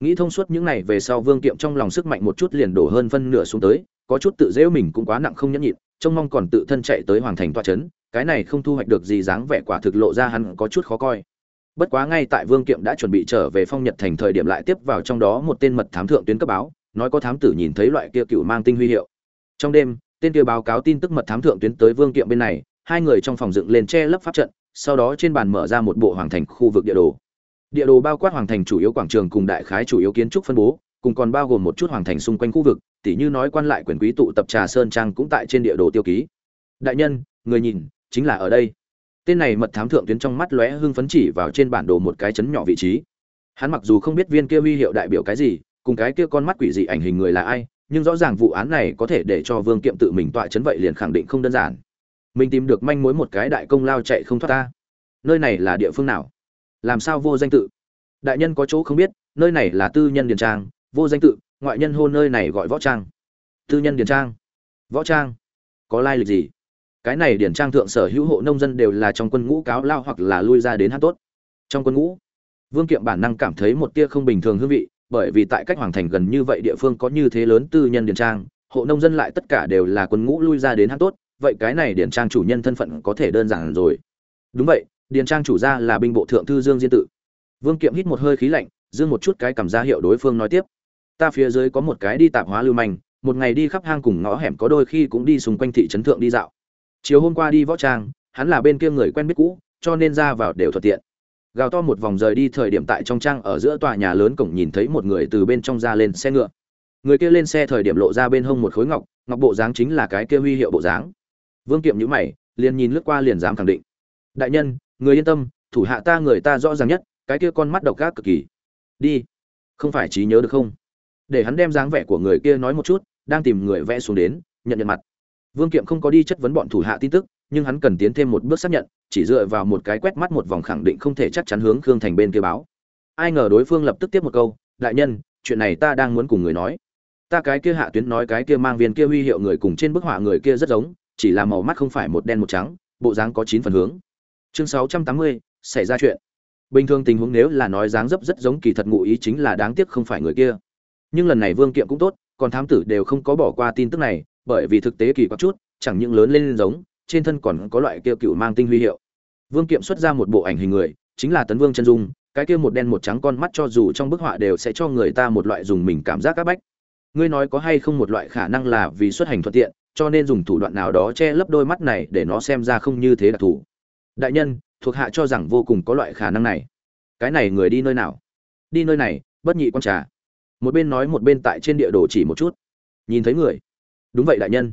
nghĩ thông suốt những này về sau vương kiệm trong lòng sức mạnh một chút liền đổ hơn phân nửa xuống tới, có chút tự dễu mình cũng quá nặng không nhẫn nhịn, trông mong còn tự thân chạy tới hoàng thành toa trấn cái này không thu hoạch được gì dáng vẻ quả thực lộ ra hắn có chút khó coi. Bất quá ngay tại vương kiệm đã chuẩn bị trở về phong nhật thành thời điểm lại tiếp vào trong đó một tên mật thám thượng tuyến cấp báo, nói có thám tử nhìn thấy loại kia cựu mang tinh huy hiệu. Trong đêm, tên kia báo cáo tin tức mật thám thượng tuyến tới vương kiệm bên này, hai người trong phòng dựng lên che lấp pháp trận, sau đó trên bàn mở ra một bộ hoàng thành khu vực địa đồ địa đồ bao quát hoàng thành chủ yếu quảng trường cùng đại khái chủ yếu kiến trúc phân bố, cùng còn bao gồm một chút hoàng thành xung quanh khu vực, tỉ như nói quan lại quyền quý tụ tập trà sơn trang cũng tại trên địa đồ tiêu ký. Đại nhân, người nhìn, chính là ở đây. Tên này mật thám thượng tuyến trong mắt lóe hưng phấn chỉ vào trên bản đồ một cái chấn nhỏ vị trí. Hắn mặc dù không biết viên kia huy hiệu đại biểu cái gì, cùng cái kia con mắt quỷ dị ảnh hình người là ai, nhưng rõ ràng vụ án này có thể để cho vương kiệm tự mình tọa chấn vậy liền khẳng định không đơn giản. Mình tìm được manh mối một cái đại công lao chạy không thoát ta. Nơi này là địa phương nào? Làm sao vô danh tự? Đại nhân có chỗ không biết, nơi này là tư nhân điền trang, vô danh tự, ngoại nhân hôn nơi này gọi võ trang. Tư nhân điền trang? Võ trang? Có lai lịch gì? Cái này điển trang thượng sở hữu hộ nông dân đều là trong quân ngũ cáo lao hoặc là lui ra đến hát tốt. Trong quân ngũ, vương kiệm bản năng cảm thấy một tia không bình thường hương vị, bởi vì tại cách hoàng thành gần như vậy địa phương có như thế lớn tư nhân điển trang, hộ nông dân lại tất cả đều là quân ngũ lui ra đến hát tốt, vậy cái này điển trang chủ nhân thân phận có thể đơn giản rồi. Đúng vậy điền trang chủ gia là binh bộ thượng thư dương diên tự. Vương kiệm hít một hơi khí lạnh, dương một chút cái cảm ra hiệu đối phương nói tiếp. Ta phía dưới có một cái đi tạp hóa lưu manh, một ngày đi khắp hang cùng ngõ hẻm có đôi khi cũng đi xung quanh thị trấn thượng đi dạo. Chiều hôm qua đi võ trang, hắn là bên kia người quen biết cũ, cho nên ra vào đều thuận tiện. Gào to một vòng rời đi thời điểm tại trong trang ở giữa tòa nhà lớn cổng nhìn thấy một người từ bên trong ra lên xe ngựa. Người kia lên xe thời điểm lộ ra bên hông một khối ngọc ngọc bộ dáng chính là cái kia huy hiệu bộ dáng. Vương kiệm nhữ mày, liền nhìn lướt qua liền dám khẳng định. Đại nhân người yên tâm thủ hạ ta người ta rõ ràng nhất cái kia con mắt độc ác cực kỳ đi không phải trí nhớ được không để hắn đem dáng vẻ của người kia nói một chút đang tìm người vẽ xuống đến nhận nhận mặt Vương Kiệm không có đi chất vấn bọn thủ hạ tin tức, nhưng hắn cần tiến thêm một bước xác nhận, chỉ dựa vào một cái quét mắt một vòng khẳng định không thể chắc chắn hướng Khương Thành bên kia báo. Ai ngờ đối phương lập tức tiếp một câu, "Đại nhân, chuyện này ta đang muốn cùng người nói. Ta cái kia hạ tuyến nói cái kia mang viên kia huy hiệu người cùng trên bức họa người kia rất giống, chỉ là màu mắt không phải một đen một trắng, bộ dáng có chín phần hướng." Chương 680, xảy ra chuyện. Bình thường tình huống nếu là nói dáng dấp rất giống kỳ thật ngụ ý chính là đáng tiếc không phải người kia. Nhưng lần này Vương Kiệm cũng tốt, còn thám tử đều không có bỏ qua tin tức này, bởi vì thực tế kỳ quặc chút, chẳng những lớn lên giống, trên thân còn có loại kia cựu mang tinh huy hiệu. Vương Kiệm xuất ra một bộ ảnh hình người, chính là Tấn Vương chân dung, cái kia một đen một trắng con mắt cho dù trong bức họa đều sẽ cho người ta một loại dùng mình cảm giác các bách. Ngươi nói có hay không một loại khả năng là vì xuất hành thuận tiện, cho nên dùng thủ đoạn nào đó che lấp đôi mắt này để nó xem ra không như thế đặc thù. Đại nhân, thuộc hạ cho rằng vô cùng có loại khả năng này. Cái này người đi nơi nào? Đi nơi này, bất nhị quan trà. Một bên nói một bên tại trên địa đồ chỉ một chút. Nhìn thấy người đúng vậy đại nhân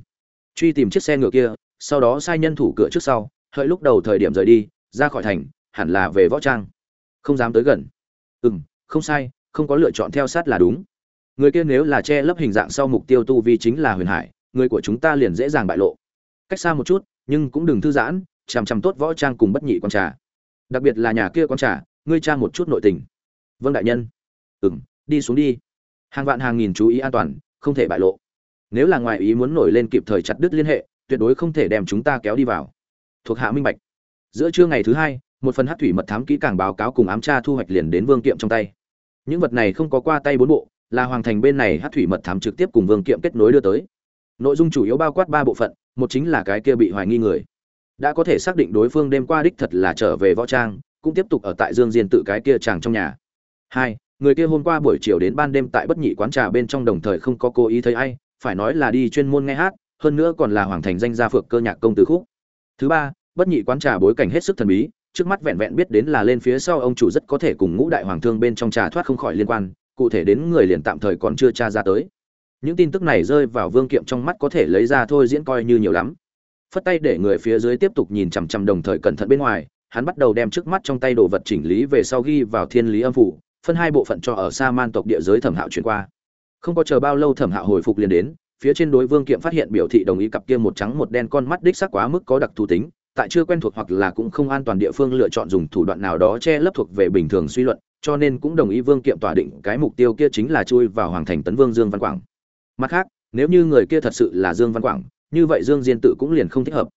truy tìm chiếc xe ngựa kia sau đó sai nhân thủ cửa trước sau hợi lúc đầu thời điểm rời đi ra khỏi thành hẳn là về võ trang không dám tới gần ừ m không sai không có lựa chọn theo sát là đúng người kia nếu là che lấp hình dạng sau mục tiêu tu vi chính là huyền hải người của chúng ta liền dễ dàng bại lộ cách xa một chút nhưng cũng đừng thư giãn chằm chằm tốt võ trang cùng bất nhị con trà. Đặc biệt là nhà kia con trà, ngươi tra một chút nội tình. Vâng đại nhân. Ừ m đi xuống đi. Hàng vạn hàng nghìn chú ý an toàn, không thể bại lộ. Nếu là ngoài ý muốn nổi lên kịp thời chặt đứt liên hệ, tuyệt đối không thể đem chúng ta kéo đi vào. Thuộc hạ minh bạch. Giữa trưa ngày thứ hai, một phần hát thủy mật thám kỹ càng báo cáo cùng ám tra thu hoạch liền đến vương kiệm trong tay. Những vật này không có qua tay bốn bộ, là hoàng thành bên này hát thủy mật thám trực tiếp cùng vương kiệm kết nối đưa tới. Nội dung chủ yếu bao quát ba bộ phận, một chính là cái kia bị hoài nghi người đã có thể xác định đối phương đêm qua đích thật là trở về võ trang, cũng tiếp tục ở tại dương diên tự cái kia chàng trong nhà. Hai, người kia hôm qua buổi chiều đến ban đêm tại bất nhị quán trà bên trong đồng thời không có cố ý thấy ai, phải nói là đi chuyên môn nghe hát, hơn nữa còn là hoàng thành danh gia phượng cơ nhạc công tử khúc. Thứ ba, bất nhị quán trà bối cảnh hết sức thần bí, trước mắt vẹn vẹn biết đến là lên phía sau ông chủ rất có thể cùng ngũ đại hoàng thương bên trong trà thoát không khỏi liên quan, cụ thể đến người liền tạm thời còn chưa tra ra tới. Những tin tức này rơi vào vương kiệm trong mắt có thể lấy ra thôi diễn coi như nhiều lắm phất tay để người phía dưới tiếp tục nhìn chằm chằm đồng thời cẩn thận bên ngoài, hắn bắt đầu đem trước mắt trong tay đồ vật chỉnh lý về sau ghi vào thiên lý âm phủ, phân hai bộ phận cho ở xa man tộc địa giới thẩm hạo chuyển qua. Không có chờ bao lâu thẩm hạo hồi phục liền đến, phía trên đối vương kiệm phát hiện biểu thị đồng ý cặp kia một trắng một đen con mắt đích sắc quá mức có đặc thù tính, tại chưa quen thuộc hoặc là cũng không an toàn địa phương lựa chọn dùng thủ đoạn nào đó che lấp thuộc về bình thường suy luận, cho nên cũng đồng ý vương kiệm tỏa định cái mục tiêu kia chính là chui vào hoàng thành tấn vương dương văn quảng. Mặt khác, nếu như người kia thật sự là dương văn quảng như vậy dương diên tự cũng liền không thích hợp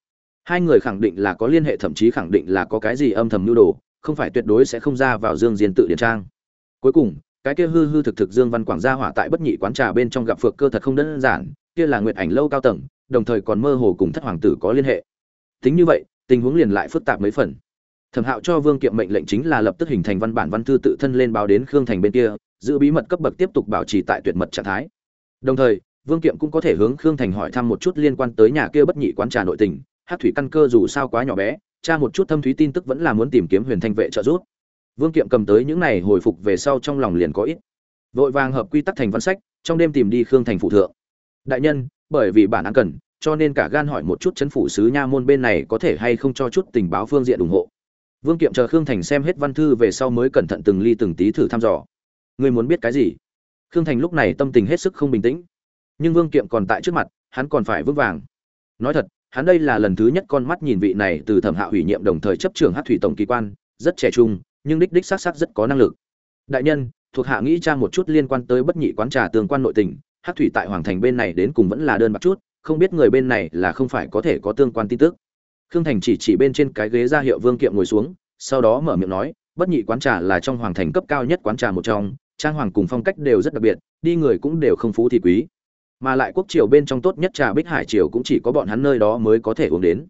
hai người khẳng định là có liên hệ thậm chí khẳng định là có cái gì âm thầm nhu đồ không phải tuyệt đối sẽ không ra vào dương diên tự điện trang cuối cùng cái kia hư hư thực thực Dương Văn Quảng gia hỏa tại bất nhị quán trà bên trong gặp phược cơ thật không đơn giản, kia là nguyệt ảnh lâu cao tầng, đồng thời còn mơ hồ cùng thất hoàng tử có liên hệ. Tính như vậy, tình huống liền lại phức tạp mấy phần. Thẩm Hạo cho Vương Kiệm mệnh lệnh chính là lập tức hình thành văn bản văn thư tự thân lên báo đến Khương Thành bên kia, giữ bí mật cấp bậc tiếp tục bảo trì tại tuyệt mật trạng thái. Đồng thời, Vương Kiệm cũng có thể hướng Khương Thành hỏi thăm một chút liên quan tới nhà kia bất nhị quán trà nội tình, hát thủy căn cơ dù sao quá nhỏ bé, tra một chút thâm thúy tin tức vẫn là muốn tìm kiếm Huyền Thanh vệ trợ giúp. Vương Kiệm cầm tới những này hồi phục về sau trong lòng liền có ít. Vội vàng hợp quy tắc thành văn sách, trong đêm tìm đi Khương Thành phụ thượng. Đại nhân, bởi vì bản án cần, cho nên cả gan hỏi một chút chấn phủ sứ nha môn bên này có thể hay không cho chút tình báo phương diện ủng hộ. Vương Kiệm chờ Khương Thành xem hết văn thư về sau mới cẩn thận từng ly từng tí thử thăm dò. Ngươi muốn biết cái gì? Khương Thành lúc này tâm tình hết sức không bình tĩnh. Nhưng Vương Kiệm còn tại trước mặt, hắn còn phải vững vàng. Nói thật, hắn đây là lần thứ nhất con mắt nhìn vị này từ Thẩm Hạ ủy nhiệm đồng thời chấp trưởng Hắc thủy tổng kỳ quan, rất trẻ trung, nhưng đích đích xác xác rất có năng lực. Đại nhân, thuộc hạ nghĩ tra một chút liên quan tới bất nhị quán trà tương quan nội tình, Hắc thủy tại hoàng thành bên này đến cùng vẫn là đơn bạc chút, không biết người bên này là không phải có thể có tương quan tin tức. Khương Thành chỉ chỉ bên trên cái ghế ra hiệu Vương Kiệm ngồi xuống, sau đó mở miệng nói, bất nhị quán trà là trong hoàng thành cấp cao nhất quán trà một trong, trang hoàng cùng phong cách đều rất đặc biệt, đi người cũng đều không phú thì quý. Mà lại quốc triều bên trong tốt nhất trà Bích Hải triều cũng chỉ có bọn hắn nơi đó mới có thể uống đến.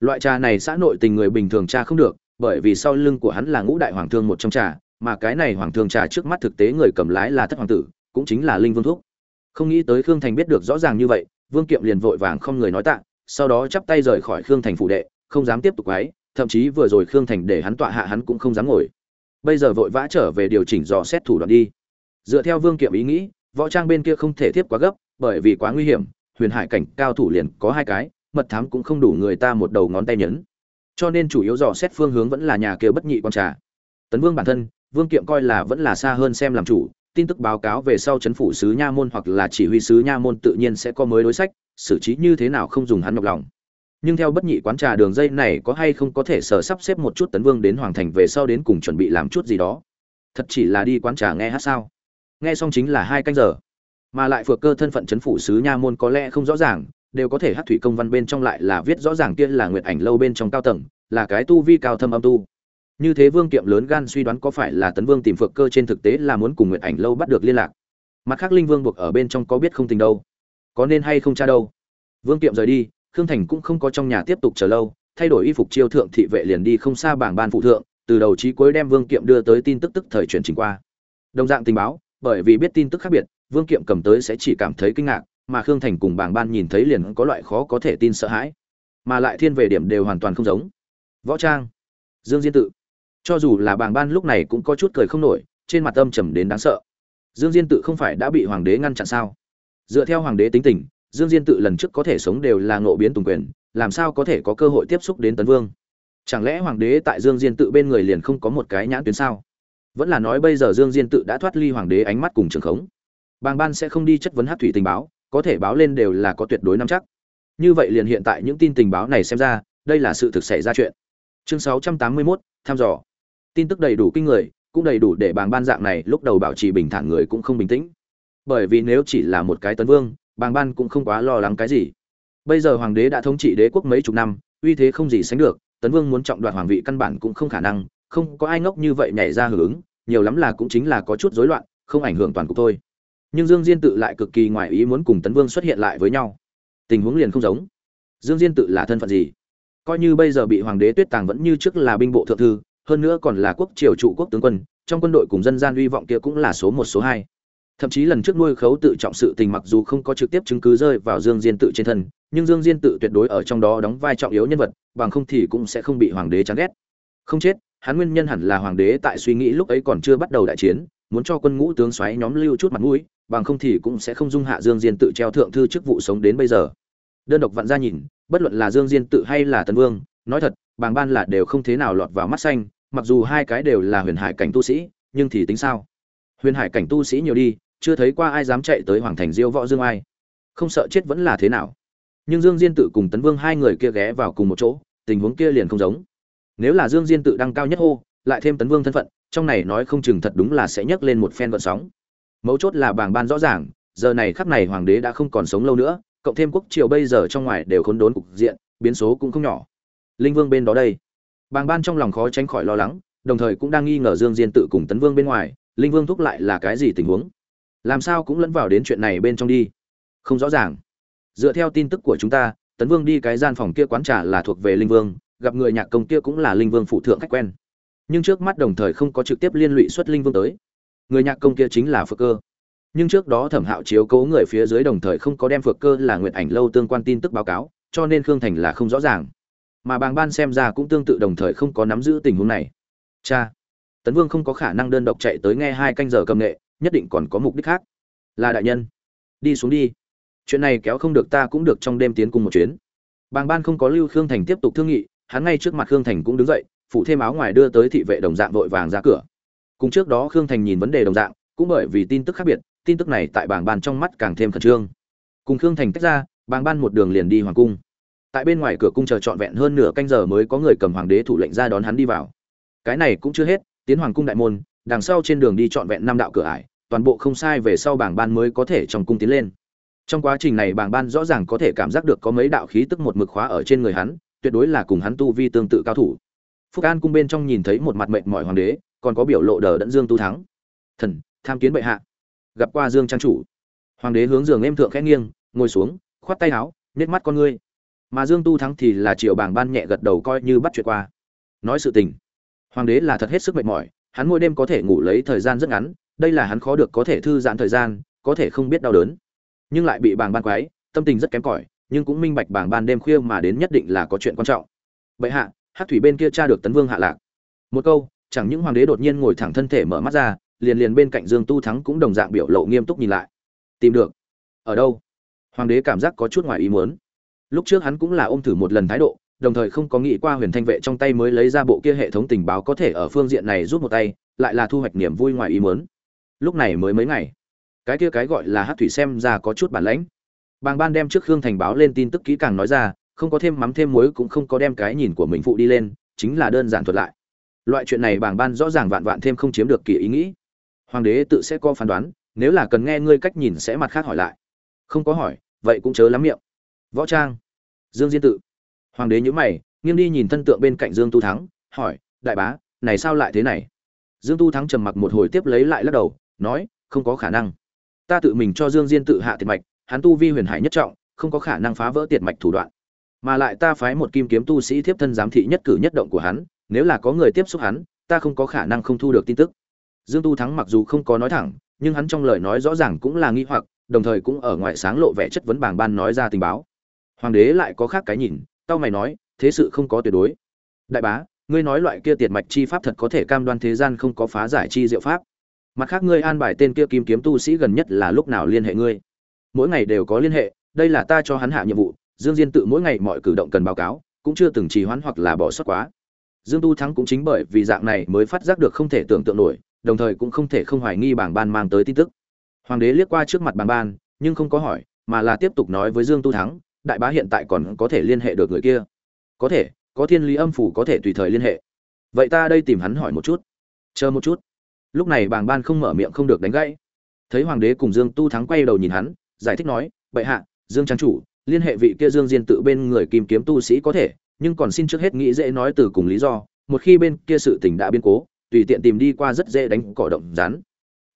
Loại trà này xã nội tình người bình thường trà không được, bởi vì sau lưng của hắn là ngũ đại hoàng thương một trong trà, mà cái này hoàng thương trà trước mắt thực tế người cầm lái là thất hoàng tử, cũng chính là linh vương thúc. Không nghĩ tới Khương Thành biết được rõ ràng như vậy, Vương Kiệm liền vội vàng không người nói tạ, sau đó chắp tay rời khỏi Khương Thành phủ đệ, không dám tiếp tục ấy thậm chí vừa rồi Khương Thành để hắn tọa hạ hắn cũng không dám ngồi. Bây giờ vội vã trở về điều chỉnh dò xét thủ đoạn đi. Dựa theo Vương Kiệm ý nghĩ, võ trang bên kia không thể thiếp quá gấp, bởi vì quá nguy hiểm, huyền hải cảnh cao thủ liền có hai cái, mật thám cũng không đủ người ta một đầu ngón tay nhấn. Cho nên chủ yếu dò xét phương hướng vẫn là nhà kia bất nhị quan trà. Tấn Vương bản thân, Vương Kiệm coi là vẫn là xa hơn xem làm chủ, tin tức báo cáo về sau chấn phủ sứ nha môn hoặc là chỉ huy sứ nha môn tự nhiên sẽ có mới đối sách, xử trí như thế nào không dùng hắn nhọc lòng. Nhưng theo bất nhị quán trà đường dây này có hay không có thể sở sắp xếp một chút tấn vương đến hoàng thành về sau đến cùng chuẩn bị làm chút gì đó. Thật chỉ là đi quán trà nghe hát sao? Nghe xong chính là hai canh giờ. Mà lại phược cơ thân phận chấn phủ sứ nha môn có lẽ không rõ ràng, đều có thể hát thủy công văn bên trong lại là viết rõ ràng kia là nguyệt ảnh lâu bên trong cao tầng, là cái tu vi cao thâm âm tu. Như thế vương kiệm lớn gan suy đoán có phải là tấn vương tìm phược cơ trên thực tế là muốn cùng nguyệt ảnh lâu bắt được liên lạc. Mặt khác linh vương buộc ở bên trong có biết không tình đâu. Có nên hay không cha đâu. Vương kiệm rời đi khương thành cũng không có trong nhà tiếp tục chờ lâu thay đổi y phục chiêu thượng thị vệ liền đi không xa bảng ban phụ thượng từ đầu chí cuối đem vương kiệm đưa tới tin tức tức thời chuyển trình qua. Đồng dạng tình báo bởi vì biết tin tức khác biệt vương kiệm cầm tới sẽ chỉ cảm thấy kinh ngạc, mà khương thành cùng Bàng ban nhìn thấy liền có loại khó có thể tin sợ hãi. Mà lại thiên về điểm đều hoàn toàn không giống. Võ trang, dương diên tự. Cho dù là bàng ban lúc này cũng có chút cười không nổi, trên mặt âm trầm đến đáng sợ. Dương diên tự không phải đã bị hoàng đế ngăn chặn sao? Dựa theo hoàng đế tính tình, dương diên tự lần trước có thể sống đều là ngộ biến tùng quyền, làm sao có thể có cơ hội tiếp xúc đến tấn vương? Chẳng lẽ hoàng đế tại dương diên tự bên người liền không có một cái nhãn tuyến sao? Vẫn là nói bây giờ dương diên tự đã thoát ly hoàng đế ánh mắt cùng trường khống bàng ban sẽ không đi chất vấn hát thủy tình báo có thể báo lên đều là có tuyệt đối nắm chắc. Như vậy liền hiện tại những tin tình báo này xem ra đây là sự thực xảy ra chuyện. Chương 681, thăm dò. Tin tức đầy đủ kinh người cũng đầy đủ để bàng ban dạng này lúc đầu bảo trì bình thản người cũng không bình tĩnh. Bởi vì nếu chỉ là một cái tấn vương bàng ban cũng không quá lo lắng cái gì. Bây giờ hoàng đế đã thống trị đế quốc mấy chục năm uy thế không gì sánh được tấn vương muốn trọng đoạt hoàng vị căn bản cũng không khả năng không có ai ngốc như vậy nhảy ra hưởng ứng nhiều lắm là cũng chính là có chút rối loạn không ảnh hưởng toàn cục thôi nhưng dương diên tự lại cực kỳ ngoài ý muốn cùng tấn vương xuất hiện lại với nhau. Tình huống liền không giống. Dương diên tự là thân phận gì? Coi như bây giờ bị hoàng đế tuyết tàng vẫn như trước là binh bộ thượng thư, hơn nữa còn là quốc triều trụ quốc tướng quân, trong quân đội cùng dân gian uy vọng kia cũng là số một, số hai. Thậm chí lần trước nuôi khấu tự trọng sự tình mặc dù không có trực tiếp chứng cứ rơi vào dương diên tự trên thân, nhưng dương diên tự tuyệt đối ở trong đó đóng vai trọng yếu nhân vật, bằng không thì cũng sẽ không bị hoàng đế chán ghét. Không chết, hắn nguyên nhân hẳn là hoàng đế tại suy nghĩ lúc ấy còn chưa bắt đầu đại chiến muốn cho quân ngũ tướng xoáy nhóm lưu chút mặt mũi, bằng không thì cũng sẽ không dung hạ dương diên tự treo thượng thư chức vụ sống đến bây giờ. Đơn độc vặn ra nhìn, bất luận là dương diên tự hay là tần vương, nói thật, bàng ban là đều không thế nào lọt vào mắt xanh, mặc dù hai cái đều là huyền hải cảnh tu sĩ, nhưng thì tính sao? Huyền hải cảnh tu sĩ nhiều đi, chưa thấy qua ai dám chạy tới hoàng thành diêu võ dương ai. Không sợ chết vẫn là thế nào. Nhưng dương diên tự cùng tấn vương hai người kia ghé vào cùng một chỗ, tình huống kia liền không giống. Nếu là dương diên tự đăng cao nhất hô, lại thêm tấn vương thân phận trong này nói không chừng thật đúng là sẽ nhấc lên một phen vận sóng. Mấu chốt là bảng ban rõ ràng, giờ này khắc này hoàng đế đã không còn sống lâu nữa, cộng thêm quốc triều bây giờ trong ngoài đều khốn đốn cục diện, biến số cũng không nhỏ. Linh vương bên đó đây. Bảng ban trong lòng khó tránh khỏi lo lắng, đồng thời cũng đang nghi ngờ dương diên tự cùng tấn vương bên ngoài, linh vương thúc lại là cái gì tình huống? Làm sao cũng lẫn vào đến chuyện này bên trong đi? Không rõ ràng. Dựa theo tin tức của chúng ta, tấn vương đi cái gian phòng kia quán trà là thuộc về linh vương, gặp người nhạc công kia cũng là linh vương phụ thượng khách quen nhưng trước mắt đồng thời không có trực tiếp liên lụy xuất linh vương tới. Người nhạc công kia chính là phượng cơ. Nhưng trước đó thẩm hạo chiếu cố người phía dưới đồng thời không có đem phượng cơ là nguyện ảnh lâu tương quan tin tức báo cáo, cho nên khương thành là không rõ ràng. Mà bàng ban xem ra cũng tương tự đồng thời không có nắm giữ tình huống này. Cha, tấn vương không có khả năng đơn độc chạy tới nghe hai canh giờ cầm nghệ, nhất định còn có mục đích khác. Là đại nhân, đi xuống đi. Chuyện này kéo không được ta cũng được trong đêm tiến cùng một chuyến. Bàng ban không có lưu khương thành tiếp tục thương nghị, hắn ngay trước mặt khương thành cũng đứng dậy phụ thêm áo ngoài đưa tới thị vệ đồng dạng vội vàng ra cửa. Cùng trước đó khương thành nhìn vấn đề đồng dạng, cũng bởi vì tin tức khác biệt, tin tức này tại bảng ban trong mắt càng thêm khẩn trương. Cùng khương thành tách ra, bảng ban một đường liền đi hoàng cung. Tại bên ngoài cửa cung chờ trọn vẹn hơn nửa canh giờ mới có người cầm hoàng đế thủ lệnh ra đón hắn đi vào. Cái này cũng chưa hết, tiến hoàng cung đại môn, đằng sau trên đường đi trọn vẹn năm đạo cửa ải, toàn bộ không sai về sau bảng ban mới có thể trong cung tiến lên. Trong quá trình này bảng ban rõ ràng có thể cảm giác được có mấy đạo khí tức một mực khóa ở trên người hắn, tuyệt đối là cùng hắn tu vi tương tự cao thủ phúc an cung bên trong nhìn thấy một mặt mệnh mọi hoàng đế, còn có biểu lộ đờ đẫn dương tu thắng. Thần, tham kiến bệ hạ. Gặp qua dương trang chủ. Hoàng đế hướng giường em thượng khẽ nghiêng, ngồi xuống, khoát tay áo nét mắt con ngươi. Mà dương tu thắng thì là triệu bảng ban nhẹ gật đầu coi như bắt chuyện qua. Nói sự tình. Hoàng đế là thật hết sức mệt mỏi, hắn mỗi đêm có thể ngủ lấy thời gian rất ngắn, đây là hắn khó được có thể thư giãn thời gian, có thể không biết đau đớn. Nhưng lại bị bảng ban quái, tâm tình rất kém cỏi, nhưng cũng minh bạch bảng ban đêm khuya mà đến nhất định là có chuyện quan trọng. Bệ hạ hát thủy bên kia tra được tấn vương hạ lạc. Một câu, chẳng những hoàng đế đột nhiên ngồi thẳng thân thể mở mắt ra, liền liền bên cạnh dương tu thắng cũng đồng dạng biểu lộ nghiêm túc nhìn lại. Tìm được. Ở đâu? Hoàng đế cảm giác có chút ngoài ý muốn. Lúc trước hắn cũng là ôm thử một lần thái độ, đồng thời không có nghĩ qua huyền thanh vệ trong tay mới lấy ra bộ kia hệ thống tình báo có thể ở phương diện này rút một tay, lại là thu hoạch niềm vui ngoài ý muốn. Lúc này mới mấy ngày, cái kia cái gọi là hát thủy xem ra có chút bản lãnh. Bàng ban đem trước khương thành báo lên tin tức kỹ càng nói ra không có thêm mắm thêm muối cũng không có đem cái nhìn của mình phụ đi lên, chính là đơn giản thuật lại. Loại chuyện này bàng ban rõ ràng vạn vạn thêm không chiếm được kỳ ý nghĩ. Hoàng đế tự sẽ có phán đoán, nếu là cần nghe ngươi cách nhìn sẽ mặt khác hỏi lại. Không có hỏi, vậy cũng chớ lắm miệng. Võ trang, dương diên tự. Hoàng đế nhữ mày, nghiêng đi nhìn thân tượng bên cạnh dương tu thắng, hỏi, đại bá, này sao lại thế này? Dương tu thắng trầm mặc một hồi tiếp lấy lại lắc đầu, nói, không có khả năng. Ta tự mình cho dương diên tự hạ tiệt mạch, hắn tu vi huyền hải nhất trọng, không có khả năng phá vỡ tiệt mạch thủ đoạn mà lại ta phái một kim kiếm tu sĩ tiếp thân giám thị nhất cử nhất động của hắn, nếu là có người tiếp xúc hắn, ta không có khả năng không thu được tin tức. Dương tu thắng mặc dù không có nói thẳng, nhưng hắn trong lời nói rõ ràng cũng là nghi hoặc, đồng thời cũng ở ngoài sáng lộ vẻ chất vấn bảng ban nói ra tình báo. Hoàng đế lại có khác cái nhìn, tao mày nói, thế sự không có tuyệt đối. Đại bá, ngươi nói loại kia tiệt mạch chi pháp thật có thể cam đoan thế gian không có phá giải chi diệu pháp. Mặt khác ngươi an bài tên kia kim kiếm tu sĩ gần nhất là lúc nào liên hệ ngươi? Mỗi ngày đều có liên hệ, đây là ta cho hắn hạ nhiệm vụ dương diên tự mỗi ngày mọi cử động cần báo cáo, cũng chưa từng trì hoãn hoặc là bỏ sót quá. Dương tu thắng cũng chính bởi vì dạng này mới phát giác được không thể tưởng tượng nổi, đồng thời cũng không thể không hoài nghi bảng ban mang tới tin tức. Hoàng đế liếc qua trước mặt bảng ban, nhưng không có hỏi, mà là tiếp tục nói với dương tu thắng, đại bá hiện tại còn có thể liên hệ được người kia? Có thể, có thiên lý âm phủ có thể tùy thời liên hệ. Vậy ta đây tìm hắn hỏi một chút. Chờ một chút. Lúc này bàng ban không mở miệng không được đánh gãy. Thấy hoàng đế cùng dương tu thắng quay đầu nhìn hắn, giải thích nói, bệ hạ, dương trang chủ liên hệ vị kia dương diên tự bên người kim kiếm tu sĩ có thể, nhưng còn xin trước hết nghĩ dễ nói từ cùng lý do, một khi bên kia sự tình đã biến cố, tùy tiện tìm đi qua rất dễ đánh cỏ động rắn.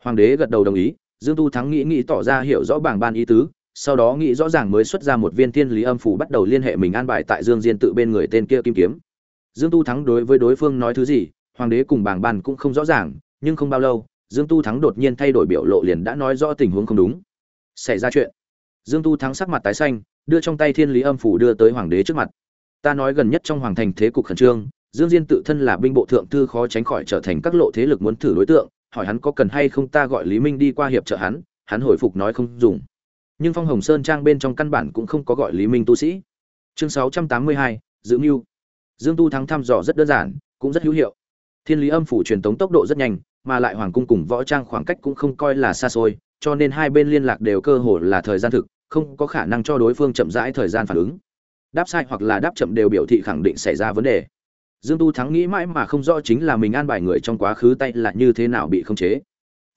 Hoàng đế gật đầu đồng ý, dương tu thắng nghĩ nghĩ tỏ ra hiểu rõ bảng ban ý tứ, sau đó nghĩ rõ ràng mới xuất ra một viên thiên lý âm phủ bắt đầu liên hệ mình an bài tại dương diên tự bên người tên kia kim kiếm. Dương tu thắng đối với đối phương nói thứ gì, hoàng đế cùng bảng ban cũng không rõ ràng, nhưng không bao lâu, dương tu thắng đột nhiên thay đổi biểu lộ liền đã nói rõ tình huống không đúng. Xảy ra chuyện. Dương tu thắng sắc mặt tái xanh đưa trong tay thiên lý âm phủ đưa tới hoàng đế trước mặt. Ta nói gần nhất trong hoàng thành thế cục khẩn trương, dương diên tự thân là binh bộ thượng thư khó tránh khỏi trở thành các lộ thế lực muốn thử đối tượng, hỏi hắn có cần hay không ta gọi lý minh đi qua hiệp trợ hắn hắn hồi phục nói không dùng. Nhưng phong hồng sơn trang bên trong căn bản cũng không có gọi lý minh tu sĩ. Chương sáu trăm tám mươi hai mưu. Dương tu thắng thăm dò rất đơn giản, cũng rất hữu hiệu. Thiên lý âm phủ truyền tống tốc độ rất nhanh, mà lại hoàng cung cùng võ trang khoảng cách cũng không coi là xa xôi, cho nên hai bên liên lạc đều cơ hồ là thời gian thực không có khả năng cho đối phương chậm rãi thời gian phản ứng. Đáp sai hoặc là đáp chậm đều biểu thị khẳng định xảy ra vấn đề. Dương tu thắng nghĩ mãi mà không rõ chính là mình an bài người trong quá khứ tay là như thế nào bị khống chế.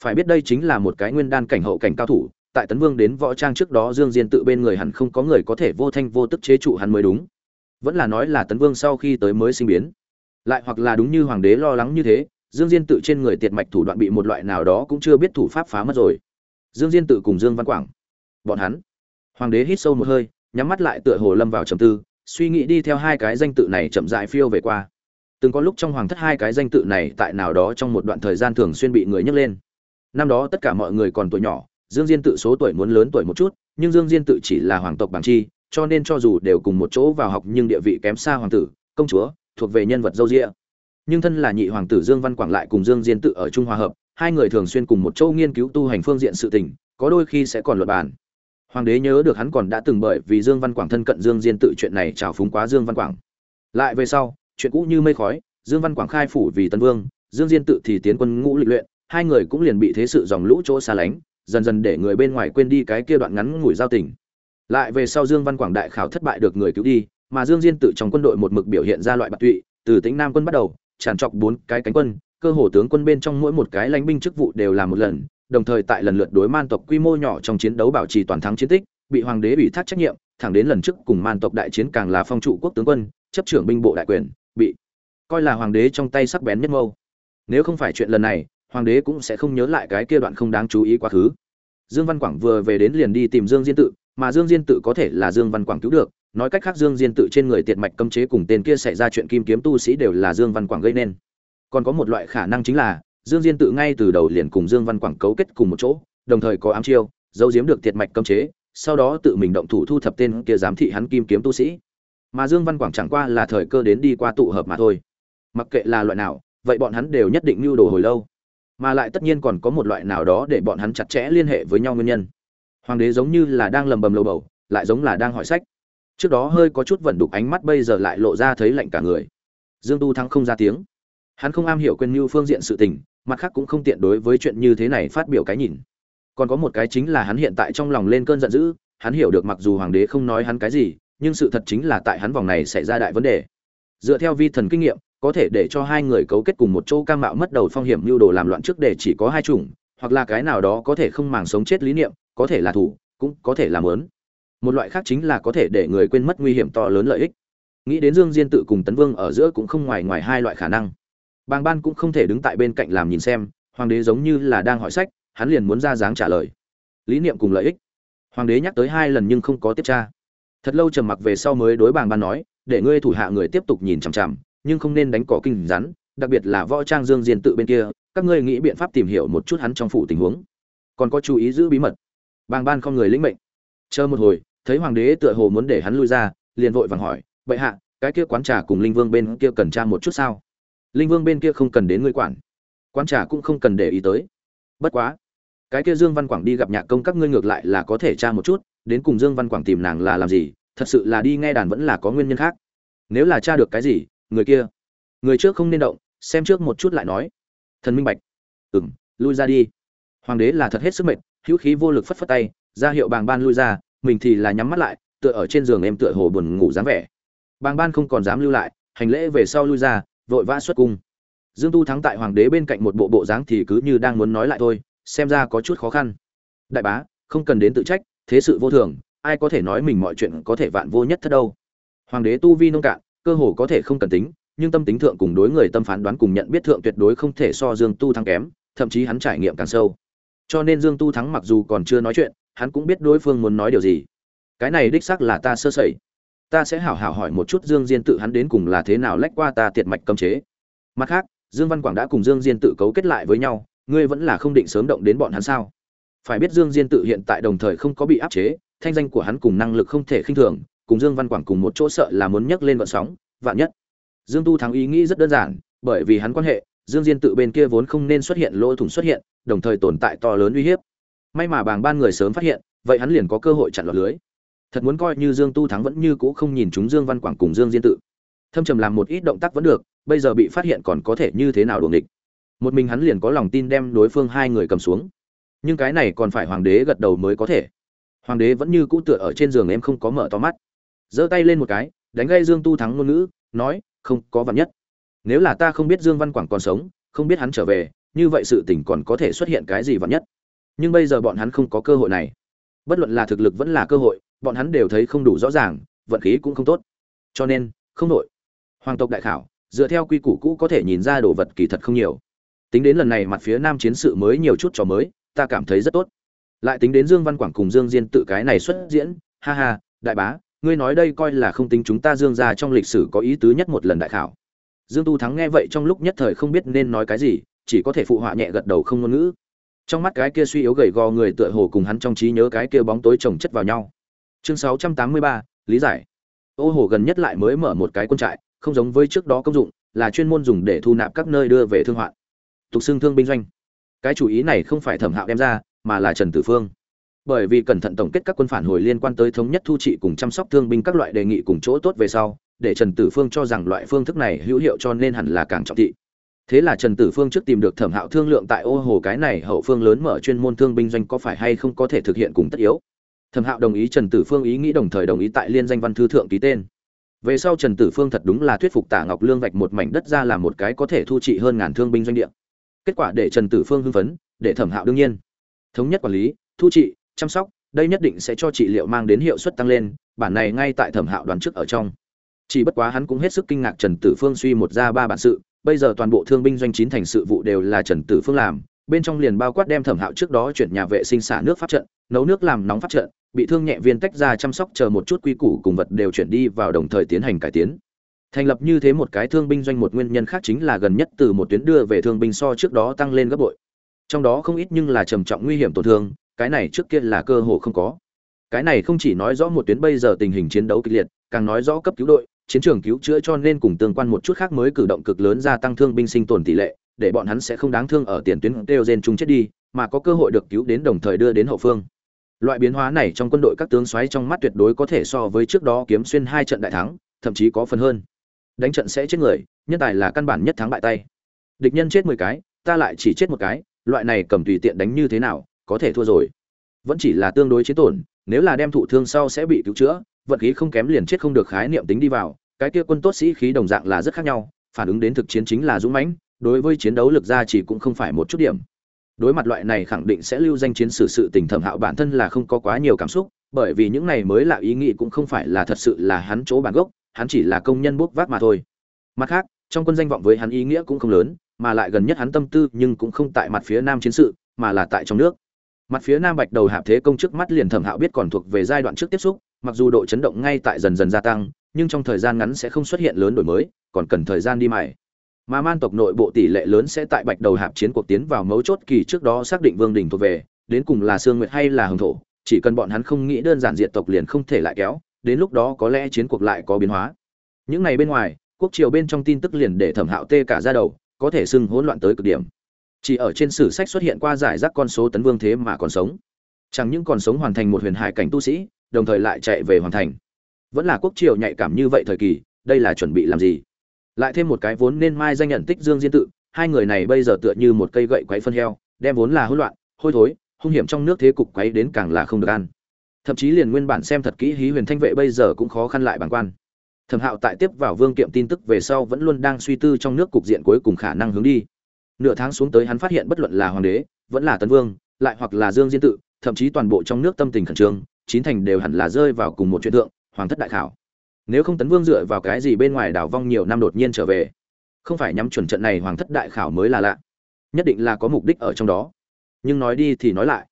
Phải biết đây chính là một cái nguyên đan cảnh hậu cảnh cao thủ, tại tấn vương đến võ trang trước đó dương diên tự bên người hẳn không có người có thể vô thanh vô tức chế trụ hắn mới đúng. Vẫn là nói là tấn vương sau khi tới mới sinh biến. Lại hoặc là đúng như hoàng đế lo lắng như thế, dương diên tự trên người tiệt mạch thủ đoạn bị một loại nào đó cũng chưa biết thủ pháp phá mất rồi. Dương diên tự cùng dương văn quảng. Bọn hắn hoàng đế hít sâu một hơi, nhắm mắt lại tựa hồ lâm vào trầm tư, suy nghĩ đi theo hai cái danh tự này chậm rãi phiêu về qua. Từng có lúc trong hoàng thất hai cái danh tự này tại nào đó trong một đoạn thời gian thường xuyên bị người nhắc lên. Năm đó tất cả mọi người còn tuổi nhỏ, dương diên tự số tuổi muốn lớn tuổi một chút, nhưng dương diên tự chỉ là hoàng tộc bằng chi, cho nên cho dù đều cùng một chỗ vào học nhưng địa vị kém xa hoàng tử, công chúa, thuộc về nhân vật dâu rịa nhưng thân là nhị hoàng tử dương văn quảng lại cùng dương diên tự ở trung hòa hợp, hai người thường xuyên cùng một chỗ nghiên cứu tu hành phương diện sự tình, có đôi khi sẽ còn luận bàn hoàng đế nhớ được hắn còn đã từng bởi vì dương văn quảng thân cận dương diên tự chuyện này trào phúng quá dương văn quảng. Lại về sau, chuyện cũ như mây khói, dương văn quảng khai phủ vì tân vương, dương diên tự thì tiến quân ngũ lịch luyện, hai người cũng liền bị thế sự dòng lũ chỗ xa lánh, dần dần để người bên ngoài quên đi cái kia đoạn ngắn ngủi giao tình. Lại về sau dương văn quảng đại khảo thất bại được người cứu đi, mà dương diên tự trong quân đội một mực biểu hiện ra loại bạc tụy, từ tính nam quân bắt đầu, tràn trọc bốn cái cánh quân, cơ hồ tướng quân bên trong mỗi một cái lãnh binh chức vụ đều làm một lần đồng thời tại lần lượt đối man tộc quy mô nhỏ trong chiến đấu bảo trì toàn thắng chiến tích, bị hoàng đế ủy thác trách nhiệm, thẳng đến lần trước cùng man tộc đại chiến càng là phong trụ quốc tướng quân, chấp trưởng binh bộ đại quyền, bị coi là hoàng đế trong tay sắc bén nhất mâu. Nếu không phải chuyện lần này, hoàng đế cũng sẽ không nhớ lại cái kia đoạn không đáng chú ý quá khứ. Dương văn quảng vừa về đến liền đi tìm dương diên tự, mà dương diên tự có thể là dương văn quảng cứu được, nói cách khác dương diên tự trên người tiệt mạch cấm chế cùng tên kia xảy ra chuyện kim kiếm tu sĩ đều là dương văn quảng gây nên. Còn có một loại khả năng chính là dương diên tự ngay từ đầu liền cùng dương văn quảng cấu kết cùng một chỗ, đồng thời có ám chiêu, giấu giếm được tiệt mạch cấm chế, sau đó tự mình động thủ thu thập tên kia giám thị hắn kim kiếm tu sĩ. Mà dương văn quảng chẳng qua là thời cơ đến đi qua tụ hợp mà thôi. Mặc kệ là loại nào, vậy bọn hắn đều nhất định lưu đồ hồi lâu. Mà lại tất nhiên còn có một loại nào đó để bọn hắn chặt chẽ liên hệ với nhau nguyên nhân. Hoàng đế giống như là đang lầm bầm lầu bầu, lại giống là đang hỏi sách. Trước đó hơi có chút vận đục ánh mắt bây giờ lại lộ ra thấy lạnh cả người. Dương tu thắng không ra tiếng. Hắn không am hiểu quên lưu phương diện sự tình mặt khác cũng không tiện đối với chuyện như thế này phát biểu cái nhìn. Còn có một cái chính là hắn hiện tại trong lòng lên cơn giận dữ, hắn hiểu được mặc dù hoàng đế không nói hắn cái gì, nhưng sự thật chính là tại hắn vòng này xảy ra đại vấn đề. Dựa theo vi thần kinh nghiệm, có thể để cho hai người cấu kết cùng một chỗ cam mạo mất đầu phong hiểm mưu đồ làm loạn trước để chỉ có hai chủng, hoặc là cái nào đó có thể không màng sống chết lý niệm, có thể là thủ, cũng có thể là mớn một loại khác chính là có thể để người quên mất nguy hiểm to lớn lợi ích. Nghĩ đến dương diên tự cùng tấn vương ở giữa cũng không ngoài ngoài hai loại khả năng bàng ban cũng không thể đứng tại bên cạnh làm nhìn xem, hoàng đế giống như là đang hỏi sách, hắn liền muốn ra dáng trả lời. Lý niệm cùng lợi ích. Hoàng đế nhắc tới hai lần nhưng không có tiếp tra. Thật lâu trầm mặc về sau mới đối bàng ban nói, để ngươi thủ hạ người tiếp tục nhìn chằm chằm, nhưng không nên đánh cỏ kinh rắn, đặc biệt là võ trang dương diên tự bên kia, các ngươi nghĩ biện pháp tìm hiểu một chút hắn trong phủ tình huống. Còn có chú ý giữ bí mật. Bàng ban không người lĩnh mệnh. Chờ một hồi, thấy hoàng đế tựa hồ muốn để hắn lui ra, liền vội vàng hỏi, bệ hạ, cái kia quán trà cùng linh vương bên kia cần tra một chút sao? Linh vương bên kia không cần đến ngươi quản, quán trà cũng không cần để ý tới. Bất quá, cái kia dương văn quảng đi gặp nhạc công các ngươi ngược lại là có thể tra một chút, đến cùng dương văn quảng tìm nàng là làm gì, thật sự là đi nghe đàn vẫn là có nguyên nhân khác. Nếu là tra được cái gì, người kia, người trước không nên động, xem trước một chút lại nói. Thần minh bạch ừ m lui ra đi. Hoàng đế là thật hết sức mệt, hữu khí vô lực phất phất tay, ra hiệu bàng ban lui ra, mình thì là nhắm mắt lại, tựa ở trên giường em tựa hồ buồn ngủ dáng vẻ. Bàng ban không còn dám lưu lại, hành lễ về sau lui ra vội vã xuất cung. Dương tu thắng tại hoàng đế bên cạnh một bộ bộ dáng thì cứ như đang muốn nói lại thôi, xem ra có chút khó khăn. Đại bá, không cần đến tự trách, thế sự vô thường, ai có thể nói mình mọi chuyện có thể vạn vô nhất thất đâu. Hoàng đế tu vi nông cạn, cơ hồ có thể không cần tính, nhưng tâm tính thượng cùng đối người tâm phán đoán cùng nhận biết thượng tuyệt đối không thể so dương tu thắng kém, thậm chí hắn trải nghiệm càng sâu. Cho nên dương tu thắng mặc dù còn chưa nói chuyện, hắn cũng biết đối phương muốn nói điều gì. Cái này đích xác là ta sơ sẩy ta sẽ hảo hảo hỏi một chút dương diên tự hắn đến cùng là thế nào lách qua ta tiệt mạch cấm chế. Mặt khác, dương văn quảng đã cùng dương diên tự cấu kết lại với nhau, ngươi vẫn là không định sớm động đến bọn hắn sao? Phải biết dương diên tự hiện tại đồng thời không có bị áp chế, thanh danh của hắn cùng năng lực không thể khinh thường, cùng dương văn quảng cùng một chỗ sợ là muốn nhấc lên vận sóng, vạn nhất. Dương tu thắng ý nghĩ rất đơn giản, bởi vì hắn quan hệ, dương diên tự bên kia vốn không nên xuất hiện lỗ thủng xuất hiện, đồng thời tồn tại to lớn uy hiếp. May mà bàng ban người sớm phát hiện, vậy hắn liền có cơ hội chặn lọt lưới thật muốn coi như dương tu thắng vẫn như cũ không nhìn chúng dương văn quảng cùng dương diên tự. Thâm trầm làm một ít động tác vẫn được, bây giờ bị phát hiện còn có thể như thế nào đuồng địch một mình hắn liền có lòng tin đem đối phương hai người cầm xuống. Nhưng cái này còn phải hoàng đế gật đầu mới có thể. Hoàng đế vẫn như cũ tựa ở trên giường em không có mở to mắt. Giơ tay lên một cái, đánh gây dương tu thắng ngôn ngữ, nói, không, có vật nhất. Nếu là ta không biết dương văn quảng còn sống, không biết hắn trở về, như vậy sự tình còn có thể xuất hiện cái gì vật nhất? Nhưng bây giờ bọn hắn không có cơ hội này. Bất luận là thực lực vẫn là cơ hội bọn hắn đều thấy không đủ rõ ràng, vận khí cũng không tốt. Cho nên, không nội hoàng tộc đại khảo, dựa theo quy củ cũ có thể nhìn ra đồ vật kỳ thật không nhiều. Tính đến lần này mặt phía nam chiến sự mới nhiều chút trò mới, ta cảm thấy rất tốt. Lại tính đến dương văn quảng cùng dương diên tự cái này xuất diễn, ha ha, đại bá, ngươi nói đây coi là không tính chúng ta dương ra trong lịch sử có ý tứ nhất một lần đại khảo. Dương tu thắng nghe vậy trong lúc nhất thời không biết nên nói cái gì, chỉ có thể phụ họa nhẹ gật đầu không ngôn ngữ. Trong mắt cái kia suy yếu gầy gò người tựa hồ cùng hắn trong trí nhớ cái kia bóng tối chồng chất vào nhau chương 683, lý giải. Ô hồ gần nhất lại mới mở một cái quân trại không giống với trước đó công dụng là chuyên môn dùng để thu nạp các nơi đưa về thương hoạn. Tục xưng thương binh doanh. Cái chủ ý này không phải thẩm hạo đem ra mà là trần tử phương. Bởi vì cẩn thận tổng kết các quân phản hồi liên quan tới thống nhất thu trị cùng chăm sóc thương binh các loại đề nghị cùng chỗ tốt về sau để trần tử phương cho rằng loại phương thức này hữu hiệu cho nên hẳn là càng trọng thị. Thế là trần tử phương trước tìm được thẩm hạo thương lượng tại ô hồ cái này hậu phương lớn mở chuyên môn thương binh doanh có phải hay không có thể thực hiện cùng tất yếu thẩm hạo đồng ý, trần tử phương ý nghĩ đồng thời đồng ý tại liên danh văn thư thượng ký tên. Về sau trần tử phương thật đúng là thuyết phục tả ngọc lương vạch một mảnh đất ra làm một cái có thể thu trị hơn ngàn thương binh doanh địa. Kết quả để trần tử phương hưng phấn, để thẩm hạo đương nhiên. Thống nhất quản lý, thu trị, chăm sóc, đây nhất định sẽ cho trị liệu mang đến hiệu suất tăng lên, bản này ngay tại thẩm hạo đoán trước ở trong. Chỉ bất quá hắn cũng hết sức kinh ngạc trần tử phương suy một ra ba bản sự, bây giờ toàn bộ thương binh doanh chín thành sự vụ đều là trần tử phương làm bên trong liền bao quát đem thẩm hạo trước đó chuyển nhà vệ sinh xả nước pháp trận, nấu nước làm nóng pháp trận, bị thương nhẹ viên tách ra chăm sóc chờ một chút quy củ cùng vật đều chuyển đi vào đồng thời tiến hành cải tiến. Thành lập như thế một cái thương binh doanh một nguyên nhân khác chính là gần nhất từ một tuyến đưa về thương binh so trước đó tăng lên gấp bội. Trong đó không ít nhưng là trầm trọng nguy hiểm tổn thương, cái này trước kia là cơ hồ không có. Cái này không chỉ nói rõ một tuyến bây giờ tình hình chiến đấu kịch liệt, càng nói rõ cấp cứu đội, chiến trường cứu chữa cho nên cùng tương quan một chút khác mới cử động cực lớn gia tăng thương binh sinh tồn tỷ lệ để bọn hắn sẽ không đáng thương ở tiền tuyến đều gen chung chết đi, mà có cơ hội được cứu đến đồng thời đưa đến hậu phương. Loại biến hóa này trong quân đội các tướng soái trong mắt tuyệt đối có thể so với trước đó kiếm xuyên hai trận đại thắng, thậm chí có phần hơn. Đánh trận sẽ chết người, nhân tài là căn bản nhất thắng bại tay. Địch nhân chết mười cái, ta lại chỉ chết một cái, loại này cầm tùy tiện đánh như thế nào, có thể thua rồi. Vẫn chỉ là tương đối chiến tổn, nếu là đem thụ thương sau sẽ bị cứu chữa, vận khí không kém liền chết không được khái niệm tính đi vào, cái kia quân tốt sĩ khí đồng dạng là rất khác nhau, phản ứng đến thực chiến chính là dũng mãnh đối với chiến đấu lực ra chỉ cũng không phải một chút điểm. Đối mặt loại này khẳng định sẽ lưu danh chiến sử sự tình thẩm hạo bản thân là không có quá nhiều cảm xúc, bởi vì những này mới là ý nghĩ cũng không phải là thật sự là hắn chỗ bản gốc, hắn chỉ là công nhân bốc vác mà thôi. Mặt khác, trong quân danh vọng với hắn ý nghĩa cũng không lớn, mà lại gần nhất hắn tâm tư nhưng cũng không tại mặt phía nam chiến sự, mà là tại trong nước. Mặt phía nam bạch đầu hạp thế công trước mắt liền thẩm hạo biết còn thuộc về giai đoạn trước tiếp xúc, mặc dù độ chấn động ngay tại dần dần gia tăng, nhưng trong thời gian ngắn sẽ không xuất hiện lớn đổi mới, còn cần thời gian đi mài mà man tộc nội bộ tỷ lệ lớn sẽ tại bạch đầu hạp chiến cuộc tiến vào mấu chốt kỳ trước đó xác định vương đình thuộc về, đến cùng là sương nguyệt hay là hồng thổ, chỉ cần bọn hắn không nghĩ đơn giản diệt tộc liền không thể lại kéo, đến lúc đó có lẽ chiến cuộc lại có biến hóa. Những ngày bên ngoài, quốc triều bên trong tin tức liền để thẩm hạo tê cả ra đầu, có thể xưng hỗn loạn tới cực điểm. Chỉ ở trên sử sách xuất hiện qua giải rác con số tấn vương thế mà còn sống. Chẳng những còn sống hoàn thành một huyền hải cảnh tu sĩ, đồng thời lại chạy về hoàn thành. Vẫn là quốc triều nhạy cảm như vậy thời kỳ, đây là chuẩn bị làm gì? Lại thêm một cái vốn nên mai danh nhận tích dương diên tự, hai người này bây giờ tựa như một cây gậy quấy phân heo, đem vốn là hỗn loạn, hôi thối, hung hiểm trong nước thế cục quấy đến càng là không được ăn. Thậm chí liền nguyên bản xem thật kỹ hí huyền thanh vệ bây giờ cũng khó khăn lại bản quan. Thẩm hạo tại tiếp vào vương kiệm tin tức về sau vẫn luôn đang suy tư trong nước cục diện cuối cùng khả năng hướng đi. Nửa tháng xuống tới hắn phát hiện bất luận là hoàng đế, vẫn là tấn vương, lại hoặc là dương diên tự, thậm chí toàn bộ trong nước tâm tình khẩn trương, chín thành đều hẳn là rơi vào cùng một chuyện tượng, hoàng thất đại khảo nếu không tấn vương dựa vào cái gì bên ngoài đảo vong nhiều năm đột nhiên trở về, không phải nhắm chuẩn trận này hoàng thất đại khảo mới là lạ. Nhất định là có mục đích ở trong đó. Nhưng nói đi thì nói lại.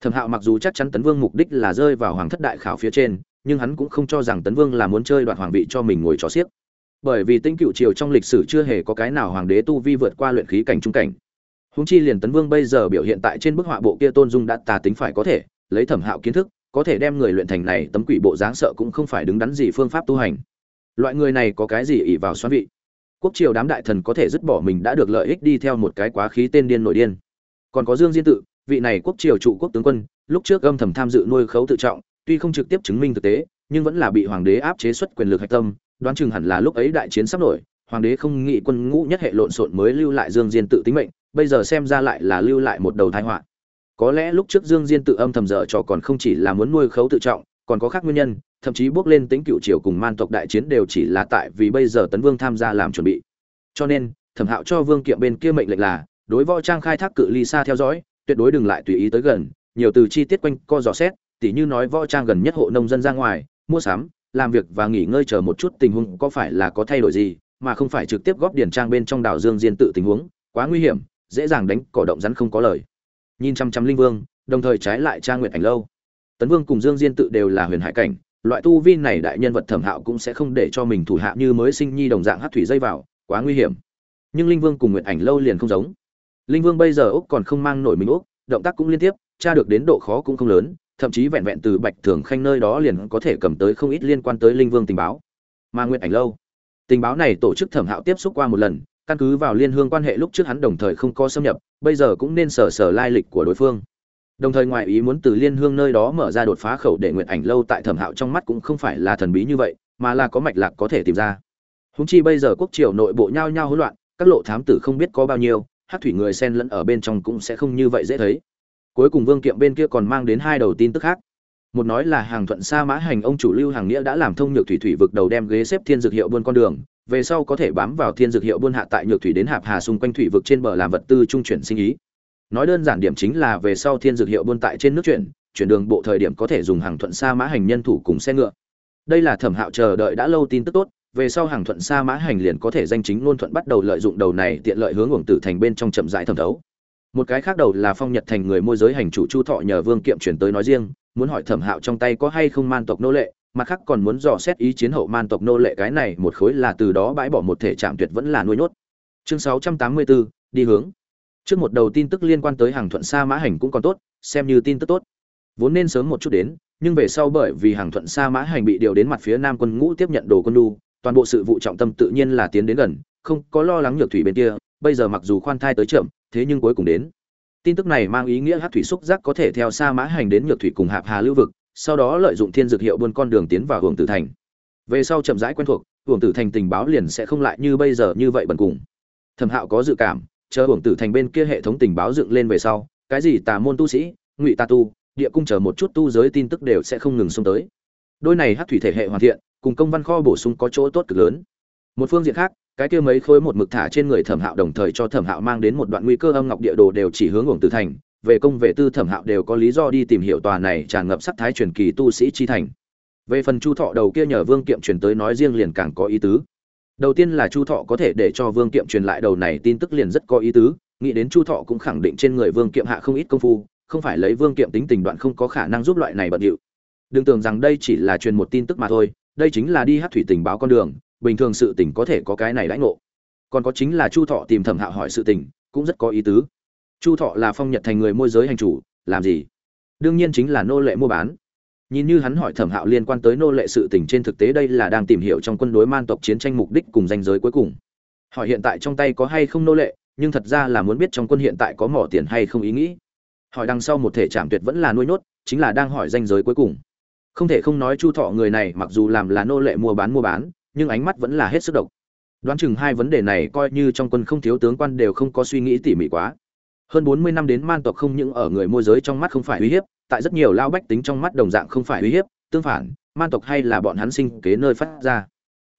Thẩm hạo mặc dù chắc chắn tấn vương mục đích là rơi vào hoàng thất đại khảo phía trên, nhưng hắn cũng không cho rằng tấn vương là muốn chơi đoạt hoàng vị cho mình ngồi trò xiếc. Bởi vì tinh cựu triều trong lịch sử chưa hề có cái nào hoàng đế tu vi vượt qua luyện khí cảnh trung cảnh. Húng chi liền tấn vương bây giờ biểu hiện tại trên bức họa bộ kia tôn dung đã tà tính phải có thể, lấy thẩm hạo kiến thức có thể đem người luyện thành này tấm quỷ bộ dáng sợ cũng không phải đứng đắn gì phương pháp tu hành. Loại người này có cái gì ỷ vào xoắn vị? Quốc triều đám đại thần có thể dứt bỏ mình đã được lợi ích đi theo một cái quá khí tên điên nội điên. Còn có dương diên tự, vị này quốc triều trụ quốc tướng quân, lúc trước âm thầm tham dự nuôi khấu tự trọng, tuy không trực tiếp chứng minh thực tế, nhưng vẫn là bị hoàng đế áp chế xuất quyền lực hạch tâm, đoán chừng hẳn là lúc ấy đại chiến sắp nổi, hoàng đế không nghĩ quân ngũ nhất hệ lộn xộn mới lưu lại dương diên tự tính mệnh, bây giờ xem ra lại là lưu lại một đầu thái họa có lẽ lúc trước dương diên tự âm thầm dở trò còn không chỉ là muốn nuôi khấu tự trọng, còn có khác nguyên nhân, thậm chí bước lên tính cựu triều cùng man tộc đại chiến đều chỉ là tại vì bây giờ tấn vương tham gia làm chuẩn bị. Cho nên, thẩm hạo cho vương kiệm bên kia mệnh lệnh là, đối võ trang khai thác cự ly xa theo dõi, tuyệt đối đừng lại tùy ý tới gần, nhiều từ chi tiết quanh co dò xét, tỉ như nói võ trang gần nhất hộ nông dân ra ngoài, mua sắm, làm việc và nghỉ ngơi chờ một chút tình huống có phải là có thay đổi gì, mà không phải trực tiếp góp điển trang bên trong đảo dương diên tự tình huống, quá nguy hiểm, dễ dàng đánh cỏ động rắn không có lời nhìn chăm chăm linh vương, đồng thời trái lại trang nguyện ảnh lâu. Tấn vương cùng dương diên tự đều là huyền hải cảnh, loại tu vi này đại nhân vật thẩm hạo cũng sẽ không để cho mình thủ hạ như mới sinh nhi đồng dạng hát thủy dây vào, quá nguy hiểm. Nhưng linh vương cùng nguyện ảnh lâu liền không giống. Linh vương bây giờ úc còn không mang nổi mình úc, động tác cũng liên tiếp, tra được đến độ khó cũng không lớn, thậm chí vẹn vẹn từ bạch thường khanh nơi đó liền có thể cầm tới không ít liên quan tới linh vương tình báo. Mà nguyện ảnh lâu, tình báo này tổ chức thẩm hạo tiếp xúc qua một lần căn cứ vào liên hương quan hệ lúc trước hắn đồng thời không có xâm nhập, bây giờ cũng nên sở sở lai lịch của đối phương. Đồng thời ngoại ý muốn từ liên hương nơi đó mở ra đột phá khẩu để nguyện ảnh lâu tại thẩm hạo trong mắt cũng không phải là thần bí như vậy, mà là có mạch lạc có thể tìm ra. Húng chi bây giờ quốc triều nội bộ nhao nhao hỗn loạn, các lộ thám tử không biết có bao nhiêu, hát thủy người sen lẫn ở bên trong cũng sẽ không như vậy dễ thấy. Cuối cùng vương kiệm bên kia còn mang đến hai đầu tin tức khác. Một nói là hàng thuận sa mã hành ông chủ lưu hàng nghĩa đã làm thông nhược thủy thủy vực đầu đem ghế xếp thiên dược hiệu buôn con đường về sau có thể bám vào thiên dược hiệu buôn hạ tại nhược thủy đến hạp hà xung quanh thủy vực trên bờ làm vật tư trung chuyển sinh ý. Nói đơn giản điểm chính là về sau thiên dược hiệu buôn tại trên nước chuyển chuyển đường bộ thời điểm có thể dùng hàng thuận xa mã hành nhân thủ cùng xe ngựa. Đây là thẩm hạo chờ đợi đã lâu tin tức tốt, về sau hàng thuận xa mã hành liền có thể danh chính ngôn thuận bắt đầu lợi dụng đầu này tiện lợi hướng uổng tử thành bên trong chậm rãi thẩm thấu. Một cái khác đầu là phong nhật thành người môi giới hành chủ chu thọ nhờ vương kiệm chuyển tới nói riêng, muốn hỏi thẩm hạo trong tay có hay không man tộc nô lệ mặt khác còn muốn dò xét ý chiến hậu man tộc nô lệ cái này một khối là từ đó bãi bỏ một thể trạm tuyệt vẫn là nuôi nhốt. Chương 684, đi hướng. Trước một đầu tin tức liên quan tới hàng thuận sa mã hành cũng còn tốt xem như tin tức tốt. Vốn nên sớm một chút đến nhưng về sau bởi vì hàng thuận sa mã hành bị điều đến mặt phía nam quân ngũ tiếp nhận đồ quân đu toàn bộ sự vụ trọng tâm tự nhiên là tiến đến gần không có lo lắng nhược thủy bên kia bây giờ mặc dù khoan thai tới chậm thế nhưng cuối cùng đến. Tin tức này mang ý nghĩa hắc thủy xúc giác có thể theo sa mã hành đến nhược thủy cùng hạp hà lưu vực sau đó lợi dụng thiên dược hiệu buôn con đường tiến vào hưởng tử thành. Về sau chậm rãi quen thuộc, hưởng tử thành tình báo liền sẽ không lại như bây giờ như vậy bần cùng. Thẩm hạo có dự cảm, chờ hưởng tử thành bên kia hệ thống tình báo dựng lên về sau, cái gì tà môn tu sĩ, ngụy tà tu, địa cung chờ một chút tu giới tin tức đều sẽ không ngừng xông tới. Đôi này hát thủy thể hệ hoàn thiện, cùng công văn kho bổ sung có chỗ tốt cực lớn. Một phương diện khác, cái kia mấy khối một mực thả trên người thẩm hạo đồng thời cho thẩm hạo mang đến một đoạn nguy cơ âm ngọc địa đồ đều chỉ hướng uổng tử thành về công về tư thẩm hạo đều có lý do đi tìm hiểu tòa này tràn ngập sắc thái truyền kỳ tu sĩ chi thành. Về phần chu thọ đầu kia nhờ vương kiệm truyền tới nói riêng liền càng có ý tứ. Đầu tiên là chu thọ có thể để cho vương kiệm truyền lại đầu này tin tức liền rất có ý tứ, nghĩ đến chu thọ cũng khẳng định trên người vương kiệm hạ không ít công phu, không phải lấy vương kiệm tính tình đoạn không có khả năng giúp loại này bận điệu. Đừng tưởng rằng đây chỉ là truyền một tin tức mà thôi, đây chính là đi hát thủy tình báo con đường, bình thường sự tình có thể có cái này lãnh ngộ. Còn có chính là chu thọ tìm thẩm hạo hỏi sự tình, cũng rất có ý tứ chu thọ là phong nhật thành người môi giới hành chủ, làm gì? Đương nhiên chính là nô lệ mua bán. Nhìn như hắn hỏi thẩm hạo liên quan tới nô lệ sự tình trên thực tế đây là đang tìm hiểu trong quân đối man tộc chiến tranh mục đích cùng danh giới cuối cùng. Hỏi hiện tại trong tay có hay không nô lệ, nhưng thật ra là muốn biết trong quân hiện tại có mỏ tiền hay không ý nghĩ. Hỏi đằng sau một thể trạm tuyệt vẫn là nuôi nhốt, chính là đang hỏi danh giới cuối cùng. Không thể không nói chu thọ người này mặc dù làm là nô lệ mua bán mua bán, nhưng ánh mắt vẫn là hết sức độc. Đoán chừng hai vấn đề này coi như trong quân không thiếu tướng quan đều không có suy nghĩ tỉ mỉ quá hơn bốn mươi năm đến man tộc không những ở người môi giới trong mắt không phải uy hiếp, tại rất nhiều lao bách tính trong mắt đồng dạng không phải uy hiếp, tương phản, man tộc hay là bọn hắn sinh kế nơi phát ra.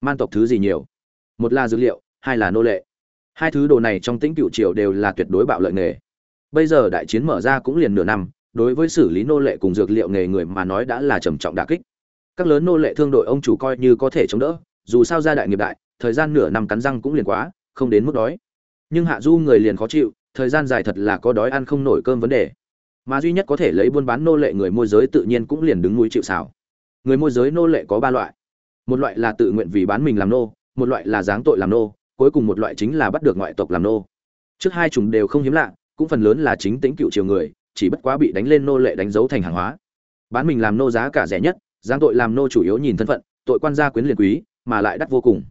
Man tộc thứ gì nhiều? Một là dữ liệu, hai là nô lệ. Hai thứ đồ này trong tĩnh cựu triều đều là tuyệt đối bạo lợi nghề. Bây giờ đại chiến mở ra cũng liền nửa năm, đối với xử lý nô lệ cùng dược liệu nghề người mà nói đã là trầm trọng đả kích. Các lớn nô lệ thương đội ông chủ coi như có thể chống đỡ, dù sao gia đại nghiệp đại, thời gian nửa năm cắn răng cũng liền quá, không đến mức đói. Nhưng hạ du người liền khó chịu thời gian dài thật là có đói ăn không nổi cơm vấn đề. Mà duy nhất có thể lấy buôn bán nô lệ người môi giới tự nhiên cũng liền đứng núi chịu xảo người môi giới nô lệ có ba loại. Một loại là tự nguyện vì bán mình làm nô, một loại là giáng tội làm nô, cuối cùng một loại chính là bắt được ngoại tộc làm nô. Trước hai chủng đều không hiếm lạ, cũng phần lớn là chính tính cựu triều người, chỉ bất quá bị đánh lên nô lệ đánh dấu thành hàng hóa. Bán mình làm nô giá cả rẻ nhất, giáng tội làm nô chủ yếu nhìn thân phận, tội quan gia quyến liền quý, mà lại đắt vô cùng.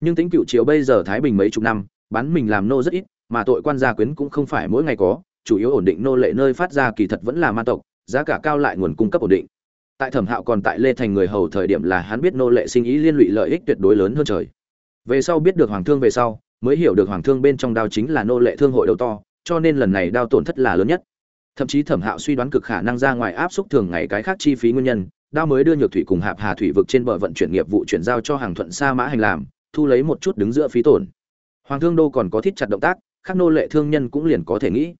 Nhưng tính cựu triều bây giờ thái bình mấy chục năm, bán mình làm nô rất ít mà tội quan gia quyến cũng không phải mỗi ngày có, chủ yếu ổn định nô lệ nơi phát ra kỳ thật vẫn là ma tộc, giá cả cao lại nguồn cung cấp ổn định. Tại thẩm hạo còn tại lê thành người hầu thời điểm là hắn biết nô lệ sinh ý liên lụy lợi ích tuyệt đối lớn hơn trời. Về sau biết được hoàng thương về sau, mới hiểu được hoàng thương bên trong đao chính là nô lệ thương hội đầu to, cho nên lần này đao tổn thất là lớn nhất. Thậm chí thẩm hạo suy đoán cực khả năng ra ngoài áp xúc thường ngày cái khác chi phí nguyên nhân, đao mới đưa nhược thủy cùng hạp hà thủy vực trên bờ vận chuyển nghiệp vụ chuyển giao cho hàng thuận sa mã hành làm, thu lấy một chút đứng giữa phí tổn. Hoàng thương đô còn có thiết chặt động tác khác nô lệ thương nhân cũng liền có thể nghĩ.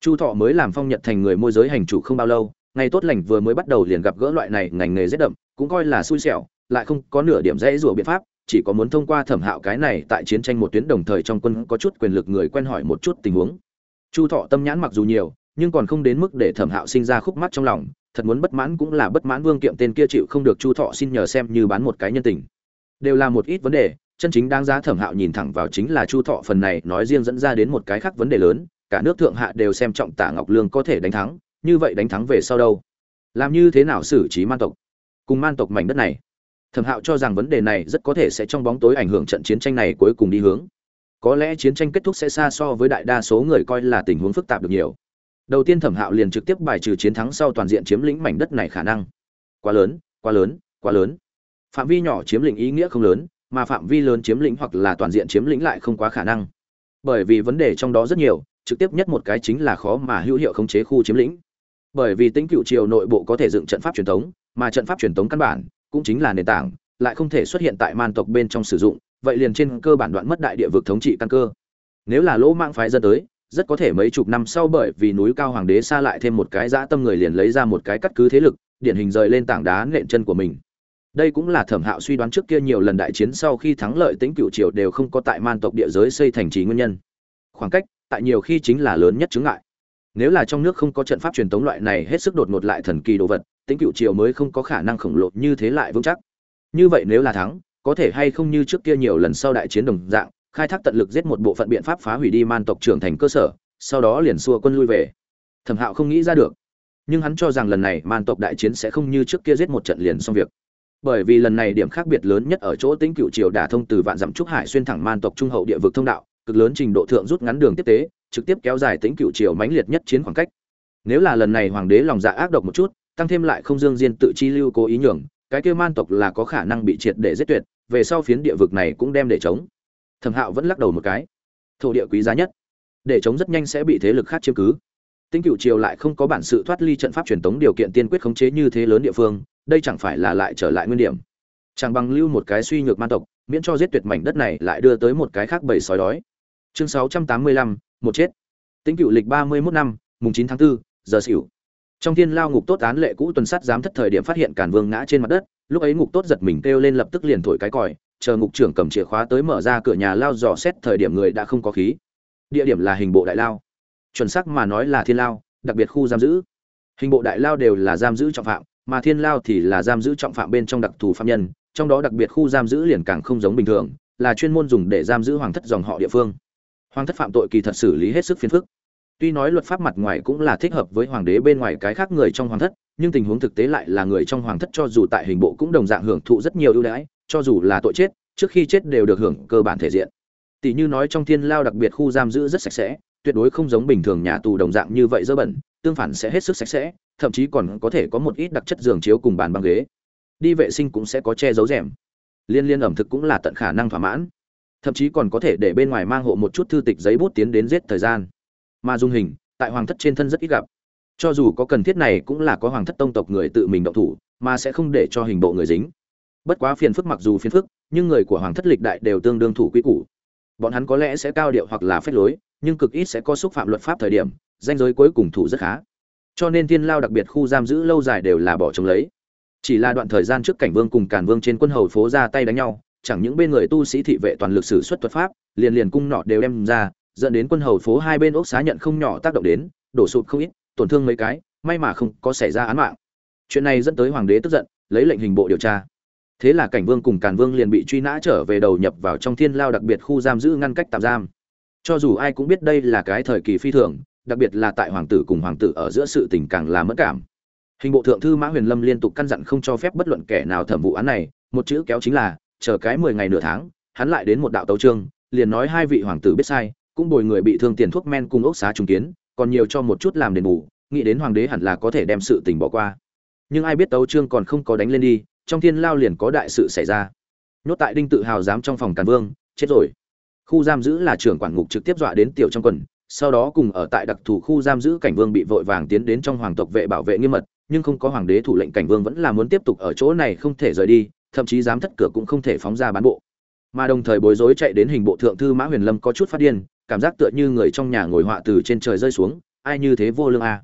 Chu thọ mới làm phong nhật thành người môi giới hành chủ không bao lâu, ngày tốt lành vừa mới bắt đầu liền gặp gỡ loại này ngành nghề rét đậm, cũng coi là xui xẻo, lại không có nửa điểm dễ rủa biện pháp, chỉ có muốn thông qua thẩm hạo cái này tại chiến tranh một tuyến đồng thời trong quân có chút quyền lực người quen hỏi một chút tình huống. Chu thọ tâm nhãn mặc dù nhiều, nhưng còn không đến mức để thẩm hạo sinh ra khúc mắt trong lòng, thật muốn bất mãn cũng là bất mãn vương kiệm tên kia chịu không được chu thọ xin nhờ xem như bán một cái nhân tình. Đều là một ít vấn đề chân chính đáng giá thẩm hạo nhìn thẳng vào chính là chu thọ phần này, nói riêng dẫn ra đến một cái khác vấn đề lớn, cả nước thượng hạ đều xem trọng tả ngọc lương có thể đánh thắng, như vậy đánh thắng về sau đâu? Làm như thế nào xử trí man tộc? Cùng man tộc mảnh đất này, thẩm hạo cho rằng vấn đề này rất có thể sẽ trong bóng tối ảnh hưởng trận chiến tranh này cuối cùng đi hướng. Có lẽ chiến tranh kết thúc sẽ xa so với đại đa số người coi là tình huống phức tạp được nhiều. Đầu tiên thẩm hạo liền trực tiếp bài trừ chiến thắng sau toàn diện chiếm lĩnh mảnh đất này khả năng. Quá lớn quá lớn quá lớn. Phạm vi nhỏ chiếm lĩnh ý nghĩa không lớn mà phạm vi lớn chiếm lĩnh hoặc là toàn diện chiếm lĩnh lại không quá khả năng. Bởi vì vấn đề trong đó rất nhiều, trực tiếp nhất một cái chính là khó mà hữu hiệu khống chế khu chiếm lĩnh. Bởi vì tính cựu triều nội bộ có thể dựng trận pháp truyền thống, mà trận pháp truyền thống căn bản cũng chính là nền tảng, lại không thể xuất hiện tại man tộc bên trong sử dụng, vậy liền trên cơ bản đoạn mất đại địa vực thống trị căn cơ. Nếu là lỗ mạng phái dân tới, rất có thể mấy chục năm sau bởi vì núi cao hoàng đế xa lại thêm một cái dã tâm người liền lấy ra một cái cắt cứ thế lực, điển hình rời lên tảng đá nện chân của mình đây cũng là thẩm hạo suy đoán trước kia nhiều lần đại chiến sau khi thắng lợi tính cựu triều đều không có tại man tộc địa giới xây thành trì nguyên nhân. Khoảng cách, tại nhiều khi chính là lớn nhất chứng ngại. Nếu là trong nước không có trận pháp truyền thống loại này hết sức đột ngột lại thần kỳ đồ vật tính cựu triều mới không có khả năng khổng lồ như thế lại vững chắc. Như vậy nếu là thắng, có thể hay không như trước kia nhiều lần sau đại chiến đồng dạng, khai thác tận lực giết một bộ phận biện pháp phá hủy đi man tộc trưởng thành cơ sở, sau đó liền xua quân lui về. Thẩm hạo không nghĩ ra được. Nhưng hắn cho rằng lần này man tộc đại chiến sẽ không như trước kia giết một trận liền xong việc bởi vì lần này điểm khác biệt lớn nhất ở chỗ tính cựu triều đả thông từ vạn dặm trúc hải xuyên thẳng man tộc trung hậu địa vực thông đạo, cực lớn trình độ thượng rút ngắn đường tiếp tế, trực tiếp kéo dài tính cựu triều mãnh liệt nhất chiến khoảng cách. Nếu là lần này hoàng đế lòng dạ ác độc một chút, tăng thêm lại không dương diên tự chi lưu cố ý nhường, cái kia man tộc là có khả năng bị triệt để giết tuyệt, về sau phiến địa vực này cũng đem để chống. Thẩm hạo vẫn lắc đầu một cái. Thổ địa quý giá nhất. Để chống rất nhanh sẽ bị thế lực khác chiếm cứ. Tinh cựu triều lại không có bản sự thoát ly trận pháp truyền thống điều kiện tiên quyết khống chế như thế lớn địa phương đây chẳng phải là lại trở lại nguyên điểm. Chẳng bằng lưu một cái suy nhược man tộc miễn cho giết tuyệt mảnh đất này lại đưa tới một cái khác bầy sói đói. Chương sáu trăm tám mươi lăm một chết. Tính cựu lịch ba mươi 31 năm mùng chín tháng 4, giờ xỉu. Trong thiên lao ngục tốt án lệ cũ tuần sát giám thất thời điểm phát hiện cản vương ngã trên mặt đất lúc ấy ngục tốt giật mình kêu lên lập tức liền thổi cái còi chờ ngục trưởng cầm chìa khóa tới mở ra cửa nhà lao dò xét thời điểm người đã không có khí. Địa điểm là hình bộ đại lao. Chuẩn xác mà nói là thiên lao đặc biệt khu giam giữ. Hình bộ đại lao đều là giam giữ trọng phạm mà thiên lao thì là giam giữ trọng phạm bên trong đặc thù phạm nhân, trong đó đặc biệt khu giam giữ liền càng không giống bình thường, là chuyên môn dùng để giam giữ hoàng thất dòng họ địa phương. Hoàng thất phạm tội kỳ thật xử lý hết sức phiền phức. Tuy nói luật pháp mặt ngoài cũng là thích hợp với hoàng đế bên ngoài cái khác người trong hoàng thất, nhưng tình huống thực tế lại là người trong hoàng thất cho dù tại hình bộ cũng đồng dạng hưởng thụ rất nhiều ưu đãi, cho dù là tội chết, trước khi chết đều được hưởng cơ bản thể diện. Tỷ như nói trong thiên lao đặc biệt khu giam giữ rất sạch sẽ tuyệt đối không giống bình thường nhà tù đồng dạng như vậy dơ bẩn, tương phản sẽ hết sức sạch sẽ, thậm chí còn có thể có một ít đặc chất giường chiếu cùng bàn băng ghế. Đi vệ sinh cũng sẽ có che giấu rèm. Liên liên ẩm thực cũng là tận khả năng thỏa mãn. Thậm chí còn có thể để bên ngoài mang hộ một chút thư tịch giấy bút tiến đến giết thời gian. Mà dung hình, tại hoàng thất trên thân rất ít gặp. Cho dù có cần thiết này cũng là có hoàng thất tông tộc người tự mình động thủ, mà sẽ không để cho hình bộ người dính. Bất quá phiền phức mặc dù phiền phức, nhưng người của hoàng thất lịch đại đều tương đương thủ quy củ. Bọn hắn có lẽ sẽ cao điệu hoặc là phép lối nhưng cực ít sẽ có xúc phạm luật pháp thời điểm, danh giới cuối cùng thủ rất khá. Cho nên thiên lao đặc biệt khu giam giữ lâu dài đều là bỏ trống lấy. Chỉ là đoạn thời gian trước cảnh vương cùng càn vương trên quân hầu phố ra tay đánh nhau, chẳng những bên người tu sĩ thị vệ toàn lực sử xuất thuật pháp, liền liền cung nọ đều đem ra, dẫn đến quân hầu phố hai bên ốc xá nhận không nhỏ tác động đến, đổ sụt không ít, tổn thương mấy cái, may mà không có xảy ra án mạng. Chuyện này dẫn tới hoàng đế tức giận, lấy lệnh hình bộ điều tra. Thế là cảnh vương cùng càn vương liền bị truy nã trở về đầu nhập vào trong thiên lao đặc biệt khu giam giữ ngăn cách tạm giam cho dù ai cũng biết đây là cái thời kỳ phi thường, đặc biệt là tại hoàng tử cùng hoàng tử ở giữa sự tình càng là mất cảm. Hình bộ thượng thư mã huyền lâm liên tục căn dặn không cho phép bất luận kẻ nào thẩm vụ án này, một chữ kéo chính là, chờ cái mười ngày nửa tháng, hắn lại đến một đạo tấu trương liền nói hai vị hoàng tử biết sai, cũng bồi người bị thương tiền thuốc men cùng ốc xá trùng kiến, còn nhiều cho một chút làm đền bù, nghĩ đến hoàng đế hẳn là có thể đem sự tình bỏ qua. Nhưng ai biết tấu trương còn không có đánh lên đi, trong thiên lao liền có đại sự xảy ra. Nhốt tại đinh tự hào giám trong phòng càn vương, chết rồi khu giam giữ là trưởng quản ngục trực tiếp dọa đến tiểu trong quần, sau đó cùng ở tại đặc thù khu giam giữ cảnh vương bị vội vàng tiến đến trong hoàng tộc vệ bảo vệ nghiêm mật, nhưng không có hoàng đế thủ lệnh cảnh vương vẫn là muốn tiếp tục ở chỗ này không thể rời đi, thậm chí dám thất cửa cũng không thể phóng ra bán bộ. Mà đồng thời bối rối chạy đến hình bộ thượng thư mã huyền lâm có chút phát điên, cảm giác tựa như người trong nhà ngồi họa từ trên trời rơi xuống, ai như thế vô lương a?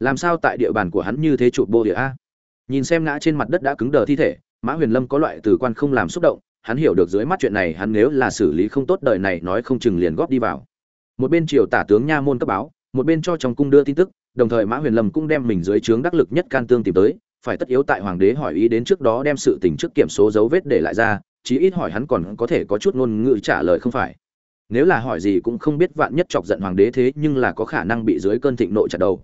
Làm sao tại địa bàn của hắn như thế chụp bộ địa a? Nhìn xem ngã trên mặt đất đã cứng đờ thi thể, mã huyền lâm có loại từ quan không làm xúc động hắn hiểu được dưới mắt chuyện này, hắn nếu là xử lý không tốt đời này, nói không chừng liền góp đi vào. Một bên triều tả tướng nha môn cấp báo, một bên cho trong cung đưa tin tức, đồng thời mã huyền lâm cũng đem mình dưới trướng đắc lực nhất can tương tìm tới, phải tất yếu tại hoàng đế hỏi ý đến trước đó đem sự tình trước kiểm số dấu vết để lại ra, chí ít hỏi hắn còn có thể có chút ngôn ngữ trả lời không phải. Nếu là hỏi gì cũng không biết vạn nhất chọc giận hoàng đế thế, nhưng là có khả năng bị dưới cơn thịnh nộ chặt đầu.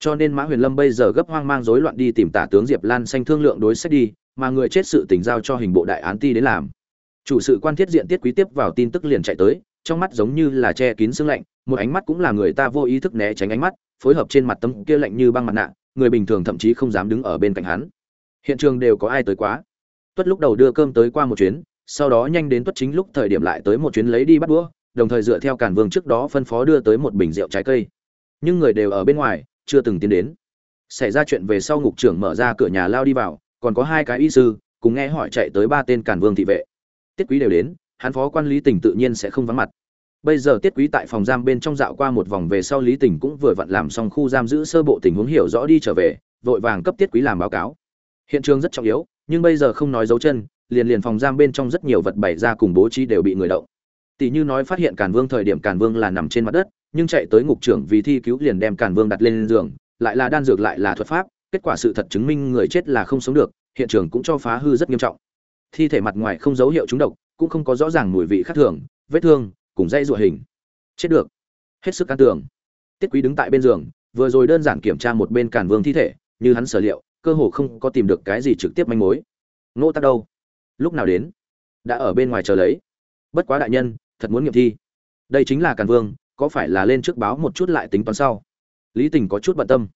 Cho nên mã huyền lâm bây giờ gấp hoang mang rối loạn đi tìm tả tướng diệp lan xanh thương lượng đối sách đi, mà người chết sự tình giao cho hình bộ đại án ti đến làm chủ sự quan thiết diện tiết quý tiếp vào tin tức liền chạy tới, trong mắt giống như là che kín sương lạnh, một ánh mắt cũng là người ta vô ý thức né tránh ánh mắt, phối hợp trên mặt tấm kia lạnh như băng mặt nạ, người bình thường thậm chí không dám đứng ở bên cạnh hắn. Hiện trường đều có ai tới quá? Tuất lúc đầu đưa cơm tới qua một chuyến, sau đó nhanh đến tuất chính lúc thời điểm lại tới một chuyến lấy đi bắt đũa, đồng thời dựa theo cản vương trước đó phân phó đưa tới một bình rượu trái cây. Nhưng người đều ở bên ngoài, chưa từng tiến đến. Xảy ra chuyện về sau ngục trưởng mở ra cửa nhà lao đi vào, còn có hai cái y sư, cùng nghe hỏi chạy tới ba tên cản vương thị vệ tiết quý đều đến, hắn phó quan lý tình tự nhiên sẽ không vắng mặt. Bây giờ tiết quý tại phòng giam bên trong dạo qua một vòng về sau lý tình cũng vừa vặn làm xong khu giam giữ sơ bộ tình huống hiểu rõ đi trở về, vội vàng cấp tiết quý làm báo cáo. Hiện trường rất trọng yếu, nhưng bây giờ không nói dấu chân, liền liền phòng giam bên trong rất nhiều vật bày ra cùng bố trí đều bị người động. Tỷ như nói phát hiện càn vương thời điểm càn vương là nằm trên mặt đất, nhưng chạy tới ngục trưởng vì thi cứu liền đem càn vương đặt lên giường, lại là đan dược lại là thuật pháp, kết quả sự thật chứng minh người chết là không sống được, hiện trường cũng cho phá hư rất nghiêm trọng thi thể mặt ngoài không dấu hiệu trúng độc, cũng không có rõ ràng mùi vị khác thường, vết thương, cùng dây rụa hình. Chết được. Hết sức can tưởng tiết quý đứng tại bên giường, vừa rồi đơn giản kiểm tra một bên càn vương thi thể, như hắn sở liệu, cơ hồ không có tìm được cái gì trực tiếp manh mối. Ngô tắc đâu? Lúc nào đến? Đã ở bên ngoài chờ lấy. Bất quá đại nhân, thật muốn nghiệm thi. Đây chính là càn vương, có phải là lên trước báo một chút lại tính toán sau? Lý tình có chút bận tâm.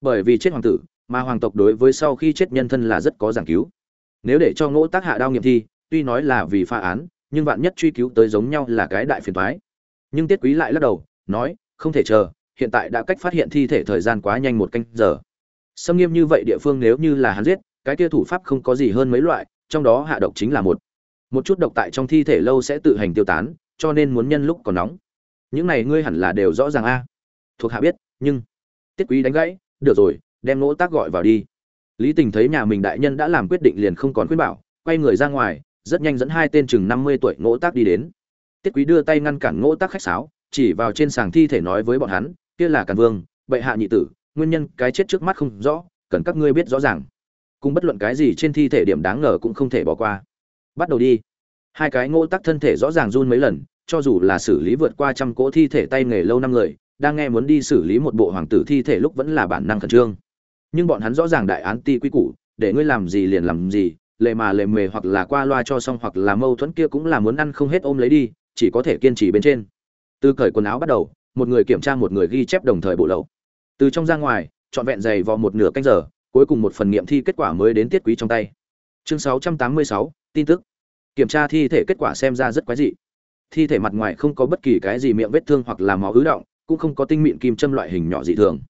Bởi vì chết hoàng tử, mà hoàng tộc đối với sau khi chết nhân thân là rất có giảng cứu nếu để cho ngỗ tác hạ đao nghiệm thi, tuy nói là vì pha án, nhưng vạn nhất truy cứu tới giống nhau là cái đại phiền thoái nhưng tiết quý lại lắc đầu, nói, không thể chờ, hiện tại đã cách phát hiện thi thể thời gian quá nhanh một canh giờ. Xâm nghiêm như vậy địa phương nếu như là hắn giết, cái kia thủ pháp không có gì hơn mấy loại, trong đó hạ độc chính là một. Một chút độc tại trong thi thể lâu sẽ tự hành tiêu tán, cho nên muốn nhân lúc còn nóng. Những này ngươi hẳn là đều rõ ràng a. Thuộc hạ biết, nhưng tiết quý đánh gãy, được rồi, đem nỗ tác gọi vào đi lý tình thấy nhà mình đại nhân đã làm quyết định liền không còn khuyên bảo, quay người ra ngoài, rất nhanh dẫn hai tên chừng năm mươi tuổi ngỗ tác đi đến. Tiết quý đưa tay ngăn cản ngỗ tác khách sáo, chỉ vào trên sàng thi thể nói với bọn hắn, kia là càn vương, bệ hạ nhị tử, nguyên nhân cái chết trước mắt không rõ, cần các ngươi biết rõ ràng. Cùng bất luận cái gì trên thi thể điểm đáng ngờ cũng không thể bỏ qua. Bắt đầu đi. Hai cái ngỗ tác thân thể rõ ràng run mấy lần, cho dù là xử lý vượt qua trăm cỗ thi thể tay nghề lâu năm người, đang nghe muốn đi xử lý một bộ hoàng tử thi thể lúc vẫn là bản năng khẩn trương nhưng bọn hắn rõ ràng đại án ti quy củ để ngươi làm gì liền làm gì lệ mà lệ mề hoặc là qua loa cho xong hoặc là mâu thuẫn kia cũng là muốn ăn không hết ôm lấy đi chỉ có thể kiên trì bên trên. Từ cởi quần áo bắt đầu một người kiểm tra một người ghi chép đồng thời bộ lậu. Từ trong ra ngoài trọn vẹn dày vào một nửa canh giờ cuối cùng một phần nghiệm thi kết quả mới đến tiết quý trong tay. Chương 686, tin tức. Kiểm tra thi thể kết quả xem ra rất quái dị. Thi thể mặt ngoài không có bất kỳ cái gì miệng vết thương hoặc là máu ứ động cũng không có tinh mịn kim châm loại hình nhỏ dị thường.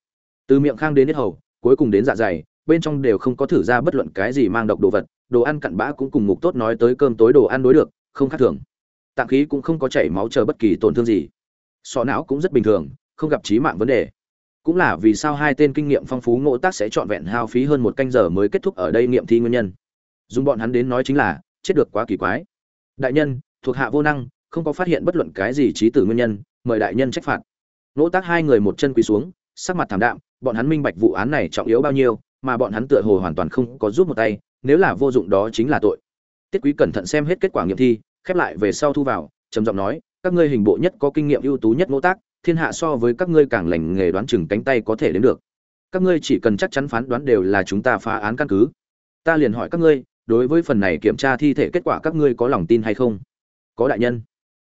Từ miệng khang đến hết hầu cuối cùng đến dạ dày, bên trong đều không có thử ra bất luận cái gì mang độc đồ vật, đồ ăn cặn bã cũng cùng ngục tốt nói tới cơm tối đồ ăn đối được, không khác thường. Tạng khí cũng không có chảy máu chờ bất kỳ tổn thương gì. Sọ não cũng rất bình thường, không gặp trí mạng vấn đề. Cũng là vì sao hai tên kinh nghiệm phong phú ngộ tác sẽ trọn vẹn hao phí hơn một canh giờ mới kết thúc ở đây nghiệm thi nguyên nhân. Dùng bọn hắn đến nói chính là, chết được quá kỳ quái. Đại nhân, thuộc hạ vô năng, không có phát hiện bất luận cái gì trí tử nguyên nhân, mời đại nhân trách phạt. Ngộ tác hai người một chân quỳ xuống, sắc mặt thảm đạm bọn hắn minh bạch vụ án này trọng yếu bao nhiêu, mà bọn hắn tựa hồ hoàn toàn không có giúp một tay, nếu là vô dụng đó chính là tội. Tiết quý cẩn thận xem hết kết quả nghiệm thi, khép lại về sau thu vào, trầm giọng nói, các ngươi hình bộ nhất có kinh nghiệm ưu tú nhất ngũ tác, thiên hạ so với các ngươi càng lành nghề đoán chừng cánh tay có thể đến được. Các ngươi chỉ cần chắc chắn phán đoán đều là chúng ta phá án căn cứ. Ta liền hỏi các ngươi, đối với phần này kiểm tra thi thể kết quả các ngươi có lòng tin hay không? Có đại nhân.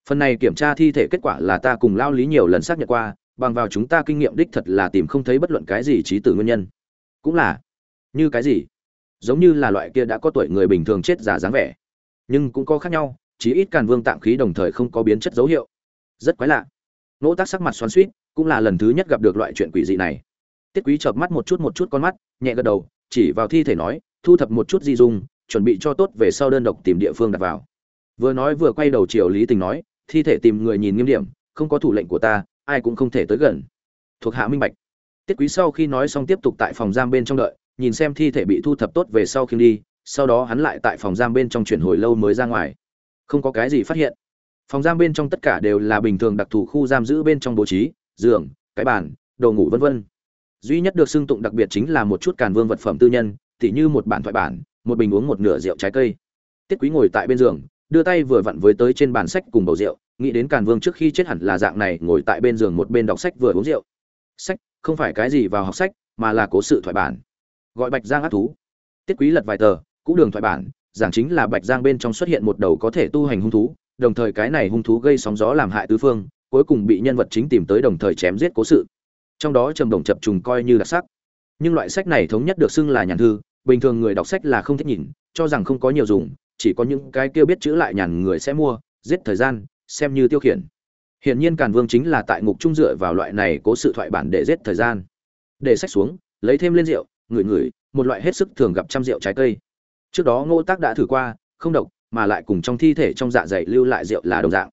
Phần này kiểm tra thi thể kết quả là ta cùng lao lý nhiều lần xác nhận qua bằng vào chúng ta kinh nghiệm đích thật là tìm không thấy bất luận cái gì trí tử nguyên nhân. Cũng là, như cái gì? Giống như là loại kia đã có tuổi người bình thường chết giả dáng vẻ. Nhưng cũng có khác nhau, chí ít càn vương tạm khí đồng thời không có biến chất dấu hiệu. Rất quái lạ. Nỗ tác sắc mặt xoắn suýt cũng là lần thứ nhất gặp được loại chuyện quỷ dị này. Tiết quý chợp mắt một chút một chút con mắt, nhẹ gật đầu, chỉ vào thi thể nói, thu thập một chút di dung, chuẩn bị cho tốt về sau đơn độc tìm địa phương đặt vào. Vừa nói vừa quay đầu chiều lý tình nói, thi thể tìm người nhìn nghiêm điểm, không có thủ lệnh của ta ai cũng không thể tới gần. Thuộc hạ minh bạch. Tiết quý sau khi nói xong tiếp tục tại phòng giam bên trong đợi, nhìn xem thi thể bị thu thập tốt về sau khi đi, sau đó hắn lại tại phòng giam bên trong chuyển hồi lâu mới ra ngoài. Không có cái gì phát hiện. Phòng giam bên trong tất cả đều là bình thường đặc thù khu giam giữ bên trong bố trí, giường, cái bàn, đồ ngủ vân vân. Duy nhất được xưng tụng đặc biệt chính là một chút càn vương vật phẩm tư nhân, tỉ như một bản thoại bản, một bình uống một nửa rượu trái cây. Tiết quý ngồi tại bên giường, đưa tay vừa vặn với tới trên bàn sách cùng bầu rượu nghĩ đến càn vương trước khi chết hẳn là dạng này, ngồi tại bên giường một bên đọc sách vừa uống rượu. Sách, không phải cái gì vào học sách, mà là cố sự thoại bản. Gọi bạch giang ác thú. Tiết quý lật vài tờ, cũ đường thoại bản, giảng chính là bạch giang bên trong xuất hiện một đầu có thể tu hành hung thú, đồng thời cái này hung thú gây sóng gió làm hại tứ phương, cuối cùng bị nhân vật chính tìm tới đồng thời chém giết cố sự. Trong đó trầm đồng chập trùng coi như đặc sắc. Nhưng loại sách này thống nhất được xưng là nhàn thư, bình thường người đọc sách là không thích nhìn, cho rằng không có nhiều dùng, chỉ có những cái kia biết chữ lại nhàn người sẽ mua, giết thời gian xem như tiêu khiển. Hiển nhiên càn vương chính là tại ngục trung dựa vào loại này cố sự thoại bản để giết thời gian. Để sách xuống, lấy thêm lên rượu, ngửi ngửi, một loại hết sức thường gặp trăm rượu trái cây. Trước đó ngô tác đã thử qua, không độc, mà lại cùng trong thi thể trong dạ dày lưu lại rượu là đồng dạng.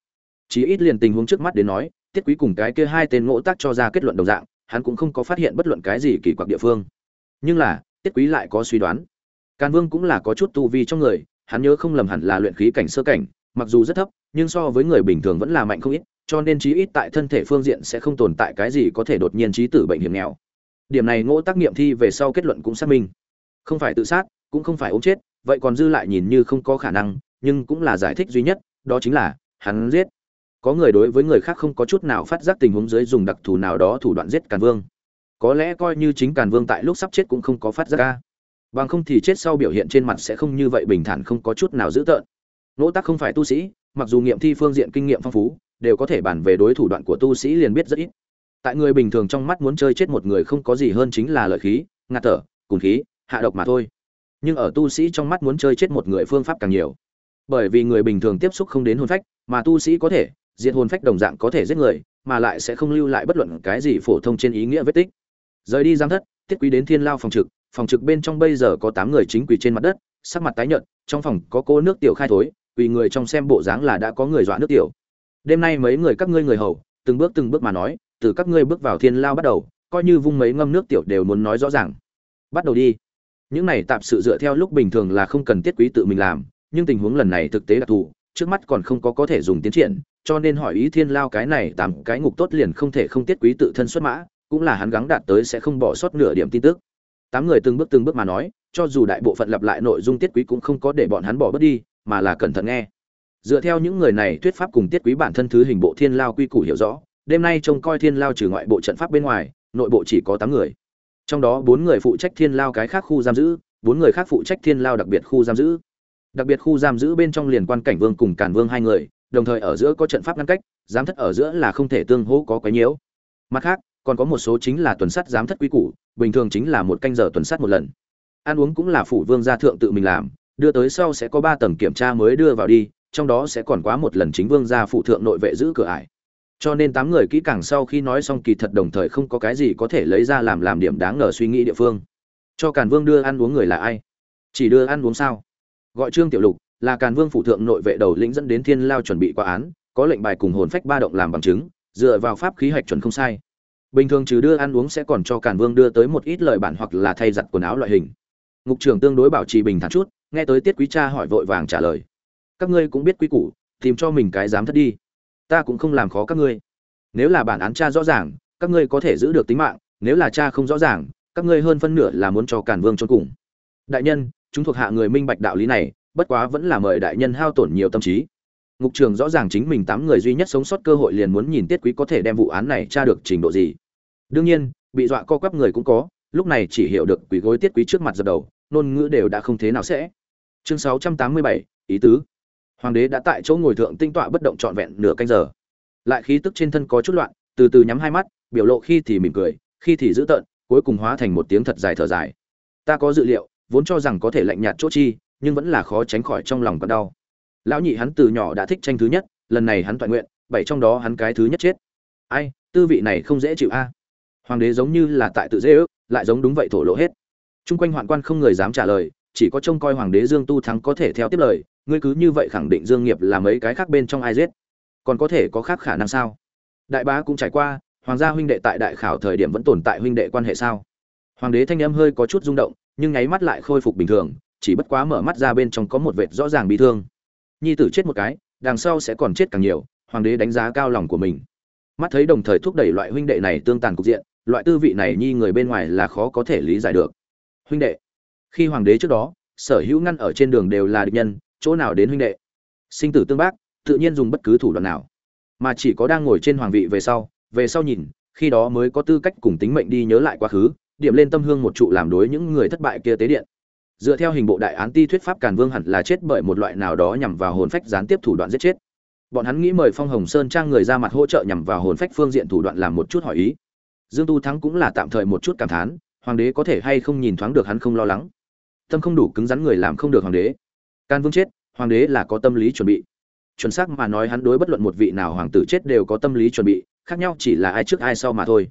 Chí ít liền tình huống trước mắt đến nói, tiết quý cùng cái kia hai tên ngỗ tác cho ra kết luận đồng dạng, hắn cũng không có phát hiện bất luận cái gì kỳ quặc địa phương. Nhưng là, tiết quý lại có suy đoán. Càn vương cũng là có chút tu vi trong người, hắn nhớ không lầm hẳn là luyện khí cảnh sơ cảnh mặc dù rất thấp, nhưng so với người bình thường vẫn là mạnh không ít, cho nên chí ít tại thân thể phương diện sẽ không tồn tại cái gì có thể đột nhiên trí tử bệnh hiểm nghèo. Điểm này ngỗ tác nghiệm thi về sau kết luận cũng xác minh. Không phải tự sát, cũng không phải ốm chết, vậy còn dư lại nhìn như không có khả năng, nhưng cũng là giải thích duy nhất, đó chính là hắn giết. Có người đối với người khác không có chút nào phát giác tình huống dưới dùng đặc thù nào đó thủ đoạn giết càn vương. Có lẽ coi như chính càn vương tại lúc sắp chết cũng không có phát giác ca bằng không thì chết sau biểu hiện trên mặt sẽ không như vậy bình thản, không có chút nào dữ tợn nỗ tắc không phải tu sĩ, mặc dù nghiệm thi phương diện kinh nghiệm phong phú, đều có thể bàn về đối thủ đoạn của tu sĩ liền biết rất ít. Tại người bình thường trong mắt muốn chơi chết một người không có gì hơn chính là lợi khí, ngạt thở cùng khí, hạ độc mà thôi. Nhưng ở tu sĩ trong mắt muốn chơi chết một người phương pháp càng nhiều. Bởi vì người bình thường tiếp xúc không đến hồn phách, mà tu sĩ có thể, diệt hồn phách đồng dạng có thể giết người, mà lại sẽ không lưu lại bất luận cái gì phổ thông trên ý nghĩa vết tích. Rời đi giang thất, tiết quý đến thiên lao phòng trực phòng trực bên trong bây giờ có tám người chính quỷ trên mặt đất, sắc mặt tái nhợt, trong phòng có cô nước tiểu khai thối vì người trong xem bộ dáng là đã có người dọa nước tiểu. Đêm nay mấy người các ngươi người hầu, từng bước từng bước mà nói, từ các ngươi bước vào thiên lao bắt đầu, coi như vung mấy ngâm nước tiểu đều muốn nói rõ ràng. Bắt đầu đi. Những này tạm sự dựa theo lúc bình thường là không cần tiết quý tự mình làm, nhưng tình huống lần này thực tế đặc thù, trước mắt còn không có có thể dùng tiến triển, cho nên hỏi ý thiên lao cái này tám cái ngục tốt liền không thể không tiết quý tự thân xuất mã, cũng là hắn gắng đạt tới sẽ không bỏ sót nửa điểm tin tức. Tám người từng bước từng bước mà nói, cho dù đại bộ phận lặp lại nội dung tiết quý cũng không có để bọn hắn bỏ bớt đi mà là cẩn thận nghe. Dựa theo những người này, thuyết pháp cùng tiết quý bản thân thứ hình bộ thiên lao quy củ hiểu rõ, đêm nay trông coi thiên lao trừ ngoại bộ trận pháp bên ngoài, nội bộ chỉ có tám người. Trong đó bốn người phụ trách thiên lao cái khác khu giam giữ, bốn người khác phụ trách thiên lao đặc biệt khu giam giữ. Đặc biệt khu giam giữ bên trong liền quan cảnh vương cùng càn vương hai người, đồng thời ở giữa có trận pháp ngăn cách, giám thất ở giữa là không thể tương hỗ có quấy nhiễu. Mặt khác, còn có một số chính là tuần sắt giám thất quý củ, bình thường chính là một canh giờ tuần sắt một lần. Ăn uống cũng là phủ vương gia thượng tự mình làm đưa tới sau sẽ có ba tầng kiểm tra mới đưa vào đi, trong đó sẽ còn quá một lần chính vương gia phụ thượng nội vệ giữ cửa ải. Cho nên tám người kỹ càng sau khi nói xong kỳ thật đồng thời không có cái gì có thể lấy ra làm làm điểm đáng ngờ suy nghĩ địa phương. Cho càn vương đưa ăn uống người là ai? Chỉ đưa ăn uống sao? Gọi trương tiểu lục, là càn vương phụ thượng nội vệ đầu lĩnh dẫn đến thiên lao chuẩn bị qua án, có lệnh bài cùng hồn phách ba động làm bằng chứng, dựa vào pháp khí hạch chuẩn không sai. Bình thường trừ đưa ăn uống sẽ còn cho càn vương đưa tới một ít lời bản hoặc là thay giặt quần áo loại hình. Ngục trưởng tương đối bảo trì bình thản chút nghe tới tiết quý cha hỏi vội vàng trả lời. Các ngươi cũng biết quý củ, tìm cho mình cái dám thất đi. Ta cũng không làm khó các ngươi. Nếu là bản án cha rõ ràng, các ngươi có thể giữ được tính mạng. Nếu là cha không rõ ràng, các ngươi hơn phân nửa là muốn cho càn vương cho cùng. Đại nhân, chúng thuộc hạ người minh bạch đạo lý này, bất quá vẫn là mời đại nhân hao tổn nhiều tâm trí. Ngục trường rõ ràng chính mình tám người duy nhất sống sót cơ hội liền muốn nhìn tiết quý có thể đem vụ án này tra được trình độ gì. Đương nhiên, bị dọa co quắp người cũng có, lúc này chỉ hiểu được quỷ gối tiết quý trước mặt dập đầu, ngôn ngữ đều đã không thế nào sẽ chương sáu trăm tám mươi bảy, ý tứ. Hoàng đế đã tại chỗ ngồi thượng tinh tọa bất động trọn vẹn nửa canh giờ. Lại khí tức trên thân có chút loạn, từ từ nhắm hai mắt, biểu lộ khi thì mỉm cười, khi thì dữ tợn, cuối cùng hóa thành một tiếng thật dài thở dài. Ta có dự liệu, vốn cho rằng có thể lạnh nhạt chỗ chi, nhưng vẫn là khó tránh khỏi trong lòng còn đau. Lão nhị hắn từ nhỏ đã thích tranh thứ nhất, lần này hắn toàn nguyện, bảy trong đó hắn cái thứ nhất chết. Ai, tư vị này không dễ chịu a. Hoàng đế giống như là tại tự dễ ước, lại giống đúng vậy thổ lộ hết. Chung quanh hoạn quan không người dám trả lời chỉ có trông coi hoàng đế dương tu thắng có thể theo tiếp lời, ngươi cứ như vậy khẳng định dương nghiệp là mấy cái khác bên trong ai giết? Còn có thể có khác khả năng sao? Đại bá cũng trải qua, hoàng gia huynh đệ tại đại khảo thời điểm vẫn tồn tại huynh đệ quan hệ sao? Hoàng đế thanh âm hơi có chút rung động, nhưng nháy mắt lại khôi phục bình thường, chỉ bất quá mở mắt ra bên trong có một vệt rõ ràng bị thương. Nhi tử chết một cái, đằng sau sẽ còn chết càng nhiều, hoàng đế đánh giá cao lòng của mình. Mắt thấy đồng thời thúc đẩy loại huynh đệ này tương tàn cục diện, loại tư vị này nhi người bên ngoài là khó có thể lý giải được. Huynh đệ khi hoàng đế trước đó, sở hữu ngăn ở trên đường đều là địch nhân, chỗ nào đến huynh đệ? Sinh tử tương bác, tự nhiên dùng bất cứ thủ đoạn nào. Mà chỉ có đang ngồi trên hoàng vị về sau về sau nhìn, khi đó mới có tư cách cùng tính mệnh đi nhớ lại quá khứ, điểm lên tâm hương một trụ làm đối những người thất bại kia tế điện. Dựa theo hình bộ đại án ti thuyết pháp càn vương hẳn là chết bởi một loại nào đó nhằm vào hồn phách gián tiếp thủ đoạn giết chết. Bọn hắn nghĩ mời phong hồng sơn trang người ra mặt hỗ trợ nhằm vào hồn phách phương diện thủ đoạn làm một chút hỏi ý. Dương tu thắng cũng là tạm thời một chút cảm thán, hoàng đế có thể hay không nhìn thoáng được hắn không lo lắng tâm không đủ cứng rắn người làm không được hoàng đế. Can vương chết, hoàng đế là có tâm lý chuẩn bị. Chuẩn xác mà nói hắn đối bất luận một vị nào hoàng tử chết đều có tâm lý chuẩn bị, khác nhau chỉ là ai trước ai sau mà thôi.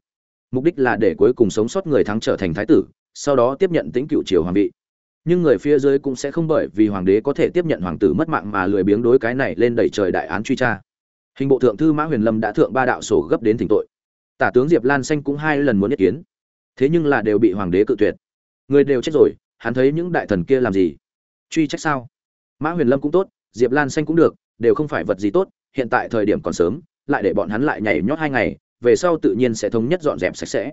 Mục đích là để cuối cùng sống sót người thắng trở thành thái tử, sau đó tiếp nhận tính cựu triều hoàng vị. Nhưng người phía dưới cũng sẽ không bởi vì hoàng đế có thể tiếp nhận hoàng tử mất mạng mà lười biếng đối cái này lên đẩy trời đại án truy tra. Hình bộ thượng thư mã huyền lâm đã thượng ba đạo sổ gấp đến thỉnh tội. Tả tướng diệp lan xanh cũng hai lần muốn ý kiến. Thế nhưng là đều bị hoàng đế cự tuyệt. Người đều chết rồi hắn thấy những đại thần kia làm gì? Truy trách sao? Mã huyền lâm cũng tốt, diệp lan xanh cũng được, đều không phải vật gì tốt, hiện tại thời điểm còn sớm, lại để bọn hắn lại nhảy nhót hai ngày, về sau tự nhiên sẽ thống nhất dọn dẹp sạch sẽ.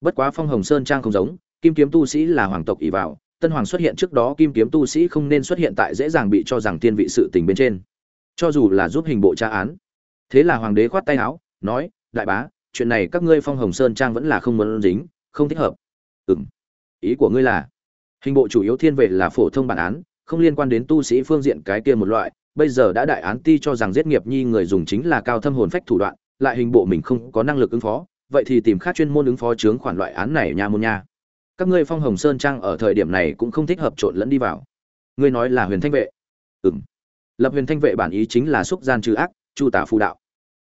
Bất quá phong hồng sơn trang không giống, kim kiếm tu sĩ là hoàng tộc ỷ vào, tân hoàng xuất hiện trước đó kim kiếm tu sĩ không nên xuất hiện tại dễ dàng bị cho rằng thiên vị sự tình bên trên. Cho dù là giúp hình bộ tra án. Thế là hoàng đế khoát tay áo, nói, đại bá, chuyện này các ngươi phong hồng sơn trang vẫn là không muốn dính, không thích hợp. Ừ ý của ngươi là hình bộ chủ yếu thiên về là phổ thông bản án, không liên quan đến tu sĩ phương diện cái kia một loại. Bây giờ đã đại án ti cho rằng giết nghiệp nhi người dùng chính là cao thâm hồn phách thủ đoạn, lại hình bộ mình không có năng lực ứng phó. Vậy thì tìm khác chuyên môn ứng phó chướng khoản loại án này nha môn nha. Các ngươi phong hồng sơn trang ở thời điểm này cũng không thích hợp trộn lẫn đi vào. Ngươi nói là huyền thanh vệ. Ừng lập huyền thanh vệ bản ý chính là xúc gian trừ ác, chu tả phù đạo.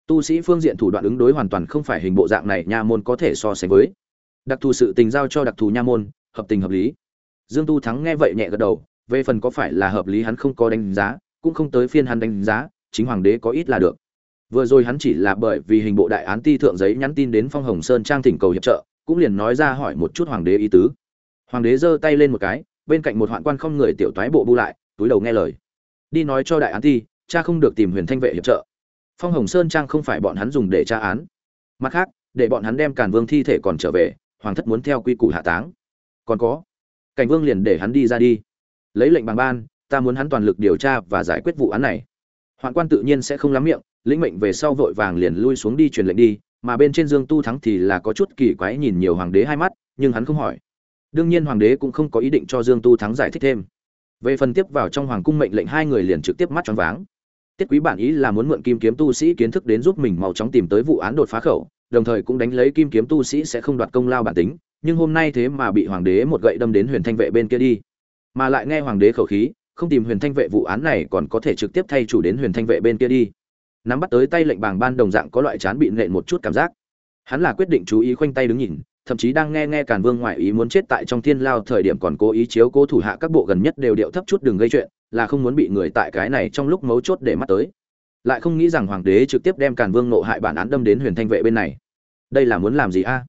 Tu sĩ phương diện thủ đoạn ứng đối hoàn toàn không phải hình bộ dạng này nha môn có thể so sánh với. Đặc thù sự tình giao cho đặc thù nha môn, hợp tình hợp lý dương tu thắng nghe vậy nhẹ gật đầu, về phần có phải là hợp lý hắn không có đánh giá, cũng không tới phiên hắn đánh giá, chính hoàng đế có ít là được. Vừa rồi hắn chỉ là bởi vì hình bộ đại án ti thượng giấy nhắn tin đến phong hồng sơn trang thỉnh cầu hiệp trợ, cũng liền nói ra hỏi một chút hoàng đế ý tứ. Hoàng đế giơ tay lên một cái, bên cạnh một hoạn quan không người tiểu toái bộ bu lại, túi đầu nghe lời. Đi nói cho đại án ti, cha không được tìm huyền thanh vệ hiệp trợ. Phong hồng sơn trang không phải bọn hắn dùng để tra án. Mặt khác, để bọn hắn đem càn vương thi thể còn trở về, hoàng thất muốn theo quy củ hạ táng. Còn có cảnh vương liền để hắn đi ra đi. Lấy lệnh bằng ban, ta muốn hắn toàn lực điều tra và giải quyết vụ án này. Hoạn quan tự nhiên sẽ không lắm miệng, lĩnh mệnh về sau vội vàng liền lui xuống đi truyền lệnh đi, mà bên trên dương tu thắng thì là có chút kỳ quái nhìn nhiều hoàng đế hai mắt, nhưng hắn không hỏi. Đương nhiên hoàng đế cũng không có ý định cho dương tu thắng giải thích thêm. Về phần tiếp vào trong hoàng cung mệnh lệnh hai người liền trực tiếp mắt choáng váng. Tiết quý bản ý là muốn mượn kim kiếm tu sĩ kiến thức đến giúp mình mau chóng tìm tới vụ án đột phá khẩu, đồng thời cũng đánh lấy kim kiếm tu sĩ sẽ không đoạt công lao bản tính nhưng hôm nay thế mà bị hoàng đế một gậy đâm đến huyền thanh vệ bên kia đi. Mà lại nghe hoàng đế khẩu khí, không tìm huyền thanh vệ vụ án này còn có thể trực tiếp thay chủ đến huyền thanh vệ bên kia đi. Nắm bắt tới tay lệnh bàng ban đồng dạng có loại chán bị nện một chút cảm giác. Hắn là quyết định chú ý khoanh tay đứng nhìn, thậm chí đang nghe nghe càn vương ngoại ý muốn chết tại trong thiên lao thời điểm còn cố ý chiếu cố thủ hạ các bộ gần nhất đều điệu thấp chút đừng gây chuyện, là không muốn bị người tại cái này trong lúc mấu chốt để mắt tới. Lại không nghĩ rằng hoàng đế trực tiếp đem càn vương nộ hại bản án đâm đến huyền thanh vệ bên này. Đây là muốn làm gì a?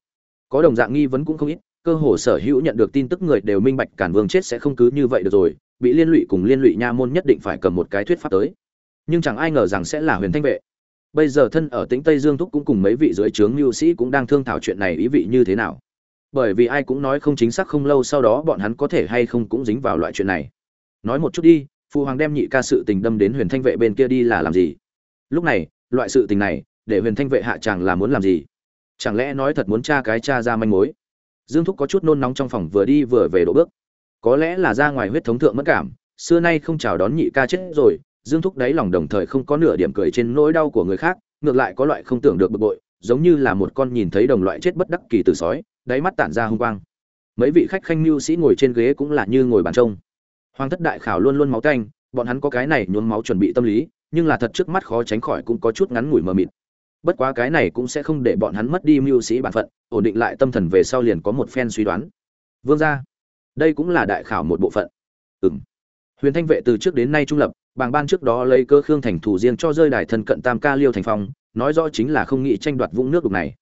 Có đồng dạng nghi vấn cũng không ít, cơ hồ sở hữu nhận được tin tức người đều minh bạch càn vương chết sẽ không cứ như vậy được rồi, bị liên lụy cùng liên lụy nha môn nhất định phải cầm một cái thuyết pháp tới. Nhưng chẳng ai ngờ rằng sẽ là huyền thanh vệ. Bây giờ thân ở tỉnh tây dương thúc cũng cùng mấy vị dưới trướng mưu sĩ cũng đang thương thảo chuyện này ý vị như thế nào. Bởi vì ai cũng nói không chính xác không lâu sau đó bọn hắn có thể hay không cũng dính vào loại chuyện này. Nói một chút đi phụ hoàng đem nhị ca sự tình đâm đến huyền thanh vệ bên kia đi là làm gì? Lúc này, loại sự tình này, để huyền thanh vệ hạ chàng là muốn làm gì? Chẳng lẽ nói thật muốn tra cái cha ra manh mối? Dương thúc có chút nôn nóng trong phòng vừa đi vừa về độ bước. Có lẽ là ra ngoài huyết thống thượng mất cảm, xưa nay không chào đón nhị ca chết rồi, dương thúc đáy lòng đồng thời không có nửa điểm cười trên nỗi đau của người khác, ngược lại có loại không tưởng được bực bội, giống như là một con nhìn thấy đồng loại chết bất đắc kỳ từ sói, đáy mắt tản ra hung quang. Mấy vị khách khanh mưu sĩ ngồi trên ghế cũng là như ngồi bàn trông. Hoàng thất đại khảo luôn luôn máu tanh bọn hắn có cái này nhuốm máu chuẩn bị tâm lý, nhưng là thật trước mắt khó tránh khỏi cũng có chút ngắn ngủi mờ mịt bất quá cái này cũng sẽ không để bọn hắn mất đi mưu sĩ bản phận, ổn định lại tâm thần về sau liền có một phen suy đoán. Vương gia, đây cũng là đại khảo một bộ phận. Ừng huyền thanh vệ từ trước đến nay trung lập, bàng ban trước đó lấy cơ khương thành thủ riêng cho rơi đài thân cận tam ca liêu thành phong, nói rõ chính là không nghĩ tranh đoạt vũng nước đục này.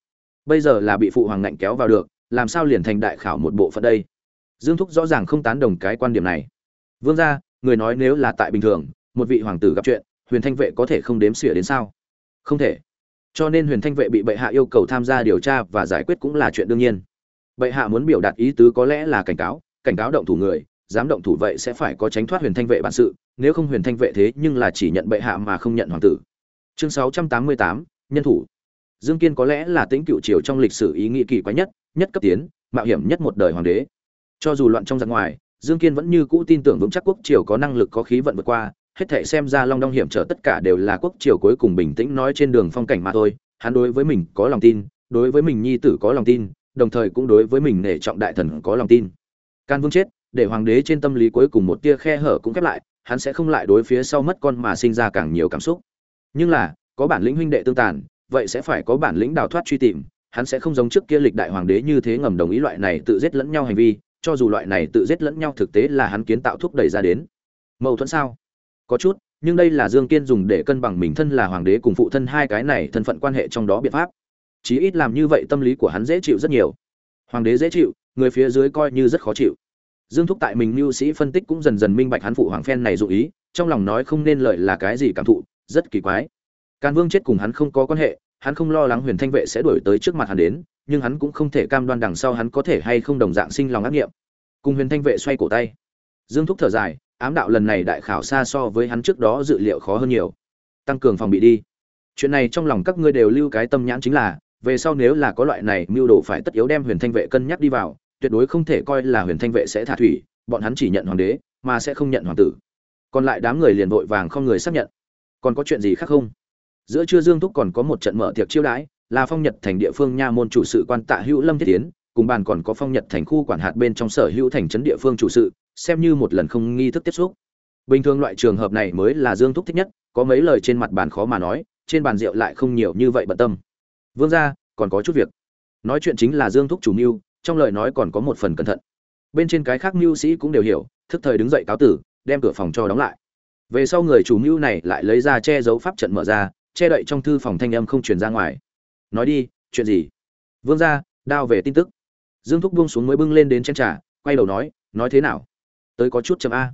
Bây giờ là bị phụ hoàng ngạnh kéo vào được, làm sao liền thành đại khảo một bộ phận đây? Dương thúc rõ ràng không tán đồng cái quan điểm này. Vương gia, người nói nếu là tại bình thường, một vị hoàng tử gặp chuyện, huyền thanh vệ có thể không đếm xỉa đến sao? Không thể cho nên huyền thanh vệ bị bệ hạ yêu cầu tham gia điều tra và giải quyết cũng là chuyện đương nhiên. Bệ hạ muốn biểu đạt ý tứ có lẽ là cảnh cáo cảnh cáo động thủ người dám động thủ vậy sẽ phải có tránh thoát huyền thanh vệ bản sự nếu không huyền thanh vệ thế nhưng là chỉ nhận bệ hạ mà không nhận hoàng tử. Chương 688, nhân thủ. Dương kiên có lẽ là tính cựu triều trong lịch sử ý nghĩ kỳ quái nhất nhất cấp tiến mạo hiểm nhất một đời hoàng đế. Cho dù loạn trong giặc ngoài dương kiên vẫn như cũ tin tưởng vững chắc quốc triều có năng lực có khí vận vượt qua hết thể xem ra long đong hiểm trở tất cả đều là quốc triều cuối cùng bình tĩnh nói trên đường phong cảnh mà thôi. Hắn đối với mình có lòng tin, đối với mình nhi tử có lòng tin, đồng thời cũng đối với mình nể trọng đại thần có lòng tin. Can vương chết, để hoàng đế trên tâm lý cuối cùng một tia khe hở cũng khép lại, hắn sẽ không lại đối phía sau mất con mà sinh ra càng nhiều cảm xúc. Nhưng là, có bản lĩnh huynh đệ tương tàn, vậy sẽ phải có bản lĩnh đào thoát truy tìm, hắn sẽ không giống trước kia lịch đại hoàng đế như thế ngầm đồng ý loại này tự giết lẫn nhau hành vi, cho dù loại này tự giết lẫn nhau thực tế là hắn kiến tạo thúc đẩy ra đến. Mâu thuẫn sao? Có chút, nhưng đây là dương kiên dùng để cân bằng mình thân là hoàng đế cùng phụ thân hai cái này thân phận quan hệ trong đó biện pháp. Chí ít làm như vậy tâm lý của hắn dễ chịu rất nhiều. Hoàng đế dễ chịu, người phía dưới coi như rất khó chịu. Dương thúc tại mình mưu sĩ phân tích cũng dần dần minh bạch hắn phụ hoàng phen này dụ ý, trong lòng nói không nên lợi là cái gì cảm thụ, rất kỳ quái. Càn vương chết cùng hắn không có quan hệ, hắn không lo lắng huyền thanh vệ sẽ đuổi tới trước mặt hắn đến, nhưng hắn cũng không thể cam đoan đằng sau hắn có thể hay không đồng dạng sinh lòng ác nghiệm. Cùng huyền thanh vệ xoay cổ tay. Dương thúc thở dài ám đạo lần này đại khảo xa so với hắn trước đó dự liệu khó hơn nhiều. Tăng cường phòng bị đi. Chuyện này trong lòng các ngươi đều lưu cái tâm nhãn chính là, về sau nếu là có loại này mưu đồ phải tất yếu đem huyền thanh vệ cân nhắc đi vào, tuyệt đối không thể coi là huyền thanh vệ sẽ thả thủy, bọn hắn chỉ nhận hoàng đế, mà sẽ không nhận hoàng tử. Còn lại đám người liền vội vàng không người xác nhận. Còn có chuyện gì khác không? Giữa trưa dương thúc còn có một trận mở tiệc chiêu đãi, là phong nhật thành địa phương nha môn chủ sự quan tạ hữu lâm thiết tiến, cùng bàn còn có phong nhật thành khu quản hạt bên trong sở hữu thành trấn địa phương chủ sự xem như một lần không nghi thức tiếp xúc. Bình thường loại trường hợp này mới là dương thúc thích nhất, có mấy lời trên mặt bàn khó mà nói, trên bàn rượu lại không nhiều như vậy bận tâm. Vương gia, còn có chút việc. Nói chuyện chính là dương thúc chủ mưu, trong lời nói còn có một phần cẩn thận. Bên trên cái khác mưu sĩ cũng đều hiểu, thức thời đứng dậy cáo tử, đem cửa phòng cho đóng lại. Về sau người chủ mưu này lại lấy ra che giấu pháp trận mở ra, che đậy trong thư phòng thanh âm không truyền ra ngoài. Nói đi, chuyện gì? Vương gia, đao về tin tức. Dương thúc buông xuống mới bưng lên đến chén trà, quay đầu nói nói thế nào? Tới có chút chấm a.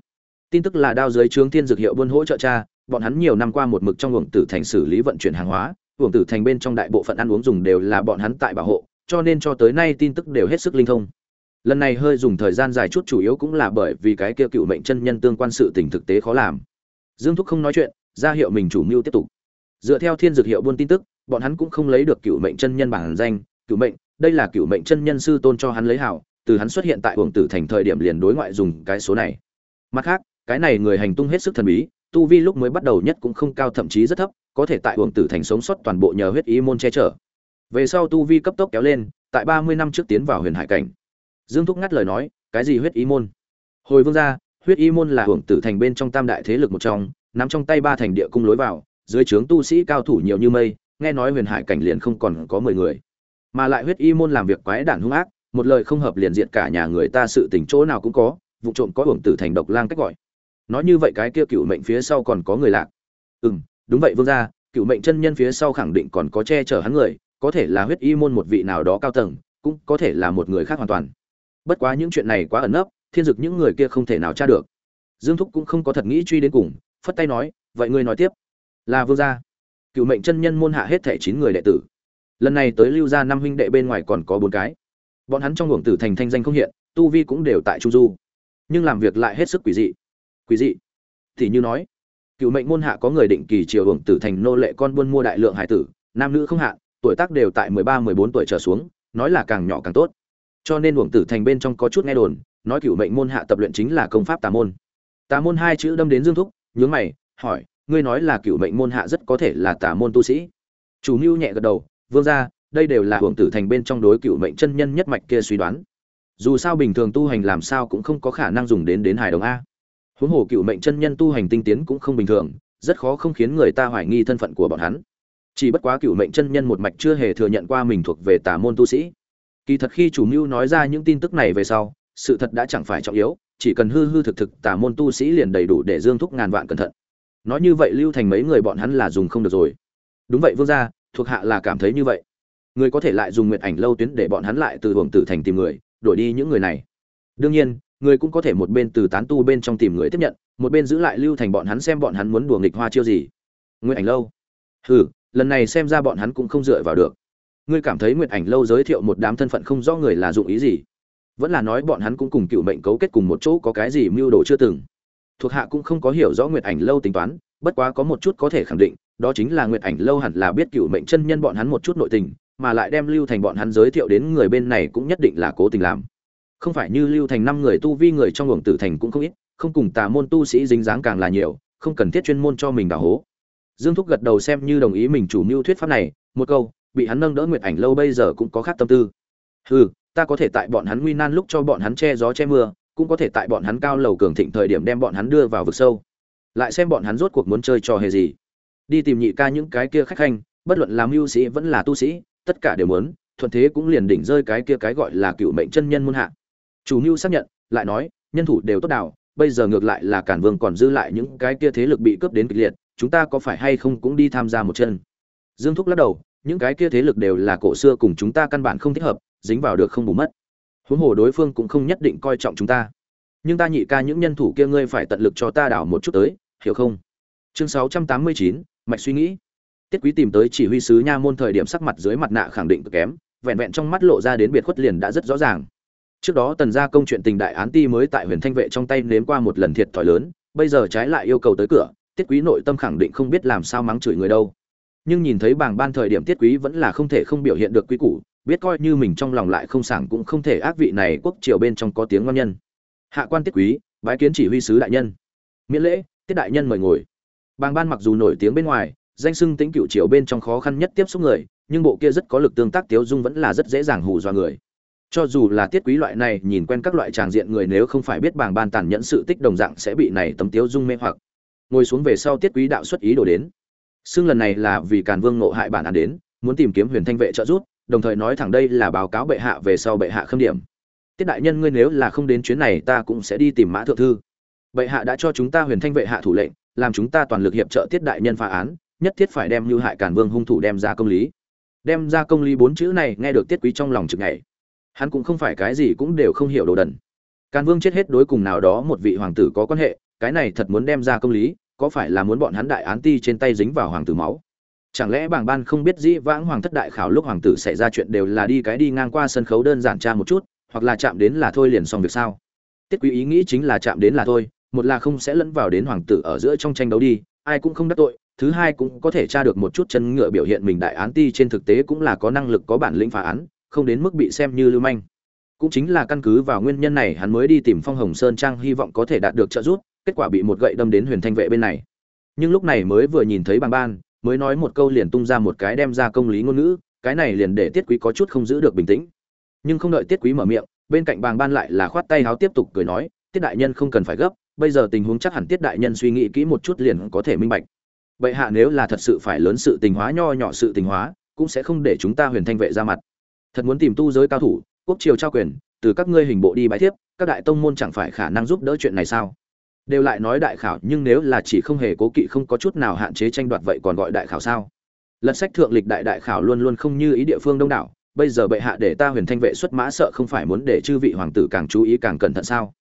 Tin tức là đao dưới trướng thiên dược hiệu buôn hỗ trợ cha, bọn hắn nhiều năm qua một mực trong uổng tử thành xử lý vận chuyển hàng hóa, uổng tử thành bên trong đại bộ phận ăn uống dùng đều là bọn hắn tại bảo hộ, cho nên cho tới nay tin tức đều hết sức linh thông. Lần này hơi dùng thời gian dài chút chủ yếu cũng là bởi vì cái kia cựu mệnh chân nhân tương quan sự tình thực tế khó làm. Dương thúc không nói chuyện, ra hiệu mình chủ mưu tiếp tục. Dựa theo thiên dược hiệu buôn tin tức, bọn hắn cũng không lấy được cựu mệnh chân nhân bản danh, cựu mệnh, đây là cựu mệnh chân nhân sư tôn cho hắn lấy hảo từ hắn xuất hiện tại uổng tử thành thời điểm liền đối ngoại dùng cái số này. Mặt khác, cái này người hành tung hết sức thần bí, tu vi lúc mới bắt đầu nhất cũng không cao, thậm chí rất thấp, có thể tại uổng tử thành sống sót toàn bộ nhờ huyết ý môn che chở. Về sau tu vi cấp tốc kéo lên, tại ba mươi năm trước tiến vào huyền hải cảnh. Dương thúc ngắt lời nói, cái gì huyết ý môn? Hồi vương gia, huyết ý môn là Uổng tử thành bên trong tam đại thế lực một trong, nắm trong tay ba thành địa cung lối vào, dưới trướng tu sĩ cao thủ nhiều như mây, nghe nói huyền hải cảnh liền không còn có mười người. Mà lại huyết y môn làm việc quái đản hung ác một lời không hợp liền diện cả nhà người ta sự tình chỗ nào cũng có, vụ trộm có hưởng tử thành độc lang cách gọi. Nói như vậy cái kia cựu mệnh phía sau còn có người lạc. Ừ m đúng vậy vương gia, cựu mệnh chân nhân phía sau khẳng định còn có che chở hắn người, có thể là huyết y môn một vị nào đó cao tầng, cũng có thể là một người khác hoàn toàn. Bất quá những chuyện này quá ẩn nấp, thiên dực những người kia không thể nào tra được. Dương thúc cũng không có thật nghĩ truy đến cùng, phất tay nói, vậy ngươi nói tiếp. Là vương gia. Cựu mệnh chân nhân môn hạ hết thẻ chín người đệ tử. Lần này tới lưu gia năm huynh đệ bên ngoài còn có bốn cái bọn hắn trong luồng tử thành thanh danh không hiện, tu vi cũng đều tại trung du. Nhưng làm việc lại hết sức quỷ dị. Quỷ dị? Thì như nói, cựu mệnh môn hạ có người định kỳ chiều hưởng tử thành nô lệ con buôn mua đại lượng hải tử, nam nữ không hạ, tuổi tác đều tại mười ba, mười bốn tuổi trở xuống, nói là càng nhỏ càng tốt. Cho nên hưởng tử thành bên trong có chút nghe đồn, nói cựu mệnh môn hạ tập luyện chính là công pháp tà môn. Tà môn hai chữ đâm đến dương thúc, nhướng mày, hỏi, ngươi nói là cựu mệnh môn hạ rất có thể là tà môn tu sĩ. Chủ mưu nhẹ gật đầu, vương gia đây đều là hưởng tử thành bên trong đối cựu mệnh chân nhân nhất mạch kia suy đoán. Dù sao bình thường tu hành làm sao cũng không có khả năng dùng đến đến hài đồng a. Huống hồ cựu mệnh chân nhân tu hành tinh tiến cũng không bình thường, rất khó không khiến người ta hoài nghi thân phận của bọn hắn. Chỉ bất quá cựu mệnh chân nhân một mạch chưa hề thừa nhận qua mình thuộc về tà môn tu sĩ. Kỳ thật khi chủ mưu nói ra những tin tức này về sau, sự thật đã chẳng phải trọng yếu, chỉ cần hư hư thực thực tà môn tu sĩ liền đầy đủ để dương thúc ngàn vạn cẩn thận. Nói như vậy lưu thành mấy người bọn hắn là dùng không được rồi. Đúng vậy vương gia, thuộc hạ là cảm thấy như vậy người có thể lại dùng nguyệt ảnh lâu tuyến để bọn hắn lại từ hưởng tử thành tìm người, đổi đi những người này. Đương nhiên, người cũng có thể một bên từ tán tu bên trong tìm người tiếp nhận, một bên giữ lại lưu thành bọn hắn xem bọn hắn muốn đùa nghịch hoa chiêu gì. Nguyệt ảnh lâu. Hừ, lần này xem ra bọn hắn cũng không dựa vào được. Ngươi cảm thấy nguyệt ảnh lâu giới thiệu một đám thân phận không rõ người là dụng ý gì? Vẫn là nói bọn hắn cũng cùng cựu mệnh cấu kết cùng một chỗ có cái gì mưu đồ chưa từng. Thuộc hạ cũng không có hiểu rõ nguyệt ảnh lâu tính toán bất quá có một chút có thể khẳng định, đó chính là nguyệt ảnh lâu hẳn là biết cựu mệnh chân nhân bọn hắn một chút nội tình, mà lại đem lưu thành bọn hắn giới thiệu đến người bên này cũng nhất định là cố tình làm. Không phải như lưu thành năm người tu vi người trong luồng tử thành cũng không ít, không cùng tà môn tu sĩ dính dáng càng là nhiều, không cần thiết chuyên môn cho mình đào hố. Dương thúc gật đầu xem như đồng ý mình chủ mưu thuyết pháp này, một câu, bị hắn nâng đỡ nguyệt ảnh lâu bây giờ cũng có khác tâm tư. Hừ, ta có thể tại bọn hắn nguy nan lúc cho bọn hắn che gió che mưa, cũng có thể tại bọn hắn cao lầu cường thịnh thời điểm đem bọn hắn đưa vào vực sâu lại xem bọn hắn rốt cuộc muốn chơi trò hề gì. Đi tìm nhị ca những cái kia khách khanh, bất luận làm mưu sĩ vẫn là tu sĩ, tất cả đều muốn, thuận thế cũng liền đỉnh rơi cái kia cái gọi là cựu mệnh chân nhân muôn hạ. Chủ mưu xác nhận, lại nói, nhân thủ đều tốt đảo, bây giờ ngược lại là cản vương còn dư lại những cái kia thế lực bị cướp đến kịch liệt, chúng ta có phải hay không cũng đi tham gia một chân? Dương thúc lắc đầu, những cái kia thế lực đều là cổ xưa cùng chúng ta căn bản không thích hợp, dính vào được không bù mất. Huống hồ đối phương cũng không nhất định coi trọng chúng ta. Nhưng ta nhị ca những nhân thủ kia ngươi phải tận lực cho ta đảo một chút tới hiểu không? Chương sáu trăm tám mươi chín, mạch suy nghĩ. Tiết quý tìm tới chỉ huy sứ nha môn thời điểm sắc mặt dưới mặt nạ khẳng định cực kém, vẹn vẹn trong mắt lộ ra đến biệt khuất liền đã rất rõ ràng. Trước đó tần gia công chuyện tình đại án ti mới tại huyền thanh vệ trong tay nếm qua một lần thiệt thòi lớn, bây giờ trái lại yêu cầu tới cửa, tiết quý nội tâm khẳng định không biết làm sao mắng chửi người đâu. Nhưng nhìn thấy bảng ban thời điểm tiết quý vẫn là không thể không biểu hiện được quý củ, biết coi như mình trong lòng lại không sảng cũng không thể ác vị này quốc triều bên trong có tiếng ngon nhân. Hạ quan tiết quý, bái kiến chỉ huy sứ đại nhân. Miễn lễ tiết đại nhân mời ngồi. Bàng ban mặc dù nổi tiếng bên ngoài, danh sưng tính cựu triều bên trong khó khăn nhất tiếp xúc người, nhưng bộ kia rất có lực tương tác tiếu dung vẫn là rất dễ dàng hù dọa người. Cho dù là tiết quý loại này, nhìn quen các loại tràng diện người nếu không phải biết bàng ban tàn nhẫn sự tích đồng dạng sẽ bị này tấm tiếu dung mê hoặc. Ngồi xuống về sau tiết quý đạo xuất ý đồ đến. Xưng lần này là vì càn vương nộ hại bản án đến, muốn tìm kiếm huyền thanh vệ trợ giúp, đồng thời nói thẳng đây là báo cáo bệ hạ về sau bệ hạ khâm điểm. Tiết đại nhân ngươi nếu là không đến chuyến này ta cũng sẽ đi tìm mã thượng thư bệ hạ đã cho chúng ta huyền thanh vệ hạ thủ lệnh, làm chúng ta toàn lực hiệp trợ tiết đại nhân phá án, nhất thiết phải đem như hại càn vương hung thủ đem ra công lý. Đem ra công lý bốn chữ này nghe được tiết quý trong lòng chực ngày hắn cũng không phải cái gì cũng đều không hiểu đồ đần. Càn vương chết hết đối cùng nào đó một vị hoàng tử có quan hệ, cái này thật muốn đem ra công lý, có phải là muốn bọn hắn đại án ti trên tay dính vào hoàng tử máu? Chẳng lẽ bảng ban không biết dĩ vãng hoàng thất đại khảo lúc hoàng tử xảy ra chuyện đều là đi cái đi ngang qua sân khấu đơn giản tra một chút, hoặc là chạm đến là thôi liền xong việc sao? Tiết quý ý nghĩ chính là chạm đến là thôi một là không sẽ lẫn vào đến hoàng tử ở giữa trong tranh đấu đi, ai cũng không đắc tội, thứ hai cũng có thể tra được một chút chân ngựa biểu hiện mình đại án ti trên thực tế cũng là có năng lực có bản lĩnh phá án, không đến mức bị xem như lưu manh. Cũng chính là căn cứ vào nguyên nhân này hắn mới đi tìm phong hồng sơn trang hy vọng có thể đạt được trợ giúp, kết quả bị một gậy đâm đến huyền thanh vệ bên này. Nhưng lúc này mới vừa nhìn thấy bằng ban, mới nói một câu liền tung ra một cái đem ra công lý ngôn ngữ, cái này liền để tiết quý có chút không giữ được bình tĩnh. Nhưng không đợi tiết quý mở miệng, bên cạnh bàng ban lại là khoát tay háo tiếp tục cười nói, tiết đại nhân không cần phải gấp bây giờ tình huống chắc hẳn tiết đại nhân suy nghĩ kỹ một chút liền có thể minh bạch. Vậy hạ nếu là thật sự phải lớn sự tình hóa, nho nhỏ sự tình hóa, cũng sẽ không để chúng ta huyền thanh vệ ra mặt. Thật muốn tìm tu giới cao thủ, quốc triều trao quyền, từ các ngươi hình bộ đi bái thiếp, các đại tông môn chẳng phải khả năng giúp đỡ chuyện này sao? Đều lại nói đại khảo, nhưng nếu là chỉ không hề cố kỵ, không có chút nào hạn chế tranh đoạt vậy còn gọi đại khảo sao? Lật sách thượng lịch đại đại khảo luôn luôn không như ý địa phương đông đảo, bây giờ bệ hạ để ta huyền thanh vệ xuất mã sợ không phải muốn để chư vị hoàng tử càng chú ý càng cẩn thận sao?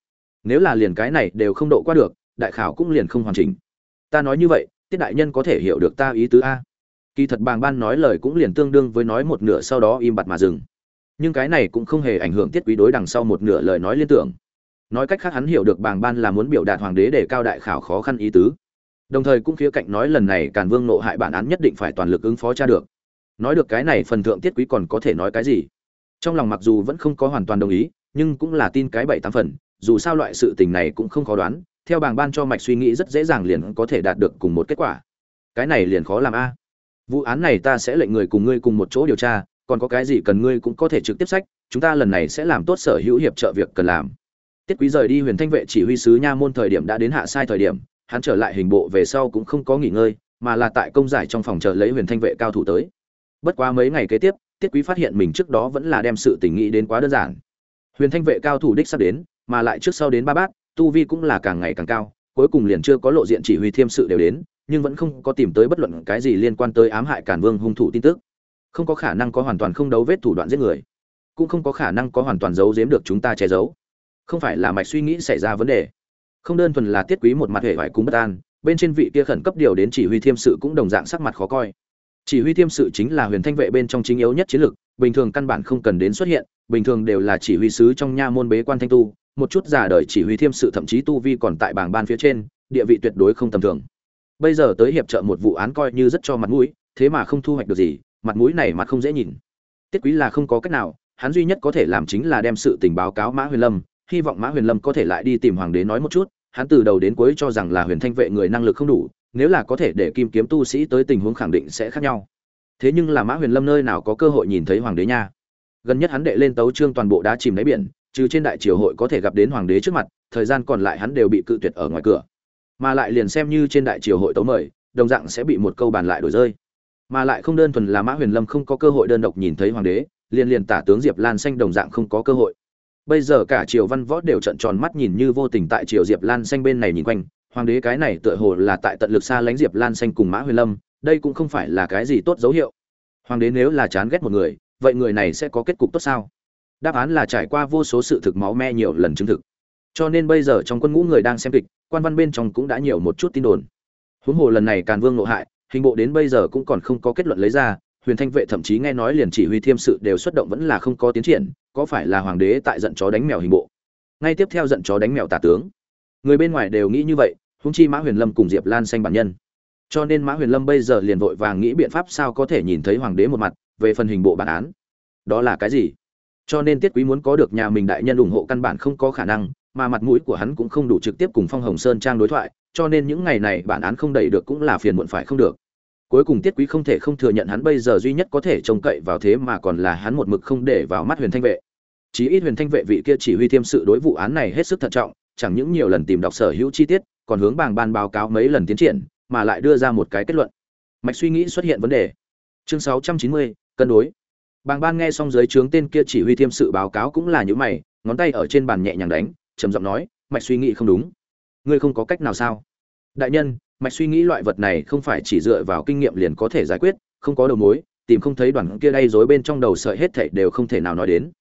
Nếu là liền cái này đều không độ qua được, đại khảo cũng liền không hoàn chỉnh. Ta nói như vậy, tiết đại nhân có thể hiểu được ta ý tứ a. Kỳ thật bàng ban nói lời cũng liền tương đương với nói một nửa sau đó im bặt mà dừng. Nhưng cái này cũng không hề ảnh hưởng tiết quý đối đằng sau một nửa lời nói liên tưởng. Nói cách khác hắn hiểu được bàng ban là muốn biểu đạt hoàng đế để cao đại khảo khó khăn ý tứ. Đồng thời cũng khía cạnh nói lần này càn vương nộ hại bản án nhất định phải toàn lực ứng phó tra được. Nói được cái này phần thượng tiết quý còn có thể nói cái gì? Trong lòng mặc dù vẫn không có hoàn toàn đồng ý, nhưng cũng là tin cái bảy tám phần dù sao loại sự tình này cũng không khó đoán, theo bàng ban cho mạch suy nghĩ rất dễ dàng liền có thể đạt được cùng một kết quả. Cái này liền khó làm a. Vụ án này ta sẽ lệnh người cùng ngươi cùng một chỗ điều tra, còn có cái gì cần ngươi cũng có thể trực tiếp sách, chúng ta lần này sẽ làm tốt sở hữu hiệp trợ việc cần làm. Tiết quý rời đi huyền thanh vệ chỉ huy sứ nha môn thời điểm đã đến hạ sai thời điểm, hắn trở lại hình bộ về sau cũng không có nghỉ ngơi, mà là tại công giải trong phòng chờ lấy huyền thanh vệ cao thủ tới. Bất quá mấy ngày kế tiếp, tiết quý phát hiện mình trước đó vẫn là đem sự tình nghĩ đến quá đơn giản. Huyền thanh vệ cao thủ đích sắp đến mà lại trước sau đến ba bát, tu vi cũng là càng ngày càng cao, cuối cùng liền chưa có lộ diện chỉ huy thiêm sự đều đến, nhưng vẫn không có tìm tới bất luận cái gì liên quan tới ám hại cản vương hung thủ tin tức. Không có khả năng có hoàn toàn không đấu vết thủ đoạn giết người, cũng không có khả năng có hoàn toàn giấu giếm được chúng ta che giấu. Không phải là mạch suy nghĩ xảy ra vấn đề. Không đơn thuần là tiết quý một mặt hệ vải cúng bất an, bên trên vị kia khẩn cấp điều đến chỉ huy thiêm sự cũng đồng dạng sắc mặt khó coi. Chỉ huy thiêm sự chính là huyền thanh vệ bên trong chính yếu nhất chiến lược bình thường căn bản không cần đến xuất hiện, bình thường đều là chỉ huy sứ trong nha môn bế quan thanh tu một chút giả đời chỉ huy thiêm sự thậm chí tu vi còn tại bảng ban phía trên, địa vị tuyệt đối không tầm thường. Bây giờ tới hiệp trợ một vụ án coi như rất cho mặt mũi, thế mà không thu hoạch được gì, mặt mũi này mặt không dễ nhìn. Tiết quý là không có cách nào, hắn duy nhất có thể làm chính là đem sự tình báo cáo mã huyền lâm, hy vọng mã huyền lâm có thể lại đi tìm hoàng đế nói một chút, hắn từ đầu đến cuối cho rằng là huyền thanh vệ người năng lực không đủ, nếu là có thể để kim kiếm tu sĩ tới tình huống khẳng định sẽ khác nhau. Thế nhưng là mã huyền lâm nơi nào có cơ hội nhìn thấy hoàng đế nha? Gần nhất hắn đệ lên tấu trương toàn bộ đá chìm đáy biển trừ trên đại triều hội có thể gặp đến hoàng đế trước mặt, thời gian còn lại hắn đều bị cự tuyệt ở ngoài cửa. Mà lại liền xem như trên đại triều hội tấu mời, đồng dạng sẽ bị một câu bàn lại đổi rơi. Mà lại không đơn thuần là mã huyền lâm không có cơ hội đơn độc nhìn thấy hoàng đế, liền liền tả tướng diệp lan xanh đồng dạng không có cơ hội. Bây giờ cả triều văn võ đều trận tròn mắt nhìn như vô tình tại triều diệp lan xanh bên này nhìn quanh, hoàng đế cái này tựa hồ là tại tận lực xa lánh diệp lan xanh cùng mã huyền lâm, đây cũng không phải là cái gì tốt dấu hiệu. Hoàng đế nếu là chán ghét một người, vậy người này sẽ có kết cục tốt sao? Đáp án là trải qua vô số sự thực máu me nhiều lần chứng thực. Cho nên bây giờ trong quân ngũ người đang xem kịch, quan văn bên trong cũng đã nhiều một chút tin đồn. Huống hồ lần này càn vương nội hại, hình bộ đến bây giờ cũng còn không có kết luận lấy ra, huyền thanh vệ thậm chí nghe nói liền chỉ huy thiêm sự đều xuất động vẫn là không có tiến triển, có phải là hoàng đế tại giận chó đánh mèo hình bộ? Ngay tiếp theo giận chó đánh mèo tả tướng. Người bên ngoài đều nghĩ như vậy húng chi mã huyền lâm cùng diệp lan xanh bản nhân. Cho nên mã huyền lâm bây giờ liền vội vàng nghĩ biện pháp sao có thể nhìn thấy hoàng đế một mặt, về phần hình bộ bản án. Đó là cái gì? Cho nên tiết quý muốn có được nhà mình đại nhân ủng hộ căn bản không có khả năng mà mặt mũi của hắn cũng không đủ trực tiếp cùng phong hồng sơn trang đối thoại cho nên những ngày này bản án không đẩy được cũng là phiền muộn phải không được. Cuối cùng tiết quý không thể không thừa nhận hắn bây giờ duy nhất có thể trông cậy vào thế mà còn là hắn một mực không để vào mắt huyền thanh vệ. Chí ít huyền thanh vệ vị kia chỉ huy thiêm sự đối vụ án này hết sức thận trọng chẳng những nhiều lần tìm đọc sở hữu chi tiết còn hướng bảng ban báo cáo mấy lần tiến triển mà lại đưa ra một cái kết luận. Mạch suy nghĩ xuất hiện vấn đề. Chương 690, cân đối bàng ban nghe xong dưới trướng tên kia chỉ huy thiêm sự báo cáo cũng là những mày, ngón tay ở trên bàn nhẹ nhàng đánh, trầm giọng nói, mạch suy nghĩ không đúng. Ngươi không có cách nào sao? Đại nhân, mạch suy nghĩ loại vật này không phải chỉ dựa vào kinh nghiệm liền có thể giải quyết, không có đầu mối, tìm không thấy đoàn kia đây rối bên trong đầu sợi hết thảy đều không thể nào nói đến.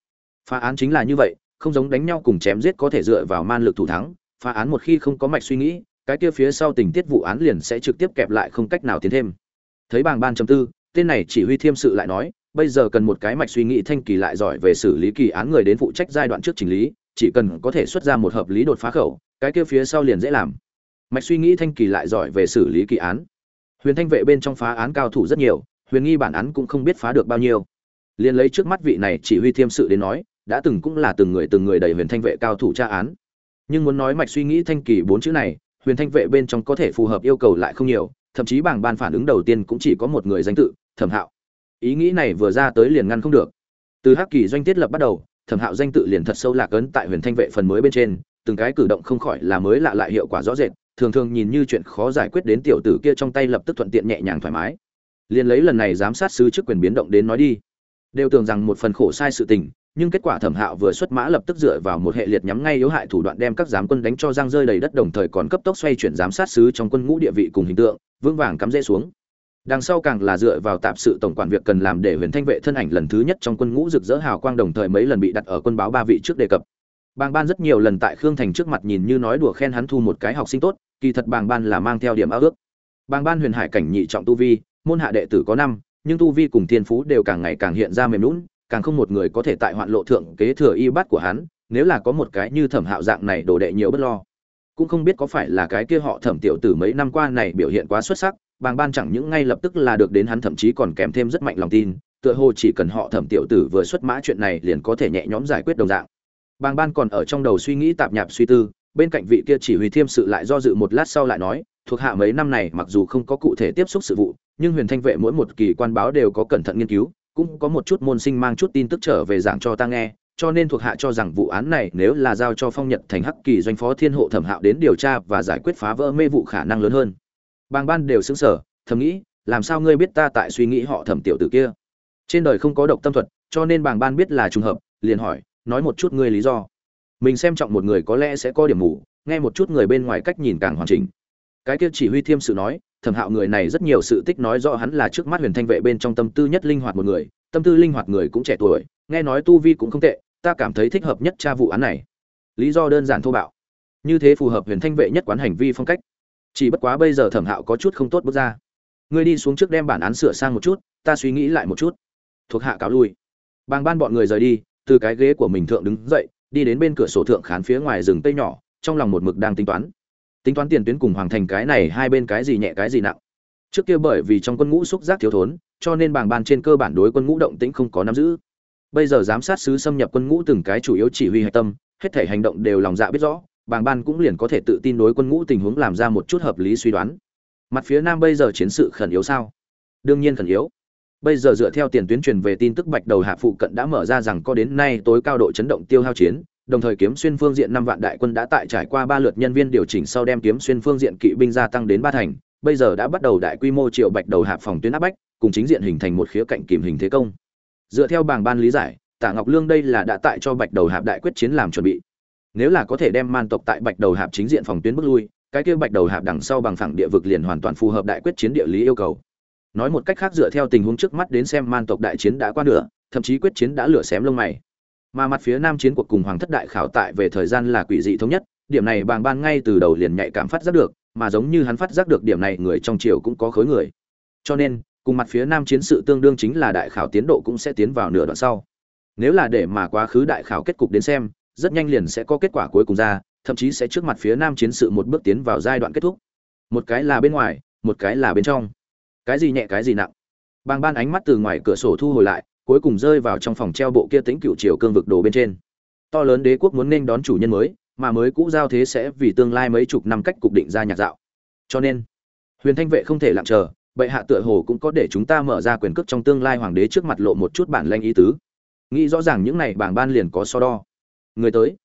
Phá án chính là như vậy, không giống đánh nhau cùng chém giết có thể dựa vào man lực thủ thắng, phá án một khi không có mạch suy nghĩ, cái kia phía sau tình tiết vụ án liền sẽ trực tiếp kẹp lại không cách nào tiến thêm. Thấy bàng ban chấm tư, tên này chỉ huy thiêm sự lại nói bây giờ cần một cái mạch suy nghĩ thanh kỳ lại giỏi về xử lý kỳ án người đến phụ trách giai đoạn trước chỉnh lý, chỉ cần có thể xuất ra một hợp lý đột phá khẩu, cái kia phía sau liền dễ làm. Mạch suy nghĩ thanh kỳ lại giỏi về xử lý kỳ án. Huyền thanh vệ bên trong phá án cao thủ rất nhiều, huyền nghi bản án cũng không biết phá được bao nhiêu. Liền lấy trước mắt vị này chỉ huy thiêm sự đến nói, đã từng cũng là từng người từng người đầy huyền thanh vệ cao thủ tra án. Nhưng muốn nói mạch suy nghĩ thanh kỳ bốn chữ này, huyền thanh vệ bên trong có thể phù hợp yêu cầu lại không nhiều, thậm chí bảng ban phản ứng đầu tiên cũng chỉ có một người danh tự, thẩm hạo ý nghĩ này vừa ra tới liền ngăn không được. Từ hắc kỳ doanh thiết lập bắt đầu, thẩm hạo danh tự liền thật sâu lạc ấn tại huyền thanh vệ phần mới bên trên, từng cái cử động không khỏi là mới lạ lại hiệu quả rõ rệt, thường thường nhìn như chuyện khó giải quyết đến tiểu tử kia trong tay lập tức thuận tiện nhẹ nhàng thoải mái. Liền lấy lần này giám sát sứ chức quyền biến động đến nói đi. Đều tưởng rằng một phần khổ sai sự tình, nhưng kết quả thẩm hạo vừa xuất mã lập tức dựa vào một hệ liệt nhắm ngay yếu hại thủ đoạn đem các giám quân đánh cho giang rơi đầy đất đồng thời còn cấp tốc xoay chuyển giám sát sứ trong quân ngũ địa vị cùng hình tượng, vững vàng cắm rễ xuống đằng sau càng là dựa vào tạp sự tổng quản việc cần làm để huyền thanh vệ thân ảnh lần thứ nhất trong quân ngũ rực rỡ hào quang đồng thời mấy lần bị đặt ở quân báo ba vị trước đề cập. Bàng ban rất nhiều lần tại khương thành trước mặt nhìn như nói đùa khen hắn thu một cái học sinh tốt, kỳ thật bàng ban là mang theo điểm ao ước. Bàng ban huyền hải cảnh nhị trọng tu vi, môn hạ đệ tử có năm, nhưng tu vi cùng thiên phú đều càng ngày càng hiện ra mềm lún càng không một người có thể tại hoạn lộ thượng kế thừa y bát của hắn, nếu là có một cái như thẩm hạo dạng này đồ đệ nhiều bất lo. Cũng không biết có phải là cái kia họ thẩm tiểu tử mấy năm qua này biểu hiện quá xuất sắc bàng ban chẳng những ngay lập tức là được đến hắn thậm chí còn kèm thêm rất mạnh lòng tin, tựa hồ chỉ cần họ thẩm tiểu tử vừa xuất mã chuyện này liền có thể nhẹ nhõm giải quyết đồng dạng. Bàng ban còn ở trong đầu suy nghĩ tạp nhạp suy tư, bên cạnh vị kia chỉ huy thiêm sự lại do dự một lát sau lại nói, thuộc hạ mấy năm này mặc dù không có cụ thể tiếp xúc sự vụ, nhưng huyền thanh vệ mỗi một kỳ quan báo đều có cẩn thận nghiên cứu, cũng có một chút môn sinh mang chút tin tức trở về giảng cho ta nghe, cho nên thuộc hạ cho rằng vụ án này nếu là giao cho phong nhật thành hắc kỳ doanh phó thiên hộ thẩm hạo đến điều tra và giải quyết phá vỡ mê vụ khả năng lớn hơn bàng ban đều xứng sở thầm nghĩ, làm sao ngươi biết ta tại suy nghĩ họ thẩm tiểu tử kia? Trên đời không có độc tâm thuật, cho nên bàng ban biết là trùng hợp, liền hỏi, nói một chút ngươi lý do. Mình xem trọng một người có lẽ sẽ có điểm mù, nghe một chút người bên ngoài cách nhìn càng hoàn chỉnh. Cái kia chỉ huy thiêm sự nói, thẩm hạo người này rất nhiều sự tích nói rõ hắn là trước mắt huyền thanh vệ bên trong tâm tư nhất linh hoạt một người, tâm tư linh hoạt người cũng trẻ tuổi, nghe nói tu vi cũng không tệ, ta cảm thấy thích hợp nhất tra vụ án này. Lý do đơn giản thô bạo. Như thế phù hợp huyền thanh vệ nhất quán hành vi phong cách chỉ bất quá bây giờ thẩm hạo có chút không tốt bước ra. Ngươi đi xuống trước đem bản án sửa sang một chút, ta suy nghĩ lại một chút. Thuộc hạ cáo lui. Bàng ban bọn người rời đi, từ cái ghế của mình thượng đứng dậy, đi đến bên cửa sổ thượng khán phía ngoài rừng tây nhỏ, trong lòng một mực đang tính toán. Tính toán tiền tuyến cùng hoàng thành cái này, hai bên cái gì nhẹ cái gì nặng. Trước kia bởi vì trong quân ngũ xúc giác thiếu thốn, cho nên bàng ban trên cơ bản đối quân ngũ động tĩnh không có nắm giữ. Bây giờ giám sát sứ xâm nhập quân ngũ từng cái chủ yếu chỉ huy hạch tâm, hết thể hành động đều lòng dạ biết rõ bàng ban cũng liền có thể tự tin đối quân ngũ tình huống làm ra một chút hợp lý suy đoán. Mặt phía nam bây giờ chiến sự khẩn yếu sao? Đương nhiên khẩn yếu. Bây giờ dựa theo tiền tuyến truyền về tin tức bạch đầu hạ phụ cận đã mở ra rằng có đến nay tối cao độ chấn động tiêu hao chiến, đồng thời kiếm xuyên phương diện năm vạn đại quân đã tại trải qua ba lượt nhân viên điều chỉnh sau đem kiếm xuyên phương diện kỵ binh gia tăng đến ba thành, bây giờ đã bắt đầu đại quy mô triệu bạch đầu hạ phòng tuyến áp bách, cùng chính diện hình thành một khía cạnh kìm hình thế công. Dựa theo bảng ban lý giải, tả ngọc lương đây là đã tại cho bạch đầu hạp đại quyết chiến làm chuẩn bị nếu là có thể đem man tộc tại bạch đầu hạp chính diện phòng tuyến bước lui, cái kia bạch đầu hạp đằng sau bằng phẳng địa vực liền hoàn toàn phù hợp đại quyết chiến địa lý yêu cầu. Nói một cách khác dựa theo tình huống trước mắt đến xem man tộc đại chiến đã qua nửa, thậm chí quyết chiến đã lửa xém lông mày. Mà mặt phía nam chiến cuộc cùng hoàng thất đại khảo tại về thời gian là quỷ dị thống nhất, điểm này bàng ban ngay từ đầu liền nhạy cảm phát giác được, mà giống như hắn phát giác được điểm này người trong triều cũng có khối người. Cho nên, cùng mặt phía nam chiến sự tương đương chính là đại khảo tiến độ cũng sẽ tiến vào nửa đoạn sau. Nếu là để mà quá khứ đại khảo kết cục đến xem rất nhanh liền sẽ có kết quả cuối cùng ra, thậm chí sẽ trước mặt phía nam chiến sự một bước tiến vào giai đoạn kết thúc. Một cái là bên ngoài, một cái là bên trong. Cái gì nhẹ, cái gì nặng. Bàng ban ánh mắt từ ngoài cửa sổ thu hồi lại, cuối cùng rơi vào trong phòng treo bộ kia tính cựu triều cương vực đồ bên trên. To lớn đế quốc muốn nên đón chủ nhân mới, mà mới cũ giao thế sẽ vì tương lai mấy chục năm cách cục định ra nhạc dạo. Cho nên, huyền thanh vệ không thể lặng chờ, bệ hạ tựa hồ cũng có để chúng ta mở ra quyền cước trong tương lai hoàng đế trước mặt lộ một chút bản lanh ý tứ. Nghĩ rõ ràng những này bảng ban liền có so đo người tới.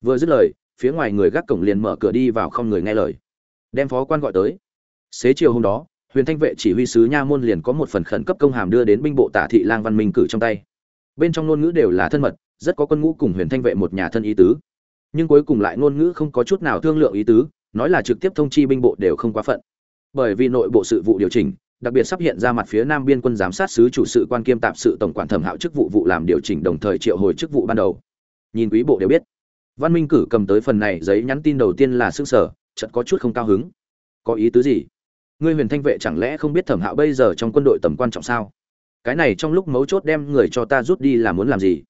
Vừa dứt lời, phía ngoài người gác cổng liền mở cửa đi vào không người nghe lời. Đem phó quan gọi tới. Xế chiều hôm đó, huyền thanh vệ chỉ huy sứ nha môn liền có một phần khẩn cấp công hàm đưa đến binh bộ tả thị lang văn minh cử trong tay. Bên trong ngôn ngữ đều là thân mật, rất có quân ngũ cùng huyền thanh vệ một nhà thân ý tứ. Nhưng cuối cùng lại ngôn ngữ không có chút nào thương lượng ý tứ, nói là trực tiếp thông chi binh bộ đều không quá phận. Bởi vì nội bộ sự vụ điều chỉnh, đặc biệt sắp hiện ra mặt phía nam biên quân giám sát sứ chủ sự quan kiêm tạp sự tổng quản thẩm hạo chức vụ vụ làm điều chỉnh đồng thời triệu hồi chức vụ ban đầu nhìn quý bộ đều biết. Văn minh cử cầm tới phần này giấy nhắn tin đầu tiên là xương sở chợt có chút không cao hứng. Có ý tứ gì? Ngươi huyền thanh vệ chẳng lẽ không biết thẩm hạo bây giờ trong quân đội tầm quan trọng sao? Cái này trong lúc mấu chốt đem người cho ta rút đi là muốn làm gì?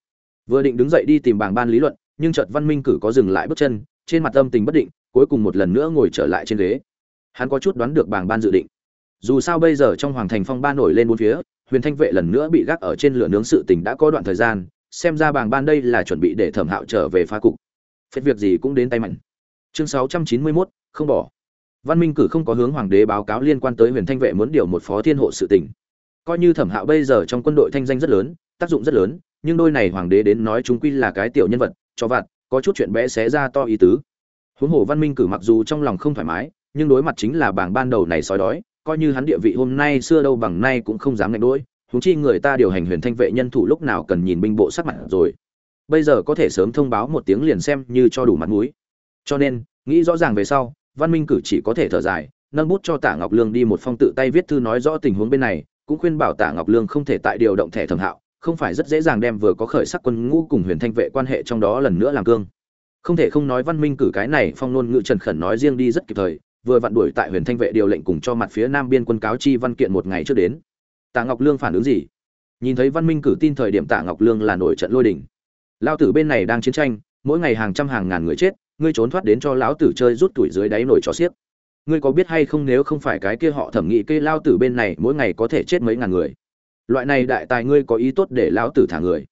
Vừa định đứng dậy đi tìm bảng ban lý luận, nhưng chợt văn minh cử có dừng lại bước chân, trên mặt âm tình bất định, cuối cùng một lần nữa ngồi trở lại trên ghế. Hắn có chút đoán được bảng ban dự định. Dù sao bây giờ trong hoàng thành phong ba nổi lên bốn phía, huyền thanh vệ lần nữa bị gác ở trên lửa nướng sự tình đã có đoạn thời gian xem ra bảng ban đây là chuẩn bị để thẩm hạo trở về phá cục. Phết việc gì cũng đến tay mạnh. Chương sáu trăm chín mươi 691, không bỏ. Văn minh cử không có hướng hoàng đế báo cáo liên quan tới huyền thanh vệ muốn điều một phó thiên hộ sự tình. Coi như thẩm hạo bây giờ trong quân đội thanh danh rất lớn tác dụng rất lớn nhưng đôi này hoàng đế đến nói chúng quy là cái tiểu nhân vật cho vặt có chút chuyện bé xé ra to ý tứ. Huống hồ văn minh cử mặc dù trong lòng không thoải mái nhưng đối mặt chính là bảng ban đầu này sói đói coi như hắn địa vị hôm nay xưa đâu bằng nay cũng không dám ngạch đôi huống chi người ta điều hành huyền thanh vệ nhân thủ lúc nào cần nhìn binh bộ sắc mặt rồi. Bây giờ có thể sớm thông báo một tiếng liền xem như cho đủ mặt mũi. Cho nên, nghĩ rõ ràng về sau, văn minh cử chỉ có thể thở dài, nâng bút cho tả ngọc lương đi một phong tự tay viết thư nói rõ tình huống bên này, cũng khuyên bảo tả ngọc lương không thể tại điều động thẻ thẩm hạo, không phải rất dễ dàng đem vừa có khởi sắc quân ngũ cùng huyền thanh vệ quan hệ trong đó lần nữa làm cương. Không thể không nói văn minh cử cái này phong nôn ngự trần khẩn nói riêng đi rất kịp thời, vừa vặn đuổi tại huyền thanh vệ điều lệnh cùng cho mặt phía nam biên quân cáo chi văn kiện một ngày trước đến tạ ngọc lương phản ứng gì? Nhìn thấy văn minh cử tin thời điểm tạ ngọc lương là nổi trận lôi đình. Lao tử bên này đang chiến tranh, mỗi ngày hàng trăm hàng ngàn người chết, ngươi trốn thoát đến cho lão tử chơi rút tuổi dưới đáy nổi trò xiếc. Ngươi có biết hay không nếu không phải cái kia họ thẩm nghị cây lao tử bên này mỗi ngày có thể chết mấy ngàn người? Loại này đại tài ngươi có ý tốt để lão tử thả người.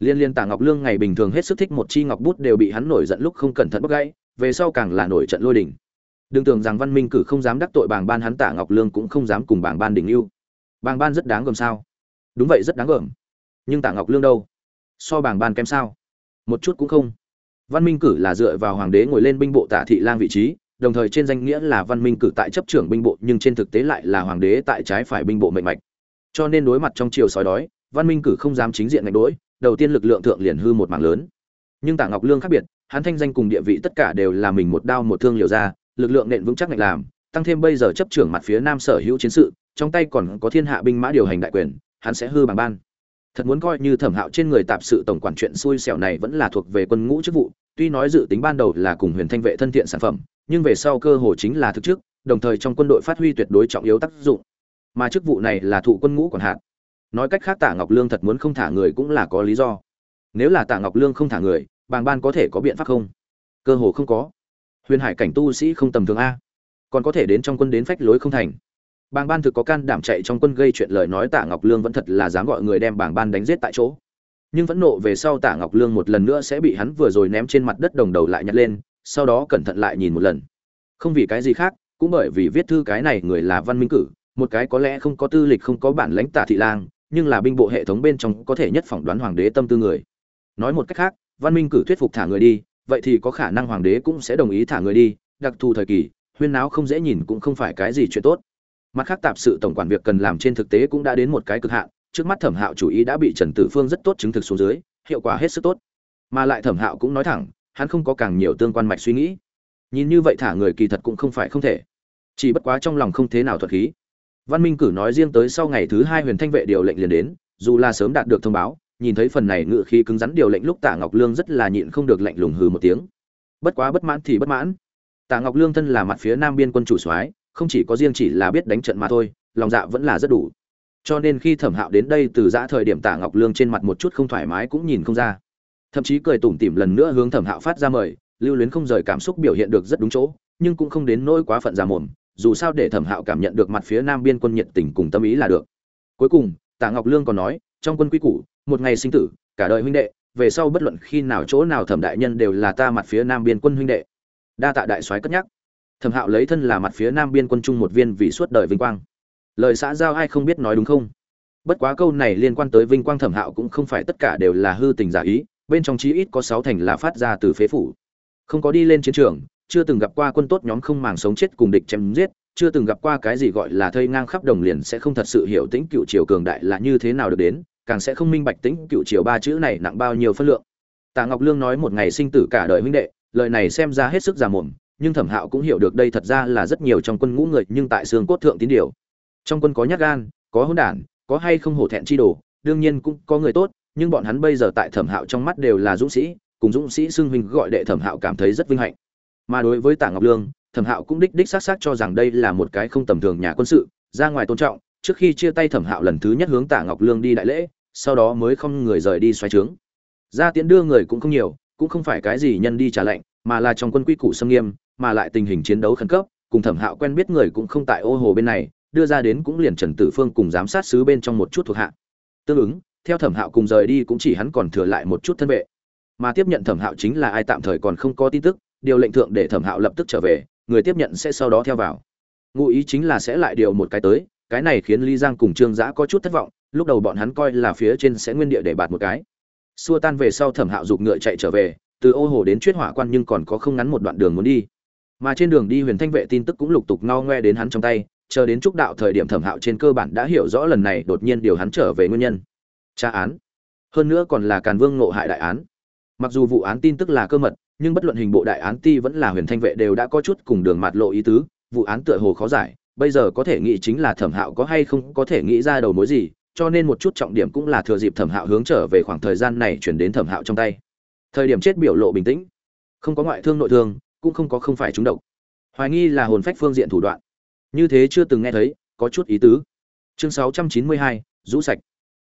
Liên liên tạ ngọc lương ngày bình thường hết sức thích một chi ngọc bút đều bị hắn nổi giận lúc không cẩn thận bốc gãy, về sau càng là nổi trận lôi đình. Đừng tưởng rằng văn minh cử không dám đắc tội bảng ban hắn tạ ngọc lương cũng không dám cùng bảng ban đình yêu Bàng ban rất đáng gờm sao? Đúng vậy, rất đáng gờm. Nhưng tạ ngọc lương đâu? So Bàng ban kém sao? Một chút cũng không. Văn minh cử là dựa vào hoàng đế ngồi lên binh bộ tạ thị lang vị trí, đồng thời trên danh nghĩa là văn minh cử tại chấp trưởng binh bộ, nhưng trên thực tế lại là hoàng đế tại trái phải binh bộ mệnh mạch. Cho nên đối mặt trong chiều sói đói, văn minh cử không dám chính diện ngạch đối đầu tiên lực lượng thượng liền hư một mảng lớn. Nhưng tạ ngọc lương khác biệt, hắn thanh danh cùng địa vị tất cả đều là mình một đao một thương liều ra, lực lượng nện vững chắc ngạch làm, tăng thêm bây giờ chấp trưởng mặt phía nam sở hữu chiến sự trong tay còn có thiên hạ binh mã điều hành đại quyền, hắn sẽ hư bằng ban. Thật muốn coi như thẩm hạo trên người tạp sự tổng quản chuyện xui xẻo này vẫn là thuộc về quân ngũ chức vụ, tuy nói dự tính ban đầu là cùng huyền thanh vệ thân thiện sản phẩm, nhưng về sau cơ hồ chính là thực chức, đồng thời trong quân đội phát huy tuyệt đối trọng yếu tác dụng. Mà chức vụ này là thụ quân ngũ quản hạt. Nói cách khác tạ ngọc lương thật muốn không thả người cũng là có lý do. Nếu là tạ ngọc lương không thả người, bàng ban có thể có biện pháp không? Cơ hồ không có. Huyền hải cảnh tu sĩ không tầm thường a. Còn có thể đến trong quân đến phách lối không thành bàng ban thực có can đảm chạy trong quân gây chuyện lời nói tạ ngọc lương vẫn thật là dám gọi người đem bàng ban đánh giết tại chỗ. Nhưng vẫn nộ về sau tạ ngọc lương một lần nữa sẽ bị hắn vừa rồi ném trên mặt đất đồng đầu lại nhặt lên, sau đó cẩn thận lại nhìn một lần. Không vì cái gì khác, cũng bởi vì viết thư cái này người là văn minh cử, một cái có lẽ không có tư lịch không có bản lãnh tả thị lang, nhưng là binh bộ hệ thống bên trong có thể nhất phỏng đoán hoàng đế tâm tư người. Nói một cách khác, văn minh cử thuyết phục thả người đi, vậy thì có khả năng hoàng đế cũng sẽ đồng ý thả người đi, đặc thù thời kỳ, huyên náo không dễ nhìn cũng không phải cái gì chuyện tốt mặt khác tạp sự tổng quản việc cần làm trên thực tế cũng đã đến một cái cực hạn, trước mắt thẩm hạo chủ ý đã bị trần tử phương rất tốt chứng thực xuống dưới, hiệu quả hết sức tốt. Mà lại thẩm hạo cũng nói thẳng, hắn không có càng nhiều tương quan mạch suy nghĩ. Nhìn như vậy thả người kỳ thật cũng không phải không thể. Chỉ bất quá trong lòng không thế nào thuật khí. Văn minh cử nói riêng tới sau ngày thứ hai huyền thanh vệ điều lệnh liền đến, dù là sớm đạt được thông báo, nhìn thấy phần này ngự khí cứng rắn điều lệnh lúc tạ ngọc lương rất là nhịn không được lạnh lùng hừ một tiếng. Bất quá bất mãn thì bất mãn. Tạ ngọc lương thân là mặt phía nam biên quân chủ soái không chỉ có riêng chỉ là biết đánh trận mà thôi, lòng dạ vẫn là rất đủ. Cho nên khi thẩm hạo đến đây từ giã thời điểm tạ ngọc lương trên mặt một chút không thoải mái cũng nhìn không ra. Thậm chí cười tủm tỉm lần nữa hướng thẩm hạo phát ra mời, lưu luyến không rời cảm xúc biểu hiện được rất đúng chỗ, nhưng cũng không đến nỗi quá phận ra mồm, dù sao để thẩm hạo cảm nhận được mặt phía nam biên quân nhiệt tình cùng tâm ý là được. Cuối cùng tạ ngọc lương còn nói, trong quân quy củ, một ngày sinh tử, cả đời huynh đệ, về sau bất luận khi nào chỗ nào thẩm đại nhân đều là ta mặt phía nam biên quân huynh đệ. Đa tạ đại soái cất nhắc thẩm hạo lấy thân là mặt phía nam biên quân chung một viên vì suốt đời vinh quang. Lời xã giao ai không biết nói đúng không? Bất quá câu này liên quan tới vinh quang thẩm hạo cũng không phải tất cả đều là hư tình giả ý, bên trong chí ít có sáu thành là phát ra từ phế phủ. Không có đi lên chiến trường, chưa từng gặp qua quân tốt nhóm không màng sống chết cùng địch chém giết, chưa từng gặp qua cái gì gọi là thây ngang khắp đồng liền sẽ không thật sự hiểu tính cựu triều cường đại là như thế nào được đến, càng sẽ không minh bạch tính cựu triều ba chữ này nặng bao nhiêu phân lượng. Tạ ngọc lương nói một ngày sinh tử cả đời huynh đệ, lời này xem ra hết sức già mồm nhưng thẩm hạo cũng hiểu được đây thật ra là rất nhiều trong quân ngũ người nhưng tại xương cốt thượng tín điều. Trong quân có nhát gan, có hỗn đản, có hay không hổ thẹn chi đồ, đương nhiên cũng có người tốt, nhưng bọn hắn bây giờ tại thẩm hạo trong mắt đều là dũng sĩ, cùng dũng sĩ xưng huynh gọi đệ thẩm hạo cảm thấy rất vinh hạnh. Mà đối với tạ ngọc lương, thẩm hạo cũng đích đích xác xác cho rằng đây là một cái không tầm thường nhà quân sự, ra ngoài tôn trọng, trước khi chia tay thẩm hạo lần thứ nhất hướng tạ ngọc lương đi đại lễ, sau đó mới không người rời đi xoay trướng. Ra tiễn đưa người cũng không nhiều, cũng không phải cái gì nhân đi trả lệnh, mà là trong quân quy củ xâm nghiêm mà lại tình hình chiến đấu khẩn cấp, cùng thẩm hạo quen biết người cũng không tại ô hồ bên này, đưa ra đến cũng liền trần tử phương cùng giám sát sứ bên trong một chút thuộc hạ. Tương ứng, theo thẩm hạo cùng rời đi cũng chỉ hắn còn thừa lại một chút thân vệ. Mà tiếp nhận thẩm hạo chính là ai tạm thời còn không có tin tức, điều lệnh thượng để thẩm hạo lập tức trở về, người tiếp nhận sẽ sau đó theo vào. Ngụ ý chính là sẽ lại điều một cái tới, cái này khiến ly giang cùng trương giã có chút thất vọng, lúc đầu bọn hắn coi là phía trên sẽ nguyên địa để bạt một cái. Xua tan về sau thẩm hạo giục ngựa chạy trở về, từ ô hồ đến chuyết hỏa quan nhưng còn có không ngắn một đoạn đường muốn đi mà trên đường đi huyền thanh vệ tin tức cũng lục tục ngao ngoe đến hắn trong tay, chờ đến trúc đạo thời điểm thẩm hạo trên cơ bản đã hiểu rõ lần này đột nhiên điều hắn trở về nguyên nhân. Tra án. Hơn nữa còn là càn vương ngộ hại đại án. Mặc dù vụ án tin tức là cơ mật, nhưng bất luận hình bộ đại án ti vẫn là huyền thanh vệ đều đã có chút cùng đường mặt lộ ý tứ, vụ án tựa hồ khó giải, bây giờ có thể nghĩ chính là thẩm hạo có hay không có thể nghĩ ra đầu mối gì, cho nên một chút trọng điểm cũng là thừa dịp thẩm hạo hướng trở về khoảng thời gian này chuyển đến thẩm hạo trong tay. Thời điểm chết biểu lộ bình tĩnh, không có ngoại thương nội thương cũng không có không phải trúng độc. Hoài nghi là hồn phách phương diện thủ đoạn. Như thế chưa từng nghe thấy, có chút ý tứ. Chương sáu trăm chín mươi hai, rũ sạch.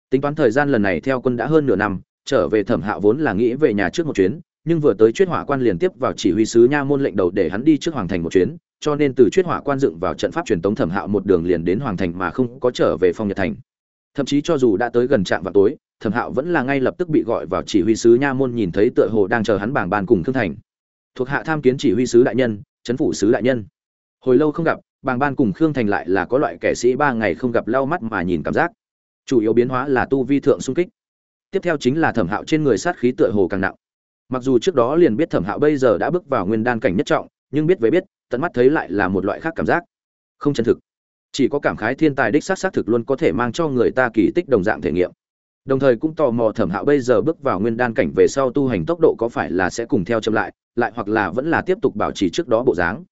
Tính toán thời gian lần này theo quân đã hơn nửa năm, trở về thẩm hạo vốn là nghĩ về nhà trước một chuyến, nhưng vừa tới chuyết hỏa quan liền tiếp vào chỉ huy sứ nha môn lệnh đầu để hắn đi trước hoàng thành một chuyến, cho nên từ chuyết hỏa quan dựng vào trận pháp truyền tống thẩm hạo một đường liền đến hoàng thành mà không có trở về phong nhật thành. Thậm chí cho dù đã tới gần trạm vào tối, thẩm hạo vẫn là ngay lập tức bị gọi vào chỉ huy sứ nha môn nhìn thấy tựa hồ đang chờ hắn bảng bàn cùng thương thành thuộc hạ tham kiến chỉ huy sứ đại nhân, chấn phủ sứ đại nhân. Hồi lâu không gặp, bàng ban cùng khương thành lại là có loại kẻ sĩ ba ngày không gặp lau mắt mà nhìn cảm giác. Chủ yếu biến hóa là tu vi thượng sung kích. Tiếp theo chính là thẩm hạo trên người sát khí tựa hồ càng nặng. Mặc dù trước đó liền biết thẩm hạo bây giờ đã bước vào nguyên đan cảnh nhất trọng, nhưng biết với biết, tận mắt thấy lại là một loại khác cảm giác. Không chân thực. Chỉ có cảm khái thiên tài đích xác xác thực luôn có thể mang cho người ta kỳ tích đồng dạng thể nghiệm. Đồng thời cũng tò mò thẩm hạo bây giờ bước vào nguyên đan cảnh về sau tu hành tốc độ có phải là sẽ cùng theo chậm lại lại hoặc là vẫn là tiếp tục bảo trì trước đó bộ dáng.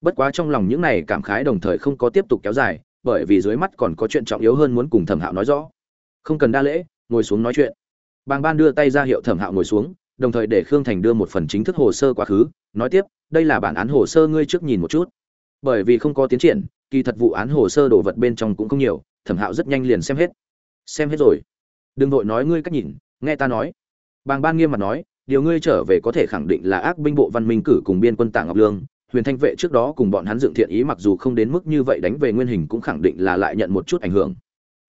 Bất quá trong lòng những này cảm khái đồng thời không có tiếp tục kéo dài, bởi vì dưới mắt còn có chuyện trọng yếu hơn muốn cùng thẩm hạo nói rõ. Không cần đa lễ, ngồi xuống nói chuyện. Bàng ban đưa tay ra hiệu thẩm hạo ngồi xuống, đồng thời để khương thành đưa một phần chính thức hồ sơ quá khứ, nói tiếp, đây là bản án hồ sơ ngươi trước nhìn một chút. Bởi vì không có tiến triển, kỳ thật vụ án hồ sơ đồ vật bên trong cũng không nhiều, thẩm hạo rất nhanh liền xem hết. Xem hết rồi. Đừng vội nói ngươi cách nhìn, nghe ta nói. Bàng ban nghiêm mặt nói điều ngươi trở về có thể khẳng định là ác binh bộ văn minh cử cùng biên quân tảng ngọc lương. Huyền thanh vệ trước đó cùng bọn hắn dựng thiện ý mặc dù không đến mức như vậy đánh về nguyên hình cũng khẳng định là lại nhận một chút ảnh hưởng.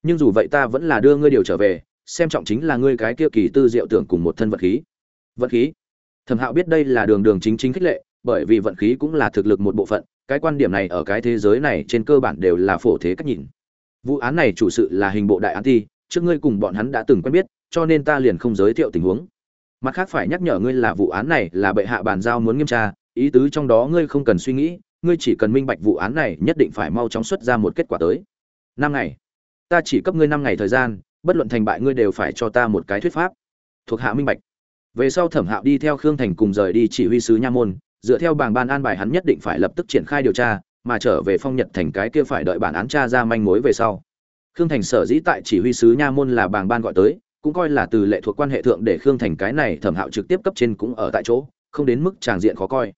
Nhưng dù vậy ta vẫn là đưa ngươi điều trở về, xem trọng chính là ngươi cái kia kỳ tư diệu tưởng cùng một thân vật khí. Vận khí? Thẩm hạo biết đây là đường đường chính chính khích lệ, bởi vì vận khí cũng là thực lực một bộ phận, cái quan điểm này ở cái thế giới này trên cơ bản đều là phổ thế cách nhìn. Vụ án này chủ sự là hình bộ đại án ti trước ngươi cùng bọn hắn đã từng quen biết, cho nên ta liền không giới thiệu tình huống mặt khác phải nhắc nhở ngươi là vụ án này là bệ hạ bàn giao muốn nghiêm tra, ý tứ trong đó ngươi không cần suy nghĩ, ngươi chỉ cần minh bạch vụ án này nhất định phải mau chóng xuất ra một kết quả tới. Năm ngày. Ta chỉ cấp ngươi năm ngày thời gian, bất luận thành bại ngươi đều phải cho ta một cái thuyết pháp. Thuộc hạ minh bạch. Về sau thẩm hạo đi theo khương thành cùng rời đi chỉ huy sứ nha môn, dựa theo bảng ban an bài hắn nhất định phải lập tức triển khai điều tra, mà trở về phong nhật thành cái kia phải đợi bản án tra ra manh mối về sau. Khương thành sở dĩ tại chỉ huy sứ nha môn là bảng ban gọi tới cũng coi là từ lệ thuộc quan hệ thượng để khương thành cái này thẩm hạo trực tiếp cấp trên cũng ở tại chỗ, không đến mức tràng diện khó coi.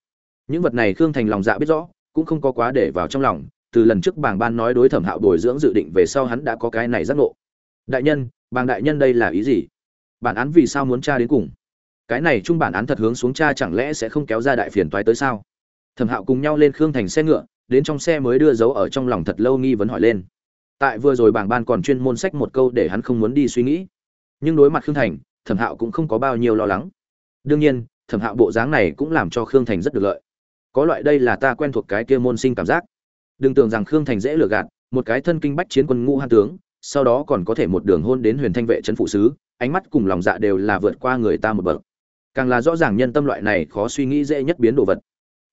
Những vật này khương thành lòng dạ biết rõ, cũng không có quá để vào trong lòng, từ lần trước bảng ban nói đối thẩm hạo bồi dưỡng dự định về sau hắn đã có cái này giác ngộ. Đại nhân, bàng đại nhân đây là ý gì? Bản án vì sao muốn tra đến cùng? Cái này chung bản án thật hướng xuống cha chẳng lẽ sẽ không kéo ra đại phiền toái tới sao? Thẩm hạo cùng nhau lên khương thành xe ngựa, đến trong xe mới đưa dấu ở trong lòng thật lâu nghi vấn hỏi lên. Tại vừa rồi bảng ban còn chuyên môn sách một câu để hắn không muốn đi suy nghĩ nhưng đối mặt khương thành, thẩm hạo cũng không có bao nhiêu lo lắng. Đương nhiên, thẩm hạo bộ dáng này cũng làm cho khương thành rất được lợi. Có loại đây là ta quen thuộc cái kia môn sinh cảm giác. Đừng tưởng rằng khương thành dễ lừa gạt, một cái thân kinh bách chiến quân ngũ hàn tướng, sau đó còn có thể một đường hôn đến huyền thanh vệ trấn phụ sứ, ánh mắt cùng lòng dạ đều là vượt qua người ta một bậc. Càng là rõ ràng nhân tâm loại này khó suy nghĩ dễ nhất biến đồ vật.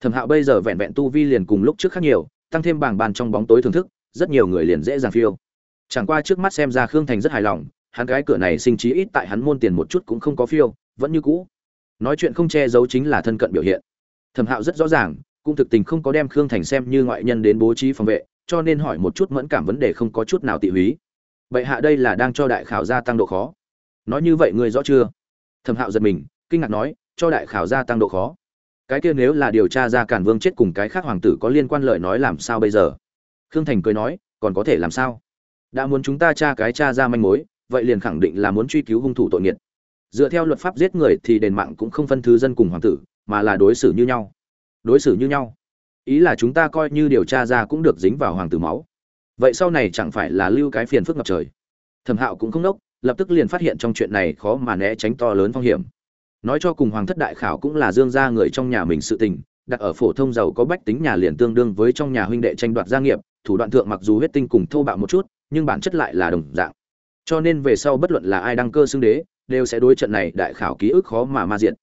Thẩm hạo bây giờ vẹn vẹn tu vi liền cùng lúc trước khác nhiều, tăng thêm bảng bàn trong bóng tối thưởng thức, rất nhiều người liền dễ dàng phiêu. Chẳng qua trước mắt xem ra khương thành rất hài lòng hắn cái cửa này sinh trí ít tại hắn môn tiền một chút cũng không có phiêu, vẫn như cũ. Nói chuyện không che giấu chính là thân cận biểu hiện. Thẩm hạo rất rõ ràng, cũng thực tình không có đem khương thành xem như ngoại nhân đến bố trí phòng vệ, cho nên hỏi một chút mẫn cảm vấn đề không có chút nào tị húy. Vậy hạ đây là đang cho đại khảo gia tăng độ khó. Nói như vậy ngươi rõ chưa? Thẩm hạo giật mình, kinh ngạc nói, cho đại khảo gia tăng độ khó? Cái kia nếu là điều tra ra cản vương chết cùng cái khác hoàng tử có liên quan lợi nói làm sao bây giờ? Khương thành cười nói, còn có thể làm sao? Đã muốn chúng ta tra cái tra ra manh mối vậy liền khẳng định là muốn truy cứu hung thủ tội nghiệt. Dựa theo luật pháp giết người thì đền mạng cũng không phân thứ dân cùng hoàng tử, mà là đối xử như nhau. Đối xử như nhau. Ý là chúng ta coi như điều tra ra cũng được dính vào hoàng tử máu. Vậy sau này chẳng phải là lưu cái phiền phức ngập trời. Thẩm hạo cũng không đốc lập tức liền phát hiện trong chuyện này khó mà né tránh to lớn phong hiểm. Nói cho cùng hoàng thất đại khảo cũng là dương gia người trong nhà mình sự tình, đặt ở phổ thông giàu có bách tính nhà liền tương đương với trong nhà huynh đệ tranh đoạt gia nghiệp, thủ đoạn thượng mặc dù huyết tinh cùng thô bạo một chút, nhưng bản chất lại là đồng dạng cho nên về sau bất luận là ai đăng cơ xưng đế, đều sẽ đối trận này đại khảo ký ức khó mà ma diện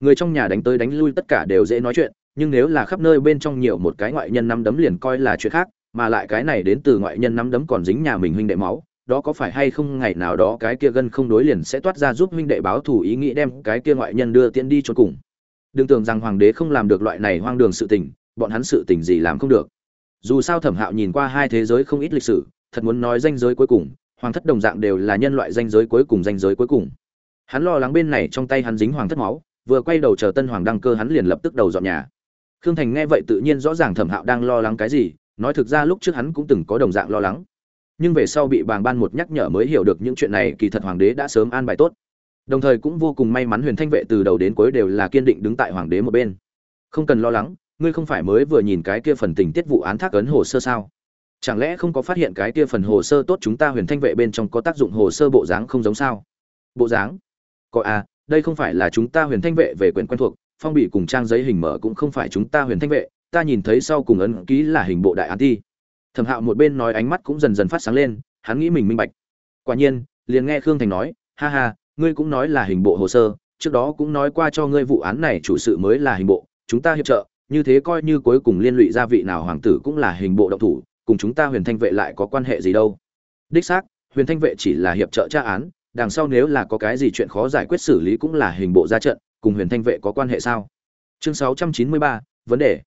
người trong nhà đánh tới đánh lui tất cả đều dễ nói chuyện, nhưng nếu là khắp nơi bên trong nhiều một cái ngoại nhân nắm đấm liền coi là chuyện khác, mà lại cái này đến từ ngoại nhân nắm đấm còn dính nhà mình huynh đệ máu, đó có phải hay không ngày nào đó cái kia gân không đối liền sẽ toát ra giúp huynh đệ báo thù ý nghĩ đem cái kia ngoại nhân đưa tiễn đi cho cùng. Đừng tưởng rằng hoàng đế không làm được loại này hoang đường sự tình, bọn hắn sự tình gì làm không được. Dù sao thẩm hạo nhìn qua hai thế giới không ít lịch sử, thật muốn nói danh giới cuối cùng hoàng thất đồng dạng đều là nhân loại danh giới cuối cùng danh giới cuối cùng. Hắn lo lắng bên này trong tay hắn dính hoàng thất máu, vừa quay đầu chờ tân hoàng đăng cơ hắn liền lập tức đầu dọn nhà. Khương thành nghe vậy tự nhiên rõ ràng thẩm hạo đang lo lắng cái gì, nói thực ra lúc trước hắn cũng từng có đồng dạng lo lắng. Nhưng về sau bị bàng ban một nhắc nhở mới hiểu được những chuyện này kỳ thật hoàng đế đã sớm an bài tốt. Đồng thời cũng vô cùng may mắn huyền thanh vệ từ đầu đến cuối đều là kiên định đứng tại hoàng đế một bên. Không cần lo lắng, ngươi không phải mới vừa nhìn cái kia phần tình tiết vụ án thác ấn hồ sơ sao? Chẳng lẽ không có phát hiện cái kia phần hồ sơ tốt chúng ta huyền thanh vệ bên trong có tác dụng hồ sơ bộ dáng không giống sao? Bộ dáng? Có à đây không phải là chúng ta huyền thanh vệ về quyền quen thuộc, phong bị cùng trang giấy hình mở cũng không phải chúng ta huyền thanh vệ, ta nhìn thấy sau cùng ấn ký là hình bộ đại án ti thẩm hạo một bên nói ánh mắt cũng dần dần phát sáng lên, hắn nghĩ mình minh bạch. Quả nhiên, liền nghe khương thành nói, ha ha, ngươi cũng nói là hình bộ hồ sơ, trước đó cũng nói qua cho ngươi vụ án này chủ sự mới là hình bộ, chúng ta hiệp trợ, như thế coi như cuối cùng liên lụy gia vị nào hoàng tử cũng là hình bộ động thủ cùng chúng ta huyền thanh vệ lại có quan hệ gì đâu? Đích xác, huyền thanh vệ chỉ là hiệp trợ tra án, đằng sau nếu là có cái gì chuyện khó giải quyết xử lý cũng là hình bộ ra trận, cùng huyền thanh vệ có quan hệ sao? Chương sáu trăm chín mươi ba, vấn đề.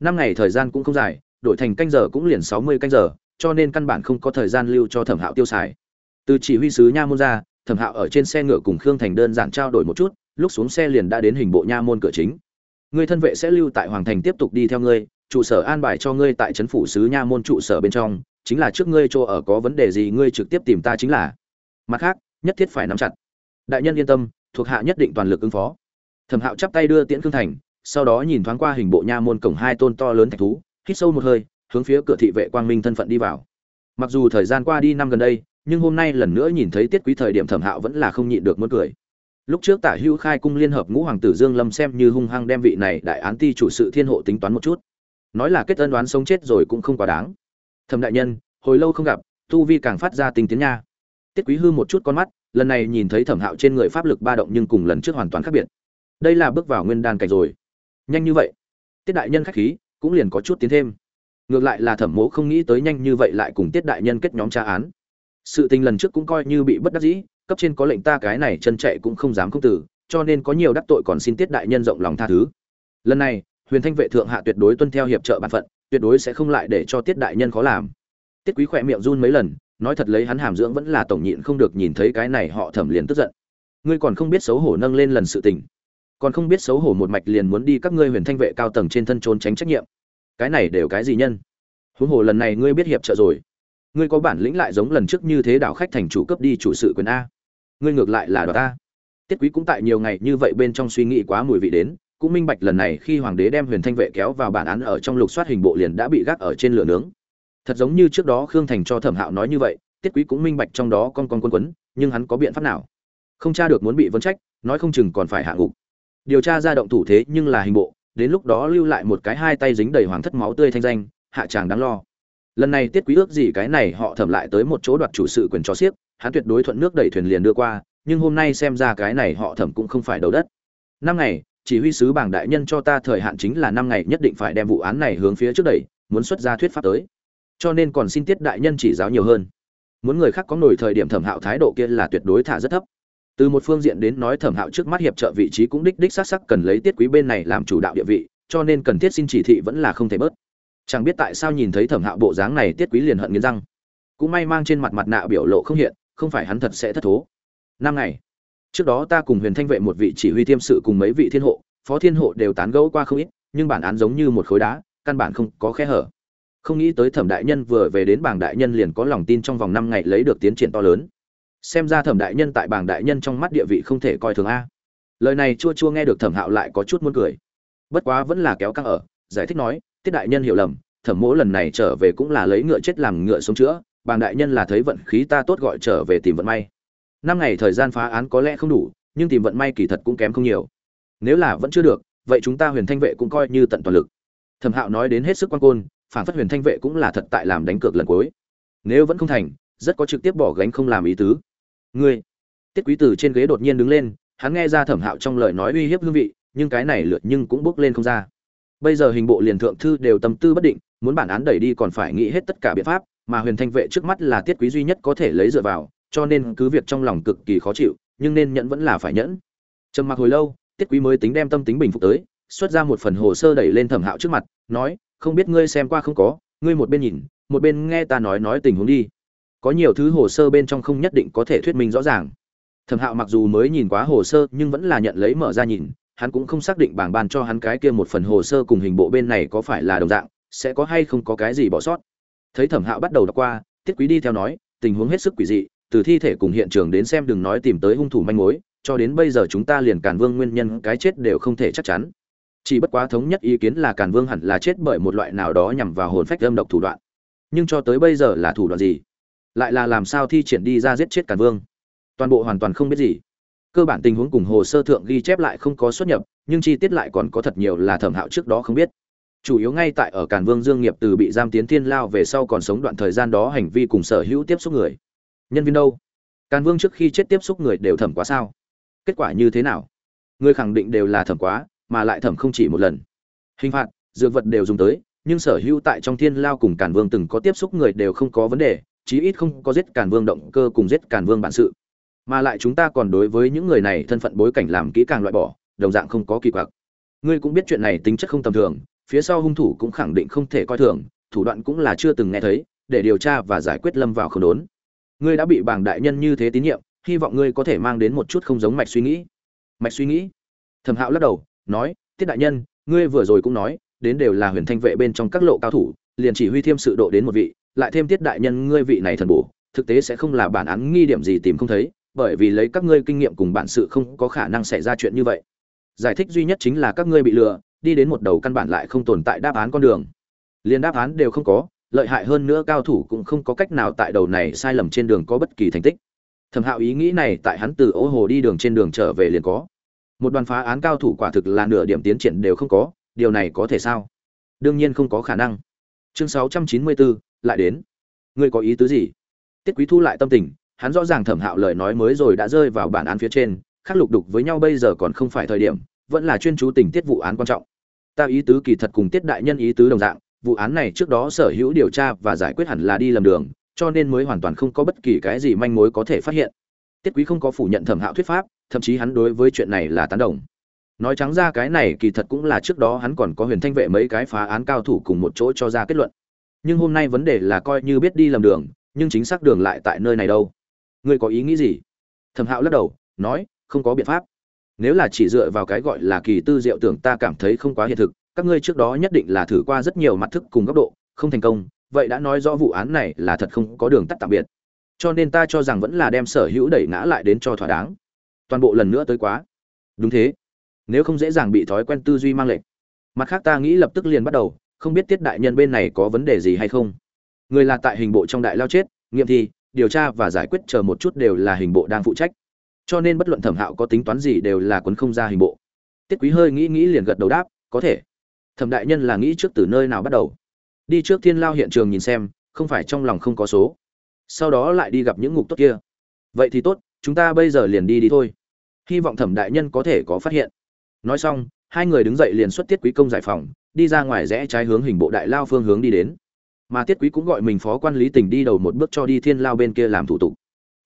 Năm ngày thời gian cũng không dài, đổi thành canh giờ cũng liền sáu mươi canh giờ, cho nên căn bản không có thời gian lưu cho thẩm hạo tiêu xài. Từ chỉ huy sứ nha môn ra, thẩm hạo ở trên xe ngựa cùng khương thành đơn giản trao đổi một chút, lúc xuống xe liền đã đến hình bộ nha môn cửa chính. Người thân vệ sẽ lưu tại hoàng thành tiếp tục đi theo ngươi trụ sở an bài cho ngươi tại trấn phủ sứ nha môn trụ sở bên trong, chính là trước ngươi chỗ ở có vấn đề gì ngươi trực tiếp tìm ta chính là. Mặt khác, nhất thiết phải nắm chặt. Đại nhân yên tâm, thuộc hạ nhất định toàn lực ứng phó. Thẩm hạo chắp tay đưa tiễn khương thành, sau đó nhìn thoáng qua hình bộ nha môn cổng hai tôn to lớn thạch thú, hít sâu một hơi, hướng phía cửa thị vệ quang minh thân phận đi vào. Mặc dù thời gian qua đi năm gần đây, nhưng hôm nay lần nữa nhìn thấy tiết quý thời điểm thẩm hạo vẫn là không nhịn được muốn cười. Lúc trước tả hữu khai cung liên hợp ngũ hoàng tử dương lâm xem như hung hăng đem vị này đại án ti chủ sự thiên hộ tính toán một chút nói là kết ân đoán sống chết rồi cũng không quá đáng. Thẩm đại nhân, hồi lâu không gặp, tu vi càng phát ra tình tiến nha. Tiết quý hư một chút con mắt, lần này nhìn thấy thẩm hạo trên người pháp lực ba động nhưng cùng lần trước hoàn toàn khác biệt. Đây là bước vào nguyên đan cảnh rồi. Nhanh như vậy. Tiết đại nhân khách khí, cũng liền có chút tiến thêm. Ngược lại là thẩm mỗ không nghĩ tới nhanh như vậy lại cùng tiết đại nhân kết nhóm tra án. Sự tình lần trước cũng coi như bị bất đắc dĩ, cấp trên có lệnh ta cái này chân chạy cũng không dám không tử cho nên có nhiều đắc tội còn xin tiết đại nhân rộng lòng tha thứ. Lần này huyền thanh vệ thượng hạ tuyệt đối tuân theo hiệp trợ bản phận, tuyệt đối sẽ không lại để cho tiết đại nhân khó làm. Tiết quý khỏe miệng run mấy lần, nói thật lấy hắn hàm dưỡng vẫn là tổng nhịn không được nhìn thấy cái này họ thẩm liền tức giận. Ngươi còn không biết xấu hổ nâng lên lần sự tình. Còn không biết xấu hổ một mạch liền muốn đi các ngươi huyền thanh vệ cao tầng trên thân trốn tránh trách nhiệm. Cái này đều cái gì nhân? Huống hồ lần này ngươi biết hiệp trợ rồi. Ngươi có bản lĩnh lại giống lần trước như thế đảo khách thành chủ cấp đi chủ sự quyền a. Ngươi ngược lại là đoạt ta tiết quý cũng tại nhiều ngày như vậy bên trong suy nghĩ quá mùi vị đến cũng minh bạch lần này khi hoàng đế đem huyền thanh vệ kéo vào bản án ở trong lục soát hình bộ liền đã bị gác ở trên lửa nướng. Thật giống như trước đó khương thành cho thẩm hạo nói như vậy, tiết quý cũng minh bạch trong đó con con quân quấn, nhưng hắn có biện pháp nào? Không tra được muốn bị vấn trách, nói không chừng còn phải hạ ngục. Điều tra ra động thủ thế nhưng là hình bộ, đến lúc đó lưu lại một cái hai tay dính đầy hoàng thất máu tươi thanh danh, hạ tràng đáng lo. Lần này tiết quý ước gì cái này họ thẩm lại tới một chỗ đoạt chủ sự quyền cho xiếc hắn tuyệt đối thuận nước đẩy thuyền liền đưa qua, nhưng hôm nay xem ra cái này họ thẩm cũng không phải đầu đất. Năm ngày chỉ huy sứ bảng đại nhân cho ta thời hạn chính là năm ngày, nhất định phải đem vụ án này hướng phía trước đẩy, muốn xuất ra thuyết pháp tới. Cho nên còn xin tiết đại nhân chỉ giáo nhiều hơn. Muốn người khác có nổi thời điểm thẩm hạo thái độ kia là tuyệt đối thả rất thấp. Từ một phương diện đến nói thẩm hạo trước mắt hiệp trợ vị trí cũng đích đích xác sắc cần lấy tiết quý bên này làm chủ đạo địa vị, cho nên cần thiết xin chỉ thị vẫn là không thể bớt. Chẳng biết tại sao nhìn thấy thẩm hạo bộ dáng này tiết quý liền hận nghiến răng. Cũng may mang trên mặt mặt nạ biểu lộ không hiện, không phải hắn thật sẽ thất thố. Năm ngày trước đó ta cùng huyền thanh vệ một vị chỉ huy thiêm sự cùng mấy vị thiên hộ, phó thiên hộ đều tán gẫu qua không ít, nhưng bản án giống như một khối đá, căn bản không có khe hở. Không nghĩ tới thẩm đại nhân vừa về đến bảng đại nhân liền có lòng tin trong vòng năm ngày lấy được tiến triển to lớn. Xem ra thẩm đại nhân tại bảng đại nhân trong mắt địa vị không thể coi thường a. Lời này chua chua nghe được thẩm hạo lại có chút muốn cười. Bất quá vẫn là kéo căng ở, giải thích nói, tiết đại nhân hiểu lầm, thẩm mỗ lần này trở về cũng là lấy ngựa chết làm ngựa sống chữa bàng đại nhân là thấy vận khí ta tốt gọi trở về tìm vận may năm ngày thời gian phá án có lẽ không đủ, nhưng tìm vận may kỳ thật cũng kém không nhiều. Nếu là vẫn chưa được, vậy chúng ta huyền thanh vệ cũng coi như tận toàn lực. Thẩm hạo nói đến hết sức quan côn, phản phất huyền thanh vệ cũng là thật tại làm đánh cược lần cuối. Nếu vẫn không thành, rất có trực tiếp bỏ gánh không làm ý tứ. Ngươi, tiết quý tử trên ghế đột nhiên đứng lên, hắn nghe ra thẩm hạo trong lời nói uy hiếp hương vị, nhưng cái này lượt nhưng cũng bước lên không ra. Bây giờ hình bộ liền thượng thư đều tâm tư bất định, muốn bản án đẩy đi còn phải nghĩ hết tất cả biện pháp, mà huyền thanh vệ trước mắt là tiết quý duy nhất có thể lấy dựa vào cho nên cứ việc trong lòng cực kỳ khó chịu, nhưng nên nhẫn vẫn là phải nhẫn. Trầm mặc hồi lâu, tiết quý mới tính đem tâm tính bình phục tới, xuất ra một phần hồ sơ đẩy lên thẩm hạo trước mặt, nói, không biết ngươi xem qua không có, ngươi một bên nhìn, một bên nghe ta nói nói tình huống đi. Có nhiều thứ hồ sơ bên trong không nhất định có thể thuyết minh rõ ràng. Thẩm hạo mặc dù mới nhìn quá hồ sơ, nhưng vẫn là nhận lấy mở ra nhìn, hắn cũng không xác định bảng ban cho hắn cái kia một phần hồ sơ cùng hình bộ bên này có phải là đồng dạng, sẽ có hay không có cái gì bỏ sót. Thấy thẩm hạo bắt đầu đọc qua, tiết quý đi theo nói, tình huống hết sức quỷ dị từ thi thể cùng hiện trường đến xem đừng nói tìm tới hung thủ manh mối, cho đến bây giờ chúng ta liền càn vương nguyên nhân cái chết đều không thể chắc chắn. Chỉ bất quá thống nhất ý kiến là càn vương hẳn là chết bởi một loại nào đó nhằm vào hồn phách âm độc thủ đoạn. Nhưng cho tới bây giờ là thủ đoạn gì? Lại là làm sao thi triển đi ra giết chết càn vương? Toàn bộ hoàn toàn không biết gì. Cơ bản tình huống cùng hồ sơ thượng ghi chép lại không có xuất nhập, nhưng chi tiết lại còn có thật nhiều là thẩm hạo trước đó không biết. Chủ yếu ngay tại ở càn vương dương nghiệp từ bị giam tiến thiên lao về sau còn sống đoạn thời gian đó hành vi cùng sở hữu tiếp xúc người nhân viên đâu? Càn vương trước khi chết tiếp xúc người đều thẩm quá sao? Kết quả như thế nào? Người khẳng định đều là thẩm quá, mà lại thẩm không chỉ một lần. Hình phạt, dược vật đều dùng tới, nhưng sở hữu tại trong thiên lao cùng càn vương từng có tiếp xúc người đều không có vấn đề, chí ít không có giết càn vương động cơ cùng giết càn vương bản sự. Mà lại chúng ta còn đối với những người này thân phận bối cảnh làm kỹ càng loại bỏ, đồng dạng không có kỳ quặc. Ngươi cũng biết chuyện này tính chất không tầm thường, phía sau hung thủ cũng khẳng định không thể coi thường, thủ đoạn cũng là chưa từng nghe thấy, để điều tra và giải quyết lâm vào không đốn ngươi đã bị bảng đại nhân như thế tín nhiệm, hy vọng ngươi có thể mang đến một chút không giống mạch suy nghĩ. Mạch suy nghĩ? Thẩm hạo lắc đầu, nói, tiết đại nhân, ngươi vừa rồi cũng nói, đến đều là huyền thanh vệ bên trong các lộ cao thủ, liền chỉ huy thêm sự độ đến một vị, lại thêm tiết đại nhân ngươi vị này thần bổ, thực tế sẽ không là bản án nghi điểm gì tìm không thấy, bởi vì lấy các ngươi kinh nghiệm cùng bản sự không có khả năng xảy ra chuyện như vậy. Giải thích duy nhất chính là các ngươi bị lừa, đi đến một đầu căn bản lại không tồn tại đáp án con đường. Liền đáp án đều không có lợi hại hơn nữa cao thủ cũng không có cách nào tại đầu này sai lầm trên đường có bất kỳ thành tích. Thẩm hạo ý nghĩ này tại hắn từ ô hồ đi đường trên đường trở về liền có. Một đoàn phá án cao thủ quả thực là nửa điểm tiến triển đều không có, điều này có thể sao? Đương nhiên không có khả năng. Chương sáu trăm chín mươi bốn lại đến. Ngươi có ý tứ gì? Tiết quý thu lại tâm tình, hắn rõ ràng thẩm hạo lời nói mới rồi đã rơi vào bản án phía trên khắc lục đục với nhau bây giờ còn không phải thời điểm, vẫn là chuyên chú tình tiết vụ án quan trọng. Ta ý tứ kỳ thật cùng tiết đại nhân ý tứ đồng dạng vụ án này trước đó sở hữu điều tra và giải quyết hẳn là đi lầm đường, cho nên mới hoàn toàn không có bất kỳ cái gì manh mối có thể phát hiện. Tiết quý không có phủ nhận thẩm hạo thuyết pháp, thậm chí hắn đối với chuyện này là tán đồng. Nói trắng ra cái này kỳ thật cũng là trước đó hắn còn có huyền thanh vệ mấy cái phá án cao thủ cùng một chỗ cho ra kết luận. Nhưng hôm nay vấn đề là coi như biết đi lầm đường, nhưng chính xác đường lại tại nơi này đâu? Ngươi có ý nghĩ gì? Thẩm hạo lắc đầu, nói, không có biện pháp. Nếu là chỉ dựa vào cái gọi là kỳ tư diệu tưởng ta cảm thấy không quá hiện thực các ngươi trước đó nhất định là thử qua rất nhiều mặt thức cùng góc độ, không thành công, vậy đã nói rõ vụ án này là thật không có đường tắt tạm biệt. Cho nên ta cho rằng vẫn là đem sở hữu đẩy ngã lại đến cho thỏa đáng. Toàn bộ lần nữa tới quá. Đúng thế. Nếu không dễ dàng bị thói quen tư duy mang lệnh mặt khác ta nghĩ lập tức liền bắt đầu, không biết tiết đại nhân bên này có vấn đề gì hay không. Người là tại hình bộ trong đại lao chết, nghiệm thi, điều tra và giải quyết chờ một chút đều là hình bộ đang phụ trách. Cho nên bất luận thẩm hạo có tính toán gì đều là quấn không ra hình bộ. Tiết quý hơi nghĩ nghĩ liền gật đầu đáp, có thể thẩm đại nhân là nghĩ trước từ nơi nào bắt đầu? Đi trước thiên lao hiện trường nhìn xem, không phải trong lòng không có số. Sau đó lại đi gặp những ngục tốt kia. Vậy thì tốt, chúng ta bây giờ liền đi đi thôi. Hy vọng thẩm đại nhân có thể có phát hiện. Nói xong, hai người đứng dậy liền xuất tiết quý công giải phòng, đi ra ngoài rẽ trái hướng hình bộ đại lao phương hướng đi đến. Mà tiết quý cũng gọi mình phó quan lý tình đi đầu một bước cho đi thiên lao bên kia làm thủ tục.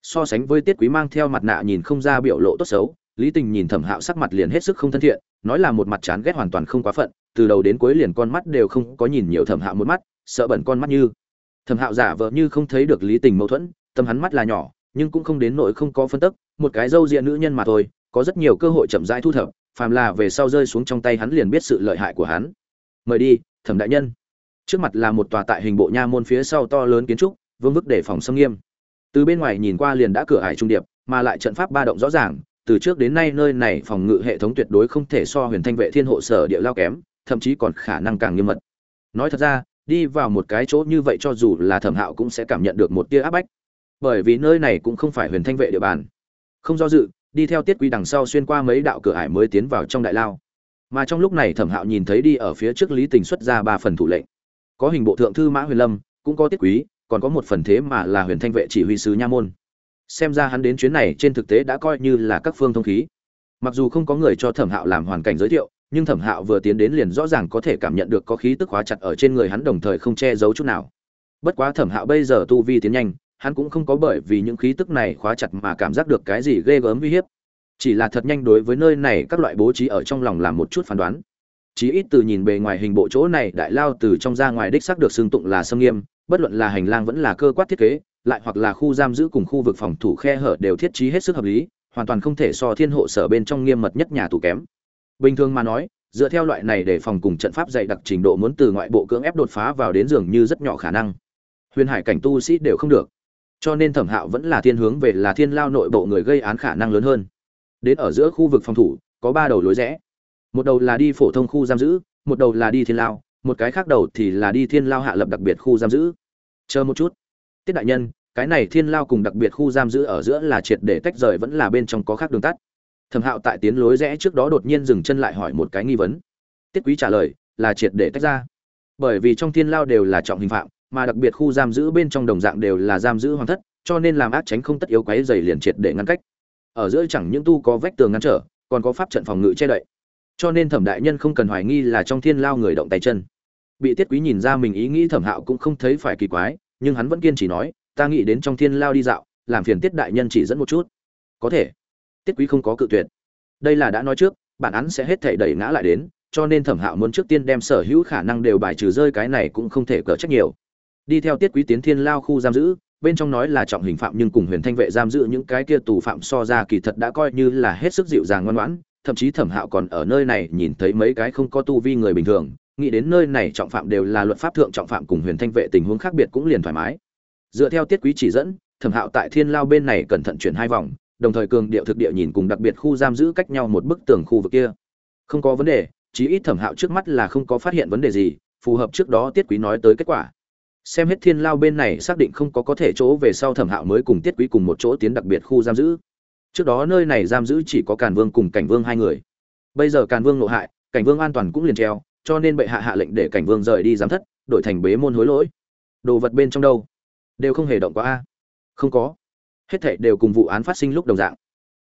So sánh với tiết quý mang theo mặt nạ nhìn không ra biểu lộ tốt xấu, lý tình nhìn thẩm hạo sắc mặt liền hết sức không thân thiện, nói là một mặt chán ghét hoàn toàn không quá phận từ đầu đến cuối liền con mắt đều không có nhìn nhiều thẩm hạo một mắt, sợ bẩn con mắt như. Thẩm hạo giả vờ như không thấy được lý tình mâu thuẫn, tâm hắn mắt là nhỏ, nhưng cũng không đến nỗi không có phân tức, một cái dâu diện nữ nhân mà thôi, có rất nhiều cơ hội chậm rãi thu thập, phàm là về sau rơi xuống trong tay hắn liền biết sự lợi hại của hắn. Mời đi, thẩm đại nhân. Trước mặt là một tòa tại hình bộ nha môn phía sau to lớn kiến trúc, vương vức để phòng xâm nghiêm. Từ bên ngoài nhìn qua liền đã cửa hải trung điệp, mà lại trận pháp ba động rõ ràng, từ trước đến nay nơi này phòng ngự hệ thống tuyệt đối không thể so huyền thanh vệ thiên hộ sở địa lao kém thậm chí còn khả năng càng nghiêm mật. Nói thật ra, đi vào một cái chỗ như vậy cho dù là thẩm hạo cũng sẽ cảm nhận được một tia áp bách. Bởi vì nơi này cũng không phải huyền thanh vệ địa bàn. Không do dự, đi theo tiết quy đằng sau xuyên qua mấy đạo cửa ải mới tiến vào trong đại lao. Mà trong lúc này thẩm hạo nhìn thấy đi ở phía trước lý tình xuất ra ba phần thủ lệnh. Có hình bộ thượng thư mã huyền lâm, cũng có tiết quý, còn có một phần thế mà là huyền thanh vệ chỉ huy sứ nha môn. Xem ra hắn đến chuyến này trên thực tế đã coi như là các phương thông khí. Mặc dù không có người cho thẩm hạo làm hoàn cảnh giới thiệu nhưng thẩm hạo vừa tiến đến liền rõ ràng có thể cảm nhận được có khí tức hóa chặt ở trên người hắn đồng thời không che giấu chút nào. Bất quá thẩm hạo bây giờ tu vi tiến nhanh, hắn cũng không có bởi vì những khí tức này khóa chặt mà cảm giác được cái gì ghê gớm uy hiếp. Chỉ là thật nhanh đối với nơi này các loại bố trí ở trong lòng làm một chút phán đoán. Chí ít từ nhìn bề ngoài hình bộ chỗ này đại lao từ trong ra ngoài đích xác được xương tụng là sâm nghiêm, bất luận là hành lang vẫn là cơ quát thiết kế, lại hoặc là khu giam giữ cùng khu vực phòng thủ khe hở đều thiết trí hết sức hợp lý, hoàn toàn không thể so thiên hộ sở bên trong nghiêm mật nhất nhà tù kém bình thường mà nói, dựa theo loại này để phòng cùng trận pháp dạy đặc trình độ muốn từ ngoại bộ cưỡng ép đột phá vào đến dường như rất nhỏ khả năng. Huyền hải cảnh tu sĩ đều không được. Cho nên thẩm hạo vẫn là thiên hướng về là thiên lao nội bộ người gây án khả năng lớn hơn. Đến ở giữa khu vực phòng thủ, có ba đầu lối rẽ. Một đầu là đi phổ thông khu giam giữ, một đầu là đi thiên lao, một cái khác đầu thì là đi thiên lao hạ lập đặc biệt khu giam giữ. Chờ một chút. Tiết đại nhân, cái này thiên lao cùng đặc biệt khu giam giữ ở giữa là triệt để tách rời vẫn là bên trong có khác đường tắt thẩm hạo tại tiến lối rẽ trước đó đột nhiên dừng chân lại hỏi một cái nghi vấn. Tiết quý trả lời, là triệt để tách ra. Bởi vì trong thiên lao đều là trọng hình phạm, mà đặc biệt khu giam giữ bên trong đồng dạng đều là giam giữ hoàng thất, cho nên làm ác tránh không tất yếu quáy dày liền triệt để ngăn cách. Ở giữa chẳng những tu có vách tường ngăn trở, còn có pháp trận phòng ngự che đậy. Cho nên thẩm đại nhân không cần hoài nghi là trong thiên lao người động tay chân. Bị tiết quý nhìn ra mình ý nghĩ thẩm hạo cũng không thấy phải kỳ quái, nhưng hắn vẫn kiên trì nói, ta nghĩ đến trong thiên lao đi dạo, làm phiền tiết đại nhân chỉ dẫn một chút. Có thể tiết quý không có cự tuyệt. Đây là đã nói trước, bản án sẽ hết thể đẩy ngã lại đến, cho nên thẩm hạo muốn trước tiên đem sở hữu khả năng đều bài trừ rơi cái này cũng không thể cỡ trách nhiều. Đi theo tiết quý tiến thiên lao khu giam giữ, bên trong nói là trọng hình phạm nhưng cùng huyền thanh vệ giam giữ những cái kia tù phạm so ra kỳ thật đã coi như là hết sức dịu dàng ngoan ngoãn, thậm chí thẩm hạo còn ở nơi này nhìn thấy mấy cái không có tu vi người bình thường, nghĩ đến nơi này trọng phạm đều là luật pháp thượng trọng phạm cùng huyền thanh vệ tình huống khác biệt cũng liền thoải mái. Dựa theo tiết quý chỉ dẫn, thẩm hạo tại thiên lao bên này cẩn thận chuyển hai vòng đồng thời cường điệu thực địa nhìn cùng đặc biệt khu giam giữ cách nhau một bức tường khu vực kia. Không có vấn đề, chí ít thẩm hạo trước mắt là không có phát hiện vấn đề gì, phù hợp trước đó tiết quý nói tới kết quả. Xem hết thiên lao bên này, xác định không có có thể chỗ về sau thẩm hạo mới cùng tiết quý cùng một chỗ tiến đặc biệt khu giam giữ. Trước đó nơi này giam giữ chỉ có càn vương cùng cảnh vương hai người. Bây giờ càn vương nộ hại, cảnh vương an toàn cũng liền treo, cho nên bệ hạ hạ lệnh để cảnh vương rời đi giám thất, đổi thành bế môn hối lỗi. Đồ vật bên trong đâu? Đều không hề động quá a. Không có hết thảy đều cùng vụ án phát sinh lúc đồng dạng.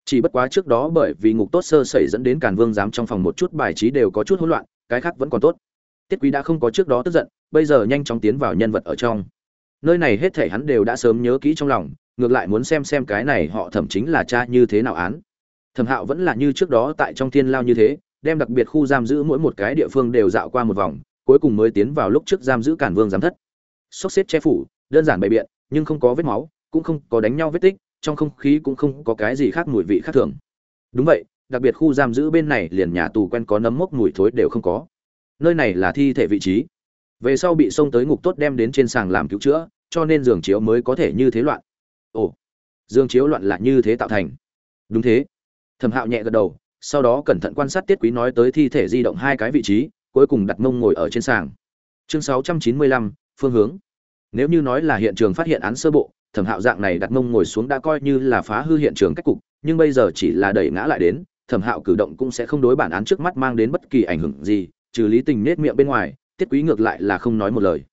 Chỉ bất quá trước đó bởi vì ngục tốt sơ sẩy dẫn đến càn vương giám trong phòng một chút bài trí đều có chút hỗn loạn, cái khác vẫn còn tốt. Tiết quý đã không có trước đó tức giận, bây giờ nhanh chóng tiến vào nhân vật ở trong. Nơi này hết thảy hắn đều đã sớm nhớ kỹ trong lòng, ngược lại muốn xem xem cái này họ thẩm chính là cha như thế nào án. Thẩm hạo vẫn là như trước đó tại trong thiên lao như thế, đem đặc biệt khu giam giữ mỗi một cái địa phương đều dạo qua một vòng, cuối cùng mới tiến vào lúc trước giam giữ cản vương giám thất. Sốc xếp che phủ, đơn giản bày biện, nhưng không có vết máu cũng không có đánh nhau vết tích, trong không khí cũng không có cái gì khác mùi vị khác thường. Đúng vậy, đặc biệt khu giam giữ bên này liền nhà tù quen có nấm mốc mùi thối đều không có. Nơi này là thi thể vị trí. Về sau bị xông tới ngục tốt đem đến trên sàng làm cứu chữa, cho nên giường chiếu mới có thể như thế loạn. Ồ, giường chiếu loạn là như thế tạo thành. Đúng thế. Thẩm hạo nhẹ gật đầu, sau đó cẩn thận quan sát tiết quý nói tới thi thể di động hai cái vị trí, cuối cùng đặt mông ngồi ở trên sàng. Chương sáu trăm chín mươi lăm, phương hướng. Nếu như nói là hiện trường phát hiện án sơ bộ thẩm hạo dạng này đặt mông ngồi xuống đã coi như là phá hư hiện trường cách cục, nhưng bây giờ chỉ là đẩy ngã lại đến, thẩm hạo cử động cũng sẽ không đối bản án trước mắt mang đến bất kỳ ảnh hưởng gì, trừ lý tình nết miệng bên ngoài, tiết quý ngược lại là không nói một lời.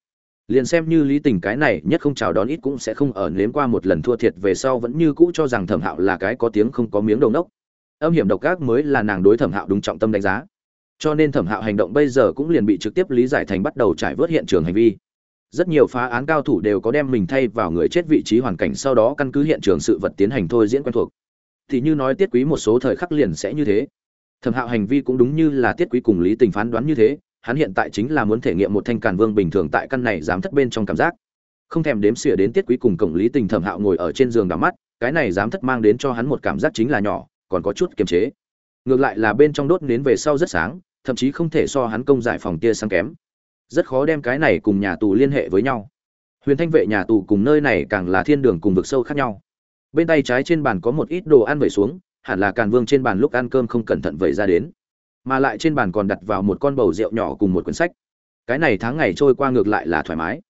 Liền xem như lý tình cái này nhất không chào đón ít cũng sẽ không ở nếm qua một lần thua thiệt về sau vẫn như cũ cho rằng thẩm hạo là cái có tiếng không có miếng đầu nốc âm hiểm độc ác mới là nàng đối thẩm hạo đúng trọng tâm đánh giá. Cho nên thẩm hạo hành động bây giờ cũng liền bị trực tiếp lý giải thành bắt đầu trải vớt hiện trường hành vi rất nhiều phá án cao thủ đều có đem mình thay vào người chết vị trí hoàn cảnh sau đó căn cứ hiện trường sự vật tiến hành thôi diễn quen thuộc. Thì như nói tiết quý một số thời khắc liền sẽ như thế. Thẩm hạo hành vi cũng đúng như là tiết quý cùng lý tình phán đoán như thế, hắn hiện tại chính là muốn thể nghiệm một thanh càn vương bình thường tại căn này dám thất bên trong cảm giác. Không thèm đếm xỉa đến tiết quý cùng cổng lý tình thẩm hạo ngồi ở trên giường đắm mắt, cái này dám thất mang đến cho hắn một cảm giác chính là nhỏ, còn có chút kiềm chế. Ngược lại là bên trong đốt nến về sau rất sáng, thậm chí không thể so hắn công giải phòng tia sáng kém rất khó đem cái này cùng nhà tù liên hệ với nhau. Huyền thanh vệ nhà tù cùng nơi này càng là thiên đường cùng vực sâu khác nhau. Bên tay trái trên bàn có một ít đồ ăn vẩy xuống, hẳn là càn vương trên bàn lúc ăn cơm không cẩn thận vẩy ra đến. Mà lại trên bàn còn đặt vào một con bầu rượu nhỏ cùng một quyển sách. Cái này tháng ngày trôi qua ngược lại là thoải mái.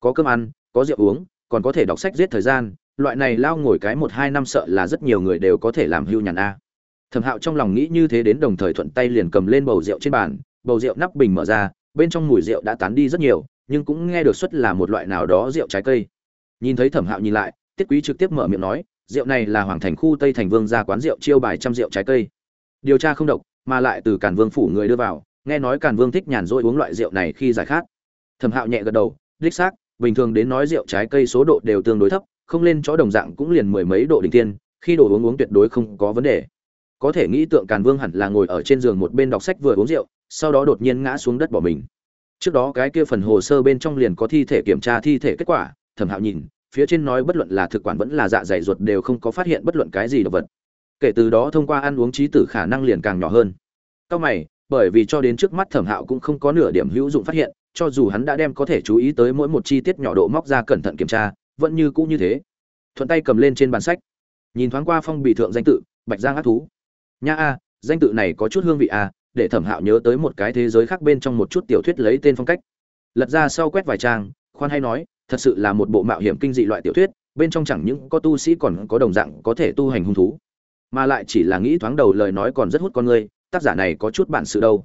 Có cơm ăn, có rượu uống, còn có thể đọc sách giết thời gian, loại này lao ngồi cái một hai năm sợ là rất nhiều người đều có thể làm hưu nhàn a. Thẩm hạo trong lòng nghĩ như thế đến đồng thời thuận tay liền cầm lên bầu rượu trên bàn, bầu rượu nắp bình mở ra bên trong mùi rượu đã tán đi rất nhiều, nhưng cũng nghe được xuất là một loại nào đó rượu trái cây. Nhìn thấy thẩm hạo nhìn lại, tiết quý trực tiếp mở miệng nói, rượu này là hoàng thành khu tây thành vương ra quán rượu chiêu bài trăm rượu trái cây. Điều tra không độc, mà lại từ cản vương phủ người đưa vào, nghe nói cản vương thích nhàn rỗi uống loại rượu này khi giải khát. Thẩm hạo nhẹ gật đầu, đích xác, bình thường đến nói rượu trái cây số độ đều tương đối thấp, không lên chó đồng dạng cũng liền mười mấy độ đỉnh tiên, khi đồ uống uống tuyệt đối không có vấn đề. Có thể nghĩ tượng càn vương hẳn là ngồi ở trên giường một bên đọc sách vừa uống rượu sau đó đột nhiên ngã xuống đất bỏ mình. Trước đó cái kia phần hồ sơ bên trong liền có thi thể kiểm tra thi thể kết quả, thẩm hạo nhìn, phía trên nói bất luận là thực quản vẫn là dạ dày ruột đều không có phát hiện bất luận cái gì đồ vật. Kể từ đó thông qua ăn uống trí tử khả năng liền càng nhỏ hơn. Cao mày, bởi vì cho đến trước mắt thẩm hạo cũng không có nửa điểm hữu dụng phát hiện, cho dù hắn đã đem có thể chú ý tới mỗi một chi tiết nhỏ độ móc ra cẩn thận kiểm tra, vẫn như cũ như thế. Thuận tay cầm lên trên bàn sách. Nhìn thoáng qua phong bì thượng danh tự, bạch giang ác thú. Nha a, danh tự này có chút hương vị a để thẩm hạo nhớ tới một cái thế giới khác bên trong một chút tiểu thuyết lấy tên phong cách. Lật ra sau quét vài trang, khoan hay nói, thật sự là một bộ mạo hiểm kinh dị loại tiểu thuyết, bên trong chẳng những có tu sĩ còn có đồng dạng có thể tu hành hung thú, mà lại chỉ là nghĩ thoáng đầu lời nói còn rất hút con người, tác giả này có chút bản sự đâu.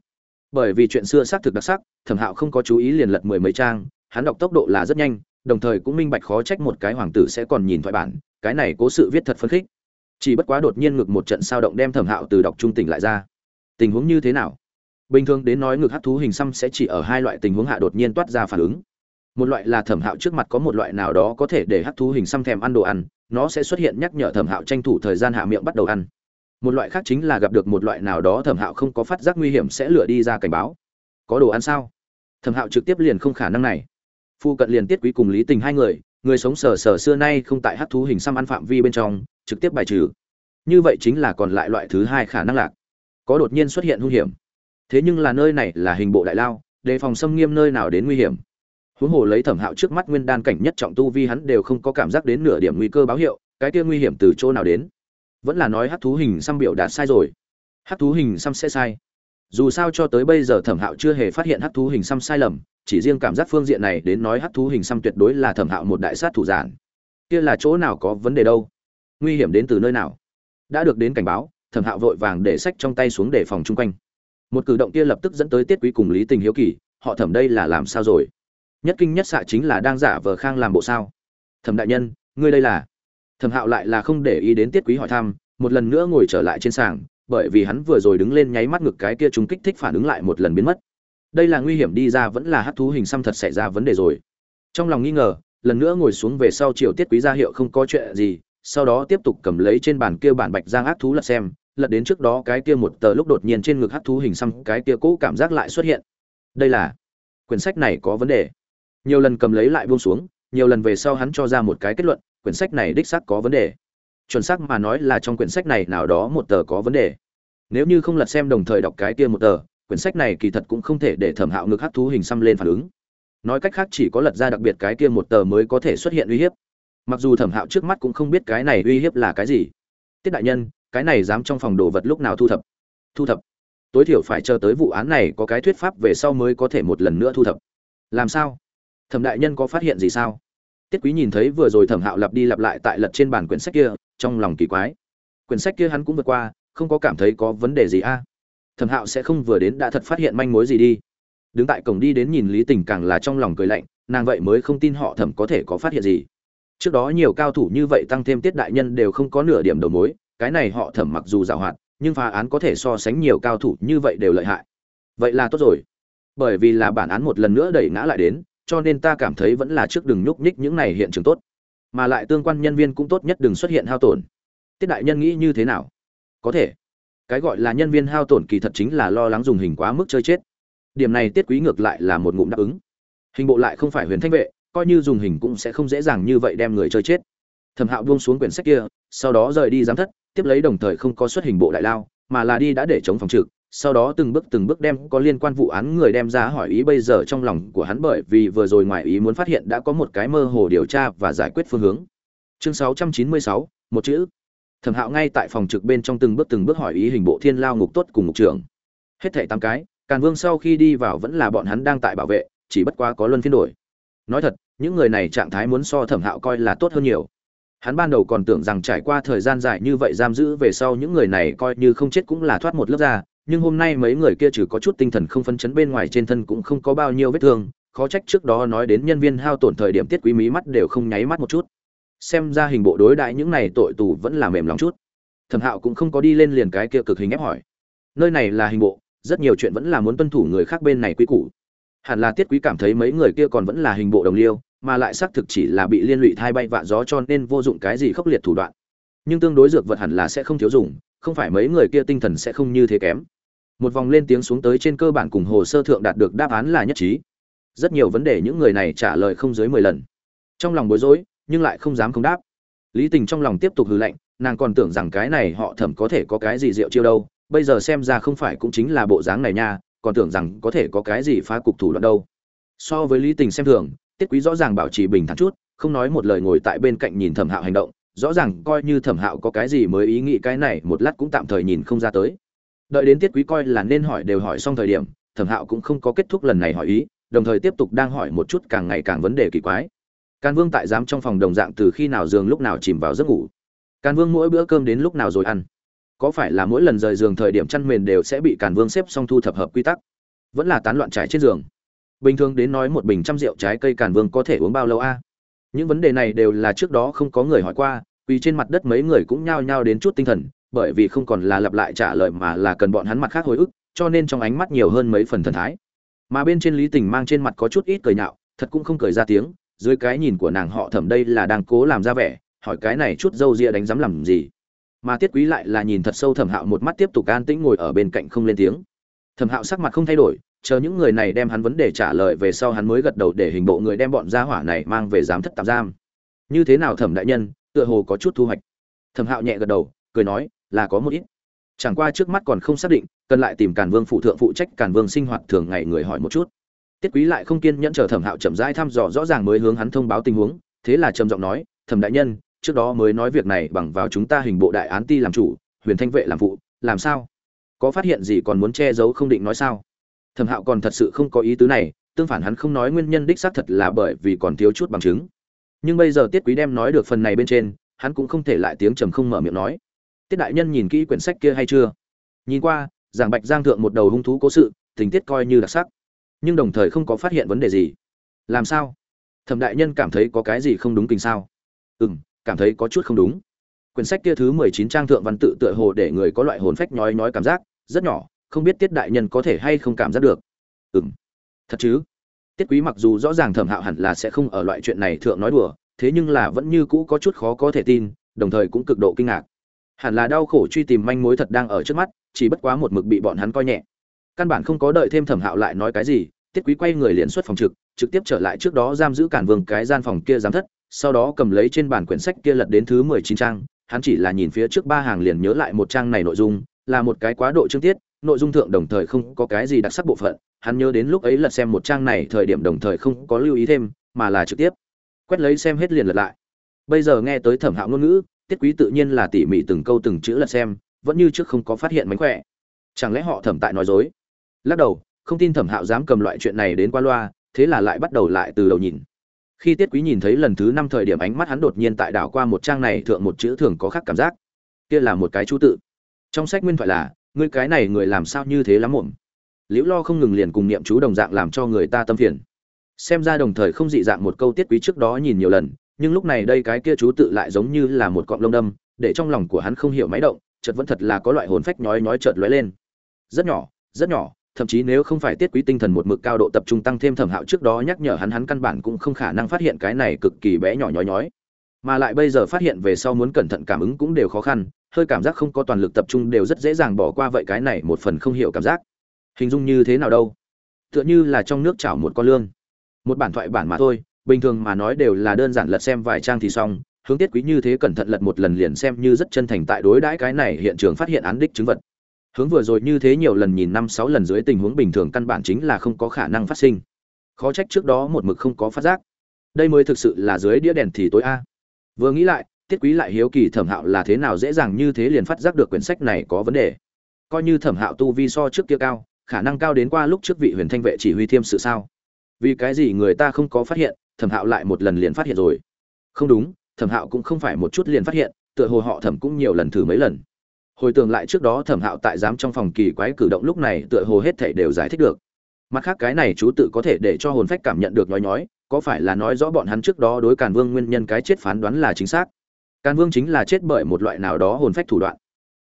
Bởi vì chuyện xưa xác thực đặc sắc, thẩm hạo không có chú ý liền lật mười mấy trang, hắn đọc tốc độ là rất nhanh, đồng thời cũng minh bạch khó trách một cái hoàng tử sẽ còn nhìn thoại bản, cái này cố sự viết thật phấn khích. Chỉ bất quá đột nhiên ngực một trận sao động đem thẩm hạo từ đọc trung tỉnh lại ra tình huống như thế nào? Bình thường đến nói ngực hát thú hình xăm sẽ chỉ ở hai loại tình huống hạ đột nhiên toát ra phản ứng. Một loại là thẩm hạo trước mặt có một loại nào đó có thể để hát thú hình xăm thèm ăn đồ ăn, nó sẽ xuất hiện nhắc nhở thẩm hạo tranh thủ thời gian hạ miệng bắt đầu ăn. Một loại khác chính là gặp được một loại nào đó thẩm hạo không có phát giác nguy hiểm sẽ lựa đi ra cảnh báo. Có đồ ăn sao? Thẩm hạo trực tiếp liền không khả năng này. Phu cận liền tiết quý cùng lý tình hai người người sống sờ sờ xưa nay không tại hát thú hình xăm ăn phạm vi bên trong, trực tiếp bài trừ. Như vậy chính là còn lại loại thứ hai khả năng lạc có đột nhiên xuất hiện hung hiểm. Thế nhưng là nơi này là hình bộ đại lao, đề phòng xâm nghiêm nơi nào đến nguy hiểm. Huống hồ lấy thẩm hạo trước mắt nguyên đan cảnh nhất trọng tu vi hắn đều không có cảm giác đến nửa điểm nguy cơ báo hiệu, cái kia nguy hiểm từ chỗ nào đến? Vẫn là nói hát thú hình xăm biểu đạt sai rồi. Hát thú hình xăm sẽ sai. Dù sao cho tới bây giờ thẩm hạo chưa hề phát hiện hát thú hình xăm sai lầm, chỉ riêng cảm giác phương diện này đến nói hát thú hình xăm tuyệt đối là thẩm hạo một đại sát thủ giản. Kia là chỗ nào có vấn đề đâu? Nguy hiểm đến từ nơi nào? Đã được đến cảnh báo thẩm hạo vội vàng để sách trong tay xuống để phòng chung quanh. Một cử động kia lập tức dẫn tới tiết quý cùng lý tình hiếu kỳ, họ thẩm đây là làm sao rồi? Nhất kinh nhất xạ chính là đang giả vờ khang làm bộ sao? Thẩm đại nhân, ngươi đây là? Thẩm hạo lại là không để ý đến tiết quý hỏi thăm, một lần nữa ngồi trở lại trên sàng, bởi vì hắn vừa rồi đứng lên nháy mắt ngực cái kia chúng kích thích phản ứng lại một lần biến mất. Đây là nguy hiểm đi ra vẫn là hát thú hình xăm thật xảy ra vấn đề rồi. Trong lòng nghi ngờ, lần nữa ngồi xuống về sau chiều tiết quý ra hiệu không có chuyện gì, sau đó tiếp tục cầm lấy trên bàn kia bản bạch giang ác thú lật xem lật đến trước đó cái kia một tờ lúc đột nhiên trên ngực hắc thú hình xăm, cái kia cũ cảm giác lại xuất hiện. Đây là quyển sách này có vấn đề. Nhiều lần cầm lấy lại buông xuống, nhiều lần về sau hắn cho ra một cái kết luận, quyển sách này đích xác có vấn đề. Chuẩn xác mà nói là trong quyển sách này nào đó một tờ có vấn đề. Nếu như không lật xem đồng thời đọc cái kia một tờ, quyển sách này kỳ thật cũng không thể để thẩm hạo ngực hắc thú hình xăm lên phản ứng. Nói cách khác chỉ có lật ra đặc biệt cái kia một tờ mới có thể xuất hiện uy hiếp. Mặc dù thẩm hạo trước mắt cũng không biết cái này uy hiếp là cái gì. Tiết đại nhân cái này dám trong phòng đồ vật lúc nào thu thập? Thu thập. Tối thiểu phải chờ tới vụ án này có cái thuyết pháp về sau mới có thể một lần nữa thu thập. Làm sao? Thẩm đại nhân có phát hiện gì sao? Tiết quý nhìn thấy vừa rồi thẩm hạo lặp đi lặp lại tại lật trên bản quyển sách kia, trong lòng kỳ quái. Quyển sách kia hắn cũng vượt qua, không có cảm thấy có vấn đề gì a. Thẩm hạo sẽ không vừa đến đã thật phát hiện manh mối gì đi. Đứng tại cổng đi đến nhìn lý tình càng là trong lòng cười lạnh, nàng vậy mới không tin họ thẩm có thể có phát hiện gì. Trước đó nhiều cao thủ như vậy tăng thêm tiết đại nhân đều không có nửa điểm đầu mối cái này họ thẩm mặc dù giàu hoạt nhưng phá án có thể so sánh nhiều cao thủ như vậy đều lợi hại. Vậy là tốt rồi. Bởi vì là bản án một lần nữa đẩy ngã lại đến, cho nên ta cảm thấy vẫn là trước đừng nhúc nhích những này hiện trường tốt. Mà lại tương quan nhân viên cũng tốt nhất đừng xuất hiện hao tổn. Tiết đại nhân nghĩ như thế nào? Có thể. Cái gọi là nhân viên hao tổn kỳ thật chính là lo lắng dùng hình quá mức chơi chết. Điểm này tiết quý ngược lại là một ngụm đáp ứng. Hình bộ lại không phải huyền thanh vệ, coi như dùng hình cũng sẽ không dễ dàng như vậy đem người chơi chết. Thẩm hạo buông xuống quyển sách kia, sau đó rời đi giám thất tiếp lấy đồng thời không có xuất hình bộ đại lao mà là đi đã để chống phòng trực sau đó từng bước từng bước đem có liên quan vụ án người đem ra hỏi ý bây giờ trong lòng của hắn bởi vì vừa rồi ngoài ý muốn phát hiện đã có một cái mơ hồ điều tra và giải quyết phương hướng. Chương 696, một chữ. Thẩm hạo ngay tại phòng trực bên trong từng bước từng bước hỏi ý hình bộ thiên lao ngục tốt cùng ngục trưởng. Hết thảy tám cái càn vương sau khi đi vào vẫn là bọn hắn đang tại bảo vệ chỉ bất quá có luân phiên đổi. Nói thật những người này trạng thái muốn so thẩm hạo coi là tốt hơn nhiều hắn ban đầu còn tưởng rằng trải qua thời gian dài như vậy giam giữ về sau những người này coi như không chết cũng là thoát một lớp ra nhưng hôm nay mấy người kia trừ có chút tinh thần không phấn chấn bên ngoài trên thân cũng không có bao nhiêu vết thương, khó trách trước đó nói đến nhân viên hao tổn thời điểm tiết quý mí mắt đều không nháy mắt một chút. Xem ra hình bộ đối đại những này tội tù vẫn là mềm lòng chút. Thẩm hạo cũng không có đi lên liền cái kia cực hình ép hỏi. Nơi này là hình bộ, rất nhiều chuyện vẫn là muốn tuân thủ người khác bên này quý củ. Hẳn là tiết quý cảm thấy mấy người kia còn vẫn là hình bộ đồng liêu mà lại xác thực chỉ là bị liên lụy thai bay vạ gió cho nên vô dụng cái gì khốc liệt thủ đoạn. Nhưng tương đối dược vật hẳn là sẽ không thiếu dùng, không phải mấy người kia tinh thần sẽ không như thế kém. Một vòng lên tiếng xuống tới trên cơ bản cùng hồ sơ thượng đạt được đáp án là nhất trí. Rất nhiều vấn đề những người này trả lời không dưới mười lần. Trong lòng bối rối, nhưng lại không dám không đáp. Lý tình trong lòng tiếp tục hư lệnh nàng còn tưởng rằng cái này họ thẩm có thể có cái gì rượu chiêu đâu, bây giờ xem ra không phải cũng chính là bộ dáng này nha, còn tưởng rằng có thể có cái gì phá cục thủ đoạn đâu. So với lý tình xem thường tiết quý rõ ràng bảo trì bình thản chút, không nói một lời ngồi tại bên cạnh nhìn thẩm hạo hành động, rõ ràng coi như thẩm hạo có cái gì mới ý nghĩ cái này một lát cũng tạm thời nhìn không ra tới. Đợi đến tiết quý coi là nên hỏi đều hỏi xong thời điểm, thẩm hạo cũng không có kết thúc lần này hỏi ý, đồng thời tiếp tục đang hỏi một chút càng ngày càng vấn đề kỳ quái. Can vương tại giám trong phòng đồng dạng từ khi nào giường lúc nào chìm vào giấc ngủ? Can vương mỗi bữa cơm đến lúc nào rồi ăn? Có phải là mỗi lần rời giường thời điểm chăn mền đều sẽ bị càn vương xếp xong thu thập hợp quy tắc? Vẫn là tán loạn trải trên giường bình thường đến nói một bình trăm rượu trái cây càn vương có thể uống bao lâu a? Những vấn đề này đều là trước đó không có người hỏi qua, vì trên mặt đất mấy người cũng nhao nhao đến chút tinh thần, bởi vì không còn là lặp lại trả lời mà là cần bọn hắn mặt khác hồi ức, cho nên trong ánh mắt nhiều hơn mấy phần thần thái. Mà bên trên lý tình mang trên mặt có chút ít cười nhạo, thật cũng không cười ra tiếng, dưới cái nhìn của nàng họ thẩm đây là đang cố làm ra vẻ, hỏi cái này chút dâu ria đánh dám làm gì? Mà tiết quý lại là nhìn thật sâu thẩm hạo một mắt tiếp tục an tĩnh ngồi ở bên cạnh không lên tiếng. Thẩm hạo sắc mặt không thay đổi chờ những người này đem hắn vấn đề trả lời về sau hắn mới gật đầu để hình bộ người đem bọn gia hỏa này mang về giám thất tạm giam. Như thế nào thẩm đại nhân, tựa hồ có chút thu hoạch. Thẩm hạo nhẹ gật đầu, cười nói, là có một ít. Chẳng qua trước mắt còn không xác định, cần lại tìm càn vương phụ thượng phụ trách càn vương sinh hoạt thường ngày người hỏi một chút. Tiết quý lại không kiên nhẫn chờ thẩm hạo chậm rãi thăm dò rõ ràng mới hướng hắn thông báo tình huống, thế là trầm giọng nói, thẩm đại nhân, trước đó mới nói việc này bằng vào chúng ta hình bộ đại án ti làm chủ, huyền thanh vệ làm phụ, làm sao? Có phát hiện gì còn muốn che giấu không định nói sao? Thẩm hạo còn thật sự không có ý tứ này, tương phản hắn không nói nguyên nhân đích xác thật là bởi vì còn thiếu chút bằng chứng. Nhưng bây giờ tiết quý đem nói được phần này bên trên, hắn cũng không thể lại tiếng trầm không mở miệng nói. Tiết đại nhân nhìn kỹ quyển sách kia hay chưa? Nhìn qua, giảng bạch giang thượng một đầu hung thú cố sự, tình tiết coi như đặc sắc. Nhưng đồng thời không có phát hiện vấn đề gì. Làm sao? Thẩm đại nhân cảm thấy có cái gì không đúng kinh sao? Ừ m cảm thấy có chút không đúng. Quyển sách kia thứ mười chín trang thượng văn tự tựa hồ để người có loại hồn phách nhói nhói cảm giác, rất nhỏ không biết tiết đại nhân có thể hay không cảm giác được. Ừ m thật chứ? Tiết quý mặc dù rõ ràng thẩm hạo hẳn là sẽ không ở loại chuyện này thượng nói đùa, thế nhưng là vẫn như cũ có chút khó có thể tin, đồng thời cũng cực độ kinh ngạc. Hẳn là đau khổ truy tìm manh mối thật đang ở trước mắt, chỉ bất quá một mực bị bọn hắn coi nhẹ. Căn bản không có đợi thêm thẩm hạo lại nói cái gì, tiết quý quay người liền xuất phòng trực trực tiếp trở lại trước đó giam giữ cản vương cái gian phòng kia giám thất, sau đó cầm lấy trên bản quyển sách kia lật đến thứ mười chín trang, hắn chỉ là nhìn phía trước ba hàng liền nhớ lại một trang này nội dung, là một cái quá độ chương tiết nội dung thượng đồng thời không có cái gì đặc sắc bộ phận, hắn nhớ đến lúc ấy lật xem một trang này thời điểm đồng thời không có lưu ý thêm, mà là trực tiếp quét lấy xem hết liền lật lại. Bây giờ nghe tới thẩm hạo ngôn ngữ, tiết quý tự nhiên là tỉ mỉ từng câu từng chữ lật xem, vẫn như trước không có phát hiện mánh khỏe. Chẳng lẽ họ thẩm tại nói dối? Lắc đầu, không tin thẩm hạo dám cầm loại chuyện này đến qua loa, thế là lại bắt đầu lại từ đầu nhìn. Khi tiết quý nhìn thấy lần thứ năm thời điểm ánh mắt hắn đột nhiên tại đảo qua một trang này thượng một chữ thường có khác cảm giác. Kia là một cái chú tự. Trong sách nguyên thoại là ngươi cái này người làm sao như thế lắm muộn? Liễu lo không ngừng liền cùng niệm chú đồng dạng làm cho người ta tâm phiền. Xem ra đồng thời không dị dạng một câu tiết quý trước đó nhìn nhiều lần, nhưng lúc này đây cái kia chú tự lại giống như là một cọng lông đâm, để trong lòng của hắn không hiểu máy động, chợt vẫn thật là có loại hồn phách nhói nhói chợt lóe lên. Rất nhỏ rất nhỏ, thậm chí nếu không phải tiết quý tinh thần một mực cao độ tập trung tăng thêm thẩm hạo trước đó nhắc nhở hắn hắn căn bản cũng không khả năng phát hiện cái này cực kỳ bé nhỏ nhói nhói. Mà lại bây giờ phát hiện về sau muốn cẩn thận cảm ứng cũng đều khó khăn hơi cảm giác không có toàn lực tập trung đều rất dễ dàng bỏ qua vậy cái này một phần không hiểu cảm giác. Hình dung như thế nào đâu? Tựa như là trong nước chảo một con lương. Một bản thoại bản mà thôi, bình thường mà nói đều là đơn giản lật xem vài trang thì xong, hướng tiết quý như thế cẩn thận lật một lần liền xem như rất chân thành tại đối đãi cái này hiện trường phát hiện án đích chứng vật. Hướng vừa rồi như thế nhiều lần nhìn năm sáu lần dưới tình huống bình thường căn bản chính là không có khả năng phát sinh. Khó trách trước đó một mực không có phát giác. Đây mới thực sự là dưới đĩa đèn thì tối a. Vừa nghĩ lại tiết quý lại hiếu kỳ thẩm hạo là thế nào dễ dàng như thế liền phát giác được quyển sách này có vấn đề. Coi như thẩm hạo tu vi so trước kia cao, khả năng cao đến qua lúc trước vị huyền thanh vệ chỉ huy thiêm sự sao? Vì cái gì người ta không có phát hiện, thẩm hạo lại một lần liền phát hiện rồi? Không đúng, thẩm hạo cũng không phải một chút liền phát hiện, tựa hồ họ thẩm cũng nhiều lần thử mấy lần. Hồi tưởng lại trước đó thẩm hạo tại giám trong phòng kỳ quái cử động lúc này tựa hồ hết thể đều giải thích được. Mặt khác cái này chú tự có thể để cho hồn phách cảm nhận được nhói nhói, có phải là nói rõ bọn hắn trước đó đối càn vương nguyên nhân cái chết phán đoán là chính xác? Càn vương chính là chết bởi một loại nào đó hồn phách thủ đoạn.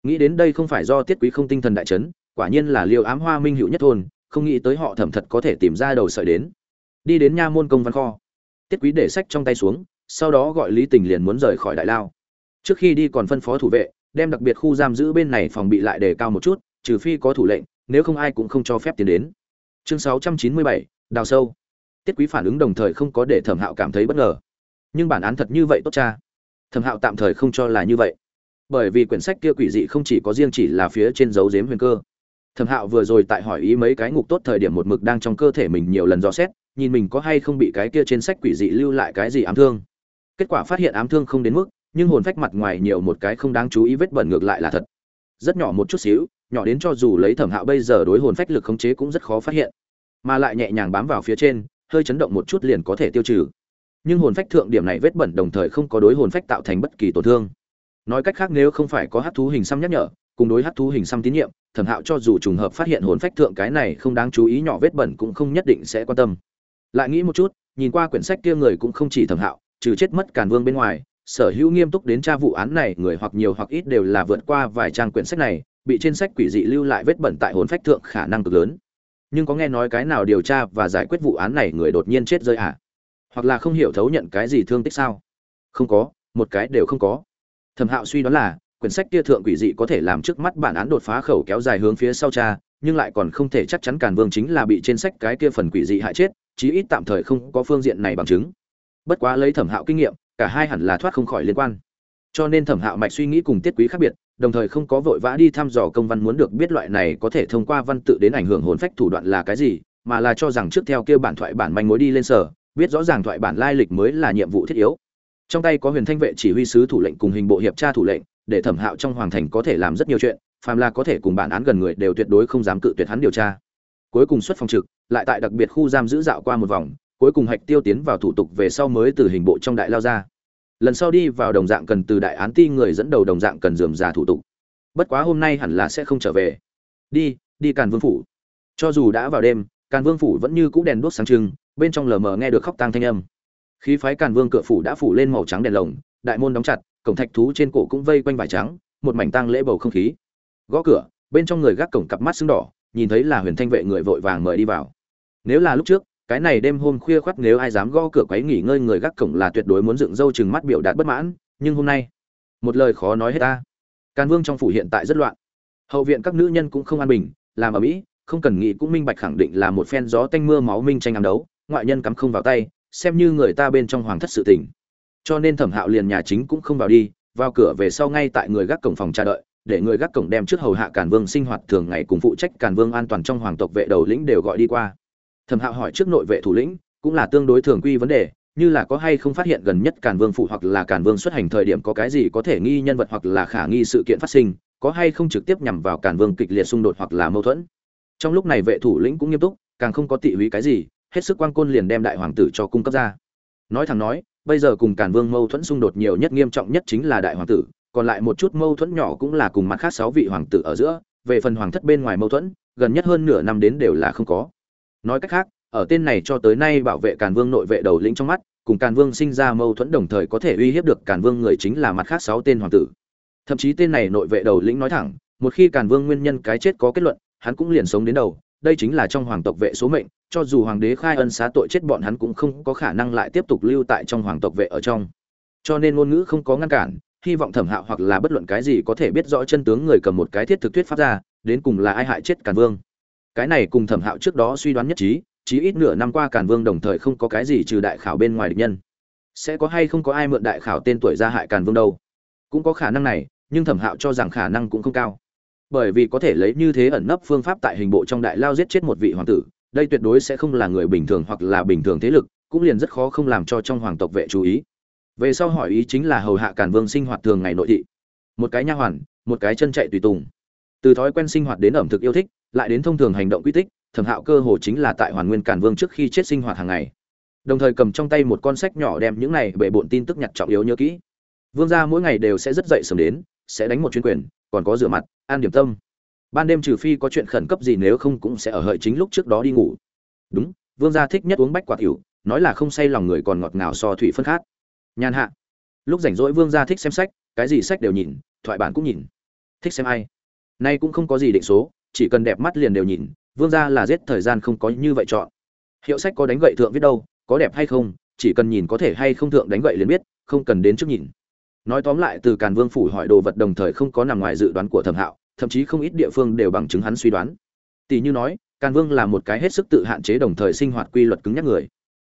Nghĩ đến đây không phải do tiết quý không tinh thần đại chấn quả nhiên là liều ám hoa minh hữu nhất thôn không nghĩ tới họ thẩm thật có thể tìm ra đầu sợi đến. Đi đến nha môn công văn kho. Tiết quý để sách trong tay xuống sau đó gọi lý tình liền muốn rời khỏi đại lao. Trước khi đi còn phân phó thủ vệ đem đặc biệt khu giam giữ bên này phòng bị lại đề cao một chút trừ phi có thủ lệnh nếu không ai cũng không cho phép tiến đến. Chương 697, đào sâu. Tiết quý phản ứng đồng thời không có để thẩm hạo cảm thấy bất ngờ. Nhưng bản án thật như vậy tốt cha thẩm hạo tạm thời không cho là như vậy. Bởi vì quyển sách kia quỷ dị không chỉ có riêng chỉ là phía trên dấu dếm huyền cơ. Thẩm hạo vừa rồi tại hỏi ý mấy cái ngục tốt thời điểm một mực đang trong cơ thể mình nhiều lần dò xét, nhìn mình có hay không bị cái kia trên sách quỷ dị lưu lại cái gì ám thương. Kết quả phát hiện ám thương không đến mức, nhưng hồn phách mặt ngoài nhiều một cái không đáng chú ý vết bẩn ngược lại là thật. Rất nhỏ một chút xíu, nhỏ đến cho dù lấy thẩm hạo bây giờ đối hồn phách lực khống chế cũng rất khó phát hiện. Mà lại nhẹ nhàng bám vào phía trên, hơi chấn động một chút liền có thể tiêu trừ nhưng hồn phách thượng điểm này vết bẩn đồng thời không có đối hồn phách tạo thành bất kỳ tổn thương. Nói cách khác nếu không phải có hát thú hình xăm nhắc nhở, cùng đối hát thú hình xăm tín nhiệm, thẩm hạo cho dù trùng hợp phát hiện hồn phách thượng cái này không đáng chú ý nhỏ vết bẩn cũng không nhất định sẽ quan tâm. Lại nghĩ một chút, nhìn qua quyển sách kia người cũng không chỉ thẩm hạo, trừ chết mất càn vương bên ngoài, sở hữu nghiêm túc đến tra vụ án này người hoặc nhiều hoặc ít đều là vượt qua vài trang quyển sách này, bị trên sách quỷ dị lưu lại vết bẩn tại hồn phách thượng khả năng cực lớn. Nhưng có nghe nói cái nào điều tra và giải quyết vụ án này người đột nhiên chết rơi à? Hoặc là không hiểu thấu nhận cái gì thương tích sao? Không có, một cái đều không có. Thẩm hạo suy đoán là, quyển sách kia thượng quỷ dị có thể làm trước mắt bản án đột phá khẩu kéo dài hướng phía sau cha, nhưng lại còn không thể chắc chắn càn vương chính là bị trên sách cái kia phần quỷ dị hại chết, chí ít tạm thời không có phương diện này bằng chứng. Bất quá lấy thẩm hạo kinh nghiệm, cả hai hẳn là thoát không khỏi liên quan. Cho nên thẩm hạo mạch suy nghĩ cùng tiết quý khác biệt, đồng thời không có vội vã đi thăm dò công văn muốn được biết loại này có thể thông qua văn tự đến ảnh hưởng hồn phách thủ đoạn là cái gì, mà là cho rằng trước theo kia bản thoại bản manh mối đi lên sở biết rõ ràng thoại bản lai lịch mới là nhiệm vụ thiết yếu. Trong tay có huyền thanh vệ chỉ huy sứ thủ lệnh cùng hình bộ hiệp tra thủ lệnh, để thẩm hạo trong hoàng thành có thể làm rất nhiều chuyện, phàm là có thể cùng bản án gần người đều tuyệt đối không dám cự tuyệt hắn điều tra. Cuối cùng xuất phòng trực, lại tại đặc biệt khu giam giữ dạo qua một vòng, cuối cùng hạch tiêu tiến vào thủ tục về sau mới từ hình bộ trong đại lao ra. Lần sau đi vào đồng dạng cần từ đại án ti người dẫn đầu đồng dạng cần dườm già thủ tục. Bất quá hôm nay hẳn là sẽ không trở về. Đi đi càn vương phủ. Cho dù đã vào đêm, càn vương phủ vẫn như cũ đèn đuốc sáng trưng bên trong lờ mờ nghe được khóc tang thanh âm. Khí phái càn vương cửa phủ đã phủ lên màu trắng đèn lồng, đại môn đóng chặt, cổng thạch thú trên cổ cũng vây quanh vải trắng, một mảnh tang lễ bầu không khí. Gõ cửa, bên trong người gác cổng cặp mắt sưng đỏ, nhìn thấy là huyền thanh vệ người vội vàng mời đi vào. Nếu là lúc trước, cái này đêm hôm khuya khoắt nếu ai dám gõ cửa quấy nghỉ ngơi, người gác cổng là tuyệt đối muốn dựng râu chừng mắt biểu đạt bất mãn, nhưng hôm nay, một lời khó nói hết ta. Càn vương trong phủ hiện tại rất loạn. Hậu viện các nữ nhân cũng không an bình, làm ở mỹ, không cần nghĩ cũng minh bạch khẳng định là một phen gió tanh mưa máu minh tranh ám đấu ngoại nhân cắm không vào tay, xem như người ta bên trong hoàng thất sự tình. Cho nên thẩm hạo liền nhà chính cũng không vào đi, vào cửa về sau ngay tại người gác cổng phòng tra đợi, để người gác cổng đem trước hầu hạ càn vương sinh hoạt thường ngày cùng phụ trách càn vương an toàn trong hoàng tộc vệ đầu lĩnh đều gọi đi qua. Thẩm hạo hỏi trước nội vệ thủ lĩnh, cũng là tương đối thường quy vấn đề, như là có hay không phát hiện gần nhất càn vương phụ hoặc là càn vương xuất hành thời điểm có cái gì có thể nghi nhân vật hoặc là khả nghi sự kiện phát sinh, có hay không trực tiếp nhằm vào càn vương kịch liệt xung đột hoặc là mâu thuẫn. Trong lúc này vệ thủ lĩnh cũng nghiêm túc, càng không có tị húy cái gì hết sức quang côn liền đem đại hoàng tử cho cung cấp ra. Nói thẳng nói, bây giờ cùng càn vương mâu thuẫn xung đột nhiều nhất nghiêm trọng nhất chính là đại hoàng tử, còn lại một chút mâu thuẫn nhỏ cũng là cùng mặt khác sáu vị hoàng tử ở giữa, về phần hoàng thất bên ngoài mâu thuẫn, gần nhất hơn nửa năm đến đều là không có. Nói cách khác, ở tên này cho tới nay bảo vệ càn vương nội vệ đầu lĩnh trong mắt, cùng càn vương sinh ra mâu thuẫn đồng thời có thể uy hiếp được càn vương người chính là mặt khác sáu tên hoàng tử. Thậm chí tên này nội vệ đầu lĩnh nói thẳng, một khi càn vương nguyên nhân cái chết có kết luận, hắn cũng liền sống đến đầu, đây chính là trong hoàng tộc vệ số mệnh cho dù hoàng đế khai ân xá tội chết bọn hắn cũng không có khả năng lại tiếp tục lưu tại trong hoàng tộc vệ ở trong. Cho nên ngôn ngữ không có ngăn cản, hy vọng thẩm hạo hoặc là bất luận cái gì có thể biết rõ chân tướng người cầm một cái thiết thực thuyết pháp ra, đến cùng là ai hại chết càn vương. Cái này cùng thẩm hạo trước đó suy đoán nhất trí, chí ít nửa năm qua càn vương đồng thời không có cái gì trừ đại khảo bên ngoài địch nhân. Sẽ có hay không có ai mượn đại khảo tên tuổi ra hại càn vương đâu? Cũng có khả năng này, nhưng thẩm hạo cho rằng khả năng cũng không cao. Bởi vì có thể lấy như thế ẩn nấp phương pháp tại hình bộ trong đại lao giết chết một vị hoàng tử đây tuyệt đối sẽ không là người bình thường hoặc là bình thường thế lực, cũng liền rất khó không làm cho trong hoàng tộc vệ chú ý. Về sau hỏi ý chính là hầu hạ càn vương sinh hoạt thường ngày nội thị. Một cái nha hoàn, một cái chân chạy tùy tùng. Từ thói quen sinh hoạt đến ẩm thực yêu thích, lại đến thông thường hành động quy tích, thẩm hạo cơ hồ chính là tại hoàn nguyên càn vương trước khi chết sinh hoạt hàng ngày. Đồng thời cầm trong tay một con sách nhỏ đem những này bệ bộn tin tức nhặt trọng yếu nhớ kỹ. Vương gia mỗi ngày đều sẽ rất dậy sớm đến, sẽ đánh một chuyên quyền, còn có rửa mặt an điểm tâm ban đêm trừ phi có chuyện khẩn cấp gì nếu không cũng sẽ ở hợi chính lúc trước đó đi ngủ. Đúng, vương gia thích nhất uống bách quả tiểu nói là không say lòng người còn ngọt ngào so thủy phân khát nhàn hạ. Lúc rảnh rỗi vương gia thích xem sách, cái gì sách đều nhìn, thoại bản cũng nhìn. Thích xem ai? Nay cũng không có gì định số, chỉ cần đẹp mắt liền đều nhìn, vương gia là giết thời gian không có như vậy chọn. Hiệu sách có đánh gậy thượng viết đâu, có đẹp hay không, chỉ cần nhìn có thể hay không thượng đánh gậy liền biết, không cần đến trước nhìn. Nói tóm lại từ càn vương phủ hỏi đồ vật đồng thời không có nằm ngoài dự đoán của thẩm hạo thậm chí không ít địa phương đều bằng chứng hắn suy đoán. Tỷ như nói, càn vương là một cái hết sức tự hạn chế đồng thời sinh hoạt quy luật cứng nhắc người.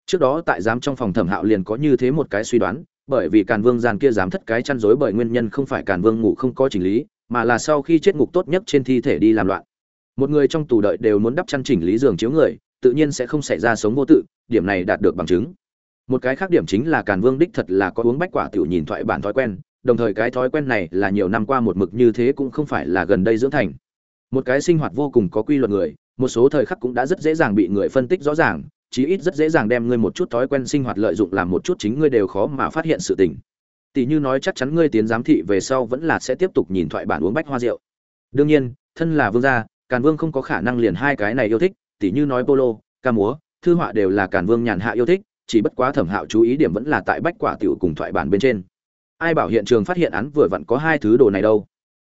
Trước đó tại giám trong phòng thẩm hạo liền có như thế một cái suy đoán, bởi vì càn vương gian kia dám thất cái chăn rối bởi nguyên nhân không phải càn vương ngủ không có chỉnh lý, mà là sau khi chết ngục tốt nhất trên thi thể đi làm loạn. Một người trong tù đợi đều muốn đắp chăn chỉnh lý giường chiếu người, tự nhiên sẽ không xảy ra sống vô tự, điểm này đạt được bằng chứng. Một cái khác điểm chính là càn vương đích thật là có uống bách quả tiểu nhìn thoại bản thói quen đồng thời cái thói quen này là nhiều năm qua một mực như thế cũng không phải là gần đây dưỡng thành. Một cái sinh hoạt vô cùng có quy luật người, một số thời khắc cũng đã rất dễ dàng bị người phân tích rõ ràng, chí ít rất dễ dàng đem ngươi một chút thói quen sinh hoạt lợi dụng làm một chút chính ngươi đều khó mà phát hiện sự tình. Tỷ như nói chắc chắn ngươi tiến giám thị về sau vẫn là sẽ tiếp tục nhìn thoại bản uống bách hoa rượu. Đương nhiên, thân là vương gia, càn vương không có khả năng liền hai cái này yêu thích, tỷ như nói polo, ca múa, thư họa đều là càn vương nhàn hạ yêu thích, chỉ bất quá thẩm hạo chú ý điểm vẫn là tại bách quả tiểu cùng thoại bản bên trên ai bảo hiện trường phát hiện án vừa vặn có hai thứ đồ này đâu.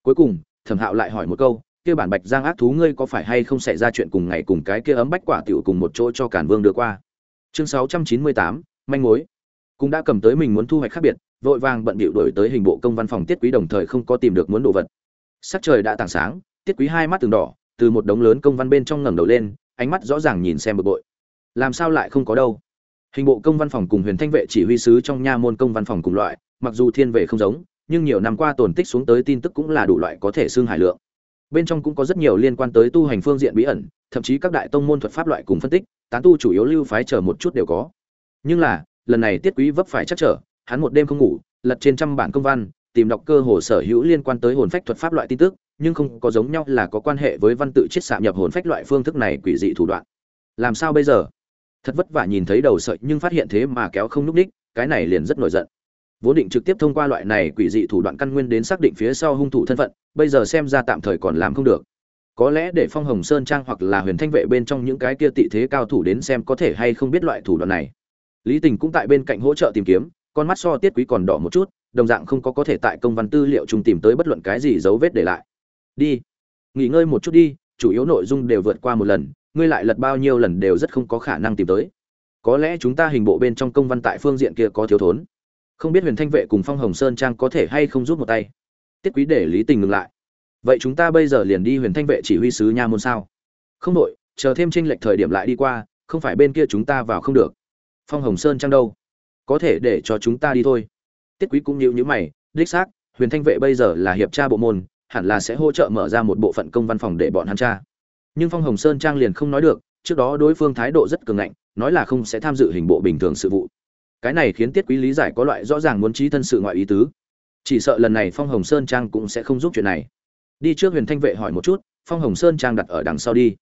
Cuối cùng, thẩm hạo lại hỏi một câu, kia bản bạch giang ác thú ngươi có phải hay không xảy ra chuyện cùng ngày cùng cái kia ấm bách quả tiểu cùng một chỗ cho càn vương đưa qua? Chương sáu trăm chín mươi tám, manh mối. Cũng đã cầm tới mình muốn thu hoạch khác biệt, vội vàng bận bịu đổi tới hình bộ công văn phòng tiết quý đồng thời không có tìm được muốn đồ vật. Sắc trời đã tảng sáng, tiết quý hai mắt từng đỏ, từ một đống lớn công văn bên trong ngẩng đầu lên, ánh mắt rõ ràng nhìn xem bực bội. Làm sao lại không có đâu? Hình bộ công văn phòng cùng huyền thanh vệ chỉ huy sứ trong nha môn công văn phòng cùng loại mặc dù thiên về không giống, nhưng nhiều năm qua tổn tích xuống tới tin tức cũng là đủ loại có thể xương hải lượng. Bên trong cũng có rất nhiều liên quan tới tu hành phương diện bí ẩn, thậm chí các đại tông môn thuật pháp loại cùng phân tích, tán tu chủ yếu lưu phái chờ một chút đều có. Nhưng là, lần này tiết quý vấp phải chắc trở, hắn một đêm không ngủ, lật trên trăm bản công văn, tìm đọc cơ hồ sở hữu liên quan tới hồn phách thuật pháp loại tin tức, nhưng không có giống nhau là có quan hệ với văn tự chiết xạ nhập hồn phách loại phương thức này quỷ dị thủ đoạn. Làm sao bây giờ? Thật vất vả nhìn thấy đầu sợi nhưng phát hiện thế mà kéo không lúc đích, cái này liền rất nổi giận vốn định trực tiếp thông qua loại này quỷ dị thủ đoạn căn nguyên đến xác định phía sau hung thủ thân phận, bây giờ xem ra tạm thời còn làm không được. Có lẽ để phong hồng sơn trang hoặc là huyền thanh vệ bên trong những cái kia tị thế cao thủ đến xem có thể hay không biết loại thủ đoạn này. Lý tình cũng tại bên cạnh hỗ trợ tìm kiếm, con mắt so tiết quý còn đỏ một chút, đồng dạng không có có thể tại công văn tư liệu chung tìm tới bất luận cái gì dấu vết để lại. Đi, nghỉ ngơi một chút đi, chủ yếu nội dung đều vượt qua một lần, ngươi lại lật bao nhiêu lần đều rất không có khả năng tìm tới. Có lẽ chúng ta hình bộ bên trong công văn tại phương diện kia có thiếu thốn không biết huyền thanh vệ cùng phong hồng sơn trang có thể hay không rút một tay. Tiết quý để lý tình ngừng lại. Vậy chúng ta bây giờ liền đi huyền thanh vệ chỉ huy sứ nha môn sao? Không đội, chờ thêm tranh lệch thời điểm lại đi qua, không phải bên kia chúng ta vào không được. Phong hồng sơn trang đâu? Có thể để cho chúng ta đi thôi. Tiết quý cũng nhịu nhữ mày, đích xác, huyền thanh vệ bây giờ là hiệp tra bộ môn, hẳn là sẽ hỗ trợ mở ra một bộ phận công văn phòng để bọn hắn tra. Nhưng phong hồng sơn trang liền không nói được, trước đó đối phương thái độ rất cường ngạnh, nói là không sẽ tham dự hình bộ bình thường sự vụ cái này khiến tiết quý lý giải có loại rõ ràng muốn trí thân sự ngoại ý tứ. Chỉ sợ lần này phong hồng sơn trang cũng sẽ không giúp chuyện này. Đi trước huyền thanh vệ hỏi một chút, phong hồng sơn trang đặt ở đằng sau đi.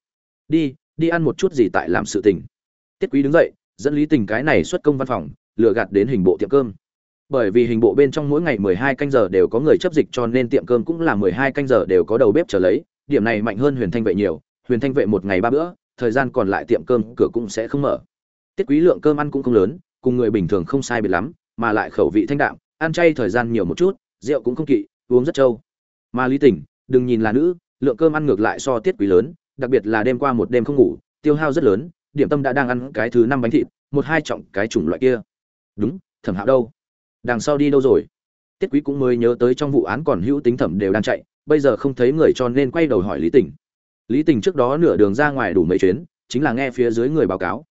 Đi đi ăn một chút gì tại làm sự tình. Tiết quý đứng dậy, dẫn lý tình cái này xuất công văn phòng, lừa gạt đến hình bộ tiệm cơm. Bởi vì hình bộ bên trong mỗi ngày mười hai canh giờ đều có người chấp dịch cho nên tiệm cơm cũng là mười hai canh giờ đều có đầu bếp trở lấy. Điểm này mạnh hơn huyền thanh vệ nhiều, huyền thanh vệ một ngày ba bữa, thời gian còn lại tiệm cơm cửa cũng sẽ không mở. Tiết quý lượng cơm ăn cũng không lớn cùng người bình thường không sai biệt lắm, mà lại khẩu vị thanh đạm, ăn chay thời gian nhiều một chút, rượu cũng không kỵ, uống rất trâu. Mà lý tỉnh, đừng nhìn là nữ, lượng cơm ăn ngược lại so tiết quý lớn, đặc biệt là đêm qua một đêm không ngủ, tiêu hao rất lớn, điểm tâm đã đang ăn cái thứ năm bánh thịt, một hai trọng cái chủng loại kia. Đúng, thẩm hạo đâu? Đằng sau đi đâu rồi? Tiết quý cũng mới nhớ tới trong vụ án còn hữu tính thẩm đều đang chạy, bây giờ không thấy người cho nên quay đầu hỏi lý tỉnh. Lý tình trước đó nửa đường ra ngoài đủ mấy chuyến, chính là nghe phía dưới người báo cáo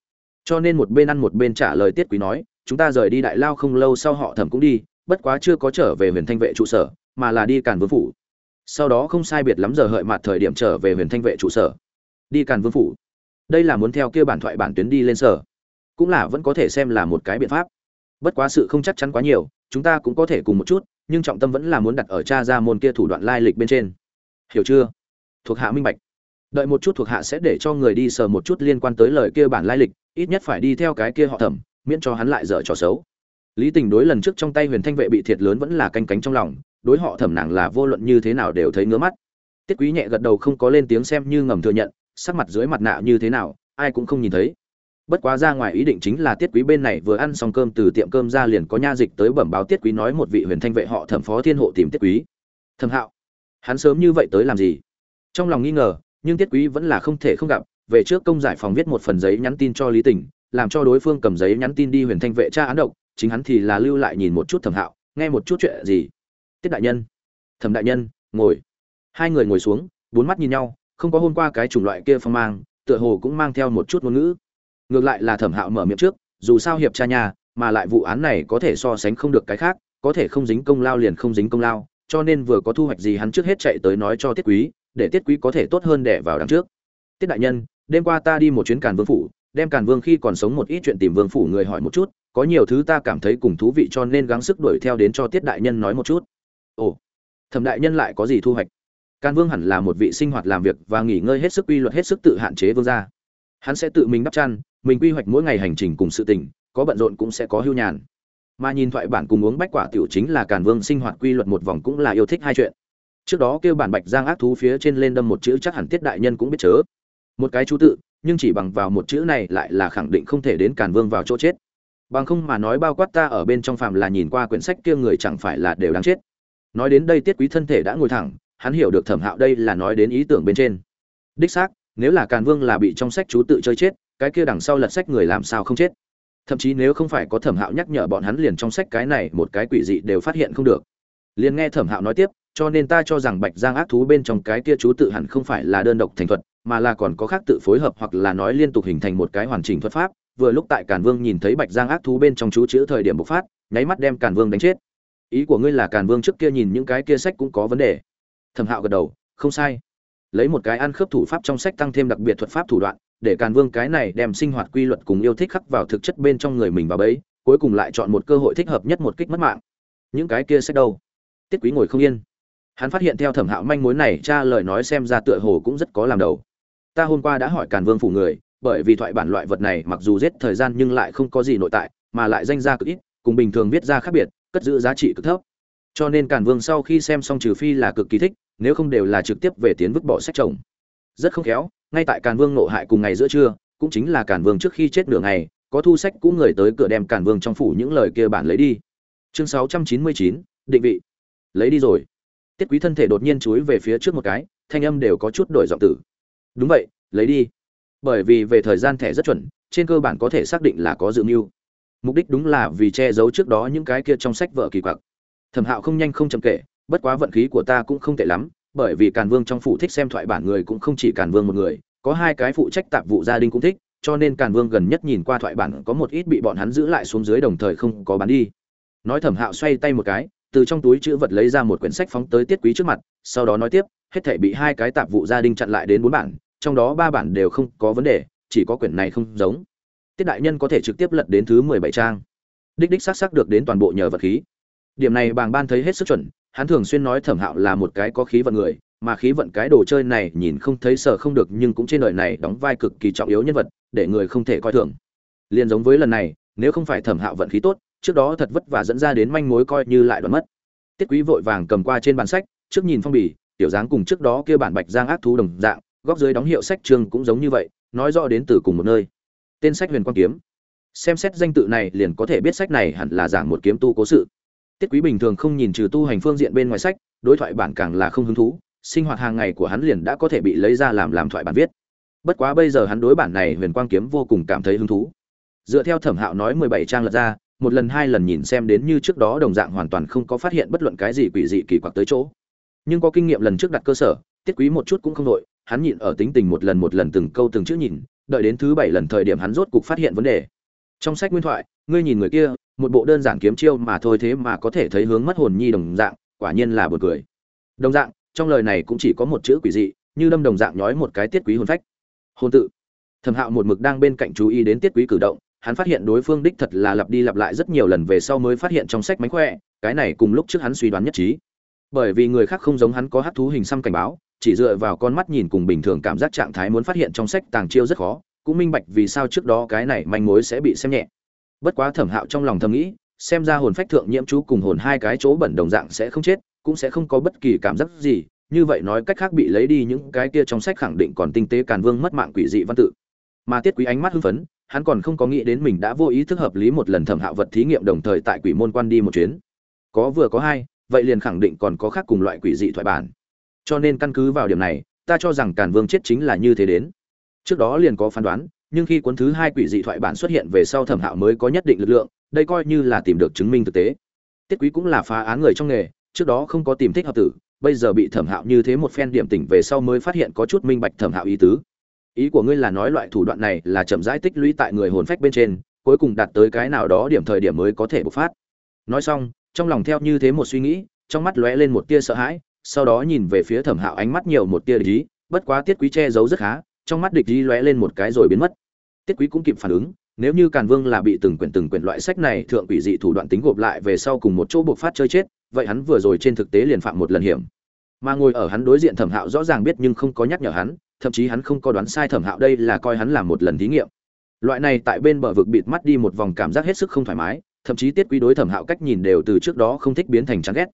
cho nên một bên ăn một bên trả lời tiết quý nói, chúng ta rời đi đại lao không lâu sau họ thẩm cũng đi, bất quá chưa có trở về huyền thanh vệ trụ sở, mà là đi càn vương phủ. Sau đó không sai biệt lắm giờ hợi mặt thời điểm trở về huyền thanh vệ trụ sở. Đi càn vương phủ. Đây là muốn theo kia bản thoại bản tuyến đi lên sở. Cũng là vẫn có thể xem là một cái biện pháp. Bất quá sự không chắc chắn quá nhiều, chúng ta cũng có thể cùng một chút, nhưng trọng tâm vẫn là muốn đặt ở cha ra môn kia thủ đoạn lai lịch bên trên. Hiểu chưa? Thuộc hạ minh bạch đợi một chút thuộc hạ sẽ để cho người đi sờ một chút liên quan tới lời kia bản lai lịch, ít nhất phải đi theo cái kia họ thẩm, miễn cho hắn lại dở trò xấu. Lý tình đối lần trước trong tay huyền thanh vệ bị thiệt lớn vẫn là canh cánh trong lòng, đối họ thẩm nàng là vô luận như thế nào đều thấy ngứa mắt. Tiết quý nhẹ gật đầu không có lên tiếng xem như ngầm thừa nhận, sắc mặt dưới mặt nạ như thế nào, ai cũng không nhìn thấy. Bất quá ra ngoài ý định chính là tiết quý bên này vừa ăn xong cơm từ tiệm cơm ra liền có nha dịch tới bẩm báo tiết quý nói một vị huyền thanh vệ họ thẩm phó thiên hộ tìm tiết quý. Thẩm hạo, hắn sớm như vậy tới làm gì? Trong lòng nghi ngờ nhưng tiết quý vẫn là không thể không gặp, về trước công giải phòng viết một phần giấy nhắn tin cho lý tình, làm cho đối phương cầm giấy nhắn tin đi huyền thanh vệ tra án độc, chính hắn thì là lưu lại nhìn một chút thẩm hạo, nghe một chút chuyện gì. Tiết đại nhân. Thẩm đại nhân, ngồi. Hai người ngồi xuống, bốn mắt nhìn nhau, không có hôm qua cái chủng loại kia phong mang, tựa hồ cũng mang theo một chút ngôn ngữ. Ngược lại là thẩm hạo mở miệng trước, dù sao hiệp cha nhà, mà lại vụ án này có thể so sánh không được cái khác, có thể không dính công lao liền không dính công lao, cho nên vừa có thu hoạch gì hắn trước hết chạy tới nói cho tiết quý để tiết quý có thể tốt hơn đẻ vào đằng trước. Tiết đại nhân, đêm qua ta đi một chuyến càn vương phủ, đem càn vương khi còn sống một ít chuyện tìm vương phủ người hỏi một chút, có nhiều thứ ta cảm thấy cùng thú vị cho nên gắng sức đuổi theo đến cho tiết đại nhân nói một chút. Ồ, thẩm đại nhân lại có gì thu hoạch? Càn vương hẳn là một vị sinh hoạt làm việc và nghỉ ngơi hết sức quy luật hết sức tự hạn chế vương gia. Hắn sẽ tự mình đắp chăn, mình quy hoạch mỗi ngày hành trình cùng sự tình, có bận rộn cũng sẽ có hưu nhàn. Mà nhìn thoại bản cùng uống bách quả tiểu chính là càn vương sinh hoạt quy luật một vòng cũng là yêu thích hai chuyện trước đó kêu bản bạch giang ác thú phía trên lên đâm một chữ chắc hẳn tiết đại nhân cũng biết chớ. Một cái chú tự, nhưng chỉ bằng vào một chữ này lại là khẳng định không thể đến càn vương vào chỗ chết. Bằng không mà nói bao quát ta ở bên trong phàm là nhìn qua quyển sách kia người chẳng phải là đều đáng chết. Nói đến đây tiết quý thân thể đã ngồi thẳng, hắn hiểu được thẩm hạo đây là nói đến ý tưởng bên trên. Đích xác, nếu là càn vương là bị trong sách chú tự chơi chết, cái kia đằng sau lật sách người làm sao không chết? Thậm chí nếu không phải có thẩm hạo nhắc nhở bọn hắn liền trong sách cái này một cái quỷ dị đều phát hiện không được. Liền nghe thẩm hạo nói tiếp cho nên ta cho rằng bạch giang ác thú bên trong cái kia chú tự hẳn không phải là đơn độc thành thuật, mà là còn có khác tự phối hợp hoặc là nói liên tục hình thành một cái hoàn chỉnh thuật pháp. Vừa lúc tại càn vương nhìn thấy bạch giang ác thú bên trong chú chữ thời điểm bộc phát, nháy mắt đem càn vương đánh chết. Ý của ngươi là càn vương trước kia nhìn những cái kia sách cũng có vấn đề? Thẩm hạo gật đầu, không sai. Lấy một cái ăn khớp thủ pháp trong sách tăng thêm đặc biệt thuật pháp thủ đoạn, để càn vương cái này đem sinh hoạt quy luật cùng yêu thích khắc vào thực chất bên trong người mình và bấy cuối cùng lại chọn một cơ hội thích hợp nhất một kích mất mạng. Những cái kia sách đâu? Tiết quý ngồi không yên hắn phát hiện theo thẩm hạo manh mối này, cha lời nói xem ra tựa hồ cũng rất có làm đầu. Ta hôm qua đã hỏi càn vương phủ người, bởi vì thoại bản loại vật này mặc dù giết thời gian nhưng lại không có gì nội tại, mà lại danh ra cực ít, cùng bình thường viết ra khác biệt, cất giữ giá trị cực thấp. Cho nên càn vương sau khi xem xong trừ phi là cực kỳ thích, nếu không đều là trực tiếp về tiến vứt bỏ sách chồng. Rất không khéo, ngay tại càn vương nộ hại cùng ngày giữa trưa, cũng chính là càn vương trước khi chết nửa ngày, có thu sách cũ người tới cửa đem càn vương trong phủ những lời kia bản lấy đi. Chương sáu trăm chín mươi chín, định vị. Lấy đi rồi tiết quý thân thể đột nhiên chúi về phía trước một cái, thanh âm đều có chút đổi giọng tử. Đúng vậy, lấy đi. Bởi vì về thời gian thẻ rất chuẩn, trên cơ bản có thể xác định là có dự mưu. Mục đích đúng là vì che giấu trước đó những cái kia trong sách vợ kỳ quặc. Thẩm hạo không nhanh không chậm kể, bất quá vận khí của ta cũng không tệ lắm, bởi vì càn vương trong phủ thích xem thoại bản người cũng không chỉ càn vương một người, có hai cái phụ trách tạp vụ gia đình cũng thích, cho nên càn vương gần nhất nhìn qua thoại bản có một ít bị bọn hắn giữ lại xuống dưới đồng thời không có bán đi. Nói thẩm hạo xoay tay một cái từ trong túi chữ vật lấy ra một quyển sách phóng tới tiết quý trước mặt, sau đó nói tiếp, hết thể bị hai cái tạp vụ gia đình chặn lại đến bốn bản, trong đó ba bản đều không có vấn đề, chỉ có quyển này không giống. Tiết đại nhân có thể trực tiếp lật đến thứ mười bảy trang. Đích đích xác xác được đến toàn bộ nhờ vật khí. Điểm này bàng ban thấy hết sức chuẩn, hắn thường xuyên nói thẩm hạo là một cái có khí vận người, mà khí vận cái đồ chơi này nhìn không thấy sợ không được, nhưng cũng trên đời này đóng vai cực kỳ trọng yếu nhân vật, để người không thể coi thường. Liền giống với lần này, nếu không phải thẩm hạo vận khí tốt trước đó thật vất vả dẫn ra đến manh mối coi như lại đoán mất. Tiết quý vội vàng cầm qua trên bàn sách, trước nhìn phong bì, tiểu dáng cùng trước đó kia bản bạch giang ác thú đồng dạng, góc dưới đóng hiệu sách trường cũng giống như vậy, nói rõ đến từ cùng một nơi. Tên sách huyền quang kiếm. Xem xét danh tự này liền có thể biết sách này hẳn là giảng một kiếm tu cố sự. Tiết quý bình thường không nhìn trừ tu hành phương diện bên ngoài sách, đối thoại bản càng là không hứng thú, sinh hoạt hàng ngày của hắn liền đã có thể bị lấy ra làm làm thoại bản viết. Bất quá bây giờ hắn đối bản này huyền quang kiếm vô cùng cảm thấy hứng thú. Dựa theo thẩm hạo nói mười bảy trang lật ra một lần hai lần nhìn xem đến như trước đó đồng dạng hoàn toàn không có phát hiện bất luận cái gì quỷ dị kỳ quặc tới chỗ. Nhưng có kinh nghiệm lần trước đặt cơ sở, tiết quý một chút cũng không đội, hắn nhịn ở tính tình một lần một lần từng câu từng chữ nhìn, đợi đến thứ bảy lần thời điểm hắn rốt cục phát hiện vấn đề. Trong sách nguyên thoại, ngươi nhìn người kia, một bộ đơn giản kiếm chiêu mà thôi thế mà có thể thấy hướng mất hồn nhi đồng dạng, quả nhiên là buồn cười. Đồng dạng, trong lời này cũng chỉ có một chữ quỷ dị, như đâm đồng dạng nhói một cái tiết quý hồn phách. Hồn tự. Thẩm hạo một mực đang bên cạnh chú ý đến tiết quý cử động hắn phát hiện đối phương đích thật là lặp đi lặp lại rất nhiều lần về sau mới phát hiện trong sách mánh khỏe, cái này cùng lúc trước hắn suy đoán nhất trí. Bởi vì người khác không giống hắn có hát thú hình xăm cảnh báo, chỉ dựa vào con mắt nhìn cùng bình thường cảm giác trạng thái muốn phát hiện trong sách tàng chiêu rất khó, cũng minh bạch vì sao trước đó cái này manh mối sẽ bị xem nhẹ. Bất quá thẩm hạo trong lòng thầm nghĩ, xem ra hồn phách thượng nhiễm chú cùng hồn hai cái chỗ bẩn đồng dạng sẽ không chết, cũng sẽ không có bất kỳ cảm giác gì, như vậy nói cách khác bị lấy đi những cái kia trong sách khẳng định còn tinh tế càn vương mất mạng quỷ dị văn tự. Mà tiết quý ánh mắt hưng phấn hắn còn không có nghĩ đến mình đã vô ý thức hợp lý một lần thẩm hạo vật thí nghiệm đồng thời tại quỷ môn quan đi một chuyến. Có vừa có hai, vậy liền khẳng định còn có khác cùng loại quỷ dị thoại bản. Cho nên căn cứ vào điểm này, ta cho rằng càn vương chết chính là như thế đến. Trước đó liền có phán đoán, nhưng khi cuốn thứ hai quỷ dị thoại bản xuất hiện về sau thẩm hạo mới có nhất định lực lượng, đây coi như là tìm được chứng minh thực tế. Tiết quý cũng là phá án người trong nghề, trước đó không có tìm thích hợp tử, bây giờ bị thẩm hạo như thế một phen điểm tỉnh về sau mới phát hiện có chút minh bạch thẩm hạo ý tứ ý của ngươi là nói loại thủ đoạn này là chậm rãi tích lũy tại người hồn phách bên trên, cuối cùng đạt tới cái nào đó điểm thời điểm mới có thể bộc phát. Nói xong, trong lòng theo như thế một suy nghĩ, trong mắt lóe lên một tia sợ hãi, sau đó nhìn về phía thẩm hạo ánh mắt nhiều một tia lý bất quá tiết quý che giấu rất khá, trong mắt địch di lóe lên một cái rồi biến mất. Tiết quý cũng kịp phản ứng, nếu như càn vương là bị từng quyển từng quyển loại sách này thượng quỷ dị thủ đoạn tính gộp lại về sau cùng một chỗ buộc phát chơi chết, vậy hắn vừa rồi trên thực tế liền phạm một lần hiểm. Mà ngồi ở hắn đối diện thẩm hạo rõ ràng biết nhưng không có nhắc nhở hắn thậm chí hắn không có đoán sai thẩm hạo đây là coi hắn làm một lần thí nghiệm. Loại này tại bên bờ vực bịt mắt đi một vòng cảm giác hết sức không thoải mái, thậm chí tiết quý đối thẩm hạo cách nhìn đều từ trước đó không thích biến thành chán ghét.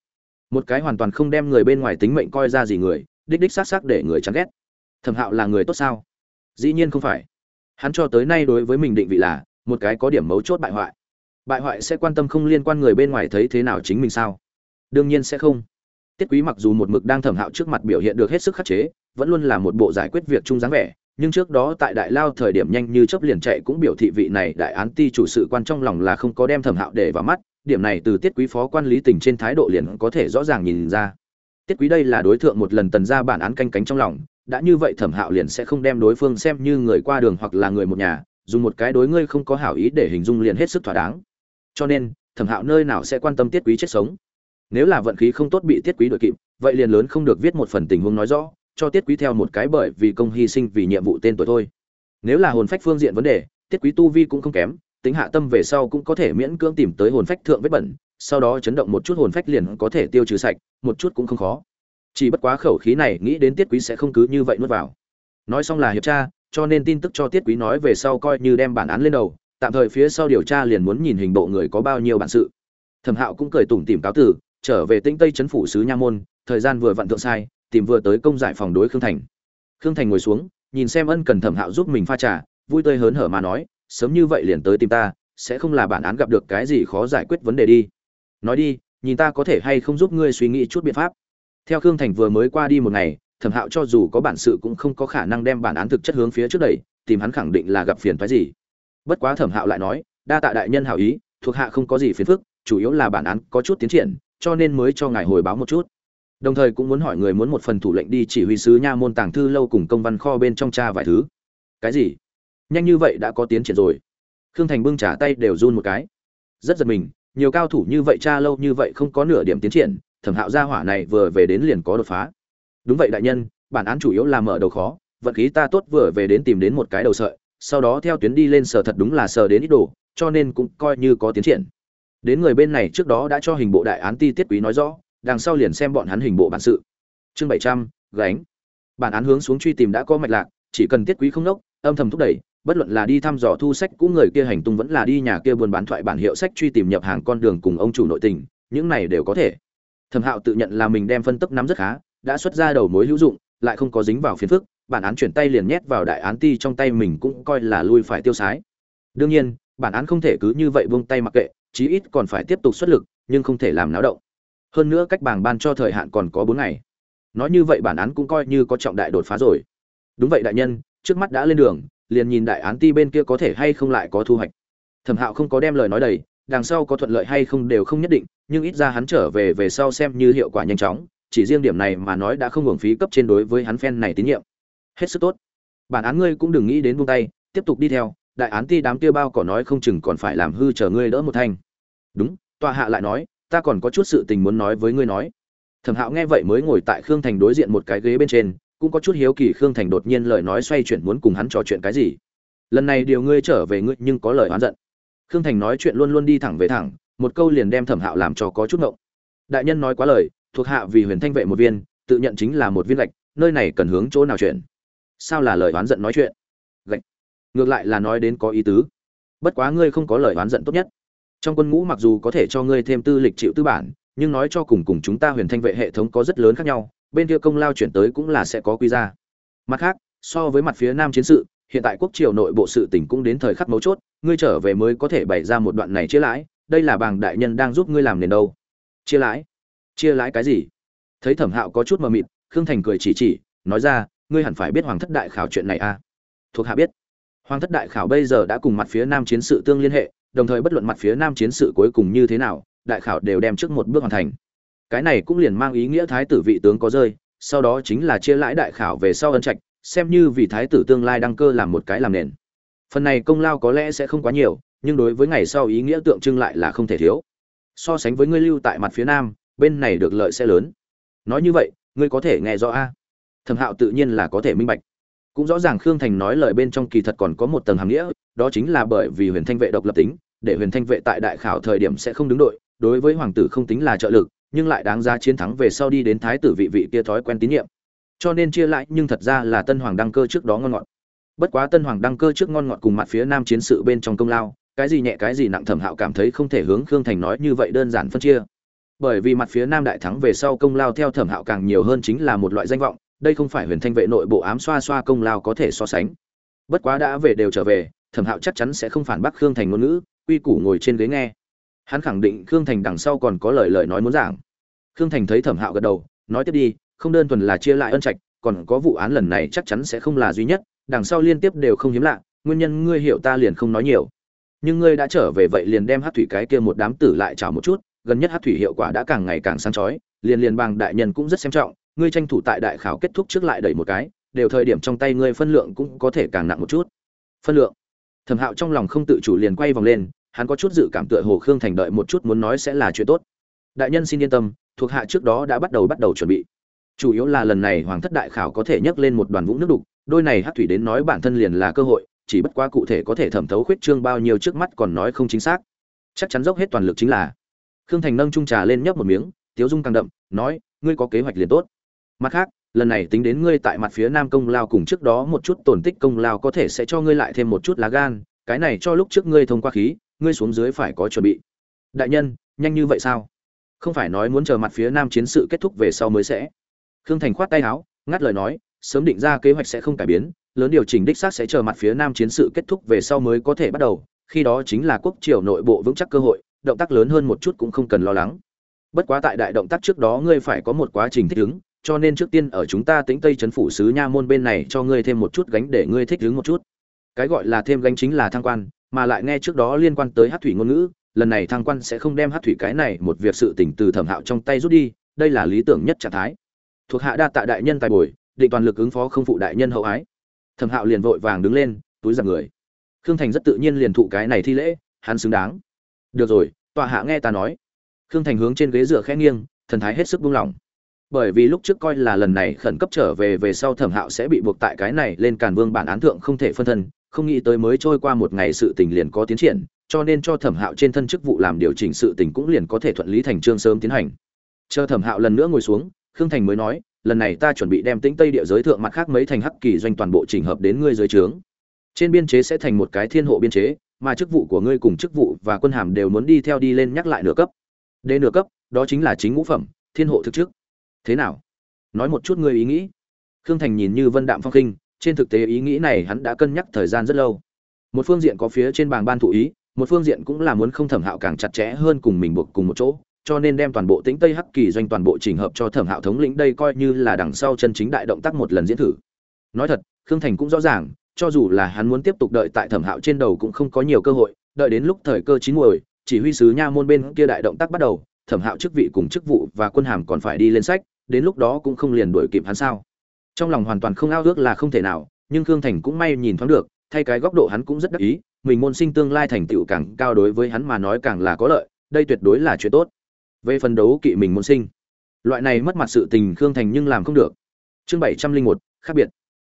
Một cái hoàn toàn không đem người bên ngoài tính mệnh coi ra gì người, đích đích xác xác để người chán ghét. Thẩm hạo là người tốt sao? Dĩ nhiên không phải. Hắn cho tới nay đối với mình định vị là, một cái có điểm mấu chốt bại hoại. Bại hoại sẽ quan tâm không liên quan người bên ngoài thấy thế nào chính mình sao? Đương nhiên sẽ không. Tiết quý mặc dù một mực đang thẩm hạo trước mặt biểu hiện được hết sức khắc chế vẫn luôn là một bộ giải quyết việc chung dáng vẻ, nhưng trước đó tại đại lao thời điểm nhanh như chớp liền chạy cũng biểu thị vị này đại án ti chủ sự quan trong lòng là không có đem thẩm hạo để vào mắt, điểm này từ tiết quý phó quan lý tình trên thái độ liền có thể rõ ràng nhìn ra. Tiết quý đây là đối tượng một lần tần ra bản án canh cánh trong lòng, đã như vậy thẩm hạo liền sẽ không đem đối phương xem như người qua đường hoặc là người một nhà, dùng một cái đối ngươi không có hảo ý để hình dung liền hết sức thỏa đáng. Cho nên, thẩm hạo nơi nào sẽ quan tâm tiết quý chết sống? Nếu là vận khí không tốt bị tiết quý đội kịp, vậy liền lớn không được viết một phần tình huống nói rõ cho tiết quý theo một cái bởi vì công hy sinh vì nhiệm vụ tên tuổi thôi. Nếu là hồn phách phương diện vấn đề, tiết quý tu vi cũng không kém, tính hạ tâm về sau cũng có thể miễn cưỡng tìm tới hồn phách thượng vết bẩn, sau đó chấn động một chút hồn phách liền có thể tiêu trừ sạch, một chút cũng không khó. Chỉ bất quá khẩu khí này nghĩ đến tiết quý sẽ không cứ như vậy nuốt vào. Nói xong là hiệp tra, cho nên tin tức cho tiết quý nói về sau coi như đem bản án lên đầu, tạm thời phía sau điều tra liền muốn nhìn hình bộ người có bao nhiêu bản sự. Thẩm hạo cũng cười tủm tìm cáo tử trở về tĩnh tây chấn phủ sứ nha môn, thời gian vừa vặn thượng sai tìm vừa tới công giải phòng đối khương thành. Khương thành ngồi xuống, nhìn xem ân cần thẩm hạo giúp mình pha trà, vui tươi hớn hở mà nói, sớm như vậy liền tới tìm ta, sẽ không là bản án gặp được cái gì khó giải quyết vấn đề đi. Nói đi, nhìn ta có thể hay không giúp ngươi suy nghĩ chút biện pháp. Theo khương thành vừa mới qua đi một ngày, thẩm hạo cho dù có bản sự cũng không có khả năng đem bản án thực chất hướng phía trước đẩy, tìm hắn khẳng định là gặp phiền phái gì. Bất quá thẩm hạo lại nói, đa tạ đại nhân hảo ý, thuộc hạ không có gì phiền phức, chủ yếu là bản án có chút tiến triển, cho nên mới cho ngài hồi báo một chút đồng thời cũng muốn hỏi người muốn một phần thủ lệnh đi chỉ huy sứ nha môn tàng thư lâu cùng công văn kho bên trong cha vài thứ. Cái gì? Nhanh như vậy đã có tiến triển rồi. Khương thành bưng trả tay đều run một cái. Rất giật mình, nhiều cao thủ như vậy cha lâu như vậy không có nửa điểm tiến triển, thẩm hạo gia hỏa này vừa về đến liền có đột phá. Đúng vậy đại nhân, bản án chủ yếu là mở đầu khó, vận khí ta tốt vừa về đến tìm đến một cái đầu sợi, sau đó theo tuyến đi lên sở thật đúng là sở đến ít đồ, cho nên cũng coi như có tiến triển. Đến người bên này trước đó đã cho hình bộ đại án ti tiết quý nói rõ đằng sau liền xem bọn hắn hình bộ bản sự. Chương bảy trăm, gánh. Bản án hướng xuống truy tìm đã có mạch lạc, chỉ cần tiết quý không nốc, âm thầm thúc đẩy, bất luận là đi thăm dò thu sách cũ người kia hành tung vẫn là đi nhà kia buôn bán thoại bản hiệu sách truy tìm nhập hàng con đường cùng ông chủ nội tình, những này đều có thể. Thẩm hạo tự nhận là mình đem phân tích nắm rất khá, đã xuất ra đầu mối hữu dụng, lại không có dính vào phiền phức, bản án chuyển tay liền nhét vào đại án ti trong tay mình cũng coi là lui phải tiêu sái. Đương nhiên, bản án không thể cứ như vậy buông tay mặc kệ, chí ít còn phải tiếp tục xuất lực, nhưng không thể làm náo động hơn nữa cách bảng ban cho thời hạn còn có bốn ngày. Nói như vậy bản án cũng coi như có trọng đại đột phá rồi. Đúng vậy đại nhân, trước mắt đã lên đường, liền nhìn đại án ti bên kia có thể hay không lại có thu hoạch. Thẩm hạo không có đem lời nói đầy, đằng sau có thuận lợi hay không đều không nhất định, nhưng ít ra hắn trở về về sau xem như hiệu quả nhanh chóng, chỉ riêng điểm này mà nói đã không hưởng phí cấp trên đối với hắn phen này tín nhiệm. Hết sức tốt. Bản án ngươi cũng đừng nghĩ đến buông tay, tiếp tục đi theo, đại án ti đám kia bao cỏ nói không chừng còn phải làm hư chờ ngươi đỡ một thanh. Đúng, tòa hạ lại nói ta còn có chút sự tình muốn nói với ngươi nói. Thẩm hạo nghe vậy mới ngồi tại khương thành đối diện một cái ghế bên trên, cũng có chút hiếu kỳ khương thành đột nhiên lời nói xoay chuyển muốn cùng hắn trò chuyện cái gì. Lần này điều ngươi trở về ngươi nhưng có lời oán giận. Khương thành nói chuyện luôn luôn đi thẳng về thẳng, một câu liền đem thẩm hạo làm cho có chút ngộng. Đại nhân nói quá lời, thuộc hạ vì huyền thanh vệ một viên, tự nhận chính là một viên gạch, nơi này cần hướng chỗ nào chuyện. sao là lời oán giận nói chuyện? Gạch. Ngược lại là nói đến có ý tứ. Bất quá ngươi không có lời oán giận tốt nhất trong quân ngũ mặc dù có thể cho ngươi thêm tư lịch chịu tư bản, nhưng nói cho cùng cùng chúng ta huyền thanh vệ hệ thống có rất lớn khác nhau, bên kia công lao chuyển tới cũng là sẽ có quy ra. Mặt khác, so với mặt phía nam chiến sự, hiện tại quốc triều nội bộ sự tỉnh cũng đến thời khắc mấu chốt, ngươi trở về mới có thể bày ra một đoạn này chia lãi, đây là bàng đại nhân đang giúp ngươi làm nền đâu. Chia lãi? Chia lãi cái gì? Thấy thẩm hạo có chút mờ mịt, khương thành cười chỉ chỉ, nói ra, ngươi hẳn phải biết hoàng thất đại khảo chuyện này à. Thuộc hạ biết. Hoàng thất đại khảo bây giờ đã cùng mặt phía nam chiến sự tương liên hệ đồng thời bất luận mặt phía nam chiến sự cuối cùng như thế nào, đại khảo đều đem trước một bước hoàn thành. Cái này cũng liền mang ý nghĩa thái tử vị tướng có rơi, sau đó chính là chia lãi đại khảo về sau ân trạch, xem như vị thái tử tương lai đăng cơ làm một cái làm nền. Phần này công lao có lẽ sẽ không quá nhiều, nhưng đối với ngày sau ý nghĩa tượng trưng lại là không thể thiếu. So sánh với ngươi lưu tại mặt phía nam, bên này được lợi sẽ lớn. Nói như vậy, ngươi có thể nghe rõ a? Thẩm hạo tự nhiên là có thể minh bạch cũng rõ ràng khương thành nói lời bên trong kỳ thật còn có một tầng hàm nghĩa, đó chính là bởi vì huyền thanh vệ độc lập tính, để huyền thanh vệ tại đại khảo thời điểm sẽ không đứng đội, đối với hoàng tử không tính là trợ lực, nhưng lại đáng ra chiến thắng về sau đi đến thái tử vị vị kia thói quen tín nhiệm. Cho nên chia lại, nhưng thật ra là tân hoàng đăng cơ trước đó ngon ngọt. Bất quá tân hoàng đăng cơ trước ngon ngọt cùng mặt phía nam chiến sự bên trong công lao, cái gì nhẹ cái gì nặng thẩm hạo cảm thấy không thể hướng khương thành nói như vậy đơn giản phân chia. Bởi vì mặt phía nam đại thắng về sau công lao theo thẩm hạo càng nhiều hơn chính là một loại danh vọng đây không phải huyền thanh vệ nội bộ ám xoa xoa công lao có thể so sánh. Bất quá đã về đều trở về, thẩm hạo chắc chắn sẽ không phản bác khương thành ngôn ngữ, quy củ ngồi trên ghế nghe. Hắn khẳng định khương thành đằng sau còn có lời lời nói muốn giảng. Khương thành thấy thẩm hạo gật đầu, nói tiếp đi, không đơn thuần là chia lại ân trạch, còn có vụ án lần này chắc chắn sẽ không là duy nhất, đằng sau liên tiếp đều không hiếm lạ, nguyên nhân ngươi hiểu ta liền không nói nhiều. Nhưng ngươi đã trở về vậy liền đem hát thủy cái kia một đám tử lại chào một chút, gần nhất hát thủy hiệu quả đã càng ngày càng sáng chói, liền liền bằng đại nhân cũng rất xem trọng ngươi tranh thủ tại đại khảo kết thúc trước lại đẩy một cái, đều thời điểm trong tay ngươi phân lượng cũng có thể càng nặng một chút. Phân lượng. Thẩm hạo trong lòng không tự chủ liền quay vòng lên, hắn có chút dự cảm tựa hồ khương thành đợi một chút muốn nói sẽ là chuyện tốt. Đại nhân xin yên tâm, thuộc hạ trước đó đã bắt đầu bắt đầu chuẩn bị. Chủ yếu là lần này hoàng thất đại khảo có thể nhấc lên một đoàn vũng nước đục, đôi này hát thủy đến nói bản thân liền là cơ hội, chỉ bất quá cụ thể có thể thẩm thấu khuyết trương bao nhiêu trước mắt còn nói không chính xác. Chắc chắn dốc hết toàn lực chính là. Khương thành nâng trung trà lên nhấp một miếng, tiếu dung càng đậm, nói, ngươi có kế hoạch liền tốt mặt khác, lần này tính đến ngươi tại mặt phía nam công lao cùng trước đó một chút tổn tích công lao có thể sẽ cho ngươi lại thêm một chút lá gan, cái này cho lúc trước ngươi thông qua khí, ngươi xuống dưới phải có chuẩn bị. Đại nhân, nhanh như vậy sao? Không phải nói muốn chờ mặt phía nam chiến sự kết thúc về sau mới sẽ. Khương thành khoát tay áo, ngắt lời nói, sớm định ra kế hoạch sẽ không cải biến, lớn điều chỉnh đích xác sẽ chờ mặt phía nam chiến sự kết thúc về sau mới có thể bắt đầu, khi đó chính là quốc triều nội bộ vững chắc cơ hội, động tác lớn hơn một chút cũng không cần lo lắng. Bất quá tại đại động tác trước đó ngươi phải có một quá trình thích ứng cho nên trước tiên ở chúng ta tĩnh tây trấn phủ sứ nha môn bên này cho ngươi thêm một chút gánh để ngươi thích ứng một chút. Cái gọi là thêm gánh chính là thăng quan, mà lại nghe trước đó liên quan tới hát thủy ngôn ngữ, lần này thăng quan sẽ không đem hát thủy cái này một việc sự tỉnh từ thẩm hạo trong tay rút đi, đây là lý tưởng nhất trạng thái. Thuộc hạ đa tạ đại nhân tài bồi, định toàn lực ứng phó không phụ đại nhân hậu ái. Thẩm hạo liền vội vàng đứng lên, túi giặc người. Khương thành rất tự nhiên liền thụ cái này thi lễ, hắn xứng đáng. Được rồi, tọa hạ nghe ta nói. Khương thành hướng trên ghế dựa khẽ nghiêng, thần thái hết sức buông lỏng bởi vì lúc trước coi là lần này khẩn cấp trở về về sau thẩm hạo sẽ bị buộc tại cái này lên càn vương bản án thượng không thể phân thân, không nghĩ tới mới trôi qua một ngày sự tình liền có tiến triển, cho nên cho thẩm hạo trên thân chức vụ làm điều chỉnh sự tình cũng liền có thể thuận lý thành trương sớm tiến hành. Chờ thẩm hạo lần nữa ngồi xuống, khương thành mới nói, lần này ta chuẩn bị đem tĩnh tây địa giới thượng mặt khác mấy thành hắc kỳ doanh toàn bộ trình hợp đến ngươi dưới trướng. Trên biên chế sẽ thành một cái thiên hộ biên chế, mà chức vụ của ngươi cùng chức vụ và quân hàm đều muốn đi theo đi lên nhắc lại nửa cấp. Đ nửa cấp, đó chính là chính ngũ phẩm, thiên hộ thực chức thế nào? Nói một chút ngươi ý nghĩ. Khương thành nhìn như vân đạm phong khinh, trên thực tế ý nghĩ này hắn đã cân nhắc thời gian rất lâu. Một phương diện có phía trên bảng ban thụ ý, một phương diện cũng là muốn không thẩm hạo càng chặt chẽ hơn cùng mình buộc cùng một chỗ, cho nên đem toàn bộ tính tây hắc kỳ doanh toàn bộ trình hợp cho thẩm hạo thống lĩnh đây coi như là đằng sau chân chính đại động tác một lần diễn thử. Nói thật, khương thành cũng rõ ràng, cho dù là hắn muốn tiếp tục đợi tại thẩm hạo trên đầu cũng không có nhiều cơ hội, đợi đến lúc thời cơ chín muồi, chỉ huy sứ nha môn bên kia đại động tác bắt đầu, thẩm hạo chức vị cùng chức vụ và quân hàm còn phải đi lên sách đến lúc đó cũng không liền đuổi kịp hắn sao. Trong lòng hoàn toàn không ao ước là không thể nào, nhưng khương thành cũng may nhìn thoáng được, thay cái góc độ hắn cũng rất đắc ý, mình môn sinh tương lai thành tựu càng cao đối với hắn mà nói càng là có lợi, đây tuyệt đối là chuyện tốt. Về phần đấu kỵ mình môn sinh, loại này mất mặt sự tình khương thành nhưng làm không được. Chương bảy trăm linh một, khác biệt.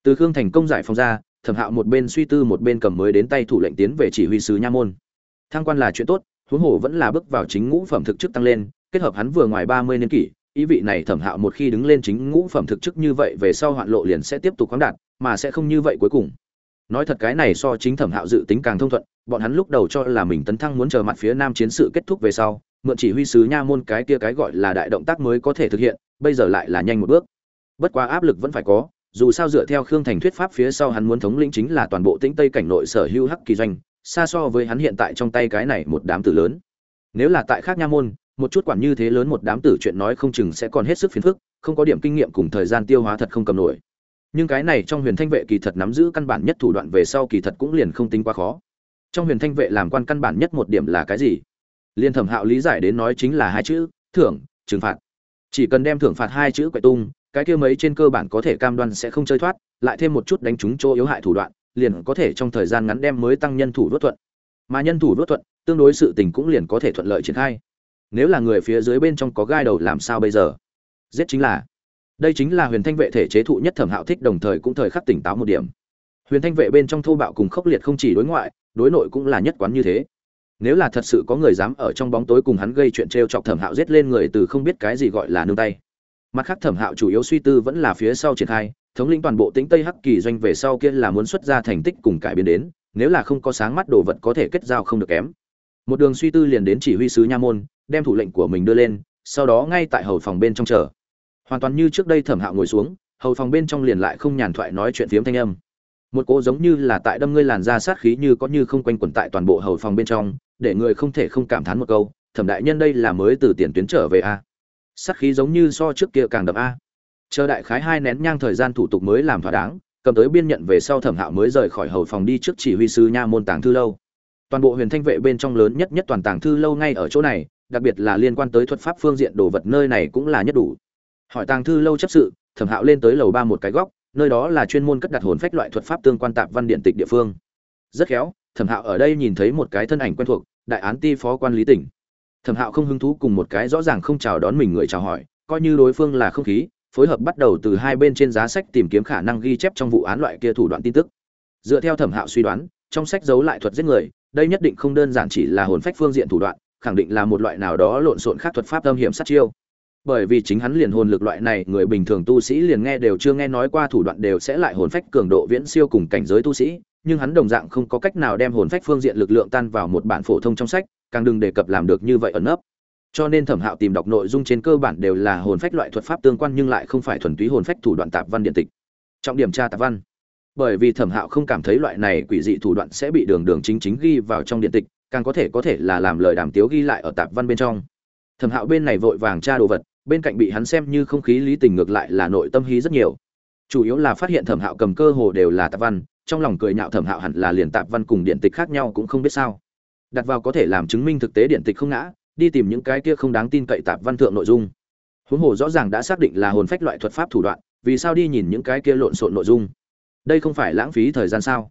Từ khương thành công giải phóng ra, thẩm hạo một bên suy tư một bên cầm mới đến tay thủ lệnh tiến về chỉ huy sứ nha môn. Thăng quan là chuyện tốt, huống hồ vẫn là bước vào chính ngũ phẩm thực chức tăng lên, kết hợp hắn vừa ngoài ba mươi niên kỷ ý vị này thẩm hạo một khi đứng lên chính ngũ phẩm thực chức như vậy về sau hoạn lộ liền sẽ tiếp tục khoáng đạt, mà sẽ không như vậy cuối cùng. Nói thật cái này so chính thẩm hạo dự tính càng thông thuận, bọn hắn lúc đầu cho là mình tấn thăng muốn chờ mặt phía nam chiến sự kết thúc về sau, mượn chỉ huy sứ nha môn cái kia cái gọi là đại động tác mới có thể thực hiện, bây giờ lại là nhanh một bước. Bất quá áp lực vẫn phải có, dù sao dựa theo khương thành thuyết pháp phía sau hắn muốn thống lĩnh chính là toàn bộ tĩnh tây cảnh nội sở hữu hắc kỳ doanh, xa so với hắn hiện tại trong tay cái này một đám tử lớn. Nếu là tại khác nha môn một chút quản như thế lớn một đám tử chuyện nói không chừng sẽ còn hết sức phiền phức, không có điểm kinh nghiệm cùng thời gian tiêu hóa thật không cầm nổi. Nhưng cái này trong huyền thanh vệ kỳ thật nắm giữ căn bản nhất thủ đoạn về sau kỳ thật cũng liền không tính quá khó. Trong huyền thanh vệ làm quan căn bản nhất một điểm là cái gì? Liên thẩm hạo lý giải đến nói chính là hai chữ, thưởng, trừng phạt. Chỉ cần đem thưởng phạt hai chữ quậy tung, cái kia mấy trên cơ bản có thể cam đoan sẽ không chơi thoát, lại thêm một chút đánh trúng chỗ yếu hại thủ đoạn, liền có thể trong thời gian ngắn đem mới tăng nhân thủ đốt thuận. Mà nhân thủ đốt thuận, tương đối sự tình cũng liền có thể thuận lợi triển khai nếu là người phía dưới bên trong có gai đầu làm sao bây giờ? Giết chính là, đây chính là huyền thanh vệ thể chế thụ nhất thẩm hạo thích đồng thời cũng thời khắc tỉnh táo một điểm. Huyền thanh vệ bên trong thô bạo cùng khốc liệt không chỉ đối ngoại, đối nội cũng là nhất quán như thế. Nếu là thật sự có người dám ở trong bóng tối cùng hắn gây chuyện t r e o chọc thẩm hạo giết lên người từ không biết cái gì gọi là nương tay. Mặt khác thẩm hạo chủ yếu suy tư vẫn là phía sau triển khai, thống lĩnh toàn bộ tính tây hắc kỳ doanh về sau kia là muốn xuất ra thành tích cùng cải biến đến, nếu là không có sáng mắt đồ vật có thể kết giao không được kém một đường suy tư liền đến chỉ huy sứ nha môn, đem thủ lệnh của mình đưa lên, sau đó ngay tại hầu phòng bên trong chờ. Hoàn toàn như trước đây thẩm hạo ngồi xuống, hầu phòng bên trong liền lại không nhàn thoại nói chuyện phiếm thanh âm. Một cỗ giống như là tại đâm ngươi làn da sát khí như có như không quanh quẩn tại toàn bộ hầu phòng bên trong, để người không thể không cảm thán một câu, thẩm đại nhân đây là mới từ tiền tuyến trở về a? Sát khí giống như so trước kia càng đậm a. Chờ đại khái hai nén nhang thời gian thủ tục mới làm thỏa đáng, cầm tới biên nhận về sau thẩm hạo mới rời khỏi hầu phòng đi trước chỉ huy sư nha môn tàng thư lâu toàn bộ huyền thanh vệ bên trong lớn nhất nhất toàn tàng thư lâu ngay ở chỗ này, đặc biệt là liên quan tới thuật pháp phương diện đồ vật nơi này cũng là nhất đủ. Hỏi tàng thư lâu chấp sự, thẩm hạo lên tới lầu ba một cái góc, nơi đó là chuyên môn cất đặt hồn phách loại thuật pháp tương quan tạp văn điện tịch địa phương. Rất khéo, thẩm hạo ở đây nhìn thấy một cái thân ảnh quen thuộc, đại án ti phó quan lý tỉnh. Thẩm hạo không hứng thú cùng một cái rõ ràng không chào đón mình người chào hỏi, coi như đối phương là không khí, phối hợp bắt đầu từ hai bên trên giá sách tìm kiếm khả năng ghi chép trong vụ án loại kia thủ đoạn tin tức. Dựa theo thẩm hạo suy đoán, trong sách giấu lại thuật giết người đây nhất định không đơn giản chỉ là hồn phách phương diện thủ đoạn, khẳng định là một loại nào đó lộn xộn khác thuật pháp âm hiểm sát chiêu. Bởi vì chính hắn liền hồn lực loại này, người bình thường tu sĩ liền nghe đều chưa nghe nói qua thủ đoạn đều sẽ lại hồn phách cường độ viễn siêu cùng cảnh giới tu sĩ, nhưng hắn đồng dạng không có cách nào đem hồn phách phương diện lực lượng tan vào một bản phổ thông trong sách, càng đừng đề cập làm được như vậy ẩn nấp. Cho nên thẩm hạo tìm đọc nội dung trên cơ bản đều là hồn phách loại thuật pháp tương quan nhưng lại không phải thuần túy hồn phách thủ đoạn tạp văn điện tịch. Trọng điểm tra tạp văn bởi vì thẩm hạo không cảm thấy loại này quỷ dị thủ đoạn sẽ bị đường đường chính chính ghi vào trong điện tịch, càng có thể có thể là làm lời đàm tiếu ghi lại ở tạp văn bên trong. Thẩm hạo bên này vội vàng tra đồ vật, bên cạnh bị hắn xem như không khí lý tình ngược lại là nội tâm hí rất nhiều. Chủ yếu là phát hiện thẩm hạo cầm cơ hồ đều là tạp văn, trong lòng cười nhạo thẩm hạo hẳn là liền tạp văn cùng điện tịch khác nhau cũng không biết sao. Đặt vào có thể làm chứng minh thực tế điện tịch không ngã, đi tìm những cái kia không đáng tin cậy tạp văn thượng nội dung. Huống hồ rõ ràng đã xác định là hồn phách loại thuật pháp thủ đoạn, vì sao đi nhìn những cái kia lộn xộn nội dung? Đây không phải lãng phí thời gian sao?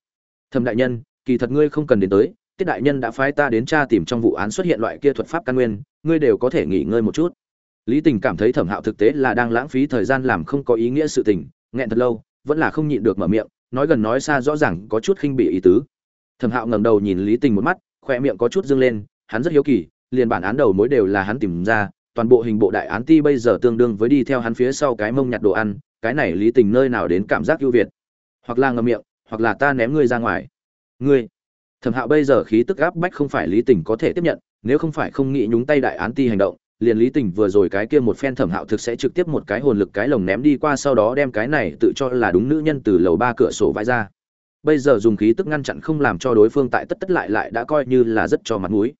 Thẩm đại nhân, kỳ thật ngươi không cần đến tới, tiết đại nhân đã phái ta đến tra tìm trong vụ án xuất hiện loại kia thuật pháp căn nguyên, ngươi đều có thể nghỉ ngơi một chút. Lý tình cảm thấy thẩm hạo thực tế là đang lãng phí thời gian làm không có ý nghĩa sự tình, nghẹn thật lâu, vẫn là không nhịn được mở miệng, nói gần nói xa rõ ràng có chút khinh bị ý tứ. Thẩm hạo ngẩng đầu nhìn lý tình một mắt khoe miệng có chút dâng lên, hắn rất hiếu kỳ, liền bản án đầu mối đều là hắn tìm ra, toàn bộ hình bộ đại án ti bây giờ tương đương với đi theo hắn phía sau cái mông nhặt đồ ăn, cái này lý tình nơi nào đến cảm giác ưu việt hoặc là ngậm miệng, hoặc là ta ném ngươi ra ngoài. Ngươi. Thẩm hạo bây giờ khí tức áp bách không phải lý tình có thể tiếp nhận, nếu không phải không nghĩ nhúng tay đại án ti hành động, liền lý tình vừa rồi cái kia một phen thẩm hạo thực sẽ trực tiếp một cái hồn lực cái lồng ném đi qua sau đó đem cái này tự cho là đúng nữ nhân từ lầu ba cửa sổ vãi ra. Bây giờ dùng khí tức ngăn chặn không làm cho đối phương tại tất tất lại lại đã coi như là rất cho mặt mũi.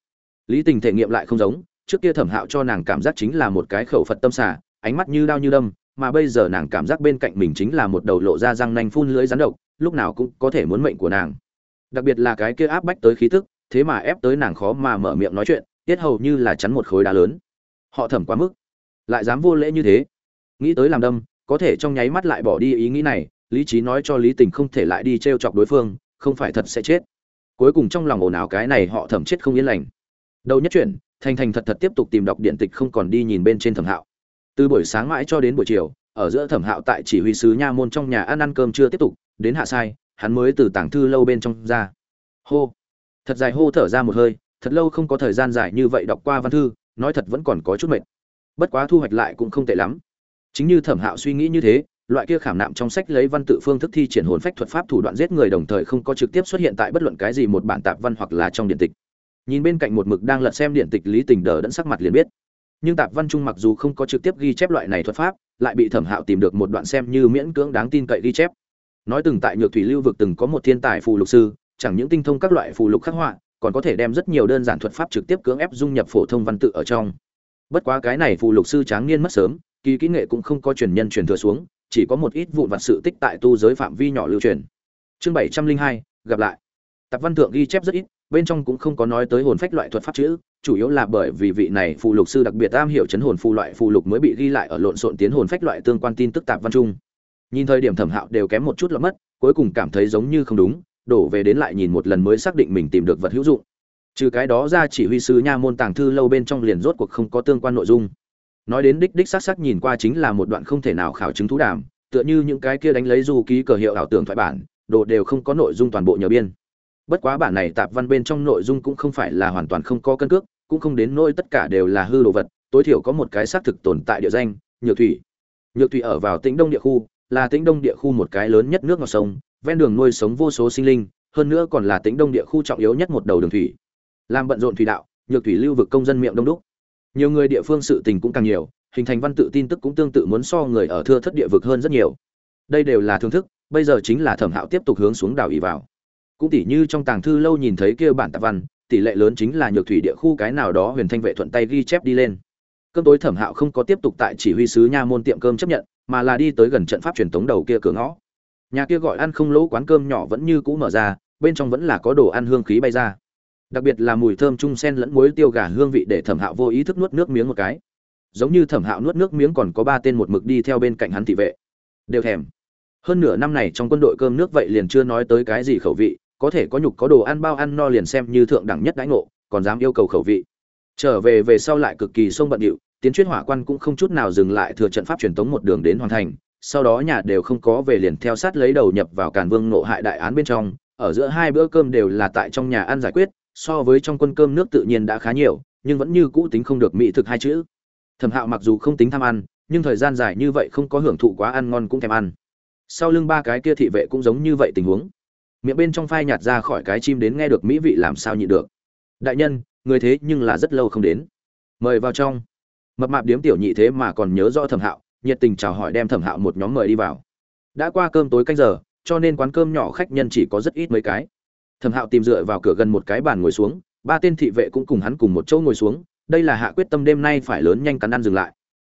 Lý tình thể nghiệm lại không giống, trước kia thẩm hạo cho nàng cảm giác chính là một cái khẩu phật tâm xả ánh mắt như đao như đâm mà bây giờ nàng cảm giác bên cạnh mình chính là một đầu lộ ra răng nanh phun lưỡi rắn độc lúc nào cũng có thể muốn mệnh của nàng. Đặc biệt là cái kia áp bách tới khí tức thế mà ép tới nàng khó mà mở miệng nói chuyện tiết hầu như là chắn một khối đá lớn. Họ thẩm quá mức lại dám vô lễ như thế. Nghĩ tới làm đâm có thể trong nháy mắt lại bỏ đi ý nghĩ này lý trí nói cho lý tình không thể lại đi trêu chọc đối phương không phải thật sẽ chết. Cuối cùng trong lòng ồn ào cái này họ thẩm chết không yên lành. Đầu nhất chuyện, thành thành thật thật tiếp tục tìm đọc điện tịch không còn đi nhìn bên trên thẩm hạo từ buổi sáng mãi cho đến buổi chiều, ở giữa thẩm hạo tại chỉ huy sứ nha môn trong nhà ăn ăn cơm chưa tiếp tục, đến hạ sai, hắn mới từ tảng thư lâu bên trong ra. Hô. Thật dài hô thở ra một hơi, thật lâu không có thời gian dài như vậy đọc qua văn thư, nói thật vẫn còn có chút mệt. Bất quá thu hoạch lại cũng không tệ lắm. Chính như thẩm hạo suy nghĩ như thế, loại kia khảm nạm trong sách lấy văn tự phương thức thi triển hồn phách thuật pháp thủ đoạn giết người đồng thời không có trực tiếp xuất hiện tại bất luận cái gì một bản tạp văn hoặc là trong điện tịch. Nhìn bên cạnh một mực đang lật xem điện tịch lý tình đờ đẫn sắc mặt liền biết nhưng tạp văn trung mặc dù không có trực tiếp ghi chép loại này thuật pháp, lại bị thẩm hạo tìm được một đoạn xem như miễn cưỡng đáng tin cậy ghi chép. Nói từng tại nhược thủy lưu vực từng có một thiên tài phù lục sư, chẳng những tinh thông các loại phù lục khắc họa, còn có thể đem rất nhiều đơn giản thuật pháp trực tiếp cưỡng ép dung nhập phổ thông văn tự ở trong. Bất quá cái này phù lục sư tráng niên mất sớm, kỳ kỹ nghệ cũng không có truyền nhân truyền thừa xuống, chỉ có một ít vụn vặt sự tích tại tu giới phạm vi nhỏ lưu truyền. Chương bảy trăm linh hai, gặp lại. Tạp văn thượng ghi chép rất ít, bên trong cũng không có nói tới hồn phách loại thuật pháp chữ chủ yếu là bởi vì vị này phù lục sư đặc biệt am hiểu chấn hồn phù loại phù lục mới bị ghi lại ở lộn xộn tiến hồn phách loại tương quan tin tức tạp văn trung nhìn thời điểm thẩm hạo đều kém một chút là mất, cuối cùng cảm thấy giống như không đúng, đổ về đến lại nhìn một lần mới xác định mình tìm được vật hữu dụng. Trừ cái đó ra chỉ huy sư nha môn tàng thư lâu bên trong liền rốt cuộc không có tương quan nội dung. Nói đến đích đích xác xác nhìn qua chính là một đoạn không thể nào khảo chứng thú đàm, tựa như những cái kia đánh lấy du ký cờ hiệu ảo tưởng thoại bản, đồ đều không có nội dung toàn bộ nhờ biên. Bất quá bản này tạp văn bên trong nội dung cũng không phải là hoàn toàn không có cân cước cũng không đến nỗi tất cả đều là hư đồ vật, tối thiểu có một cái xác thực tồn tại địa danh, nhược thủy. Nhược thủy ở vào tĩnh đông địa khu, là tĩnh đông địa khu một cái lớn nhất nước ngọt sông, ven đường nuôi sống vô số sinh linh, hơn nữa còn là tĩnh đông địa khu trọng yếu nhất một đầu đường thủy. Làm bận rộn thủy đạo, nhược thủy lưu vực công dân miệng đông đúc. Nhiều người địa phương sự tình cũng càng nhiều, hình thành văn tự tin tức cũng tương tự muốn so người ở thưa thất địa vực hơn rất nhiều. Đây đều là thưởng thức, bây giờ chính là thẩm hạo tiếp tục hướng xuống đảo ỉ vào. Cũng tỉ như trong tàng thư lâu nhìn thấy kia bản tạp văn tỷ lệ lớn chính là nhược thủy địa khu cái nào đó huyền thanh vệ thuận tay ghi chép đi lên. Cơm tối thẩm hạo không có tiếp tục tại chỉ huy sứ nha môn tiệm cơm chấp nhận, mà là đi tới gần trận pháp truyền thống đầu kia cửa ngõ. Nhà kia gọi ăn không lỗ quán cơm nhỏ vẫn như cũ mở ra, bên trong vẫn là có đồ ăn hương khí bay ra. Đặc biệt là mùi thơm chung sen lẫn muối tiêu gà hương vị để thẩm hạo vô ý thức nuốt nước miếng một cái. Giống như thẩm hạo nuốt nước miếng còn có ba tên một mực đi theo bên cạnh hắn thị vệ. Đều thèm. Hơn nửa năm này trong quân đội cơm nước vậy liền chưa nói tới cái gì khẩu vị có thể có nhục có đồ ăn bao ăn no liền xem như thượng đẳng nhất đãi ngộ, còn dám yêu cầu khẩu vị. Trở về về sau lại cực kỳ sông bận điệu, tiến chuyên hỏa quan cũng không chút nào dừng lại thừa trận pháp truyền tống một đường đến hoàn thành, sau đó nhà đều không có về liền theo sát lấy đầu nhập vào càn vương nộ hại đại án bên trong, ở giữa hai bữa cơm đều là tại trong nhà ăn giải quyết, so với trong quân cơm nước tự nhiên đã khá nhiều, nhưng vẫn như cũ tính không được mỹ thực hai chữ. Thẩm hạo mặc dù không tính tham ăn, nhưng thời gian dài như vậy không có hưởng thụ quá ăn ngon cũng thèm ăn. Sau lưng ba cái kia thị vệ cũng giống như vậy tình huống miệng bên trong phai nhạt ra khỏi cái chim đến nghe được mỹ vị làm sao nhịn được. Đại nhân, người thế nhưng là rất lâu không đến. Mời vào trong. Mập mạp điếm tiểu nhị thế mà còn nhớ rõ thẩm hạo, nhiệt tình chào hỏi đem thẩm hạo một nhóm mời đi vào. Đã qua cơm tối canh giờ, cho nên quán cơm nhỏ khách nhân chỉ có rất ít mấy cái. Thẩm hạo tìm dựa vào cửa gần một cái bàn ngồi xuống, ba tên thị vệ cũng cùng hắn cùng một chỗ ngồi xuống, đây là hạ quyết tâm đêm nay phải lớn nhanh cắn ăn dừng lại.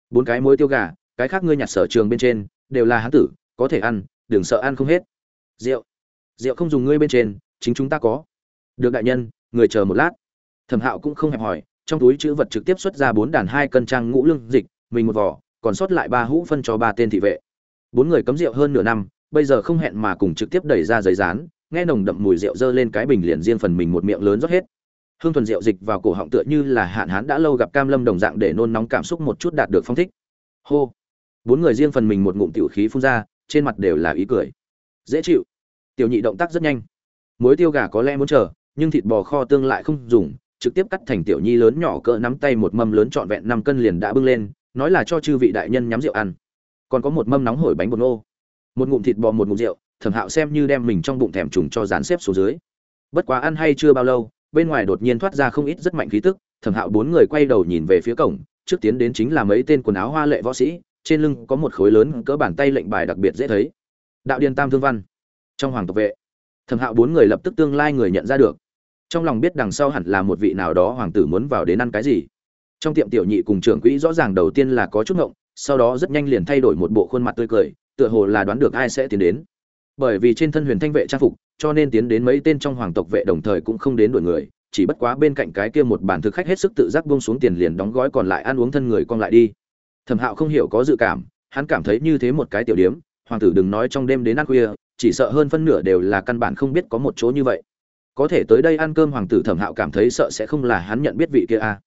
Bốn cái muối tiêu gà, cái khác ngươi nhặt sở trường bên trên, đều là hán tử, có thể ăn, đừng sợ ăn không hết. Rượu rượu không dùng ngươi bên trên, chính chúng ta có. Được đại nhân, người chờ một lát. Thẩm hạo cũng không hẹp hỏi, trong túi chữ vật trực tiếp xuất ra bốn đàn hai cân trang ngũ lương dịch, mình một vỏ, còn sót lại ba hũ phân cho ba tên thị vệ. Bốn người cấm rượu hơn nửa năm, bây giờ không hẹn mà cùng trực tiếp đẩy ra giấy rán nghe nồng đậm mùi rượu dơ lên cái bình liền riêng phần mình một miệng lớn rót hết. Hương thuần rượu dịch vào cổ họng tựa như là hạn hán đã lâu gặp cam lâm đồng dạng để nôn nóng cảm xúc một chút đạt được phong thích. Hô. Bốn người riêng phần mình một ngụm tiểu khí phun ra, trên mặt đều là ý cười. Dễ chịu tiểu nhị động tác rất nhanh. Muối tiêu gà có lẽ muốn chờ, nhưng thịt bò kho tương lại không dùng, trực tiếp cắt thành tiểu nhi lớn nhỏ cỡ nắm tay một mâm lớn trọn vẹn năm cân liền đã bưng lên, nói là cho chư vị đại nhân nhắm rượu ăn. Còn có một mâm nóng hổi bánh bột nô. Một ngụm thịt bò, một ngụm rượu, thẩm hạo xem như đem mình trong bụng thèm trùng cho dán xếp xuống dưới. Bất quá ăn hay chưa bao lâu, bên ngoài đột nhiên thoát ra không ít rất mạnh khí tức, thẩm hạo bốn người quay đầu nhìn về phía cổng, trước tiến đến chính là mấy tên quần áo hoa lệ võ sĩ, trên lưng có một khối lớn cỡ bàn tay lệnh bài đặc biệt dễ thấy. Đạo điền tam thương văn trong hoàng tộc vệ. Thẩm hạo bốn người lập tức tương lai người nhận ra được. Trong lòng biết đằng sau hẳn là một vị nào đó hoàng tử muốn vào đến ăn cái gì. Trong tiệm tiểu nhị cùng trưởng quỹ rõ ràng đầu tiên là có chút ngộng, sau đó rất nhanh liền thay đổi một bộ khuôn mặt tươi cười, tựa hồ là đoán được ai sẽ tiến đến. Bởi vì trên thân huyền thanh vệ trang phục, cho nên tiến đến mấy tên trong hoàng tộc vệ đồng thời cũng không đến đuổi người, chỉ bất quá bên cạnh cái kia một bản thực khách hết sức tự giác buông xuống tiền liền đóng gói còn lại ăn uống thân người con lại đi. Thẩm hạo không hiểu có dự cảm, hắn cảm thấy như thế một cái tiểu điếm, hoàng tử đừng nói trong đêm đến ăn khuya chỉ sợ hơn phân nửa đều là căn bản không biết có một chỗ như vậy. Có thể tới đây ăn cơm hoàng tử thẩm hạo cảm thấy sợ sẽ không là hắn nhận biết vị kia a à.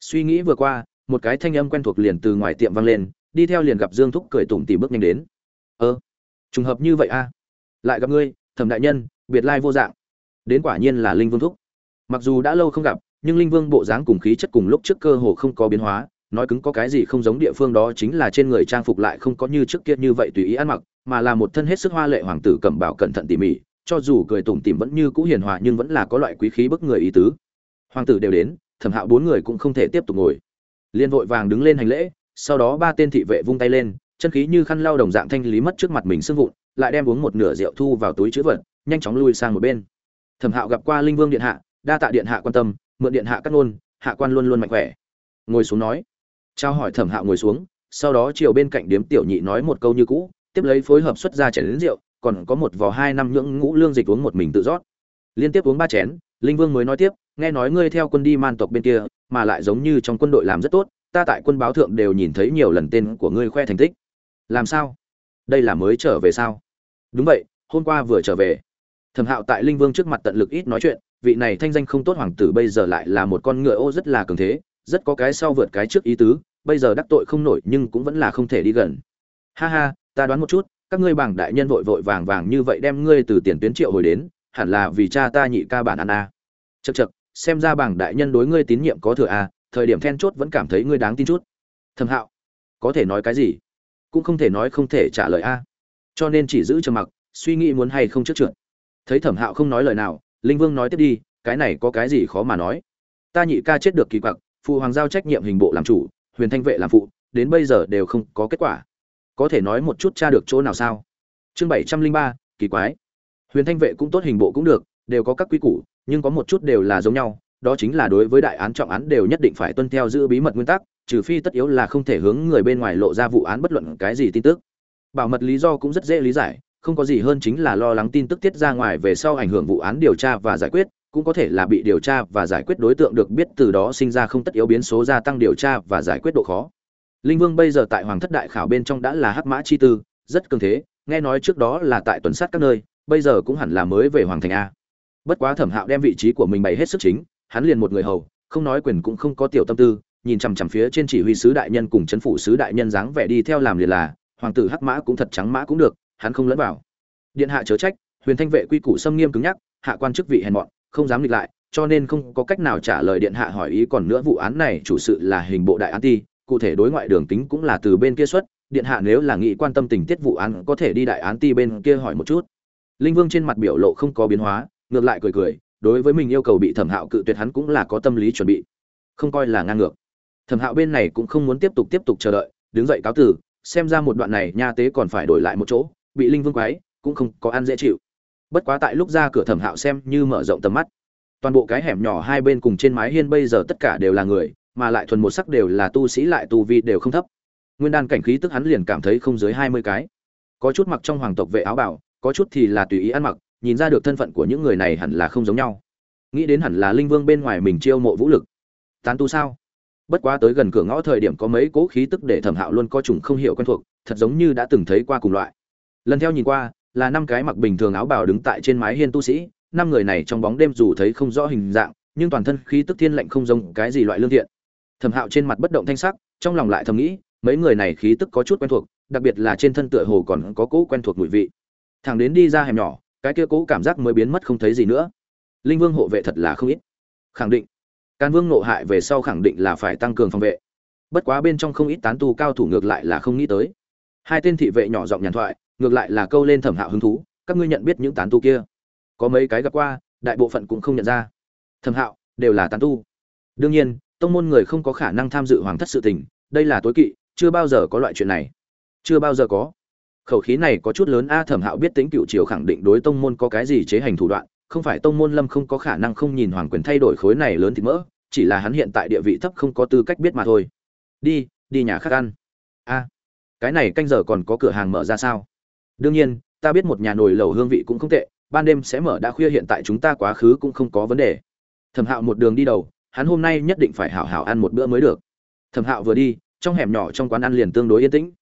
suy nghĩ vừa qua, một cái thanh âm quen thuộc liền từ ngoài tiệm vang lên, đi theo liền gặp dương thúc cười tủm tỉm bước nhanh đến. Ơ, trùng hợp như vậy a lại gặp ngươi, thẩm đại nhân, biệt lai vô dạng. Đến quả nhiên là linh vương thúc. Mặc dù đã lâu không gặp, nhưng linh vương bộ dáng cùng khí chất cùng lúc trước cơ hồ không có biến hóa nói cứng có cái gì không giống địa phương đó chính là trên người trang phục lại không có như trước kia như vậy tùy ý ăn mặc, mà là một thân hết sức hoa lệ hoàng tử cẩm bảo cẩn thận tỉ mỉ, cho dù cười tủm tỉm vẫn như cũ hiền hòa nhưng vẫn là có loại quý khí bức người ý tứ. Hoàng tử đều đến, thẩm hạo bốn người cũng không thể tiếp tục ngồi. Liên vội vàng đứng lên hành lễ, sau đó ba tên thị vệ vung tay lên, chân khí như khăn lau đồng dạng thanh lý mất trước mặt mình sưng vụn, lại đem uống một nửa rượu thu vào túi chữ vật, nhanh chóng lui sang một bên. Thẩm hạo gặp qua linh vương điện hạ, đa tạ điện hạ quan tâm, mượn điện hạ cắt ngôn, hạ quan luôn luôn mạnh khỏe. Ngồi xuống nói trao hỏi thẩm hạo ngồi xuống, sau đó chiều bên cạnh điếm tiểu nhị nói một câu như cũ, tiếp lấy phối hợp xuất ra chén đến rượu, còn có một vò hai năm nhưỡng ngũ lương dịch uống một mình tự rót. Liên tiếp uống ba chén, linh vương mới nói tiếp, nghe nói ngươi theo quân đi man tộc bên kia, mà lại giống như trong quân đội làm rất tốt, ta tại quân báo thượng đều nhìn thấy nhiều lần tên của ngươi khoe thành tích. Làm sao? Đây là mới trở về sao? Đúng vậy, hôm qua vừa trở về. Thẩm hạo tại linh vương trước mặt tận lực ít nói chuyện, vị này thanh danh không tốt hoàng tử bây giờ lại là một con ngựa ô rất là cường thế rất có cái sau vượt cái trước ý tứ, bây giờ đắc tội không nổi nhưng cũng vẫn là không thể đi gần. Ha ha, ta đoán một chút, các ngươi bảng đại nhân vội vội vàng vàng như vậy đem ngươi từ tiền tuyến triệu hồi đến, hẳn là vì cha ta nhị ca bản ăn a. Chật chật xem ra bảng đại nhân đối ngươi tín nhiệm có thừa a, thời điểm then chốt vẫn cảm thấy ngươi đáng tin chút. Thầm hạo, có thể nói cái gì? Cũng không thể nói không thể trả lời a. Cho nên chỉ giữ trầm mặc, suy nghĩ muốn hay không trước trượt. Thấy thẩm hạo không nói lời nào, linh vương nói tiếp đi, cái này có cái gì khó mà nói. Ta nhị ca chết được kỳ quặc phụ hoàng giao trách nhiệm hình bộ làm chủ, huyền thanh vệ làm phụ, đến bây giờ đều không có kết quả. Có thể nói một chút tra được chỗ nào sao? Chương bảy trăm linh ba, kỳ quái. Huyền thanh vệ cũng tốt, hình bộ cũng được, đều có các quy củ, nhưng có một chút đều là giống nhau, đó chính là đối với đại án trọng án đều nhất định phải tuân theo giữ bí mật nguyên tắc, trừ phi tất yếu là không thể hướng người bên ngoài lộ ra vụ án bất luận cái gì tin tức. Bảo mật lý do cũng rất dễ lý giải, không có gì hơn chính là lo lắng tin tức tiết ra ngoài về sau ảnh hưởng vụ án điều tra và giải quyết cũng có thể là bị điều tra và giải quyết đối tượng được biết từ đó sinh ra không tất yếu biến số gia tăng điều tra và giải quyết độ khó. Linh vương bây giờ tại hoàng thất đại khảo bên trong đã là hắc mã chi tư, rất cường thế, nghe nói trước đó là tại tuần sát các nơi, bây giờ cũng hẳn là mới về hoàng thành a. Bất quá thẩm hạo đem vị trí của mình bày hết sức chính, hắn liền một người hầu, không nói quyền cũng không có tiểu tâm tư, nhìn chằm chằm phía trên chỉ huy sứ đại nhân cùng chấn phủ sứ đại nhân dáng vẻ đi theo làm liền là, hoàng tử hắc mã cũng thật trắng mã cũng được, hắn không lẫn vào. Điện hạ chớ trách, huyền thanh vệ quy củ xâm nghiêm cứng nhắc, hạ quan chức vị hèn mọn không dám nghịch lại, cho nên không có cách nào trả lời điện hạ hỏi ý, còn nữa vụ án này chủ sự là hình bộ đại án ti cụ thể đối ngoại đường tính cũng là từ bên kia xuất, điện hạ nếu là nghĩ quan tâm tình tiết vụ án có thể đi đại án ti bên kia hỏi một chút. Linh vương trên mặt biểu lộ không có biến hóa, ngược lại cười cười, đối với mình yêu cầu bị thẩm hạo cự tuyệt hắn cũng là có tâm lý chuẩn bị. Không coi là ngang ngược. Thẩm hạo bên này cũng không muốn tiếp tục tiếp tục chờ đợi, đứng dậy cáo tử xem ra một đoạn này nha tế còn phải đổi lại một chỗ, bị linh vương quái cũng không có ăn dễ chịu bất quá tại lúc ra cửa thẩm hạo xem như mở rộng tầm mắt. Toàn bộ cái hẻm nhỏ hai bên cùng trên mái hiên bây giờ tất cả đều là người, mà lại thuần một sắc đều là tu sĩ lại tu vi đều không thấp. Nguyên đan cảnh khí tức hắn liền cảm thấy không dưới hai mươi cái. Có chút mặc trong hoàng tộc vệ áo bảo, có chút thì là tùy ý ăn mặc, nhìn ra được thân phận của những người này hẳn là không giống nhau. Nghĩ đến hẳn là linh vương bên ngoài mình chiêu mộ vũ lực. Tán tu sao? Bất quá tới gần cửa ngõ thời điểm có mấy cố khí tức để thẩm hạo luôn có chủng không hiểu quen thuộc, thật giống như đã từng thấy qua cùng loại. Lần theo nhìn qua là năm cái mặc bình thường áo bào đứng tại trên mái hiên tu sĩ. Năm người này trong bóng đêm dù thấy không rõ hình dạng, nhưng toàn thân khí tức thiên lạnh không giống cái gì loại lương thiện. Thẩm hạo trên mặt bất động thanh sắc, trong lòng lại thầm nghĩ, mấy người này khí tức có chút quen thuộc, đặc biệt là trên thân tựa hồ còn có cỗ quen thuộc mùi vị. Thằng đến đi ra hẻm nhỏ, cái kia cỗ cảm giác mới biến mất không thấy gì nữa. Linh vương hộ vệ thật là không ít. Khẳng định can vương nộ hại về sau khẳng định là phải tăng cường phòng vệ. Bất quá bên trong không ít tán tu cao thủ ngược lại là không nghĩ tới. Hai tên thị vệ nhỏ giọng nhàn thoại ngược lại là câu lên thẩm hạo hứng thú, các ngươi nhận biết những tán tu kia? Có mấy cái gặp qua, đại bộ phận cũng không nhận ra. Thẩm hạo, đều là tán tu. Đương nhiên, tông môn người không có khả năng tham dự hoàng thất sự tình, đây là tối kỵ, chưa bao giờ có loại chuyện này. Chưa bao giờ có. Khẩu khí này có chút lớn, a, thẩm hạo biết tính cựu triều khẳng định đối tông môn có cái gì chế hành thủ đoạn, không phải tông môn lâm không có khả năng không nhìn hoàng quyền thay đổi khối này lớn thì mỡ, chỉ là hắn hiện tại địa vị thấp không có tư cách biết mà thôi. Đi đi nhà khác ăn. A, cái này canh giờ còn có cửa hàng mở ra sao? Đương nhiên, ta biết một nhà nồi lẩu hương vị cũng không tệ, ban đêm sẽ mở đã khuya hiện tại chúng ta quá khứ cũng không có vấn đề. Thẩm hạo một đường đi đầu, hắn hôm nay nhất định phải hảo hảo ăn một bữa mới được. Thẩm hạo vừa đi, trong hẻm nhỏ trong quán ăn liền tương đối yên tĩnh.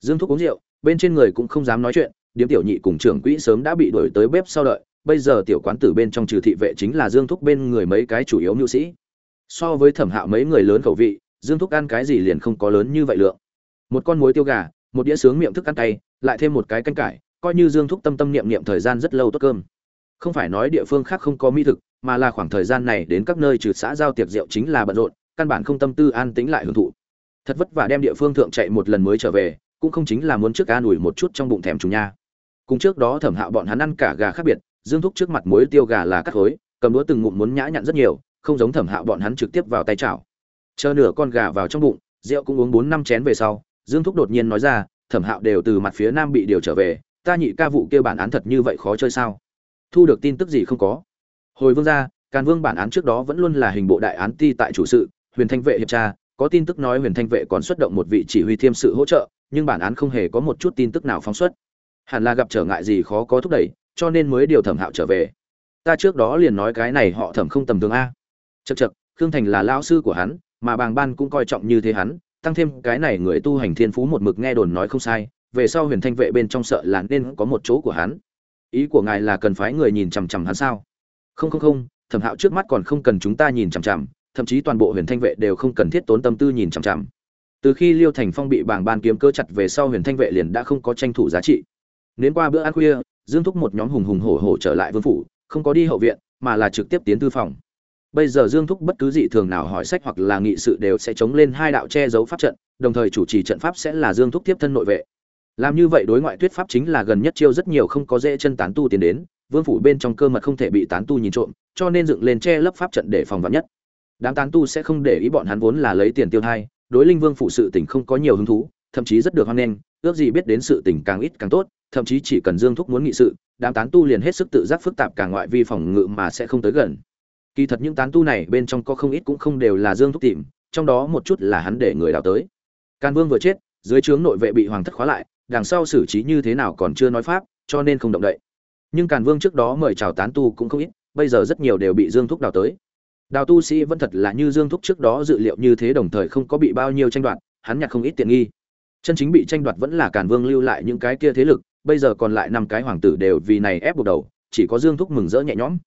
Dương thúc uống rượu, bên trên người cũng không dám nói chuyện, điếm tiểu nhị cùng trưởng quỹ sớm đã bị đuổi tới bếp sau đợi, bây giờ tiểu quán tử bên trong trừ thị vệ chính là dương thúc bên người mấy cái chủ yếu mưu sĩ. So với thẩm hạo mấy người lớn khẩu vị, dương thúc ăn cái gì liền không có lớn như vậy lượng. Một con muối tiêu gà một đĩa sướng miệng thức ăn tay lại thêm một cái canh cải, coi như dương thúc tâm tâm niệm niệm thời gian rất lâu tốt cơm. Không phải nói địa phương khác không có mỹ thực, mà là khoảng thời gian này đến các nơi trừ xã giao tiệc rượu chính là bận rộn, căn bản không tâm tư an tĩnh lại hưởng thụ. Thật vất vả đem địa phương thượng chạy một lần mới trở về, cũng không chính là muốn trước an ủi một chút trong bụng thèm chúng nha. Cùng trước đó thẩm hạo bọn hắn ăn cả gà khác biệt, dương thúc trước mặt muối tiêu gà là cắt khối cầm đũa từng ngụm muốn nhã nhặn rất nhiều, không giống thẩm hạo bọn hắn trực tiếp vào tay chảo. Chờ nửa con gà vào trong bụng, rượu cũng uống bốn năm chén về sau dương thúc đột nhiên nói ra thẩm hạo đều từ mặt phía nam bị điều trở về ta nhị ca vụ kêu bản án thật như vậy khó chơi sao? Thu được tin tức gì không có? Hồi vương gia, càn vương bản án trước đó vẫn luôn là hình bộ đại án ti tại chủ sự huyền thanh vệ hiệp tra có tin tức nói huyền thanh vệ còn xuất động một vị chỉ huy thiêm sự hỗ trợ nhưng bản án không hề có một chút tin tức nào phóng xuất. Hẳn là gặp trở ngại gì khó có thúc đẩy cho nên mới điều thẩm hạo trở về. Ta trước đó liền nói cái này họ thẩm không tầm thường a. Chật chật khương thành là lao sư của hắn mà bàng ban cũng coi trọng như thế hắn tăng thêm cái này người tu hành thiên phú một mực nghe đồn nói không sai, về sau huyền thanh vệ bên trong sợ là nên có một chỗ của hắn. Ý của ngài là cần phái người nhìn chằm chằm hắn sao? Không không không, thẩm hạo trước mắt còn không cần chúng ta nhìn chằm chằm, thậm chí toàn bộ huyền thanh vệ đều không cần thiết tốn tâm tư nhìn chằm chằm. Từ khi liêu thành phong bị bảng ban kiếm cơ chặt về sau huyền thanh vệ liền đã không có tranh thủ giá trị. Đến qua bữa ăn khuya, dương thúc một nhóm hùng hùng hổ hổ trở lại vương phủ, không có đi hậu viện, mà là trực tiếp tiến tư phòng bây giờ dương thúc bất cứ dị thường nào hỏi sách hoặc là nghị sự đều sẽ chống lên hai đạo che giấu pháp trận, đồng thời chủ trì trận pháp sẽ là dương thúc tiếp thân nội vệ. Làm như vậy đối ngoại tuyết pháp chính là gần nhất chiêu rất nhiều không có dễ chân tán tu tiến đến, vương phủ bên trong cơ mật không thể bị tán tu nhìn trộm, cho nên dựng lên che lấp pháp trận để phòng vắn nhất. Đám tán tu sẽ không để ý bọn hắn vốn là lấy tiền tiêu thai, đối linh vương phủ sự tình không có nhiều hứng thú, thậm chí rất được hoan nghênh, ước gì biết đến sự tình càng ít càng tốt, thậm chí chỉ cần dương thúc muốn nghị sự, đám tán tu liền hết sức tự giác phức tạp cả ngoại vi phòng ngự mà sẽ không tới gần kỳ thật những tán tu này bên trong có không ít cũng không đều là dương thúc tìm, trong đó một chút là hắn để người đào tới. Can vương vừa chết, dưới trướng nội vệ bị hoàng thất khóa lại, đằng sau xử trí như thế nào còn chưa nói pháp, cho nên không động đậy. Nhưng càn vương trước đó mời chào tán tu cũng không ít, bây giờ rất nhiều đều bị dương thúc đào tới. Đào tu sĩ vẫn thật là như dương thúc trước đó dự liệu như thế đồng thời không có bị bao nhiêu tranh đoạt, hắn nhặt không ít tiện nghi. Chân chính bị tranh đoạt vẫn là càn vương lưu lại những cái kia thế lực, bây giờ còn lại năm cái hoàng tử đều vì này ép buộc đầu, chỉ có dương thúc mừng rỡ nhẹ nhõm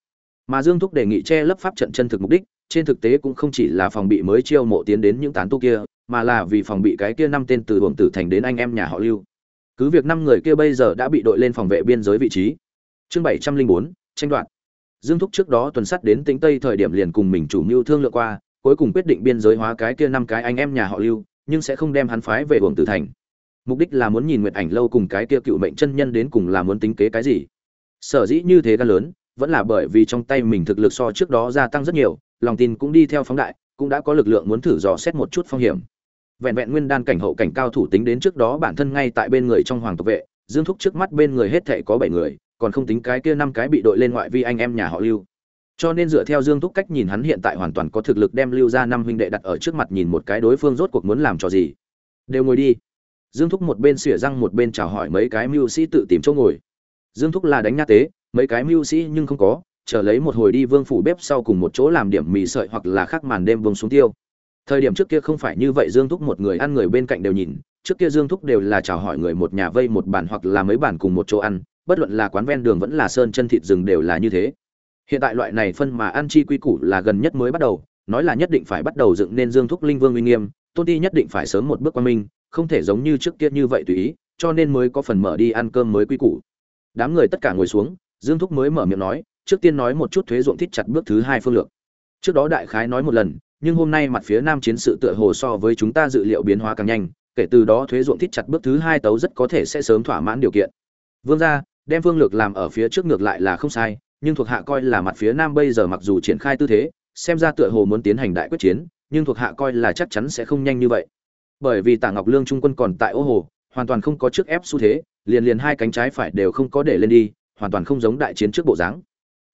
mà dương thúc đề nghị che lấp pháp trận chân thực mục đích, trên thực tế cũng không chỉ là phòng bị mới chiêu mộ tiến đến những tán tu kia, mà là vì phòng bị cái kia năm tên từ buồng tử thành đến anh em nhà họ lưu. Cứ việc năm người kia bây giờ đã bị đội lên phòng vệ biên giới vị trí. Chương bảy trăm linh bốn, tranh đoạt. Dương thúc trước đó tuần sắt đến tĩnh tây thời điểm liền cùng mình chủ mưu thương lượng qua, cuối cùng quyết định biên giới hóa cái kia năm cái anh em nhà họ lưu, nhưng sẽ không đem hắn phái về buồng tử thành. Mục đích là muốn nhìn nguyệt ảnh lâu cùng cái kia cựu mệnh chân nhân đến cùng là muốn tính kế cái gì. Sở dĩ như thế gan lớn vẫn là bởi vì trong tay mình thực lực so trước đó gia tăng rất nhiều, lòng tin cũng đi theo phóng đại, cũng đã có lực lượng muốn thử dò xét một chút phong hiểm. Vẹn vẹn nguyên đan cảnh hậu cảnh cao thủ tính đến trước đó bản thân ngay tại bên người trong hoàng tộc vệ, dương thúc trước mắt bên người hết thảy có bảy người, còn không tính cái kia năm cái bị đội lên ngoại vi anh em nhà họ lưu. Cho nên dựa theo dương thúc cách nhìn hắn hiện tại hoàn toàn có thực lực đem lưu ra năm huynh đệ đặt ở trước mặt nhìn một cái đối phương rốt cuộc muốn làm trò gì. Đều ngồi đi. Dương thúc một bên xỉa răng một bên chào hỏi mấy cái mưu sĩ tự tìm chỗ ngồi. Dương thúc là đánh nha tế mấy cái mưu sĩ nhưng không có, chờ lấy một hồi đi vương phủ bếp sau cùng một chỗ làm điểm mì sợi hoặc là khắc màn đêm vương xuống tiêu. Thời điểm trước kia không phải như vậy, dương thúc một người ăn người bên cạnh đều nhìn, trước kia dương thúc đều là chào hỏi người một nhà vây một bàn hoặc là mấy bàn cùng một chỗ ăn, bất luận là quán ven đường vẫn là sơn chân thịt rừng đều là như thế. Hiện tại loại này phân mà ăn chi quy củ là gần nhất mới bắt đầu, nói là nhất định phải bắt đầu dựng nên dương thúc linh vương uy nghiêm, tôn ti nhất định phải sớm một bước qua minh không thể giống như trước kia như vậy tùy ý, cho nên mới có phần mở đi ăn cơm mới quy củ. Đám người tất cả ngồi xuống dương thúc mới mở miệng nói, trước tiên nói một chút thuế ruộng thít chặt bước thứ hai phương lược. Trước đó đại khái nói một lần, nhưng hôm nay mặt phía nam chiến sự tựa hồ so với chúng ta dự liệu biến hóa càng nhanh, kể từ đó thuế ruộng thít chặt bước thứ hai tấu rất có thể sẽ sớm thỏa mãn điều kiện. Vương gia, đem phương lược làm ở phía trước ngược lại là không sai, nhưng thuộc hạ coi là mặt phía nam bây giờ mặc dù triển khai tư thế, xem ra tựa hồ muốn tiến hành đại quyết chiến, nhưng thuộc hạ coi là chắc chắn sẽ không nhanh như vậy. Bởi vì tả ngọc lương trung quân còn tại ô hồ, hoàn toàn không có trước ép xu thế, liền liền hai cánh trái phải đều không có để lên đi hoàn toàn không giống đại chiến trước bộ dáng.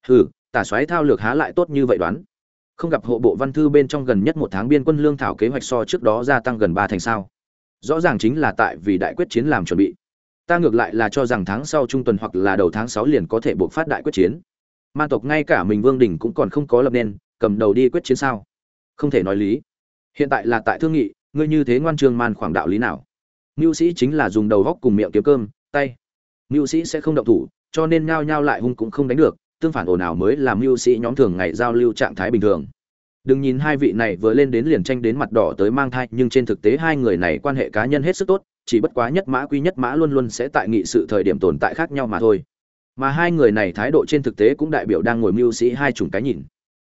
Hừ, tả soái thao lược há lại tốt như vậy đoán. Không gặp hộ bộ văn thư bên trong gần nhất một tháng biên quân lương thảo kế hoạch so trước đó gia tăng gần ba thành sao. Rõ ràng chính là tại vì đại quyết chiến làm chuẩn bị. Ta ngược lại là cho rằng tháng sau trung tuần hoặc là đầu tháng sáu liền có thể buộc phát đại quyết chiến. Man tộc ngay cả mình vương đình cũng còn không có lập nên, cầm đầu đi quyết chiến sao? Không thể nói lý. Hiện tại là tại thương nghị, ngươi như thế ngoan trương man khoảng đạo lý nào? Mưu sĩ chính là dùng đầu góc cùng miệng kiếm cơm, tay. Mưu sĩ sẽ không động thủ cho nên nhao nhao lại hung cũng không đánh được, tương phản ồn ào mới làm mưu sĩ nhóm thường ngày giao lưu trạng thái bình thường. Đừng nhìn hai vị này vừa lên đến liền tranh đến mặt đỏ tới mang thai, nhưng trên thực tế hai người này quan hệ cá nhân hết sức tốt, chỉ bất quá nhất mã quy nhất mã luôn luôn sẽ tại nghị sự thời điểm tồn tại khác nhau mà thôi. Mà hai người này thái độ trên thực tế cũng đại biểu đang ngồi mưu sĩ hai chủng cái nhìn.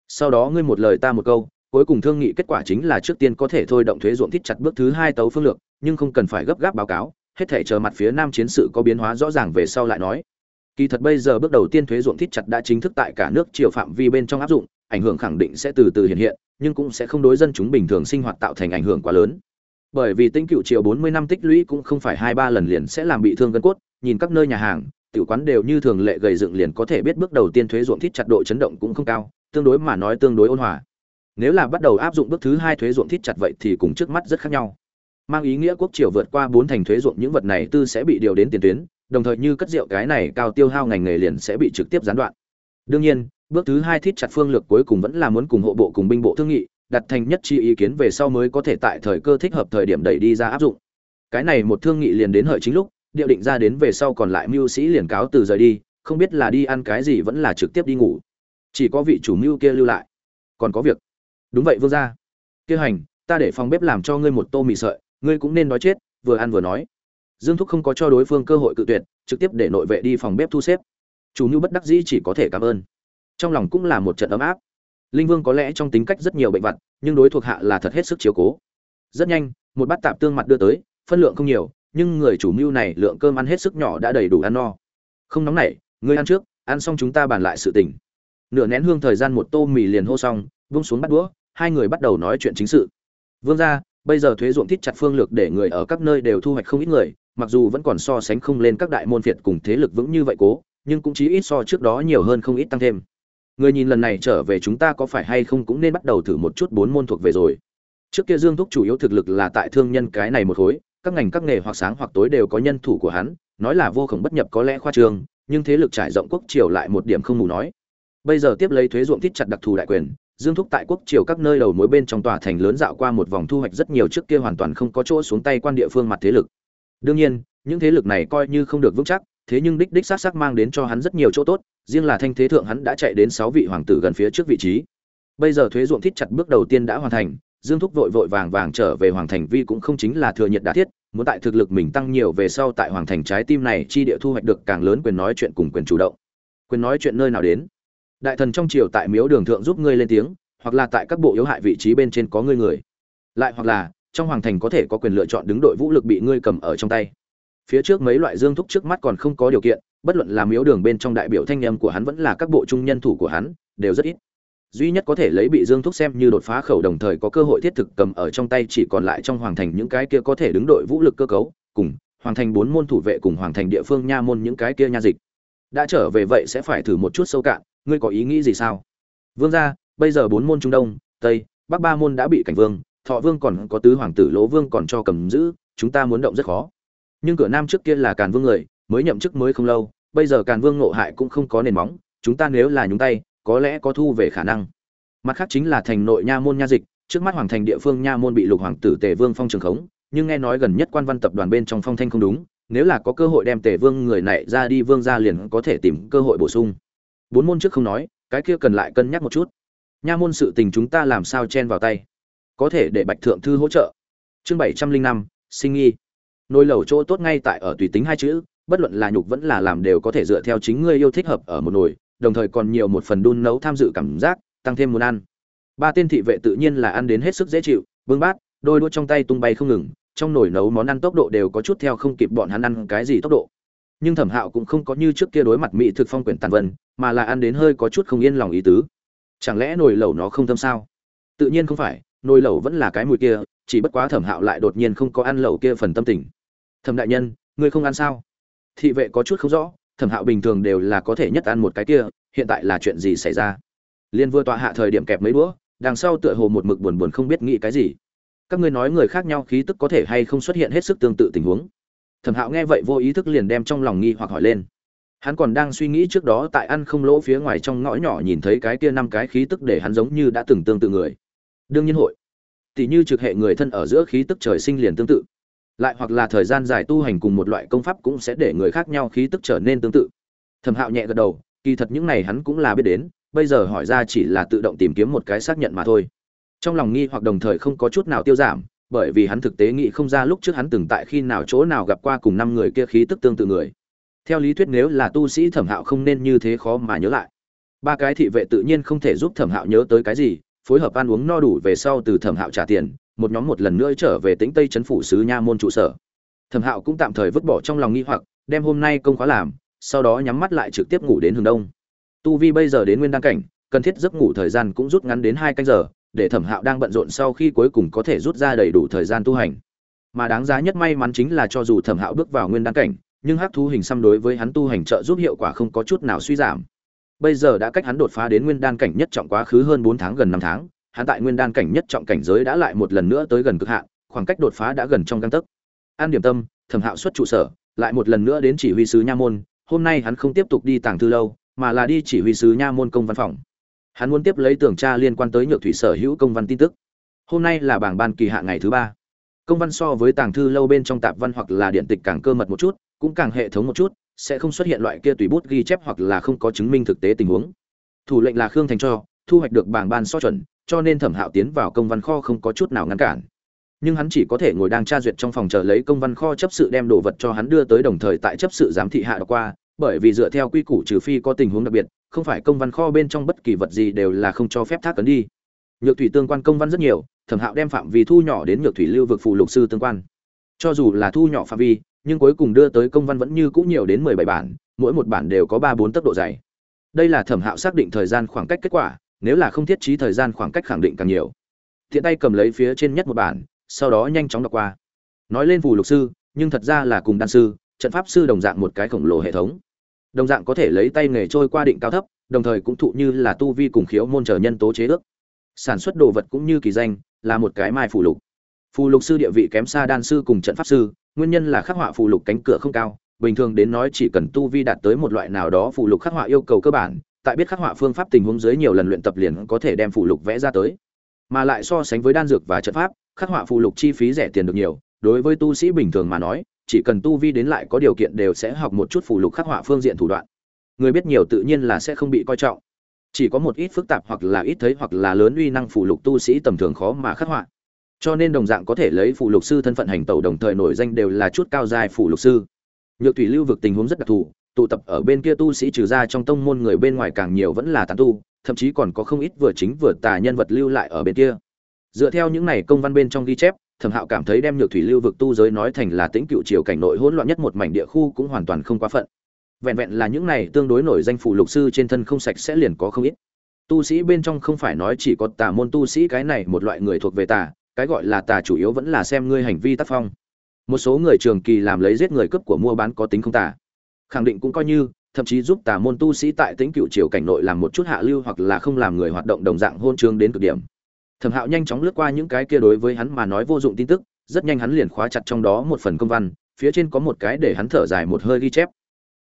Sau đó ngươi một lời ta một câu, cuối cùng thương nghị kết quả chính là trước tiên có thể thôi động thuế ruộng thít chặt bước thứ hai tấu phương lược, nhưng không cần phải gấp gáp báo cáo, hết thể chờ mặt phía nam chiến sự có biến hóa rõ ràng về sau lại nói kỳ thật bây giờ bước đầu tiên thuế ruộng thít chặt đã chính thức tại cả nước triều phạm vi bên trong áp dụng, ảnh hưởng khẳng định sẽ từ từ hiện hiện, nhưng cũng sẽ không đối dân chúng bình thường sinh hoạt tạo thành ảnh hưởng quá lớn. Bởi vì tinh cựu triều 40 năm tích lũy cũng không phải hai ba lần liền sẽ làm bị thương gân cốt, nhìn các nơi nhà hàng, tiểu quán đều như thường lệ gầy dựng liền có thể biết bước đầu tiên thuế ruộng thít chặt độ chấn động cũng không cao, tương đối mà nói tương đối ôn hòa. Nếu là bắt đầu áp dụng bước thứ hai thuế ruộng thít chặt vậy thì cùng trước mắt rất khác nhau. Mang ý nghĩa quốc triều vượt qua bốn thành thuế ruộng những vật này tư sẽ bị điều đến tiền tuyến đồng thời như cất rượu cái này cao tiêu hao ngành nghề liền sẽ bị trực tiếp gián đoạn. Đương nhiên, bước thứ hai thít chặt phương lược cuối cùng vẫn là muốn cùng hộ bộ cùng binh bộ thương nghị, đặt thành nhất chi ý kiến về sau mới có thể tại thời cơ thích hợp thời điểm đẩy đi ra áp dụng. Cái này một thương nghị liền đến hợi chính lúc, điệu định ra đến về sau còn lại mưu sĩ liền cáo từ rời đi, không biết là đi ăn cái gì vẫn là trực tiếp đi ngủ. Chỉ có vị chủ mưu kia lưu lại. Còn có việc. Đúng vậy, vương gia. Kia hành, ta để phòng bếp làm cho ngươi một tô mì sợi, ngươi cũng nên nói chết, vừa ăn vừa nói dương thúc không có cho đối phương cơ hội cự tuyệt, trực tiếp để nội vệ đi phòng bếp thu xếp. Chủ mưu bất đắc dĩ chỉ có thể cảm ơn. Trong lòng cũng là một trận ấm áp. Linh vương có lẽ trong tính cách rất nhiều bệnh vặt nhưng đối thuộc hạ là thật hết sức chiếu cố. Rất nhanh, một bát tạp tương mặt đưa tới, phân lượng không nhiều, nhưng người chủ mưu này lượng cơm ăn hết sức nhỏ đã đầy đủ ăn no. Không nóng nảy, ngươi ăn trước, ăn xong chúng ta bàn lại sự tình. Nửa nén hương thời gian một tô mì liền hô xong vung xuống bắt đũa, hai người bắt đầu nói chuyện chính sự. Vương gia bây giờ thuế ruộng thít chặt phương lược để người ở các nơi đều thu hoạch không ít người, mặc dù vẫn còn so sánh không lên các đại môn phiệt cùng thế lực vững như vậy cố, nhưng cũng chí ít so trước đó nhiều hơn không ít tăng thêm. Người nhìn lần này trở về chúng ta có phải hay không cũng nên bắt đầu thử một chút bốn môn thuộc về rồi. Trước kia dương thúc chủ yếu thực lực là tại thương nhân cái này một khối, các ngành các nghề hoặc sáng hoặc tối đều có nhân thủ của hắn, nói là vô khổng bất nhập có lẽ khoa trương, nhưng thế lực trải rộng quốc triều lại một điểm không mù nói. Bây giờ tiếp lấy thuế ruộng thít chặt đặc thù đại quyền dương thúc tại quốc triều các nơi đầu mối bên trong tòa thành lớn dạo qua một vòng thu hoạch rất nhiều trước kia hoàn toàn không có chỗ xuống tay quan địa phương mặt thế lực. Đương nhiên, những thế lực này coi như không được vững chắc, thế nhưng đích đích xác xác mang đến cho hắn rất nhiều chỗ tốt, riêng là thanh thế thượng hắn đã chạy đến sáu vị hoàng tử gần phía trước vị trí. Bây giờ thuế ruộng thít chặt bước đầu tiên đã hoàn thành, dương thúc vội vội vàng vàng trở về hoàng thành vi cũng không chính là thừa nhiệt đả thiết, muốn tại thực lực mình tăng nhiều về sau tại hoàng thành trái tim này chi địa thu hoạch được càng lớn quyền nói chuyện cùng quyền chủ động. Quyền nói chuyện nơi nào đến? Đại thần trong triều tại miếu đường thượng giúp ngươi lên tiếng, hoặc là tại các bộ yếu hại vị trí bên trên có ngươi người. Lại hoặc là, trong hoàng thành có thể có quyền lựa chọn đứng đội vũ lực bị ngươi cầm ở trong tay. Phía trước mấy loại dương thúc trước mắt còn không có điều kiện, bất luận là miếu đường bên trong đại biểu thanh em của hắn vẫn là các bộ trung nhân thủ của hắn, đều rất ít. Duy nhất có thể lấy bị dương thúc xem như đột phá khẩu đồng thời có cơ hội thiết thực cầm ở trong tay chỉ còn lại trong hoàng thành những cái kia có thể đứng đội vũ lực cơ cấu, cùng hoàng thành bốn môn thủ vệ cùng hoàng thành địa phương nha môn những cái kia nha dịch. Đã trở về vậy sẽ phải thử một chút sâu cạn ngươi có ý nghĩ gì sao? Vương gia, bây giờ bốn môn trung đông, tây, bắc ba môn đã bị cảnh vương, thọ vương còn có tứ hoàng tử lỗ vương còn cho cầm giữ, chúng ta muốn động rất khó. Nhưng cửa nam trước kia là càn vương người, mới nhậm chức mới không lâu, bây giờ càn vương ngộ hại cũng không có nền móng, chúng ta nếu là nhúng tay, có lẽ có thu về khả năng. Mặt khác chính là thành nội nha môn nha dịch, trước mắt hoàng thành địa phương nha môn bị lục hoàng tử tề vương phong trường khống, nhưng nghe nói gần nhất quan văn tập đoàn bên trong phong thanh không đúng, nếu là có cơ hội đem tề vương người này ra đi, vương ra liền có thể tìm cơ hội bổ sung bốn môn trước không nói, cái kia cần lại cân nhắc một chút. Nha môn sự tình chúng ta làm sao chen vào tay? Có thể để bạch thượng thư hỗ trợ. Chương bảy trăm linh năm, sinh nghi. Nồi lẩu chỗ tốt ngay tại ở tùy tính hai chữ, bất luận là nhục vẫn là làm đều có thể dựa theo chính ngươi yêu thích hợp ở một nồi, đồng thời còn nhiều một phần đun nấu tham dự cảm giác, tăng thêm muốn ăn. Ba tên thị vệ tự nhiên là ăn đến hết sức dễ chịu, vương bát, đôi đũa trong tay tung bay không ngừng, trong nồi nấu món ăn tốc độ đều có chút theo không kịp bọn hắn ăn cái gì tốc độ nhưng thẩm hạo cũng không có như trước kia đối mặt mỹ thực phong quyển tàn vân, mà là ăn đến hơi có chút không yên lòng ý tứ. Chẳng lẽ nồi lẩu nó không thâm sao? Tự nhiên không phải, nồi lẩu vẫn là cái mùi kia, chỉ bất quá thẩm hạo lại đột nhiên không có ăn lẩu kia phần tâm tình. Thẩm đại nhân, ngươi không ăn sao? Thị vệ có chút không rõ, thẩm hạo bình thường đều là có thể nhất ăn một cái kia, hiện tại là chuyện gì xảy ra? Liên vừa tọa hạ thời điểm kẹp mấy đũa, đằng sau tựa hồ một mực buồn buồn không biết nghĩ cái gì. Các ngươi nói người khác nhau khí tức có thể hay không xuất hiện hết sức tương tự tình huống? Thẩm hạo nghe vậy vô ý thức liền đem trong lòng nghi hoặc hỏi lên. Hắn còn đang suy nghĩ trước đó tại ăn không lỗ phía ngoài trong ngõ nhỏ nhìn thấy cái kia năm cái khí tức để hắn giống như đã từng tương tự người. Đương nhiên hội. Tỷ như trực hệ người thân ở giữa khí tức trời sinh liền tương tự. Lại hoặc là thời gian dài tu hành cùng một loại công pháp cũng sẽ để người khác nhau khí tức trở nên tương tự. Thẩm hạo nhẹ gật đầu, kỳ thật những này hắn cũng là biết đến, bây giờ hỏi ra chỉ là tự động tìm kiếm một cái xác nhận mà thôi. Trong lòng nghi hoặc đồng thời không có chút nào tiêu giảm bởi vì hắn thực tế nghĩ không ra lúc trước hắn từng tại khi nào chỗ nào gặp qua cùng năm người kia khí tức tương tự người. Theo lý thuyết nếu là tu sĩ thẩm hạo không nên như thế khó mà nhớ lại. Ba cái thị vệ tự nhiên không thể giúp thẩm hạo nhớ tới cái gì, phối hợp ăn uống no đủ về sau từ thẩm hạo trả tiền, một nhóm một lần nữa trở về tĩnh tây trấn phủ sứ nha môn trụ sở. Thẩm hạo cũng tạm thời vứt bỏ trong lòng nghi hoặc, đem hôm nay công khóa làm, sau đó nhắm mắt lại trực tiếp ngủ đến hướng đông. Tu vi bây giờ đến nguyên đăng cảnh, cần thiết giấc ngủ thời gian cũng rút ngắn đến hai canh giờ để thẩm hạo đang bận rộn sau khi cuối cùng có thể rút ra đầy đủ thời gian tu hành. Mà đáng giá nhất may mắn chính là cho dù thẩm hạo bước vào nguyên đăng cảnh, nhưng hắc thú hình xăm đối với hắn tu hành trợ giúp hiệu quả không có chút nào suy giảm. Bây giờ đã cách hắn đột phá đến nguyên đan cảnh nhất trọng quá khứ hơn bốn tháng gần năm tháng, hắn tại nguyên đan cảnh nhất trọng cảnh giới đã lại một lần nữa tới gần cực hạn, khoảng cách đột phá đã gần trong găng tấc. An điểm tâm, thẩm hạo xuất trụ sở, lại một lần nữa đến chỉ huy sứ nha môn, hôm nay hắn không tiếp tục đi tàng thư lâu, mà là đi chỉ huy sứ nha môn công văn phòng hắn muốn tiếp lấy tưởng tra liên quan tới nhược thủy sở hữu công văn tin tức. Hôm nay là bảng ban kỳ hạn ngày thứ ba. Công văn so với tàng thư lâu bên trong tạp văn hoặc là điện tịch càng cơ mật một chút, cũng càng hệ thống một chút, sẽ không xuất hiện loại kia tùy bút ghi chép hoặc là không có chứng minh thực tế tình huống. Thủ lệnh là khương thành cho, thu hoạch được bảng ban so chuẩn, cho nên thẩm hạo tiến vào công văn kho không có chút nào ngăn cản. Nhưng hắn chỉ có thể ngồi đang tra duyệt trong phòng chờ lấy công văn kho chấp sự đem đồ vật cho hắn đưa tới đồng thời tại chấp sự giám thị hạ đọc qua, bởi vì dựa theo quy củ trừ phi có tình huống đặc biệt không phải công văn kho bên trong bất kỳ vật gì đều là không cho phép thác cấn đi. Nhược thủy tương quan công văn rất nhiều, thẩm hạo đem phạm vi thu nhỏ đến nhược thủy lưu vực phụ lục sư tương quan. Cho dù là thu nhỏ phạm vi, nhưng cuối cùng đưa tới công văn vẫn như cũ nhiều đến mười bảy bản, mỗi một bản đều có ba bốn tốc độ dày. Đây là thẩm hạo xác định thời gian khoảng cách kết quả, nếu là không thiết trí thời gian khoảng cách khẳng định càng nhiều. Thiện tay cầm lấy phía trên nhất một bản, sau đó nhanh chóng đọc qua. Nói lên phù lục sư, nhưng thật ra là cùng đan sư, trận pháp sư đồng dạng một cái khổng lồ hệ thống đồng dạng có thể lấy tay nghề trôi qua định cao thấp, đồng thời cũng thụ như là tu vi cùng khiếu môn trở nhân tố chế ước. Sản xuất đồ vật cũng như kỳ danh, là một cái mai phù lục. Phù lục sư địa vị kém xa đan sư cùng trận pháp sư, nguyên nhân là khắc họa phù lục cánh cửa không cao, bình thường đến nói chỉ cần tu vi đạt tới một loại nào đó phù lục khắc họa yêu cầu cơ bản, tại biết khắc họa phương pháp tình huống dưới nhiều lần luyện tập liền có thể đem phù lục vẽ ra tới. Mà lại so sánh với đan dược và trận pháp, khắc họa phù lục chi phí rẻ tiền được nhiều, đối với tu sĩ bình thường mà nói chỉ cần tu vi đến lại có điều kiện đều sẽ học một chút phụ lục khắc họa phương diện thủ đoạn. Người biết nhiều tự nhiên là sẽ không bị coi trọng. Chỉ có một ít phức tạp hoặc là ít thấy hoặc là lớn uy năng phụ lục tu sĩ tầm thường khó mà khắc họa. Cho nên đồng dạng có thể lấy phụ lục sư thân phận hành tẩu đồng thời nổi danh đều là chút cao dài phụ lục sư. Nhược thủy lưu vực tình huống rất đặc thù, tụ tập ở bên kia tu sĩ trừ ra trong tông môn người bên ngoài càng nhiều vẫn là tán tu, thậm chí còn có không ít vừa chính vừa tà nhân vật lưu lại ở bên kia. Dựa theo những này công văn bên trong ghi chép thẩm hạo cảm thấy đem nhược thủy lưu vực tu giới nói thành là tĩnh cựu triều cảnh nội hỗn loạn nhất một mảnh địa khu cũng hoàn toàn không quá phận. Vẹn vẹn là những này tương đối nổi danh phụ lục sư trên thân không sạch sẽ liền có không ít. Tu sĩ bên trong không phải nói chỉ có tà môn tu sĩ cái này một loại người thuộc về tà, cái gọi là tà chủ yếu vẫn là xem ngươi hành vi tác phong. Một số người trường kỳ làm lấy giết người cướp của mua bán có tính không tà. Khẳng định cũng coi như, thậm chí giúp tà môn tu sĩ tại tính cựu triều cảnh nội làm một chút hạ lưu hoặc là không làm người hoạt động đồng dạng hôn chương đến cực điểm thẩm hạo nhanh chóng lướt qua những cái kia đối với hắn mà nói vô dụng tin tức, rất nhanh hắn liền khóa chặt trong đó một phần công văn, phía trên có một cái để hắn thở dài một hơi ghi chép.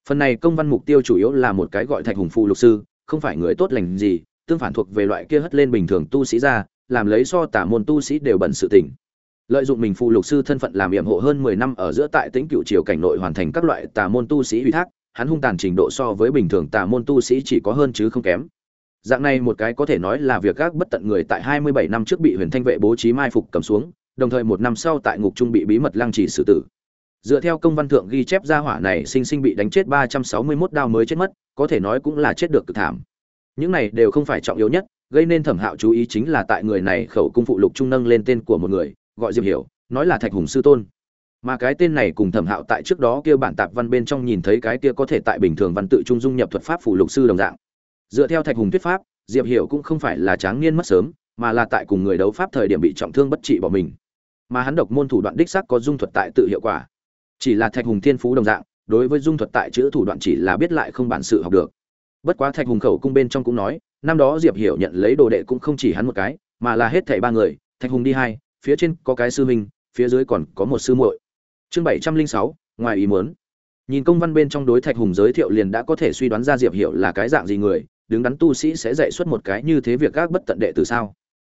Phần này công văn mục tiêu chủ yếu là một cái gọi thạch hùng phụ lục sư, không phải người tốt lành gì, tương phản thuộc về loại kia hất lên bình thường tu sĩ ra, làm lấy so tả môn tu sĩ đều bẩn sự tình. Lợi dụng mình phụ lục sư thân phận làm yểm hộ hơn mười năm ở giữa tại tính cựu triều cảnh nội hoàn thành các loại tà môn tu sĩ ủy thác, hắn hung tàn trình độ so với bình thường tà môn tu sĩ chỉ có hơn chứ không kém dạng này một cái có thể nói là việc các bất tận người tại hai mươi bảy năm trước bị huyền thanh vệ bố trí mai phục cầm xuống, đồng thời một năm sau tại ngục trung bị bí mật lăng trì xử tử. Dựa theo công văn thượng ghi chép ra hỏa này sinh sinh bị đánh chết ba trăm sáu mươi 361 đao mới chết mất, có thể nói cũng là chết được cực thảm. Những này đều không phải trọng yếu nhất, gây nên thẩm hạo chú ý chính là tại người này khẩu cung phụ lục trung nâng lên tên của một người, gọi diệp hiểu, nói là thạch hùng sư tôn. Mà cái tên này cùng thẩm hạo tại trước đó kia bản tạp văn bên trong nhìn thấy cái kia có thể tại bình thường văn tự trung dung nhập thuật pháp phụ lục sư đồng dạng dựa theo thạch hùng thuyết pháp, diệp hiểu cũng không phải là tráng niên mất sớm, mà là tại cùng người đấu pháp thời điểm bị trọng thương bất trị bỏ mình. Mà hắn độc môn thủ đoạn đích sắc có dung thuật tại tự hiệu quả. Chỉ là thạch hùng thiên phú đồng dạng, đối với dung thuật tại chữ thủ đoạn chỉ là biết lại không bản sự học được. Bất quá thạch hùng khẩu cung bên trong cũng nói, năm đó diệp hiểu nhận lấy đồ đệ cũng không chỉ hắn một cái, mà là hết thảy ba người, thạch hùng đi hai, phía trên có cái sư minh phía dưới còn có một sư muội. Chương bảy trăm linh sáu, ngoài ý muốn. Nhìn công văn bên trong đối thạch hùng giới thiệu liền đã có thể suy đoán ra diệp hiểu là cái dạng gì người đứng đắn tu sĩ sẽ dạy xuất một cái như thế việc các bất tận đệ từ sao?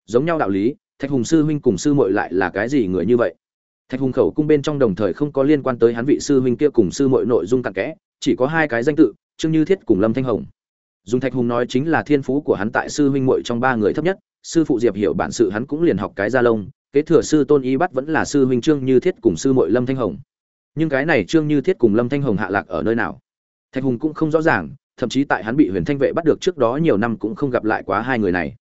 Giống nhau đạo lý, thạch hùng sư huynh cùng sư muội lại là cái gì người như vậy? Thạch hùng khẩu cung bên trong đồng thời không có liên quan tới hắn vị sư huynh kia cùng sư muội nội dung cặn kẽ, chỉ có hai cái danh tự, trương như thiết cùng lâm thanh hồng. Dùng thạch hùng nói chính là thiên phú của hắn tại sư huynh muội trong ba người thấp nhất, sư phụ diệp hiểu bản sự hắn cũng liền học cái gia lông, kế thừa sư tôn y bắt vẫn là sư huynh trương như thiết cùng sư muội lâm thanh hồng. Nhưng cái này trương như thiết cùng lâm thanh hồng hạ lạc ở nơi nào? Thạch hùng cũng không rõ ràng thậm chí tại hắn bị huyền thanh vệ bắt được trước đó nhiều năm cũng không gặp lại quá hai người này.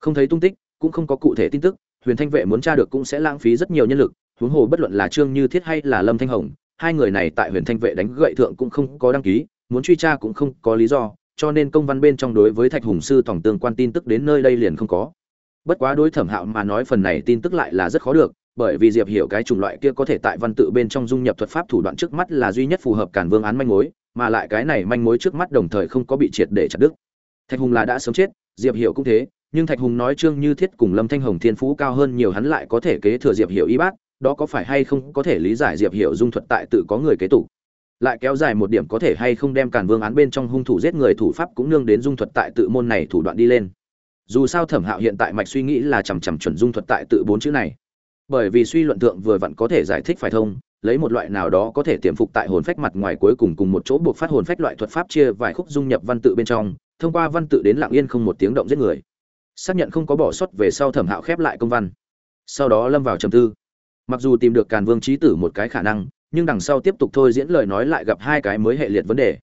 Không thấy tung tích, cũng không có cụ thể tin tức, huyền thanh vệ muốn tra được cũng sẽ lãng phí rất nhiều nhân lực, huống hồ bất luận là trương như thiết hay là lâm thanh hồng, hai người này tại huyền thanh vệ đánh gậy thượng cũng không có đăng ký, muốn truy tra cũng không có lý do, cho nên công văn bên trong đối với thạch hùng sư tổng tương quan tin tức đến nơi đây liền không có. Bất quá đối thẩm hạo mà nói phần này tin tức lại là rất khó được, bởi vì diệp hiểu cái chủng loại kia có thể tại văn tự bên trong dung nhập thuật pháp thủ đoạn trước mắt là duy nhất phù hợp cản vương án manh mối mà lại cái này manh mối trước mắt đồng thời không có bị triệt để chặt đứt. Thạch hùng là đã sớm chết, diệp hiểu cũng thế, nhưng thạch hùng nói trương như thiết cùng lâm thanh hồng thiên phú cao hơn nhiều hắn lại có thể kế thừa diệp hiểu y bát, đó có phải hay không có thể lý giải diệp hiểu dung thuật tại tự có người kế tục lại kéo dài một điểm có thể hay không đem càn vương án bên trong hung thủ giết người thủ pháp cũng nương đến dung thuật tại tự môn này thủ đoạn đi lên. Dù sao thẩm hạo hiện tại mạch suy nghĩ là chằm chằm chuẩn dung thuật tại tự bốn chữ này bởi vì suy luận thượng vừa vặn có thể giải thích phải thông, lấy một loại nào đó có thể tiềm phục tại hồn phách mặt ngoài cuối cùng cùng một chỗ buộc phát hồn phách loại thuật pháp chia vài khúc dung nhập văn tự bên trong, thông qua văn tự đến lặng yên không một tiếng động giết người. Xác nhận không có bỏ sót về sau thẩm hạo khép lại công văn. Sau đó lâm vào trầm tư. Mặc dù tìm được càn vương trí tử một cái khả năng, nhưng đằng sau tiếp tục thôi diễn lời nói lại gặp hai cái mới hệ liệt vấn đề.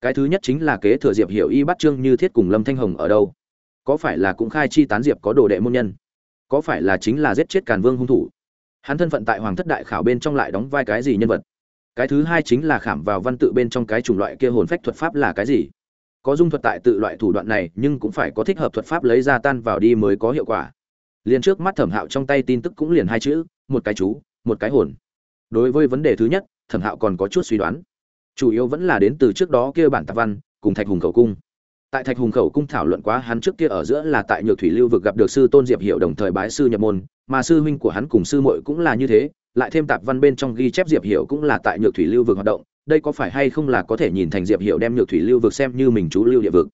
Cái thứ nhất chính là kế thừa diệp hiểu y bắt trương như thiết cùng lâm thanh hồng ở đâu? Có phải là cũng khai chi tán diệp có đồ đệ môn nhân? Có phải là chính là giết chết càn vương hung thủ? Hắn thân phận tại hoàng thất đại khảo bên trong lại đóng vai cái gì nhân vật? Cái thứ hai chính là khảm vào văn tự bên trong cái chủng loại kia hồn phách thuật pháp là cái gì? Có dung thuật tại tự loại thủ đoạn này, nhưng cũng phải có thích hợp thuật pháp lấy ra tan vào đi mới có hiệu quả. Liền trước mắt thẩm hạo trong tay tin tức cũng liền hai chữ, một cái chú, một cái hồn. Đối với vấn đề thứ nhất, thẩm hạo còn có chút suy đoán. Chủ yếu vẫn là đến từ trước đó kia bản tạp văn, cùng thạch hùng cầu cung tại thạch hùng khẩu cung thảo luận quá hắn trước kia ở giữa là tại nhược thủy lưu vực gặp được sư tôn diệp hiệu đồng thời bái sư nhập môn, mà sư huynh của hắn cùng sư muội cũng là như thế, lại thêm tạp văn bên trong ghi chép diệp hiệu cũng là tại nhược thủy lưu vực hoạt động, đây có phải hay không là có thể nhìn thành diệp hiệu đem nhược thủy lưu vực xem như mình chú lưu địa vực?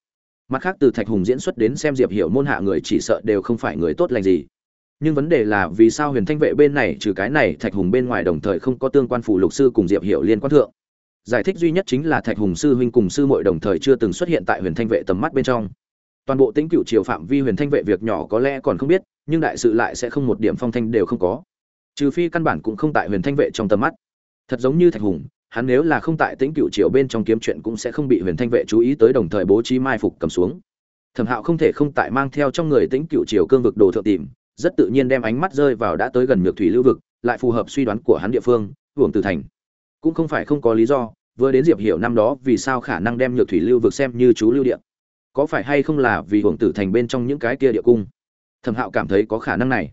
Mặt khác, từ thạch hùng diễn xuất đến xem diệp hiệu môn hạ người chỉ sợ đều không phải người tốt lành gì. Nhưng vấn đề là vì sao huyền thanh vệ bên này, trừ cái này thạch hùng bên ngoài đồng thời không có tương quan phủ lục sư cùng diệp hiệu liên quan thượng? Giải thích duy nhất chính là thạch hùng sư huynh cùng sư muội đồng thời chưa từng xuất hiện tại huyền thanh vệ tầm mắt bên trong. Toàn bộ tính cựu triều phạm vi huyền thanh vệ việc nhỏ có lẽ còn không biết, nhưng đại sự lại sẽ không một điểm phong thanh đều không có. Trừ phi căn bản cũng không tại huyền thanh vệ trong tầm mắt. Thật giống như thạch hùng, hắn nếu là không tại tính cựu triều bên trong kiếm chuyện cũng sẽ không bị huyền thanh vệ chú ý tới đồng thời bố trí mai phục cầm xuống. Thẩm hạo không thể không tại mang theo trong người tính cựu triều cương vực đồ thượng tìm, rất tự nhiên đem ánh mắt rơi vào đã tới gần nhược thủy lưu vực, lại phù hợp suy đoán của hắn địa phương hưởng từ thành. Cũng không phải không có lý do vừa đến diệp hiểu năm đó, vì sao khả năng đem nhược thủy lưu vực xem như chú lưu địa? Có phải hay không là vì hưởng tử thành bên trong những cái kia địa cung? Thẩm hạo cảm thấy có khả năng này.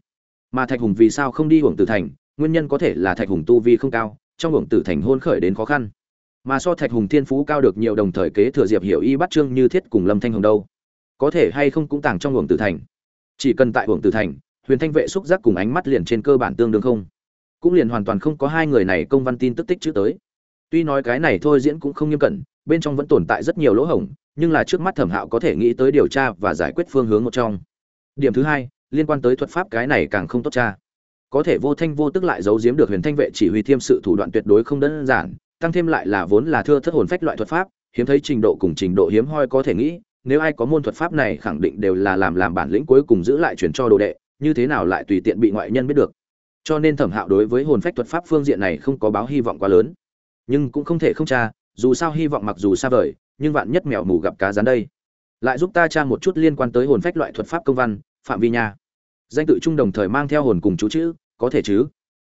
Mà thạch hùng vì sao không đi hưởng tử thành? Nguyên nhân có thể là thạch hùng tu vi không cao, trong hưởng tử thành hôn khởi đến khó khăn. Mà so thạch hùng thiên phú cao được nhiều đồng thời kế thừa diệp hiểu y bắt trương như thiết cùng lâm thanh hồng đâu. Có thể hay không cũng tàng trong hưởng tử thành. Chỉ cần tại hưởng tử thành, huyền thanh vệ xúc giác cùng ánh mắt liền trên cơ bản tương đương không. Cũng liền hoàn toàn không có hai người này công văn tin tức tích chữ tới tuy nói cái này thôi diễn cũng không nghiêm cẩn, bên trong vẫn tồn tại rất nhiều lỗ hổng, nhưng là trước mắt thẩm hạo có thể nghĩ tới điều tra và giải quyết phương hướng một trong. Điểm thứ hai, liên quan tới thuật pháp cái này càng không tốt cha. Có thể vô thanh vô tức lại giấu giếm được huyền thanh vệ chỉ huy thiêm sự thủ đoạn tuyệt đối không đơn giản, tăng thêm lại là vốn là thưa thất hồn phách loại thuật pháp, hiếm thấy trình độ cùng trình độ hiếm hoi có thể nghĩ, nếu ai có môn thuật pháp này khẳng định đều là làm làm bản lĩnh cuối cùng giữ lại truyền cho đồ đệ, như thế nào lại tùy tiện bị ngoại nhân biết được. Cho nên thẩm hạo đối với hồn phách thuật pháp phương diện này không có báo hy vọng quá lớn nhưng cũng không thể không tra, dù sao hy vọng mặc dù xa vời, nhưng vạn nhất mèo mù gặp cá rán đây. Lại giúp ta tra một chút liên quan tới hồn phách loại thuật pháp công văn, phạm vi nha. Danh tự chung đồng thời mang theo hồn cùng chú chữ, có thể chứ?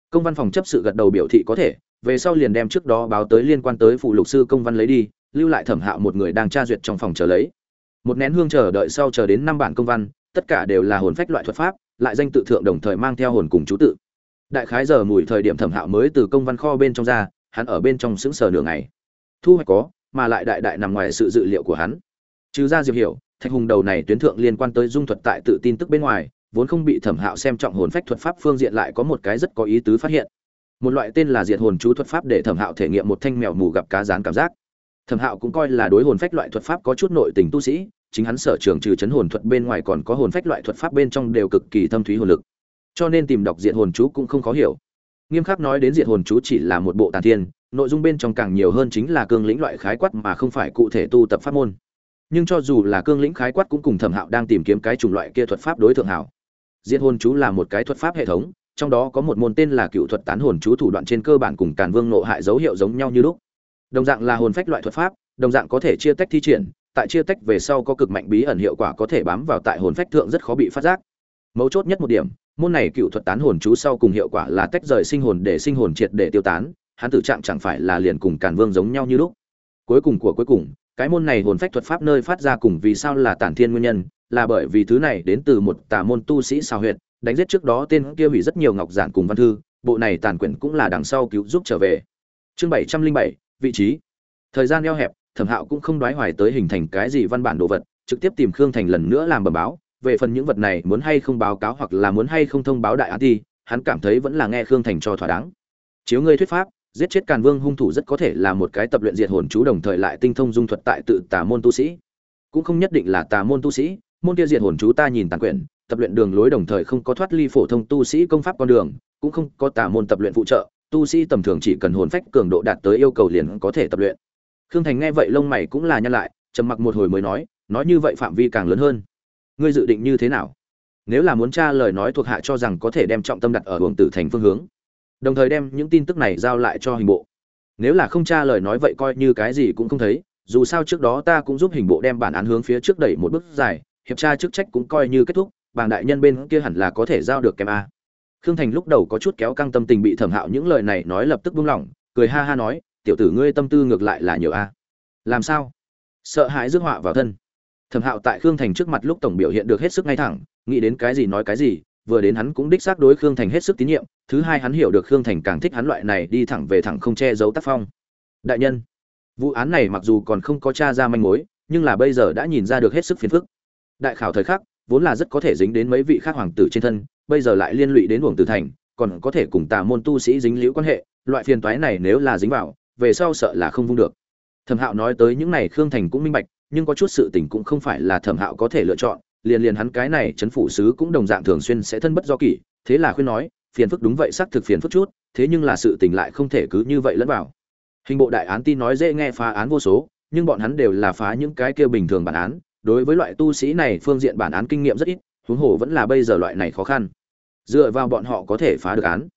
Công văn phòng chấp sự gật đầu biểu thị có thể, về sau liền đem trước đó báo tới liên quan tới phụ lục sư công văn lấy đi, lưu lại thẩm hạo một người đang tra duyệt trong phòng chờ lấy. Một nén hương chờ đợi sau chờ đến năm bản công văn, tất cả đều là hồn phách loại thuật pháp, lại danh tự thượng đồng thời mang theo hồn cùng chú tự. Đại khái giờ mùi thời điểm thẩm hạo mới từ công văn kho bên trong ra hắn ở bên trong sững sờ nửa ngày. Thu hoạch có, mà lại đại đại nằm ngoài sự dự liệu của hắn. Trừ ra diệp hiểu, thạch hùng đầu này tuyến thượng liên quan tới dung thuật tại tự tin tức bên ngoài, vốn không bị thẩm hạo xem trọng hồn phách thuật pháp phương diện lại có một cái rất có ý tứ phát hiện. Một loại tên là diệt hồn chú thuật pháp để thẩm hạo thể nghiệm một thanh mèo mù gặp cá rán cảm giác. Thẩm hạo cũng coi là đối hồn phách loại thuật pháp có chút nội tình tu sĩ, chính hắn sở trường trừ chấn hồn thuật bên ngoài còn có hồn phách loại thuật pháp bên trong đều cực kỳ thâm thúy hồn lực. Cho nên tìm đọc diệt hồn chú cũng không khó hiểu nghiêm khắc nói đến diệt hồn chú chỉ là một bộ tàn thiên, nội dung bên trong càng nhiều hơn chính là cương lĩnh loại khái quát mà không phải cụ thể tu tập pháp môn. Nhưng cho dù là cương lĩnh khái quát cũng cùng thẩm hạo đang tìm kiếm cái chủng loại kia thuật pháp đối thượng hảo. Diệt hồn chú là một cái thuật pháp hệ thống, trong đó có một môn tên là cựu thuật tán hồn chú thủ đoạn trên cơ bản cùng càn vương nộ hại dấu hiệu giống nhau như lúc. Đồng dạng là hồn phách loại thuật pháp, đồng dạng có thể chia tách thi triển, tại chia tách về sau có cực mạnh bí ẩn hiệu quả có thể bám vào tại hồn phách thượng rất khó bị phát giác. Mấu chốt nhất một điểm môn này cựu thuật tán hồn chú sau cùng hiệu quả là tách rời sinh hồn để sinh hồn triệt để tiêu tán, hắn Tử trạng chẳng phải là liền cùng càn vương giống nhau như lúc. Cuối cùng của cuối cùng, cái môn này hồn phách thuật pháp nơi phát ra cùng vì sao là tản thiên nguyên nhân, là bởi vì thứ này đến từ một tà môn tu sĩ xào huyệt, đánh giết trước đó tên kia hủy rất nhiều ngọc giản cùng văn thư, bộ này tàn quyển cũng là đằng sau cứu giúp trở về. Chương bảy trăm linh bảy, vị trí. Thời gian eo hẹp, thẩm hạo cũng không đoái hoài tới hình thành cái gì văn bản đồ vật, trực tiếp tìm khương thành lần nữa làm bẩm báo về phần những vật này muốn hay không báo cáo hoặc là muốn hay không thông báo đại án thì, hắn cảm thấy vẫn là nghe khương thành cho thỏa đáng. Chiếu ngươi thuyết pháp, giết chết càn vương hung thủ rất có thể là một cái tập luyện diệt hồn chú đồng thời lại tinh thông dung thuật tại tự tà môn tu sĩ. Cũng không nhất định là tà môn tu sĩ, môn kia diệt hồn chú ta nhìn tàn quyển, tập luyện đường lối đồng thời không có thoát ly phổ thông tu sĩ công pháp con đường, cũng không có tà môn tập luyện phụ trợ, tu sĩ tầm thường chỉ cần hồn phách cường độ đạt tới yêu cầu liền có thể tập luyện. Khương thành nghe vậy lông mày cũng là nhăn lại, trầm mặc một hồi mới nói nói như vậy phạm vi càng lớn hơn ngươi dự định như thế nào? Nếu là muốn tra lời nói thuộc hạ cho rằng có thể đem trọng tâm đặt ở hưởng tử thành phương hướng, đồng thời đem những tin tức này giao lại cho hình bộ. Nếu là không tra lời nói vậy coi như cái gì cũng không thấy, dù sao trước đó ta cũng giúp hình bộ đem bản án hướng phía trước đẩy một bước dài, hiệp tra chức trách cũng coi như kết thúc, bàng đại nhân bên kia hẳn là có thể giao được kèm a. Khương thành lúc đầu có chút kéo căng tâm tình bị thẩm hạo những lời này nói lập tức buông lỏng, cười ha ha nói, tiểu tử ngươi tâm tư ngược lại là nhiều a. Làm sao? Sợ hãi rước họa vào thân thẩm hạo tại khương thành trước mặt lúc tổng biểu hiện được hết sức ngay thẳng, nghĩ đến cái gì nói cái gì, vừa đến hắn cũng đích xác đối khương thành hết sức tín nhiệm, thứ hai hắn hiểu được khương thành càng thích hắn loại này đi thẳng về thẳng không che giấu tác phong. Đại nhân, vụ án này mặc dù còn không có t r a ra manh mối, nhưng là bây giờ đã nhìn ra được hết sức phiền phức. Đại khảo thời khắc, vốn là rất có thể dính đến mấy vị khác hoàng tử trên thân, bây giờ lại liên lụy đến uổng tử thành, còn có thể cùng tà môn tu sĩ dính liễu quan hệ, loại phiền toái này nếu là dính vào, về sau sợ là không vung được. Thẩm hạo nói tới những này khương thành cũng minh bạch nhưng có chút sự tình cũng không phải là thẩm hạo có thể lựa chọn, liền liền hắn cái này chấn phủ sứ cũng đồng dạng thường xuyên sẽ thân bất do kỷ, thế là khuyên nói, phiền phức đúng vậy xác thực phiền phức chút, thế nhưng là sự tình lại không thể cứ như vậy lẫn vào. Hình bộ đại án tin nói dễ nghe phá án vô số, nhưng bọn hắn đều là phá những cái kia bình thường bản án, đối với loại tu sĩ này phương diện bản án kinh nghiệm rất ít, huống hồ vẫn là bây giờ loại này khó khăn. Dựa vào bọn họ có thể phá được án.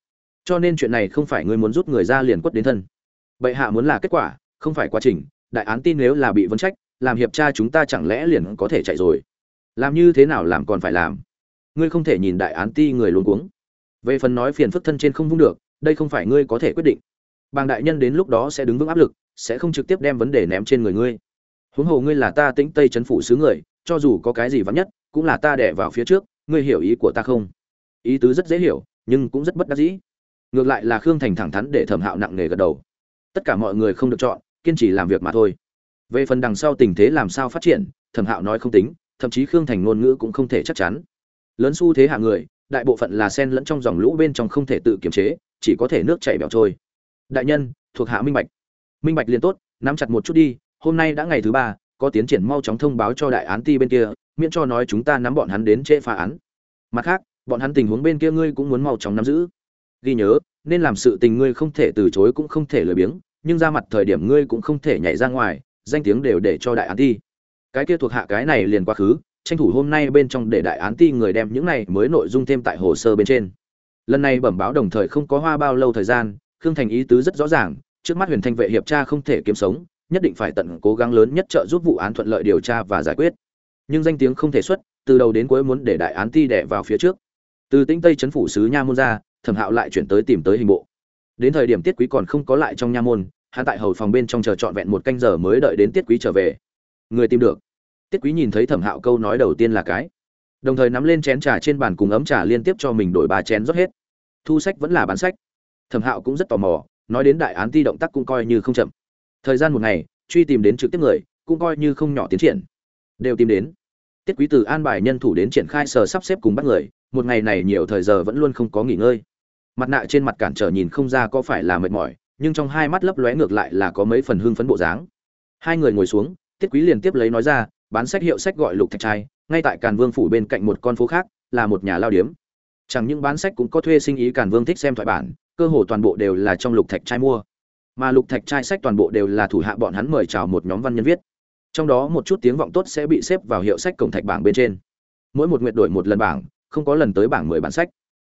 Cho nên chuyện này không phải ngươi muốn rút người ra liền quất đến thân. Bệ hạ muốn là kết quả, không phải quá trình, đại án tin nếu là bị vấn trách làm hiệp tra chúng ta chẳng lẽ liền có thể chạy rồi? Làm như thế nào làm còn phải làm? Ngươi không thể nhìn đại án ti người luôn cuống. Về phần nói phiền phức thân trên không vung được, đây không phải ngươi có thể quyết định. Bàng đại nhân đến lúc đó sẽ đứng vững áp lực, sẽ không trực tiếp đem vấn đề ném trên người ngươi. Huống hồ ngươi là ta tĩnh tây chấn phủ xứ người, cho dù có cái gì vắn nhất, cũng là ta đẻ vào phía trước, ngươi hiểu ý của ta không? Ý tứ rất dễ hiểu, nhưng cũng rất bất đắc dĩ. Ngược lại là khương thành thẳng thắn để thẩm hạo nặng nề gật đầu. Tất cả mọi người không được chọn, kiên trì làm việc mà thôi về phần đằng sau tình thế làm sao phát triển, thẩm hạo nói không tính, thậm chí khương thành ngôn ngữ cũng không thể chắc chắn. Lớn xu thế hạ người, đại bộ phận là sen lẫn trong dòng lũ bên trong không thể tự kiềm chế, chỉ có thể nước chảy bẻo trôi. Đại nhân, thuộc hạ minh bạch. Minh bạch liền tốt, nắm chặt một chút đi, hôm nay đã ngày thứ ba, có tiến triển mau chóng thông báo cho đại án ti bên kia, miễn cho nói chúng ta nắm bọn hắn đến trễ phá án. Mặt khác, bọn hắn tình huống bên kia ngươi cũng muốn mau chóng nắm giữ. Ghi nhớ, nên làm sự tình ngươi không thể từ chối cũng không thể lười biếng, nhưng ra mặt thời điểm ngươi cũng không thể nhảy ra ngoài danh tiếng đều để cho đại án ti. Cái kia thuộc hạ cái này liền quá khứ, tranh thủ hôm nay bên trong để đại án ti người đem những này mới nội dung thêm tại hồ sơ bên trên. Lần này bẩm báo đồng thời không có hoa bao lâu thời gian, khương thành ý tứ rất rõ ràng, trước mắt huyền thanh vệ hiệp tra không thể kiếm sống, nhất định phải tận cố gắng lớn nhất trợ giúp vụ án thuận lợi điều tra và giải quyết. Nhưng danh tiếng không thể xuất, từ đầu đến cuối muốn để đại án ti đẻ vào phía trước. Từ tĩnh tây chấn phủ sứ nha môn ra, thẩm hạo lại chuyển tới tìm tới hình bộ. Đến thời điểm tiết quý còn không có lại trong nha môn hắn tại hầu phòng bên trong chờ trọn vẹn một canh giờ mới đợi đến tiết quý trở về. Người tìm được. Tiết quý nhìn thấy thẩm hạo câu nói đầu tiên là cái. Đồng thời nắm lên chén trà trên bàn cùng ấm trà liên tiếp cho mình đổi ba chén rót hết. Thu sách vẫn là bán sách. Thẩm hạo cũng rất tò mò, nói đến đại án ti động tác cũng coi như không chậm. Thời gian một ngày, truy tìm đến trực tiếp người, cũng coi như không nhỏ tiến triển. Đều tìm đến. Tiết quý từ an bài nhân thủ đến triển khai sờ sắp xếp cùng bắt người, một ngày này nhiều thời giờ vẫn luôn không có nghỉ ngơi. Mặt nạ trên mặt cản trở nhìn không ra có phải là mệt mỏi nhưng trong hai mắt lấp lóe ngược lại là có mấy phần hưng phấn bộ dáng. Hai người ngồi xuống, tiết quý liền tiếp lấy nói ra, bán sách hiệu sách gọi lục thạch trai, ngay tại càn vương phủ bên cạnh một con phố khác, là một nhà lao điếm. Chẳng những bán sách cũng có thuê sinh ý càn vương thích xem thoại bản, cơ hồ toàn bộ đều là trong lục thạch trai mua. Mà lục thạch trai sách toàn bộ đều là thủ hạ bọn hắn mời chào một nhóm văn nhân viết. Trong đó một chút tiếng vọng tốt sẽ bị xếp vào hiệu sách cổng thạch bảng bên trên. Mỗi một nguyện đổi một lần bảng, không có lần tới bảng mười bản sách.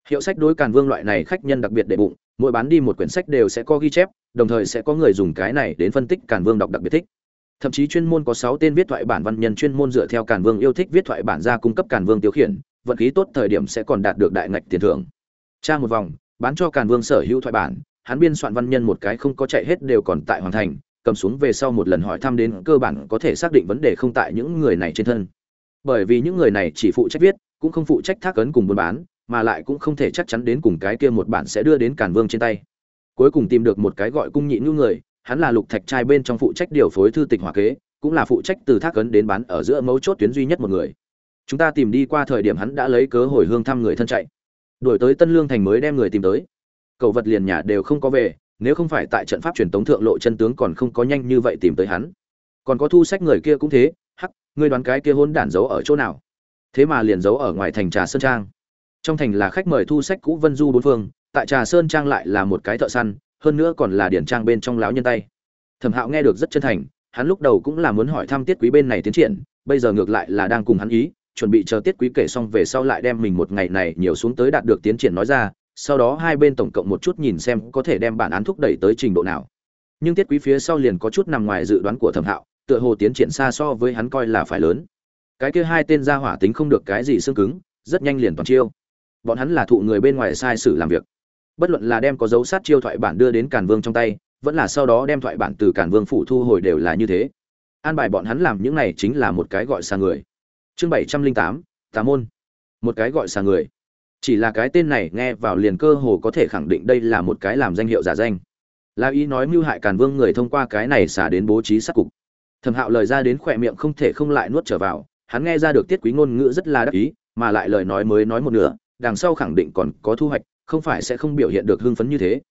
Hiệu sách đối càn vương loại này khách nhân đặc biệt để bụng mỗi bán đi một quyển sách đều sẽ có ghi chép, đồng thời sẽ có người dùng cái này đến phân tích càn vương đọc đặc biệt thích. Thậm chí chuyên môn có sáu tên viết thoại bản văn nhân chuyên môn dựa theo càn vương yêu thích viết thoại bản ra cung cấp càn vương tiêu khiển, vận khí tốt thời điểm sẽ còn đạt được đại ngạch tiền thưởng. Tra một vòng, bán cho càn vương sở hữu thoại bản, hắn biên soạn văn nhân một cái không có chạy hết đều còn tại hoàn thành, cầm xuống về sau một lần hỏi thăm đến cơ bản có thể xác định vấn đề không tại những người này trên thân. Bởi vì những người này chỉ phụ trách viết, cũng không phụ trách thác ấn cùng buôn bán mà lại cũng không thể chắc chắn đến cùng cái kia một bản sẽ đưa đến càn vương trên tay. Cuối cùng tìm được một cái gọi cung nhị nhu người, hắn là lục thạch trai bên trong phụ trách điều phối thư tịch hỏa kế, cũng là phụ trách từ thác ấn đến bán ở giữa mấu chốt tuyến duy nhất một người. Chúng ta tìm đi qua thời điểm hắn đã lấy cớ hồi hương thăm người thân chạy. Đuổi tới tân lương thành mới đem người tìm tới. Cậu vật liền nhà đều không có về, nếu không phải tại trận pháp truyền tống thượng lộ chân tướng còn không có nhanh như vậy tìm tới hắn. Còn có thu sách người kia cũng thế, hắc, ngươi đoán cái kia hôn đản giấu ở chỗ nào? Thế mà liền giấu ở ngoài thành trà sơn trang trong thành là khách mời thu sách cũ vân du bốn phương, tại trà sơn trang lại là một cái thợ săn, hơn nữa còn là điển trang bên trong láo nhân tay. Thẩm hạo nghe được rất chân thành, hắn lúc đầu cũng là muốn hỏi thăm tiết quý bên này tiến triển, bây giờ ngược lại là đang cùng hắn ý, chuẩn bị chờ tiết quý kể xong về sau lại đem mình một ngày này nhiều xuống tới đạt được tiến triển nói ra, sau đó hai bên tổng cộng một chút nhìn xem có thể đem bản án thúc đẩy tới trình độ nào. Nhưng tiết quý phía sau liền có chút nằm ngoài dự đoán của thẩm hạo, tựa hồ tiến triển xa so với hắn coi là phải lớn. Cái kia hai tên gia hỏa tính không được cái gì xương cứng, rất nhanh liền toàn chiêu bọn hắn là thụ người bên ngoài sai sử làm việc. Bất luận là đem có dấu sát chiêu thoại bản đưa đến càn vương trong tay, vẫn là sau đó đem thoại bản từ càn vương phủ thu hồi đều là như thế. An bài bọn hắn làm những này chính là một cái gọi xa người. Chương bảy trăm linh tám, tà môn. Một cái gọi xa người. Chỉ là cái tên này nghe vào liền cơ hồ có thể khẳng định đây là một cái làm danh hiệu giả danh. La ý nói mưu hại càn vương người thông qua cái này xả đến bố trí sát cục. Thẩm hạo lời ra đến khỏe miệng không thể không lại nuốt trở vào, hắn nghe ra được tiết quý ngôn ngữ rất là đắc ý, mà lại lời nói mới nói một nửa đằng sau khẳng định còn có thu hoạch, không phải sẽ không biểu hiện được hưng phấn như thế.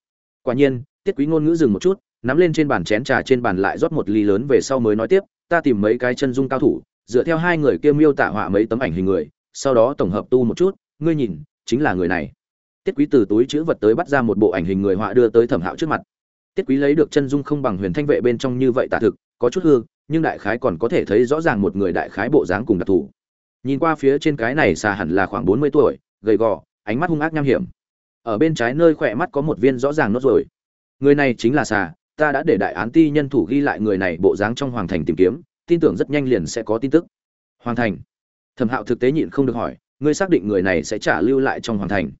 Quả nhiên, tiết quý ngôn ngữ dừng một chút, nắm lên trên bàn chén trà trên bàn lại rót một ly lớn về sau mới nói tiếp, ta tìm mấy cái chân dung cao thủ, dựa theo hai người kia miêu tả họa mấy tấm ảnh hình người, sau đó tổng hợp tu một chút, ngươi nhìn, chính là người này. Tiết quý từ túi chữ vật tới bắt ra một bộ ảnh hình người họa đưa tới thẩm hạo trước mặt. Tiết quý lấy được chân dung không bằng huyền thanh vệ bên trong như vậy tả thực, có chút hư, nhưng đại khái còn có thể thấy rõ ràng một người đại khái bộ dáng cùng đặc thù. Nhìn qua phía trên cái này xà hẳn là khoảng bốn mươi tuổi gầy gò, ánh mắt hung ác nham hiểm. Ở bên trái nơi khỏe mắt có một viên rõ ràng nốt rồi người này chính là xà ta đã để đại án ti nhân thủ ghi lại người này bộ dáng trong hoàng thành tìm kiếm, tin tưởng rất nhanh liền sẽ có tin tức. Hoàng thành. Thẩm hạo thực tế nhịn không được hỏi, ngươi xác định người này sẽ trả lưu lại trong hoàng thành?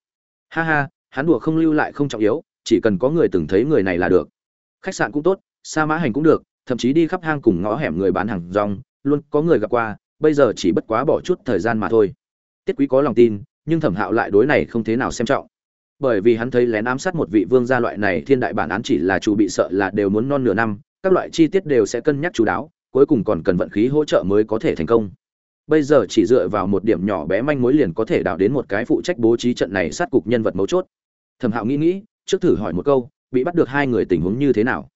Ha ha, hắn đùa không lưu lại không trọng yếu, chỉ cần có người từng thấy người này là được. Khách sạn cũng tốt, sa mã hành cũng được, thậm chí đi khắp hang cùng ngõ hẻm người bán hàng rong, luôn có người gặp qua, bây giờ chỉ bất quá bỏ chút thời gian mà thôi. Tiết quý có lòng tin nhưng thẩm hạo lại đối này không thế nào xem trọng. Bởi vì hắn thấy lén ám sát một vị vương gia loại này thiên đại bản án chỉ là chủ bị sợ là đều muốn non nửa năm, các loại chi tiết đều sẽ cân nhắc chú đáo, cuối cùng còn cần vận khí hỗ trợ mới có thể thành công. Bây giờ chỉ dựa vào một điểm nhỏ bé manh mối liền có thể đào đến một cái phụ trách bố trí trận này sát cục nhân vật mấu chốt. Thẩm hạo nghĩ nghĩ, trước thử hỏi một câu, bị bắt được hai người tình huống như thế nào?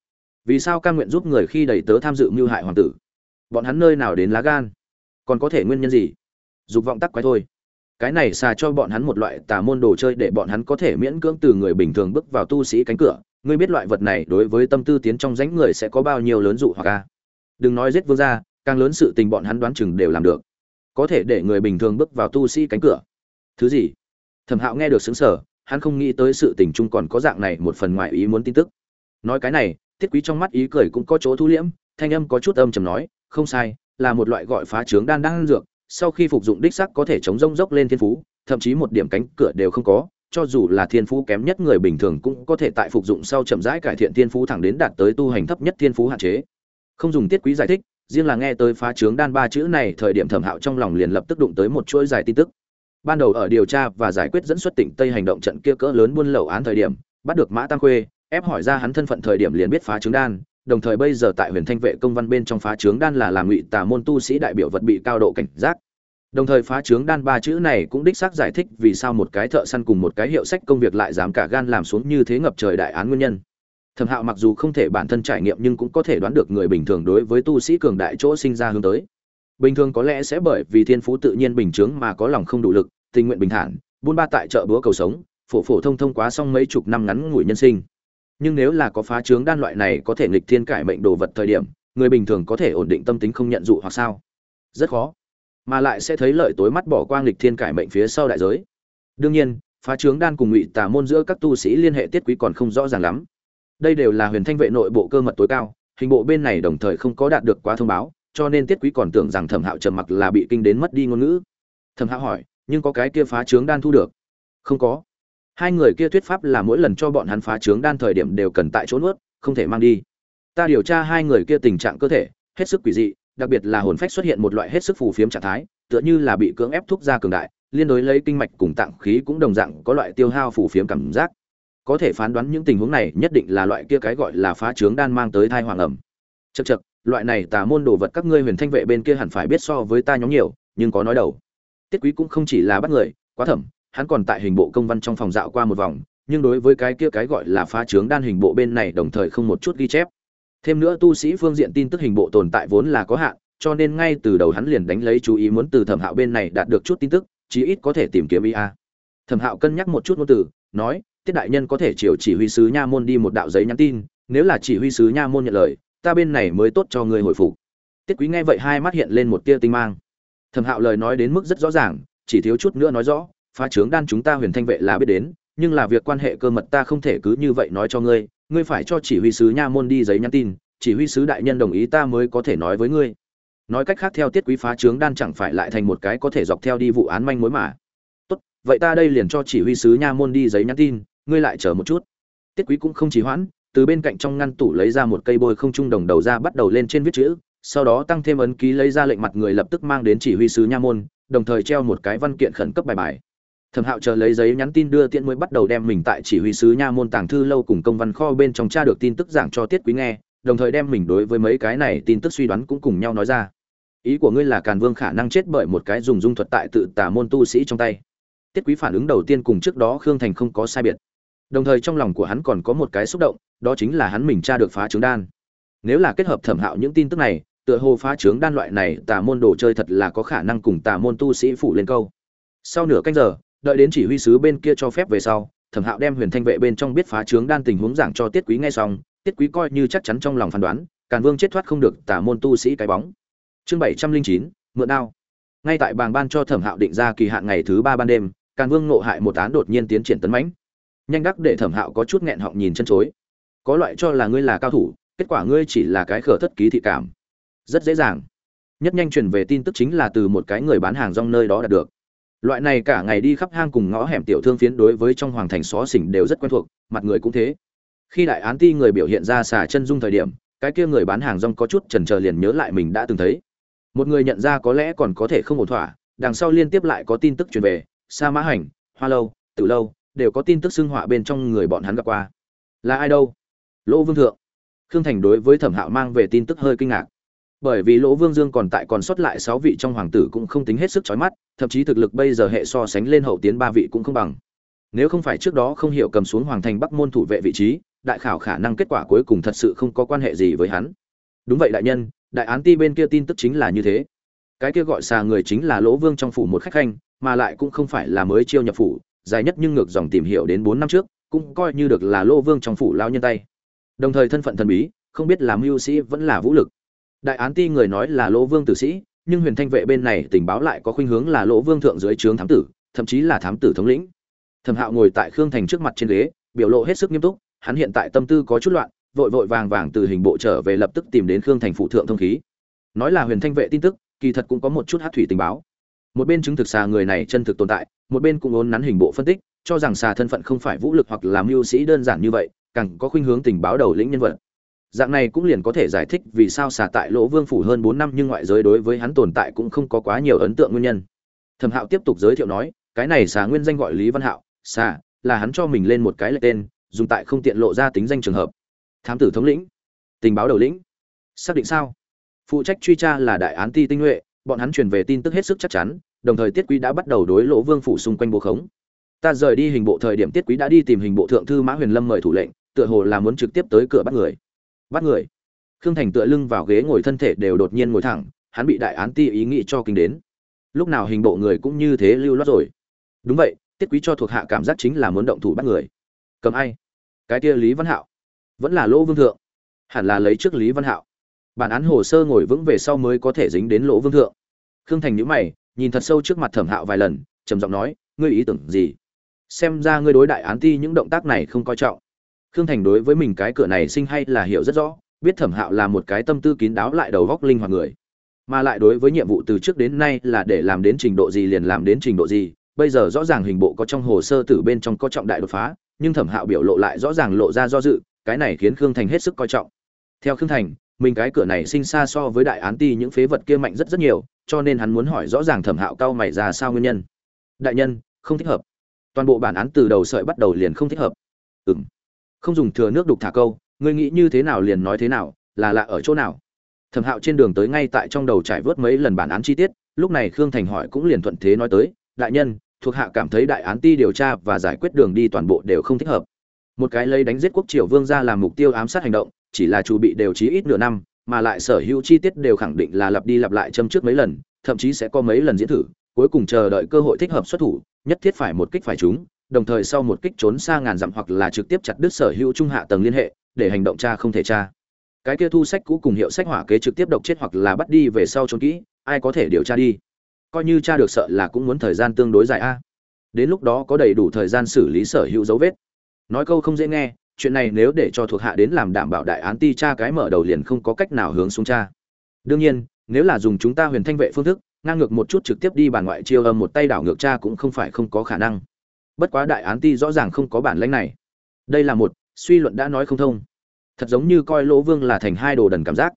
Vì sao ca nguyện giúp người khi đầy tớ tham dự mưu hại hoàng tử? Bọn hắn nơi nào đến lá gan? Còn có thể nguyên nhân gì? Dục vọng tắc quái thôi cái này xà cho bọn hắn một loại tà môn đồ chơi để bọn hắn có thể miễn cưỡng từ người bình thường bước vào tu sĩ cánh cửa. Ngươi biết loại vật này đối với tâm tư tiến trong rãnh người sẽ có bao nhiêu lớn dụ hoặc a? Đừng nói giết vương gia, càng lớn sự tình bọn hắn đoán chừng đều làm được. Có thể để người bình thường bước vào tu sĩ cánh cửa. Thứ gì? Thẩm hạo nghe được xứng sở hắn không nghĩ tới sự tình chung còn có dạng này một phần ngoài ý muốn tin tức. Nói cái này, thiết quý trong mắt ý cười cũng có chỗ thu liễm, thanh âm có chút âm trầm nói, không sai, là một loại gọi phá trướng đan đang dược sau khi phục dụng đích sắc có thể chống rông dốc lên thiên phú, thậm chí một điểm cánh cửa đều không có, cho dù là thiên phú kém nhất người bình thường cũng có thể tại phục dụng sau chậm rãi cải thiện thiên phú thẳng đến đạt tới tu hành thấp nhất thiên phú hạn chế. Không dùng tiết quý giải thích, riêng là nghe tới phá trướng đan ba chữ này, thời điểm thẩm hạo trong lòng liền lập tức đụng tới một chuỗi dài tin tức. Ban đầu ở điều tra và giải quyết dẫn xuất tỉnh tây hành động trận kia cỡ lớn buôn lậu án thời điểm, bắt được mã tăng khuê, ép hỏi ra hắn thân phận thời điểm liền biết phá trướng đan đồng thời bây giờ tại huyền thanh vệ công văn bên trong phá trướng đan là làm ngụy tà môn tu sĩ đại biểu vật bị cao độ cảnh giác. Đồng thời phá trướng đan ba chữ này cũng đích xác giải thích vì sao một cái thợ săn cùng một cái hiệu sách công việc lại dám cả gan làm xuống như thế ngập trời đại án nguyên nhân. Thẩm hạo mặc dù không thể bản thân trải nghiệm nhưng cũng có thể đoán được người bình thường đối với tu sĩ cường đại chỗ sinh ra hướng tới. Bình thường có lẽ sẽ bởi vì thiên phú tự nhiên bình chướng mà có lòng không đủ lực, tình nguyện bình thản, buôn ba tại chợ búa cầu sống, phổ phổ thông thông quá xong mấy chục năm ngắn ngủi nhân sinh nhưng nếu là có phá trướng đan loại này có thể nghịch thiên cải mệnh đồ vật thời điểm, người bình thường có thể ổn định tâm tính không nhận dụ hoặc sao? Rất khó. Mà lại sẽ thấy lợi tối mắt bỏ qua nghịch thiên cải mệnh phía sau đại giới. Đương nhiên, phá trướng đan cùng ngụy tà môn giữa các tu sĩ liên hệ tiết quý còn không rõ ràng lắm. Đây đều là huyền thanh vệ nội bộ cơ mật tối cao, hình bộ bên này đồng thời không có đạt được quá thông báo, cho nên tiết quý còn tưởng rằng thẩm hạo trầm mặc là bị kinh đến mất đi ngôn ngữ. Thẩm hạo hỏi, nhưng có cái kia phá trướng đan thu được? Không có hai người kia thuyết pháp là mỗi lần cho bọn hắn phá trướng đan thời điểm đều cần tại chỗ nuốt, không thể mang đi. Ta điều tra hai người kia tình trạng cơ thể, hết sức quỷ dị, đặc biệt là hồn phách xuất hiện một loại hết sức phù phiếm trạng thái, tựa như là bị cưỡng ép thúc ra cường đại, liên đối lấy kinh mạch cùng tạng khí cũng đồng dạng có loại tiêu hao phù phiếm cảm giác. Có thể phán đoán những tình huống này nhất định là loại kia cái gọi là phá trướng đan mang tới thai hoàng ẩm. Chật chật loại này tà môn đồ vật các ngươi huyền thanh vệ bên kia hẳn phải biết so với ta nhóm nhiều, nhưng có nói đầu. Tiết quý cũng không chỉ là bắt người, quá thẩm hắn còn tại hình bộ công văn trong phòng dạo qua một vòng, nhưng đối với cái kia cái gọi là phá trướng đan hình bộ bên này đồng thời không một chút ghi chép. Thêm nữa tu sĩ phương diện tin tức hình bộ tồn tại vốn là có hạn, cho nên ngay từ đầu hắn liền đánh lấy chú ý muốn từ thẩm hạo bên này đạt được chút tin tức, chí ít có thể tìm kiếm ia thẩm hạo cân nhắc một chút ngôn từ, nói, tiết đại nhân có thể chiều chỉ huy sứ nha môn đi một đạo giấy nhắn tin, nếu là chỉ huy sứ nha môn nhận lời, ta bên này mới tốt cho người hồi phục. Tiết quý nghe vậy hai mắt hiện lên một tia tinh mang. Thẩm hạo lời nói đến mức rất rõ ràng, chỉ thiếu chút nữa nói rõ phá trướng đan chúng ta huyền thanh vệ là biết đến, nhưng là việc quan hệ cơ mật ta không thể cứ như vậy nói cho ngươi ngươi phải cho chỉ huy sứ nha môn đi giấy nhắn tin, chỉ huy sứ đại nhân đồng ý ta mới có thể nói với ngươi. Nói cách khác theo tiết quý phá trướng đan chẳng phải lại thành một cái có thể dọc theo đi vụ án manh mối mà. Tốt, vậy ta đây liền cho chỉ huy sứ nha môn đi giấy nhắn tin, ngươi lại chờ một chút. Tiết quý cũng không trì hoãn, từ bên cạnh trong ngăn tủ lấy ra một cây bôi không trung đồng đầu ra bắt đầu lên trên viết chữ, sau đó tăng thêm ấn ký lấy ra lệnh mặt người lập tức mang đến chỉ huy sứ nha môn, đồng thời treo một cái văn kiện khẩn cấp bài bài thẩm hạo chờ lấy giấy nhắn tin đưa tiện mới bắt đầu đem mình tại chỉ huy sứ nha môn tàng thư lâu cùng công văn kho bên trong tra được tin tức giảng cho tiết quý nghe, đồng thời đem mình đối với mấy cái này tin tức suy đoán cũng cùng nhau nói ra. Ý của ngươi là càn vương khả năng chết bởi một cái dùng dung thuật tại tự tả môn tu sĩ trong tay. Tiết quý phản ứng đầu tiên cùng trước đó khương thành không có sai biệt. Đồng thời trong lòng của hắn còn có một cái xúc động, đó chính là hắn mình tra được phá trướng đan. Nếu là kết hợp thẩm hạo những tin tức này, tựa hồ phá trướng đan loại này tà môn đồ chơi thật là có khả năng cùng tà môn tu sĩ phụ lên câu. Sau nửa canh giờ đợi đến chỉ huy sứ bên kia cho phép về sau, thẩm hạo đem huyền thanh vệ bên trong biết phá trướng đan tình huống giảng cho tiết quý nghe xong, tiết quý coi như chắc chắn trong lòng phán đoán, càn vương chết thoát không được tả môn tu sĩ cái bóng. Chương bảy trăm linh chín, mượn đao. Ngay tại bàng ban cho thẩm hạo định ra kỳ hạn ngày thứ ba ban đêm, càn vương ngộ hại một án đột nhiên tiến triển tấn mãnh. Nhanh đắc để thẩm hạo có chút nghẹn họng nhìn chân chối. Có loại cho là ngươi là cao thủ, kết quả ngươi chỉ là cái khở thất ký thị cảm. Rất dễ dàng. Nhất nhanh truyền về tin tức chính là từ một cái người bán hàng rong nơi đó đạt được loại này cả ngày đi khắp hang cùng ngõ hẻm tiểu thương phiến đối với trong hoàng thành xó xỉnh đều rất quen thuộc, mặt người cũng thế. Khi đại án ti người biểu hiện ra xả chân dung thời điểm, cái kia người bán hàng rong có chút chần chờ liền nhớ lại mình đã từng thấy. Một người nhận ra có lẽ còn có thể không ổn thỏa, đằng sau liên tiếp lại có tin tức truyền về, sa mã hành, hoa lâu tự lâu, đều có tin tức xưng họa bên trong người bọn hắn gặp qua. Là ai đâu? Lỗ vương thượng. Khương thành đối với thẩm hạo mang về tin tức hơi kinh ngạc bởi vì lỗ vương dương còn tại còn sót lại sáu vị trong hoàng tử cũng không tính hết sức chói mắt, thậm chí thực lực bây giờ hệ so sánh lên hậu tiến ba vị cũng không bằng. Nếu không phải trước đó không hiểu cầm xuống hoàng thành bắc môn thủ vệ vị trí, đại khảo khả năng kết quả cuối cùng thật sự không có quan hệ gì với hắn. Đúng vậy đại nhân, đại án ti bên kia tin tức chính là như thế. Cái kia gọi xà người chính là lỗ vương trong phủ một khách khanh, mà lại cũng không phải là mới chiêu nhập phủ, dài nhất nhưng ngược dòng tìm hiểu đến bốn năm trước, cũng coi như được là lỗ vương trong phủ lao nhân tay. Đồng thời thân phận thần bí, không biết là mưu sĩ vẫn là vũ lực đại án ti người nói là lỗ vương tử sĩ, nhưng huyền thanh vệ bên này tình báo lại có khuynh hướng là lỗ vương thượng dưới trướng thám tử, thậm chí là thám tử thống lĩnh. Thẩm hạo ngồi tại khương thành trước mặt trên ghế, biểu lộ hết sức nghiêm túc, hắn hiện tại tâm tư có chút loạn, vội vội vàng vàng từ hình bộ trở về lập tức tìm đến khương thành phụ thượng thông khí. Nói là huyền thanh vệ tin tức, kỳ thật cũng có một chút hát thủy tình báo. Một bên chứng thực xà người này chân thực tồn tại, một bên cũng ốn nắn hình bộ phân tích, cho rằng xà thân phận không phải vũ lực hoặc làm mưu sĩ đơn giản như vậy, càng có khuynh hướng tình báo đầu lĩnh nhân vật dạng này cũng liền có thể giải thích vì sao xà tại lỗ vương phủ hơn bốn năm nhưng ngoại giới đối với hắn tồn tại cũng không có quá nhiều ấn tượng nguyên nhân. Thẩm hạo tiếp tục giới thiệu nói, cái này xà nguyên danh gọi lý văn hạo, xà là hắn cho mình lên một cái lệ tên, dùng tại không tiện lộ ra tính danh trường hợp. Thám tử thống lĩnh, tình báo đầu lĩnh. Xác định sao? Phụ trách truy tra là đại án ti tinh nhuệ, bọn hắn truyền về tin tức hết sức chắc chắn, đồng thời tiết quý đã bắt đầu đối lỗ vương phủ xung quanh bố khống. Ta rời đi hình bộ thời điểm tiết quý đã đi tìm hình bộ thượng thư mã huyền lâm mời thủ lệnh, tựa hồ là muốn trực tiếp tới cửa bắt người bắt người. Khương thành tựa lưng vào ghế ngồi thân thể đều đột nhiên ngồi thẳng, hắn bị đại án ti ý nghĩ cho kinh đến. Lúc nào hình bộ người cũng như thế lưu loát rồi. Đúng vậy, tiết quý cho thuộc hạ cảm giác chính là muốn động thủ bắt người. Cầm ai? Cái kia lý văn hạo. Vẫn là lỗ vương thượng. Hẳn là lấy trước lý văn hạo. Bản án hồ sơ ngồi vững về sau mới có thể dính đến lỗ vương thượng. Khương thành nhữ mày, nhìn thật sâu trước mặt thẩm hạo vài lần, trầm giọng nói, ngươi ý tưởng gì? Xem ra ngươi đối đại án ti những động tác này không coi trọng khương thành đối với mình cái cửa này sinh hay là hiểu rất rõ, biết thẩm hạo là một cái tâm tư kín đáo lại đầu góc linh hoạt người. Mà lại đối với nhiệm vụ từ trước đến nay là để làm đến trình độ gì liền làm đến trình độ gì, bây giờ rõ ràng hình bộ có trong hồ sơ từ bên trong có trọng đại đột phá, nhưng thẩm hạo biểu lộ lại rõ ràng lộ ra do dự, cái này khiến khương thành hết sức coi trọng. Theo khương thành, mình cái cửa này sinh xa so với đại án ti những phế vật kia mạnh rất rất nhiều, cho nên hắn muốn hỏi rõ ràng thẩm hạo cao mày ra sao nguyên nhân. Đại nhân, không thích hợp. Toàn bộ bản án từ đầu sợi bắt đầu liền không thích hợp. Ừ m không dùng thừa nước đục thả câu, ngươi nghĩ như thế nào liền nói thế nào, là lạ ở chỗ nào? Thẩm hạo trên đường tới ngay tại trong đầu trải vớt mấy lần bản án chi tiết, lúc này khương thành hỏi cũng liền thuận thế nói tới, đại nhân, thuộc hạ cảm thấy đại án ti điều tra và giải quyết đường đi toàn bộ đều không thích hợp. Một cái lấy đánh giết quốc triều vương ra làm mục tiêu ám sát hành động, chỉ là chủ bị đều chí ít nửa năm, mà lại sở hữu chi tiết đều khẳng định là lặp đi lặp lại châm trước mấy lần, thậm chí sẽ có mấy lần diễn thử, cuối cùng chờ đợi cơ hội thích hợp xuất thủ, nhất thiết phải một kích phải chúng đồng thời sau một kích trốn xa ngàn dặm hoặc là trực tiếp chặt đứt sở hữu trung hạ tầng liên hệ, để hành động tra không thể tra. Cái kia thu sách cũ cùng hiệu sách hỏa kế trực tiếp độc chết hoặc là bắt đi về sau trốn kỹ, ai có thể điều tra đi? Coi như tra được sợ là cũng muốn thời gian tương đối dài a. Đến lúc đó có đầy đủ thời gian xử lý sở hữu dấu vết. Nói câu không dễ nghe, chuyện này nếu để cho thuộc hạ đến làm đảm bảo đại án ti tra cái mở đầu liền không có cách nào hướng xuống tra. Đương nhiên, nếu là dùng chúng ta huyền thanh vệ phương thức, ngang ngược một chút trực tiếp đi bản ngoại chiêu âm một tay đảo ngược tra cũng không phải không có khả năng bất quá đại án ti rõ ràng không có bản lãnh này. Đây là một, suy luận đã nói không thông. Thật giống như coi lỗ vương là thành hai đồ đần cảm giác.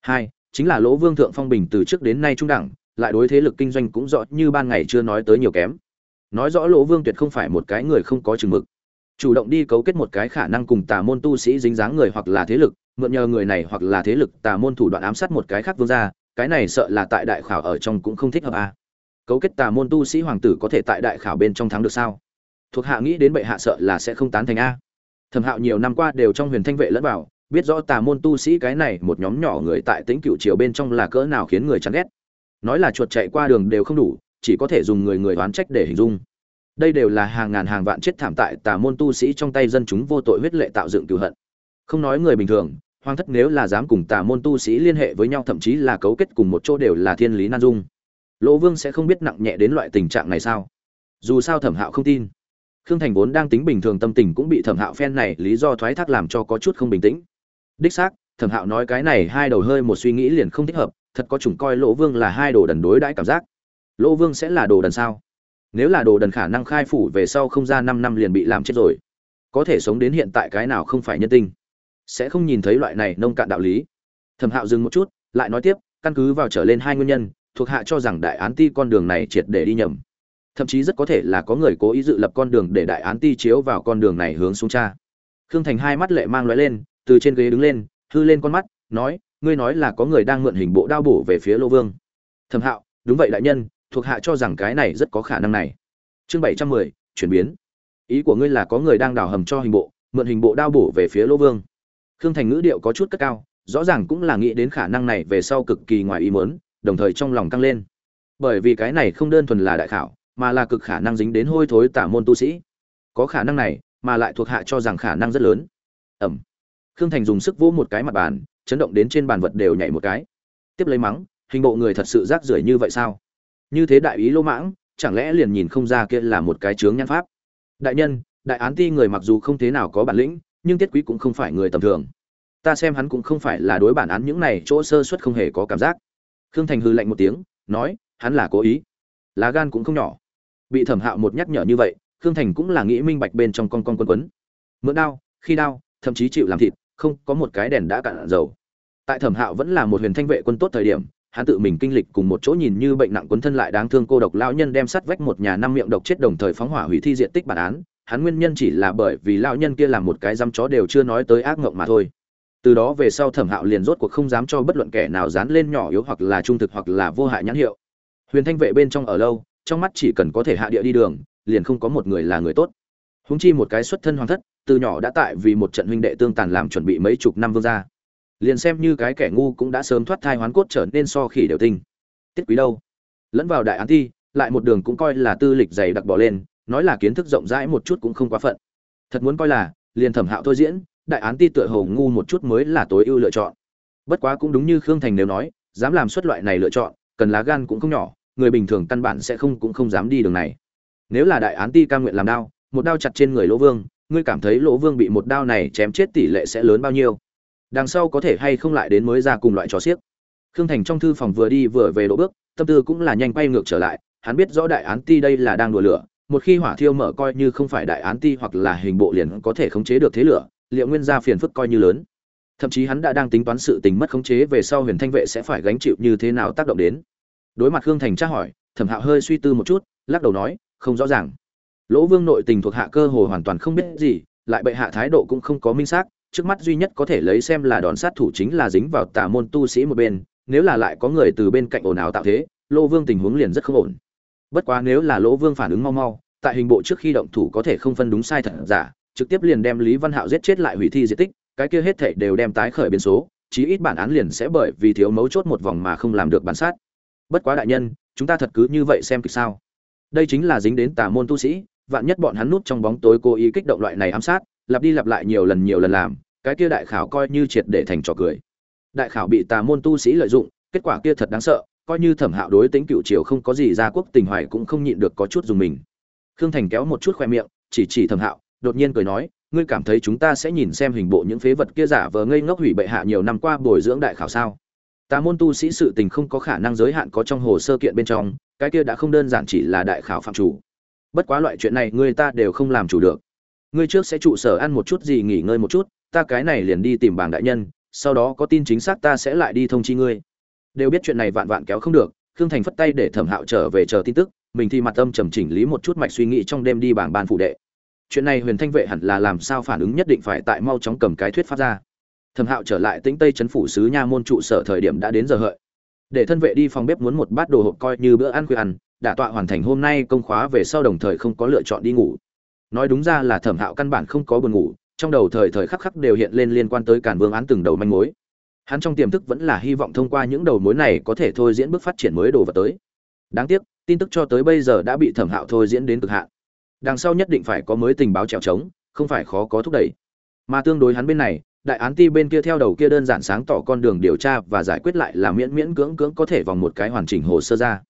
Hai, chính là lỗ vương thượng phong bình từ trước đến nay trung đẳng, lại đối thế lực kinh doanh cũng rõ như ban ngày chưa nói tới nhiều kém. Nói rõ lỗ vương tuyệt không phải một cái người không có chừng mực. Chủ động đi cấu kết một cái khả năng cùng tà môn tu sĩ dính dáng người hoặc là thế lực, mượn nhờ người này hoặc là thế lực tà môn thủ đoạn ám sát một cái khác vương gia, cái này sợ là tại đại khảo ở trong cũng không thích hợp à. cấu kết tà môn tu sĩ hoàng tử có thể tại đại khảo bên trong thắng được sao? Thuộc hạ nghĩ đến bệ hạ sợ là sẽ không tán thành a. Thẩm hạo nhiều năm qua đều trong huyền thanh vệ lẫn vào, biết rõ tà môn tu sĩ cái này một nhóm nhỏ người tại tính cựu triều bên trong là cỡ nào khiến người chán ghét. Nói là chuột chạy qua đường đều không đủ, chỉ có thể dùng người người oán trách để hình dung. Đây đều là hàng ngàn hàng vạn chết thảm tại tà môn tu sĩ trong tay dân chúng vô tội huyết lệ tạo dựng cựu hận. Không nói người bình thường, hoàng thất nếu là dám cùng tà môn tu sĩ liên hệ với nhau, thậm chí là cấu kết cùng một chỗ đều là thiên lý nan dung. Lỗ vương sẽ không biết nặng nhẹ đến loại tình trạng này sao? Dù sao thẩm hạo không tin khương thành vốn đang tính bình thường tâm tình cũng bị thẩm hạo phen này lý do thoái thác làm cho có chút không bình tĩnh. Đích xác, thẩm hạo nói cái này hai đầu hơi một suy nghĩ liền không thích hợp, thật có chủng coi lỗ vương là hai đồ đần đối đãi cảm giác. Lỗ vương sẽ là đồ đần sao? Nếu là đồ đần khả năng khai phủ về sau không ra năm năm liền bị làm chết rồi, có thể sống đến hiện tại cái nào không phải nhân tinh sẽ không nhìn thấy loại này nông cạn đạo lý. Thẩm hạo dừng một chút, lại nói tiếp, căn cứ vào trở lên hai nguyên nhân, thuộc hạ cho rằng đại án ti con đường này triệt để đi nhầm thậm chí rất có thể là có người cố ý dự lập con đường để đại án ti chiếu vào con đường này hướng xuống cha. Khương thành hai mắt lệ mang lóe lên, từ trên ghế đứng lên, hư lên con mắt, nói, ngươi nói là có người đang mượn hình bộ đao bổ về phía lô vương. Thẩm hạo, đúng vậy đại nhân, thuộc hạ cho rằng cái này rất có khả năng này. Chương bảy trăm mười, chuyển biến. Ý của ngươi là có người đang đào hầm cho hình bộ, mượn hình bộ đao bổ về phía lô vương. Khương thành ngữ điệu có chút cất cao, rõ ràng cũng là nghĩ đến khả năng này về sau cực kỳ ngoài ý mớn đồng thời trong lòng căng lên. Bởi vì cái này không đơn thuần là đại khảo mà là cực khả năng dính đến hôi thối tả môn tu sĩ. Có khả năng này, mà lại thuộc hạ cho rằng khả năng rất lớn. Ẩm. Khương thành dùng sức vỗ một cái mặt bàn, chấn động đến trên bàn vật đều nhảy một cái. Tiếp lấy mắng, hình bộ người thật sự rác rưởi như vậy sao? Như thế đại ý lỗ mãng, chẳng lẽ liền nhìn không ra kia là một cái chướng nhãn pháp? Đại nhân, đại án ti người mặc dù không thế nào có bản lĩnh, nhưng tiết quý cũng không phải người tầm thường. Ta xem hắn cũng không phải là đối bản án những này chỗ sơ suất không hề có cảm giác. Khương thành hư lạnh một tiếng, nói, hắn là cố ý. Lá gan cũng không nhỏ bị thẩm hạo một nhắc nhở như vậy, khương thành cũng là nghĩ minh bạch bên trong con con quân quấn. Mượn đao, khi đao, thậm chí chịu làm thịt, không có một cái đèn đã cạn dầu. Tại thẩm hạo vẫn là một huyền thanh vệ quân tốt thời điểm, hắn tự mình kinh lịch cùng một chỗ nhìn như bệnh nặng quấn thân lại đáng thương cô độc lão nhân đem sắt vách một nhà năm miệng độc chết đồng thời phóng hỏa hủy thi diện tích bản án. Hắn nguyên nhân chỉ là bởi vì lão nhân kia làm một cái dăm chó đều chưa nói tới ác ngộng mà thôi. Từ đó về sau thẩm hạo liền rốt cuộc không dám cho bất luận kẻ nào dán lên nhỏ yếu hoặc là trung thực hoặc là vô hại nhãn hiệu. Huyền thanh vệ bên trong ở lâu trong mắt chỉ cần có thể hạ địa đi đường, liền không có một người là người tốt. Húng chi một cái xuất thân hoàng thất, từ nhỏ đã tại vì một trận huynh đệ tương tàn làm chuẩn bị mấy chục năm vương gia. Liền xem như cái kẻ ngu cũng đã sớm thoát thai hoán cốt trở nên so khỉ đều tinh. Tiết quý đâu. Lẫn vào đại án thi, lại một đường cũng coi là tư lịch dày đặc bỏ lên, nói là kiến thức rộng rãi một chút cũng không quá phận. Thật muốn coi là, liền thẩm hạo thôi diễn, đại án ti tựa hồ ngu một chút mới là tối ưu lựa chọn. Bất quá cũng đúng như khương thành nếu nói, dám làm xuất loại này lựa chọn, cần lá gan cũng không nhỏ người bình thường căn bản sẽ không cũng không dám đi đường này. Nếu là đại án ti ca nguyện làm đao, một đao chặt trên người lỗ vương, ngươi cảm thấy lỗ vương bị một đao này chém chết tỷ lệ sẽ lớn bao nhiêu? Đằng sau có thể hay không lại đến mới ra cùng loại trò xiếc. Khương thành trong thư phòng vừa đi vừa về đỗ bước, tâm tư cũng là nhanh quay ngược trở lại, hắn biết rõ đại án ti đây là đang đùa lửa, một khi hỏa thiêu mở coi như không phải đại án ti hoặc là hình bộ liền có thể khống chế được thế lửa, liệu nguyên gia phiền phức coi như lớn. Thậm chí hắn đã đang tính toán sự tình mất khống chế về sau huyền thanh vệ sẽ phải gánh chịu như thế nào tác động đến đối mặt khương thành tra hỏi, thẩm hạo hơi suy tư một chút, lắc đầu nói, không rõ ràng. Lỗ vương nội tình thuộc hạ cơ hồ hoàn toàn không biết gì, lại bệ hạ thái độ cũng không có minh xác, trước mắt duy nhất có thể lấy xem là đòn sát thủ chính là dính vào tà môn tu sĩ một bên, nếu là lại có người từ bên cạnh ồn ào tạo thế, lỗ vương tình huống liền rất không ổn. Bất quá nếu là lỗ vương phản ứng mau mau, tại hình bộ trước khi động thủ có thể không phân đúng sai thật giả, trực tiếp liền đem lý văn hạo giết chết lại hủy thi di tích, cái kia hết thảy đều đem tái khởi biến số, chí ít bản án liền sẽ bởi vì thiếu mấu chốt một vòng mà không làm được bản sát bất quá đại nhân, chúng ta thật cứ như vậy xem kịch sao. Đây chính là dính đến tà môn tu sĩ, vạn nhất bọn hắn núp trong bóng tối cố ý kích động loại này ám sát, lặp đi lặp lại nhiều lần nhiều lần làm, cái kia đại khảo coi như triệt để thành trò cười. Đại khảo bị tà môn tu sĩ lợi dụng, kết quả kia thật đáng sợ, coi như thẩm hạo đối tính cựu triều không có gì ra quốc tình hoài cũng không nhịn được có chút dùng mình. Khương thành kéo một chút khoe miệng, chỉ chỉ thẩm hạo, đột nhiên cười nói, ngươi cảm thấy chúng ta sẽ nhìn xem hình bộ những phế vật kia giả vờ ngây ngốc hủy bệ hạ nhiều năm qua bồi dưỡng đại khảo sao? Tà môn tu sĩ sự tình không có khả năng giới hạn có trong hồ sơ kiện bên trong, cái kia đã không đơn giản chỉ là đại khảo phạm chủ. Bất quá loại chuyện này người ta đều không làm chủ được. Ngươi trước sẽ trụ sở ăn một chút gì nghỉ ngơi một chút, ta cái này liền đi tìm bảng đại nhân, sau đó có tin chính xác ta sẽ lại đi thông chi ngươi. Đều biết chuyện này vạn vạn kéo không được, khương thành phất tay để thẩm hạo trở về chờ tin tức, mình thì mặt âm trầm chỉnh lý một chút mạch suy nghĩ trong đêm đi bảng ban phụ đệ. Chuyện này huyền thanh vệ hẳn là làm sao phản ứng nhất định phải tại mau chóng cầm cái thuyết pháp ra thẩm hạo trở lại tĩnh tây chấn phủ sứ nha môn trụ sở thời điểm đã đến giờ hợi. Để thân vệ đi phòng bếp muốn một bát đồ hộp coi như bữa ăn khuya ăn đả tọa hoàn thành hôm nay công khóa về sau đồng thời không có lựa chọn đi ngủ. Nói đúng ra là thẩm hạo căn bản không có buồn ngủ, trong đầu thời thời khắc khắc đều hiện lên liên quan tới càn vương án từng đầu manh mối. Hắn trong tiềm thức vẫn là hy vọng thông qua những đầu mối này có thể thôi diễn bước phát triển mới đồ vật tới. Đáng tiếc, tin tức cho tới bây giờ đã bị thẩm hạo thôi diễn đến cực hạn. Đằng sau nhất định phải có mới tình báo trèo trống, không phải khó có thúc đẩy. Mà tương đối hắn bên này đại án ti bên kia theo đầu kia đơn giản sáng tỏ con đường điều tra và giải quyết lại là miễn miễn cưỡng cưỡng có thể vòng một cái hoàn chỉnh hồ sơ ra.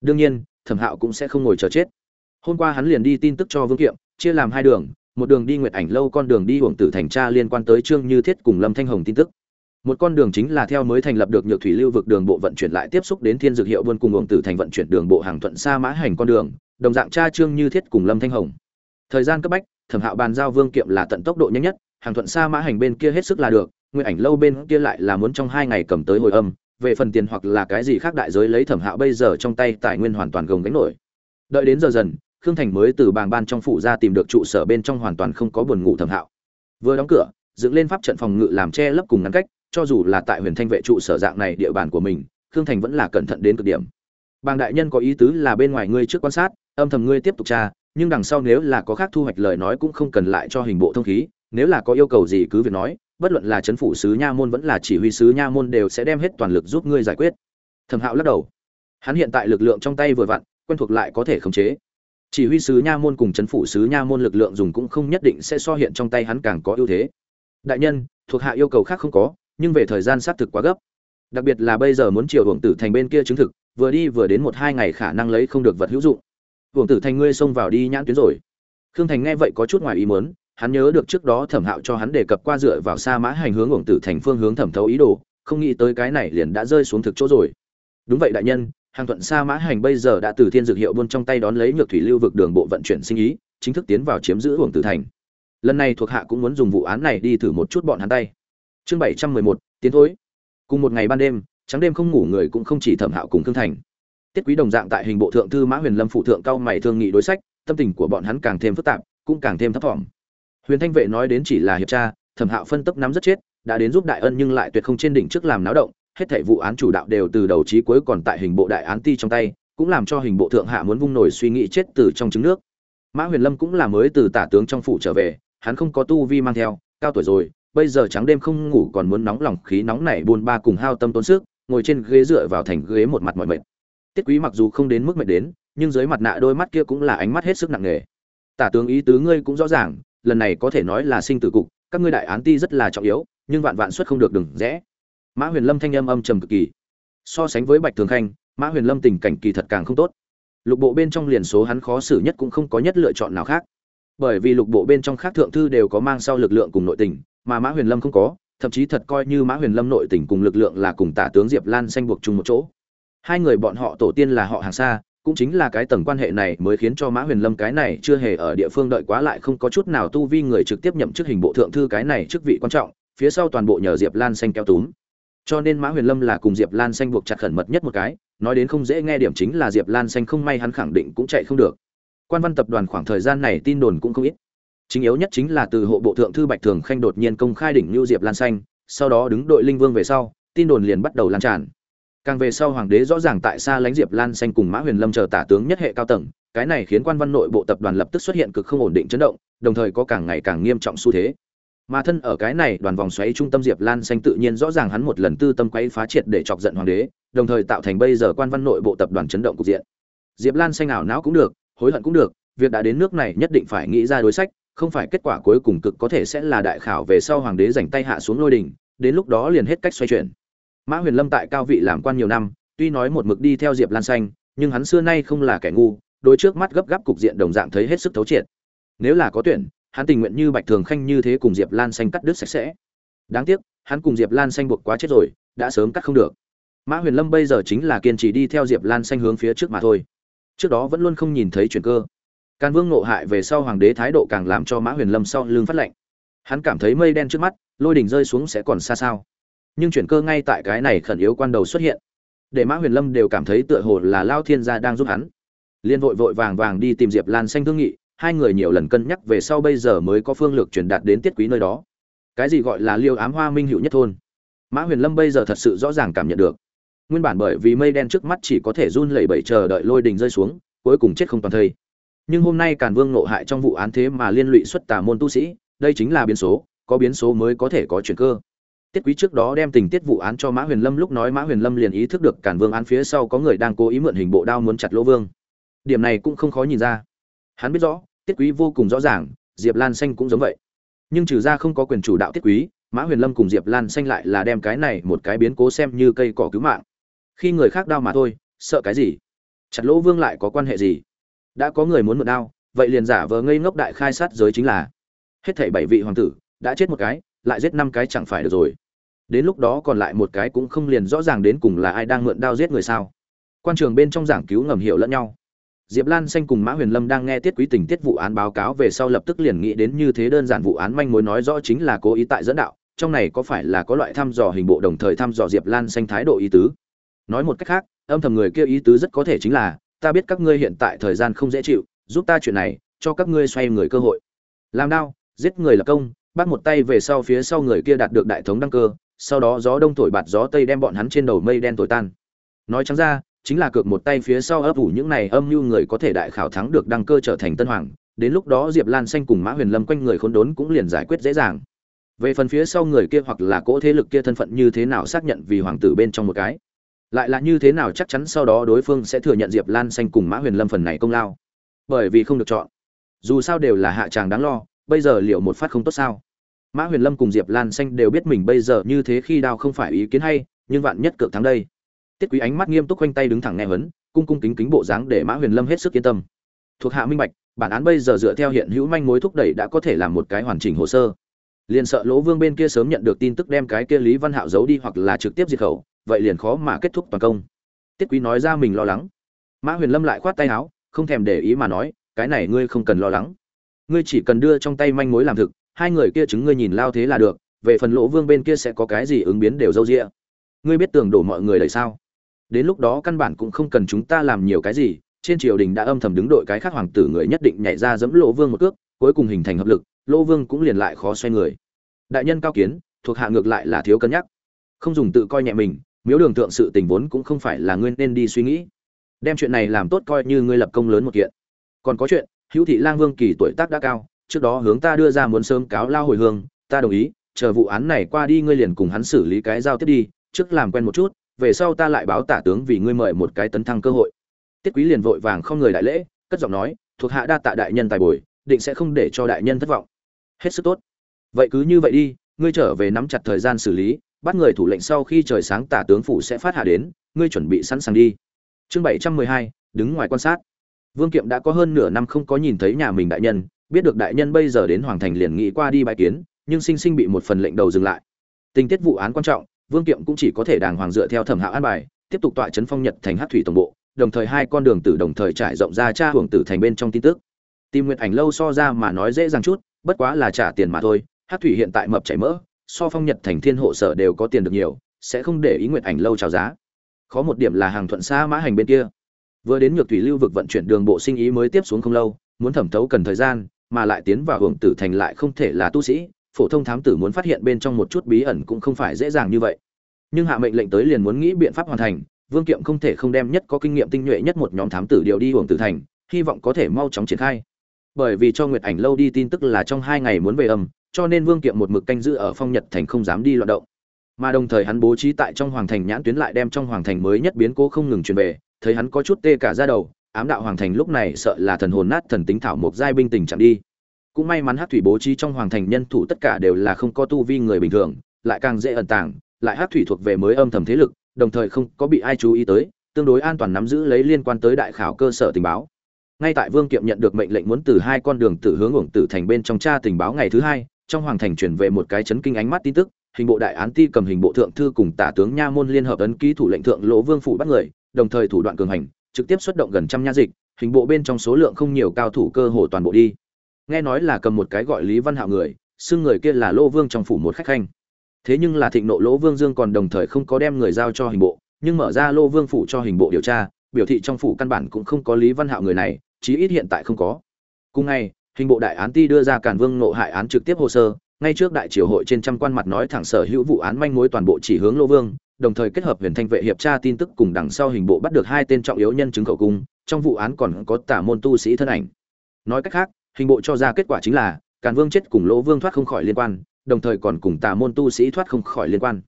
Đương nhiên, thẩm hạo cũng sẽ không ngồi chờ chết. Hôm qua hắn liền đi tin tức cho vương kiệm, chia làm hai đường, một đường đi nguyệt ảnh lâu con đường đi uổng tử thành tra liên quan tới trương như thiết cùng lâm thanh hồng tin tức. Một con đường chính là theo mới thành lập được nhược thủy lưu vực đường bộ vận chuyển lại tiếp xúc đến thiên dược hiệu buôn cùng uổng tử thành vận chuyển đường bộ hàng thuận xa mã hành con đường, đồng dạng tra trương như thiết cùng lâm thanh hồng. Thời gian cấp bách, thẩm hạo bàn giao vương kiệm là tận tốc độ nhanh nhất hàng thuận xa mã hành bên kia hết sức là được, nguyện ảnh lâu bên kia lại là muốn trong hai ngày cầm tới hồi âm, về phần tiền hoặc là cái gì khác đại giới lấy thẩm hạo bây giờ trong tay tài nguyên hoàn toàn gồng gánh nổi. Đợi đến giờ dần, khương thành mới từ bàng ban trong phủ ra tìm được trụ sở bên trong hoàn toàn không có buồn ngủ thẩm hạo. Vừa đóng cửa, dựng lên pháp trận phòng ngự làm che lấp cùng ngăn cách, cho dù là tại huyền thanh vệ trụ sở dạng này địa bàn của mình, khương thành vẫn là cẩn thận đến cực điểm. Bàng đại nhân có ý tứ là bên ngoài ngươi trước quan sát, âm thầm ngươi tiếp tục tra, nhưng đằng sau nếu là có khác thu hoạch lời nói cũng không cần lại cho hình bộ thông khí nếu là có yêu cầu gì cứ việc nói, bất luận là chấn phủ sứ nha môn vẫn là chỉ huy sứ nha môn đều sẽ đem hết toàn lực giúp ngươi giải quyết. Thẩm hạo lắc đầu. Hắn hiện tại lực lượng trong tay vừa vặn, quen thuộc lại có thể khống chế. Chỉ huy sứ nha môn cùng chấn phủ sứ nha môn lực lượng dùng cũng không nhất định sẽ so hiện trong tay hắn càng có ưu thế. Đại nhân, thuộc hạ yêu cầu khác không có, nhưng về thời gian xác thực quá gấp. Đặc biệt là bây giờ muốn chiều hưởng tử thành bên kia chứng thực, vừa đi vừa đến một hai ngày khả năng lấy không được vật hữu dụng. Hưởng tử thành ngươi xông vào đi nhãn tuyến rồi. Khương thành nghe vậy có chút ngoài ý muốn hắn nhớ được trước đó thẩm hạo cho hắn đề cập qua dựa vào sa mã hành hướng uổng tử thành phương hướng thẩm thấu ý đồ, không nghĩ tới cái này liền đã rơi xuống thực chỗ rồi. Đúng vậy đại nhân, hàng thuận sa mã hành bây giờ đã từ thiên dược hiệu buôn trong tay đón lấy nhược thủy lưu vực đường bộ vận chuyển sinh ý, chính thức tiến vào chiếm giữ uổng tử thành. Lần này thuộc hạ cũng muốn dùng vụ án này đi thử một chút bọn hắn tay. Chương bảy trăm mười một, tiến thối. Cùng một ngày ban đêm, trắng đêm không ngủ người cũng không chỉ thẩm hạo cùng thương thành. Tiết quý đồng dạng tại hình bộ thượng thư mã huyền lâm phụ thượng cao mày thương nghị đối sách, tâm tình của bọn hắn càng thêm phức tạp, cũng càng thêm thấp thỏm huyền thanh vệ nói đến chỉ là hiệp tra, thẩm hạo phân tấp nắm rất chết, đã đến giúp đại ân nhưng lại tuyệt không trên đỉnh trước làm náo động, hết thảy vụ án chủ đạo đều từ đầu chí cuối còn tại hình bộ đại án ti trong tay, cũng làm cho hình bộ thượng hạ muốn vung nổi suy nghĩ chết từ trong trứng nước. Mã huyền lâm cũng là mới từ tả tướng trong phủ trở về, hắn không có tu vi mang theo, cao tuổi rồi, bây giờ trắng đêm không ngủ còn muốn nóng lòng khí nóng này buôn ba cùng hao tâm tốn sức, ngồi trên ghế dựa vào thành ghế một mặt mỏi mệt. Tiết quý mặc dù không đến mức mệt đến, nhưng dưới mặt nạ đôi mắt kia cũng là ánh mắt hết sức nặng nề. Tả tướng ý tứ ngươi cũng rõ ràng lần này có thể nói là sinh tử cục, các ngươi đại án ti rất là trọng yếu, nhưng vạn vạn suất không được đừng rẽ. Mã huyền lâm thanh âm âm trầm cực kỳ. So sánh với bạch thường khanh, mã huyền lâm tình cảnh kỳ thật càng không tốt. Lục bộ bên trong liền số hắn khó xử nhất cũng không có nhất lựa chọn nào khác. Bởi vì lục bộ bên trong khác thượng thư đều có mang sau lực lượng cùng nội tình, mà mã huyền lâm không có, thậm chí thật coi như mã huyền lâm nội tình cùng lực lượng là cùng tả tướng diệp lan xanh buộc chung một chỗ. Hai người bọn họ tổ tiên là họ hàng xa cũng chính là cái tầng quan hệ này mới khiến cho mã huyền lâm cái này chưa hề ở địa phương đợi quá lại không có chút nào tu vi người trực tiếp nhậm chức hình bộ thượng thư cái này chức vị quan trọng, phía sau toàn bộ nhờ diệp lan xanh kéo túm. Cho nên mã huyền lâm là cùng diệp lan xanh buộc chặt khẩn mật nhất một cái, nói đến không dễ nghe điểm chính là diệp lan xanh không may hắn khẳng định cũng chạy không được. Quan văn tập đoàn khoảng thời gian này tin đồn cũng không ít. Chính yếu nhất chính là từ hộ bộ thượng thư bạch thường khanh đột nhiên công khai đỉnh lưu diệp lan xanh, sau đó đứng đội linh vương về sau, tin đồn liền bắt đầu lan tràn càng về sau hoàng đế rõ ràng tại xa lãnh diệp lan xanh cùng mã huyền lâm chờ tả tướng nhất hệ cao tầng, cái này khiến quan văn nội bộ tập đoàn lập tức xuất hiện cực không ổn định chấn động, đồng thời có càng ngày càng nghiêm trọng xu thế. Mà thân ở cái này, đoàn vòng xoáy trung tâm diệp lan xanh tự nhiên rõ ràng hắn một lần tư tâm quấy phá triệt để chọc giận hoàng đế, đồng thời tạo thành bây giờ quan văn nội bộ tập đoàn chấn động cục diện. Diệp lan xanh ảo não cũng được, hối hận cũng được, việc đã đến nước này nhất định phải nghĩ ra đối sách, không phải kết quả cuối cùng cực có thể sẽ là đại khảo về sau hoàng đế dành tay hạ xuống lôi đình, đến lúc đó liền hết cách xoay chuyển mã huyền lâm tại cao vị làm quan nhiều năm tuy nói một mực đi theo diệp lan xanh nhưng hắn xưa nay không là kẻ ngu đối trước mắt gấp gáp cục diện đồng dạng thấy hết sức thấu triệt. Nếu là có tuyển hắn tình nguyện như bạch thường khanh như thế cùng diệp lan xanh cắt đứt sạch sẽ. Đáng tiếc hắn cùng diệp lan xanh buộc quá chết rồi đã sớm cắt không được. Mã huyền lâm bây giờ chính là kiên trì đi theo diệp lan xanh hướng phía trước mà thôi. Trước đó vẫn luôn không nhìn thấy chuyển cơ. Can Vương ngộ hại về sau hoàng đế thái độ càng làm cho Mã Huyền Lâm sau lưng phát lạnh. Hắn cảm thấy mây đen trước mắt, lôi đỉnh rơi xuống sẽ còn xa sao. Nhưng chuyển cơ ngay tại cái này khẩn yếu quan đầu xuất hiện. Để Mã Huyền Lâm đều cảm thấy tựa hồ là Lao Thiên gia đang giúp hắn. Liên vội vội vàng vàng đi tìm Diệp Lan xanh thương nghị, hai người nhiều lần cân nhắc về sau bây giờ mới có phương lược truyền đạt đến tiết quý nơi đó. Cái gì gọi là Liêu Ám Hoa Minh hữu nhất thôn? Mã Huyền Lâm bây giờ thật sự rõ ràng cảm nhận được. Nguyên bản bởi vì mây đen trước mắt chỉ có thể run lẩy bẩy chờ đợi lôi đình rơi xuống, cuối cùng chết không toàn thây nhưng hôm nay càn vương nộ hại trong vụ án thế mà liên lụy xuất tà môn tu sĩ đây chính là biến số có biến số mới có thể có chuyển cơ tiết quý trước đó đem tình tiết vụ án cho mã huyền lâm, lúc nói mã huyền lâm liền ý thức được càn vương án phía sau có người đang cố ý mượn hình bộ đao muốn chặt lỗ vương. Điểm này cũng không khó nhìn ra. Hắn biết rõ, tiết quý vô cùng rõ ràng, diệp lan xanh cũng giống vậy. Nhưng trừ ra không có quyền chủ đạo tiết quý, mã huyền lâm cùng diệp lan xanh lại là đem cái này một cái biến cố xem như cây cỏ cứu mạng. Khi người khác đau mà thôi, sợ cái gì? Chặt lỗ vương lại có quan hệ gì? Đã có người muốn mượn đao, vậy liền giả vờ ngây ngốc đại khai sát giới chính là. Hết thảy bảy vị hoàng tử, đã chết một cái lại giết năm cái chẳng phải được rồi. Đến lúc đó còn lại một cái cũng không liền rõ ràng đến cùng là ai đang mượn đao giết người sao. Quan trường bên trong giảng cứu ngầm hiểu lẫn nhau. Diệp lan xanh cùng mã huyền lâm đang nghe tiết quý tình tiết vụ án báo cáo về sau lập tức liền nghĩ đến như thế đơn giản vụ án manh mối nói rõ chính là cố ý tại dẫn đạo, trong này có phải là có loại thăm dò hình bộ đồng thời thăm dò diệp lan xanh thái độ ý tứ. Nói một cách khác, âm thầm người kia ý tứ rất có thể chính là, ta biết các ngươi hiện tại thời gian không dễ chịu, giúp ta chuyện này, cho các ngươi xoay người cơ hội. Làm đao, giết người là công bắt một tay về sau phía sau người kia đạt được đại thống đăng cơ, sau đó gió đông thổi bạt gió tây đem bọn hắn trên đầu mây đen thổi tan. Nói trắng ra, chính là cược một tay phía sau ấp ủ những này âm mưu người có thể đại khảo thắng được đăng cơ trở thành tân hoàng, đến lúc đó diệp lan xanh cùng mã huyền lâm quanh người khốn đốn cũng liền giải quyết dễ dàng. Về phần phía sau người kia hoặc là cỗ thế lực kia thân phận như thế nào xác nhận vì hoàng tử bên trong một cái. Lại là như thế nào chắc chắn sau đó đối phương sẽ thừa nhận diệp lan xanh cùng mã huyền lâm phần này công lao. Bởi vì không được chọn. Dù sao đều là hạ tràng đáng lo bây giờ liệu một phát không tốt sao? Mã huyền lâm cùng diệp lan xanh đều biết mình bây giờ như thế khi đao không phải ý kiến hay nhưng vạn nhất cược thắng đây. Tiết quý ánh mắt nghiêm túc quanh tay đứng thẳng nghe vấn, cung cung kính kính bộ dáng để mã huyền lâm hết sức yên tâm. Thuộc hạ minh bạch bản án bây giờ dựa theo hiện hữu manh mối thúc đẩy đã có thể làm một cái hoàn chỉnh hồ sơ. Liền sợ lỗ vương bên kia sớm nhận được tin tức đem cái kia lý văn hạo giấu đi hoặc là trực tiếp diệt khẩu vậy liền khó mà kết thúc toàn công. Tiết quý nói ra mình lo lắng. Mã huyền lâm lại khoát tay áo không thèm để ý mà nói cái này ngươi không cần lo lắng ngươi chỉ cần đưa trong tay manh mối làm thực, hai người kia chứng ngươi nhìn lao thế là được, về phần lỗ vương bên kia sẽ có cái gì ứng biến đều dâu dịa. ngươi biết tường đổ mọi người đầy sao? Đến lúc đó căn bản cũng không cần chúng ta làm nhiều cái gì, trên triều đình đã âm thầm đứng đội cái khác hoàng tử người nhất định nhảy ra dẫm lỗ vương một cước, cuối cùng hình thành hợp lực, lỗ vương cũng liền lại khó xoay người. Đại nhân cao kiến, thuộc hạ ngược lại là thiếu cân nhắc. Không dùng tự coi nhẹ mình, miếu đường thượng sự tình vốn cũng không phải là ngươi nên đi suy nghĩ. Đem chuyện này làm tốt coi như ngươi lập công lớn một kiện. Còn có chuyện hữu thị lang vương kỳ tuổi tác đã cao, trước đó hướng ta đưa ra muốn sớm cáo lao hồi hương, ta đồng ý, chờ vụ án này qua đi ngươi liền cùng hắn xử lý cái giao tiếp đi, trước làm quen một chút, về sau ta lại báo tả tướng vì ngươi mời một cái tấn thăng cơ hội. Tiết quý liền vội vàng không người đại lễ, cất giọng nói, thuộc hạ đa tạ đại nhân tài bồi, định sẽ không để cho đại nhân thất vọng. Hết sức tốt. Vậy cứ như vậy đi, ngươi trở về nắm chặt thời gian xử lý, bắt người thủ lệnh sau khi trời sáng tả tướng phủ sẽ phát hạ đến, ngươi chuẩn bị sẵn sàng đi. Chương bảy trăm mười hai, đứng ngoài quan sát vương kiệm đã có hơn nửa năm không có nhìn thấy nhà mình đại nhân, biết được đại nhân bây giờ đến hoàng thành liền nghĩ qua đi bài kiến, nhưng sinh sinh bị một phần lệnh đầu dừng lại. Tình tiết vụ án quan trọng, vương kiệm cũng chỉ có thể đàng hoàng dựa theo thẩm hạo an bài, tiếp tục tọa chấn phong nhật thành hắc thủy tổng bộ, đồng thời hai con đường tử đồng thời trải rộng ra cha hưởng tử thành bên trong tin tức. Tìm Nguyệt ảnh lâu so ra mà nói dễ dàng chút, bất quá là trả tiền mà thôi, Hắc thủy hiện tại mập chảy mỡ, so phong nhật thành thiên hộ sở đều có tiền được nhiều, sẽ không để ý Nguyệt ảnh lâu chào giá. Khó một điểm là hàng thuận xa mã hành bên kia vừa đến nhược thủy lưu vực vận chuyển đường bộ sinh ý mới tiếp xuống không lâu, muốn thẩm thấu cần thời gian, mà lại tiến vào hưởng tử thành lại không thể là tu sĩ, phổ thông thám tử muốn phát hiện bên trong một chút bí ẩn cũng không phải dễ dàng như vậy. Nhưng hạ mệnh lệnh tới liền muốn nghĩ biện pháp hoàn thành, vương kiệm không thể không đem nhất có kinh nghiệm tinh nhuệ nhất một nhóm thám tử điều đi hưởng tử thành, hy vọng có thể mau chóng triển khai. Bởi vì cho nguyệt ảnh lâu đi tin tức là trong hai ngày muốn về âm, cho nên vương kiệm một mực canh giữ ở phong nhật thành không dám đi loạn động. Mà đồng thời hắn bố trí tại trong hoàng thành nhãn tuyến lại đem trong hoàng thành mới nhất biến cố không ngừng truyền về thấy hắn có chút tê cả ra đầu, ám đạo hoàng thành lúc này sợ là thần hồn nát thần tính thảo một giai binh tình chẳng đi. Cũng may mắn hát thủy bố trí trong hoàng thành nhân thủ tất cả đều là không có tu vi người bình thường, lại càng dễ ẩn tàng, lại hát thủy thuộc về mới âm thầm thế lực, đồng thời không có bị ai chú ý tới, tương đối an toàn nắm giữ lấy liên quan tới đại khảo cơ sở tình báo. Ngay tại vương kiệm nhận được mệnh lệnh muốn từ hai con đường tử hướng ổng tử thành bên trong tra tình báo ngày thứ hai, trong hoàng thành chuyển về một cái chấn kinh ánh mắt tin tức, hình bộ đại án ti cầm hình bộ thượng thư cùng tả tướng nha môn liên hợp ấn ký thủ lệnh thượng lỗ vương phủ bắt người đồng thời thủ đoạn cường hành, trực tiếp xuất động gần trăm nha dịch, hình bộ bên trong số lượng không nhiều cao thủ cơ hồ toàn bộ đi. Nghe nói là cầm một cái gọi lý văn hạo người, xưng người kia là lỗ vương trong phủ một khách khanh. Thế nhưng là thịnh nộ lỗ vương dương còn đồng thời không có đem người giao cho hình bộ, nhưng mở ra lỗ vương phủ cho hình bộ điều tra, biểu thị trong phủ căn bản cũng không có lý văn hạo người này, chí ít hiện tại không có. Cùng ngày, hình bộ đại án ti đưa ra càn vương nộ hại án trực tiếp hồ sơ, ngay trước đại triều hội trên trăm quan mặt nói thẳng sở hữu vụ án manh mối toàn bộ chỉ hướng lỗ vương đồng thời kết hợp huyền thanh vệ hiệp tra tin tức cùng đằng sau hình bộ bắt được hai tên trọng yếu nhân chứng khẩu cung, trong vụ án còn có tả môn tu sĩ thân ảnh. Nói cách khác, hình bộ cho ra kết quả chính là, càn vương chết cùng lỗ vương thoát không khỏi liên quan, đồng thời còn cùng tả môn tu sĩ thoát không khỏi liên quan.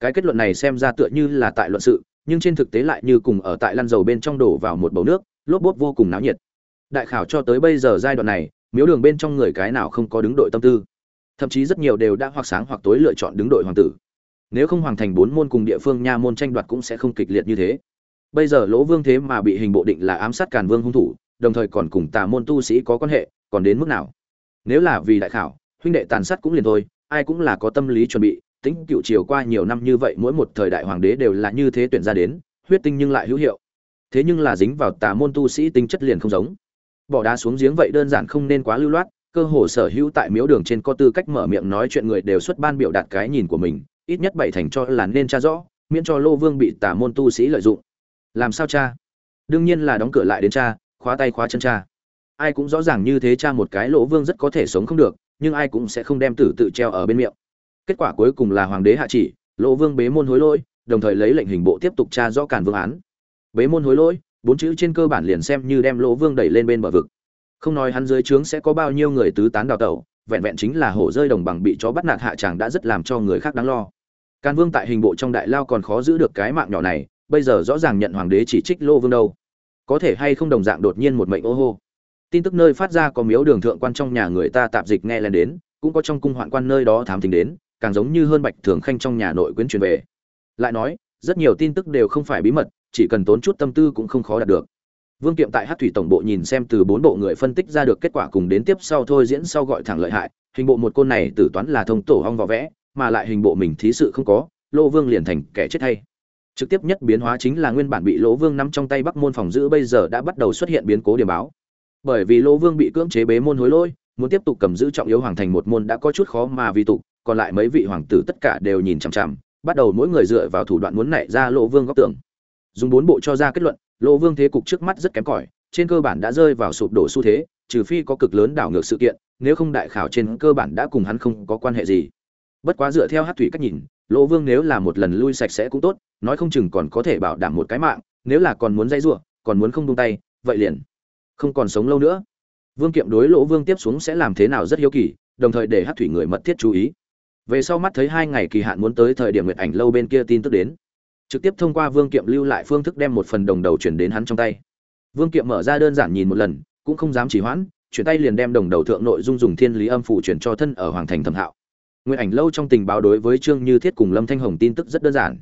Cái kết luận này xem ra tựa như là tại luận sự, nhưng trên thực tế lại như cùng ở tại lăn dầu bên trong đổ vào một bầu nước, lốp bốt vô cùng náo nhiệt. Đại khảo cho tới bây giờ giai đoạn này, miếu đường bên trong người cái nào không có đứng đội tâm tư? Thậm chí rất nhiều đều đã hoặc sáng hoặc tối lựa chọn đứng đội hoàng tử nếu không hoàng thành bốn môn cùng địa phương nha môn tranh đoạt cũng sẽ không kịch liệt như thế. Bây giờ lỗ vương thế mà bị hình bộ định là ám sát càn vương hung thủ, đồng thời còn cùng tà môn tu sĩ có quan hệ, còn đến mức nào? Nếu là vì đại khảo, huynh đệ tàn sát cũng liền thôi, ai cũng là có tâm lý chuẩn bị tính cựu chiều qua nhiều năm như vậy mỗi một thời đại hoàng đế đều là như thế tuyển ra đến, huyết tinh nhưng lại hữu hiệu. Thế nhưng là dính vào tà môn tu sĩ tinh chất liền không giống. Bỏ đá xuống giếng vậy đơn giản không nên quá lưu loát, cơ hồ sở hữu tại miếu đường trên có tư cách mở miệng nói chuyện người đều xuất ban biểu đạt cái nhìn của mình ít nhất bảy thành cho là nên tra rõ, miễn cho lô vương bị tả môn tu sĩ lợi dụng. Làm sao cha đương nhiên là đóng cửa lại đến cha khóa tay khóa chân cha ai cũng rõ ràng như thế cha một cái lỗ vương rất có thể sống không được, nhưng ai cũng sẽ không đem tử tự treo ở bên miệng. Kết quả cuối cùng là hoàng đế hạ chỉ lỗ vương bế môn hối lỗi, đồng thời lấy lệnh hình bộ tiếp tục tra rõ cản vương án. Bế môn hối lỗi, bốn chữ trên cơ bản liền xem như đem lỗ vương đẩy lên bên bờ vực. Không nói hắn dưới trướng sẽ có bao nhiêu người tứ tán đào tẩu vẹn vẹn chính là hổ rơi đồng bằng bị chó bắt nạt hạ tràng đã rất làm cho người khác đáng lo. Càn vương tại hình bộ trong đại lao còn khó giữ được cái mạng nhỏ này, bây giờ rõ ràng nhận hoàng đế chỉ trích lô vương đâu. Có thể hay không đồng dạng đột nhiên một mệnh ô hô. Tin tức nơi phát ra có miếu đường thượng quan trong nhà người ta tạp dịch nghe lên đến, cũng có trong cung hoạn quan nơi đó thám tính đến, càng giống như hơn bạch thường khanh trong nhà nội quyến truyền về. Lại nói, rất nhiều tin tức đều không phải bí mật, chỉ cần tốn chút tâm tư cũng không khó đạt được vương kiệm tại hát thủy tổng bộ nhìn xem từ bốn bộ người phân tích ra được kết quả cùng đến tiếp sau thôi diễn sau gọi thẳng lợi hại, hình bộ một côn này tử toán là thông tổ hong vỏ vẽ, mà lại hình bộ mình thí sự không có, lô vương liền thành kẻ chết hay. Trực tiếp nhất biến hóa chính là nguyên bản bị lỗ vương nắm trong tay bắc môn phòng giữ bây giờ đã bắt đầu xuất hiện biến cố điểm báo. Bởi vì lỗ vương bị cưỡng chế bế môn hối lỗi, muốn tiếp tục cầm giữ trọng yếu hoàng thành một môn đã có chút khó mà vì tục, còn lại mấy vị hoàng tử tất cả đều nhìn chằm chằm, bắt đầu mỗi người dựa vào thủ đoạn muốn nảy ra lỗ vương góc tưởng dùng bốn bộ cho ra kết luận lỗ vương thế cục trước mắt rất kém cỏi, trên cơ bản đã rơi vào sụp đổ xu thế, trừ phi có cực lớn đảo ngược sự kiện, nếu không đại khảo trên cơ bản đã cùng hắn không có quan hệ gì. Bất quá dựa theo hát thủy cách nhìn lỗ vương nếu là một lần lui sạch sẽ cũng tốt, nói không chừng còn có thể bảo đảm một cái mạng, nếu là còn muốn dây giụa còn muốn không tung tay, vậy liền không còn sống lâu nữa. Vương kiệm đối lỗ vương tiếp xuống sẽ làm thế nào rất hiếu kỳ, đồng thời để hát thủy người mật thiết chú ý. Về sau mắt thấy hai ngày kỳ hạn muốn tới thời điểm nguyệt ảnh lâu bên kia tin tức đến trực tiếp thông qua vương kiệm lưu lại phương thức đem một phần đồng đầu chuyển đến hắn trong tay. Vương kiệm mở ra đơn giản nhìn một lần, cũng không dám trì hoãn, chuyển tay liền đem đồng đầu thượng nội dung dùng thiên lý âm phủ chuyển cho thân ở hoàng thành thẩm hạo. Nguyên ảnh lâu trong tình báo đối với trương như thiết cùng lâm thanh hồng tin tức rất đơn giản.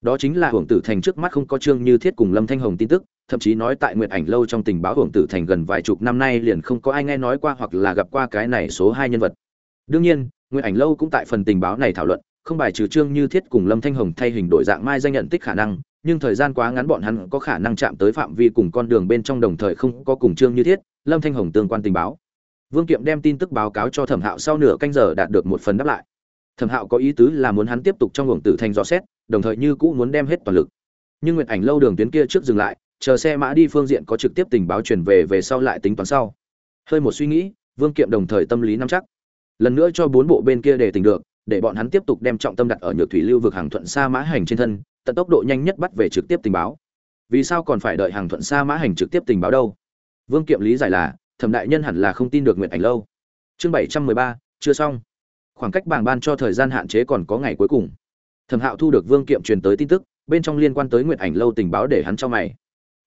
Đó chính là Hoàng tử thành trước mắt không có trương như thiết cùng lâm thanh hồng tin tức, thậm chí nói tại nguyệt ảnh lâu trong tình báo Hoàng tử thành gần vài chục năm nay liền không có ai nghe nói qua hoặc là gặp qua cái này số hai nhân vật. Đương nhiên, nguyệt ảnh lâu cũng tại phần tình báo này thảo luận không bài trừ trương như thiết cùng lâm thanh hồng thay hình đổi dạng mai danh nhận tích khả năng, nhưng thời gian quá ngắn bọn hắn có khả năng chạm tới phạm vi cùng con đường bên trong đồng thời không có cùng trương như thiết, lâm thanh hồng tương quan tình báo. Vương kiệm đem tin tức báo cáo cho thẩm hạo sau nửa canh giờ đạt được một phần đáp lại. Thẩm hạo có ý tứ là muốn hắn tiếp tục trong luồng tử thành dò xét, đồng thời như cũ muốn đem hết toàn lực. Nhưng nguyện ảnh lâu đường tuyến kia trước dừng lại, chờ xe mã đi phương diện có trực tiếp tình báo truyền về về sau lại tính toán sau. Hơi một suy nghĩ, vương kiệm đồng thời tâm lý nắm chắc. Lần nữa cho bốn bộ bên kia để tình được để bọn hắn tiếp tục đem trọng tâm đặt ở nhược thủy lưu vực hàng thuận xa mã hành trên thân, tận tốc độ nhanh nhất bắt về trực tiếp tình báo. Vì sao còn phải đợi hàng thuận xa mã hành trực tiếp tình báo đâu? Vương kiệm lý giải là, thẩm đại nhân hẳn là không tin được nguyện ảnh lâu. Chương bảy trăm mười ba, chưa xong. Khoảng cách bảng ban cho thời gian hạn chế còn có ngày cuối cùng. Thẩm hạo thu được vương kiệm truyền tới tin tức, bên trong liên quan tới nguyện ảnh lâu tình báo để hắn cho mày.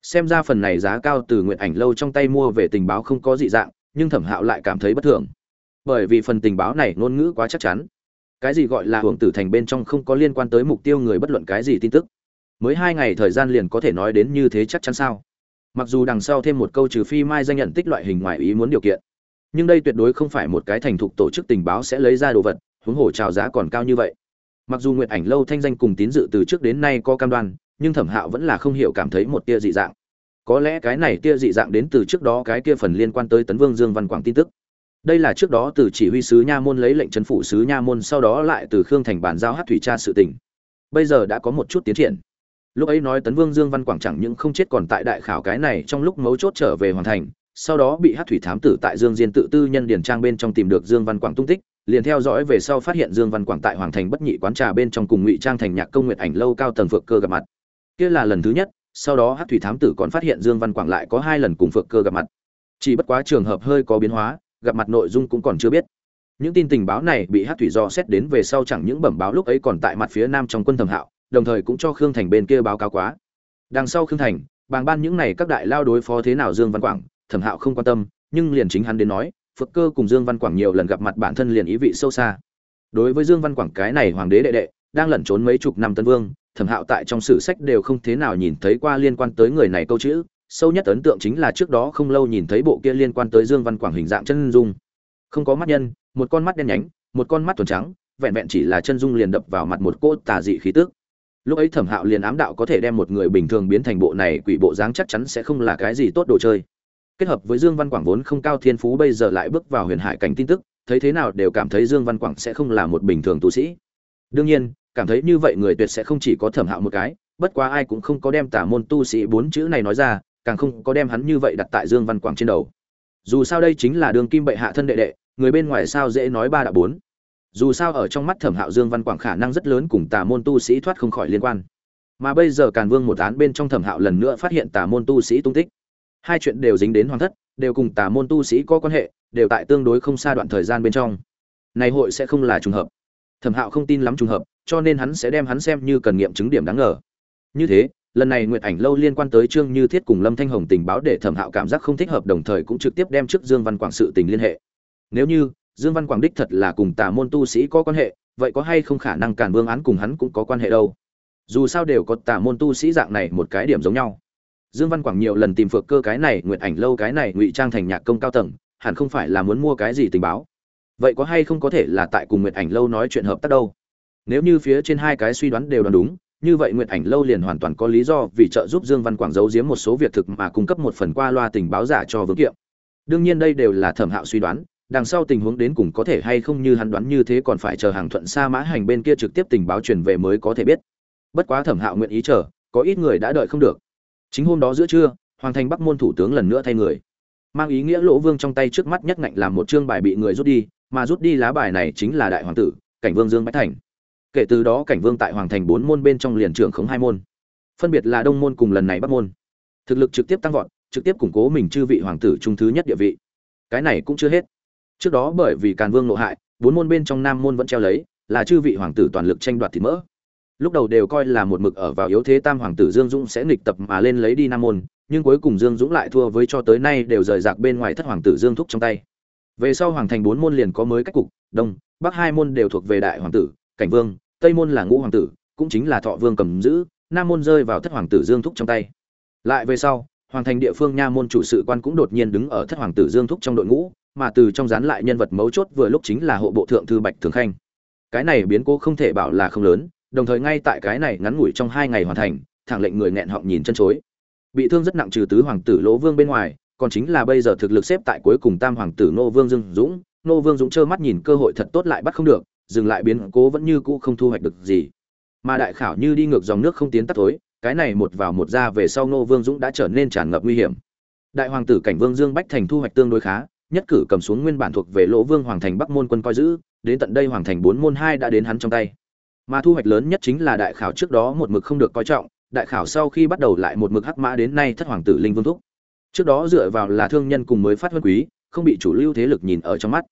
Xem ra phần này giá cao từ nguyện ảnh lâu trong tay mua về tình báo không có dị dạng, nhưng thẩm hạo lại cảm thấy bất thường. Bởi vì phần tình báo này ngôn ngữ quá chắc chắn cái gì gọi là hưởng tử thành bên trong không có liên quan tới mục tiêu người bất luận cái gì tin tức. Mới hai ngày thời gian liền có thể nói đến như thế chắc chắn sao? Mặc dù đằng sau thêm một câu trừ phi mai danh nhận tích loại hình ngoài ý muốn điều kiện. Nhưng đây tuyệt đối không phải một cái thành thục tổ chức tình báo sẽ lấy ra đồ vật, huống hồ trào giá còn cao như vậy. Mặc dù nguyện ảnh lâu thanh danh cùng tín dự từ trước đến nay có cam đoan, nhưng thẩm hạo vẫn là không hiểu cảm thấy một tia dị dạng. Có lẽ cái này tia dị dạng đến từ trước đó cái kia phần liên quan tới tấn vương dương văn quảng tin tức đây là trước đó từ chỉ huy sứ nha môn lấy lệnh trấn phủ sứ nha môn, sau đó lại từ khương thành bàn giao hát thủy tra sự tình. Bây giờ đã có một chút tiến triển. Lúc ấy nói tấn vương dương văn quảng chẳng những không chết còn tại đại khảo cái này, trong lúc mấu chốt trở về hoàn thành, sau đó bị hát thủy thám tử tại dương diên tự tư nhân Điền trang bên trong tìm được dương văn quảng tung tích, liền theo dõi về sau phát hiện dương văn quảng tại hoàng thành bất nhị quán trà bên trong cùng ngụy trang thành nhạc công nguyệt ảnh lâu cao tầng phượng cơ gặp mặt. Kia là lần thứ nhất, sau đó hát thủy thám tử còn phát hiện dương văn quảng lại có hai lần cùng phượng cơ gặp mặt. Chỉ bất quá trường hợp hơi có biến hóa gặp mặt nội dung cũng còn chưa biết. Những tin tình báo này bị hát thủy do xét đến về sau chẳng những bẩm báo lúc ấy còn tại mặt phía nam trong quân thẩm hạo, đồng thời cũng cho khương thành bên kia báo cáo quá. Đằng sau khương thành, bàng ban những này các đại lao đối phó thế nào dương văn quảng, thẩm hạo không quan tâm, nhưng liền chính hắn đến nói, phật cơ cùng dương văn quảng nhiều lần gặp mặt bản thân liền ý vị sâu xa. Đối với dương văn quảng cái này hoàng đế đệ đệ, đang lẩn trốn mấy chục năm tân vương, thẩm hạo tại trong sử sách đều không thế nào nhìn thấy qua liên quan tới người này câu chữ sâu nhất ấn tượng chính là trước đó không lâu nhìn thấy bộ kia liên quan tới dương văn quảng hình dạng chân dung. Không có mắt nhân, một con mắt đen nhánh, một con mắt thuần trắng, vẹn vẹn chỉ là chân dung liền đập vào mặt một cô tà dị khí tức. Lúc ấy thẩm hạo liền ám đạo có thể đem một người bình thường biến thành bộ này, quỷ bộ dáng chắc chắn sẽ không là cái gì tốt đồ chơi. Kết hợp với dương văn quảng vốn không cao thiên phú bây giờ lại bước vào huyền hải cảnh tin tức, thấy thế nào đều cảm thấy dương văn quảng sẽ không là một bình thường tu sĩ. Đương nhiên, cảm thấy như vậy người tuyệt sẽ không chỉ có thẩm hạo một cái, bất quá ai cũng không có đem tả môn tu sĩ bốn chữ này nói ra càng không có đem hắn như vậy đặt tại dương văn quảng trên đầu. Dù sao đây chính là đường kim bệ hạ thân đệ đệ, người bên ngoài sao dễ nói ba đã bốn. Dù sao ở trong mắt thẩm hạo dương văn quảng khả năng rất lớn cùng tà môn tu sĩ thoát không khỏi liên quan. Mà bây giờ càn vương một án bên trong thẩm hạo lần nữa phát hiện tà môn tu sĩ tung tích. Hai chuyện đều dính đến hoàng thất, đều cùng tà môn tu sĩ có quan hệ, đều tại tương đối không xa đoạn thời gian bên trong. Này hội sẽ không là trùng hợp. Thẩm hạo không tin lắm trùng hợp, cho nên hắn sẽ đem hắn xem như cần nghiệm chứng điểm đáng ngờ. Như thế lần này nguyệt ảnh lâu liên quan tới trương như thiết cùng lâm thanh hồng tình báo để thẩm hạo cảm giác không thích hợp, đồng thời cũng trực tiếp đem trước dương văn quảng sự tình liên hệ. Nếu như dương văn quảng đích thật là cùng tà môn tu sĩ có quan hệ, vậy có hay không khả năng càn vương án cùng hắn cũng có quan hệ đâu? Dù sao đều có tà môn tu sĩ dạng này một cái điểm giống nhau. Dương văn quảng nhiều lần tìm phược cơ cái này, Nguyệt ảnh lâu cái này, ngụy trang thành nhạc công cao tầng, hẳn không phải là muốn mua cái gì tình báo. Vậy có hay không có thể là tại cùng Nguyệt ảnh lâu nói chuyện hợp tác đâu? Nếu như phía trên hai cái suy đoán đều đoán đúng như vậy nguyện ảnh lâu liền hoàn toàn có lý do vì trợ giúp dương văn quảng giấu giếm một số việc thực mà cung cấp một phần qua loa tình báo giả cho vương kiệm. Đương nhiên đây đều là thẩm hạo suy đoán, đằng sau tình huống đến cùng có thể hay không như hắn đoán như thế còn phải chờ hàng thuận xa mã hành bên kia trực tiếp tình báo truyền về mới có thể biết. Bất quá thẩm hạo nguyện ý chờ, có ít người đã đợi không được. Chính hôm đó giữa trưa, hoàng thành bắc môn thủ tướng lần nữa thay người. Mang ý nghĩa lỗ vương trong tay trước mắt nhất ngạnh làm một chương bài bị người rút đi, mà rút đi lá bài này chính là đại hoàng tử, cảnh vương dương bách thành kể từ đó cảnh vương tại hoàng thành bốn môn bên trong liền trưởng khống hai môn. Phân biệt là đông môn cùng lần này bắc môn. Thực lực trực tiếp tăng vọt, trực tiếp củng cố mình chư vị hoàng tử trung thứ nhất địa vị. Cái này cũng chưa hết. Trước đó bởi vì càn vương nộ hại, bốn môn bên trong nam môn vẫn treo lấy, là chư vị hoàng tử toàn lực tranh đoạt thịt mỡ. Lúc đầu đều coi là một mực ở vào yếu thế tam hoàng tử dương dũng sẽ nghịch tập mà lên lấy đi nam môn, nhưng cuối cùng dương dũng lại thua với cho tới nay đều rời rạc bên ngoài thất hoàng tử dương thúc trong tay. Về sau hoàng thành bốn môn liền có mới cách cục, đông, bắc hai môn đều thuộc về đại hoàng tử cảnh vương, tây môn là ngũ hoàng tử, cũng chính là thọ vương cầm giữ, nam môn rơi vào thất hoàng tử dương thúc trong tay. Lại về sau, hoàng thành địa phương nha môn chủ sự quan cũng đột nhiên đứng ở thất hoàng tử dương thúc trong đội ngũ, mà từ trong dán lại nhân vật mấu chốt vừa lúc chính là hộ bộ thượng thư bạch thường khanh. Cái này biến cố không thể bảo là không lớn, đồng thời ngay tại cái này ngắn ngủi trong hai ngày hoàn thành, thẳng lệnh người nghẹn họng nhìn chân chối. Bị thương rất nặng trừ tứ hoàng tử lỗ vương bên ngoài, còn chính là bây giờ thực lực xếp tại cuối cùng tam hoàng tử nô vương dương dũng. Nô vương dũng trơ mắt nhìn cơ hội thật tốt lại bắt không được dừng lại biến cố vẫn như cũ không thu hoạch được gì. Mà đại khảo như đi ngược dòng nước không tiến tắt tối cái này một vào một ra về sau nô vương dũng đã trở nên tràn ngập nguy hiểm. Đại hoàng tử cảnh vương dương bách thành thu hoạch tương đối khá, nhất cử cầm xuống nguyên bản thuộc về lỗ vương hoàng thành bắc môn quân coi giữ, đến tận đây hoàng thành bốn môn hai đã đến hắn trong tay. Mà thu hoạch lớn nhất chính là đại khảo trước đó một mực không được coi trọng, đại khảo sau khi bắt đầu lại một mực hắc mã đến nay thất hoàng tử linh vương thúc. Trước đó dựa vào là thương nhân cùng mới phát vân quý, không bị chủ lưu thế lực nhìn ở trong mắt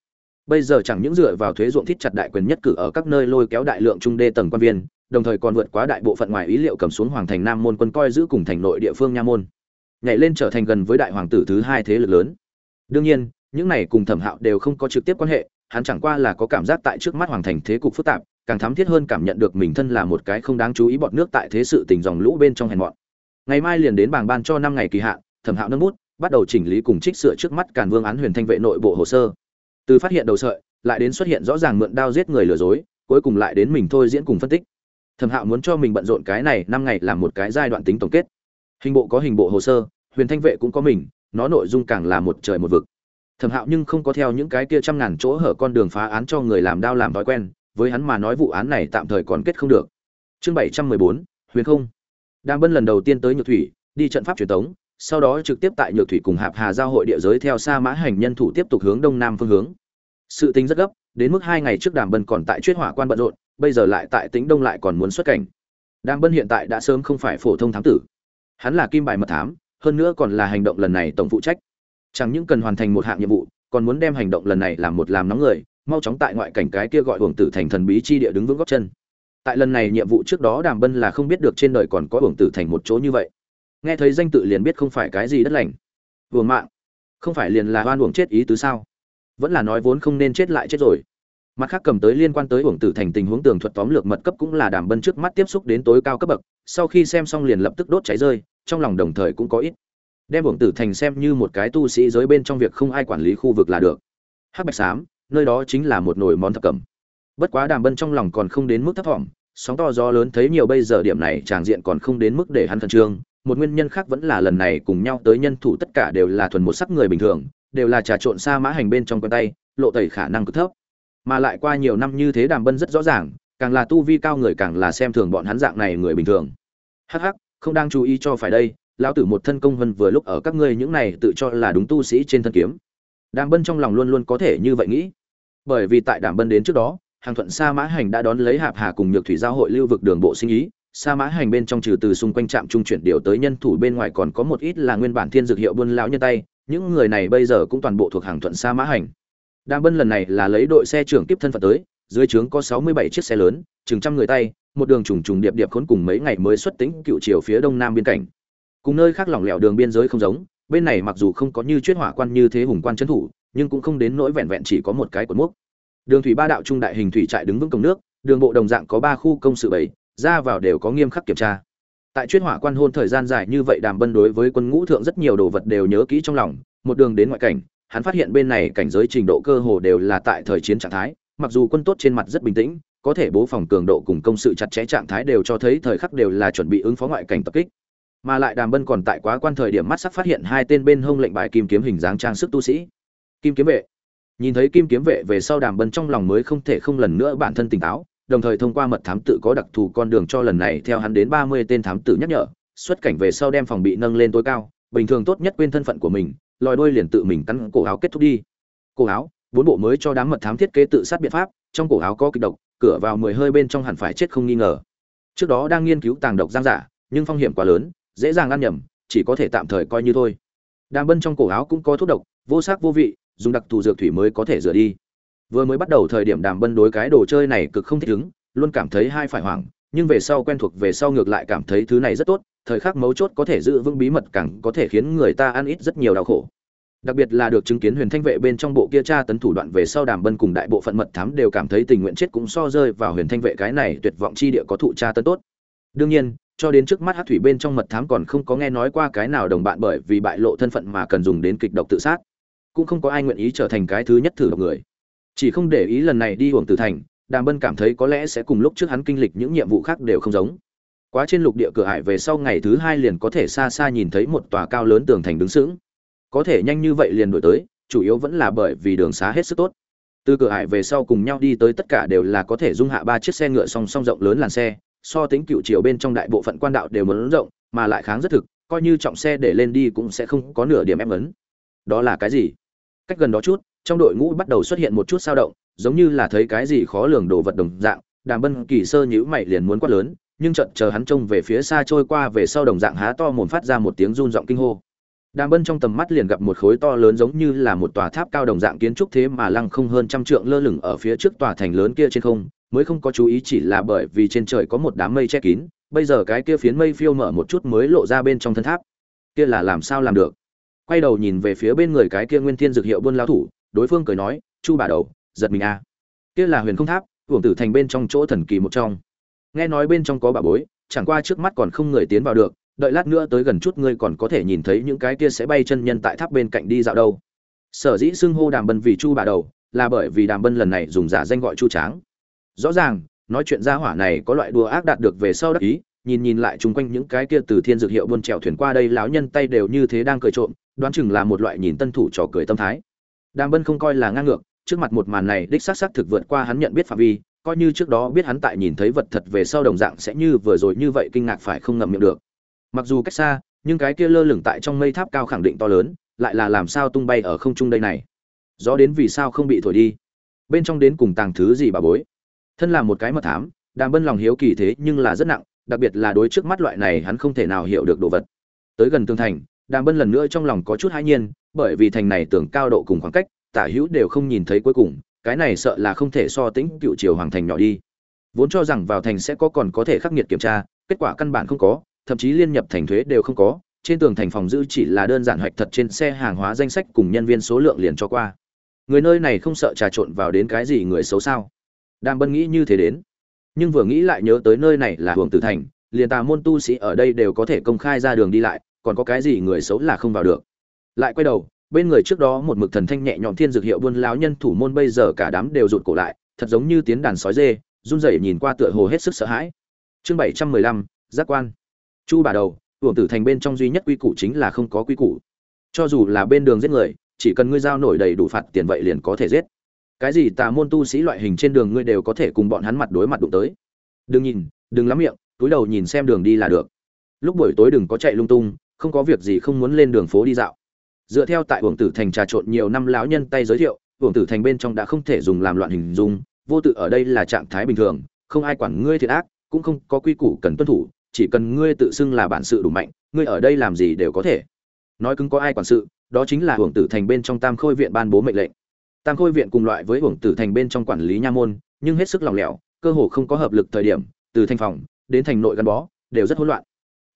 bây giờ chẳng những dựa vào thuế ruộng thít chặt đại quyền nhất cử ở các nơi lôi kéo đại lượng trung đê tầng quan viên, đồng thời còn vượt quá đại bộ phận ngoài ý liệu cầm xuống hoàng thành nam môn quân coi giữ cùng thành nội địa phương nha môn. Nhảy lên trở thành gần với đại hoàng tử thứ hai thế lực lớn. Đương nhiên, những này cùng thẩm hạo đều không có trực tiếp quan hệ, hắn chẳng qua là có cảm giác tại trước mắt hoàng thành thế cục phức tạp, càng thám thiết hơn cảm nhận được mình thân là một cái không đáng chú ý bọt nước tại thế sự tình dòng lũ bên trong hèn mọn. Ngày mai liền đến bảng ban cho năm ngày kỳ hạn, thẩm hạo nâng bút, bắt đầu chỉnh lý cùng trích sửa trước mắt càn vương án huyền thanh vệ nội bộ hồ sơ từ phát hiện đầu sợi, lại đến xuất hiện rõ ràng mượn đao giết người lừa dối, cuối cùng lại đến mình thôi diễn cùng phân tích. Thẩm hạo muốn cho mình bận rộn cái này năm ngày làm một cái giai đoạn tính tổng kết. Hình bộ có hình bộ hồ sơ, huyền thanh vệ cũng có mình, nó nội dung càng là một trời một vực. Thẩm hạo nhưng không có theo những cái kia trăm ngàn chỗ hở con đường phá án cho người làm đao làm thói quen, với hắn mà nói vụ án này tạm thời còn kết không được. Chương bảy trăm mười bốn, huyền không. Đang bân lần đầu tiên tới nhược thủy, đi trận pháp truyền thống sau đó trực tiếp tại nhược thủy cùng hạp hà giao hội địa giới theo xa mã hành nhân thủ tiếp tục hướng đông nam phương hướng sự tính rất gấp, đến mức hai ngày trước đàm bân còn tại chuyết hỏa quan bận rộn, bây giờ lại tại tính đông lại còn muốn xuất cảnh. Đàm bân hiện tại đã sớm không phải phổ thông thám tử. Hắn là kim bài mật thám, hơn nữa còn là hành động lần này tổng phụ trách. Chẳng những cần hoàn thành một hạng nhiệm vụ, còn muốn đem hành động lần này làm một làm nóng người, mau chóng tại ngoại cảnh cái kia gọi hưởng tử thành thần bí chi địa đứng vững góc chân. Tại lần này nhiệm vụ trước đó đàm bân là không biết được trên đời còn có hưởng tử thành một chỗ như vậy. Nghe thấy danh tự liền biết không phải cái gì đất lành. Vừa mạng. Không phải liền là oan uổng chết ý tứ sao? Vẫn là nói vốn không nên chết lại chết rồi. Mặt khác cầm tới liên quan tới uổng tử thành tình huống tường thuật tóm lược mật cấp cũng là đàm bân trước mắt tiếp xúc đến tối cao cấp bậc, sau khi xem xong liền lập tức đốt cháy rơi, trong lòng đồng thời cũng có ít. Đem uổng tử thành xem như một cái tu sĩ giới bên trong việc không ai quản lý khu vực là được. Hắc bạch xám nơi đó chính là một nồi món thập cẩm. Bất quá đàm bân trong lòng còn không đến mức thấp thỏm, sóng to gió lớn thấy nhiều bây giờ điểm này tràng diện còn không đến mức để hắn khẩn trương, một nguyên nhân khác vẫn là lần này cùng nhau tới nhân thủ tất cả đều là thuần một sắc người bình thường đều là trà trộn xa mã hành bên trong quần tay, lộ tẩy khả năng cực thấp. Mà lại qua nhiều năm như thế đàm bân rất rõ ràng, càng là tu vi cao người càng là xem thường bọn hắn dạng này người bình thường. Hắc hắc, không đang chú ý cho phải đây, lão tử một thân công vân vừa lúc ở các ngươi những này tự cho là đúng tu sĩ trên thân kiếm. Đàm bân trong lòng luôn luôn có thể như vậy nghĩ. Bởi vì tại đàm bân đến trước đó, hàng thuận sa mã hành đã đón lấy hạp hà cùng nhược thủy giao hội lưu vực đường bộ sinh ý. Sa mã hành bên trong trừ từ xung quanh trạm trung chuyển điều tới nhân thủ bên ngoài còn có một ít là nguyên bản thiên dược hiệu buôn lão nhân tay những người này bây giờ cũng toàn bộ thuộc hàng thuận sa mã hành. Đàm bân lần này là lấy đội xe trưởng tiếp thân phận tới, dưới trướng có sáu mươi bảy chiếc xe lớn, chừng trăm người tay, một đường trùng trùng điệp điệp khốn cùng mấy ngày mới xuất tính cựu chiều phía đông nam biên cảnh. Cùng nơi khác lỏng lẻo đường biên giới không giống, bên này mặc dù không có như chuyết hỏa quan như thế hùng quan trấn thủ, nhưng cũng không đến nỗi vẹn vẹn chỉ có một cái cột mốc. Đường thủy ba đạo trung đại hình thủy trại đứng vững cổng nước, đường bộ đồng dạng có ba khu công sự bảy, ra vào đều có nghiêm khắc kiểm tra tại chuyên hỏa quan hôn thời gian dài như vậy đàm bân đối với quân ngũ thượng rất nhiều đồ vật đều nhớ kỹ trong lòng, một đường đến ngoại cảnh, hắn phát hiện bên này cảnh giới trình độ cơ hồ đều là tại thời chiến trạng thái, mặc dù quân tốt trên mặt rất bình tĩnh, có thể bố phòng cường độ cùng công sự chặt chẽ trạng thái đều cho thấy thời khắc đều là chuẩn bị ứng phó ngoại cảnh tập kích. Mà lại đàm bân còn tại quá quan thời điểm mắt sắc phát hiện hai tên bên hông lệnh bài kim kiếm hình dáng trang sức tu sĩ. Kim kiếm vệ. Nhìn thấy kim kiếm vệ về sau đàm bân trong lòng mới không thể không lần nữa bản thân tỉnh táo đồng thời thông qua mật thám tự có đặc thù con đường cho lần này theo hắn đến ba mươi tên thám tử nhắc nhở, xuất cảnh về sau đem phòng bị nâng lên tối cao, bình thường tốt nhất quên thân phận của mình, lòi đuôi liền tự mình cắn cổ áo kết thúc đi. Cổ áo, bốn bộ mới cho đám mật thám thiết kế tự sát biện pháp, trong cổ áo có kịch độc, cửa vào mười hơi bên trong hẳn phải chết không nghi ngờ. Trước đó đang nghiên cứu tàng độc giang giả, nhưng phong hiểm quá lớn, dễ dàng ăn nhầm, chỉ có thể tạm thời coi như thôi. Đàm bân trong cổ áo cũng có thuốc độc, vô sắc vô vị, dùng đặc thù dược thủy mới có thể rửa đi vừa mới bắt đầu thời điểm đàm bân đối cái đồ chơi này cực không thích ứng, luôn cảm thấy hai phải hoảng, nhưng về sau quen thuộc về sau ngược lại cảm thấy thứ này rất tốt, thời khắc mấu chốt có thể giữ vững bí mật càng có thể khiến người ta ăn ít rất nhiều đau khổ. Đặc biệt là được chứng kiến huyền thanh vệ bên trong bộ kia tra tấn thủ đoạn về sau đàm bân cùng đại bộ phận mật thám đều cảm thấy tình nguyện chết cũng so rơi vào huyền thanh vệ cái này tuyệt vọng chi địa có thụ tra tấn tốt. Đương nhiên, cho đến trước mắt hát thủy bên trong mật thám còn không có nghe nói qua cái nào đồng bạn bởi vì bại lộ thân phận mà cần dùng đến kịch độc tự sát. Cũng không có ai nguyện ý trở thành cái thứ nhất thử độc người chỉ không để ý lần này đi hưởng tử thành, đàm bân cảm thấy có lẽ sẽ cùng lúc trước hắn kinh lịch những nhiệm vụ khác đều không giống. Quá trên lục địa cửa hải về sau ngày thứ hai liền có thể xa xa nhìn thấy một tòa cao lớn tường thành đứng sững. Có thể nhanh như vậy liền đổi tới, chủ yếu vẫn là bởi vì đường xá hết sức tốt. Từ cửa hải về sau cùng nhau đi tới tất cả đều là có thể dung hạ ba chiếc xe ngựa song song rộng lớn làn xe, so tính cựu chiều bên trong đại bộ phận quan đạo đều muốn rộng, mà lại kháng rất thực, coi như trọng xe để lên đi cũng sẽ không có nửa điểm ép ấn. Đó là cái gì? Cách gần đó chút trong đội ngũ bắt đầu xuất hiện một chút sao động, giống như là thấy cái gì khó lường đồ vật đồng dạng, đàm bân kỳ sơ nhữ mày liền muốn quát lớn, nhưng chợt chờ hắn trông về phía xa trôi qua về sau đồng dạng há to mồm phát ra một tiếng run giọng kinh hô. Đàm bân trong tầm mắt liền gặp một khối to lớn giống như là một tòa tháp cao đồng dạng kiến trúc thế mà lăng không hơn trăm trượng lơ lửng ở phía trước tòa thành lớn kia trên không, mới không có chú ý chỉ là bởi vì trên trời có một đám mây che kín, bây giờ cái kia phiến mây phiêu mở một chút mới lộ ra bên trong thân tháp. Kia là làm sao làm được? Quay đầu nhìn về phía bên người cái kia nguyên thiên dược hiệu buôn lao thủ đối phương cười nói, chu bà đầu, giật mình a à. kia là huyền không tháp, hưởng tử thành bên trong chỗ thần kỳ một trong. Nghe nói bên trong có bà bối, chẳng qua trước mắt còn không người tiến vào được, đợi lát nữa tới gần chút ngươi còn có thể nhìn thấy những cái kia sẽ bay chân nhân tại tháp bên cạnh đi dạo đâu. Sở dĩ xưng hô đàm bân vì chu bà đầu, là bởi vì đàm bân lần này dùng giả danh gọi chu tráng. Rõ ràng, nói chuyện gia hỏa này có loại đùa ác đạt được về sau đắc ý, nhìn nhìn lại chung quanh những cái kia từ thiên dược hiệu buôn trèo thuyền qua đây, lão nhân tay đều như thế đang cười trộm, đoán chừng là một loại nhìn tân thủ trò cười tâm thái đàm bân không coi là ngang ngược, trước mặt một màn này đích xác xác thực vượt qua hắn nhận biết phạm vi, coi như trước đó biết hắn tại nhìn thấy vật thật về sau đồng dạng sẽ như vừa rồi như vậy kinh ngạc phải không ngậm miệng được. Mặc dù cách xa, nhưng cái kia lơ lửng tại trong mây tháp cao khẳng định to lớn, lại là làm sao tung bay ở không trung đây này? Gió đến vì sao không bị thổi đi? Bên trong đến cùng tàng thứ gì bà bối? Thân là một cái mật thám, đàm bân lòng hiếu kỳ thế nhưng là rất nặng, đặc biệt là đối trước mắt loại này hắn không thể nào hiểu được đồ vật. Tới gần tường thành đàm bân lần nữa trong lòng có chút hãi nhiên, bởi vì thành này tưởng cao độ cùng khoảng cách, tả hữu đều không nhìn thấy cuối cùng, cái này sợ là không thể so tính cựu triều hoàng thành nhỏ đi. Vốn cho rằng vào thành sẽ có còn có thể khắc nghiệt kiểm tra, kết quả căn bản không có, thậm chí liên nhập thành thuế đều không có, trên tường thành phòng giữ chỉ là đơn giản hoạch thật trên xe hàng hóa danh sách cùng nhân viên số lượng liền cho qua. Người nơi này không sợ trà trộn vào đến cái gì người xấu sao? Đàm bân nghĩ như thế đến. Nhưng vừa nghĩ lại nhớ tới nơi này là hưởng tử thành, liền tà môn tu sĩ ở đây đều có thể công khai ra đường đi lại còn có cái gì người xấu là không vào được. Lại quay đầu, bên người trước đó một mực thần thanh nhẹ nhõm thiên dược hiệu buôn lão nhân thủ môn bây giờ cả đám đều rụt cổ lại, thật giống như tiến đàn sói dê, run rẩy nhìn qua tựa hồ hết sức sợ hãi. Chương bảy trăm mười lăm, giác quan. Chu bà đầu, hưởng tử thành bên trong duy nhất quy củ chính là không có quy củ. Cho dù là bên đường giết người, chỉ cần ngươi giao nổi đầy đủ phạt tiền vậy liền có thể giết. Cái gì tà môn tu sĩ loại hình trên đường ngươi đều có thể cùng bọn hắn mặt đối mặt đụng tới. Đừng nhìn, đừng lắm miệng, túi đầu nhìn xem đường đi là được. Lúc buổi tối đừng có chạy lung tung không có việc gì không muốn lên đường phố đi dạo. Dựa theo tại uổng tử thành trà trộn nhiều năm lão nhân tay giới thiệu, uổng tử thành bên trong đã không thể dùng làm loạn hình dung, vô tự ở đây là trạng thái bình thường, không ai quản ngươi thiệt ác, cũng không có quy củ cần tuân thủ, chỉ cần ngươi tự xưng là bản sự đủ mạnh, ngươi ở đây làm gì đều có thể. Nói cứng có ai quản sự, đó chính là uổng tử thành bên trong tam khôi viện ban bố mệnh lệnh. Tam khôi viện cùng loại với uổng tử thành bên trong quản lý nha môn, nhưng hết sức lòng lẻo, cơ hồ không có hợp lực thời điểm, từ thành phòng đến thành nội gắn bó, đều rất hỗn loạn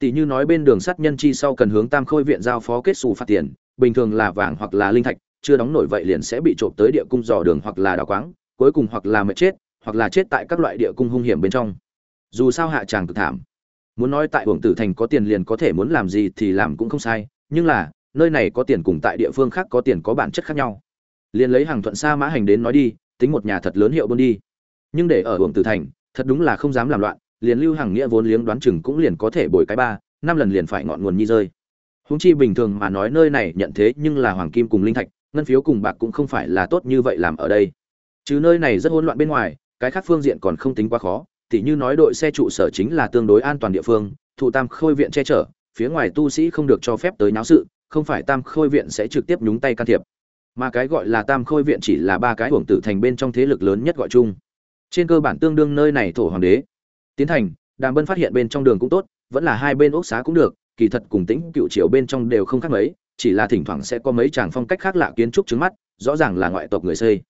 tỷ như nói bên đường sát nhân chi sau cần hướng tam khôi viện giao phó kết xù phạt tiền, bình thường là vàng hoặc là linh thạch, chưa đóng nổi vậy liền sẽ bị trộm tới địa cung dò đường hoặc là đào quáng, cuối cùng hoặc là mệt chết, hoặc là chết tại các loại địa cung hung hiểm bên trong. Dù sao hạ tràng cực thảm. Muốn nói tại hưởng tử thành có tiền liền có thể muốn làm gì thì làm cũng không sai, nhưng là, nơi này có tiền cùng tại địa phương khác có tiền có bản chất khác nhau. Liền lấy hàng thuận xa mã hành đến nói đi, tính một nhà thật lớn hiệu buôn đi. Nhưng để ở hưởng tử thành, thật đúng là không dám làm loạn liền lưu hàng nghĩa vốn liếng đoán chừng cũng liền có thể bồi cái ba, năm lần liền phải ngọn nguồn nhi rơi. Húng chi bình thường mà nói nơi này nhận thế nhưng là hoàng kim cùng linh thạch, ngân phiếu cùng bạc cũng không phải là tốt như vậy làm ở đây. Chứ nơi này rất hỗn loạn bên ngoài, cái khác phương diện còn không tính quá khó, tỉ như nói đội xe trụ sở chính là tương đối an toàn địa phương thụ tam khôi viện che chở, phía ngoài tu sĩ không được cho phép tới náo sự, không phải tam khôi viện sẽ trực tiếp nhúng tay can thiệp. Mà cái gọi là tam khôi viện chỉ là ba cái hưởng tử thành bên trong thế lực lớn nhất gọi chung. Trên cơ bản tương đương nơi này thổ hoàng đế tiến thành, đàm bân phát hiện bên trong đường cũng tốt, vẫn là hai bên ốc xá cũng được, kỳ thật cùng tĩnh cựu triều bên trong đều không khác mấy, chỉ là thỉnh thoảng sẽ có mấy chàng phong cách khác lạ kiến trúc trứng mắt, rõ ràng là ngoại tộc người xây.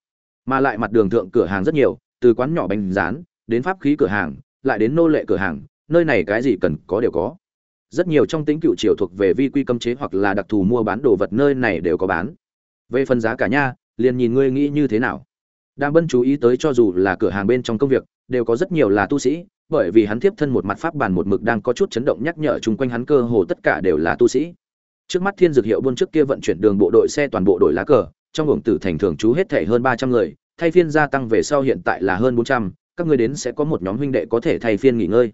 Mà lại mặt đường thượng cửa hàng rất nhiều, từ quán nhỏ bánh rán, đến pháp khí cửa hàng, lại đến nô lệ cửa hàng, nơi này cái gì cần có đều có. Rất nhiều trong tính cựu triều thuộc về vi quy cấm chế hoặc là đặc thù mua bán đồ vật nơi này đều có bán. Về phần giá cả nha, liền nhìn ngươi nghĩ như thế nào. Đang bân chú ý tới cho dù là cửa hàng bên trong công việc, đều có rất nhiều là tu sĩ bởi vì hắn tiếp thân một mặt pháp bàn một mực đang có chút chấn động nhắc nhở chung quanh hắn cơ hồ tất cả đều là tu sĩ. Trước mắt thiên dược hiệu buôn trước kia vận chuyển đường bộ đội xe toàn bộ đội lá cờ, trong hưởng tử thành thường trú hết thể hơn ba trăm người, thay phiên gia tăng về sau hiện tại là hơn bốn trăm, các ngươi đến sẽ có một nhóm huynh đệ có thể thay phiên nghỉ ngơi.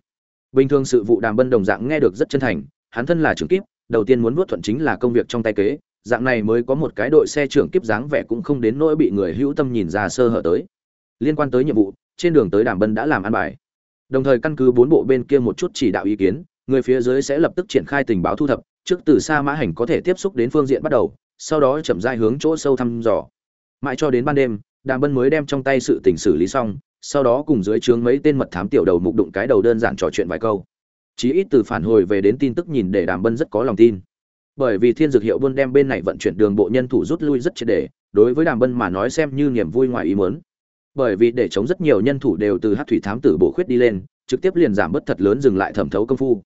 Bình thường sự vụ đàm bân đồng dạng nghe được rất chân thành, hắn thân là trưởng kiếp đầu tiên muốn vuốt thuận chính là công việc trong tay kế, dạng này mới có một cái đội xe trưởng kiếp dáng vẻ cũng không đến nỗi bị người hữu tâm nhìn ra sơ hở tới. Liên quan tới nhiệm vụ, trên đường tới đàm bân đã làm ăn bài đồng thời căn cứ bốn bộ bên kia một chút chỉ đạo ý kiến, người phía dưới sẽ lập tức triển khai tình báo thu thập, trước từ xa mã hành có thể tiếp xúc đến phương diện bắt đầu, sau đó chậm rãi hướng chỗ sâu thăm dò. Mãi cho đến ban đêm, đàm bân mới đem trong tay sự tình xử lý xong, sau đó cùng dưới trướng mấy tên mật thám tiểu đầu mục đụng cái đầu đơn giản trò chuyện vài câu. Chí ít từ phản hồi về đến tin tức nhìn để đàm bân rất có lòng tin. Bởi vì thiên dược hiệu buôn đem bên này vận chuyển đường bộ nhân thủ rút lui rất triệt để, đối với đàm bân mà nói xem như niềm vui ngoài ý muốn bởi vì để chống rất nhiều nhân thủ đều từ hát thủy thám tử bổ khuyết đi lên, trực tiếp liền giảm bớt thật lớn dừng lại thẩm thấu công phu.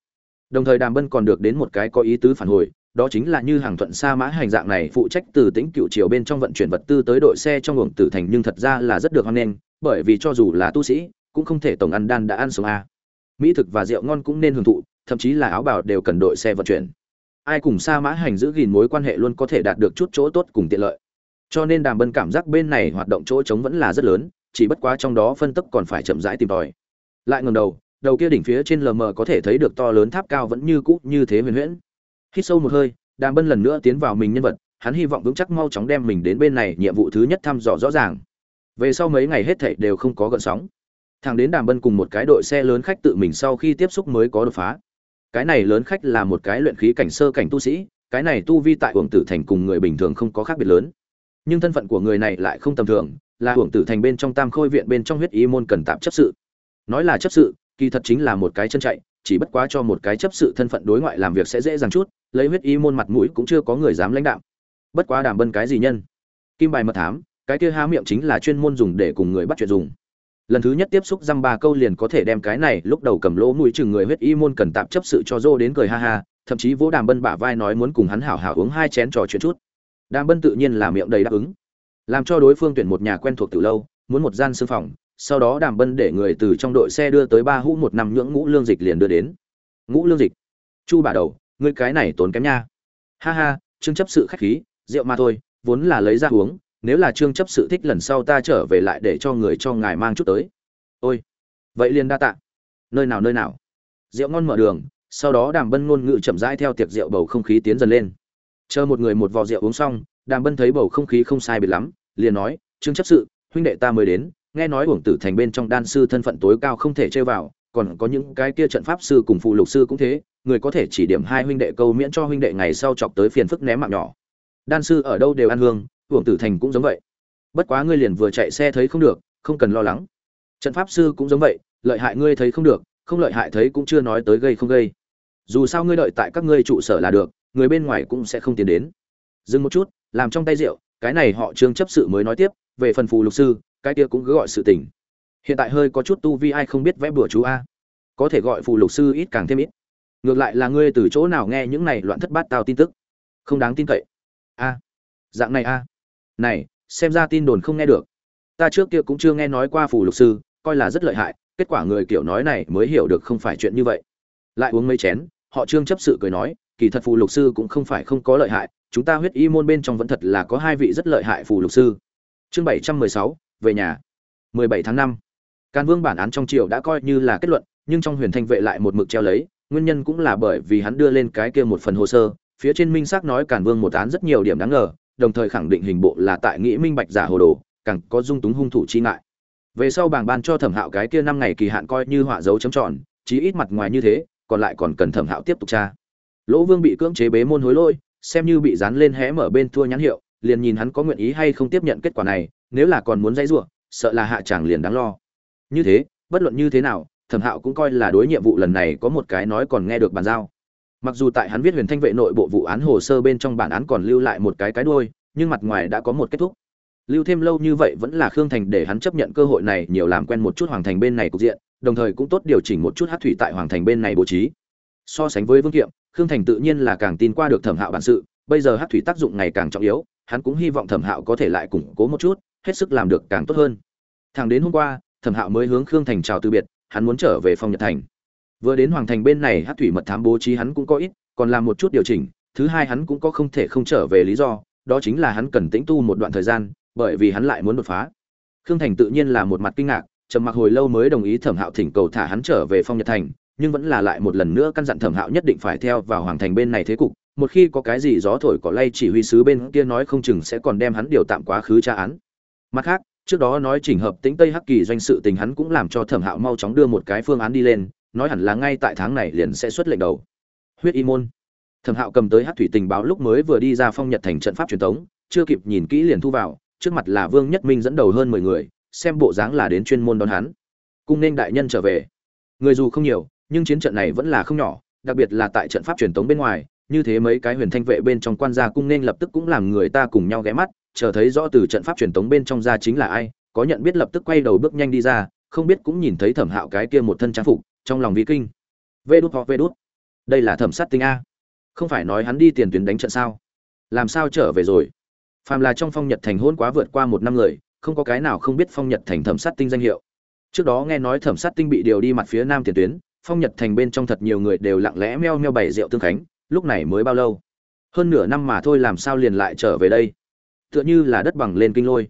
Đồng thời đàm bân còn được đến một cái có ý tứ phản hồi, đó chính là như hàng thuận sa mã hành dạng này phụ trách từ tính cựu triều bên trong vận chuyển vật tư tới đội xe trong luồng tử thành nhưng thật ra là rất được hoan nghênh, bởi vì cho dù là tu sĩ, cũng không thể tổng ăn đan đã ăn sống a. Mỹ thực và rượu ngon cũng nên hưởng thụ, thậm chí là áo bào đều cần đội xe vận chuyển. Ai cùng sa mã hành giữ gìn mối quan hệ luôn có thể đạt được chút chỗ tốt cùng tiện lợi. Cho nên đàm bân cảm giác bên này hoạt động chỗ trống vẫn là rất lớn chỉ bất quá trong đó phân tức còn phải chậm rãi tìm tòi. Lại ngầm đầu đầu kia đỉnh phía trên lờ mờ có thể thấy được to lớn tháp cao vẫn như cũ như thế huyền huyễn. Hít sâu một hơi, đàm bân lần nữa tiến vào mình nhân vật, hắn hy vọng vững chắc mau chóng đem mình đến bên này nhiệm vụ thứ nhất thăm dò rõ ràng. Về sau mấy ngày hết thảy đều không có gợn sóng. Thằng đến đàm bân cùng một cái đội xe lớn khách tự mình sau khi tiếp xúc mới có đột phá. Cái này lớn khách là một cái luyện khí cảnh sơ cảnh tu sĩ, cái này tu vi tại uổng tử thành cùng người bình thường không có khác biệt lớn. Nhưng thân phận của người này lại không tầm thường là hưởng tử thành bên trong tam khôi viện bên trong huyết ý môn cần tạm chấp sự. Nói là chấp sự, kỳ thật chính là một cái chân chạy, chỉ bất quá cho một cái chấp sự thân phận đối ngoại làm việc sẽ dễ dàng chút, lấy huyết ý môn mặt mũi cũng chưa có người dám lãnh đạo. Bất quá đàm bân cái gì nhân? Kim bài mật thám, cái kia há miệng chính là chuyên môn dùng để cùng người bắt chuyện dùng. Lần thứ nhất tiếp xúc dăm ba câu liền có thể đem cái này lúc đầu cầm lỗ mũi chừng người huyết y môn cần tạm chấp sự cho dô đến cười ha ha, thậm chí vỗ đàm bân bả vai nói muốn cùng hắn hảo hảo uống hai chén trò chuyện chút. Đàm bân tự nhiên là miệng đầy đáp ứng làm cho đối phương tuyển một nhà quen thuộc từ lâu, muốn một gian sương phòng, sau đó đàm bân để người từ trong đội xe đưa tới ba hũ một năm nhưỡng ngũ lương dịch liền đưa đến. Ngũ lương dịch? Chu bà đầu, ngươi cái này tốn kém nha. Ha ha, trương chấp sự khách khí, rượu mà thôi, vốn là lấy ra uống, nếu là trương chấp sự thích lần sau ta trở về lại để cho người cho ngài mang chút tới. Ôi, vậy liền đa tạ. Nơi nào nơi nào? Rượu ngon mở đường, sau đó đàm bân ngôn ngữ chậm rãi theo tiệc rượu bầu không khí tiến dần lên. Chờ một người một vò rượu uống xong đàm bân thấy bầu không khí không sai biệt lắm, liền nói, trương chấp sự, huynh đệ ta mới đến, nghe nói uổng tử thành bên trong đan sư thân phận tối cao không thể chơi vào, còn có những cái kia trận pháp sư cùng phụ lục sư cũng thế, người có thể chỉ điểm hai huynh đệ câu miễn cho huynh đệ ngày sau chọc tới phiền phức ném mạng nhỏ. Đan sư ở đâu đều ăn hương, uổng tử thành cũng giống vậy. Bất quá ngươi liền vừa chạy xe thấy không được, không cần lo lắng. Trận pháp sư cũng giống vậy, lợi hại ngươi thấy không được, không lợi hại thấy cũng chưa nói tới gây không gây. Dù sao ngươi đợi tại các ngươi trụ sở là được, người bên ngoài cũng sẽ không tiến đến. Dừng một chút làm trong tay rượu, cái này họ trương chấp sự mới nói tiếp, về phần phù lục sư, cái kia cũng cứ gọi sự tình. Hiện tại hơi có chút tu vi ai không biết vẽ bừa chú a. Có thể gọi phù lục sư ít càng thêm ít. Ngược lại là ngươi từ chỗ nào nghe những này loạn thất bát tao tin tức? Không đáng tin cậy. A. Dạng này a. Này, xem ra tin đồn không nghe được. Ta trước kia cũng chưa nghe nói qua phù lục sư, coi là rất lợi hại, kết quả người kiểu nói này mới hiểu được không phải chuyện như vậy. Lại uống mấy chén, họ trương chấp sự cười nói kỳ thật phù lục sư cũng không phải không có lợi hại chúng ta huyết y môn bên trong vẫn thật là có hai vị rất lợi hại phù lục sư chương bảy trăm mười sáu về nhà mười bảy tháng năm Càn Vương bản án trong triều đã coi như là kết luận, nhưng trong Huyền Thanh vệ lại một mực treo lấy, nguyên nhân cũng là bởi vì hắn đưa lên cái kia một phần hồ sơ, phía trên minh xác nói Càn Vương một án rất nhiều điểm đáng ngờ, đồng thời khẳng định hình bộ là tại nghĩ minh bạch giả hồ đồ, càng có dung túng hung thủ chi ngại. Về sau bảng ban cho Thẩm Hạo cái kia năm ngày kỳ hạn coi như họa dấu chấm tròn, chí ít mặt ngoài như thế, còn lại còn cần Thẩm Hạo tiếp tục tra. Lỗ Vương bị cưỡng chế bế môn hối lỗi, xem như bị dán lên hé mở bên thua nhãn hiệu, liền nhìn hắn có nguyện ý hay không tiếp nhận kết quả này, nếu là còn muốn dãy rủa, sợ là hạ chẳng liền đáng lo. Như thế, bất luận như thế nào, Thẩm Hạo cũng coi là đối nhiệm vụ lần này có một cái nói còn nghe được bàn giao. Mặc dù tại hắn viết Huyền Thanh vệ nội bộ vụ án hồ sơ bên trong bản án còn lưu lại một cái cái đuôi, nhưng mặt ngoài đã có một kết thúc. Lưu thêm lâu như vậy vẫn là Khương Thành để hắn chấp nhận cơ hội này nhiều làm quen một chút hoàng thành bên này cục diện, đồng thời cũng tốt điều chỉnh một chút hát thủy tại hoàng thành bên này bố trí. So sánh với Vương Kiệm, Khương Thành tự nhiên là càng tin qua được Thẩm Hạo bản sự, bây giờ hát thủy tác dụng ngày càng trọng yếu, hắn cũng hy vọng Thẩm Hạo có thể lại củng cố một chút, hết sức làm được càng tốt hơn. Thẳng đến hôm qua, Thẩm Hạo mới hướng Khương Thành chào từ biệt, hắn muốn trở về Phong Nhật Thành. Vừa đến Hoàng Thành bên này, Hát thủy mật thám bố trí hắn cũng có ít, còn làm một chút điều chỉnh, thứ hai hắn cũng có không thể không trở về lý do, đó chính là hắn cần tĩnh tu một đoạn thời gian, bởi vì hắn lại muốn đột phá. Khương Thành tự nhiên là một mặt kinh ngạc, trầm mặc hồi lâu mới đồng ý Thẩm Hạo thỉnh cầu thả hắn trở về Phong Nhật Thành, nhưng vẫn là lại một lần nữa căn dặn Thẩm Hạo nhất định phải theo vào Hoàng Thành bên này thế cục, một khi có cái gì gió thổi cỏ lay chỉ huy sứ bên kia nói không chừng sẽ còn đem hắn điều tạm quá khứ tra án. Mặt khác, trước đó nói chỉnh hợp tính tây hắc kỳ doanh sự tình hắn cũng làm cho thẩm hạo mau chóng đưa một cái phương án đi lên nói hẳn là ngay tại tháng này liền sẽ xuất lệnh đầu. Huyết y môn. Thẩm hạo cầm tới hát thủy tình báo lúc mới vừa đi ra phong nhật thành trận pháp truyền thống chưa kịp nhìn kỹ liền thu vào trước mặt là vương nhất minh dẫn đầu hơn mười người xem bộ dáng là đến chuyên môn đón hắn. Cung nên đại nhân trở về. Người dù không nhiều nhưng chiến trận này vẫn là không nhỏ đặc biệt là tại trận pháp truyền thống bên ngoài như thế mấy cái huyền thanh vệ bên trong quan gia cung nên lập tức cũng làm người ta cùng nhau ghé mắt chờ thấy rõ từ trận pháp truyền tống bên trong ra chính là ai, có nhận biết lập tức quay đầu bước nhanh đi ra, không biết cũng nhìn thấy Thẩm Hạo cái kia một thân trang phục, trong lòng vi kinh. Vê đút hoặc vê đút. Đây là Thẩm Sát Tinh a. Không phải nói hắn đi tiền tuyến đánh trận sao? Làm sao trở về rồi? Phàm là trong Phong Nhật Thành hôn quá vượt qua một năm người, không có cái nào không biết Phong Nhật Thành Thẩm Sát Tinh danh hiệu. Trước đó nghe nói Thẩm Sát Tinh bị điều đi mặt phía nam tiền tuyến, Phong Nhật Thành bên trong thật nhiều người đều lặng lẽ meo meo bày rượu tương khánh, lúc này mới bao lâu? Hơn nửa năm mà thôi làm sao liền lại trở về đây? tựa như là đất bằng lên kinh lôi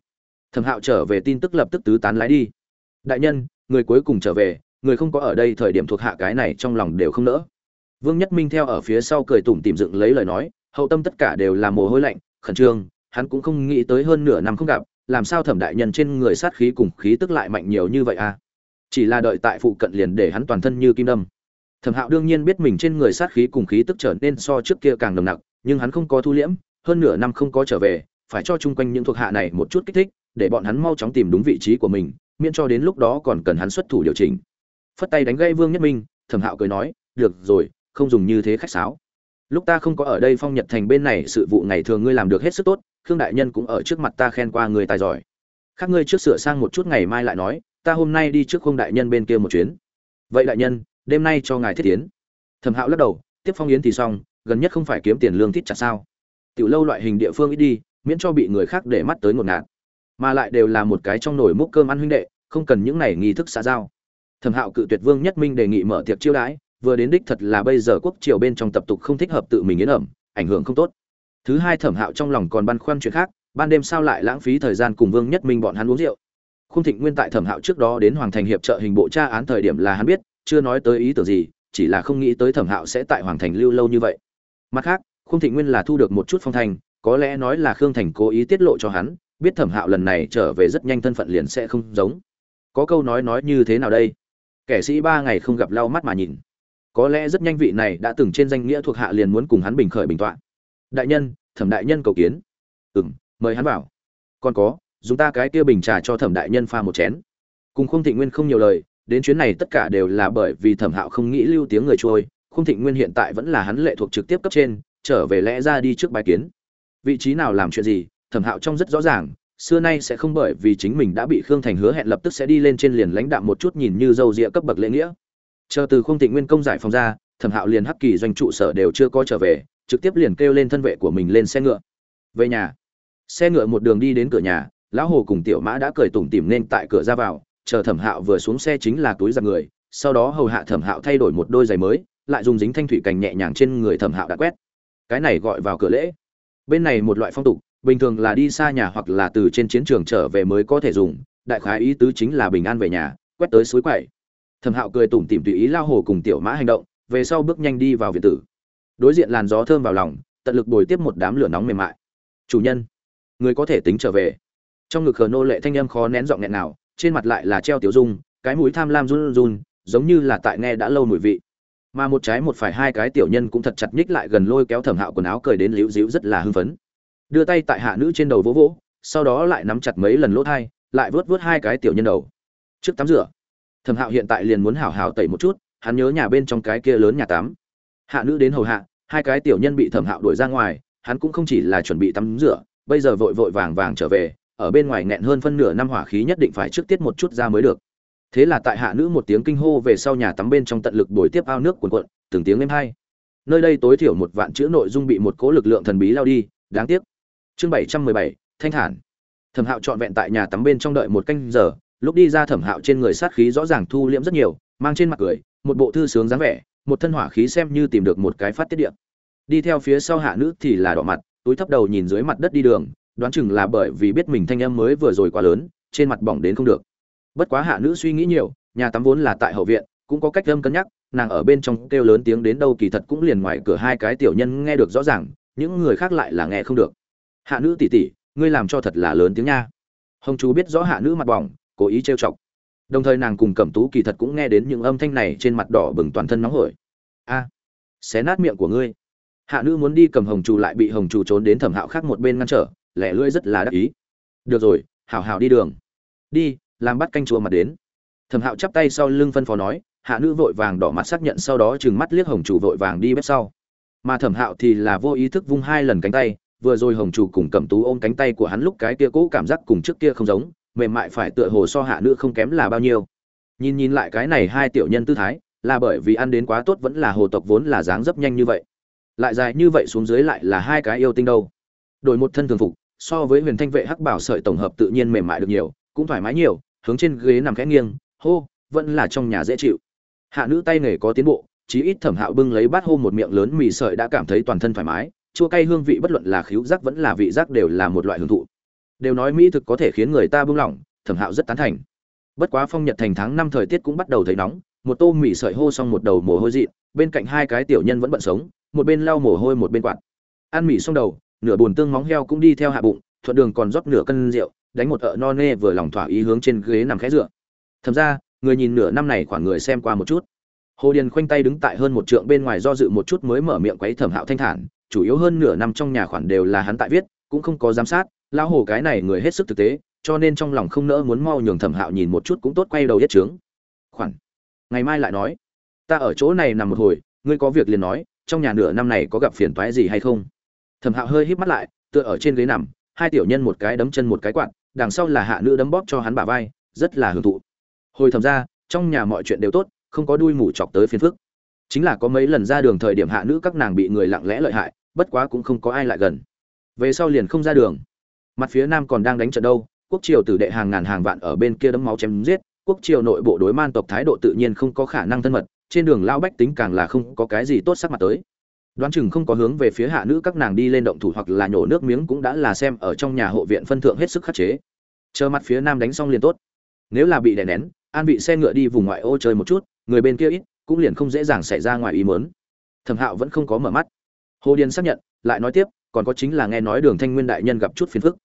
thẩm hạo trở về tin tức lập tức tứ tán lái đi đại nhân người cuối cùng trở về người không có ở đây thời điểm thuộc hạ cái này trong lòng đều không nỡ vương nhất minh theo ở phía sau cười tủm tìm dựng lấy lời nói hậu tâm tất cả đều là mồ hôi lạnh khẩn trương hắn cũng không nghĩ tới hơn nửa năm không gặp làm sao thẩm đại nhân trên người sát khí cùng khí tức lại mạnh nhiều như vậy à chỉ là đợi tại phụ cận liền để hắn toàn thân như kim đâm. Thẩm hạo đương nhiên biết mình trên người sát khí cùng khí tức trở nên so trước kia càng nồng nặc, nhưng hắn không có thu liễm, hơn nửa năm không có trở về, phải cho chung quanh những thuộc hạ này một chút kích thích, để bọn hắn mau chóng tìm đúng vị trí của mình, miễn cho đến lúc đó còn cần hắn xuất thủ điều chỉnh. Phất tay đánh gây vương nhất minh, thẩm hạo cười nói, được rồi, không dùng như thế khách sáo. Lúc ta không có ở đây phong nhật thành bên này, sự vụ ngày thường ngươi làm được hết sức tốt, khương đại nhân cũng ở trước mặt ta khen qua người tài giỏi. Khác ngươi trước sửa sang một chút ngày mai lại nói ta hôm nay đi trước khung đại nhân bên kia một chuyến. Vậy đại nhân, đêm nay cho ngài thiết tiến thẩm hạo lắc đầu, tiếp phong yến thì xong, gần nhất không phải kiếm tiền lương thiết chặt sao. Tiểu lâu loại hình địa phương ít đi, miễn cho bị người khác để mắt tới ngột ngạt. Mà lại đều là một cái trong nồi múc cơm ăn huynh đệ, không cần những này nghi thức xã giao. Thẩm hạo cự tuyệt vương nhất minh đề nghị mở tiệc chiêu đãi, vừa đến đích thật là bây giờ quốc triều bên trong tập tục không thích hợp tự mình yến ẩm, ảnh hưởng không tốt. Thứ hai thẩm hạo trong lòng còn băn khoăn chuyện khác, ban đêm sao lại lãng phí thời gian cùng vương nhất minh bọn hắn uống rượu? Khung thịnh nguyên tại thẩm hạo trước đó đến hoàng thành hiệp trợ hình bộ tra án thời điểm là hắn biết, chưa nói tới ý tưởng gì, chỉ là không nghĩ tới thẩm hạo sẽ tại hoàng thành lưu lâu như vậy. Mặt khác, khung thịnh nguyên là thu được một chút phong thành có lẽ nói là khương thành cố ý tiết lộ cho hắn, biết thẩm hạo lần này trở về rất nhanh thân phận liền sẽ không giống. Có câu nói nói như thế nào đây? Kẻ sĩ ba ngày không gặp lau mắt mà nhìn. Có lẽ rất nhanh vị này đã từng trên danh nghĩa thuộc hạ liền muốn cùng hắn bình khởi bình tọa. Đại nhân, thẩm đại nhân cầu kiến. Ừ mời hắn vào. Còn có dùng ta cái kia bình trà cho thẩm đại nhân pha một chén. Cùng khung thịnh nguyên không nhiều lời, đến chuyến này tất cả đều là bởi vì thẩm hạo không nghĩ lưu tiếng người trôi khung thịnh nguyên hiện tại vẫn là hắn lệ thuộc trực tiếp cấp trên, trở về lẽ ra đi trước bài kiến. Vị trí nào làm chuyện gì, thẩm hạo trong rất rõ ràng, xưa nay sẽ không bởi vì chính mình đã bị khương thành hứa hẹn lập tức sẽ đi lên trên liền lãnh đạm một chút nhìn như dâu rịa cấp bậc lễ nghĩa. Chờ từ khung thịnh nguyên công giải phòng ra, thẩm hạo liền hắc kỳ doanh trụ sở đều chưa có trở về, trực tiếp liền kêu lên thân vệ của mình lên xe ngựa. Về nhà. Xe ngựa một đường đi đến cửa nhà lão hồ cùng tiểu mã đã cười tủm tỉm nên tại cửa ra vào, chờ thẩm hạo vừa xuống xe chính là túi giặc người, sau đó hầu hạ thẩm hạo thay đổi một đôi giày mới, lại dùng dính thanh thủy cành nhẹ nhàng trên người thẩm hạo đã quét. Cái này gọi vào cửa lễ. Bên này một loại phong tục, bình thường là đi xa nhà hoặc là từ trên chiến trường trở về mới có thể dùng, đại khái ý tứ chính là bình an về nhà, quét tới suối quậy. Thẩm hạo cười tủm tỉm tùy ý lao hồ cùng tiểu mã hành động, về sau bước nhanh đi vào viện tử. Đối diện làn gió thơm vào lòng, tận lực bồi tiếp một đám lửa nóng mềm mại. Chủ nhân, người có thể tính trở về trong ngực khờ nô lệ thanh âm khó nén giọng nghẹn nào, trên mặt lại là treo tiểu dung, cái mũi tham lam run run giống như là tại nghe đã lâu mùi vị. Mà một trái một phải hai cái tiểu nhân cũng thật chặt nhích lại gần lôi kéo thẩm hạo quần áo cười đến liễu díu rất là hưng phấn. Đưa tay tại hạ nữ trên đầu vỗ vỗ, sau đó lại nắm chặt mấy lần lỗ thai, lại vớt vớt hai cái tiểu nhân đầu. Trước tắm rửa, thẩm hạo hiện tại liền muốn hảo hảo tẩy một chút, hắn nhớ nhà bên trong cái kia lớn nhà tắm. Hạ nữ đến hầu hạ, hai cái tiểu nhân bị thẩm hạo đuổi ra ngoài, hắn cũng không chỉ là chuẩn bị tắm rửa, bây giờ vội vội vàng vàng trở về ở bên ngoài nghẹn hơn phân nửa năm hỏa khí nhất định phải trước tiết một chút ra mới được. Thế là tại hạ nữ một tiếng kinh hô về sau nhà tắm bên trong tận lực bồi tiếp ao nước cuồn cuộn, từng tiếng êm hay. Nơi đây tối thiểu một vạn chữ nội dung bị một cố lực lượng thần bí lao đi, đáng tiếc. Chương bảy trăm mười bảy, thanh thản. Thẩm hạo trọn vẹn tại nhà tắm bên trong đợi một canh giờ, lúc đi ra thẩm hạo trên người sát khí rõ ràng thu liễm rất nhiều, mang trên mặt cười, một bộ thư sướng dáng vẻ, một thân hỏa khí xem như tìm được một cái phát tiết điện. Đi theo phía sau hạ nữ thì là đỏ mặt, túi thấp đầu nhìn dưới mặt đất đi đường đoán chừng là bởi vì biết mình thanh âm mới vừa rồi quá lớn, trên mặt bỏng đến không được. Bất quá hạ nữ suy nghĩ nhiều, nhà tắm vốn là tại hậu viện, cũng có cách âm cân nhắc, nàng ở bên trong kêu lớn tiếng đến đâu kỳ thật cũng liền ngoài cửa hai cái tiểu nhân nghe được rõ ràng, những người khác lại là nghe không được. Hạ nữ tỉ tỉ, ngươi làm cho thật là lớn tiếng nha. Hồng chú biết rõ hạ nữ mặt bỏng, cố ý trêu chọc. Đồng thời nàng cùng cẩm tú kỳ thật cũng nghe đến những âm thanh này trên mặt đỏ bừng toàn thân nóng hổi. A, xé nát miệng của ngươi. Hạ nữ muốn đi cầm hồng trù lại bị hồng trù trốn đến thẩm hạo khác một bên ngăn trở lẻ lưỡi rất là đắc ý. Được rồi, hảo hảo đi đường. Đi, làm bắt canh chùa mặt đến. Thẩm hạo chắp tay sau lưng phân phó nói, hạ nữ vội vàng đỏ mặt xác nhận sau đó trừng mắt liếc hồng chủ vội vàng đi bếp sau. Mà thẩm hạo thì là vô ý thức vung hai lần cánh tay, vừa rồi hồng chủ cùng cầm tú ôm cánh tay của hắn lúc cái kia cũ cảm giác cùng trước kia không giống, mềm mại phải tựa hồ so hạ nữ không kém là bao nhiêu. Nhìn nhìn lại cái này hai tiểu nhân tư thái, là bởi vì ăn đến quá tốt vẫn là hồ tộc vốn là dáng dấp nhanh như vậy. Lại dài như vậy xuống dưới lại là hai cái yêu tinh đâu. Đổi một thân thường phục so với huyền thanh vệ hắc bảo sợi tổng hợp tự nhiên mềm mại được nhiều, cũng thoải mái nhiều, hướng trên ghế nằm khẽ nghiêng, hô, vẫn là trong nhà dễ chịu. Hạ nữ tay nghề có tiến bộ, chí ít thẩm hạo bưng lấy bát hô một miệng lớn mì sợi đã cảm thấy toàn thân thoải mái, chua cay hương vị bất luận là khíu giác vẫn là vị giác đều là một loại hưởng thụ. Đều nói mỹ thực có thể khiến người ta buông lỏng, thẩm hạo rất tán thành. Bất quá phong nhật thành tháng năm thời tiết cũng bắt đầu thấy nóng, một tô mì sợi hô xong một đầu mồ hôi dị bên cạnh hai cái tiểu nhân vẫn bận sống, một bên lau mồ hôi một bên quạt. Ăn mì xong đầu nửa bồn tương móng heo cũng đi theo hạ bụng, thuận đường còn rót nửa cân rượu, đánh một ợ no nê vừa lòng thỏa ý hướng trên ghế nằm khẽ dựa. Thầm ra, người nhìn nửa năm này khoảng người xem qua một chút. Hồ điền khoanh tay đứng tại hơn một trượng bên ngoài do dự một chút mới mở miệng quấy thẩm hạo thanh thản, chủ yếu hơn nửa năm trong nhà khoản đều là hắn tại viết, cũng không có giám sát, lão hồ cái này người hết sức thực tế, cho nên trong lòng không nỡ muốn mau nhường thẩm hạo nhìn một chút cũng tốt quay đầu yết trướng. Khoản. Ngày mai lại nói. Ta ở chỗ này nằm một hồi, ngươi có việc liền nói, trong nhà nửa năm này có gặp phiền toái gì hay không? Thẩm hạo hơi híp mắt lại, tựa ở trên ghế nằm, hai tiểu nhân một cái đấm chân một cái quạt, đằng sau là hạ nữ đấm bóp cho hắn bả vai, rất là hưởng thụ. Hồi thầm ra, trong nhà mọi chuyện đều tốt, không có đuôi mủ chọc tới phiền phức. Chính là có mấy lần ra đường thời điểm hạ nữ các nàng bị người lặng lẽ lợi hại, bất quá cũng không có ai lại gần. Về sau liền không ra đường. Mặt phía nam còn đang đánh trận đâu, quốc triều tử đệ hàng ngàn hàng vạn ở bên kia đấm máu chém giết, quốc triều nội bộ đối man tộc thái độ tự nhiên không có khả năng thân mật, trên đường lao bách tính càng là không có cái gì tốt sắc mặt tới đoán chừng không có hướng về phía hạ nữ các nàng đi lên động thủ hoặc là nhổ nước miếng cũng đã là xem ở trong nhà hộ viện phân thượng hết sức khắc chế. Chờ mặt phía nam đánh xong liền tốt. Nếu là bị đè nén, an bị xe ngựa đi vùng ngoại ô chơi một chút, người bên kia ít, cũng liền không dễ dàng xảy ra ngoài ý mớn thẩm hạo vẫn không có mở mắt. Hồ điền xác nhận, lại nói tiếp, còn có chính là nghe nói đường thanh nguyên đại nhân gặp chút phiền phức.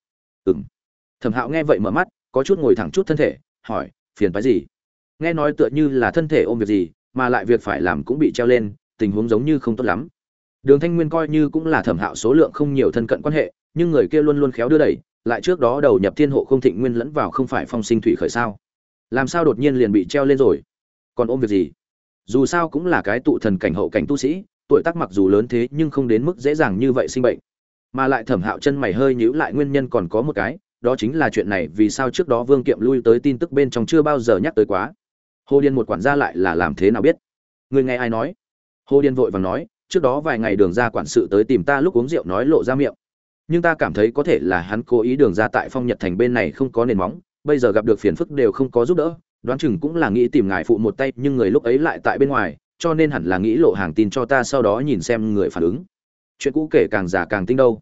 Ừ m thẩm hạo nghe vậy mở mắt, có chút ngồi thẳng chút thân thể, hỏi, phiền phái gì? Nghe nói tựa như là thân thể ôm việc gì, mà lại việc phải làm cũng bị treo lên, tình huống giống như không tốt lắm đường thanh nguyên coi như cũng là thẩm hạo số lượng không nhiều thân cận quan hệ, nhưng người kia luôn luôn khéo đưa đẩy, lại trước đó đầu nhập thiên hộ không thịnh nguyên lẫn vào không phải phong sinh thủy khởi sao. Làm sao đột nhiên liền bị treo lên rồi? Còn ôm việc gì? Dù sao cũng là cái tụ thần cảnh hậu cảnh tu sĩ, tuổi tác mặc dù lớn thế nhưng không đến mức dễ dàng như vậy sinh bệnh. Mà lại thẩm hạo chân mày hơi nhíu lại nguyên nhân còn có một cái, đó chính là chuyện này vì sao trước đó vương kiệm lui tới tin tức bên trong chưa bao giờ nhắc tới quá. Hồ Điên một quản gia lại là làm thế nào biết? Người nghe ai nói? Hồ Điên vội vàng nói trước đó vài ngày đường ra quản sự tới tìm ta lúc uống rượu nói lộ ra miệng. Nhưng ta cảm thấy có thể là hắn cố ý đường ra tại phong nhật thành bên này không có nền móng, bây giờ gặp được phiền phức đều không có giúp đỡ, đoán chừng cũng là nghĩ tìm ngài phụ một tay, nhưng người lúc ấy lại tại bên ngoài, cho nên hẳn là nghĩ lộ hàng tin cho ta sau đó nhìn xem người phản ứng. Chuyện cũ kể càng già càng tinh đâu.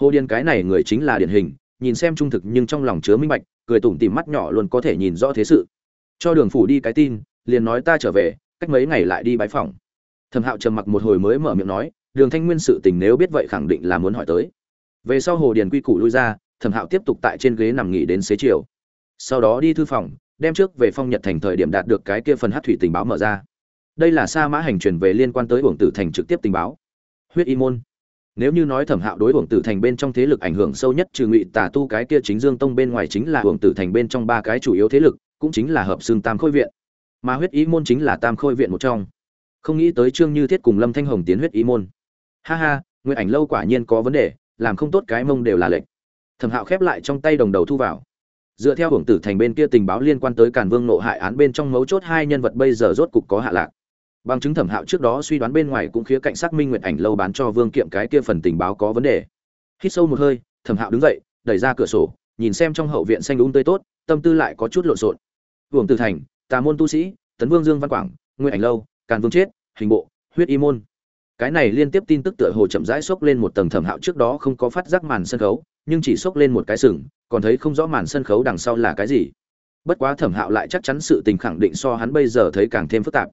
Hồ điền cái này người chính là điển hình, nhìn xem trung thực nhưng trong lòng chứa minh bạch, cười tủm tỉm mắt nhỏ luôn có thể nhìn rõ thế sự. Cho đường phủ đi cái tin, liền nói ta trở về, cách mấy ngày lại đi bái phòng thẩm hạo trầm mặc một hồi mới mở miệng nói, đường thanh nguyên sự tình nếu biết vậy khẳng định là muốn hỏi tới. Về sau hồ điền quy củ lui ra, thẩm hạo tiếp tục tại trên ghế nằm nghỉ đến xế chiều. Sau đó đi thư phòng, đem trước về phong nhật thành thời điểm đạt được cái kia phần hát thủy tình báo mở ra. Đây là sa mã hành truyền về liên quan tới uổng tử thành trực tiếp tình báo. Huyết y môn. Nếu như nói thẩm hạo đối uổng tử thành bên trong thế lực ảnh hưởng sâu nhất, trừ ngụy tà tu cái kia chính dương tông bên ngoài chính là uổng tử thành bên trong ba cái chủ yếu thế lực, cũng chính là hợp xương tam khôi viện. Mà huyết y môn chính là tam khôi viện một trong không nghĩ tới trương như thiết cùng lâm thanh hồng tiến huyết ý môn. Ha ha nguyện ảnh lâu quả nhiên có vấn đề, làm không tốt cái mông đều là lệch. thẩm hạo khép lại trong tay đồng đầu thu vào. Dựa theo hưởng tử thành bên kia tình báo liên quan tới càn vương nộ hại án bên trong mấu chốt hai nhân vật bây giờ rốt cục có hạ lạc. Bằng chứng thẩm hạo trước đó suy đoán bên ngoài cũng khía cạnh xác minh nguyện ảnh lâu bán cho vương kiệm cái kia phần tình báo có vấn đề. Hít sâu một hơi, thẩm hạo đứng dậy, đẩy ra cửa sổ, nhìn xem trong hậu viện xanh đúng tươi tốt, tâm tư lại có chút lộn xộn. Hưởng tử thành, tà môn tu sĩ, tấn vương dương văn quảng nguyện ảnh lâu càn vương chết, hình bộ, huyết y môn. Cái này liên tiếp tin tức tựa hồ chậm rãi xốc lên một tầng thẩm hạo trước đó không có phát giác màn sân khấu, nhưng chỉ xốc lên một cái sừng, còn thấy không rõ màn sân khấu đằng sau là cái gì. Bất quá thẩm hạo lại chắc chắn sự tình khẳng định so hắn bây giờ thấy càng thêm phức tạp.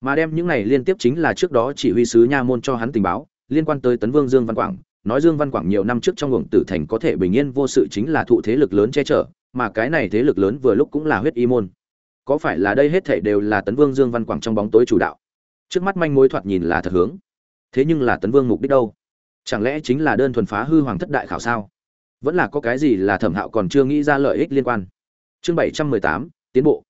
Mà đem những này liên tiếp chính là trước đó chỉ huy sứ nha môn cho hắn tình báo, liên quan tới tấn vương dương văn quảng, nói dương văn quảng nhiều năm trước trong luồng tử thành có thể bình yên vô sự chính là thụ thế lực lớn che chở, mà cái này thế lực lớn vừa lúc cũng là huyết y môn có phải là đây hết thảy đều là tấn vương dương văn quảng trong bóng tối chủ đạo? Trước mắt manh mối thoạt nhìn là thật hướng. Thế nhưng là tấn vương mục đích đâu? Chẳng lẽ chính là đơn thuần phá hư hoàng thất đại khảo sao? Vẫn là có cái gì là thẩm hạo còn chưa nghĩ ra lợi ích liên quan? Chương bảy trăm mười tám, tiến bộ.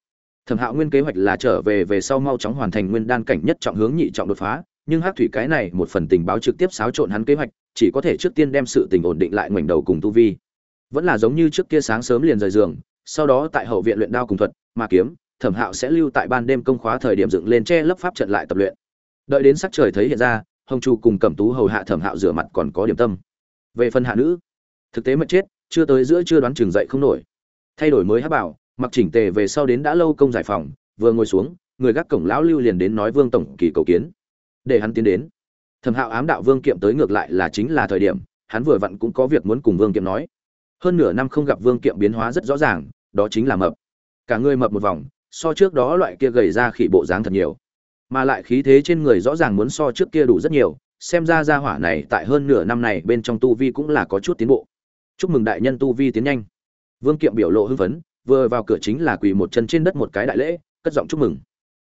Thẩm hạo nguyên kế hoạch là trở về về sau mau chóng hoàn thành nguyên đan cảnh nhất trọng hướng nhị trọng đột phá, nhưng hát thủy cái này một phần tình báo trực tiếp xáo trộn hắn kế hoạch, chỉ có thể trước tiên đem sự tình ổn định lại ngoảnh đầu cùng tu vi. Vẫn là giống như trước kia sáng sớm liền rời giường, sau đó tại hậu viện luyện đao cùng thuật mà kiếm thẩm hạo sẽ lưu tại ban đêm công khóa thời điểm dựng lên che lấp pháp trận lại tập luyện. Đợi đến sắc trời thấy hiện ra, hồng chu cùng cẩm tú hầu hạ thẩm hạo rửa mặt còn có điểm tâm. Về phần hạ nữ, thực tế mật chết, chưa tới giữa chưa đoán chừng dậy không nổi. Thay đổi mới hát bảo, mặc chỉnh tề về sau đến đã lâu công giải phòng, vừa ngồi xuống, người gác cổng lão lưu liền đến nói vương tổng kỳ cầu kiến. Để hắn tiến đến. Thẩm hạo ám đạo vương kiệm tới ngược lại là chính là thời điểm, hắn vừa vặn cũng có việc muốn cùng vương kiệm nói. Hơn nửa năm không gặp vương kiệm biến hóa rất rõ ràng, đó chính là mập. Cả người mập một vòng so trước đó loại kia gầy ra khỉ bộ dáng thật nhiều. Mà lại khí thế trên người rõ ràng muốn so trước kia đủ rất nhiều, xem ra gia hỏa này tại hơn nửa năm này bên trong tu vi cũng là có chút tiến bộ. Chúc mừng đại nhân tu vi tiến nhanh. Vương kiệm biểu lộ hưng phấn, vừa vào cửa chính là quỳ một chân trên đất một cái đại lễ, cất giọng chúc mừng.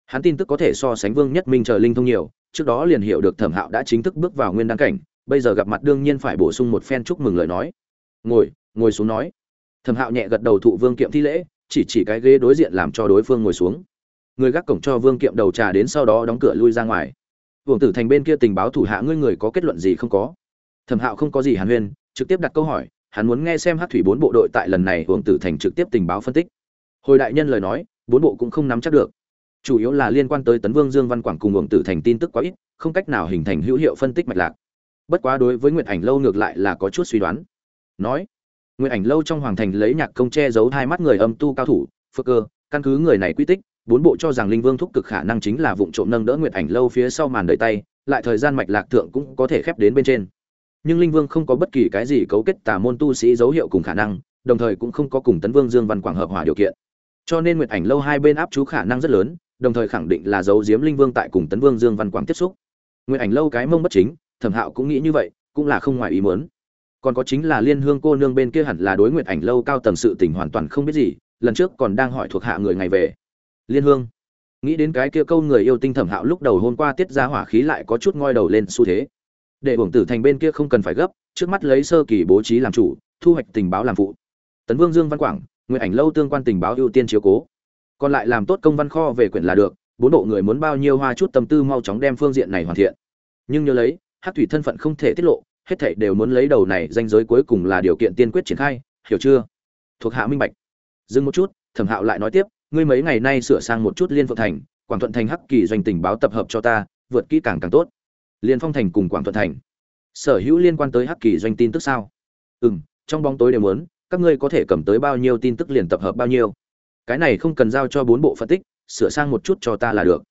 Hắn tin tức có thể so sánh vương nhất minh chờ linh thông nhiều, trước đó liền hiểu được thẩm hạo đã chính thức bước vào nguyên đăng cảnh, bây giờ gặp mặt đương nhiên phải bổ sung một phen chúc mừng lời nói. Ngồi ngồi xuống nói. Thẩm hạo nhẹ gật đầu thụ vương kiệm thi lễ chỉ chỉ cái ghế đối diện làm cho đối phương ngồi xuống. Người gác cổng cho vương kiệm đầu trà đến sau đó đóng cửa lui ra ngoài. Vương tử thành bên kia tình báo thủ hạ ngươi người có kết luận gì không có? Thẩm hạo không có gì hàn huyên, trực tiếp đặt câu hỏi, hắn muốn nghe xem hát thủy bốn bộ đội tại lần này vương tử thành trực tiếp tình báo phân tích. Hồi đại nhân lời nói, bốn bộ cũng không nắm chắc được. Chủ yếu là liên quan tới tấn vương dương văn quảng cùng vương tử thành tin tức quá ít, không cách nào hình thành hữu hiệu phân tích mạch lạc. Bất quá đối với nguyện ảnh lâu ngược lại là có chút suy đoán. Nói Nguyệt ảnh lâu trong hoàng thành lấy nhạc công che giấu hai mắt người âm tu cao thủ phơ cơ, căn cứ người này quy tích, bốn bộ cho rằng linh vương thúc cực khả năng chính là vụng trộm nâng đỡ nguyệt ảnh lâu phía sau màn đời tay, lại thời gian mạch lạc thượng cũng có thể khép đến bên trên. Nhưng linh vương không có bất kỳ cái gì cấu kết tà môn tu sĩ dấu hiệu cùng khả năng, đồng thời cũng không có cùng tấn vương dương văn quảng hợp hòa điều kiện. Cho nên nguyệt ảnh lâu hai bên áp chú khả năng rất lớn, đồng thời khẳng định là dấu giếm linh vương tại cùng tấn vương dương văn quảng tiếp xúc. Nguyệt ảnh lâu cái mông bất chính, thẩm hạo cũng nghĩ như vậy, cũng là không ngoài ý muốn còn có chính là liên hương cô nương bên kia hẳn là đối nguyệt ảnh lâu cao tầng sự tình hoàn toàn không biết gì, lần trước còn đang hỏi thuộc hạ người ngày về. Liên hương, nghĩ đến cái kia câu người yêu tinh thẩm hạo lúc đầu hôm qua tiết ra hỏa khí lại có chút ngoi đầu lên xu thế. Để hưởng tử thành bên kia không cần phải gấp, trước mắt lấy sơ kỳ bố trí làm chủ, thu hoạch tình báo làm phụ. Tấn vương dương văn quảng nguyện ảnh lâu tương quan tình báo ưu tiên chiếu cố. Còn lại làm tốt công văn kho về quyển là được, bốn bộ người muốn bao nhiêu hoa chút tâm tư mau chóng đem phương diện này hoàn thiện. Nhưng nhớ lấy hát thủy thân phận không thể tiết lộ hết thảy đều muốn lấy đầu này danh giới cuối cùng là điều kiện tiên quyết triển khai hiểu chưa? Thuộc hạ minh bạch. Dừng một chút thẩm hạo lại nói tiếp ngươi mấy ngày nay sửa sang một chút liên phượng thành quảng thuận thành hắc kỳ doanh tình báo tập hợp cho ta vượt kỹ càng càng tốt. Liên phong thành cùng quảng thuận thành. Sở hữu liên quan tới hắc kỳ doanh tin tức sao? Ừm, trong bóng tối đều muốn các ngươi có thể cầm tới bao nhiêu tin tức liền tập hợp bao nhiêu. Cái này không cần giao cho bốn bộ phân tích sửa sang một chút cho ta là được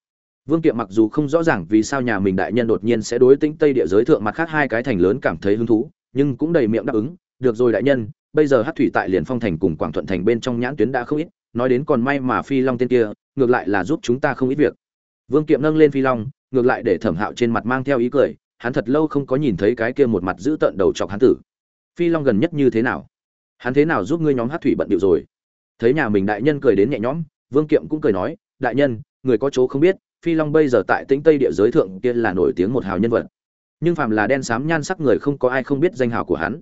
vương kiệm mặc dù không rõ ràng vì sao nhà mình đại nhân đột nhiên sẽ đối tĩnh tây địa giới thượng mặt khác hai cái thành lớn cảm thấy hứng thú, nhưng cũng đầy miệng đáp ứng, được rồi đại nhân, bây giờ hắc thủy tại liền phong thành cùng quảng thuận thành bên trong nhãn tuyến đã không ít, nói đến còn may mà phi long tên kia, ngược lại là giúp chúng ta không ít việc. Vương kiệm nâng lên phi long, ngược lại để thẩm hạo trên mặt mang theo ý cười, hắn thật lâu không có nhìn thấy cái kia một mặt giữ tợn đầu chọc hắn tử. Phi long gần nhất như thế nào? Hắn thế nào giúp ngươi nhóm hắc thủy bận điệu rồi? Thấy nhà mình đại nhân cười đến nhẹ nhõm, vương kiệm cũng cười nói, đại nhân, người có chỗ không biết phi long bây giờ tại tĩnh tây địa giới thượng kia là nổi tiếng một hào nhân vật. Nhưng phàm là đen xám nhan sắc người không có ai không biết danh hào của hắn.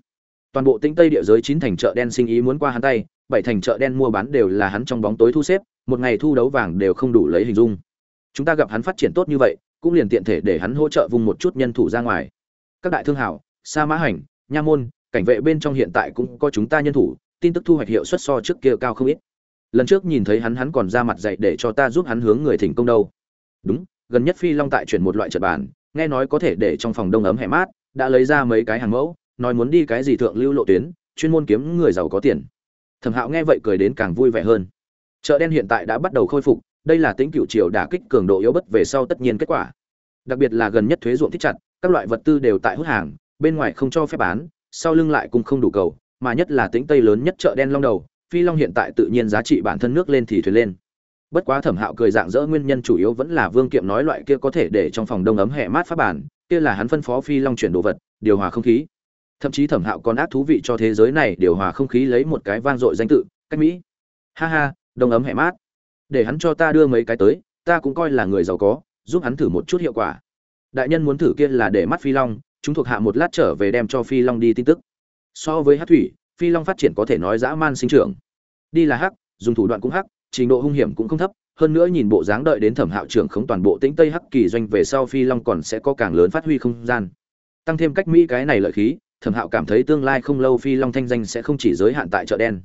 Toàn bộ tĩnh tây địa giới chín thành chợ đen sinh ý muốn qua hắn tay, bảy thành chợ đen mua bán đều là hắn trong bóng tối thu xếp, một ngày thu đấu vàng đều không đủ lấy hình dung. Chúng ta gặp hắn phát triển tốt như vậy, cũng liền tiện thể để hắn hỗ trợ vùng một chút nhân thủ ra ngoài. Các đại thương hảo, sa mã hành, nha môn, cảnh vệ bên trong hiện tại cũng có chúng ta nhân thủ, tin tức thu hoạch hiệu suất so trước kia cao không ít. Lần trước nhìn thấy hắn hắn còn ra mặt dạy để cho ta giúp hắn hướng người thỉnh công đâu đúng, gần nhất phi long tại chuyển một loại trật bản nghe nói có thể để trong phòng đông ấm hẻ mát, đã lấy ra mấy cái hàng mẫu, nói muốn đi cái gì thượng lưu lộ tuyến, chuyên môn kiếm người giàu có tiền. Thẩm hạo nghe vậy cười đến càng vui vẻ hơn. Chợ đen hiện tại đã bắt đầu khôi phục, đây là tính cựu triều đả kích cường độ yếu bất về sau tất nhiên kết quả. Đặc biệt là gần nhất thuế ruộng thích chặt, các loại vật tư đều tại hút hàng, bên ngoài không cho phép bán, sau lưng lại cũng không đủ cầu, mà nhất là tính tây lớn nhất chợ đen long đầu, phi long hiện tại tự nhiên giá trị bản thân nước lên thì thuyền lên bất quá thẩm hạo cười dạng dỡ nguyên nhân chủ yếu vẫn là vương kiệm nói loại kia có thể để trong phòng đông ấm hẹ mát pháp bản, kia là hắn phân phó phi long chuyển đồ vật, điều hòa không khí. Thậm chí thẩm hạo còn ác thú vị cho thế giới này điều hòa không khí lấy một cái vang dội danh tự, cách mỹ. Ha ha, đông ấm hẹ mát. Để hắn cho ta đưa mấy cái tới, ta cũng coi là người giàu có, giúp hắn thử một chút hiệu quả. Đại nhân muốn thử kia là để mắt phi long, chúng thuộc hạ một lát trở về đem cho phi long đi tin tức. So với hát thủy, phi long phát triển có thể nói dã man sinh trưởng. Đi là hắc, dùng thủ đoạn cũng hắc trình độ hung hiểm cũng không thấp, hơn nữa nhìn bộ dáng đợi đến thẩm hạo trưởng không toàn bộ tĩnh tây hắc kỳ doanh về sau phi long còn sẽ có càng lớn phát huy không gian. Tăng thêm cách mỹ cái này lợi khí, thẩm hạo cảm thấy tương lai không lâu phi long thanh danh sẽ không chỉ giới hạn tại chợ đen.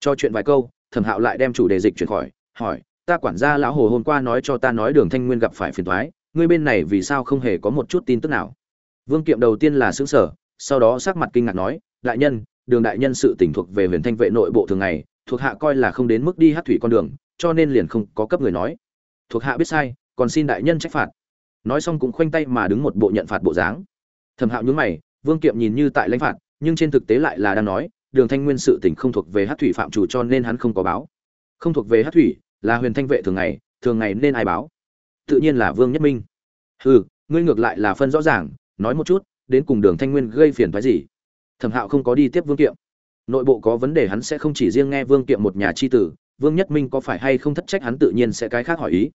Cho chuyện vài câu, thẩm hạo lại đem chủ đề dịch chuyển khỏi, hỏi, ta quản gia lão hồ hôm qua nói cho ta nói đường thanh nguyên gặp phải phiền thoái ngươi bên này vì sao không hề có một chút tin tức nào? Vương kiệm đầu tiên là xứng sở sau đó sắc mặt kinh ngạc nói, đại nhân, đường đại nhân sự tỉnh thuộc về huyền thanh vệ nội bộ thường ngày thuộc hạ coi là không đến mức đi hát thủy con đường, cho nên liền không có cấp người nói. Thuộc hạ biết sai, còn xin đại nhân trách phạt. Nói xong cũng khoanh tay mà đứng một bộ nhận phạt bộ dáng. Thẩm hạo nhún mày, vương kiệm nhìn như tại lãnh phạt, nhưng trên thực tế lại là đang nói, đường thanh nguyên sự tỉnh không thuộc về hát thủy phạm chủ cho nên hắn không có báo. Không thuộc về hát thủy, là huyền thanh vệ thường ngày thường ngày nên ai báo? Tự nhiên là vương nhất minh. Hừ, ngươi ngược lại là phân rõ ràng, nói một chút, đến cùng đường thanh nguyên gây phiền phái gì? Thẩm hạo không có đi tiếp vương kiệm nội bộ có vấn đề hắn sẽ không chỉ riêng nghe vương kiệm một nhà c h i tử, vương nhất minh có phải hay không thất trách hắn tự nhiên sẽ cái khác hỏi ý.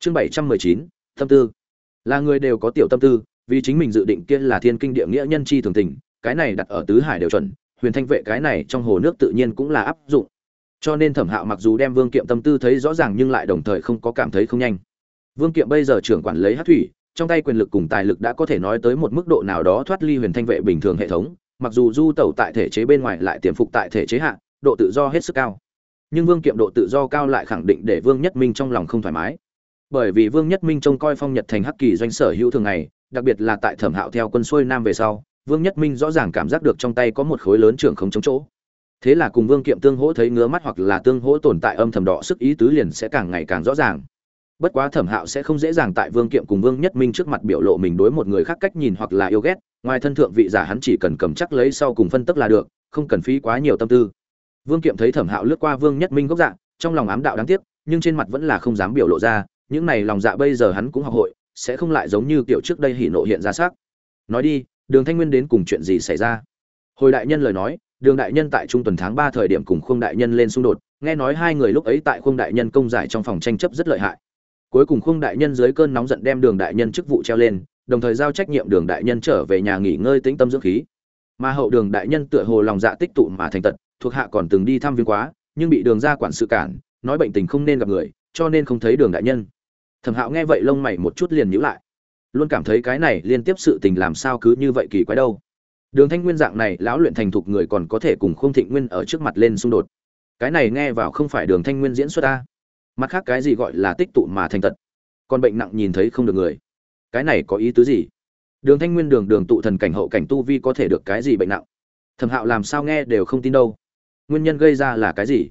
Chương bảy trăm mười chín, tâm tư. Là người đều có tiểu tâm tư, vì chính mình dự định kia là thiên kinh địa nghĩa nhân chi thường tình, cái này đặt ở tứ hải đều chuẩn, huyền thanh vệ cái này trong hồ nước tự nhiên cũng là áp dụng. Cho nên thẩm hạo mặc dù đem vương kiệm tâm tư thấy rõ ràng nhưng lại đồng thời không có cảm thấy không nhanh. Vương kiệm bây giờ trưởng quản lấy hát thủy, trong tay quyền lực cùng tài lực đã có thể nói tới một mức độ nào đó thoát ly huyền thanh vệ bình thường hệ thống mặc dù du tẩu tại thể chế bên ngoài lại tiềm phục tại thể chế hạ, độ tự do hết sức cao. Nhưng vương kiệm độ tự do cao lại khẳng định để vương nhất minh trong lòng không thoải mái. Bởi vì vương nhất minh trông coi phong nhật thành hắc kỳ doanh sở hữu thường ngày, đặc biệt là tại thẩm hạo theo quân xuôi nam về sau, vương nhất minh rõ ràng cảm giác được trong tay có một khối lớn trưởng không chống chỗ. Thế là cùng vương kiệm tương hỗ thấy ngứa mắt hoặc là tương hỗ tồn tại âm thầm đỏ sức ý tứ liền sẽ càng ngày càng rõ ràng. Bất quá thẩm hạo sẽ không dễ dàng tại vương kiệm cùng vương nhất minh trước mặt biểu lộ mình đối một người khác cách nhìn hoặc là yêu ghét ngoài thân thượng vị giả hắn chỉ cần cầm chắc lấy sau cùng phân tức là được, không cần phí quá nhiều tâm tư. Vương kiệm thấy thẩm hạo lướt qua vương nhất minh gốc dạ trong lòng ám đạo đáng tiếc, nhưng trên mặt vẫn là không dám biểu lộ ra, những này lòng dạ bây giờ hắn cũng học hội, sẽ không lại giống như kiểu trước đây hỉ nộ hiện ra sắc nói đi, đường thanh nguyên đến cùng chuyện gì xảy ra? Hồi đại nhân lời nói, đường đại nhân tại trung tuần tháng ba thời điểm cùng khung đại nhân lên xung đột, nghe nói hai người lúc ấy tại khung đại nhân công giải trong phòng tranh chấp rất lợi hại. Cuối cùng khung đại nhân dưới cơn nóng giận đem đường đại nhân chức vụ treo lên đồng thời giao trách nhiệm đường đại nhân trở về nhà nghỉ ngơi tĩnh tâm dưỡng khí. Mà hậu đường đại nhân tựa hồ lòng dạ tích tụ mà thành tật, thuộc hạ còn từng đi thăm viếng quá, nhưng bị đường ra quản sự cản, nói bệnh tình không nên gặp người, cho nên không thấy đường đại nhân. Thẩm hạo nghe vậy lông mày một chút liền nhíu lại. Luôn cảm thấy cái này liên tiếp sự tình làm sao cứ như vậy kỳ quái đâu. Đường thanh nguyên dạng này lão luyện thành thục người còn có thể cùng không thịnh nguyên ở trước mặt lên xung đột. Cái này nghe vào không phải đường thanh nguyên diễn xuất ta. Mặt khác cái gì gọi là tích tụ mà thành tật. Còn bệnh nặng nhìn thấy không được người cái này có ý tứ gì? Đường thanh nguyên đường đường tụ thần cảnh hậu cảnh tu vi có thể được cái gì bệnh nặng? Thẩm hạo làm sao nghe đều không tin đâu. Nguyên nhân gây ra là cái gì?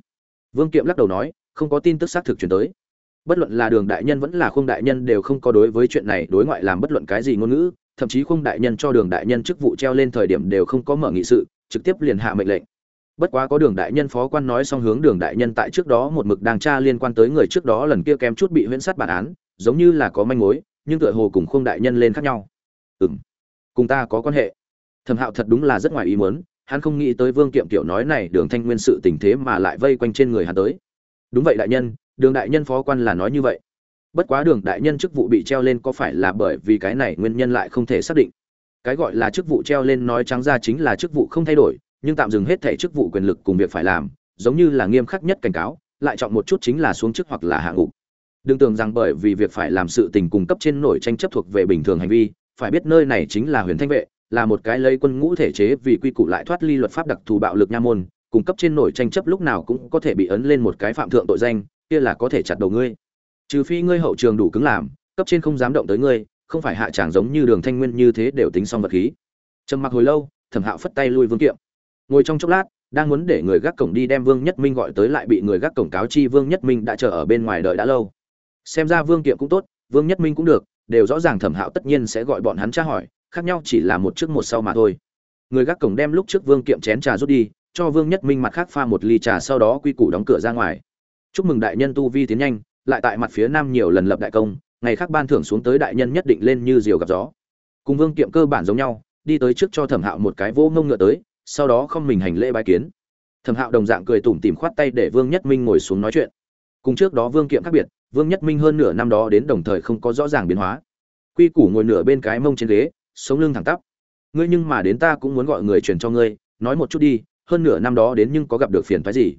Vương kiệm lắc đầu nói, không có tin tức xác thực chuyển tới. Bất luận là đường đại nhân vẫn là khung đại nhân đều không có đối với chuyện này đối ngoại làm bất luận cái gì ngôn ngữ, thậm chí khung đại nhân cho đường đại nhân chức vụ treo lên thời điểm đều không có mở nghị sự, trực tiếp liền hạ mệnh lệnh. Bất quá có đường đại nhân phó quan nói xong hướng đường đại nhân tại trước đó một mực đang tra liên quan tới người trước đó lần kia kém chút bị huyễn sát bản án, giống như là có manh mối nhưng tựa hồ cùng khung đại nhân lên khác nhau. Ừ cùng ta có quan hệ. Thẩm hạo thật đúng là rất ngoài ý muốn, hắn không nghĩ tới vương kiệm tiểu nói này đường thanh nguyên sự tình thế mà lại vây quanh trên người hắn tới. Đúng vậy đại nhân, đường đại nhân phó quan là nói như vậy. Bất quá đường đại nhân chức vụ bị treo lên có phải là bởi vì cái này nguyên nhân lại không thể xác định. Cái gọi là chức vụ treo lên nói trắng ra chính là chức vụ không thay đổi, nhưng tạm dừng hết thảy chức vụ quyền lực cùng việc phải làm, giống như là nghiêm khắc nhất cảnh cáo, lại chọn một chút chính là xuống chức hoặc là hạ ngục đừng tưởng rằng bởi vì việc phải làm sự tình cung cấp trên nổi tranh chấp thuộc về bình thường hành vi, phải biết nơi này chính là huyền thanh vệ, là một cái lấy quân ngũ thể chế vì quy củ lại thoát ly luật pháp đặc thù bạo lực nha môn, cung cấp trên nổi tranh chấp lúc nào cũng có thể bị ấn lên một cái phạm thượng tội danh, kia là có thể chặt đầu ngươi. Trừ phi ngươi hậu trường đủ cứng làm, cấp trên không dám động tới ngươi, không phải hạ tràng giống như đường thanh nguyên như thế đều tính xong vật khí. Trầm mặc hồi lâu, thẩm hạo phất tay lui vương kiệm. Ngồi trong chốc lát, đang muốn để người gác cổng đi đem vương nhất minh gọi tới lại bị người gác cổng cáo chi vương nhất minh đã chờ ở bên ngoài đợi đã lâu xem ra vương kiệm cũng tốt, vương nhất minh cũng được, đều rõ ràng thẩm hạo tất nhiên sẽ gọi bọn hắn tra hỏi, khác nhau chỉ là một trước một sau mà thôi. Người gác cổng đem lúc trước vương kiệm chén trà rút đi, cho vương nhất minh mặt khác pha một ly trà sau đó quy củ đóng cửa ra ngoài. Chúc mừng đại nhân tu vi tiến nhanh, lại tại mặt phía nam nhiều lần lập đại công, ngày khác ban thưởng xuống tới đại nhân nhất định lên như diều gặp gió. Cùng vương kiệm cơ bản giống nhau, đi tới trước cho thẩm hạo một cái vô ngông ngựa tới, sau đó không mình hành lễ bái kiến. Thẩm hạo đồng dạng cười tủm tìm khoát tay để vương nhất minh ngồi xuống nói chuyện. Cùng trước đó vương kiệm khác biệt vương nhất minh hơn nửa năm đó đến đồng thời không có rõ ràng biến hóa. Quy củ ngồi nửa bên cái mông trên ghế, sống lưng thẳng tắp. Ngươi nhưng mà đến ta cũng muốn gọi người truyền cho ngươi, nói một chút đi, hơn nửa năm đó đến nhưng có gặp được phiền phức gì?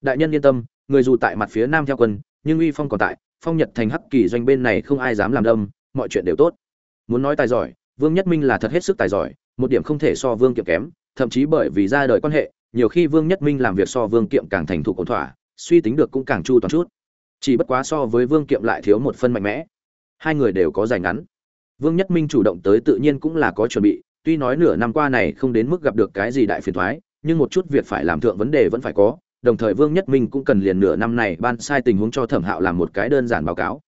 Đại nhân yên tâm, người dù tại mặt phía nam theo quân, nhưng uy phong còn tại, phong nhật thành hắc kỳ doanh bên này không ai dám làm đâm, mọi chuyện đều tốt. Muốn nói tài giỏi, vương nhất minh là thật hết sức tài giỏi, một điểm không thể so vương kiệm kém, thậm chí bởi vì ra đời quan hệ, nhiều khi vương nhất minh làm việc so vương kiệm càng thành thục ổn thỏa, suy tính được cũng càng chu toàn chút chỉ bất quá so với vương kiệm lại thiếu một phân mạnh mẽ. Hai người đều có dài ngắn. Vương nhất minh chủ động tới tự nhiên cũng là có chuẩn bị tuy nói nửa năm qua này không đến mức gặp được cái gì đại phiền thoái nhưng một chút việc phải làm thượng vấn đề vẫn phải có đồng thời Vương Nhất Minh cũng cần liền nửa năm này ban sai tình huống cho Thẩm Hạo làm một cái đơn giản báo cáo.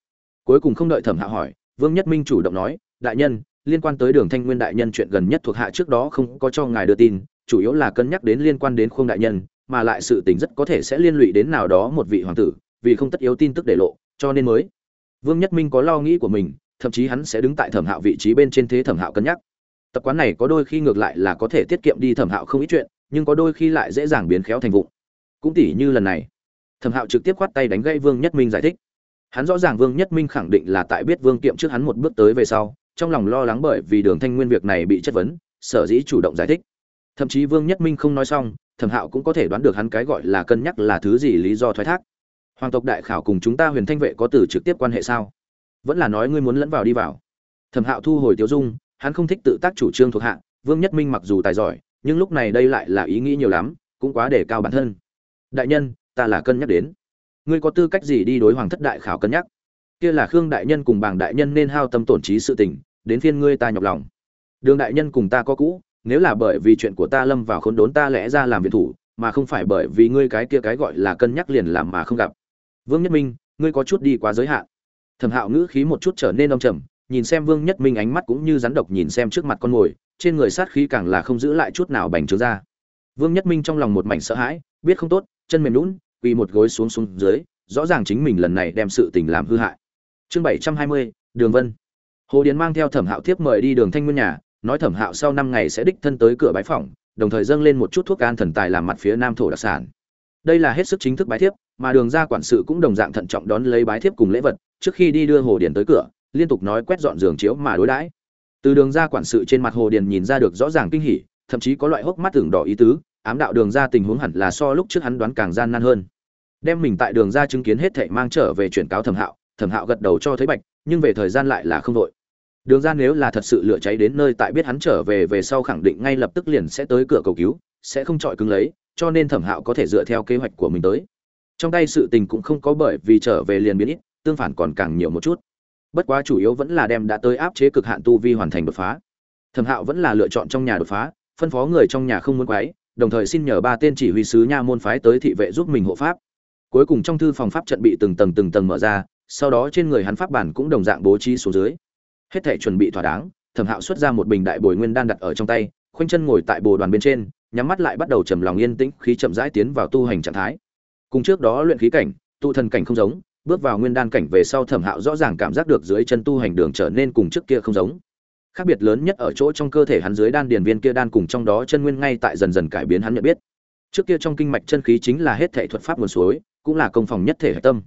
Cuối cùng không đợi Thẩm Hạo hỏi, Vương Nhất Minh chủ động nói, "Đại nhân, liên quan tới Đường Thanh Nguyên đại nhân chuyện gần nhất thuộc hạ trước đó không có cho ngài đưa tin, chủ yếu là cân nhắc đến liên quan đến khuông đại nhân, mà lại sự tình rất có thể sẽ liên lụy đến nào đó một vị hoàng tử, vì không tất yếu tin tức để lộ, cho nên mới." Vương Nhất Minh có lo nghĩ của mình, thậm chí hắn sẽ đứng tại Thẩm Hạo vị trí bên trên thế Thẩm Hạo cân nhắc. Tập quán này có đôi khi ngược lại là có thể tiết kiệm đi Thẩm Hạo không ít chuyện, nhưng có đôi khi lại dễ dàng biến khéo thành vụng cũng tỉ như lần này thẩm hạo trực tiếp khoát tay đánh gãy vương nhất minh giải thích hắn rõ ràng vương nhất minh khẳng định là tại biết vương kiệm trước hắn một bước tới về sau trong lòng lo lắng bởi vì đường thanh nguyên việc này bị chất vấn sở dĩ chủ động giải thích thậm chí vương nhất minh không nói xong thẩm hạo cũng có thể đoán được hắn cái gọi là cân nhắc là thứ gì lý do thoái thác hoàng tộc đại khảo cùng chúng ta huyền thanh vệ có từ trực tiếp quan hệ sao? Vẫn là nói ngươi muốn lẫn vào đi vào. Thẩm hạo thu hồi tiêu dung, hắn không thích tự tác chủ trương thuộc hạ, vương nhất minh mặc dù tài giỏi, nhưng lúc này đây lại là ý nghĩ nhiều lắm, cũng quá để cao bản thân. Đại nhân, ta là cân nhắc đến. Ngươi có tư cách gì đi đối hoàng thất đại khảo cân nhắc? Kia là khương đại nhân cùng bảng đại nhân nên hao tâm tổn trí sự tình, đến phiên ngươi ta nhọc lòng. Đường đại nhân cùng ta có cũ, nếu là bởi vì chuyện của ta lâm vào khốn đốn ta lẽ ra làm việc thủ, mà không phải bởi vì ngươi cái kia cái gọi là cân nhắc liền làm mà không gặp vương nhất minh, ngươi có chút đi quá giới hạn. Thẩm hạo ngữ khí một chút trở nên đông trầm, nhìn xem vương nhất minh ánh mắt cũng như rắn độc nhìn xem trước mặt con mồi, trên người sát khí càng là không giữ lại chút nào bành trướng ra. Vương nhất minh trong lòng một mảnh sợ hãi, biết không tốt, chân mềm lún quỳ một gối xuống xuống dưới, rõ ràng chính mình lần này đem sự tình làm hư hại. Chương bảy trăm hai mươi, đường vân. Hồ điền mang theo thẩm hạo tiếp mời đi đường thanh nguyên nhà, nói thẩm hạo sau năm ngày sẽ đích thân tới cửa bái phỏng, đồng thời dâng lên một chút thuốc an thần tài làm mặt phía nam thổ đặc sản. Đây là hết sức chính thức bái thiếp mà đường ra quản sự cũng đồng dạng thận trọng đón lấy bái thiếp cùng lễ vật, trước khi đi đưa hồ điền tới cửa, liên tục nói quét dọn giường chiếu mà đối đãi. Từ đường ra quản sự trên mặt hồ điền nhìn ra được rõ ràng kinh hỉ, thậm chí có loại hốc mắt tưởng đỏ ý tứ, ám đạo đường ra tình huống hẳn là so lúc trước hắn đoán càng gian nan hơn. Đem mình tại đường ra chứng kiến hết thảy mang trở về chuyển cáo thẩm hạo thẩm hạo gật đầu cho thấy bạch, nhưng về thời gian lại là không đội đường ra nếu là thật sự lửa cháy đến nơi tại biết hắn trở về về sau khẳng định ngay lập tức liền sẽ tới cửa cầu cứu, sẽ không chọi cứng lấy, cho nên thẩm hạo có thể dựa theo kế hoạch của mình tới trong tay sự tình cũng không có bởi vì trở về liền biến ít, tương phản còn càng nhiều một chút. Bất quá chủ yếu vẫn là đem đã tới áp chế cực hạn tu vi hoàn thành đột phá. Thẩm hạo vẫn là lựa chọn trong nhà đột phá, phân phó người trong nhà không muốn quấy, đồng thời xin nhờ ba tên chỉ huy sứ nha môn phái tới thị vệ giúp mình hộ pháp. Cuối cùng trong thư phòng pháp trận bị từng tầng từng tầng mở ra, sau đó trên người hắn pháp bản cũng đồng dạng bố trí xuống dưới. Hết thể chuẩn bị thỏa đáng, thẩm hạo xuất ra một bình đại bồi nguyên đan đặt ở trong tay, khoanh chân ngồi tại bồ đoàn bên trên, nhắm mắt lại bắt đầu trầm lòng yên tĩnh, khí chậm rãi tiến vào tu hành trạng thái cùng trước đó luyện khí cảnh tu thần cảnh không giống, bước vào nguyên đan cảnh về sau thẩm hạo rõ ràng cảm giác được dưới chân tu hành đường trở nên cùng trước kia không giống. Khác biệt lớn nhất ở chỗ trong cơ thể hắn dưới đan điền viên kia đan cùng trong đó chân nguyên ngay tại dần dần cải biến hắn nhận biết. Trước kia trong kinh mạch chân khí chính là hết thể thuật pháp nguồn suối, cũng là công phòng nhất thể hệ tâm.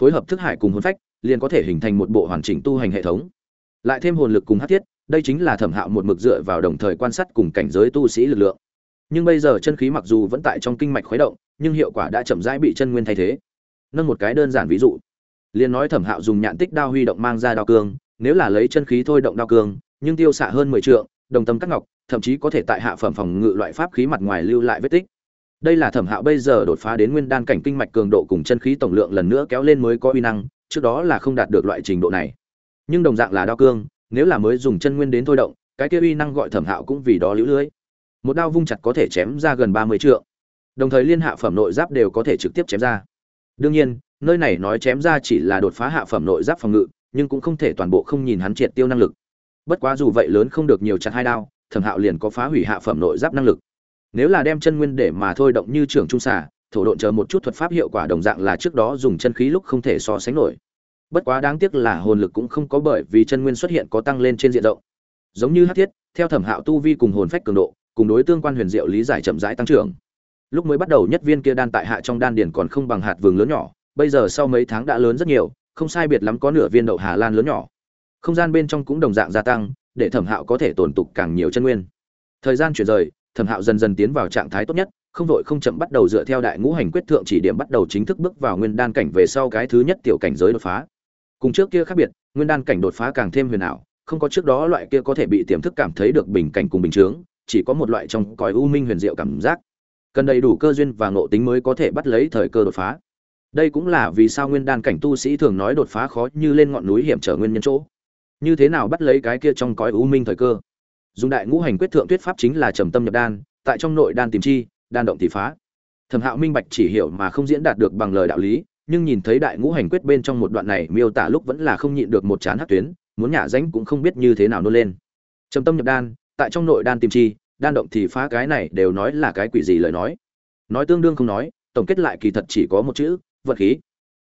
Phối hợp thức hải cùng hồn phách, liền có thể hình thành một bộ hoàn chỉnh tu hành hệ thống. Lại thêm hồn lực cùng hát thiết, đây chính là thẩm hạo một mực dựa vào đồng thời quan sát cùng cảnh giới tu sĩ lực lượng nhưng bây giờ chân khí mặc dù vẫn tại trong kinh mạch khuấy động, nhưng hiệu quả đã chậm rãi bị chân nguyên thay thế. Nâng một cái đơn giản ví dụ. Liền nói thẩm hạo dùng nhạn tích đao huy động mang ra đao cương, nếu là lấy chân khí thôi động đao cương, nhưng tiêu xạ hơn mười trượng, đồng tâm cắt ngọc, thậm chí có thể tại hạ phẩm phòng ngự loại pháp khí mặt ngoài lưu lại vết tích. Đây là thẩm hạo bây giờ đột phá đến nguyên đan cảnh kinh mạch cường độ cùng chân khí tổng lượng lần nữa kéo lên mới có uy năng, trước đó là không đạt được loại trình độ này. Nhưng đồng dạng là đao cương, nếu là mới dùng chân nguyên đến thôi động, cái kia uy năng gọi thẩm hạo cũng vì đó lũ lưới một đao vung chặt có thể chém ra gần ba mươi trượng. Đồng thời liên hạ phẩm nội giáp đều có thể trực tiếp chém ra. Đương nhiên nơi này nói chém ra chỉ là đột phá hạ phẩm nội giáp phòng ngự nhưng cũng không thể toàn bộ không nhìn hắn triệt tiêu năng lực. Bất quá dù vậy lớn không được nhiều chặt hai đao thẩm hạo liền có phá hủy hạ phẩm nội giáp năng lực. Nếu là đem chân nguyên để mà thôi động như trưởng trung xà, thổ độn chờ một chút thuật pháp hiệu quả đồng dạng là trước đó dùng chân khí lúc không thể so sánh nổi. Bất quá đáng tiếc là hồn lực cũng không có bởi vì chân nguyên xuất hiện có tăng lên trên diện rộng. Giống như hắc thiết theo thẩm hạo tu vi cùng hồn phách cường độ cùng đối tương quan huyền diệu lý giải chậm rãi tăng trưởng. Lúc mới bắt đầu nhất viên kia đan tại hạ trong đan điền còn không bằng hạt vừng lớn nhỏ bây giờ sau mấy tháng đã lớn rất nhiều không sai biệt lắm có nửa viên đậu hà lan lớn nhỏ. Không gian bên trong cũng đồng dạng gia tăng để thẩm hạo có thể tồn tục càng nhiều chân nguyên. Thời gian chuyển rời thẩm hạo dần dần tiến vào trạng thái tốt nhất không vội không chậm bắt đầu dựa theo đại ngũ hành quyết thượng chỉ điểm bắt đầu chính thức bước vào nguyên đan cảnh về sau cái thứ nhất tiểu cảnh giới đột phá. Cùng trước kia khác biệt nguyên đan cảnh đột phá càng thêm huyền ảo không có trước đó loại kia có thể bị tiềm thức cảm thấy được bình cảnh cùng bình chứng, chỉ có một loại trong cõi u minh huyền diệu cảm giác. Cần đầy đủ cơ duyên và ngộ tính mới có thể bắt lấy thời cơ đột phá. Đây cũng là vì sao nguyên đan cảnh tu sĩ thường nói đột phá khó như lên ngọn núi hiểm trở nguyên nhân chỗ. Như thế nào bắt lấy cái kia trong cõi u minh thời cơ? Dùng đại ngũ hành quyết thượng tuyết pháp chính là trầm tâm nhập đan, tại trong nội đan tìm chi, đan động thì phá. Thẩm hạo minh bạch chỉ hiểu mà không diễn đạt được bằng lời đạo lý, nhưng nhìn thấy đại ngũ hành quyết bên trong một đoạn này, miêu tả lúc vẫn là không nhịn được một chán hát tuyến, muốn nhả ránh cũng không biết như thế nào nôn lên. Trầm tâm nhập đan tại trong nội đan tìm chi, đan động thì phá cái này đều nói là cái quỷ gì lời nói. Nói tương đương không nói, tổng kết lại kỳ thật chỉ có một chữ, vận khí.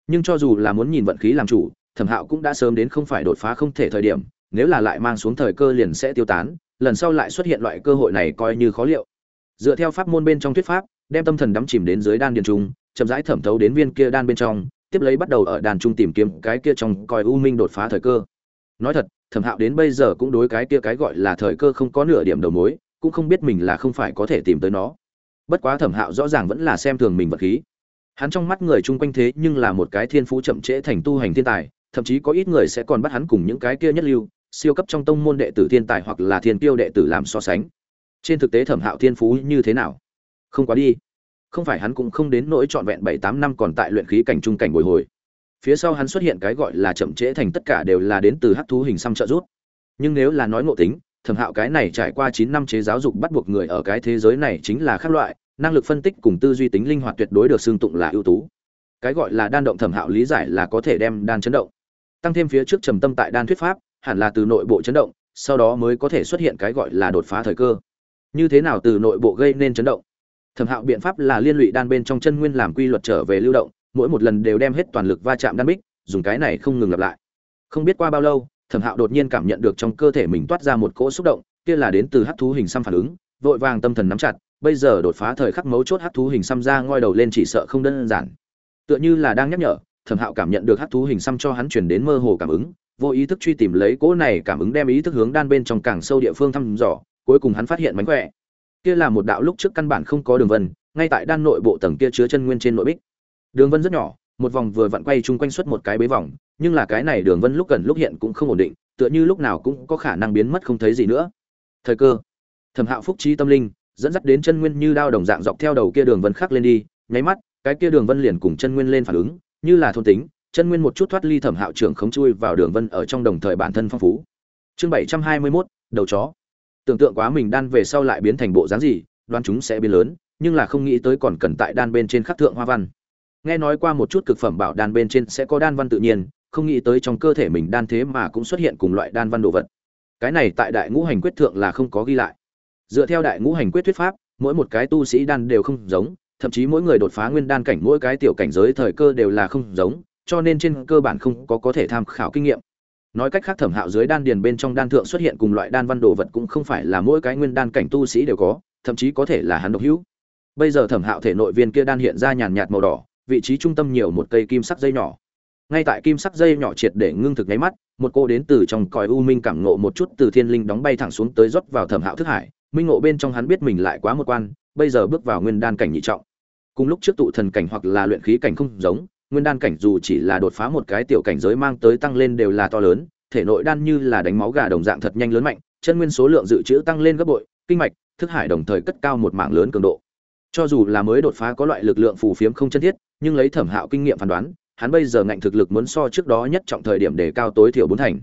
Nhưng cho dù là muốn nhìn vận khí làm chủ, thẩm hạo cũng đã sớm đến không phải đột phá không thể thời điểm, nếu là lại mang xuống thời cơ liền sẽ tiêu tán, lần sau lại xuất hiện loại cơ hội này coi như khó liệu. Dựa theo pháp môn bên trong thuyết pháp, đem tâm thần đắm chìm đến dưới đan điền trung, chậm rãi thẩm thấu đến viên kia đan bên trong, tiếp lấy bắt đầu ở đàn trung tìm kiếm cái kia trong coi u minh đột phá thời cơ. Nói thật thẩm hạo đến bây giờ cũng đối cái kia cái gọi là thời cơ không có nửa điểm đầu mối, cũng không biết mình là không phải có thể tìm tới nó. Bất quá thẩm hạo rõ ràng vẫn là xem thường mình vật khí. Hắn trong mắt người chung quanh thế nhưng là một cái thiên phú chậm trễ thành tu hành thiên tài, thậm chí có ít người sẽ còn bắt hắn cùng những cái kia nhất lưu, siêu cấp trong tông môn đệ tử thiên tài hoặc là thiên tiêu đệ tử làm so sánh. Trên thực tế thẩm hạo thiên phú như thế nào? Không quá đi. Không phải hắn cũng không đến nỗi trọn vẹn bảy tám năm còn tại luyện khí cảnh trung cảnh bồi hồi phía sau hắn xuất hiện cái gọi là chậm trễ thành tất cả đều là đến từ hắc thú hình xăm trợ rút nhưng nếu là nói ngộ tính, thẩm hạo cái này trải qua chín năm chế giáo dục bắt buộc người ở cái thế giới này chính là khác loại, năng lực phân tích cùng tư duy tính linh hoạt tuyệt đối được xương tụng là ưu tú. Cái gọi là đan động thẩm hạo lý giải là có thể đem đan chấn động. Tăng thêm phía trước trầm tâm tại đan thuyết pháp, hẳn là từ nội bộ chấn động, sau đó mới có thể xuất hiện cái gọi là đột phá thời cơ. Như thế nào từ nội bộ gây nên chấn động? Thẩm hạo biện pháp là liên lụy đan bên trong chân nguyên làm quy luật trở về lưu động mỗi một lần đều đem hết toàn lực va chạm đan bích, dùng cái này không ngừng lặp lại. Không biết qua bao lâu, thẩm hạo đột nhiên cảm nhận được trong cơ thể mình toát ra một cỗ xúc động, kia là đến từ hắc thú hình xăm phản ứng, vội vàng tâm thần nắm chặt, bây giờ đột phá thời khắc mấu chốt hắc thú hình xăm ra ngoi đầu lên chỉ sợ không đơn giản. Tựa như là đang nhắc nhở, thẩm hạo cảm nhận được hắc thú hình xăm cho hắn chuyển đến mơ hồ cảm ứng, vô ý thức truy tìm lấy cỗ này cảm ứng đem ý thức hướng đan bên trong càng sâu địa phương thăm dò, cuối cùng hắn phát hiện mánh khỏe. Kia là một đạo lúc trước căn bản không có đường vân, ngay tại đan nội bộ tầng kia chứa chân nguyên trên nội bích đường vân rất nhỏ, một vòng vừa vặn quay chung quanh suốt một cái bế vòng, nhưng là cái này đường vân lúc gần lúc hiện cũng không ổn định, tựa như lúc nào cũng có khả năng biến mất không thấy gì nữa. Thời cơ. Thẩm hạo phúc trí tâm linh, dẫn dắt đến chân nguyên như đao đồng dạng dọc theo đầu kia đường vân khắc lên đi, nháy mắt, cái kia đường vân liền cùng chân nguyên lên phản ứng, như là thôn tính, chân nguyên một chút thoát ly thẩm hạo trưởng không chui vào đường vân ở trong đồng thời bản thân phong phú. Chương bảy trăm hai mươi mốt, đầu chó. Tưởng tượng quá mình đan về sau lại biến thành bộ dáng gì, đoán chúng sẽ biến lớn, nhưng là không nghĩ tới còn cần tại đan bên trên khắc thượng hoa văn nghe nói qua một chút cực phẩm bảo đan bên trên sẽ có đan văn tự nhiên, không nghĩ tới trong cơ thể mình đan thế mà cũng xuất hiện cùng loại đan văn đồ vật. Cái này tại đại ngũ hành quyết thượng là không có ghi lại. Dựa theo đại ngũ hành quyết thuyết pháp, mỗi một cái tu sĩ đan đều không giống, thậm chí mỗi người đột phá nguyên đan cảnh mỗi cái tiểu cảnh giới thời cơ đều là không giống, cho nên trên cơ bản không có có thể tham khảo kinh nghiệm. Nói cách khác thẩm hạo dưới đan điền bên trong đan thượng xuất hiện cùng loại đan văn đồ vật cũng không phải là mỗi cái nguyên đan cảnh tu sĩ đều có, thậm chí có thể là hắn độc hữu. Bây giờ thẩm hạo thể nội viên kia đan hiện ra nhàn nhạt màu đỏ vị trí trung tâm nhiều một cây kim sắc dây nhỏ. Ngay tại kim sắc dây nhỏ triệt để ngưng thực nháy mắt, một cô đến từ trong còi u minh cảm ngộ một chút từ thiên linh đóng bay thẳng xuống tới rót vào thẩm hạo thức hải. Minh ngộ bên trong hắn biết mình lại quá một quan, bây giờ bước vào nguyên đan cảnh nhị trọng. Cùng lúc trước tụ thần cảnh hoặc là luyện khí cảnh không giống, nguyên đan cảnh dù chỉ là đột phá một cái tiểu cảnh giới mang tới tăng lên đều là to lớn, thể nội đan như là đánh máu gà đồng dạng thật nhanh lớn mạnh, chân nguyên số lượng dự trữ tăng lên gấp bội, kinh mạch, thức hải đồng thời cất cao một mạng lớn cường độ cho dù là mới đột phá có loại lực lượng phù phiếm không chân thiết, nhưng lấy thẩm hạo kinh nghiệm phán đoán, hắn bây giờ ngạnh thực lực muốn so trước đó nhất trọng thời điểm để cao tối thiểu bốn thành.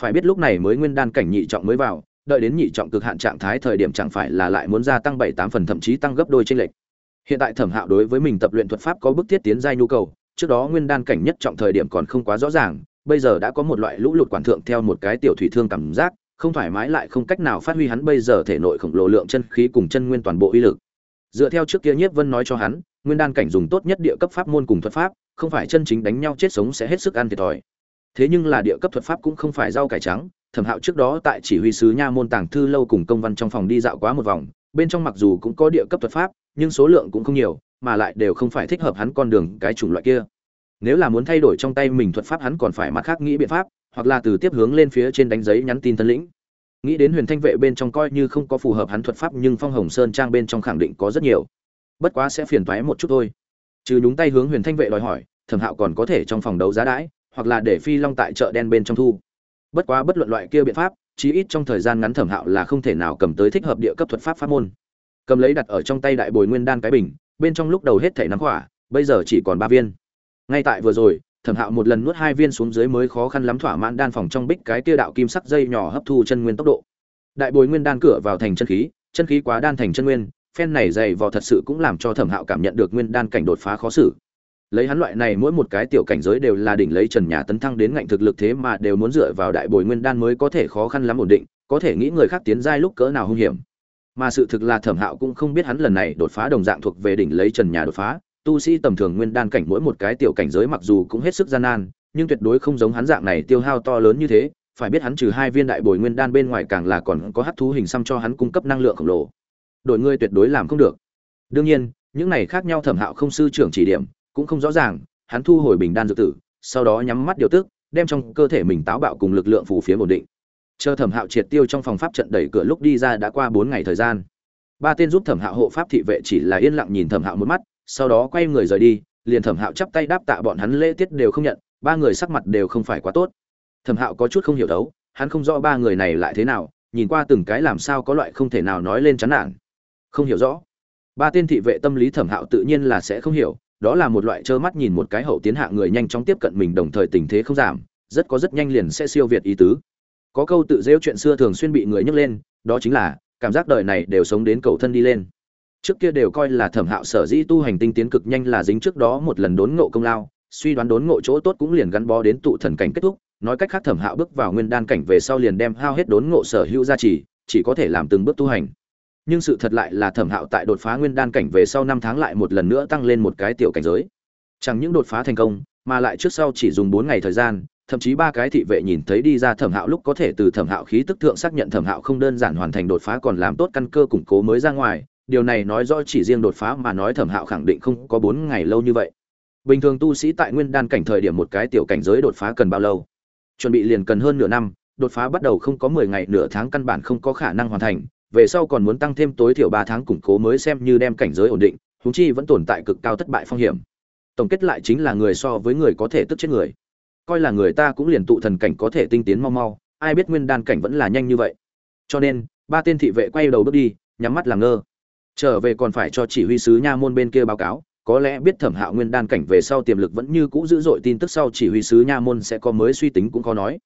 Phải biết lúc này mới nguyên đan cảnh nhị trọng mới vào, đợi đến nhị trọng cực hạn trạng thái thời điểm chẳng phải là lại muốn gia tăng bảy tám phần thậm chí tăng gấp đôi trên lệch. Hiện tại thẩm hạo đối với mình tập luyện thuật pháp có bức thiết tiến giai nhu cầu, trước đó nguyên đan cảnh nhất trọng thời điểm còn không quá rõ ràng, bây giờ đã có một loại lũ lụt quản thượng theo một cái tiểu thủy thương cảm giác, không thoải mái lại không cách nào phát huy hắn bây giờ thể nội khổng lồ lượng chân khí cùng chân nguyên toàn bộ uy lực dựa theo trước kia nhiếp vân nói cho hắn, nguyên đan cảnh dùng tốt nhất địa cấp pháp môn cùng thuật pháp, không phải chân chính đánh nhau chết sống sẽ hết sức ăn thiệt thòi. Thế nhưng là địa cấp thuật pháp cũng không phải rau cải trắng, thẩm hạo trước đó tại chỉ huy sứ nha môn tàng thư lâu cùng công văn trong phòng đi dạo quá một vòng, bên trong mặc dù cũng có địa cấp thuật pháp, nhưng số lượng cũng không nhiều, mà lại đều không phải thích hợp hắn con đường cái chủng loại kia. Nếu là muốn thay đổi trong tay mình thuật pháp hắn còn phải mặt khác nghĩ biện pháp, hoặc là từ tiếp hướng lên phía trên đánh giấy nhắn tin thân lĩnh nghĩ đến huyền thanh vệ bên trong coi như không có phù hợp hắn thuật pháp, nhưng phong hồng sơn trang bên trong khẳng định có rất nhiều. Bất quá sẽ phiền toái một chút thôi. Trừ nhúng tay hướng huyền thanh vệ đòi hỏi, thẩm hạo còn có thể trong phòng đấu giá đãi, hoặc là để phi long tại chợ đen bên trong thu. Bất quá bất luận loại kia biện pháp, chí ít trong thời gian ngắn thẩm hạo là không thể nào cầm tới thích hợp địa cấp thuật pháp pháp môn. Cầm lấy đặt ở trong tay đại bồi nguyên đan cái bình, bên trong lúc đầu hết thể nắm khỏa, bây giờ chỉ còn ba viên. Ngay tại vừa rồi thẩm hạo một lần nuốt hai viên xuống dưới mới khó khăn lắm thỏa mãn đan phòng trong bích cái kia đạo kim sắc dây nhỏ hấp thu chân nguyên tốc độ. Đại bồi nguyên đan cửa vào thành chân khí chân khí quá đan thành chân nguyên, phen này dày vò thật sự cũng làm cho thẩm hạo cảm nhận được nguyên đan cảnh đột phá khó xử. Lấy hắn loại này mỗi một cái tiểu cảnh giới đều là đỉnh lấy trần nhà tấn thăng đến ngạnh thực lực thế mà đều muốn dựa vào đại bồi nguyên đan mới có thể khó khăn lắm ổn định, có thể nghĩ người khác tiến giai lúc cỡ nào hung hiểm. Mà sự thực là thẩm hạo cũng không biết hắn lần này đột phá đồng dạng thuộc về đỉnh lấy trần nhà đột phá tu sĩ tầm thường nguyên đan cảnh mỗi một cái tiểu cảnh giới mặc dù cũng hết sức gian nan, nhưng tuyệt đối không giống hắn dạng này tiêu hao to lớn như thế, phải biết hắn trừ hai viên đại bồi nguyên đan bên ngoài càng là còn có hắc thú hình xăm cho hắn cung cấp năng lượng khổng lồ. Đội ngươi tuyệt đối làm không được. Đương nhiên, những này khác nhau thẩm hạo không sư trưởng chỉ điểm, cũng không rõ ràng, hắn thu hồi bình đan dự tử, sau đó nhắm mắt điều tức, đem trong cơ thể mình táo bạo cùng lực lượng phù phía ổn định. Chờ thẩm hạo triệt tiêu trong phòng pháp trận đẩy cửa lúc đi ra đã qua bốn ngày thời gian. Ba tên giúp thẩm hạo hộ pháp thị vệ chỉ là yên lặng nhìn thẩm hạo một mắt sau đó quay người rời đi, liền thẩm hạo chắp tay đáp tạ bọn hắn lễ tiết đều không nhận, ba người sắc mặt đều không phải quá tốt. Thẩm hạo có chút không hiểu đấu, hắn không rõ ba người này lại thế nào, nhìn qua từng cái làm sao có loại không thể nào nói lên chán nản. Không hiểu rõ. Ba tên thị vệ tâm lý thẩm hạo tự nhiên là sẽ không hiểu, đó là một loại trơ mắt nhìn một cái hậu tiến hạ người nhanh chóng tiếp cận mình đồng thời tình thế không giảm, rất có rất nhanh liền sẽ siêu việt ý tứ. Có câu tự rêu chuyện xưa thường xuyên bị người nhắc lên, đó chính là, cảm giác đời này đều sống đến cầu thân đi lên trước kia đều coi là thẩm hạo sở dĩ tu hành tinh tiến cực nhanh là dính trước đó một lần đốn ngộ công lao, suy đoán đốn ngộ chỗ tốt cũng liền gắn bó đến tụ thần cảnh kết thúc, nói cách khác thẩm hạo bước vào nguyên đan cảnh về sau liền đem hao hết đốn ngộ sở hữu gia trì, chỉ có thể làm từng bước tu hành. Nhưng sự thật lại là thẩm hạo tại đột phá nguyên đan cảnh về sau năm tháng lại một lần nữa tăng lên một cái tiểu cảnh giới. Chẳng những đột phá thành công, mà lại trước sau chỉ dùng bốn ngày thời gian, thậm chí ba cái thị vệ nhìn thấy đi ra thẩm hạo lúc có thể từ thẩm hạo khí tức thượng xác nhận thẩm hạo không đơn giản hoàn thành đột phá còn làm tốt căn cơ củng cố mới ra ngoài điều này nói rõ chỉ riêng đột phá mà nói thẩm hạo khẳng định không có bốn ngày lâu như vậy. Bình thường tu sĩ tại nguyên đan cảnh thời điểm một cái tiểu cảnh giới đột phá cần bao lâu? Chuẩn bị liền cần hơn nửa năm, đột phá bắt đầu không có mười ngày, nửa tháng căn bản không có khả năng hoàn thành. Về sau còn muốn tăng thêm tối thiểu ba tháng củng cố mới xem như đem cảnh giới ổn định húng chi vẫn tồn tại cực cao thất bại phong hiểm. Tổng kết lại chính là người so với người có thể tức chết người. Coi là người ta cũng liền tụ thần cảnh có thể tinh tiến mau mau, ai biết nguyên đan cảnh vẫn là nhanh như vậy. Cho nên, ba tên thị vệ quay đầu bước đi, nhắm mắt làm ngơ trở về còn phải cho chỉ huy sứ nha môn bên kia báo cáo, có lẽ biết thẩm hạo nguyên đan cảnh về sau tiềm lực vẫn như cũ dữ dội, tin tức sau chỉ huy sứ nha môn sẽ có mới suy tính cũng khó nói.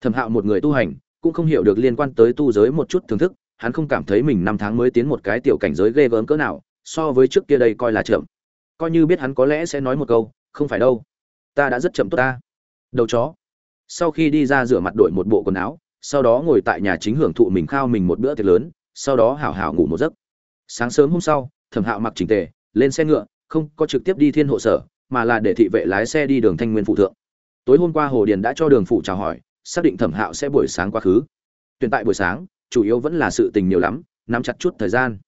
Thẩm hạo một người tu hành, cũng không hiểu được liên quan tới tu giới một chút thưởng thức, hắn không cảm thấy mình năm tháng mới tiến một cái tiểu cảnh giới ghê gớm cỡ nào, so với trước kia đây coi là chậm. Coi như biết hắn có lẽ sẽ nói một câu, không phải đâu. Ta đã rất chậm tốt ta. Đầu chó. Sau khi đi ra rửa mặt đổi một bộ quần áo, sau đó ngồi tại nhà chính hưởng thụ mình khao mình một bữa tiệc lớn, sau đó hảo hảo ngủ một giấc sáng sớm hôm sau, thẩm hạo mặc chỉnh tề, lên xe ngựa, không có trực tiếp đi thiên hộ sở, mà là để thị vệ lái xe đi đường thanh nguyên phụ thượng. Tối hôm qua hồ điền đã cho đường phụ chào hỏi, xác định thẩm hạo sẽ buổi sáng quá khứ. Tuyển tại buổi sáng, chủ yếu vẫn là sự tình nhiều lắm, nắm chặt chút thời gian.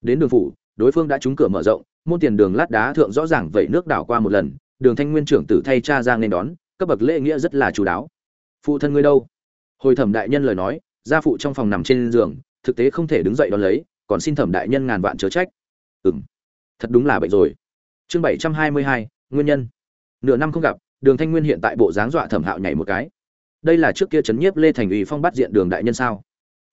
Đến đường phủ, đối phương đã trúng cửa mở rộng, môn tiền đường lát đá thượng rõ ràng vẩy nước đảo qua một lần, đường thanh nguyên trưởng tử thay cha ra nên đón, cấp bậc lễ nghĩa rất là chú đáo. Phụ thân ngươi đâu? Hồi thẩm đại nhân lời nói, gia phụ trong phòng nằm trên giường, thực tế không thể đứng dậy đón lấy còn xin thẩm đại nhân ngàn vạn chớ trách. Ừm, thật đúng là bệnh rồi. Chương bảy trăm hai mươi hai, nguyên nhân. Nửa năm không gặp, đường thanh nguyên hiện tại bộ dáng dọa thẩm hạo nhảy một cái. Đây là trước kia trấn nhiếp lê thành ủy phong bắt diện đường đại nhân sao?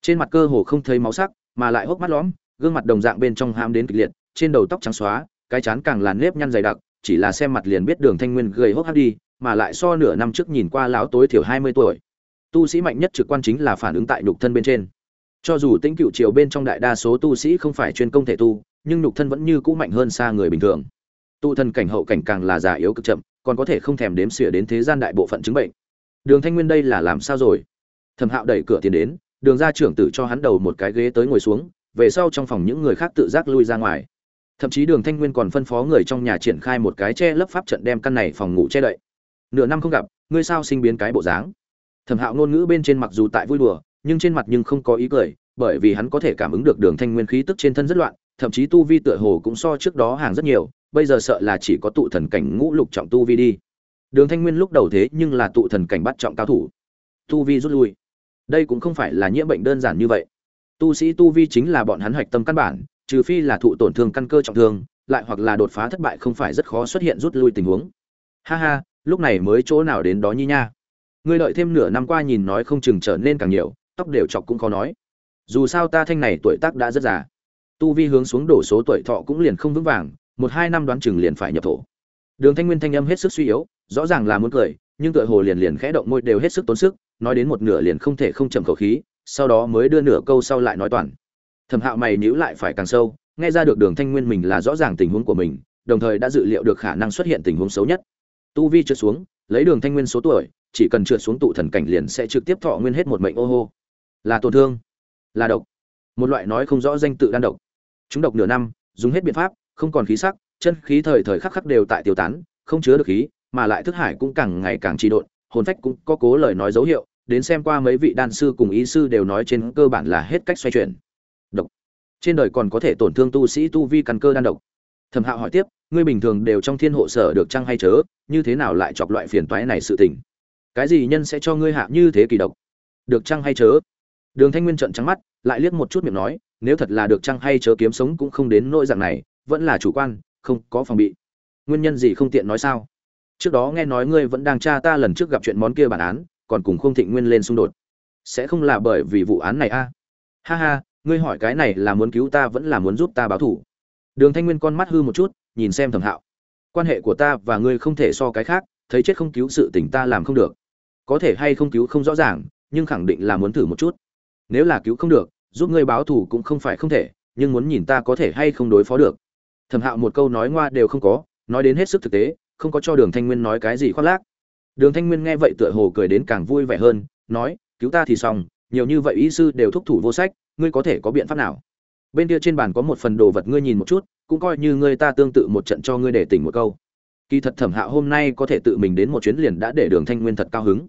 Trên mặt cơ hồ không thấy máu sắc, mà lại hốc mắt lõm, gương mặt đồng dạng bên trong ham đến kịch liệt, trên đầu tóc trắng xóa, cái chán càng làn nếp nhăn dày đặc, chỉ là xem mặt liền biết đường thanh nguyên gầy hốc hác đi, mà lại so nửa năm trước nhìn qua lão tối thiểu hai mươi tuổi. Tu sĩ mạnh nhất trực quan chính là phản ứng tại nhục thân bên trên cho dù tĩnh cựu triều bên trong đại đa số tu sĩ không phải chuyên công thể tu, nhưng nhục thân vẫn như cũ mạnh hơn xa người bình thường. Tu thân cảnh hậu cảnh càng là già yếu cực chậm, còn có thể không thèm đếm xỉa đến thế gian đại bộ phận chứng bệnh. Đường thanh nguyên đây là làm sao rồi? Thẩm hạo đẩy cửa tiến đến, đường ra trưởng tử cho hắn đầu một cái ghế tới ngồi xuống, về sau trong phòng những người khác tự giác lui ra ngoài. Thậm chí đường thanh nguyên còn phân phó người trong nhà triển khai một cái che lấp pháp trận đem căn này phòng ngủ che đậy. Nửa năm không gặp, ngươi sao sinh biến cái bộ dáng? Thẩm hạo ngôn ngữ bên trên mặc dù tại vui đùa nhưng trên mặt nhưng không có ý cười, bởi vì hắn có thể cảm ứng được đường thanh nguyên khí tức trên thân rất loạn, thậm chí tu vi tựa hồ cũng so trước đó hàng rất nhiều, bây giờ sợ là chỉ có tụ thần cảnh ngũ lục trọng tu vi đi. Đường thanh nguyên lúc đầu thế nhưng là tụ thần cảnh bắt trọng cao thủ. Tu vi rút lui. Đây cũng không phải là nhiễm bệnh đơn giản như vậy. Tu sĩ tu vi chính là bọn hắn hoạch tâm căn bản, trừ phi là thụ tổn thương căn cơ trọng thương, lại hoặc là đột phá thất bại không phải rất khó xuất hiện rút lui tình huống. Ha ha, lúc này mới chỗ nào đến đó nhi nha. Ngươi đợi thêm nửa năm qua nhìn nói không chừng trở nên càng nhiều tóc đều chọc cũng khó nói. Dù sao ta thanh này tuổi tác đã rất già. Tu vi hướng xuống đổ số tuổi thọ cũng liền không vững vàng, một hai năm đoán chừng liền phải nhập thổ. Đường thanh nguyên thanh âm hết sức suy yếu, rõ ràng là muốn cười, nhưng tựa hồ liền liền khẽ động môi đều hết sức tốn sức, nói đến một nửa liền không thể không chậm khẩu khí, sau đó mới đưa nửa câu sau lại nói toàn. Thẩm hạo mày nhíu lại phải càng sâu, nghe ra được đường thanh nguyên mình là rõ ràng tình huống của mình, đồng thời đã dự liệu được khả năng xuất hiện tình huống xấu nhất. Tu vi trượt xuống, lấy đường thanh nguyên số tuổi, chỉ cần trượt xuống tụ thần cảnh liền sẽ trực tiếp thọ nguyên hết một mệnh ô hô là tổn thương, là độc. Một loại nói không rõ danh tự đan độc. Chúng độc nửa năm, dùng hết biện pháp, không còn khí sắc, chân khí thời thời khắc khắc đều tại tiêu tán, không chứa được khí, mà lại thức hải cũng càng ngày càng trì độn, hồn phách cũng có cố lời nói dấu hiệu, đến xem qua mấy vị đan sư cùng ý sư đều nói trên cơ bản là hết cách xoay chuyển. Độc. Trên đời còn có thể tổn thương tu sĩ tu vi căn cơ đan độc. Thẩm hạo hỏi tiếp, ngươi bình thường đều trong thiên hộ sở được trăng hay chớ, như thế nào lại chọc loại phiền toái này sự tình? Cái gì nhân sẽ cho ngươi hạ như thế kỳ độc? Được trăng hay chớ? Đường thanh nguyên trợn trắng mắt, lại liếc một chút miệng nói, nếu thật là được chăng hay chớ kiếm sống cũng không đến nỗi dạng này, vẫn là chủ quan, không có phòng bị. Nguyên nhân gì không tiện nói sao? Trước đó nghe nói ngươi vẫn đang tra ta lần trước gặp chuyện món kia bản án, còn cùng Khương thịnh nguyên lên xung đột. Sẽ không là bởi vì vụ án này a? Ha ha, ngươi hỏi cái này là muốn cứu ta vẫn là muốn giúp ta báo thù? đường thanh nguyên con mắt hư một chút, nhìn xem thẩm hạo. Quan hệ của ta và ngươi không thể so cái khác, thấy chết không cứu sự tình ta làm không được. Có thể hay không cứu không rõ ràng, nhưng khẳng định là muốn thử một chút nếu là cứu không được, giúp ngươi báo thù cũng không phải không thể, nhưng muốn nhìn ta có thể hay không đối phó được. Thẩm hạo một câu nói ngoa đều không có, nói đến hết sức thực tế, không có cho đường thanh nguyên nói cái gì khoác lác. Đường thanh nguyên nghe vậy tựa hồ cười đến càng vui vẻ hơn, nói, cứu ta thì xong, nhiều như vậy y sư đều thúc thủ vô sách, ngươi có thể có biện pháp nào? Bên kia trên bàn có một phần đồ vật ngươi nhìn một chút, cũng coi như ngươi ta tương tự một trận cho ngươi để tỉnh một câu. Kỳ thật thẩm hạo hôm nay có thể tự mình đến một chuyến liền đã để đường thanh nguyên thật cao hứng.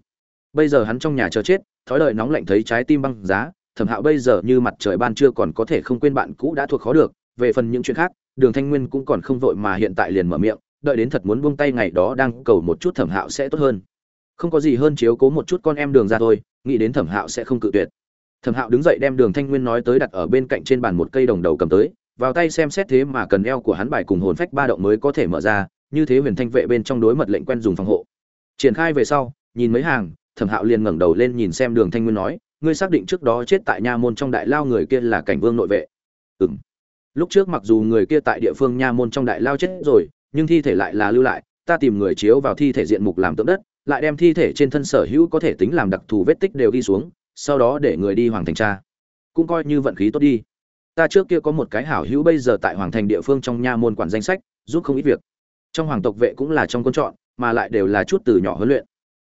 Bây giờ hắn trong nhà chờ chết thói đời nóng lạnh thấy trái tim băng giá, thẩm hạo bây giờ như mặt trời ban trưa còn có thể không quên bạn cũ đã thuộc khó được, về phần những chuyện khác, đường thanh nguyên cũng còn không vội mà hiện tại liền mở miệng, đợi đến thật muốn buông tay ngày đó đang cầu một chút thẩm hạo sẽ tốt hơn. Không có gì hơn chiếu cố một chút con em đường ra thôi, nghĩ đến thẩm hạo sẽ không cự tuyệt. Thẩm hạo đứng dậy đem đường thanh nguyên nói tới đặt ở bên cạnh trên bàn một cây đồng đầu cầm tới, vào tay xem xét thế mà cần eo của hắn bài cùng hồn phách ba động mới có thể mở ra, như thế huyền thanh vệ bên trong đối mật lệnh quen dùng phòng hộ. Triển khai về sau, nhìn mấy hàng thẩm hạo liền ngẩng đầu lên nhìn xem đường thanh nguyên nói, ngươi xác định trước đó chết tại nha môn trong đại lao người kia là cảnh vương nội vệ? Ừ m lúc trước mặc dù người kia tại địa phương nha môn trong đại lao chết rồi, nhưng thi thể lại là lưu lại, ta tìm người chiếu vào thi thể diện mục làm tượng đất, lại đem thi thể trên thân sở hữu có thể tính làm đặc thù vết tích đều đi xuống, sau đó để người đi hoàng thành tra. Cũng coi như vận khí tốt đi. Ta trước kia có một cái hảo hữu bây giờ tại hoàng thành địa phương trong nha môn quản danh sách, giúp không ít việc. Trong hoàng tộc vệ cũng là trong quân chọn, mà lại đều là chút từ nhỏ huấn luyện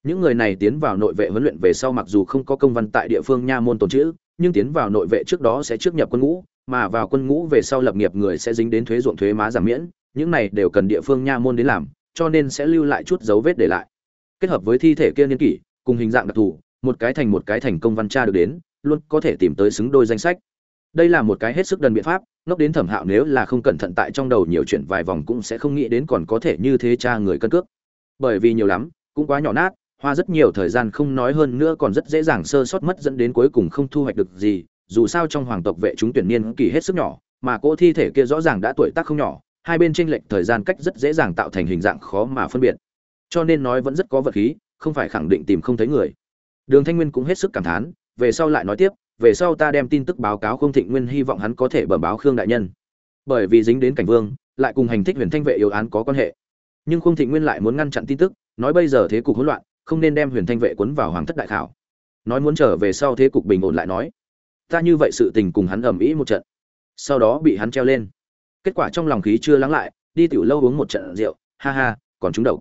những người này tiến vào nội vệ huấn luyện về sau mặc dù không có công văn tại địa phương nha môn tồn chữ nhưng tiến vào nội vệ trước đó sẽ trước nhập quân ngũ, mà vào quân ngũ về sau lập nghiệp người sẽ dính đến thuế ruộng thuế má giảm miễn, những này đều cần địa phương nha môn đến làm, cho nên sẽ lưu lại chút dấu vết để lại. Kết hợp với thi thể kia niên kỷ, cùng hình dạng đặc thù, một cái thành một cái thành công văn tra được đến, luôn có thể tìm tới xứng đôi danh sách. Đây là một cái hết sức đần biện pháp, ngốc đến thẩm hạo nếu là không cẩn thận tại trong đầu nhiều chuyện vài vòng cũng sẽ không nghĩ đến còn có thể như thế cha người cân cước. Bởi vì nhiều lắm, cũng quá nhỏ nát hoa rất nhiều thời gian không nói hơn nữa còn rất dễ dàng sơ sót mất dẫn đến cuối cùng không thu hoạch được gì, dù sao trong hoàng tộc vệ chúng tuyển niên kỳ hết sức nhỏ, mà cỗ thi thể kia rõ ràng đã tuổi tác không nhỏ, hai bên tranh lệch thời gian cách rất dễ dàng tạo thành hình dạng khó mà phân biệt. Cho nên nói vẫn rất có vật khí, không phải khẳng định tìm không thấy người. Đường thanh nguyên cũng hết sức cảm thán, về sau lại nói tiếp, về sau ta đem tin tức báo cáo không thịnh nguyên hy vọng hắn có thể bẩm báo khương đại nhân. Bởi vì dính đến cảnh vương, lại cùng hành thích huyền thanh vệ yêu án có quan hệ. Nhưng không thịnh nguyên lại muốn ngăn chặn tin tức, nói bây giờ thế cục hỗn loạn không nên đem huyền thanh vệ cuốn vào hoàng thất đại khảo. Nói muốn trở về sau thế cục bình ổn lại nói, ta như vậy sự tình cùng hắn ầm ĩ một trận. Sau đó bị hắn treo lên. Kết quả trong lòng khí chưa lắng lại, đi tiểu lâu uống một trận rượu, ha ha, còn chúng độc.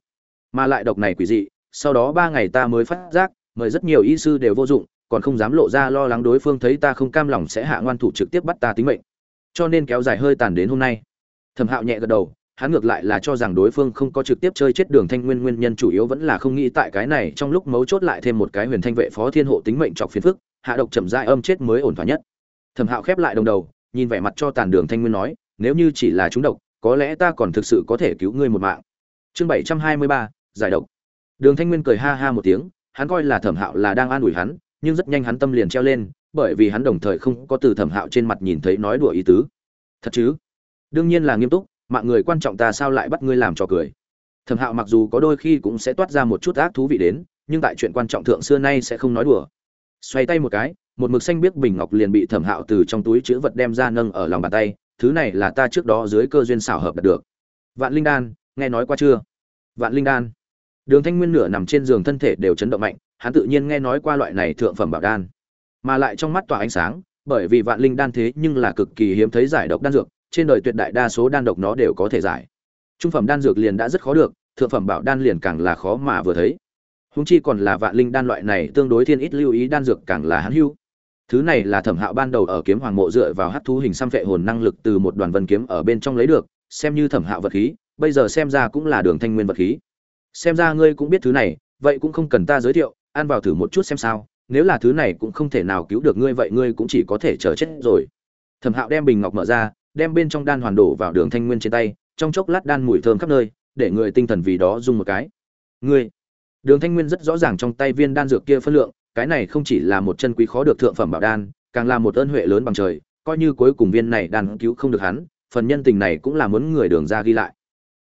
Mà lại độc này quỷ dị, sau đó ba ngày ta mới phát giác, mời rất nhiều y sư đều vô dụng, còn không dám lộ ra lo lắng đối phương thấy ta không cam lòng sẽ hạ ngoan thủ trực tiếp bắt ta tính mệnh. Cho nên kéo dài hơi tàn đến hôm nay. Thẩm hạo nhẹ gật đầu hắn ngược lại là cho rằng đối phương không có trực tiếp chơi chết đường thanh nguyên nguyên nhân chủ yếu vẫn là không nghĩ tại cái này trong lúc mấu chốt lại thêm một cái huyền thanh vệ phó thiên hộ tính mệnh chọc phiền phức, hạ độc chậm dại âm chết mới ổn thỏa nhất. Thẩm hạo khép lại đồng đầu, nhìn vẻ mặt cho tàn đường thanh nguyên nói, nếu như chỉ là chúng độc, có lẽ ta còn thực sự có thể cứu ngươi một mạng. Chương bảy trăm hai mươi ba, giải độc. Đường thanh nguyên cười ha ha một tiếng, hắn coi là thẩm hạo là đang an ủi hắn, nhưng rất nhanh hắn tâm liền treo lên, bởi vì hắn đồng thời không có từ thẩm hạo trên mặt nhìn thấy nói đùa ý tứ. Thật chứ? Đương nhiên là nghiêm túc mạng người quan trọng ta sao lại bắt ngươi làm trò cười? Thẩm hạo mặc dù có đôi khi cũng sẽ toát ra một chút ác thú vị đến, nhưng tại chuyện quan trọng thượng xưa nay sẽ không nói đùa. Xoay tay một cái, một mực xanh biếc bình ngọc liền bị thẩm hạo từ trong túi chữ vật đem ra nâng ở lòng bàn tay, thứ này là ta trước đó dưới cơ duyên xảo hợp đạt được. Vạn linh đan, nghe nói qua chưa? Vạn linh đan. Đường thanh nguyên nửa nằm trên giường thân thể đều chấn động mạnh, hắn tự nhiên nghe nói qua loại này thượng phẩm bảo đan. Mà lại trong mắt tỏa ánh sáng, bởi vì vạn linh đan thế nhưng là cực kỳ hiếm thấy giải độc đan dược trên đời tuyệt đại đa số đan độc nó đều có thể giải. Trung phẩm đan dược liền đã rất khó được, thượng phẩm bảo đan liền càng là khó mà vừa thấy. Húng chi còn là vạn linh đan loại này, tương đối thiên ít lưu ý đan dược càng là hắn hưu. Thứ này là thẩm hạo ban đầu ở kiếm hoàng mộ dựa vào hát thú hình xăm vệ hồn năng lực từ một đoàn vân kiếm ở bên trong lấy được, xem như thẩm hạo vật khí, bây giờ xem ra cũng là đường thanh nguyên vật khí. Xem ra ngươi cũng biết thứ này, vậy cũng không cần ta giới thiệu, ăn vào thử một chút xem sao, nếu là thứ này cũng không thể nào cứu được ngươi vậy ngươi cũng chỉ có thể chờ chết rồi. Thẩm hạo đem bình ngọc mở ra đem bên trong đan hoàn đổ vào đường thanh nguyên trên tay, trong chốc lát đan mùi thơm khắp nơi, để người tinh thần vì đó dùng một cái. Người đường thanh nguyên rất rõ ràng trong tay viên đan dược kia phân lượng, cái này không chỉ là một chân quý khó được thượng phẩm bảo đan, càng là một ơn huệ lớn bằng trời, coi như cuối cùng viên này đan cứu không được hắn, phần nhân tình này cũng là muốn người đường ra ghi lại.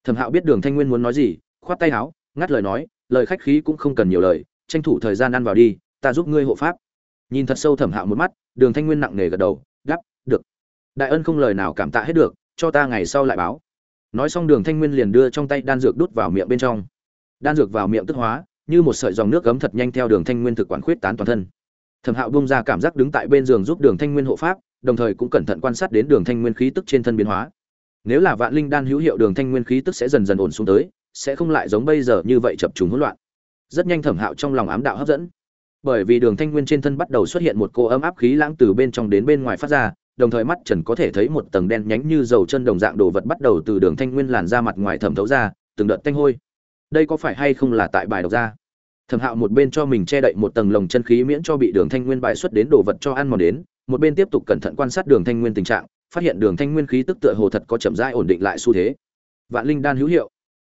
Thẩm hạo biết đường thanh nguyên muốn nói gì, khoát tay áo ngắt lời nói, lời khách khí cũng không cần nhiều lời, tranh thủ thời gian ăn vào đi, ta giúp ngươi hộ pháp. Nhìn thật sâu thẩm hạo một mắt, đường thanh nguyên nặng nề gật đầu đại ân không lời nào cảm tạ hết được, cho ta ngày sau lại báo. Nói xong đường thanh nguyên liền đưa trong tay đan dược đút vào miệng bên trong. Đan dược vào miệng tức hóa, như một sợi dòng nước gấm thật nhanh theo đường thanh nguyên thực quản khuyết tán toàn thân. Thẩm hạo bung ra cảm giác đứng tại bên giường giúp đường thanh nguyên hộ pháp, đồng thời cũng cẩn thận quan sát đến đường thanh nguyên khí tức trên thân biến hóa. Nếu là vạn linh đan hữu hiệu đường thanh nguyên khí tức sẽ dần dần ổn xuống tới, sẽ không lại giống bây giờ như vậy chập trùng hỗn loạn. Rất nhanh thẩm hạo trong lòng ám đạo hấp dẫn. Bởi vì đường thanh nguyên trên thân bắt đầu xuất hiện một cô ấm áp khí lãng từ bên trong đến bên ngoài phát ra đồng thời mắt trần có thể thấy một tầng đen nhánh như dầu chân đồng dạng đồ vật bắt đầu từ đường thanh nguyên làn ra mặt ngoài thẩm thấu ra, từng đợt tanh hôi. Đây có phải hay không là tại bài độc ra thẩm hạo một bên cho mình che đậy một tầng lồng chân khí miễn cho bị đường thanh nguyên bài xuất đến đồ vật cho ăn mòn đến, một bên tiếp tục cẩn thận quan sát đường thanh nguyên tình trạng, phát hiện đường thanh nguyên khí tức tựa hồ thật có chậm rãi ổn định lại xu thế. Vạn linh đan hữu hiệu.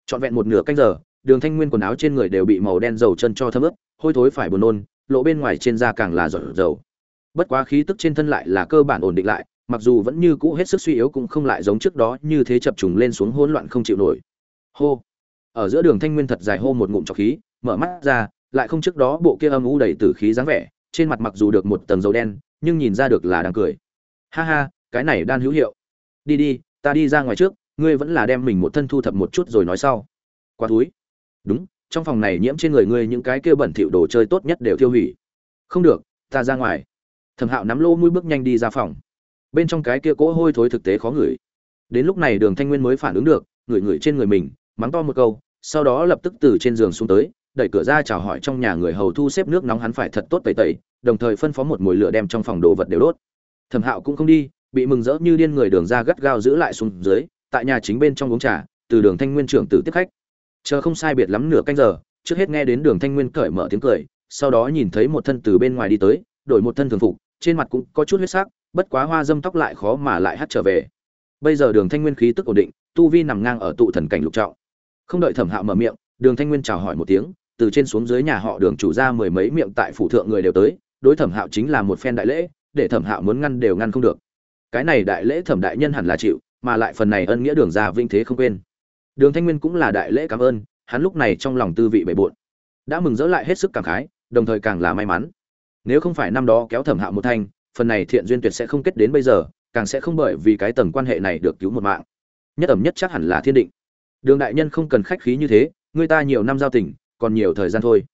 Trọn vẹn một nửa canh giờ, đường thanh nguyên quần áo trên người đều bị màu đen dầu chân cho thấm ướt, hôi thối phải buồn nôn, lộ bên ngoài trên da càng là giọt dầu bất quá khí tức trên thân lại là cơ bản ổn định lại, mặc dù vẫn như cũ hết sức suy yếu cũng không lại giống trước đó như thế chập trùng lên xuống hỗn loạn không chịu nổi. Hô. Ở giữa đường thanh nguyên thật dài hô một ngụm trọc khí, mở mắt ra, lại không trước đó bộ kia âm u đầy tử khí dáng vẻ, trên mặt mặc dù được một tầng dầu đen, nhưng nhìn ra được là đang cười. Ha ha, cái này đan hữu hiệu. Đi đi, ta đi ra ngoài trước, ngươi vẫn là đem mình một thân thu thập một chút rồi nói sau. Qua túi đúng, trong phòng này nhiễm trên người ngươi những cái kia bẩn thỉu đồ chơi tốt nhất đều tiêu hủy. Không được, ta ra ngoài thẩm hạo nắm lô mũi bước nhanh đi ra phòng. Bên trong cái kia cỗ hôi thối thực tế khó ngửi. Đến lúc này đường thanh nguyên mới phản ứng được, ngửi ngửi trên người mình, mắng to một câu, sau đó lập tức từ trên giường xuống tới, đẩy cửa ra chào hỏi trong nhà người hầu thu xếp nước nóng hắn phải thật tốt tẩy tẩy, đồng thời phân phó một mồi lửa đem trong phòng đồ vật đều đốt. Thẩm hạo cũng không đi, bị mừng rỡ như điên người đường ra gắt gao giữ lại xuống dưới, tại nhà chính bên trong uống trà, từ đường thanh nguyên trưởng tử tiếp khách. Chờ không sai biệt lắm nửa canh giờ, trước hết nghe đến đường thanh nguyên cởi mở tiếng cười, sau đó nhìn thấy một thân từ bên ngoài đi tới, đổi một thân thường phục trên mặt cũng có chút huyết sắc, bất quá hoa dâm tóc lại khó mà lại hắt trở về. Bây giờ đường thanh nguyên khí tức ổn định, tu vi nằm ngang ở tụ thần cảnh lục trọng. Không đợi thẩm hạo mở miệng, đường thanh nguyên chào hỏi một tiếng, từ trên xuống dưới nhà họ đường chủ ra mười mấy miệng tại phủ thượng người đều tới, đối thẩm hạo chính là một phen đại lễ, để thẩm hạo muốn ngăn đều ngăn không được. Cái này đại lễ thẩm đại nhân hẳn là chịu, mà lại phần này ân nghĩa đường gia vinh thế không quên. Đường thanh nguyên cũng là đại lễ cảm ơn, hắn lúc này trong lòng tư vị bệ bội. đã mừng rỡ lại hết sức cảm khái, đồng thời càng là may mắn nếu không phải năm đó kéo thẩm hạo một thanh, phần này thiện duyên tuyệt sẽ không kết đến bây giờ, càng sẽ không bởi vì cái tầng quan hệ này được cứu một mạng. Nhất ẩm nhất chắc hẳn là thiên định. Đường đại nhân không cần khách khí như thế, người ta nhiều năm giao tình, còn nhiều thời gian thôi.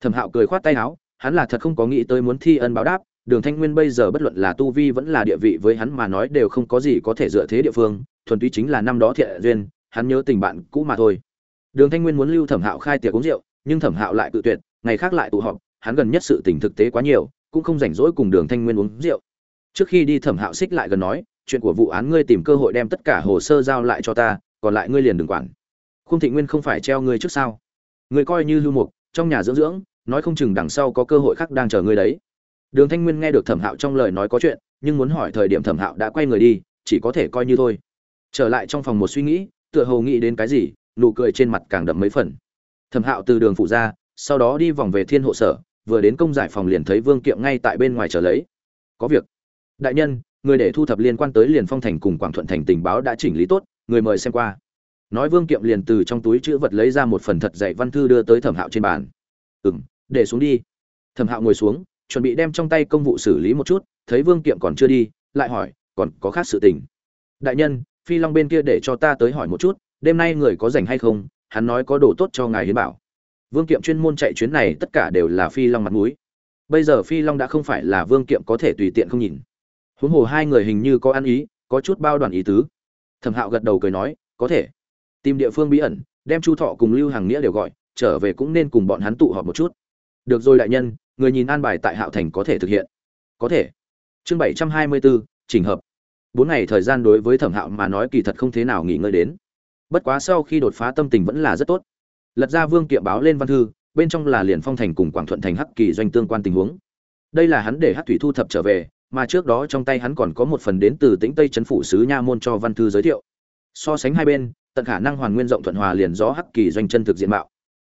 Thẩm hạo cười khoát tay áo, hắn là thật không có nghĩ tới muốn thi ân báo đáp, đường thanh nguyên bây giờ bất luận là tu vi vẫn là địa vị với hắn mà nói đều không có gì có thể dựa thế địa phương, thuần túy chính là năm đó thiện duyên, hắn nhớ tình bạn cũ mà thôi. Đường thanh nguyên muốn lưu thẩm hạo khai tiệc uống rượu, nhưng thẩm hạo lại cự tuyệt, ngày khác lại tụ họp hắn gần nhất sự tình thực tế quá nhiều, cũng không rảnh rỗi cùng đường thanh nguyên uống rượu. Trước khi đi thẩm hạo xích lại gần nói, chuyện của vụ án ngươi tìm cơ hội đem tất cả hồ sơ giao lại cho ta, còn lại ngươi liền đừng quản. Khung thị nguyên không phải treo ngươi trước sao? Ngươi coi như lưu mục, trong nhà dưỡng dưỡng, nói không chừng đằng sau có cơ hội khác đang chờ ngươi đấy. Đường thanh nguyên nghe được thẩm hạo trong lời nói có chuyện, nhưng muốn hỏi thời điểm thẩm hạo đã quay người đi, chỉ có thể coi như thôi. Trở lại trong phòng một suy nghĩ, tựa hồ nghĩ đến cái gì, nụ cười trên mặt càng đậm mấy phần. Thẩm hạo từ đường phụ ra sau đó đi vòng về thiên hộ sở, vừa đến công giải phòng liền thấy vương kiệm ngay tại bên ngoài chờ lấy. Có việc. Đại nhân, người để thu thập liên quan tới liền phong thành cùng quảng thuận thành tình báo đã chỉnh lý tốt, người mời xem qua. Nói vương kiệm liền từ trong túi chữ vật lấy ra một phần thật dạy văn thư đưa tới thẩm hạo trên bàn. Ừ m để xuống đi. Thẩm hạo ngồi xuống, chuẩn bị đem trong tay công vụ xử lý một chút, thấy vương kiệm còn chưa đi, lại hỏi, còn có khác sự tình? Đại nhân, phi long bên kia để cho ta tới hỏi một chút, đêm nay người có rảnh hay không? Hắn nói có đồ tốt cho ngài hiến bảo vương kiệm chuyên môn chạy chuyến này tất cả đều là phi long mặt mũi. Bây giờ phi long đã không phải là vương kiệm có thể tùy tiện không nhìn. Huống hồ hai người hình như có ăn ý, có chút bao đoàn ý tứ. Thẩm hạo gật đầu cười nói, có thể. Tìm địa phương bí ẩn, đem chu thọ cùng lưu hàng nghĩa đều gọi, trở về cũng nên cùng bọn hắn tụ họp một chút. Được rồi đại nhân, người nhìn an bài tại hạo thành có thể thực hiện. Có thể. Chương bảy trăm hai mươi bốn trình hợp. Bốn ngày thời gian đối với thẩm hạo mà nói kỳ thật không thế nào nghỉ ngơi đến. Bất quá sau khi đột phá tâm tình vẫn là rất tốt lật ra vương kiệm báo lên văn thư, bên trong là liền phong thành cùng quảng thuận thành hắc kỳ doanh tương quan tình huống. Đây là hắn để hắc thủy thu thập trở về, mà trước đó trong tay hắn còn có một phần đến từ tĩnh tây trấn phủ sứ nha môn cho văn thư giới thiệu. So sánh hai bên, tận khả năng hoàn nguyên rộng thuận hòa liền gió hắc kỳ doanh chân thực diện mạo.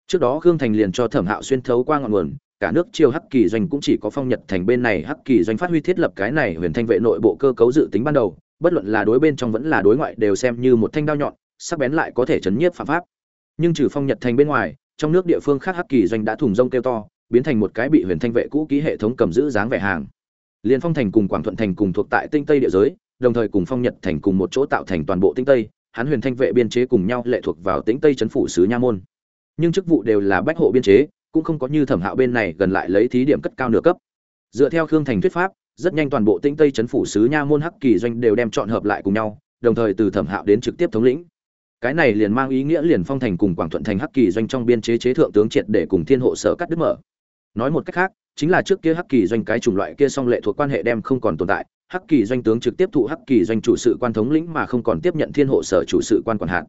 Trước đó khương thành liền cho thẩm hạo xuyên thấu qua ngọn nguồn, cả nước chiêu hắc kỳ doanh cũng chỉ có phong nhật thành bên này hắc kỳ doanh phát huy thiết lập cái này huyền thanh vệ nội bộ cơ cấu dự tính ban đầu, bất luận là đối bên trong vẫn là đối ngoại đều xem như một thanh đao nhọn, sắc bén lại có thể chấn nhiếp phạm pháp nhưng trừ phong nhật thành bên ngoài, trong nước địa phương khác hắc kỳ doanh đã thùng rông kêu to, biến thành một cái bị huyền thanh vệ cũ ký hệ thống cầm giữ dáng vẻ hàng. Liên phong thành cùng quảng thuận thành cùng thuộc tại tinh tây địa giới, đồng thời cùng phong nhật thành cùng một chỗ tạo thành toàn bộ tinh tây, hắn huyền thanh vệ biên chế cùng nhau lệ thuộc vào tinh tây chấn phủ sứ nha môn. Nhưng chức vụ đều là bách hộ biên chế, cũng không có như thẩm hạo bên này gần lại lấy thí điểm cất cao nửa cấp. Dựa theo khương thành thuyết pháp, rất nhanh toàn bộ tĩnh tây chấn phủ sứ nha môn hắc kỳ doanh đều đem chọn hợp lại cùng nhau, đồng thời từ thẩm hạo đến trực tiếp thống lĩnh cái này liền mang ý nghĩa liền phong thành cùng quảng thuận thành hắc kỳ doanh trong biên chế chế thượng tướng triệt để cùng thiên hộ sở cắt đứt mở. Nói một cách khác, chính là trước kia hắc kỳ doanh cái chủng loại kia song lệ thuộc quan hệ đem không còn tồn tại, hắc kỳ doanh tướng trực tiếp thụ hắc kỳ doanh chủ sự quan thống lĩnh mà không còn tiếp nhận thiên hộ sở chủ sự quan quản hạn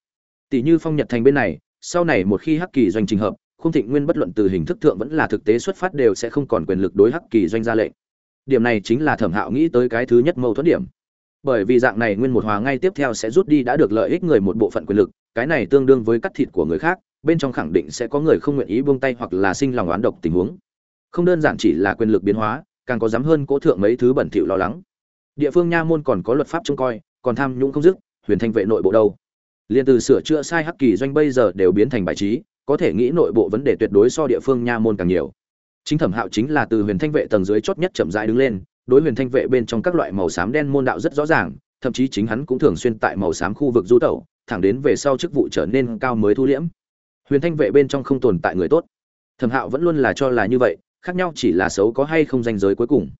tỷ như phong nhật thành bên này, sau này một khi hắc kỳ doanh trình hợp, khung thịnh nguyên bất luận từ hình thức thượng vẫn là thực tế xuất phát đều sẽ không còn quyền lực đối hắc kỳ doanh ra lệnh. Điểm này chính là thẩm hạo nghĩ tới cái thứ nhất mâu thuẫn điểm bởi vì dạng này nguyên một hòa ngay tiếp theo sẽ rút đi đã được lợi ích người một bộ phận quyền lực, cái này tương đương với cắt thịt của người khác, bên trong khẳng định sẽ có người không nguyện ý buông tay hoặc là sinh lòng oán độc tình huống. Không đơn giản chỉ là quyền lực biến hóa, càng có dám hơn cố thượng mấy thứ bẩn thỉu lo lắng. Địa phương nha môn còn có luật pháp trông coi, còn tham nhũng không dứt, huyền thanh vệ nội bộ đâu? Liền từ sửa chữa sai hắc kỳ doanh bây giờ đều biến thành bài trí, có thể nghĩ nội bộ vấn đề tuyệt đối so địa phương nha môn càng nhiều. Chính thẩm hạo chính là từ huyền thanh vệ tầng dưới chót nhất chậm rãi đứng lên đối huyền thanh vệ bên trong các loại màu xám đen môn đạo rất rõ ràng, thậm chí chính hắn cũng thường xuyên tại màu xám khu vực du tẩu, thẳng đến về sau chức vụ trở nên cao mới thu liễm. Huyền thanh vệ bên trong không tồn tại người tốt. Thẩm hạo vẫn luôn là cho là như vậy, khác nhau chỉ là xấu có hay không danh giới cuối cùng.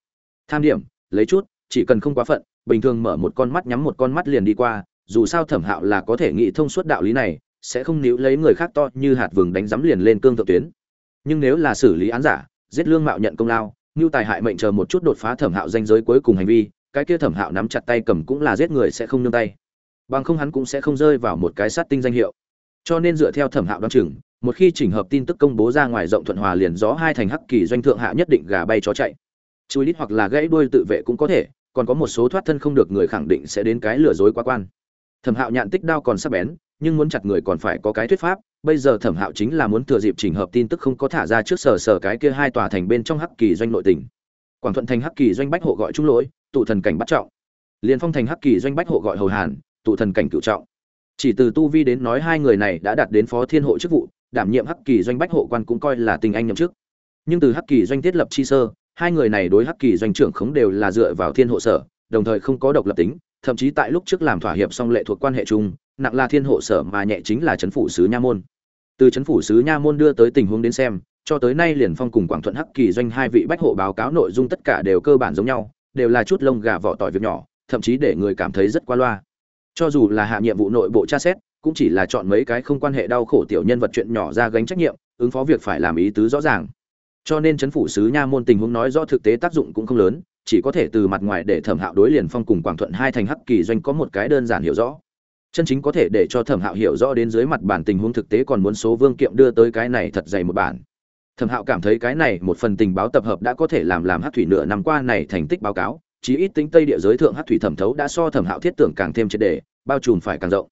Tham điểm, lấy chút, chỉ cần không quá phận, bình thường mở một con mắt nhắm một con mắt liền đi qua, dù sao thẩm hạo là có thể nghĩ thông suốt đạo lý này, sẽ không níu lấy người khác to như hạt vừng đánh giấm liền lên cương thượng tuyến. Nhưng nếu là xử lý án giả, giết lương mạo nhận công lao như tài hại mệnh chờ một chút đột phá thẩm hạo danh giới cuối cùng hành vi, cái kia thẩm hạo nắm chặt tay cầm cũng là giết người sẽ không nương tay. Bằng không hắn cũng sẽ không rơi vào một cái sát tinh danh hiệu. Cho nên dựa theo thẩm hạo đoán chừng, một khi chỉnh hợp tin tức công bố ra ngoài rộng thuận hòa liền gió hai thành hắc kỳ doanh thượng hạ nhất định gà bay chó chạy. Chui lít hoặc là gãy đuôi tự vệ cũng có thể, còn có một số thoát thân không được người khẳng định sẽ đến cái lừa dối quá quan. Thẩm hạo nhạn tích đao còn sắp bén, nhưng muốn chặt người còn phải có cái thuyết pháp bây giờ thẩm hạo chính là muốn thừa dịp chỉnh hợp tin tức không có thả ra trước sở sở cái kia hai tòa thành bên trong hắc kỳ doanh nội tỉnh quảng thuận thành hắc kỳ doanh bách hộ gọi trung lỗi, tụ thần cảnh bắt trọng. Liền phong thành hắc kỳ doanh bách hộ gọi hầu hàn, tụ thần cảnh cựu trọng. Chỉ từ tu vi đến nói hai người này đã đạt đến phó thiên hộ chức vụ, đảm nhiệm hắc kỳ doanh bách hộ quan cũng coi là tình anh nhậm chức. Nhưng từ hắc kỳ doanh thiết lập chi sơ, hai người này đối hắc kỳ doanh trưởng khống đều là dựa vào thiên hộ sở, đồng thời không có độc lập tính, thậm chí tại lúc trước làm thỏa hiệp song lệ thuộc quan hệ chung, nặng là thiên hộ sở mà nhẹ chính là chấn phủ sứ nha môn từ chấn phủ sứ nha môn đưa tới tình huống đến xem, cho tới nay liền phong cùng quảng thuận hắc kỳ doanh hai vị bách hộ báo cáo nội dung tất cả đều cơ bản giống nhau, đều là chút lông gà vỏ tỏi việc nhỏ, thậm chí để người cảm thấy rất qua loa. Cho dù là hạ nhiệm vụ nội bộ tra xét, cũng chỉ là chọn mấy cái không quan hệ đau khổ tiểu nhân vật chuyện nhỏ ra gánh trách nhiệm, ứng phó việc phải làm ý tứ rõ ràng. Cho nên chấn phủ sứ nha môn tình huống nói rõ thực tế tác dụng cũng không lớn, chỉ có thể từ mặt ngoài để thẩm hạo đối liền phong cùng quảng thuận hai thành hắc kỳ doanh có một cái đơn giản hiểu rõ chân chính có thể để cho thẩm hạo hiểu rõ đến dưới mặt bản tình huống thực tế còn muốn số vương kiệm đưa tới cái này thật dày một bản. Thẩm hạo cảm thấy cái này một phần tình báo tập hợp đã có thể làm làm hát thủy nửa năm qua này thành tích báo cáo, chí ít tính tây địa giới thượng hát thủy thẩm thấu đã so thẩm hạo thiết tưởng càng thêm triệt đề bao trùm phải càng rộng.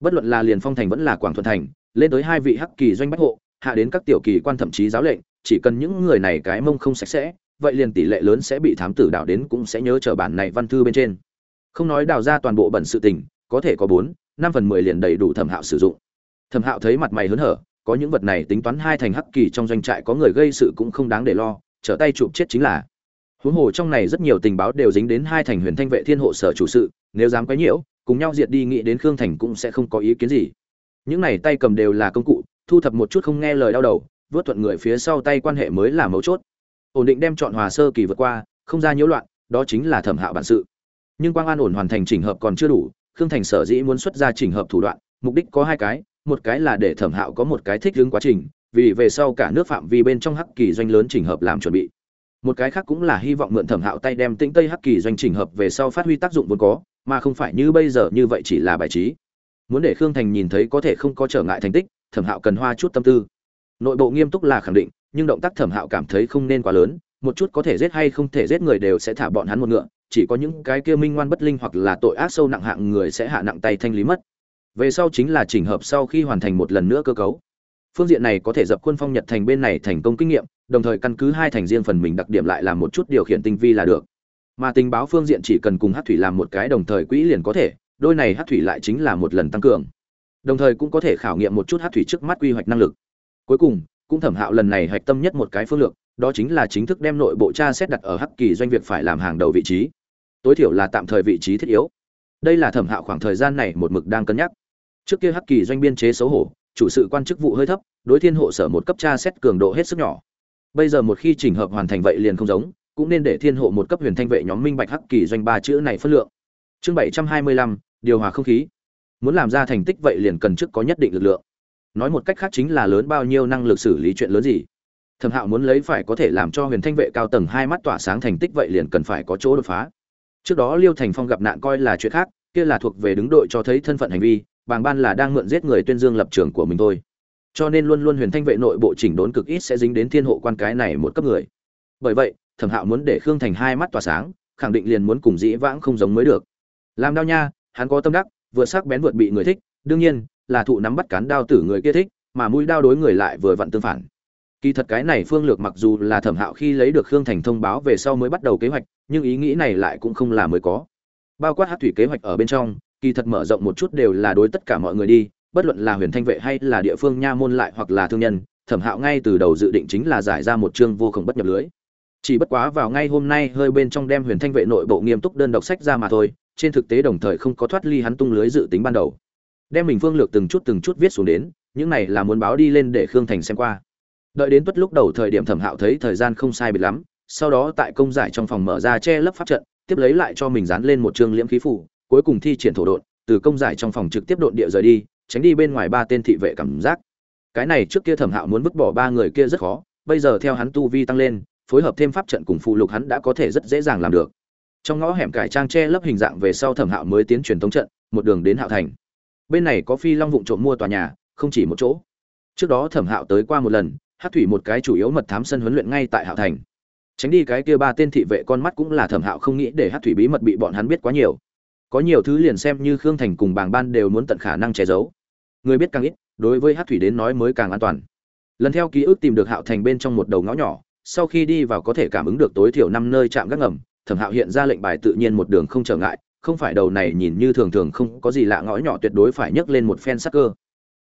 Bất luận là liền phong thành vẫn là quảng thuận thành, lên tới hai vị hắc kỳ doanh bách hộ, hạ đến các tiểu kỳ quan thậm chí giáo lệnh, chỉ cần những người này cái mông không sạch sẽ, vậy liền tỷ lệ lớn sẽ bị thám tử đào đến cũng sẽ nhớ trở bản này văn thư bên trên. Không nói đào ra toàn bộ bẩn sự tình, có thể có bốn năm phần mười liền đầy đủ thẩm hạo sử dụng. Thẩm hạo thấy mặt mày hớn hở, có những vật này tính toán hai thành hắc kỳ trong doanh trại có người gây sự cũng không đáng để lo, trở tay chụp chết chính là. Huống hồ trong này rất nhiều tình báo đều dính đến hai thành huyền thanh vệ thiên hộ sở chủ sự, nếu dám quấy nhiễu, cùng nhau diệt đi nghĩ đến khương thành cũng sẽ không có ý kiến gì. Những này tay cầm đều là công cụ, thu thập một chút không nghe lời đau đầu, vớt thuận người phía sau tay quan hệ mới là mấu chốt. Ổn định đem chọn hòa sơ kỳ vượt qua, không ra nhiễu loạn, đó chính là thẩm hạo bản sự. Nhưng quang an ổn hoàn thành chỉnh hợp còn chưa đủ khương thành sở dĩ muốn xuất ra chỉnh hợp thủ đoạn, mục đích có hai cái, một cái là để thẩm hạo có một cái thích ứng quá trình, vì về sau cả nước phạm vi bên trong hắc kỳ doanh lớn chỉnh hợp làm chuẩn bị. Một cái khác cũng là hy vọng mượn thẩm hạo tay đem tĩnh tây hắc kỳ doanh chỉnh hợp về sau phát huy tác dụng vốn có, mà không phải như bây giờ như vậy chỉ là bài trí. Muốn để khương thành nhìn thấy có thể không có trở ngại thành tích, thẩm hạo cần hoa chút tâm tư. Nội bộ nghiêm túc là khẳng định, nhưng động tác thẩm hạo cảm thấy không nên quá lớn, một chút có thể giết hay không thể giết người đều sẽ thả bọn hắn một ngựa chỉ có những cái kia minh ngoan bất linh hoặc là tội ác sâu nặng hạng người sẽ hạ nặng tay thanh lý mất. Về sau chính là chỉnh hợp sau khi hoàn thành một lần nữa cơ cấu. Phương diện này có thể dập quân phong nhật thành bên này thành công kinh nghiệm, đồng thời căn cứ hai thành riêng phần mình đặc điểm lại làm một chút điều khiển tinh vi là được. Mà tình báo phương diện chỉ cần cùng hát thủy làm một cái đồng thời quỹ liền có thể, đôi này hát thủy lại chính là một lần tăng cường. Đồng thời cũng có thể khảo nghiệm một chút hát thủy trước mắt quy hoạch năng lực. Cuối cùng, cũng thẩm hạo lần này hạch tâm nhất một cái phương lược, đó chính là chính thức đem nội bộ tra xét đặt ở hắc kỳ doanh việc phải làm hàng đầu vị trí tối thiểu là tạm thời vị trí thiết yếu. Đây là thẩm hạo khoảng thời gian này một mực đang cân nhắc. Trước kia hắc kỳ doanh biên chế xấu hổ, chủ sự quan chức vụ hơi thấp, đối thiên hộ sở một cấp tra xét cường độ hết sức nhỏ. Bây giờ một khi chỉnh hợp hoàn thành vậy liền không giống, cũng nên để thiên hộ một cấp huyền thanh vệ nhóm minh bạch hắc kỳ doanh ba chữ này phân lượng. Chương bảy trăm hai mươi lăm, điều hòa không khí. Muốn làm ra thành tích vậy liền cần trước có nhất định lực lượng. Nói một cách khác chính là lớn bao nhiêu năng lực xử lý chuyện lớn gì. Thẩm hạo muốn lấy phải có thể làm cho huyền thanh vệ cao tầng hai mắt tỏa sáng thành tích vậy liền cần phải có chỗ đột phá trước đó liêu thành phong gặp nạn coi là chuyện khác, kia là thuộc về đứng đội cho thấy thân phận hành vi, bàng ban là đang mượn giết người tuyên dương lập trường của mình thôi. Cho nên luôn luôn huyền thanh vệ nội bộ chỉnh đốn cực ít sẽ dính đến thiên hộ quan cái này một cấp người. Bởi vậy, thẩm hạo muốn để khương thành hai mắt tỏa sáng, khẳng định liền muốn cùng dĩ vãng không giống mới được. Làm đao nha, hắn có tâm đắc, vừa sắc bén vượt bị người thích, đương nhiên, là thụ nắm bắt cán đao tử người kia thích, mà mũi đao đối người lại vừa vặn tương phản kỳ thật cái này phương lược mặc dù là thẩm hạo khi lấy được khương thành thông báo về sau mới bắt đầu kế hoạch, nhưng ý nghĩ này lại cũng không là mới có. Bao quát hát thủy kế hoạch ở bên trong, kỳ thật mở rộng một chút đều là đối tất cả mọi người đi, bất luận là huyền thanh vệ hay là địa phương nha môn lại hoặc là thương nhân, thẩm hạo ngay từ đầu dự định chính là giải ra một chương vô cùng bất nhập lưới. Chỉ bất quá vào ngay hôm nay hơi bên trong đem huyền thanh vệ nội bộ nghiêm túc đơn độc sách ra mà thôi, trên thực tế đồng thời không có thoát ly hắn tung lưới dự tính ban đầu. Đem mình phương lược từng chút từng chút viết xuống đến, những này là muốn báo đi lên để khương thành xem qua đợi đến tuất lúc đầu thời điểm thẩm hạo thấy thời gian không sai biệt lắm, sau đó tại công giải trong phòng mở ra che lấp pháp trận, tiếp lấy lại cho mình dán lên một chương liễm khí phủ, cuối cùng thi triển thổ độn, từ công giải trong phòng trực tiếp độn địa rời đi, tránh đi bên ngoài ba tên thị vệ cảm giác. Cái này trước kia thẩm hạo muốn vứt bỏ ba người kia rất khó, bây giờ theo hắn tu vi tăng lên, phối hợp thêm pháp trận cùng phụ lục hắn đã có thể rất dễ dàng làm được. Trong ngõ hẻm cải trang che lấp hình dạng về sau thẩm hạo mới tiến truyền tống trận, một đường đến hạo thành. Bên này có phi long vụng trộm mua tòa nhà, không chỉ một chỗ. Trước đó thẩm hạo tới qua một lần hát thủy một cái chủ yếu mật thám sân huấn luyện ngay tại hạo thành. Tránh đi cái kia ba tên thị vệ con mắt cũng là thẩm hạo không nghĩ để hát thủy bí mật bị bọn hắn biết quá nhiều. Có nhiều thứ liền xem như khương thành cùng bàng ban đều muốn tận khả năng che giấu. Người biết càng ít, đối với hát thủy đến nói mới càng an toàn. Lần theo ký ức tìm được hạo thành bên trong một đầu ngõ nhỏ, sau khi đi vào có thể cảm ứng được tối thiểu năm nơi chạm gác ngầm, thẩm hạo hiện ra lệnh bài tự nhiên một đường không trở ngại, không phải đầu này nhìn như thường thường không có gì lạ ngõ nhỏ tuyệt đối phải nhấc lên một phen sắc cơ.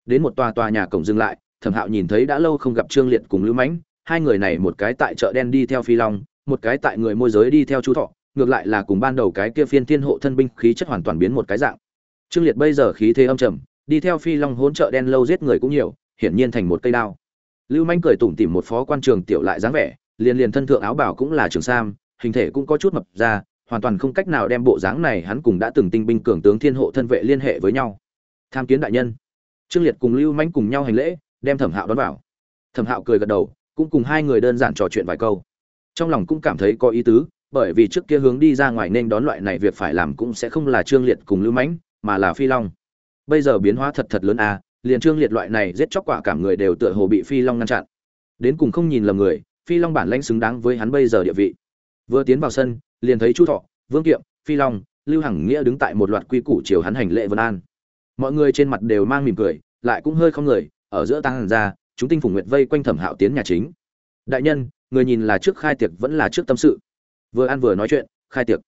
Đến một tòa tòa nhà cổng dừng lại thẩm hạo nhìn thấy đã lâu không gặp trương liệt cùng lưu mãnh, hai người này một cái tại chợ đen đi theo phi long, một cái tại người môi giới đi theo chu thọ, ngược lại là cùng ban đầu cái kia phiên thiên hộ thân binh khí chất hoàn toàn biến một cái dạng. Trương liệt bây giờ khí thế âm trầm, đi theo phi long hỗn chợ đen lâu giết người cũng nhiều, hiển nhiên thành một cây đao. Lưu manh cười tủm tỉm một phó quan trường tiểu lại dáng vẻ, liền liền thân thượng áo bảo cũng là trường sam, hình thể cũng có chút mập ra, hoàn toàn không cách nào đem bộ dáng này hắn cùng đã từng tinh binh cường tướng thiên hộ thân vệ liên hệ với nhau. Tham kiến đại nhân. Trương liệt cùng lưu manh cùng nhau hành lễ đem thẩm hạo đón vào. Thẩm hạo cười gật đầu, cũng cùng hai người đơn giản trò chuyện vài câu. Trong lòng cũng cảm thấy có ý tứ, bởi vì trước kia hướng đi ra ngoài nên đón loại này việc phải làm cũng sẽ không là trương liệt cùng lưu mãnh, mà là phi long. Bây giờ biến hóa thật thật lớn à liền trương liệt loại này giết chóc quả cảm người đều tựa hồ bị phi long ngăn chặn. Đến cùng không nhìn lầm người, phi long bản lãnh xứng đáng với hắn bây giờ địa vị. Vừa tiến vào sân, liền thấy chu thọ, vương kiệm, phi long, lưu hằng nghĩa đứng tại một loạt quy củ chiều hắn hành lệ vân an. Mọi người trên mặt đều mang mỉm cười, lại cũng hơi không người ở giữa tăng hàn ra, chúng tinh phủ nguyệt vây quanh thẩm hạo tiến nhà chính. Đại nhân, người nhìn là trước khai tiệc vẫn là trước tâm sự? Vừa ăn vừa nói chuyện, khai tiệc.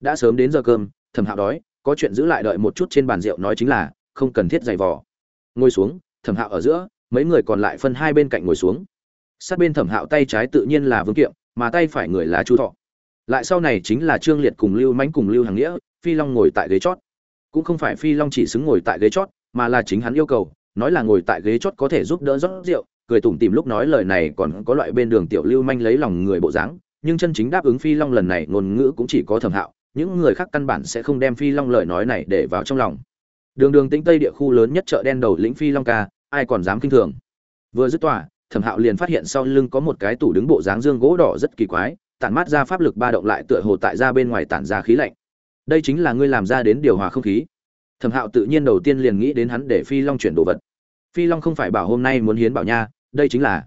Đã sớm đến giờ cơm, thẩm hạo đói, có chuyện giữ lại đợi một chút trên bàn rượu nói chính là, không cần thiết giày vò. Ngồi xuống, thẩm hạo ở giữa, mấy người còn lại phân hai bên cạnh ngồi xuống. Sát bên thẩm hạo tay trái tự nhiên là vương kiệm, mà tay phải người là chu thọ. Lại sau này chính là trương liệt cùng lưu mãnh cùng lưu hàng nghĩa, phi long ngồi tại ghế chót. Cũng không phải phi long chỉ xứng ngồi tại ghế chót, mà là chính hắn yêu cầu nói là ngồi tại ghế chót có thể giúp đỡ rót rượu, cười tủm tìm lúc nói lời này còn có loại bên đường tiểu lưu manh lấy lòng người bộ dáng, nhưng chân chính đáp ứng phi long lần này ngôn ngữ cũng chỉ có thẩm hạo, những người khác căn bản sẽ không đem phi long lời nói này để vào trong lòng. Đường đường tĩnh tây địa khu lớn nhất chợ đen đầu lĩnh phi long ca, ai còn dám kinh thường? Vừa dứt tỏa thẩm hạo liền phát hiện sau lưng có một cái tủ đứng bộ dáng dương gỗ đỏ rất kỳ quái, tản mát ra pháp lực ba động lại tựa hồ tại ra bên ngoài tản ra khí lạnh. Đây chính là ngươi làm ra đến điều hòa không khí. Thẩm hạo tự nhiên đầu tiên liền nghĩ đến hắn để phi long chuyển đồ vật phi long không phải bảo hôm nay muốn hiến bảo nha, đây chính là.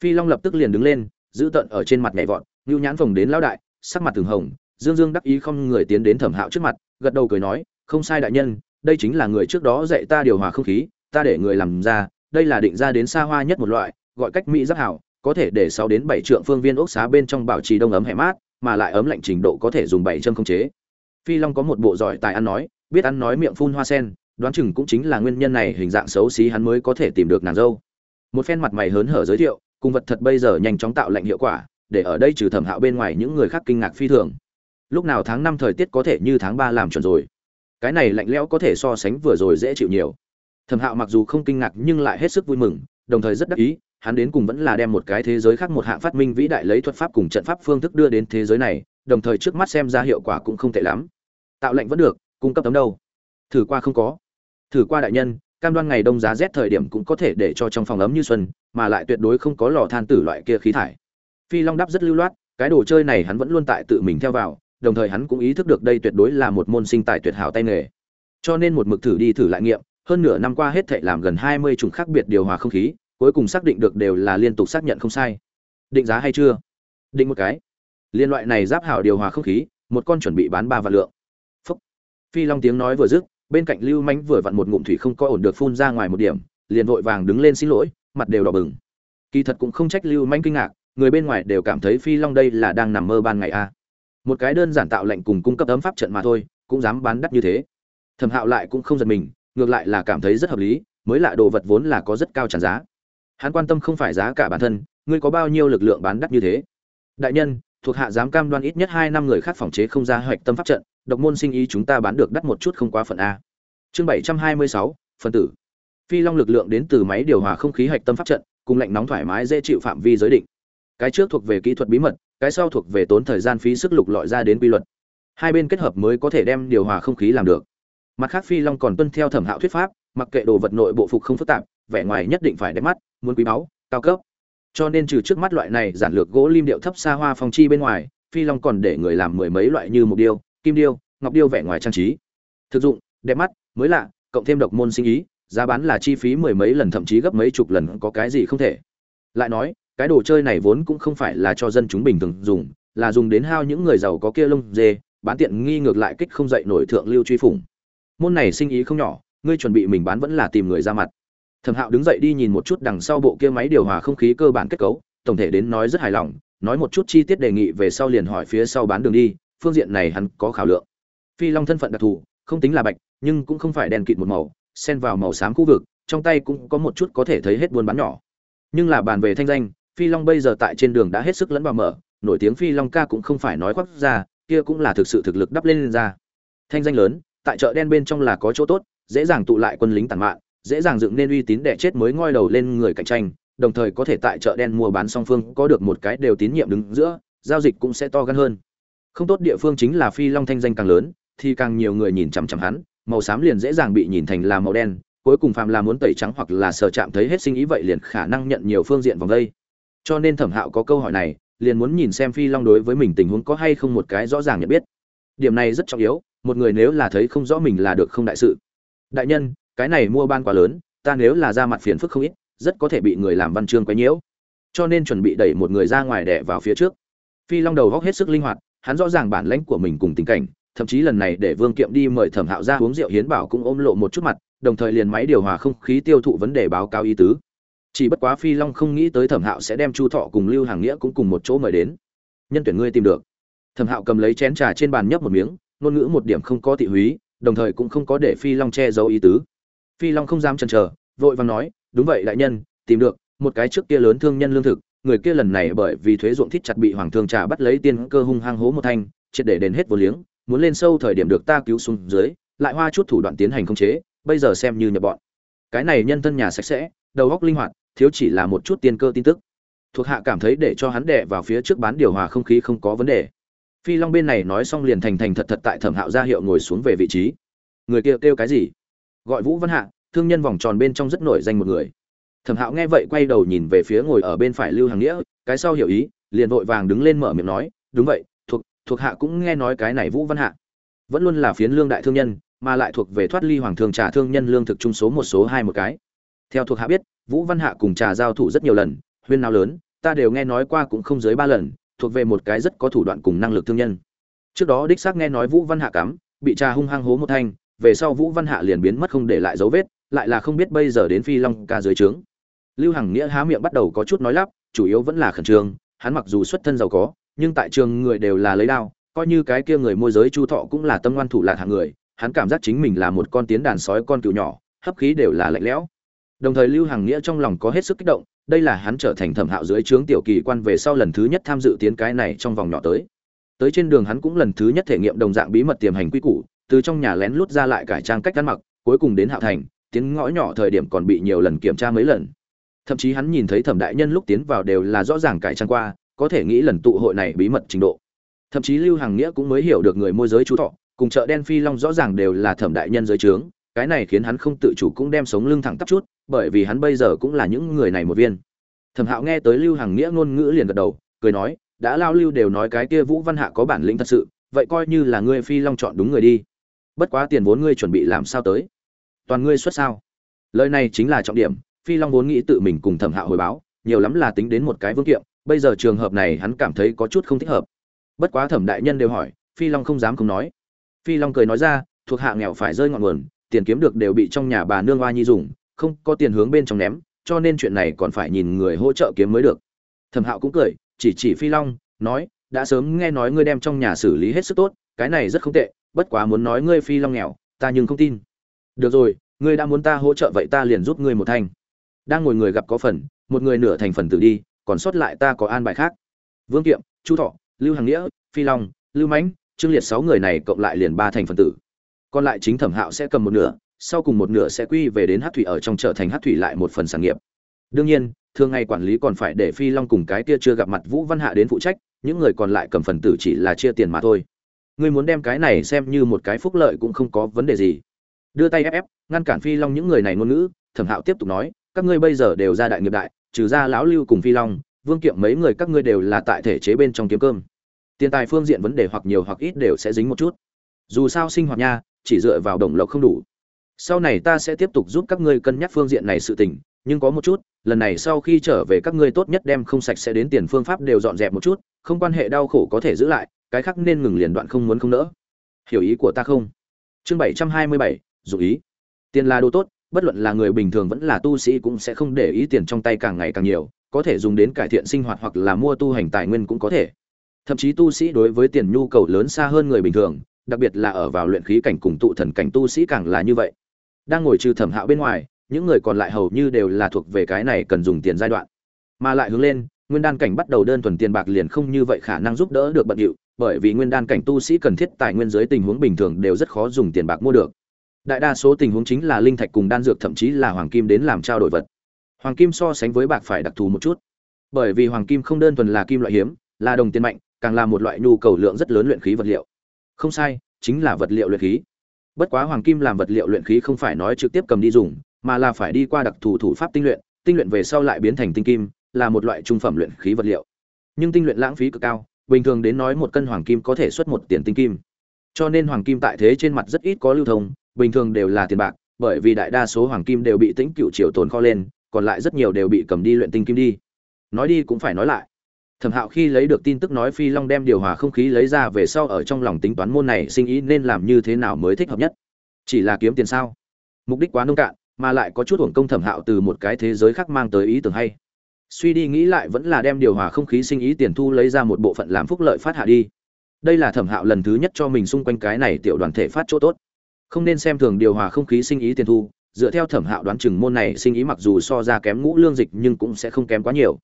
Phi long lập tức liền đứng lên, giữ tận ở trên mặt nhảy vọt, ngưu nhãn phồng đến lão đại, sắc mặt từng hồng, dương dương đắc ý không người tiến đến thẩm hạo trước mặt, gật đầu cười nói, không sai đại nhân, đây chính là người trước đó dạy ta điều hòa không khí, ta để người làm ra, đây là định ra đến xa hoa nhất một loại, gọi cách mỹ rất hảo, có thể để sáu đến bảy trượng phương viên ốc xá bên trong bảo trì đông ấm hẻ mát, mà lại ấm lạnh trình độ có thể dùng bảy châm không chế. Phi long có một bộ giỏi tài ăn nói, biết ăn nói miệng phun hoa sen đoán chừng cũng chính là nguyên nhân này hình dạng xấu xí hắn mới có thể tìm được nàng dâu. Một phen mặt mày hớn hở giới thiệu, cùng vật thật bây giờ nhanh chóng tạo lệnh hiệu quả, để ở đây trừ thẩm hạo bên ngoài những người khác kinh ngạc phi thường. Lúc nào tháng năm thời tiết có thể như tháng ba làm chuẩn rồi? Cái này lạnh lẽo có thể so sánh vừa rồi dễ chịu nhiều. Thẩm hạo mặc dù không kinh ngạc nhưng lại hết sức vui mừng, đồng thời rất đắc ý, hắn đến cùng vẫn là đem một cái thế giới khác một hạng phát minh vĩ đại lấy thuật pháp cùng trận pháp phương thức đưa đến thế giới này, đồng thời trước mắt xem ra hiệu quả cũng không tệ lắm. Tạo lệnh vẫn được, cung cấp tấm đâu? Thử qua không có thử qua đại nhân, cam đoan ngày đông giá rét thời điểm cũng có thể để cho trong phòng ấm như xuân, mà lại tuyệt đối không có lò than tử loại kia khí thải. Phi long đáp rất lưu loát, cái đồ chơi này hắn vẫn luôn tại tự mình theo vào, đồng thời hắn cũng ý thức được đây tuyệt đối là một môn sinh tài tuyệt hảo tay nghề. Cho nên một mực thử đi thử lại nghiệm, hơn nửa năm qua hết thệ làm gần hai mươi chủng khác biệt điều hòa không khí, cuối cùng xác định được đều là liên tục xác nhận không sai. Định giá hay chưa? Định một cái. Liên loại này giáp hảo điều hòa không khí, một con chuẩn bị bán ba vạn lượng. Phúc. phi long tiếng nói vừa dứt bên cạnh lưu mánh vừa vặn một ngụm thủy không có ổn được phun ra ngoài một điểm, liền vội vàng đứng lên xin lỗi, mặt đều đỏ bừng. Kỳ thật cũng không trách lưu manh kinh ngạc, người bên ngoài đều cảm thấy phi long đây là đang nằm mơ ban ngày a một cái đơn giản tạo lệnh cùng cung cấp ấm pháp trận mà thôi, cũng dám bán đắt như thế. Thẩm hạo lại cũng không giật mình, ngược lại là cảm thấy rất hợp lý, mới lạ đồ vật vốn là có rất cao tràn giá. Hắn quan tâm không phải giá cả bản thân, ngươi có bao nhiêu lực lượng bán đắt như thế? Đại nhân, thuộc hạ dám cam đoan ít nhất hai năm người khác phòng chế không ra hoạch tâm pháp trận độc môn sinh ý chúng ta bán được đắt một chút không quá phần a. Chương bảy trăm hai mươi sáu, phần tử. Phi long lực lượng đến từ máy điều hòa không khí hạch tâm pháp trận, cùng lạnh nóng thoải mái dễ chịu phạm vi giới định. Cái trước thuộc về kỹ thuật bí mật, cái sau thuộc về tốn thời gian phí sức lục lọi ra đến quy luật. Hai bên kết hợp mới có thể đem điều hòa không khí làm được. Mặt khác phi long còn tuân theo thẩm hạo thuyết pháp, mặc kệ đồ vật nội bộ phục không phức tạp, vẻ ngoài nhất định phải đẹp mắt, muốn quý báu, cao cấp. Cho nên trừ trước mắt loại này giản lược gỗ lim điệu thấp xa hoa phong chi bên ngoài, phi long còn để người làm mười mấy loại như mục điêu kim điêu, ngọc điêu vẻ ngoài trang trí. Thực dụng, đẹp mắt, mới lạ, cộng thêm độc môn sinh ý, giá bán là chi phí mười mấy lần thậm chí gấp mấy chục lần có cái gì không thể. Lại nói, cái đồ chơi này vốn cũng không phải là cho dân chúng bình thường dùng, là dùng đến hao những người giàu có kia lông dê, bán tiện nghi ngược lại kích không dậy nổi thượng lưu truy phủng. Môn này sinh ý không nhỏ, ngươi chuẩn bị mình bán vẫn là tìm người ra mặt. Thẩm hạo đứng dậy đi nhìn một chút đằng sau bộ kia máy điều hòa không khí cơ bản kết cấu, tổng thể đến nói rất hài lòng, nói một chút chi tiết đề nghị về sau liền hỏi phía sau bán đường đi phương diện này hắn có khảo lượng. Phi long thân phận đặc thù không tính là bạch nhưng cũng không phải đèn kịt một màu xen vào màu xám khu vực trong tay cũng có một chút có thể thấy hết buôn bán nhỏ. Nhưng là bàn về thanh danh phi long bây giờ tại trên đường đã hết sức lẫn vào mở nổi tiếng phi long ca cũng không phải nói khoác ra kia cũng là thực sự thực lực đắp lên, lên ra. Thanh danh lớn tại chợ đen bên trong là có chỗ tốt dễ dàng tụ lại quân lính tàn mạng, dễ dàng dựng nên uy tín để chết mới ngoi đầu lên người cạnh tranh đồng thời có thể tại chợ đen mua bán song phương có được một cái đều tín nhiệm đứng giữa giao dịch cũng sẽ to gan hơn không tốt địa phương chính là phi long thanh danh càng lớn, thì càng nhiều người nhìn chằm chằm hắn, màu xám liền dễ dàng bị nhìn thành là màu đen, cuối cùng phàm là muốn tẩy trắng hoặc là sờ chạm thấy hết sinh ý vậy liền khả năng nhận nhiều phương diện vòng đây. Cho nên thẩm hạo có câu hỏi này, liền muốn nhìn xem phi long đối với mình tình huống có hay không một cái rõ ràng nhận biết. Điểm này rất trọng yếu, một người nếu là thấy không rõ mình là được không đại sự. Đại nhân, cái này mua ban quá lớn, ta nếu là ra mặt phiền phức không ít, rất có thể bị người làm văn chương quấy nhiễu. Cho nên chuẩn bị đẩy một người ra ngoài đẻ vào phía trước. Phi long đầu góc hết sức linh hoạt hắn rõ ràng bản lãnh của mình cùng tình cảnh, thậm chí lần này để vương kiệm đi mời thẩm hạo ra uống rượu hiến bảo cũng ôm lộ một chút mặt, đồng thời liền máy điều hòa không khí tiêu thụ vấn đề báo cáo ý tứ. Chỉ bất quá phi long không nghĩ tới thẩm hạo sẽ đem chu thọ cùng lưu hàng nghĩa cũng cùng một chỗ mời đến. Nhân tuyển ngươi tìm được. Thẩm hạo cầm lấy chén trà trên bàn nhấp một miếng, ngôn ngữ một điểm không có thị húy, đồng thời cũng không có để phi long che giấu ý tứ. Phi long không dám chần chờ, vội vàng nói, đúng vậy, đại nhân, tìm được, một cái trước kia lớn thương nhân lương thực người kia lần này bởi vì thuế ruộng thít chặt bị hoàng thương trà bắt lấy tiên cơ hung hăng hố một thanh triệt để đền hết vô liếng muốn lên sâu thời điểm được ta cứu xuống dưới lại hoa chút thủ đoạn tiến hành khống chế bây giờ xem như nhập bọn. Cái này nhân thân nhà sạch sẽ đầu óc linh hoạt thiếu chỉ là một chút tiên cơ tin tức. Thuộc hạ cảm thấy để cho hắn đệ vào phía trước bán điều hòa không khí không có vấn đề. Phi long bên này nói xong liền thành thành thật thật tại thẩm hạo ra hiệu ngồi xuống về vị trí. Người kia kêu, kêu cái gì? Gọi vũ văn hạ thương nhân vòng tròn bên trong rất nổi danh một người thẩm hạo nghe vậy quay đầu nhìn về phía ngồi ở bên phải lưu hàng nghĩa, cái sau hiểu ý, liền vội vàng đứng lên mở miệng nói, đúng vậy, thuộc thuộc hạ cũng nghe nói cái này vũ văn hạ. Vẫn luôn là phiến lương đại thương nhân, mà lại thuộc về thoát ly hoàng thường trà thương nhân lương thực trung số một số hai một cái. Theo thuộc hạ biết, vũ văn hạ cùng trà giao thủ rất nhiều lần, huyên nào lớn, ta đều nghe nói qua cũng không dưới ba lần, thuộc về một cái rất có thủ đoạn cùng năng lực thương nhân. Trước đó đích xác nghe nói vũ văn hạ cắm, bị trà hung hăng hố một thanh, về sau vũ văn hạ liền biến mất không để lại dấu vết, lại là không biết bây giờ đến phi long ca dưới trướng lưu hằng nghĩa há miệng bắt đầu có chút nói lắp, chủ yếu vẫn là khẩn trương, hắn mặc dù xuất thân giàu có, nhưng tại trường người đều là lấy đao, coi như cái kia người môi giới chu thọ cũng là tâm ngoan thủ lạc hạng người, hắn cảm giác chính mình là một con tiến đàn sói con cừu nhỏ, hấp khí đều là lạnh lẽo. Đồng thời lưu hằng nghĩa trong lòng có hết sức kích động, đây là hắn trở thành thẩm hạo dưới trướng tiểu kỳ quan về sau lần thứ nhất tham dự tiến cái này trong vòng nhỏ tới. Tới trên đường hắn cũng lần thứ nhất thể nghiệm đồng dạng bí mật tiềm hành quy củ, từ trong nhà lén lút ra lại cải trang cách ăn mặc, cuối cùng đến hạo thành, tiến ngõ nhỏ thời điểm còn bị nhiều lần kiểm tra mấy lần thậm chí hắn nhìn thấy thẩm đại nhân lúc tiến vào đều là rõ ràng cải trang qua, có thể nghĩ lần tụ hội này bí mật trình độ. Thậm chí lưu hàng nghĩa cũng mới hiểu được người môi giới chú thọ, cùng chợ đen phi long rõ ràng đều là thẩm đại nhân giới trướng, cái này khiến hắn không tự chủ cũng đem sống lưng thẳng tắp chút, bởi vì hắn bây giờ cũng là những người này một viên. Thẩm hạo nghe tới lưu hàng nghĩa ngôn ngữ liền gật đầu, cười nói, đã lao lưu đều nói cái kia vũ văn hạ có bản lĩnh thật sự, vậy coi như là ngươi phi long chọn đúng người đi. Bất quá tiền vốn ngươi chuẩn bị làm sao tới? Toàn ngươi xuất sao? Lời này chính là trọng điểm phi long vốn nghĩ tự mình cùng thẩm hạo hồi báo, nhiều lắm là tính đến một cái vương kiệm, bây giờ trường hợp này hắn cảm thấy có chút không thích hợp. Bất quá thẩm đại nhân đều hỏi, phi long không dám không nói. Phi long cười nói ra, thuộc hạ nghèo phải rơi ngọn nguồn, tiền kiếm được đều bị trong nhà bà nương oa nhi dùng, không có tiền hướng bên trong ném, cho nên chuyện này còn phải nhìn người hỗ trợ kiếm mới được. Thẩm hạo cũng cười, chỉ chỉ phi long, nói, đã sớm nghe nói ngươi đem trong nhà xử lý hết sức tốt, cái này rất không tệ, bất quá muốn nói ngươi phi long nghèo, ta nhưng không tin. Được rồi, ngươi đã muốn ta hỗ trợ vậy ta liền giúp ngươi một thanh đang ngồi người gặp có phần, một người nửa thành phần tử đi, còn sót lại ta có an bài khác. Vương kiệm, chu thọ, lưu hằng nghĩa, phi long, lưu mãnh, trương liệt sáu người này cộng lại liền ba thành phần tử. Còn lại chính thẩm hạo sẽ cầm một nửa, sau cùng một nửa sẽ quy về đến hát thủy ở trong trở thành hát thủy lại một phần sản nghiệp. Đương nhiên, thường ngày quản lý còn phải để phi long cùng cái kia chưa gặp mặt vũ văn hạ đến phụ trách, những người còn lại cầm phần tử chỉ là chia tiền mà thôi. Ngươi muốn đem cái này xem như một cái phúc lợi cũng không có vấn đề gì. Đưa tay ép ép, ngăn cản phi long những người này ngôn ngữ, thẩm hạo tiếp tục nói các ngươi bây giờ đều ra đại nghiệp đại, trừ ra lão lưu cùng phi long, vương kiệm mấy người các ngươi đều là tại thể chế bên trong kiếm cơm. Tiền tài phương diện vấn đề hoặc nhiều hoặc ít đều sẽ dính một chút. Dù sao sinh hoạt nha, chỉ dựa vào đồng lộc không đủ. Sau này ta sẽ tiếp tục giúp các ngươi cân nhắc phương diện này sự tình, nhưng có một chút, lần này sau khi trở về các ngươi tốt nhất đem không sạch sẽ đến tiền phương pháp đều dọn dẹp một chút, không quan hệ đau khổ có thể giữ lại, cái khác nên ngừng liền đoạn không muốn không nỡ. Hiểu ý của ta không? Chương bảy trăm hai mươi bảy dù ý. Tiền là đồ tốt bất luận là người bình thường vẫn là tu sĩ cũng sẽ không để ý tiền trong tay càng ngày càng nhiều, có thể dùng đến cải thiện sinh hoạt hoặc là mua tu hành tài nguyên cũng có thể. Thậm chí tu sĩ đối với tiền nhu cầu lớn xa hơn người bình thường, đặc biệt là ở vào luyện khí cảnh cùng tụ thần cảnh tu sĩ càng là như vậy. Đang ngồi trừ thẩm hạo bên ngoài, những người còn lại hầu như đều là thuộc về cái này cần dùng tiền giai đoạn. Mà lại hướng lên, nguyên đan cảnh bắt đầu đơn thuần tiền bạc liền không như vậy khả năng giúp đỡ được bận điệu, bởi vì nguyên đan cảnh tu sĩ cần thiết tài nguyên dưới tình huống bình thường đều rất khó dùng tiền bạc mua được đại đa số tình huống chính là linh thạch cùng đan dược, thậm chí là hoàng kim đến làm trao đổi vật. Hoàng kim so sánh với bạc phải đặc thù một chút. Bởi vì hoàng kim không đơn thuần là kim loại hiếm, là đồng tiền mạnh, càng là một loại nhu cầu lượng rất lớn luyện khí vật liệu. Không sai, chính là vật liệu luyện khí. Bất quá hoàng kim làm vật liệu luyện khí không phải nói trực tiếp cầm đi dùng, mà là phải đi qua đặc thù thủ pháp tinh luyện tinh luyện về sau lại biến thành tinh kim, là một loại trung phẩm luyện khí vật liệu. Nhưng tinh luyện lãng phí cực cao, bình thường đến nói một cân hoàng kim có thể xuất một tiền tinh kim. Cho nên hoàng kim tại thế trên mặt rất ít có lưu thông bình thường đều là tiền bạc, bởi vì đại đa số hoàng kim đều bị tĩnh cựu triều tồn kho lên, còn lại rất nhiều đều bị cầm đi luyện tinh kim đi. Nói đi cũng phải nói lại. Thẩm hạo khi lấy được tin tức nói phi long đem điều hòa không khí lấy ra về sau ở trong lòng tính toán môn này sinh ý nên làm như thế nào mới thích hợp nhất. Chỉ là kiếm tiền sao? Mục đích quá nông cạn, mà lại có chút uổng công thẩm hạo từ một cái thế giới khác mang tới ý tưởng hay. Suy đi nghĩ lại vẫn là đem điều hòa không khí sinh ý tiền thu lấy ra một bộ phận làm phúc lợi phát hạ đi. Đây là thẩm hạo lần thứ nhất cho mình xung quanh cái này tiểu đoàn thể phát chỗ tốt không nên xem thường điều hòa không khí sinh ý tiền thu, dựa theo thẩm hạo đoán chừng môn này sinh ý mặc dù so ra kém ngũ lương dịch nhưng cũng sẽ không kém quá nhiều.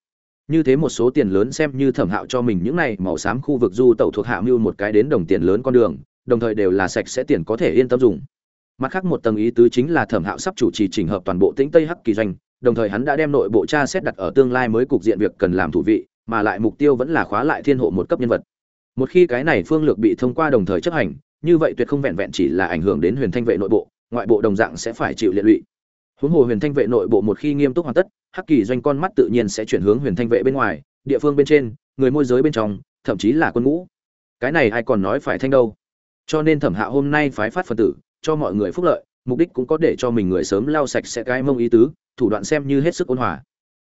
Như thế một số tiền lớn xem như thẩm hạo cho mình những này màu xám khu vực du tẩu thuộc hạ mưu một cái đến đồng tiền lớn con đường, đồng thời đều là sạch sẽ tiền có thể yên tâm dùng. Mặt khác một tầng ý tứ chính là thẩm hạo sắp chủ trì chỉnh hợp toàn bộ tĩnh tây hắc kỳ doanh, đồng thời hắn đã đem nội bộ tra xét đặt ở tương lai mới cục diện việc cần làm thủ vị, mà lại mục tiêu vẫn là khóa lại thiên hộ một cấp nhân vật. Một khi cái này phương lược bị thông qua đồng thời chấp hành như vậy tuyệt không vẹn vẹn chỉ là ảnh hưởng đến huyền thanh vệ nội bộ, ngoại bộ đồng dạng sẽ phải chịu liệt lụy. Huống hồ huyền thanh vệ nội bộ một khi nghiêm túc hoàn tất, hắc kỳ doanh con mắt tự nhiên sẽ chuyển hướng huyền thanh vệ bên ngoài, địa phương bên trên, người môi giới bên trong, thậm chí là quân ngũ. Cái này ai còn nói phải thanh đâu? Cho nên thẩm hạ hôm nay phái phát phần tử, cho mọi người phúc lợi, mục đích cũng có để cho mình người sớm lau sạch sẽ cái mông ý tứ, thủ đoạn xem như hết sức ôn hòa.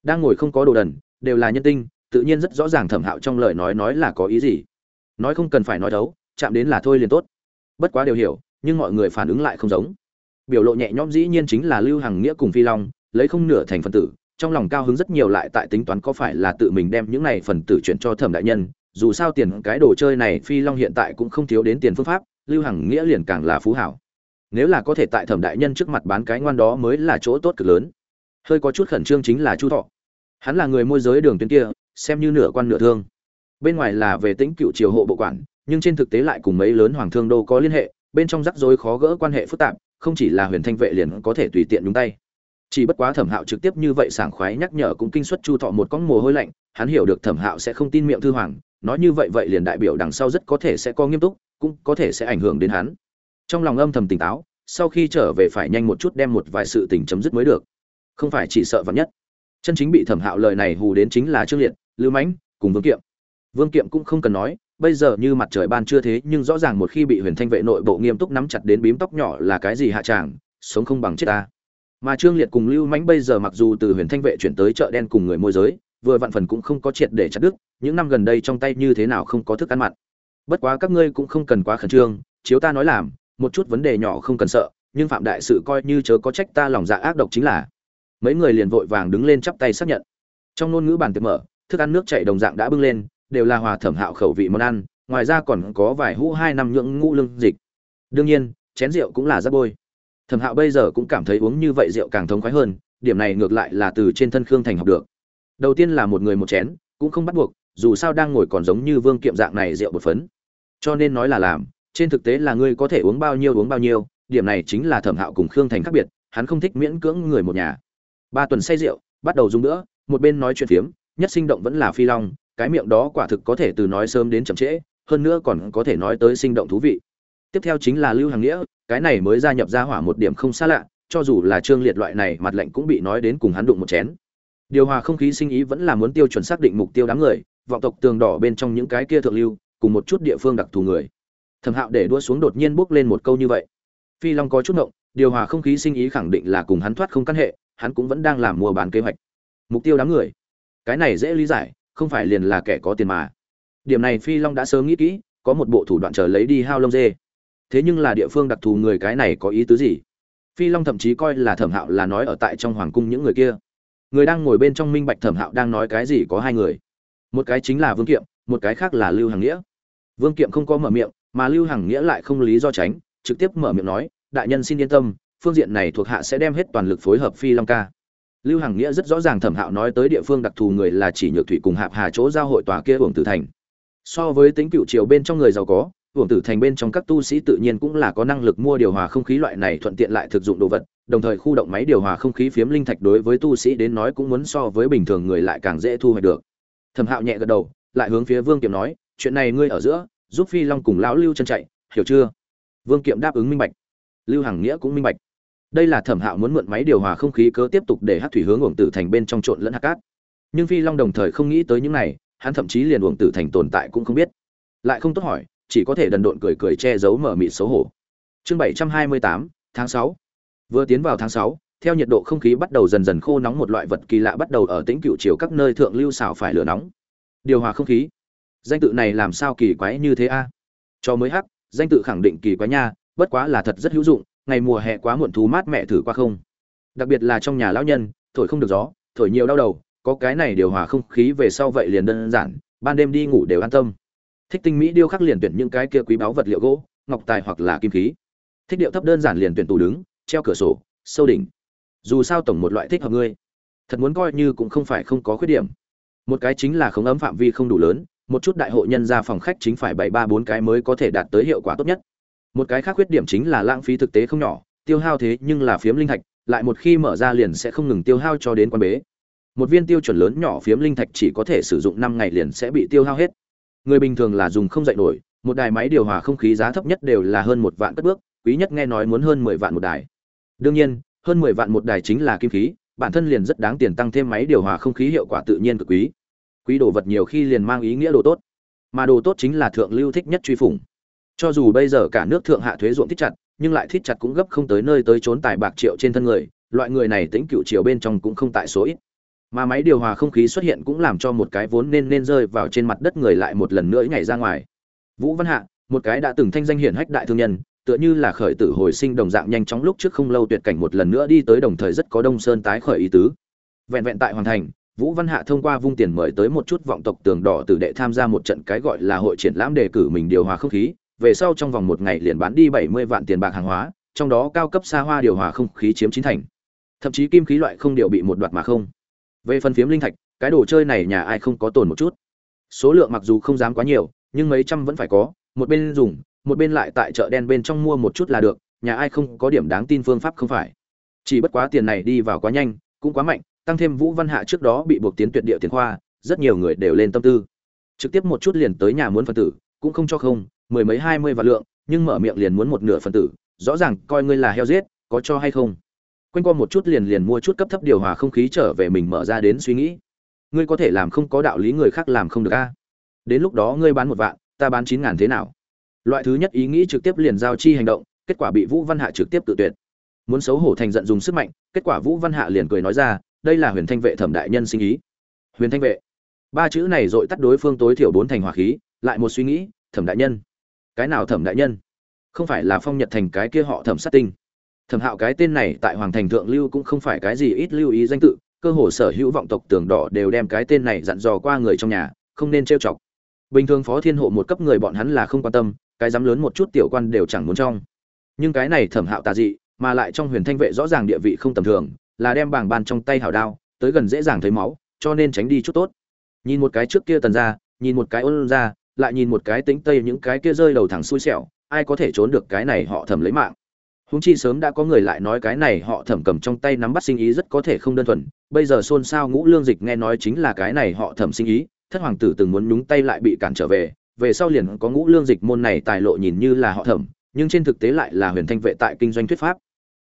Đang ngồi không có đồ đần, đều là nhân tinh, tự nhiên rất rõ ràng thẩm hạo trong lời nói nói là có ý gì. Nói không cần phải nói đấu, chạm đến là thôi liền tốt bất quá đều hiểu, nhưng mọi người phản ứng lại không giống. Biểu lộ nhẹ nhõm dĩ nhiên chính là lưu hằng nghĩa cùng phi long, lấy không nửa thành phần tử, trong lòng cao hứng rất nhiều lại tại tính toán có phải là tự mình đem những này phần tử chuyển cho thẩm đại nhân, dù sao tiền cái đồ chơi này phi long hiện tại cũng không thiếu đến tiền phương pháp, lưu hằng nghĩa liền càng là phú hảo. Nếu là có thể tại thẩm đại nhân trước mặt bán cái ngoan đó mới là chỗ tốt cực lớn. Hơi có chút khẩn trương chính là chu thọ. Hắn là người môi giới đường tuyến kia, xem như nửa quan nửa thương. Bên ngoài là về tính cựu triều hộ bộ quản nhưng trên thực tế lại cùng mấy lớn hoàng thương đô có liên hệ, bên trong rắc rối khó gỡ quan hệ phức tạp, không chỉ là huyền thanh vệ liền có thể tùy tiện nhúng tay. Chỉ bất quá thẩm hạo trực tiếp như vậy sảng khoái nhắc nhở cũng kinh xuất chu thọ một con mồ hôi lạnh, hắn hiểu được thẩm hạo sẽ không tin miệng thư hoàng, nói như vậy vậy liền đại biểu đằng sau rất có thể sẽ có nghiêm túc, cũng có thể sẽ ảnh hưởng đến hắn. Trong lòng âm thầm tỉnh táo, sau khi trở về phải nhanh một chút đem một vài sự tình chấm dứt mới được. Không phải chỉ sợ vắn nhất. Chân chính bị thẩm hạo lời này hù đến chính là trương liệt, lưu mãnh, cùng vương kiệm. Vương kiệm cũng không cần nói bây giờ như mặt trời ban chưa thế, nhưng rõ ràng một khi bị huyền thanh vệ nội bộ nghiêm túc nắm chặt đến bím tóc nhỏ là cái gì hạ tràng, sống không bằng chết ta. Mà trương liệt cùng lưu mãnh bây giờ mặc dù từ huyền thanh vệ chuyển tới chợ đen cùng người môi giới, vừa vạn phần cũng không có triệt để chặt đứt, những năm gần đây trong tay như thế nào không có thức ăn mặn. Bất quá các ngươi cũng không cần quá khẩn trương, chiếu ta nói làm, một chút vấn đề nhỏ không cần sợ, nhưng phạm đại sự coi như chớ có trách ta lòng dạ ác độc chính là. Mấy người liền vội vàng đứng lên chắp tay xác nhận. Trong ngôn ngữ bàn tiệc mở, thức ăn nước chảy đồng dạng đã bưng lên đều là hòa thẩm hạo khẩu vị món ăn, ngoài ra còn có vài hũ hai năm nhưỡng ngũ lương dịch. Đương nhiên, chén rượu cũng là giáp bôi. Thẩm hạo bây giờ cũng cảm thấy uống như vậy rượu càng thống khoái hơn, điểm này ngược lại là từ trên thân khương thành học được. Đầu tiên là một người một chén, cũng không bắt buộc, dù sao đang ngồi còn giống như vương kiệm dạng này rượu bột phấn. Cho nên nói là làm, trên thực tế là ngươi có thể uống bao nhiêu uống bao nhiêu, điểm này chính là thẩm hạo cùng khương thành khác biệt, hắn không thích miễn cưỡng người một nhà. Ba tuần say rượu, bắt đầu dùng nữa một bên nói chuyện phiếm, nhất sinh động vẫn là phi long cái miệng đó quả thực có thể từ nói sớm đến chậm trễ, hơn nữa còn có thể nói tới sinh động thú vị. Tiếp theo chính là lưu hàng nghĩa, cái này mới gia nhập ra hỏa một điểm không xa lạ, cho dù là trương liệt loại này mặt lạnh cũng bị nói đến cùng hắn đụng một chén. Điều hòa không khí sinh ý vẫn là muốn tiêu chuẩn xác định mục tiêu đám người, vọng tộc tường đỏ bên trong những cái kia thượng lưu, cùng một chút địa phương đặc thù người. Thẩm hạo để đua xuống đột nhiên bước lên một câu như vậy. Phi long có chút ngộng, điều hòa không khí sinh ý khẳng định là cùng hắn thoát không căn hệ, hắn cũng vẫn đang làm mua bán kế hoạch. Mục tiêu đám người. Cái này dễ lý giải không phải liền là kẻ có tiền mà. Điểm này phi long đã sớm nghĩ kỹ, có một bộ thủ đoạn chờ lấy đi hao lông dê. Thế nhưng là địa phương đặc thù người cái này có ý tứ gì? Phi long thậm chí coi là thẩm hạo là nói ở tại trong hoàng cung những người kia. Người đang ngồi bên trong minh bạch thẩm hạo đang nói cái gì có hai người. Một cái chính là vương kiệm, một cái khác là lưu hằng nghĩa. Vương kiệm không có mở miệng, mà lưu hằng nghĩa lại không lý do tránh, trực tiếp mở miệng nói, đại nhân xin yên tâm, phương diện này thuộc hạ sẽ đem hết toàn lực phối hợp phi long ca lưu hằng nghĩa rất rõ ràng thẩm hạo nói tới địa phương đặc thù người là chỉ nhược thủy cùng hạp hà chỗ giao hội tòa kia hưởng tử thành. So với tính cựu triều bên trong người giàu có hưởng tử thành bên trong các tu sĩ tự nhiên cũng là có năng lực mua điều hòa không khí loại này thuận tiện lại thực dụng đồ vật, đồng thời khu động máy điều hòa không khí phiếm linh thạch đối với tu sĩ đến nói cũng muốn so với bình thường người lại càng dễ thu hoạch được. Thẩm hạo nhẹ gật đầu, lại hướng phía vương kiệm nói, chuyện này ngươi ở giữa, giúp phi long cùng lão lưu chân chạy, hiểu chưa? Vương kiệm đáp ứng minh bạch. Lưu hằng nghĩa cũng minh bạch đây là thẩm hạo muốn mượn máy điều hòa không khí cớ tiếp tục để hát thủy hướng uổng tử thành bên trong trộn lẫn hạt cát. Nhưng phi long đồng thời không nghĩ tới những này, hắn thậm chí liền uổng tử thành tồn tại cũng không biết. Lại không tốt hỏi, chỉ có thể đần độn cười cười che giấu mở mịt xấu hổ. Chương bảy trăm hai mươi tám, tháng sáu. Vừa tiến vào tháng sáu, theo nhiệt độ không khí bắt đầu dần dần khô nóng một loại vật kỳ lạ bắt đầu ở tĩnh cựu chiều các nơi thượng lưu xảo phải lửa nóng. Điều hòa không khí. Danh tự này làm sao kỳ quái như thế a? Cho mới hắc, danh tự khẳng định kỳ quái nha, bất quá là thật rất hữu dụng ngày mùa hè quá muộn thú mát mẹ thử qua không? Đặc biệt là trong nhà lão nhân, thổi không được gió, thổi nhiều đau đầu, có cái này điều hòa không khí về sau vậy liền đơn giản, ban đêm đi ngủ đều an tâm. Thích tinh mỹ điêu khắc liền tuyển những cái kia quý báu vật liệu gỗ, ngọc tài hoặc là kim khí. Thích điệu thấp đơn giản liền tuyển tủ đứng, treo cửa sổ, sâu đỉnh. Dù sao tổng một loại thích hợp ngươi. Thật muốn coi như cũng không phải không có khuyết điểm. Một cái chính là không ấm phạm vi không đủ lớn, một chút đại hội nhân ra phòng khách chính phải bảy ba bốn cái mới có thể đạt tới hiệu quả tốt nhất một cái khác khuyết điểm chính là lãng phí thực tế không nhỏ, tiêu hao thế nhưng là phiếm linh thạch, lại một khi mở ra liền sẽ không ngừng tiêu hao cho đến quan bế. Một viên tiêu chuẩn lớn nhỏ phiếm linh thạch chỉ có thể sử dụng năm ngày liền sẽ bị tiêu hao hết. Người bình thường là dùng không dạy nổi, một đài máy điều hòa không khí giá thấp nhất đều là hơn một vạn cất bước, quý nhất nghe nói muốn hơn mười vạn một đài. Đương nhiên, hơn mười vạn một đài chính là kim khí, bản thân liền rất đáng tiền tăng thêm máy điều hòa không khí hiệu quả tự nhiên cực quý. Quý đồ vật nhiều khi liền mang ý nghĩa đồ tốt, mà đồ tốt chính là thượng lưu thích nhất truy phủng cho dù bây giờ cả nước thượng hạ thuế ruộng thích chặt, nhưng lại thích chặt cũng gấp không tới nơi tới trốn tài bạc triệu trên thân người, loại người này tính cựu chiều bên trong cũng không tại số ít. Mà máy điều hòa không khí xuất hiện cũng làm cho một cái vốn nên nên rơi vào trên mặt đất người lại một lần nữa nhảy ra ngoài. Vũ văn hạ, một cái đã từng thanh danh hiển hách đại thương nhân, tựa như là khởi tử hồi sinh đồng dạng nhanh chóng lúc trước không lâu tuyệt cảnh một lần nữa đi tới đồng thời rất có đông sơn tái khởi ý tứ. Vẹn vẹn tại hoàn thành, vũ văn hạ thông qua vung tiền mời tới một chút vọng tộc tường đỏ tử đệ tham gia một trận cái gọi là hội triển lãm đề cử mình điều hòa không khí về sau trong vòng một ngày liền bán đi bảy mươi vạn tiền bạc hàng hóa, trong đó cao cấp xa hoa điều hòa không khí chiếm chín thành. Thậm chí kim khí loại không điều bị một đoạt mà không. Về phần phiếm linh thạch, cái đồ chơi này nhà ai không có tồn một chút. Số lượng mặc dù không dám quá nhiều, nhưng mấy trăm vẫn phải có, một bên dùng, một bên lại tại chợ đen bên trong mua một chút là được, nhà ai không có điểm đáng tin phương pháp không phải. Chỉ bất quá tiền này đi vào quá nhanh, cũng quá mạnh, tăng thêm vũ văn hạ trước đó bị buộc tiến tuyệt địa tiền khoa, rất nhiều người đều lên tâm tư. Trực tiếp một chút liền tới nhà muốn phân tử, cũng không cho không mười mấy hai mươi vạn lượng, nhưng mở miệng liền muốn một nửa phần tử, rõ ràng coi ngươi là heo giết, có cho hay không? Quanh qua một chút liền liền mua chút cấp thấp điều hòa không khí trở về mình mở ra đến suy nghĩ. Ngươi có thể làm không có đạo lý người khác làm không được a. Đến lúc đó ngươi bán một vạn, ta bán chín ngàn thế nào? Loại thứ nhất ý nghĩ trực tiếp liền giao chi hành động, kết quả bị vũ văn hạ trực tiếp tự tuyệt. Muốn xấu hổ thành giận dùng sức mạnh, kết quả vũ văn hạ liền cười nói ra, đây là huyền thanh vệ thẩm đại nhân sinh ý. Huyền thanh vệ. Ba chữ này dội tắt đối phương tối thiểu bốn thành hỏa khí, lại một suy nghĩ, thẩm đại nhân cái nào thẩm đại nhân? Không phải là phong nhật thành cái kia họ thẩm sát tinh. Thẩm hạo cái tên này tại hoàng thành thượng lưu cũng không phải cái gì ít lưu ý danh tự, cơ hồ sở hữu vọng tộc tường đỏ đều đem cái tên này dặn dò qua người trong nhà, không nên trêu chọc. Bình thường phó thiên hộ một cấp người bọn hắn là không quan tâm, cái dám lớn một chút tiểu quan đều chẳng muốn trong. Nhưng cái này thẩm hạo tà dị, mà lại trong huyền thanh vệ rõ ràng địa vị không tầm thường, là đem bảng bàn trong tay hảo đao, tới gần dễ dàng thấy máu, cho nên tránh đi chút tốt. Nhìn một cái trước kia tần ra nhìn một cái ôn ra lại nhìn một cái tính tây những cái kia rơi đầu thẳng xui xẻo, ai có thể trốn được cái này họ thẩm lấy mạng. Húng chi sớm đã có người lại nói cái này họ thẩm cầm trong tay nắm bắt sinh ý rất có thể không đơn thuần, bây giờ xôn xao ngũ lương dịch nghe nói chính là cái này họ thẩm sinh ý, thất hoàng tử từng muốn nhúng tay lại bị cản trở về về sau liền có ngũ lương dịch môn này tài lộ nhìn như là họ thẩm, nhưng trên thực tế lại là huyền thanh vệ tại kinh doanh thuyết pháp.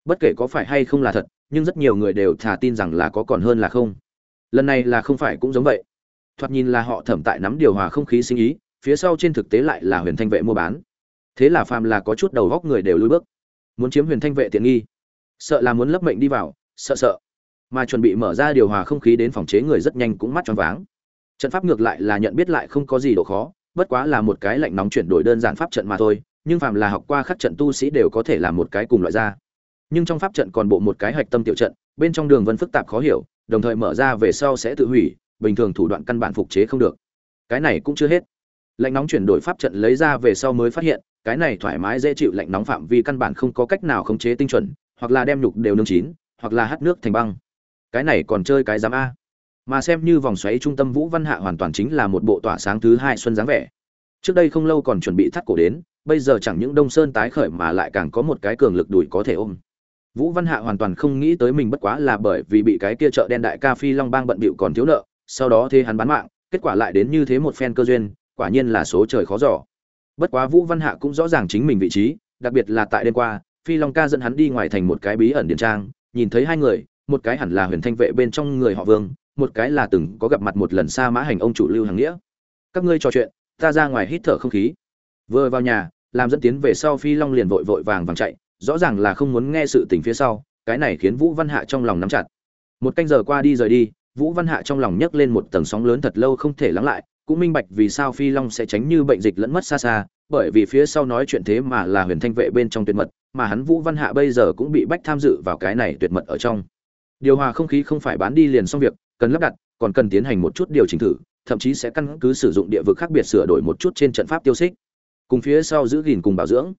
Bất kể có phải hay không là thật, nhưng rất nhiều người đều thà tin rằng là có còn hơn là không. Lần này là không phải cũng giống vậy. Thoạt nhìn là họ thẩm tại nắm điều hòa không khí sinh ý phía sau trên thực tế lại là huyền thanh vệ mua bán. Thế là phàm là có chút đầu góc người đều lùi bước. Muốn chiếm huyền thanh vệ tiện nghi. Sợ là muốn lấp mệnh đi vào, sợ sợ. Mà chuẩn bị mở ra điều hòa không khí đến phòng chế người rất nhanh cũng mắt tròn váng. Trận pháp ngược lại là nhận biết lại không có gì độ khó, bất quá là một cái lạnh nóng chuyển đổi đơn giản pháp trận mà thôi, nhưng phàm là học qua khắc trận tu sĩ đều có thể làm một cái cùng loại ra. Nhưng trong pháp trận còn bộ một cái hạch tâm tiểu trận, bên trong đường vân phức tạp khó hiểu, đồng thời mở ra về sau sẽ tự hủy, bình thường thủ đoạn căn bản phục chế không được. Cái này cũng chưa hết lạnh nóng chuyển đổi pháp trận lấy ra về sau mới phát hiện, cái này thoải mái dễ chịu lạnh nóng phạm vi căn bản không có cách nào khống chế tinh chuẩn, hoặc là đem nhục đều nương chín, hoặc là hắt nước thành băng. Cái này còn chơi cái giám a. Mà xem như vòng xoáy trung tâm vũ văn hạ hoàn toàn chính là một bộ tỏa sáng thứ hai xuân dáng vẻ. Trước đây không lâu còn chuẩn bị thắt cổ đến, bây giờ chẳng những đông sơn tái khởi mà lại càng có một cái cường lực đùi có thể ôm. Vũ văn hạ hoàn toàn không nghĩ tới mình bất quá là bởi vì bị cái kia chợ đen đại ca phi long bang bận bịu còn thiếu nợ, sau đó thế hắn bán mạng, kết quả lại đến như thế một phen cơ duyên quả nhiên là số trời khó giỏ bất quá vũ văn hạ cũng rõ ràng chính mình vị trí, đặc biệt là tại đêm qua, phi long ca dẫn hắn đi ngoài thành một cái bí ẩn điện trang, nhìn thấy hai người, một cái hẳn là huyền thanh vệ bên trong người họ vương, một cái là từng có gặp mặt một lần xa mã hành ông chủ lưu hàng nghĩa. Các ngươi trò chuyện, ta ra ngoài hít thở không khí. Vừa vào nhà, làm dẫn tiến về sau phi long liền vội vội vàng vàng chạy, rõ ràng là không muốn nghe sự tình phía sau, cái này khiến vũ văn hạ trong lòng nắm chặt. Một canh giờ qua đi rời đi, vũ văn hạ trong lòng nhấc lên một tầng sóng lớn thật lâu không thể lắng lại cũng minh bạch vì sao phi long sẽ tránh như bệnh dịch lẫn mất xa xa, bởi vì phía sau nói chuyện thế mà là huyền thanh vệ bên trong tuyệt mật, mà hắn vũ văn hạ bây giờ cũng bị bách tham dự vào cái này tuyệt mật ở trong. Điều hòa không khí không phải bán đi liền xong việc, cần lắp đặt, còn cần tiến hành một chút điều chỉnh thử, thậm chí sẽ căn cứ sử dụng địa vực khác biệt sửa đổi một chút trên trận pháp tiêu xích. Cùng phía sau giữ gìn cùng bảo dưỡng.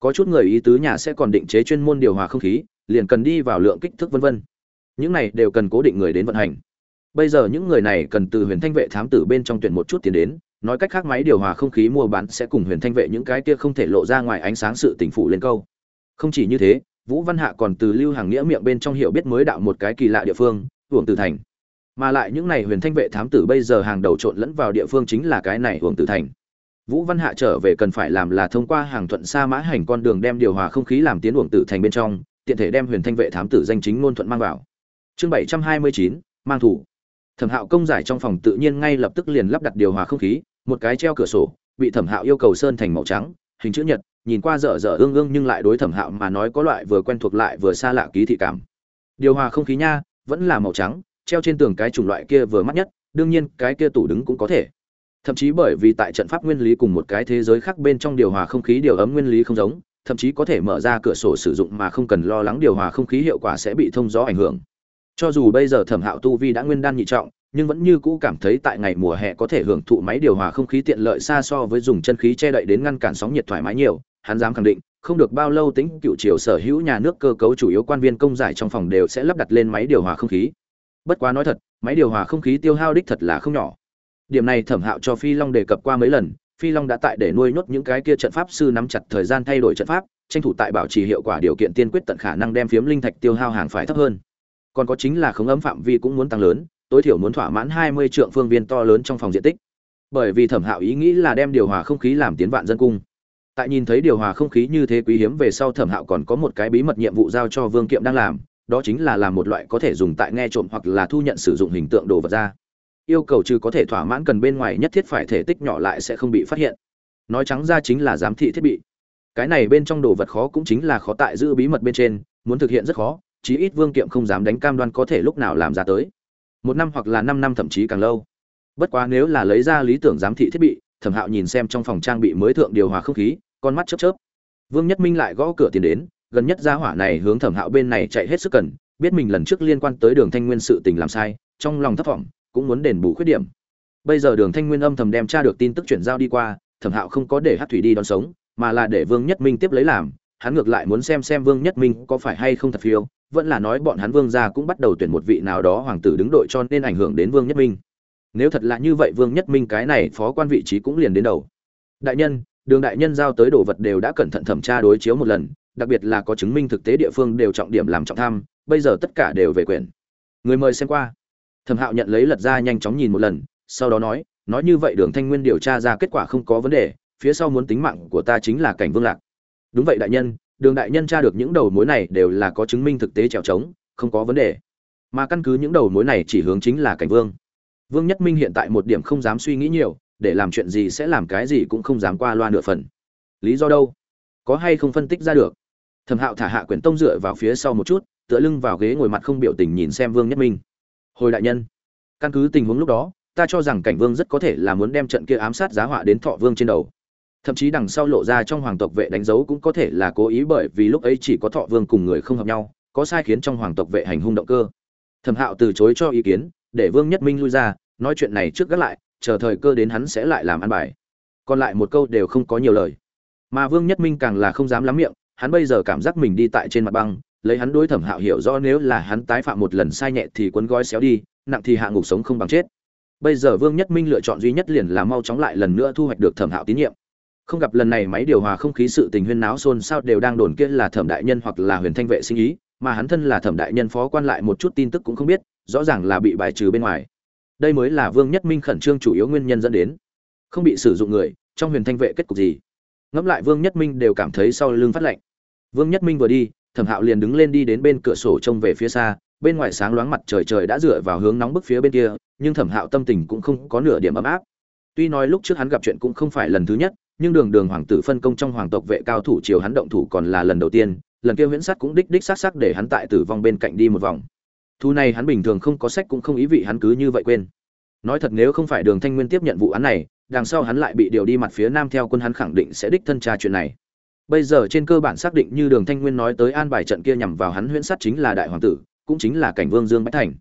Có chút người ý tứ nhà sẽ còn định chế chuyên môn điều hòa không khí, liền cần đi vào lượng kích thước vân vân. Những này đều cần cố định người đến vận hành bây giờ những người này cần từ huyền thanh vệ thám tử bên trong tuyển một chút tiền đến, nói cách khác máy điều hòa không khí mua bán sẽ cùng huyền thanh vệ những cái kia không thể lộ ra ngoài ánh sáng sự tỉnh phụ lên câu. Không chỉ như thế, vũ văn hạ còn từ lưu hàng nghĩa miệng bên trong hiểu biết mới đạo một cái kỳ lạ địa phương hưởng tử thành. Mà lại những này huyền thanh vệ thám tử bây giờ hàng đầu trộn lẫn vào địa phương chính là cái này hưởng tử thành. Vũ văn hạ trở về cần phải làm là thông qua hàng thuận xa mã hành con đường đem điều hòa không khí làm tiến hưởng tử thành bên trong, tiện thể đem huyền thanh vệ thám tử danh chính ngôn thuận mang vào. Chương bảy trăm hai mươi chín, mang thủ thẩm hạo công giải trong phòng tự nhiên ngay lập tức liền lắp đặt điều hòa không khí, một cái treo cửa sổ, bị thẩm hạo yêu cầu sơn thành màu trắng, hình chữ nhật, nhìn qua dở dở ương ương nhưng lại đối thẩm hạo mà nói có loại vừa quen thuộc lại vừa xa lạ ký thị cảm. Điều hòa không khí nha, vẫn là màu trắng, treo trên tường cái chủng loại kia vừa mắt nhất, đương nhiên cái kia tủ đứng cũng có thể. Thậm chí bởi vì tại trận pháp nguyên lý cùng một cái thế giới khác bên trong điều hòa không khí điều ấm nguyên lý không giống, thậm chí có thể mở ra cửa sổ sử dụng mà không cần lo lắng điều hòa không khí hiệu quả sẽ bị thông gió ảnh hưởng cho dù bây giờ thẩm hạo tu vi đã nguyên đan nhị trọng, nhưng vẫn như cũ cảm thấy tại ngày mùa hè có thể hưởng thụ máy điều hòa không khí tiện lợi xa so với dùng chân khí che đậy đến ngăn cản sóng nhiệt thoải mái nhiều, hắn dám khẳng định, không được bao lâu tính cựu triều sở hữu nhà nước cơ cấu chủ yếu quan viên công giải trong phòng đều sẽ lắp đặt lên máy điều hòa không khí. Bất quá nói thật, máy điều hòa không khí tiêu hao đích thật là không nhỏ. Điểm này thẩm hạo cho phi long đề cập qua mấy lần, phi long đã tại để nuôi nhốt những cái kia trận pháp sư nắm chặt thời gian thay đổi trận pháp, tranh thủ tại bảo trì hiệu quả điều kiện tiên quyết tận khả năng đem phiếm linh thạch tiêu hao hàng phải thấp hơn còn có chính là khống ấm phạm vi cũng muốn tăng lớn, tối thiểu muốn thỏa mãn hai mươi trượng phương viên to lớn trong phòng diện tích. Bởi vì thẩm hạo ý nghĩ là đem điều hòa không khí làm tiến vạn dân cung. Tại nhìn thấy điều hòa không khí như thế quý hiếm về sau thẩm hạo còn có một cái bí mật nhiệm vụ giao cho vương kiệm đang làm, đó chính là làm một loại có thể dùng tại nghe trộm hoặc là thu nhận sử dụng hình tượng đồ vật ra. Yêu cầu trừ có thể thỏa mãn cần bên ngoài nhất thiết phải thể tích nhỏ lại sẽ không bị phát hiện. Nói trắng ra chính là giám thị thiết bị. Cái này bên trong đồ vật khó cũng chính là khó tại giữ bí mật bên trên, muốn thực hiện rất khó chí ít vương kiệm không dám đánh cam đoan có thể lúc nào làm ra tới. Một năm hoặc là năm năm thậm chí càng lâu. Bất quá nếu là lấy ra lý tưởng giám thị thiết bị thẩm hạo nhìn xem trong phòng trang bị mới thượng điều hòa không khí con mắt chớp chớp. Vương nhất minh lại gõ cửa tiền đến gần nhất gia hỏa này hướng thẩm hạo bên này chạy hết sức cần biết mình lần trước liên quan tới đường thanh nguyên sự tình làm sai trong lòng thấp vọng, cũng muốn đền bù khuyết điểm. Bây giờ đường thanh nguyên âm thầm đem tra được tin tức chuyển giao đi qua thẩm hạo không có để hắc thủy đi đón sống mà là để vương nhất minh tiếp lấy làm hắn ngược lại muốn xem xem vương nhất minh có phải hay không thật phiêu vẫn là nói bọn hắn vương gia cũng bắt đầu tuyển một vị nào đó hoàng tử đứng đội cho nên ảnh hưởng đến vương nhất minh. Nếu thật là như vậy vương nhất minh cái này phó quan vị trí cũng liền đến đầu. Đại nhân, đường đại nhân giao tới đồ vật đều đã cẩn thận thẩm tra đối chiếu một lần, đặc biệt là có chứng minh thực tế địa phương đều trọng điểm làm trọng tham, bây giờ tất cả đều về quyền. Người mời xem qua. Thẩm hạo nhận lấy lật ra nhanh chóng nhìn một lần, sau đó nói nói như vậy đường thanh nguyên điều tra ra kết quả không có vấn đề, phía sau muốn tính mạng của ta chính là cảnh vương lạc. Đúng vậy đại nhân đường đại nhân tra được những đầu mối này đều là có chứng minh thực tế trèo trống, không có vấn đề. Mà căn cứ những đầu mối này chỉ hướng chính là cảnh vương. Vương nhất minh hiện tại một điểm không dám suy nghĩ nhiều, để làm chuyện gì sẽ làm cái gì cũng không dám qua loa nửa phần. Lý do đâu? Có hay không phân tích ra được? Thẩm hạo thả hạ quyển tông dựa vào phía sau một chút, tựa lưng vào ghế ngồi mặt không biểu tình nhìn xem vương nhất minh. Hồi đại nhân, căn cứ tình huống lúc đó, ta cho rằng cảnh vương rất có thể là muốn đem trận kia ám sát giá họa đến thọ vương trên đầu thậm chí đằng sau lộ ra trong hoàng tộc vệ đánh dấu cũng có thể là cố ý bởi vì lúc ấy chỉ có thọ vương cùng người không hợp nhau, có sai khiến trong hoàng tộc vệ hành hung động cơ. Thẩm hạo từ chối cho ý kiến, để vương nhất minh lui ra, nói chuyện này trước gác lại, chờ thời cơ đến hắn sẽ lại làm ăn bài. Còn lại một câu đều không có nhiều lời. Mà vương nhất minh càng là không dám lắm miệng, hắn bây giờ cảm giác mình đi tại trên mặt băng, lấy hắn đối thẩm hạo hiểu rõ nếu là hắn tái phạm một lần sai nhẹ thì quấn gói xéo đi, nặng thì hạ ngục sống không bằng chết. Bây giờ vương nhất minh lựa chọn duy nhất liền là mau chóng lại lần nữa thu hoạch được thẩm hạo tín nhiệm không gặp lần này máy điều hòa không khí sự tình huyên náo xôn xao đều đang đồn kia là thẩm đại nhân hoặc là huyền thanh vệ sinh ý, mà hắn thân là thẩm đại nhân phó quan lại một chút tin tức cũng không biết, rõ ràng là bị bài trừ bên ngoài. Đây mới là vương nhất minh khẩn trương chủ yếu nguyên nhân dẫn đến. Không bị sử dụng người, trong huyền thanh vệ kết cục gì? Ngẫm lại vương nhất minh đều cảm thấy sau lưng phát lạnh. Vương nhất minh vừa đi, thẩm hạo liền đứng lên đi đến bên cửa sổ trông về phía xa, bên ngoài sáng loáng mặt trời trời đã dựa vào hướng nóng bức phía bên kia, nhưng thẩm hạo tâm tình cũng không có nửa điểm ấm áp. Tuy nói lúc trước hắn gặp chuyện cũng không phải lần thứ nhất nhưng đường đường hoàng tử phân công trong hoàng tộc vệ cao thủ chiều hắn động thủ còn là lần đầu tiên, lần kia huyễn sắt cũng đích đích sát sắc để hắn tại tử vong bên cạnh đi một vòng. Thu này hắn bình thường không có sách cũng không ý vị hắn cứ như vậy quên. Nói thật nếu không phải đường thanh nguyên tiếp nhận vụ án này, đằng sau hắn lại bị điều đi mặt phía nam theo quân hắn khẳng định sẽ đích thân tra chuyện này. Bây giờ trên cơ bản xác định như đường thanh nguyên nói tới an bài trận kia nhằm vào hắn huyễn sắt chính là đại hoàng tử, cũng chính là cảnh vương dương bách thành.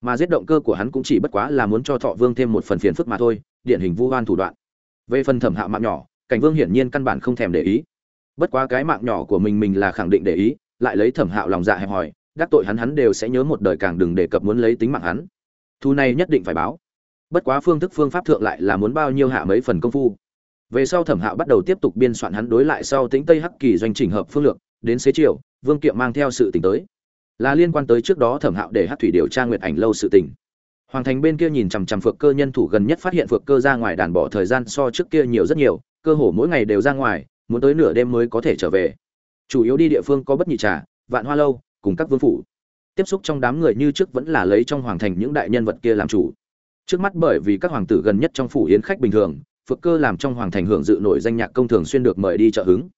Mà giết động cơ của hắn cũng chỉ bất quá là muốn cho thọ vương thêm một phần phiền phức mà thôi, điển hình vu oan thủ đoạn. Về phần thẩm hạo mạng nhỏ cảnh vương hiển nhiên căn bản không thèm để ý. Bất quá cái mạng nhỏ của mình mình là khẳng định để ý, lại lấy thẩm hạo lòng dạ hẹp hòi, đắc tội hắn hắn đều sẽ nhớ một đời càng đừng đề cập muốn lấy tính mạng hắn. Thu này nhất định phải báo. Bất quá phương thức phương pháp thượng lại là muốn bao nhiêu hạ mấy phần công phu. Về sau thẩm hạo bắt đầu tiếp tục biên soạn hắn đối lại sau tính tây hắc kỳ doanh trình hợp phương lược, đến xế chiều, vương kiệm mang theo sự tỉnh tới. Là liên quan tới trước đó thẩm hạo để hát thủy điều tra nguyệt ảnh lâu sự tình. Hoàng thành bên kia nhìn chằm chằm phược cơ nhân thủ gần nhất phát hiện phược cơ ra ngoài đàn bỏ thời gian so trước kia nhiều rất nhiều cơ hồ mỗi ngày đều ra ngoài, muốn tới nửa đêm mới có thể trở về. Chủ yếu đi địa phương có bất nhị trà, vạn hoa lâu, cùng các vương phủ. Tiếp xúc trong đám người như trước vẫn là lấy trong hoàng thành những đại nhân vật kia làm chủ. Trước mắt bởi vì các hoàng tử gần nhất trong phủ yến khách bình thường phược cơ làm trong hoàng thành hưởng dự nổi danh nhạc công thường xuyên được mời đi trợ hứng.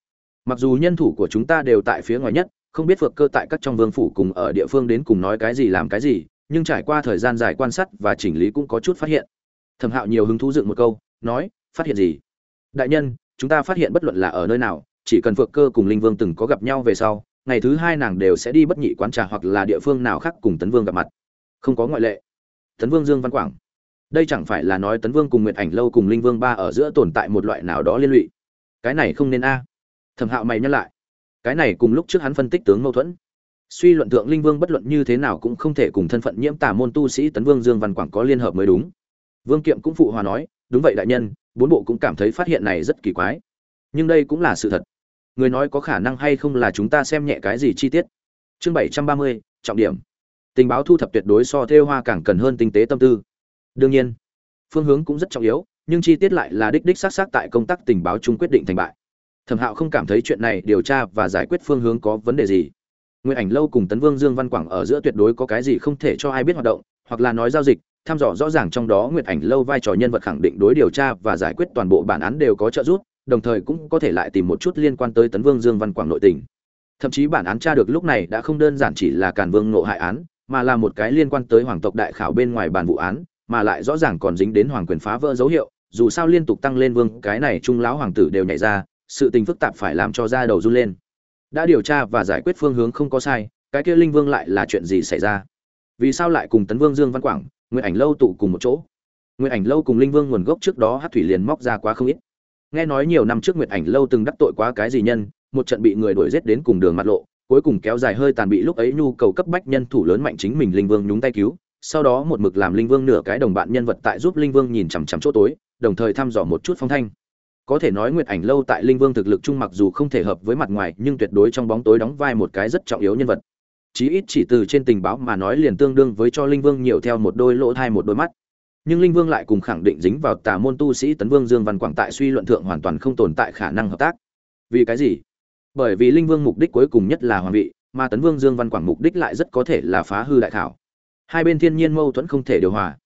Mặc dù nhân thủ của chúng ta đều tại phía ngoài nhất, không biết phược cơ tại các trong vương phủ cùng ở địa phương đến cùng nói cái gì làm cái gì, nhưng trải qua thời gian dài quan sát và chỉnh lý cũng có chút phát hiện. Thẩm hạo nhiều hứng thú dựng một câu, nói, phát hiện gì? Đại nhân, chúng ta phát hiện bất luận là ở nơi nào, chỉ cần phượng cơ cùng linh vương từng có gặp nhau về sau, ngày thứ hai nàng đều sẽ đi bất nhị quán trà hoặc là địa phương nào khác cùng tấn vương gặp mặt. Không có ngoại lệ. Tấn vương dương văn quảng. Đây chẳng phải là nói tấn vương cùng nguyệt ảnh lâu cùng linh vương ba ở giữa tồn tại một loại nào đó liên lụy? Cái này không nên a. Thẩm hạo mày nhắc lại. Cái này cùng lúc trước hắn phân tích tướng mâu thuẫn. Suy luận thượng linh vương bất luận như thế nào cũng không thể cùng thân phận nhiễm tà môn tu sĩ tấn vương dương văn quảng có liên hợp mới đúng. Vương kiệm cũng phụ hòa nói, đúng vậy đại nhân bốn bộ cũng cảm thấy phát hiện này rất kỳ quái. Nhưng đây cũng là sự thật. Người nói có khả năng hay không là chúng ta xem nhẹ cái gì chi tiết. Chương bảy trăm ba mươi trọng điểm. Tình báo thu thập tuyệt đối so theo hoa càng cần hơn tinh tế tâm tư. Đương nhiên phương hướng cũng rất trọng yếu nhưng chi tiết lại là đích đích xác xác tại công tác tình báo chung quyết định thành bại. Thẩm hạo không cảm thấy chuyện này điều tra và giải quyết phương hướng có vấn đề gì. Nguyên ảnh lâu cùng Tấn Vương Dương Văn Quảng ở giữa tuyệt đối có cái gì không thể cho ai biết hoạt động, hoặc là nói giao dịch, thăm dò rõ ràng trong đó Nguyệt ảnh lâu vai trò nhân vật khẳng định đối điều tra và giải quyết toàn bộ bản án đều có trợ giúp, đồng thời cũng có thể lại tìm một chút liên quan tới Tấn Vương Dương Văn Quảng nội tình. Thậm chí bản án tra được lúc này đã không đơn giản chỉ là Càn Vương ngộ hại án, mà là một cái liên quan tới hoàng tộc đại khảo bên ngoài bản vụ án, mà lại rõ ràng còn dính đến hoàng quyền phá vỡ dấu hiệu, dù sao liên tục tăng lên vương, cái này trung lão hoàng tử đều nhảy ra, sự tình phức tạp phải làm cho da đầu run lên. Đã điều tra và giải quyết phương hướng không có sai, cái kia Linh Vương lại là chuyện gì xảy ra? Vì sao lại cùng Tấn Vương Dương Văn Quảng, Nguyệt Ảnh lâu tụ cùng một chỗ? Nguyệt Ảnh lâu cùng Linh Vương nguồn gốc trước đó hát Thủy liền móc ra quá không ít. Nghe nói nhiều năm trước Nguyệt Ảnh lâu từng đắc tội quá cái gì nhân, một trận bị người đuổi giết đến cùng đường mặt lộ, cuối cùng kéo dài hơi tàn bị lúc ấy nhu cầu cấp bách nhân thủ lớn mạnh chính mình Linh Vương nhúng tay cứu, sau đó một mực làm Linh Vương nửa cái đồng bạn nhân vật tại giúp Linh Vương nhìn chằm chằm chỗ tối, đồng thời thăm dò một chút phong thanh. Có thể nói Nguyệt Ảnh lâu tại Linh Vương thực lực chung mặc dù không thể hợp với mặt ngoài, nhưng tuyệt đối trong bóng tối đóng vai một cái rất trọng yếu nhân vật. Chí ít chỉ từ trên tình báo mà nói liền tương đương với cho Linh Vương nhiều theo một đôi lỗ thai một đôi mắt. Nhưng Linh Vương lại cùng khẳng định dính vào tà môn tu sĩ Tấn Vương Dương Văn Quảng tại suy luận thượng hoàn toàn không tồn tại khả năng hợp tác. Vì cái gì? Bởi vì Linh Vương mục đích cuối cùng nhất là hoàng vị, mà Tấn Vương Dương Văn Quảng mục đích lại rất có thể là phá hư đại thảo. Hai bên thiên nhiên mâu thuẫn không thể điều hòa.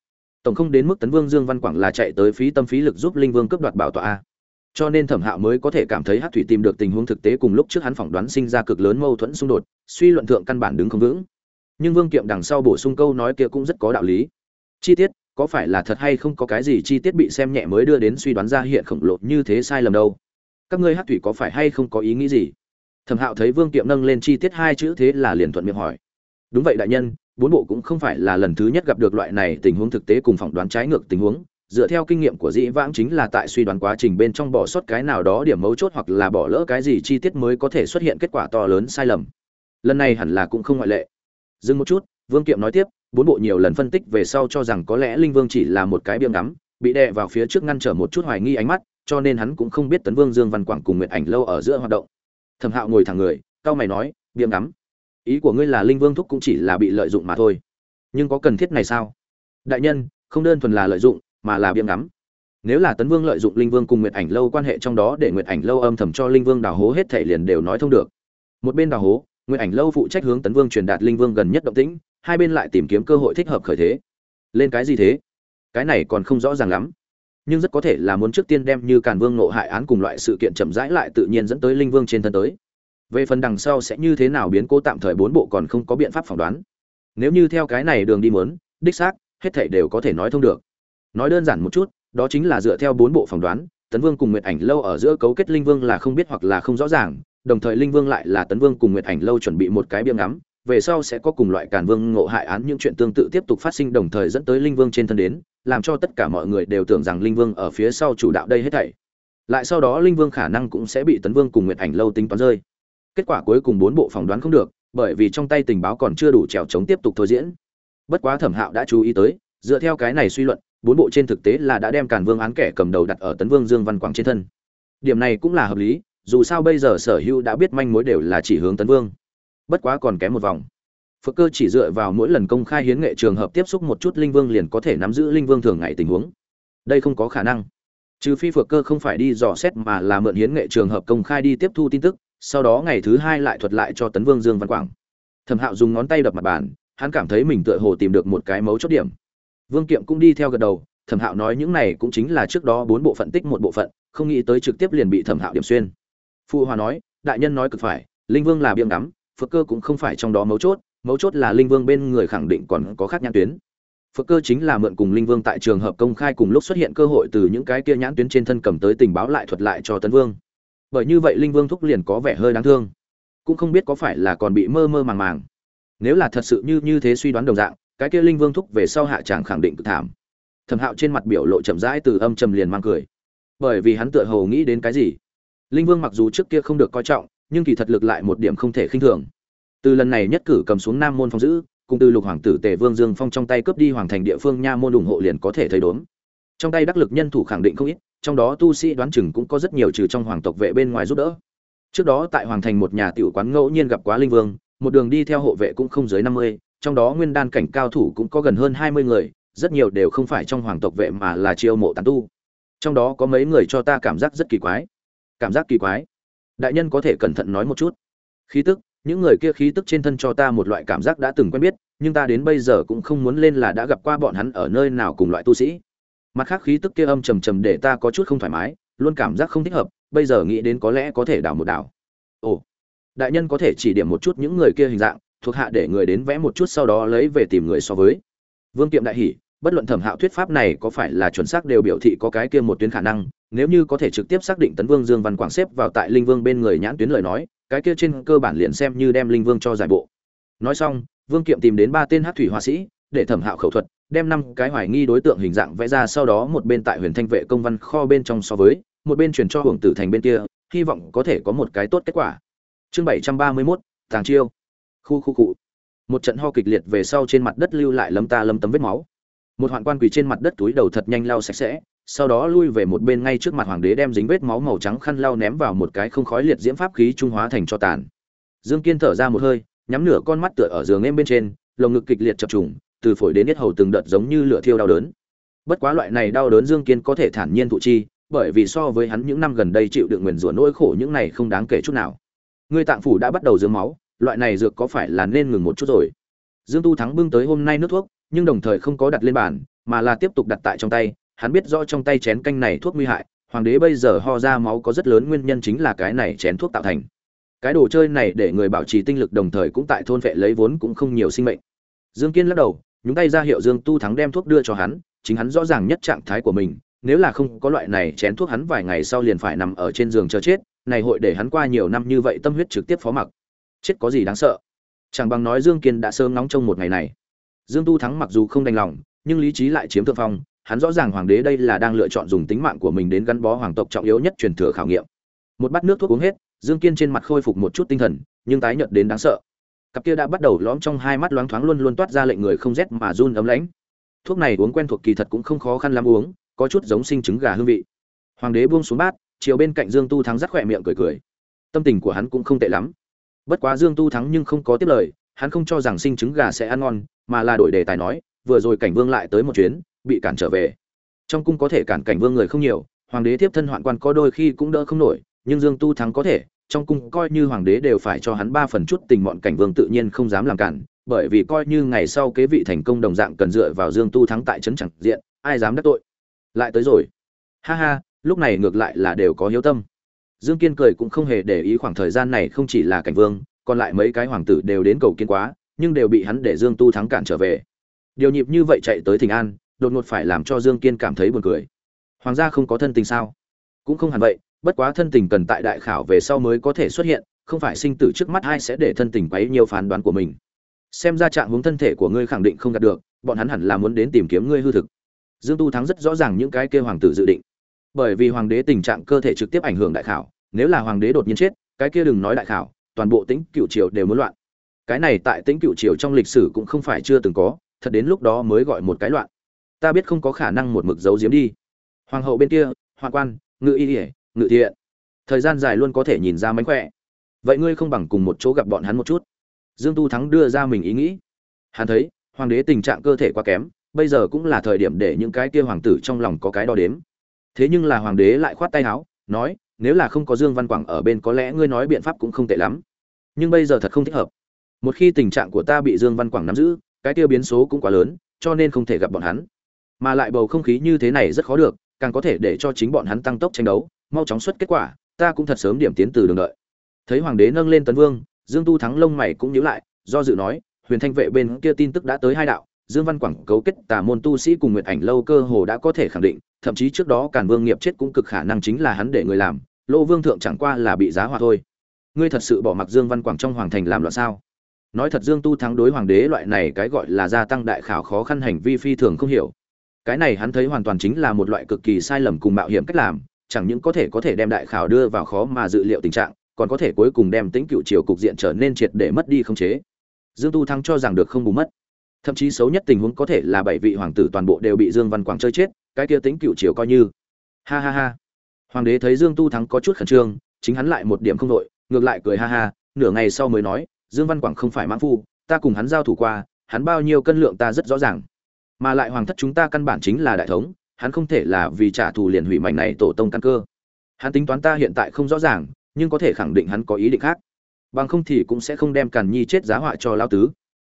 Tổng không đến mức Tấn Vương Dương Văn Quảng là chạy tới phí tâm phí lực giúp Linh Vương cướp đoạt bảo tọa a cho nên thẩm hạo mới có thể cảm thấy hát thủy tìm được tình huống thực tế cùng lúc trước hắn phỏng đoán sinh ra cực lớn mâu thuẫn xung đột, suy luận thượng căn bản đứng không vững. Nhưng vương kiệm đằng sau bổ sung câu nói kia cũng rất có đạo lý. Chi tiết, có phải là thật hay không có cái gì chi tiết bị xem nhẹ mới đưa đến suy đoán ra hiện khổng lồ như thế sai lầm đâu? Các ngươi hát thủy có phải hay không có ý nghĩ gì? Thẩm hạo thấy vương kiệm nâng lên chi tiết hai chữ thế là liền thuận miệng hỏi. Đúng vậy đại nhân, bốn bộ cũng không phải là lần thứ nhất gặp được loại này tình huống thực tế cùng phỏng đoán trái ngược tình huống dựa theo kinh nghiệm của dĩ vãng chính là tại suy đoán quá trình bên trong bỏ sót cái nào đó điểm mấu chốt hoặc là bỏ lỡ cái gì chi tiết mới có thể xuất hiện kết quả to lớn sai lầm. Lần này hẳn là cũng không ngoại lệ. Dừng một chút, vương kiệm nói tiếp, bốn bộ nhiều lần phân tích về sau cho rằng có lẽ linh vương chỉ là một cái biêm ngắm, bị đè vào phía trước ngăn trở một chút hoài nghi ánh mắt, cho nên hắn cũng không biết tấn vương dương văn quảng cùng nguyệt ảnh lâu ở giữa hoạt động. Thẩm hạo ngồi thẳng người cao mày nói biêm ngắm? Ý của ngươi là linh vương thúc cũng chỉ là bị lợi dụng mà thôi. Nhưng có cần thiết này sao? Đại nhân, không đơn thuần là lợi dụng mà là biếng ngắm. Nếu là tấn vương lợi dụng linh vương cùng nguyệt ảnh lâu quan hệ trong đó để nguyệt ảnh lâu âm thầm cho linh vương đào hố hết thể liền đều nói thông được. Một bên đào hố, nguyệt ảnh lâu phụ trách hướng tấn vương truyền đạt linh vương gần nhất động tĩnh, hai bên lại tìm kiếm cơ hội thích hợp khởi thế. Lên cái gì thế? Cái này còn không rõ ràng lắm. Nhưng rất có thể là muốn trước tiên đem như càn vương nộ hại án cùng loại sự kiện chậm rãi lại tự nhiên dẫn tới linh vương trên thân tới. Về phần đằng sau sẽ như thế nào biến cố tạm thời bốn bộ còn không có biện pháp phỏng đoán. Nếu như theo cái này đường đi muốn, đích xác, hết thảy đều có thể nói thông được nói đơn giản một chút, đó chính là dựa theo bốn bộ phỏng đoán, tấn vương cùng nguyệt ảnh lâu ở giữa cấu kết linh vương là không biết hoặc là không rõ ràng, đồng thời linh vương lại là tấn vương cùng nguyệt ảnh lâu chuẩn bị một cái biếng ngắm, về sau sẽ có cùng loại càn vương ngộ hại án những chuyện tương tự tiếp tục phát sinh đồng thời dẫn tới linh vương trên thân đến, làm cho tất cả mọi người đều tưởng rằng linh vương ở phía sau chủ đạo đây hết thảy. Lại sau đó linh vương khả năng cũng sẽ bị tấn vương cùng nguyệt ảnh lâu tính toán rơi. Kết quả cuối cùng bốn bộ phỏng đoán không được, bởi vì trong tay tình báo còn chưa đủ trèo chống tiếp tục thôi diễn. Bất quá thẩm hạo đã chú ý tới, dựa theo cái này suy luận bốn bộ trên thực tế là đã đem càn vương án kẻ cầm đầu đặt ở tấn vương dương văn quảng trên thân. Điểm này cũng là hợp lý, dù sao bây giờ sở hữu đã biết manh mối đều là chỉ hướng tấn vương. Bất quá còn kém một vòng. Phật cơ chỉ dựa vào mỗi lần công khai hiến nghệ trường hợp tiếp xúc một chút linh vương liền có thể nắm giữ linh vương thường ngày tình huống. Đây không có khả năng. Trừ phi phật cơ không phải đi dò xét mà là mượn hiến nghệ trường hợp công khai đi tiếp thu tin tức, sau đó ngày thứ hai lại thuật lại cho tấn vương dương văn quảng. Thẩm hạo dùng ngón tay đập mặt bàn, hắn cảm thấy mình tựa hồ tìm được một cái mấu chốt điểm. Vương Kiệm cũng đi theo gật đầu, Thẩm Hạo nói những này cũng chính là trước đó bốn bộ phận tích một bộ phận, không nghĩ tới trực tiếp liền bị Thẩm Hạo điểm xuyên. Phu Hòa nói, đại nhân nói cực phải, Linh Vương là biếng ngắm, Phật cơ cũng không phải trong đó mấu chốt, mấu chốt là Linh Vương bên người khẳng định còn có khác nhãn tuyến. Phật cơ chính là mượn cùng Linh Vương tại trường hợp công khai cùng lúc xuất hiện cơ hội từ những cái kia nhãn tuyến trên thân cầm tới tình báo lại thuật lại cho Tấn Vương. Bởi như vậy Linh Vương thúc liền có vẻ hơi đáng thương, cũng không biết có phải là còn bị mơ mơ màng màng. Nếu là thật sự như như thế suy đoán đồng dạng, cái kia linh vương thúc về sau hạ tràng khẳng định cực thảm. Thẩm hạo trên mặt biểu lộ chậm rãi từ âm trầm liền mang cười. Bởi vì hắn tựa hồ nghĩ đến cái gì? Linh vương mặc dù trước kia không được coi trọng, nhưng kỳ thật lực lại một điểm không thể khinh thường. Từ lần này nhất cử cầm xuống nam môn phong giữ, cùng từ lục hoàng tử tề vương dương phong trong tay cướp đi hoàng thành địa phương nha môn ủng hộ liền có thể thấy đốn trong tay đắc lực nhân thủ khẳng định không ít, trong đó tu sĩ đoán chừng cũng có rất nhiều trừ trong hoàng tộc vệ bên ngoài giúp đỡ. Trước đó tại hoàng thành một nhà tiểu quán ngẫu nhiên gặp quá linh vương, một đường đi theo hộ vệ cũng không dưới năm mươi trong đó nguyên đan cảnh cao thủ cũng có gần hơn hai mươi người, rất nhiều đều không phải trong hoàng tộc vệ mà là chiêu mộ tán tu. Trong đó có mấy người cho ta cảm giác rất kỳ quái. Cảm giác kỳ quái? Đại nhân có thể cẩn thận nói một chút. Khí tức, những người kia khí tức trên thân cho ta một loại cảm giác đã từng quen biết, nhưng ta đến bây giờ cũng không muốn lên là đã gặp qua bọn hắn ở nơi nào cùng loại tu sĩ. Mặt khác khí tức kia âm trầm trầm để ta có chút không thoải mái, luôn cảm giác không thích hợp, bây giờ nghĩ đến có lẽ có thể đảo một đảo. Ồ, đại nhân có thể chỉ điểm một chút những người kia hình dạng thuộc hạ để người đến vẽ một chút sau đó lấy về tìm người so với. Vương kiệm đại hỉ, bất luận thẩm hạo thuyết pháp này có phải là chuẩn xác đều biểu thị có cái kia một tuyến khả năng, nếu như có thể trực tiếp xác định tấn vương dương văn quảng xếp vào tại linh vương bên người nhãn tuyến lời nói, cái kia trên cơ bản liền xem như đem linh vương cho giải bộ. Nói xong, vương kiệm tìm đến ba tên hát thủy họa sĩ, để thẩm hạo khẩu thuật, đem năm cái hoài nghi đối tượng hình dạng vẽ ra sau đó một bên tại huyền thanh vệ công văn kho bên trong so với, một bên chuyển cho hưởng tử thành bên kia, hy vọng có thể có một cái tốt kết quả. Chương bảy trăm ba mươi mốt, tàng chiêu khu khu cụ một trận ho kịch liệt về sau trên mặt đất lưu lại lấm ta lấm tấm vết máu. Một hoạn quan quỳ trên mặt đất túi đầu thật nhanh lau sạch sẽ, sau đó lui về một bên ngay trước mặt hoàng đế đem dính vết máu màu trắng khăn lau ném vào một cái không khói liệt diễm pháp khí trung hóa thành cho tàn. Dương kiên thở ra một hơi, nhắm nửa con mắt tựa ở giường em bên trên, lồng ngực kịch liệt chập trùng, từ phổi đến hết hầu từng đợt giống như lửa thiêu đau đớn. Bất quá loại này đau đớn dương kiên có thể thản nhiên thụ chi, bởi vì so với hắn những năm gần đây chịu đựng nguyền rủa nỗi khổ những này không đáng kể chút nào. Ngươi tạng phủ đã bắt đầu dướng máu loại này dược có phải là nên ngừng một chút rồi? Dương tu thắng bưng tới hôm nay nước thuốc, nhưng đồng thời không có đặt lên bàn, mà là tiếp tục đặt tại trong tay. Hắn biết rõ trong tay chén canh này thuốc nguy hại, hoàng đế bây giờ ho ra máu có rất lớn nguyên nhân chính là cái này chén thuốc tạo thành. Cái đồ chơi này để người bảo trì tinh lực đồng thời cũng tại thôn vệ lấy vốn cũng không nhiều sinh mệnh. Dương kiên lắc đầu, nhúng tay ra hiệu dương tu thắng đem thuốc đưa cho hắn, chính hắn rõ ràng nhất trạng thái của mình, nếu là không có loại này chén thuốc hắn vài ngày sau liền phải nằm ở trên giường chờ chết, này hội để hắn qua nhiều năm như vậy tâm huyết trực tiếp phó mặc chết có gì đáng sợ? Chẳng bằng nói dương kiên đã sớm nóng trong một ngày này. Dương tu thắng mặc dù không đành lòng, nhưng lý trí lại chiếm thượng phong, hắn rõ ràng hoàng đế đây là đang lựa chọn dùng tính mạng của mình đến gắn bó hoàng tộc trọng yếu nhất truyền thừa khảo nghiệm. Một bát nước thuốc uống hết, dương kiên trên mặt khôi phục một chút tinh thần, nhưng tái nhợt đến đáng sợ. Cặp kia đã bắt đầu lõm trong hai mắt loáng thoáng luôn luôn toát ra lệnh người không rét mà run ấm lãnh. Thuốc này uống quen thuộc kỳ thật cũng không khó khăn lắm uống, có chút giống sinh trứng gà hương vị. Hoàng đế buông xuống bát, chiều bên cạnh dương tu thắng rắc khỏe miệng cười cười. Tâm tình của hắn cũng không tệ lắm bất quá dương tu thắng nhưng không có tiếp lời, hắn không cho rằng sinh trứng gà sẽ ăn ngon, mà là đổi đề tài nói, vừa rồi cảnh vương lại tới một chuyến, bị cản trở về. Trong cung có thể cản cảnh vương người không nhiều, hoàng đế tiếp thân hoạn quan có đôi khi cũng đỡ không nổi, nhưng dương tu thắng có thể, trong cung coi như hoàng đế đều phải cho hắn ba phần chút tình mọn cảnh vương tự nhiên không dám làm cản, bởi vì coi như ngày sau kế vị thành công đồng dạng cần dựa vào dương tu thắng tại trấn chẳng diện, ai dám đắc tội. Lại tới rồi. Ha ha, lúc này ngược lại là đều có hiếu tâm dương kiên cười cũng không hề để ý khoảng thời gian này không chỉ là cảnh vương, còn lại mấy cái hoàng tử đều đến cầu kiến quá, nhưng đều bị hắn để dương tu thắng cản trở về. Điều nhịp như vậy chạy tới thịnh an, đột ngột phải làm cho dương kiên cảm thấy buồn cười. Hoàng gia không có thân tình sao? Cũng không hẳn vậy, bất quá thân tình cần tại đại khảo về sau mới có thể xuất hiện, không phải sinh tử trước mắt ai sẽ để thân tình quấy nhiều phán đoán của mình. Xem ra trạng huống thân thể của ngươi khẳng định không đạt được, bọn hắn hẳn là muốn đến tìm kiếm ngươi hư thực. Dương tu thắng rất rõ ràng những cái kia hoàng tử dự định bởi vì hoàng đế tình trạng cơ thể trực tiếp ảnh hưởng đại khảo, nếu là hoàng đế đột nhiên chết, cái kia đừng nói đại khảo, toàn bộ tính cựu triều đều muốn loạn. Cái này tại tính cựu triều trong lịch sử cũng không phải chưa từng có, thật đến lúc đó mới gọi một cái loạn. Ta biết không có khả năng một mực giấu giếm đi. Hoàng hậu bên kia, hoàng quan, ngự y ỉa ngự thiện. Thời gian dài luôn có thể nhìn ra mánh khỏe. Vậy ngươi không bằng cùng một chỗ gặp bọn hắn một chút. Dương tu thắng đưa ra mình ý nghĩ. Hắn thấy, hoàng đế tình trạng cơ thể quá kém, bây giờ cũng là thời điểm để những cái kia hoàng tử trong lòng có cái đo đếm thế nhưng là hoàng đế lại khoát tay áo, nói, nếu là không có dương văn quảng ở bên có lẽ ngươi nói biện pháp cũng không tệ lắm. Nhưng bây giờ thật không thích hợp. Một khi tình trạng của ta bị dương văn quảng nắm giữ, cái tiêu biến số cũng quá lớn, cho nên không thể gặp bọn hắn. Mà lại bầu không khí như thế này rất khó được, càng có thể để cho chính bọn hắn tăng tốc tranh đấu, mau chóng xuất kết quả, ta cũng thật sớm điểm tiến từ đường đợi. Thấy hoàng đế nâng lên tấn vương, dương tu thắng lông mày cũng nhíu lại, do dự nói, huyền thanh vệ bên kia tin tức đã tới hai đạo dương văn quảng cấu kết tà môn tu sĩ cùng nguyệt ảnh lâu cơ hồ đã có thể khẳng định, thậm chí trước đó càn vương nghiệp chết cũng cực khả năng chính là hắn để người làm, lô vương thượng chẳng qua là bị giá hòa thôi. Ngươi thật sự bỏ mặc dương văn quảng trong hoàng thành làm loạn sao? Nói thật dương tu thắng đối hoàng đế loại này cái gọi là gia tăng đại khảo khó khăn hành vi phi thường không hiểu. Cái này hắn thấy hoàn toàn chính là một loại cực kỳ sai lầm cùng mạo hiểm cách làm, chẳng những có thể có thể đem đại khảo đưa vào khó mà dự liệu tình trạng, còn có thể cuối cùng đem tính cựu triều cục diện trở nên triệt để mất đi không chế. Dương tu thắng cho rằng được không bù mất thậm chí xấu nhất tình huống có thể là bảy vị hoàng tử toàn bộ đều bị dương văn quảng chơi chết, cái kia tính cựu triều coi như. Ha ha ha. Hoàng đế thấy dương tu thắng có chút khẩn trương, chính hắn lại một điểm không đội, ngược lại cười ha ha, nửa ngày sau mới nói, dương văn quảng không phải mãn phu, ta cùng hắn giao thủ qua, hắn bao nhiêu cân lượng ta rất rõ ràng. Mà lại hoàng thất chúng ta căn bản chính là đại thống, hắn không thể là vì trả thù liền hủy mảnh này tổ tông căn cơ. Hắn tính toán ta hiện tại không rõ ràng, nhưng có thể khẳng định hắn có ý định khác. Bằng không thì cũng sẽ không đem càn nhi chết giá họa cho lao tứ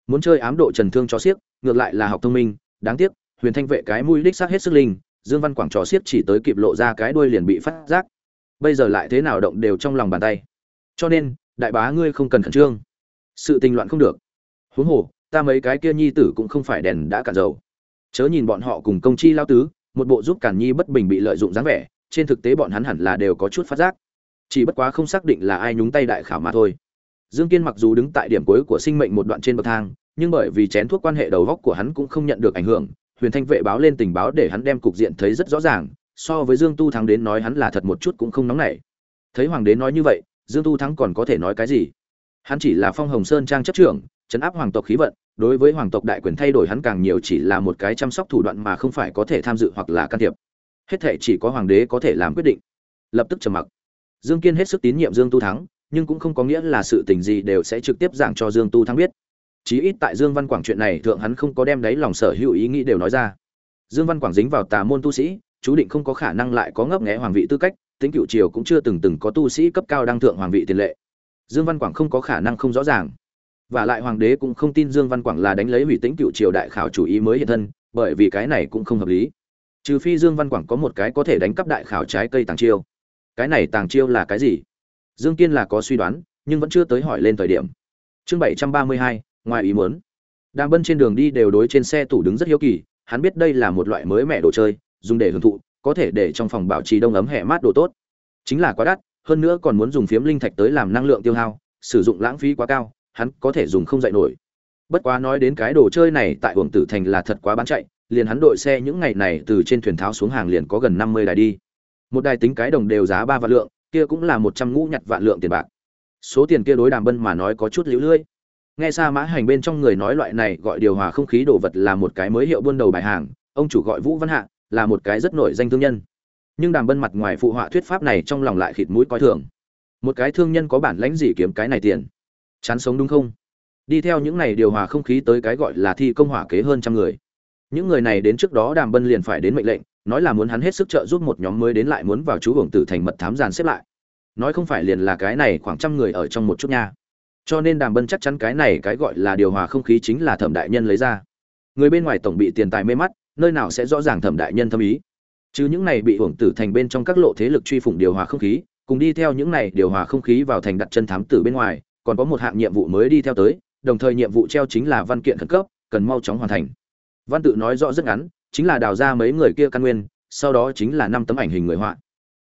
muốn chơi ám độ trần thương cho xiếc, ngược lại là học thông minh, đáng tiếc, huyền thanh vệ cái mũi đích xác hết sức linh, dương văn quảng trò xiếc chỉ tới kịp lộ ra cái đuôi liền bị phát giác. Bây giờ lại thế nào động đều trong lòng bàn tay. Cho nên, đại bá ngươi không cần khẩn trương. Sự tình loạn không được. Huống hồ, ta mấy cái kia nhi tử cũng không phải đèn đã cạn dầu. Chớ nhìn bọn họ cùng công chi lao tứ, một bộ giúp cản nhi bất bình bị lợi dụng dáng vẻ, trên thực tế bọn hắn hẳn là đều có chút phát giác. Chỉ bất quá không xác định là ai nhúng tay đại khảo mà thôi dương kiên mặc dù đứng tại điểm cuối của sinh mệnh một đoạn trên bậc thang, nhưng bởi vì chén thuốc quan hệ đầu góc của hắn cũng không nhận được ảnh hưởng, huyền thanh vệ báo lên tình báo để hắn đem cục diện thấy rất rõ ràng, so với dương tu thắng đến nói hắn là thật một chút cũng không nóng nảy. Thấy hoàng đế nói như vậy, dương tu thắng còn có thể nói cái gì? Hắn chỉ là phong hồng sơn trang chấp trưởng, chấn áp hoàng tộc khí vận, đối với hoàng tộc đại quyền thay đổi hắn càng nhiều chỉ là một cái chăm sóc thủ đoạn mà không phải có thể tham dự hoặc là can thiệp. Hết thảy chỉ có hoàng đế có thể làm quyết định. Lập tức trầm mặc. Dương kiên hết sức tín nhiệm dương tu thắng nhưng cũng không có nghĩa là sự tình gì đều sẽ trực tiếp giảng cho dương tu thắng biết. Chí ít tại dương văn quảng chuyện này, thượng hắn không có đem đấy lòng sở hữu ý nghĩ đều nói ra. Dương văn quảng dính vào tà môn tu sĩ, chú định không có khả năng lại có ngấp nghé hoàng vị tư cách, tính cựu triều cũng chưa từng từng có tu sĩ cấp cao đăng thượng hoàng vị tiền lệ. Dương văn quảng không có khả năng không rõ ràng. Và lại hoàng đế cũng không tin dương văn quảng là đánh lấy hủy tính cựu triều đại khảo chủ ý mới hiện thân, bởi vì cái này cũng không hợp lý. Trừ phi dương văn quảng có một cái có thể đánh cắp đại khảo trái cây tàng chiêu. Cái này tàng chiêu là cái gì? Dương kiên là có suy đoán, nhưng vẫn chưa tới hỏi lên thời điểm. Chương bảy trăm ba mươi hai, ngoài ý muốn. Đàm bân trên đường đi đều đối trên xe tủ đứng rất hiếu kỳ, hắn biết đây là một loại mới mẻ đồ chơi, dùng để hưởng thụ, có thể để trong phòng bảo trì đông ấm hẻ mát đồ tốt. Chính là quá đắt, hơn nữa còn muốn dùng phiếm linh thạch tới làm năng lượng tiêu hao, sử dụng lãng phí quá cao, hắn có thể dùng không dậy nổi. Bất quá nói đến cái đồ chơi này tại uổng tử thành là thật quá bán chạy, liền hắn đội xe những ngày này từ trên thuyền tháo xuống hàng liền có gần năm mươi đài đi. Một đài tính cái đồng đều giá ba vạn lượng kia cũng là một trăm ngũ nhặt vạn lượng tiền bạc. Số tiền kia đối đàm bân mà nói có chút lũ lưỡi nghe xa mã hành bên trong người nói loại này gọi điều hòa không khí đồ vật là một cái mới hiệu buôn đầu bài hàng, ông chủ gọi vũ văn hạ, là một cái rất nổi danh thương nhân. Nhưng đàm bân mặt ngoài phụ họa thuyết pháp này trong lòng lại khịt mũi coi thường. Một cái thương nhân có bản lãnh gì kiếm cái này tiền? Chán sống đúng không? Đi theo những này điều hòa không khí tới cái gọi là thi công hỏa kế hơn trăm người. Những người này đến trước đó đàm bân liền phải đến mệnh lệnh nói là muốn hắn hết sức trợ giúp một nhóm mới đến lại muốn vào chú hưởng tử thành mật thám giàn xếp lại. Nói không phải liền là cái này khoảng trăm người ở trong một chút nha. Cho nên đàm bân chắc chắn cái này cái gọi là điều hòa không khí chính là thẩm đại nhân lấy ra. Người bên ngoài tổng bị tiền tài mê mắt, nơi nào sẽ rõ ràng thẩm đại nhân thâm ý. Chứ những này bị hưởng tử thành bên trong các lộ thế lực truy phủng điều hòa không khí, cùng đi theo những này điều hòa không khí vào thành đặt chân thám tử bên ngoài, còn có một hạng nhiệm vụ mới đi theo tới, đồng thời nhiệm vụ treo chính là văn kiện khẩn cấp, cần mau chóng hoàn thành. Văn tự nói rõ rất ngắn chính là đào ra mấy người kia căn nguyên, sau đó chính là năm tấm ảnh hình người họa.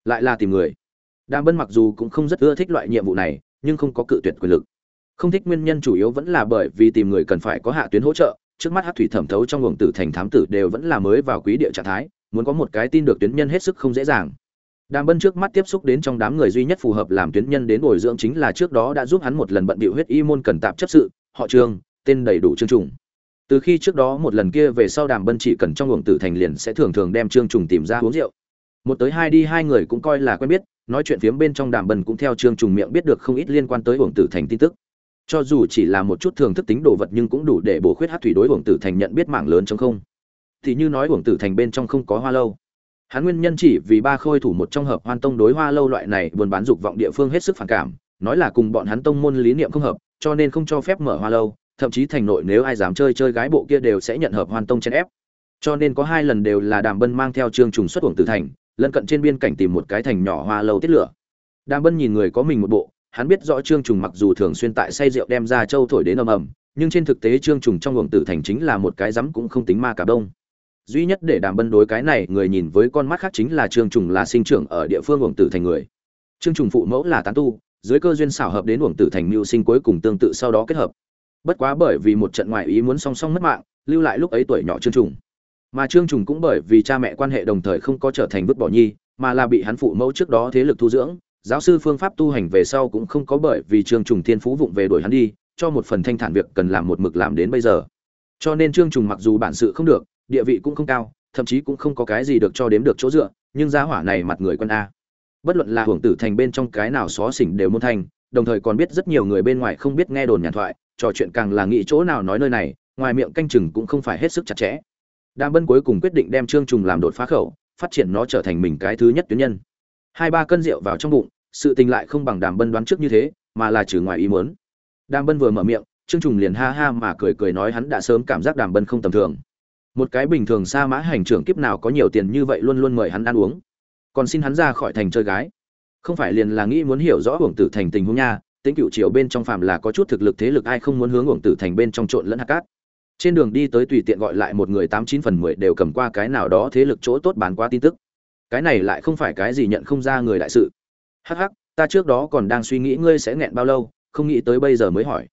Lại là tìm người. Đàm bân mặc dù cũng không rất ưa thích loại nhiệm vụ này, nhưng không có cự tuyệt quyền lực. Không thích nguyên nhân chủ yếu vẫn là bởi vì tìm người cần phải có hạ tuyến hỗ trợ, trước mắt hát thủy thẩm thấu trong luồng tử thành thám tử đều vẫn là mới vào quý địa trạng thái, muốn có một cái tin được tuyến nhân hết sức không dễ dàng. Đàm bân trước mắt tiếp xúc đến trong đám người duy nhất phù hợp làm tuyến nhân đến bồi dưỡng chính là trước đó đã giúp hắn một lần bận bịu huyết y môn cần tạp chấp sự, họ trương, tên đầy đủ trương trùng từ khi trước đó một lần kia về sau đàm bân chỉ cần trong luồng tử thành liền sẽ thường thường đem trương trùng tìm ra uống rượu. Một tới hai đi hai người cũng coi là quen biết, nói chuyện phiếm bên trong đàm bân cũng theo trương trùng miệng biết được không ít liên quan tới uổng tử thành tin tức. Cho dù chỉ là một chút thường thức tính đồ vật nhưng cũng đủ để bổ khuyết hát thủy đối uổng tử thành nhận biết mảng lớn trong không. Thì như nói uổng tử thành bên trong không có hoa lâu. Hắn nguyên nhân chỉ vì ba khôi thủ một trong hợp hoan tông đối hoa lâu loại này buôn bán dục vọng địa phương hết sức phản cảm, nói là cùng bọn hắn tông môn lý niệm không hợp, cho nên không cho phép mở hoa lâu thậm chí thành nội nếu ai dám chơi chơi gái bộ kia đều sẽ nhận hợp hoàn tông chen ép. Cho nên có hai lần đều là đàm bân mang theo trương trùng xuất uổng từ thành, lân cận trên biên cảnh tìm một cái thành nhỏ hoa lâu tiết lửa. Đàm bân nhìn người có mình một bộ, hắn biết rõ trương trùng mặc dù thường xuyên tại say rượu đem ra châu thổi đến ầm ầm, nhưng trên thực tế trương trùng trong uổng tử thành chính là một cái rắm cũng không tính ma cả đông. Duy nhất để đàm bân đối cái này người nhìn với con mắt khác chính là trương trùng là sinh trưởng ở địa phương uổng tử thành người. Trương trùng phụ mẫu là tán tu, dưới cơ duyên xảo hợp đến uổng tử thành mưu sinh cuối cùng tương tự sau đó kết hợp bất quá bởi vì một trận ngoại ý muốn song song mất mạng, lưu lại lúc ấy tuổi nhỏ trương trùng. Mà trương trùng cũng bởi vì cha mẹ quan hệ đồng thời không có trở thành vứt bỏ nhi, mà là bị hắn phụ mẫu trước đó thế lực thu dưỡng. Giáo sư phương pháp tu hành về sau cũng không có bởi vì trương trùng thiên phú vụng về đuổi hắn đi, cho một phần thanh thản việc cần làm một mực làm đến bây giờ. Cho nên trương trùng mặc dù bản sự không được, địa vị cũng không cao, thậm chí cũng không có cái gì được cho đếm được chỗ dựa, nhưng giá hỏa này mặt người quân a. Bất luận là hưởng tử thành bên trong cái nào xó xỉnh đều môn thành đồng thời còn biết rất nhiều người bên ngoài không biết nghe đồn nhàn thoại, trò chuyện càng là nghĩ chỗ nào nói nơi này, ngoài miệng canh chừng cũng không phải hết sức chặt chẽ. Đàm bân cuối cùng quyết định đem trương trùng làm đột phá khẩu, phát triển nó trở thành mình cái thứ nhất tuyến nhân. Hai ba cân rượu vào trong bụng, sự tình lại không bằng đàm bân đoán trước như thế, mà là trừ ngoài ý muốn. Đàm bân vừa mở miệng, trương trùng liền ha ha mà cười cười nói hắn đã sớm cảm giác đàm bân không tầm thường. Một cái bình thường xa mã hành trưởng kiếp nào có nhiều tiền như vậy luôn luôn mời hắn ăn uống. Còn xin hắn ra khỏi thành chơi gái không phải liền là nghĩ muốn hiểu rõ uổng tử thành tình huống nha, tính cựu triều bên trong phàm là có chút thực lực thế lực ai không muốn hướng uổng tử thành bên trong trộn lẫn hạt cát. Trên đường đi tới tùy tiện gọi lại một người tám chín phần mười đều cầm qua cái nào đó thế lực chỗ tốt bán qua tin tức. Cái này lại không phải cái gì nhận không ra người đại sự. Hắc hắc, ta trước đó còn đang suy nghĩ ngươi sẽ nghẹn bao lâu, không nghĩ tới bây giờ mới hỏi.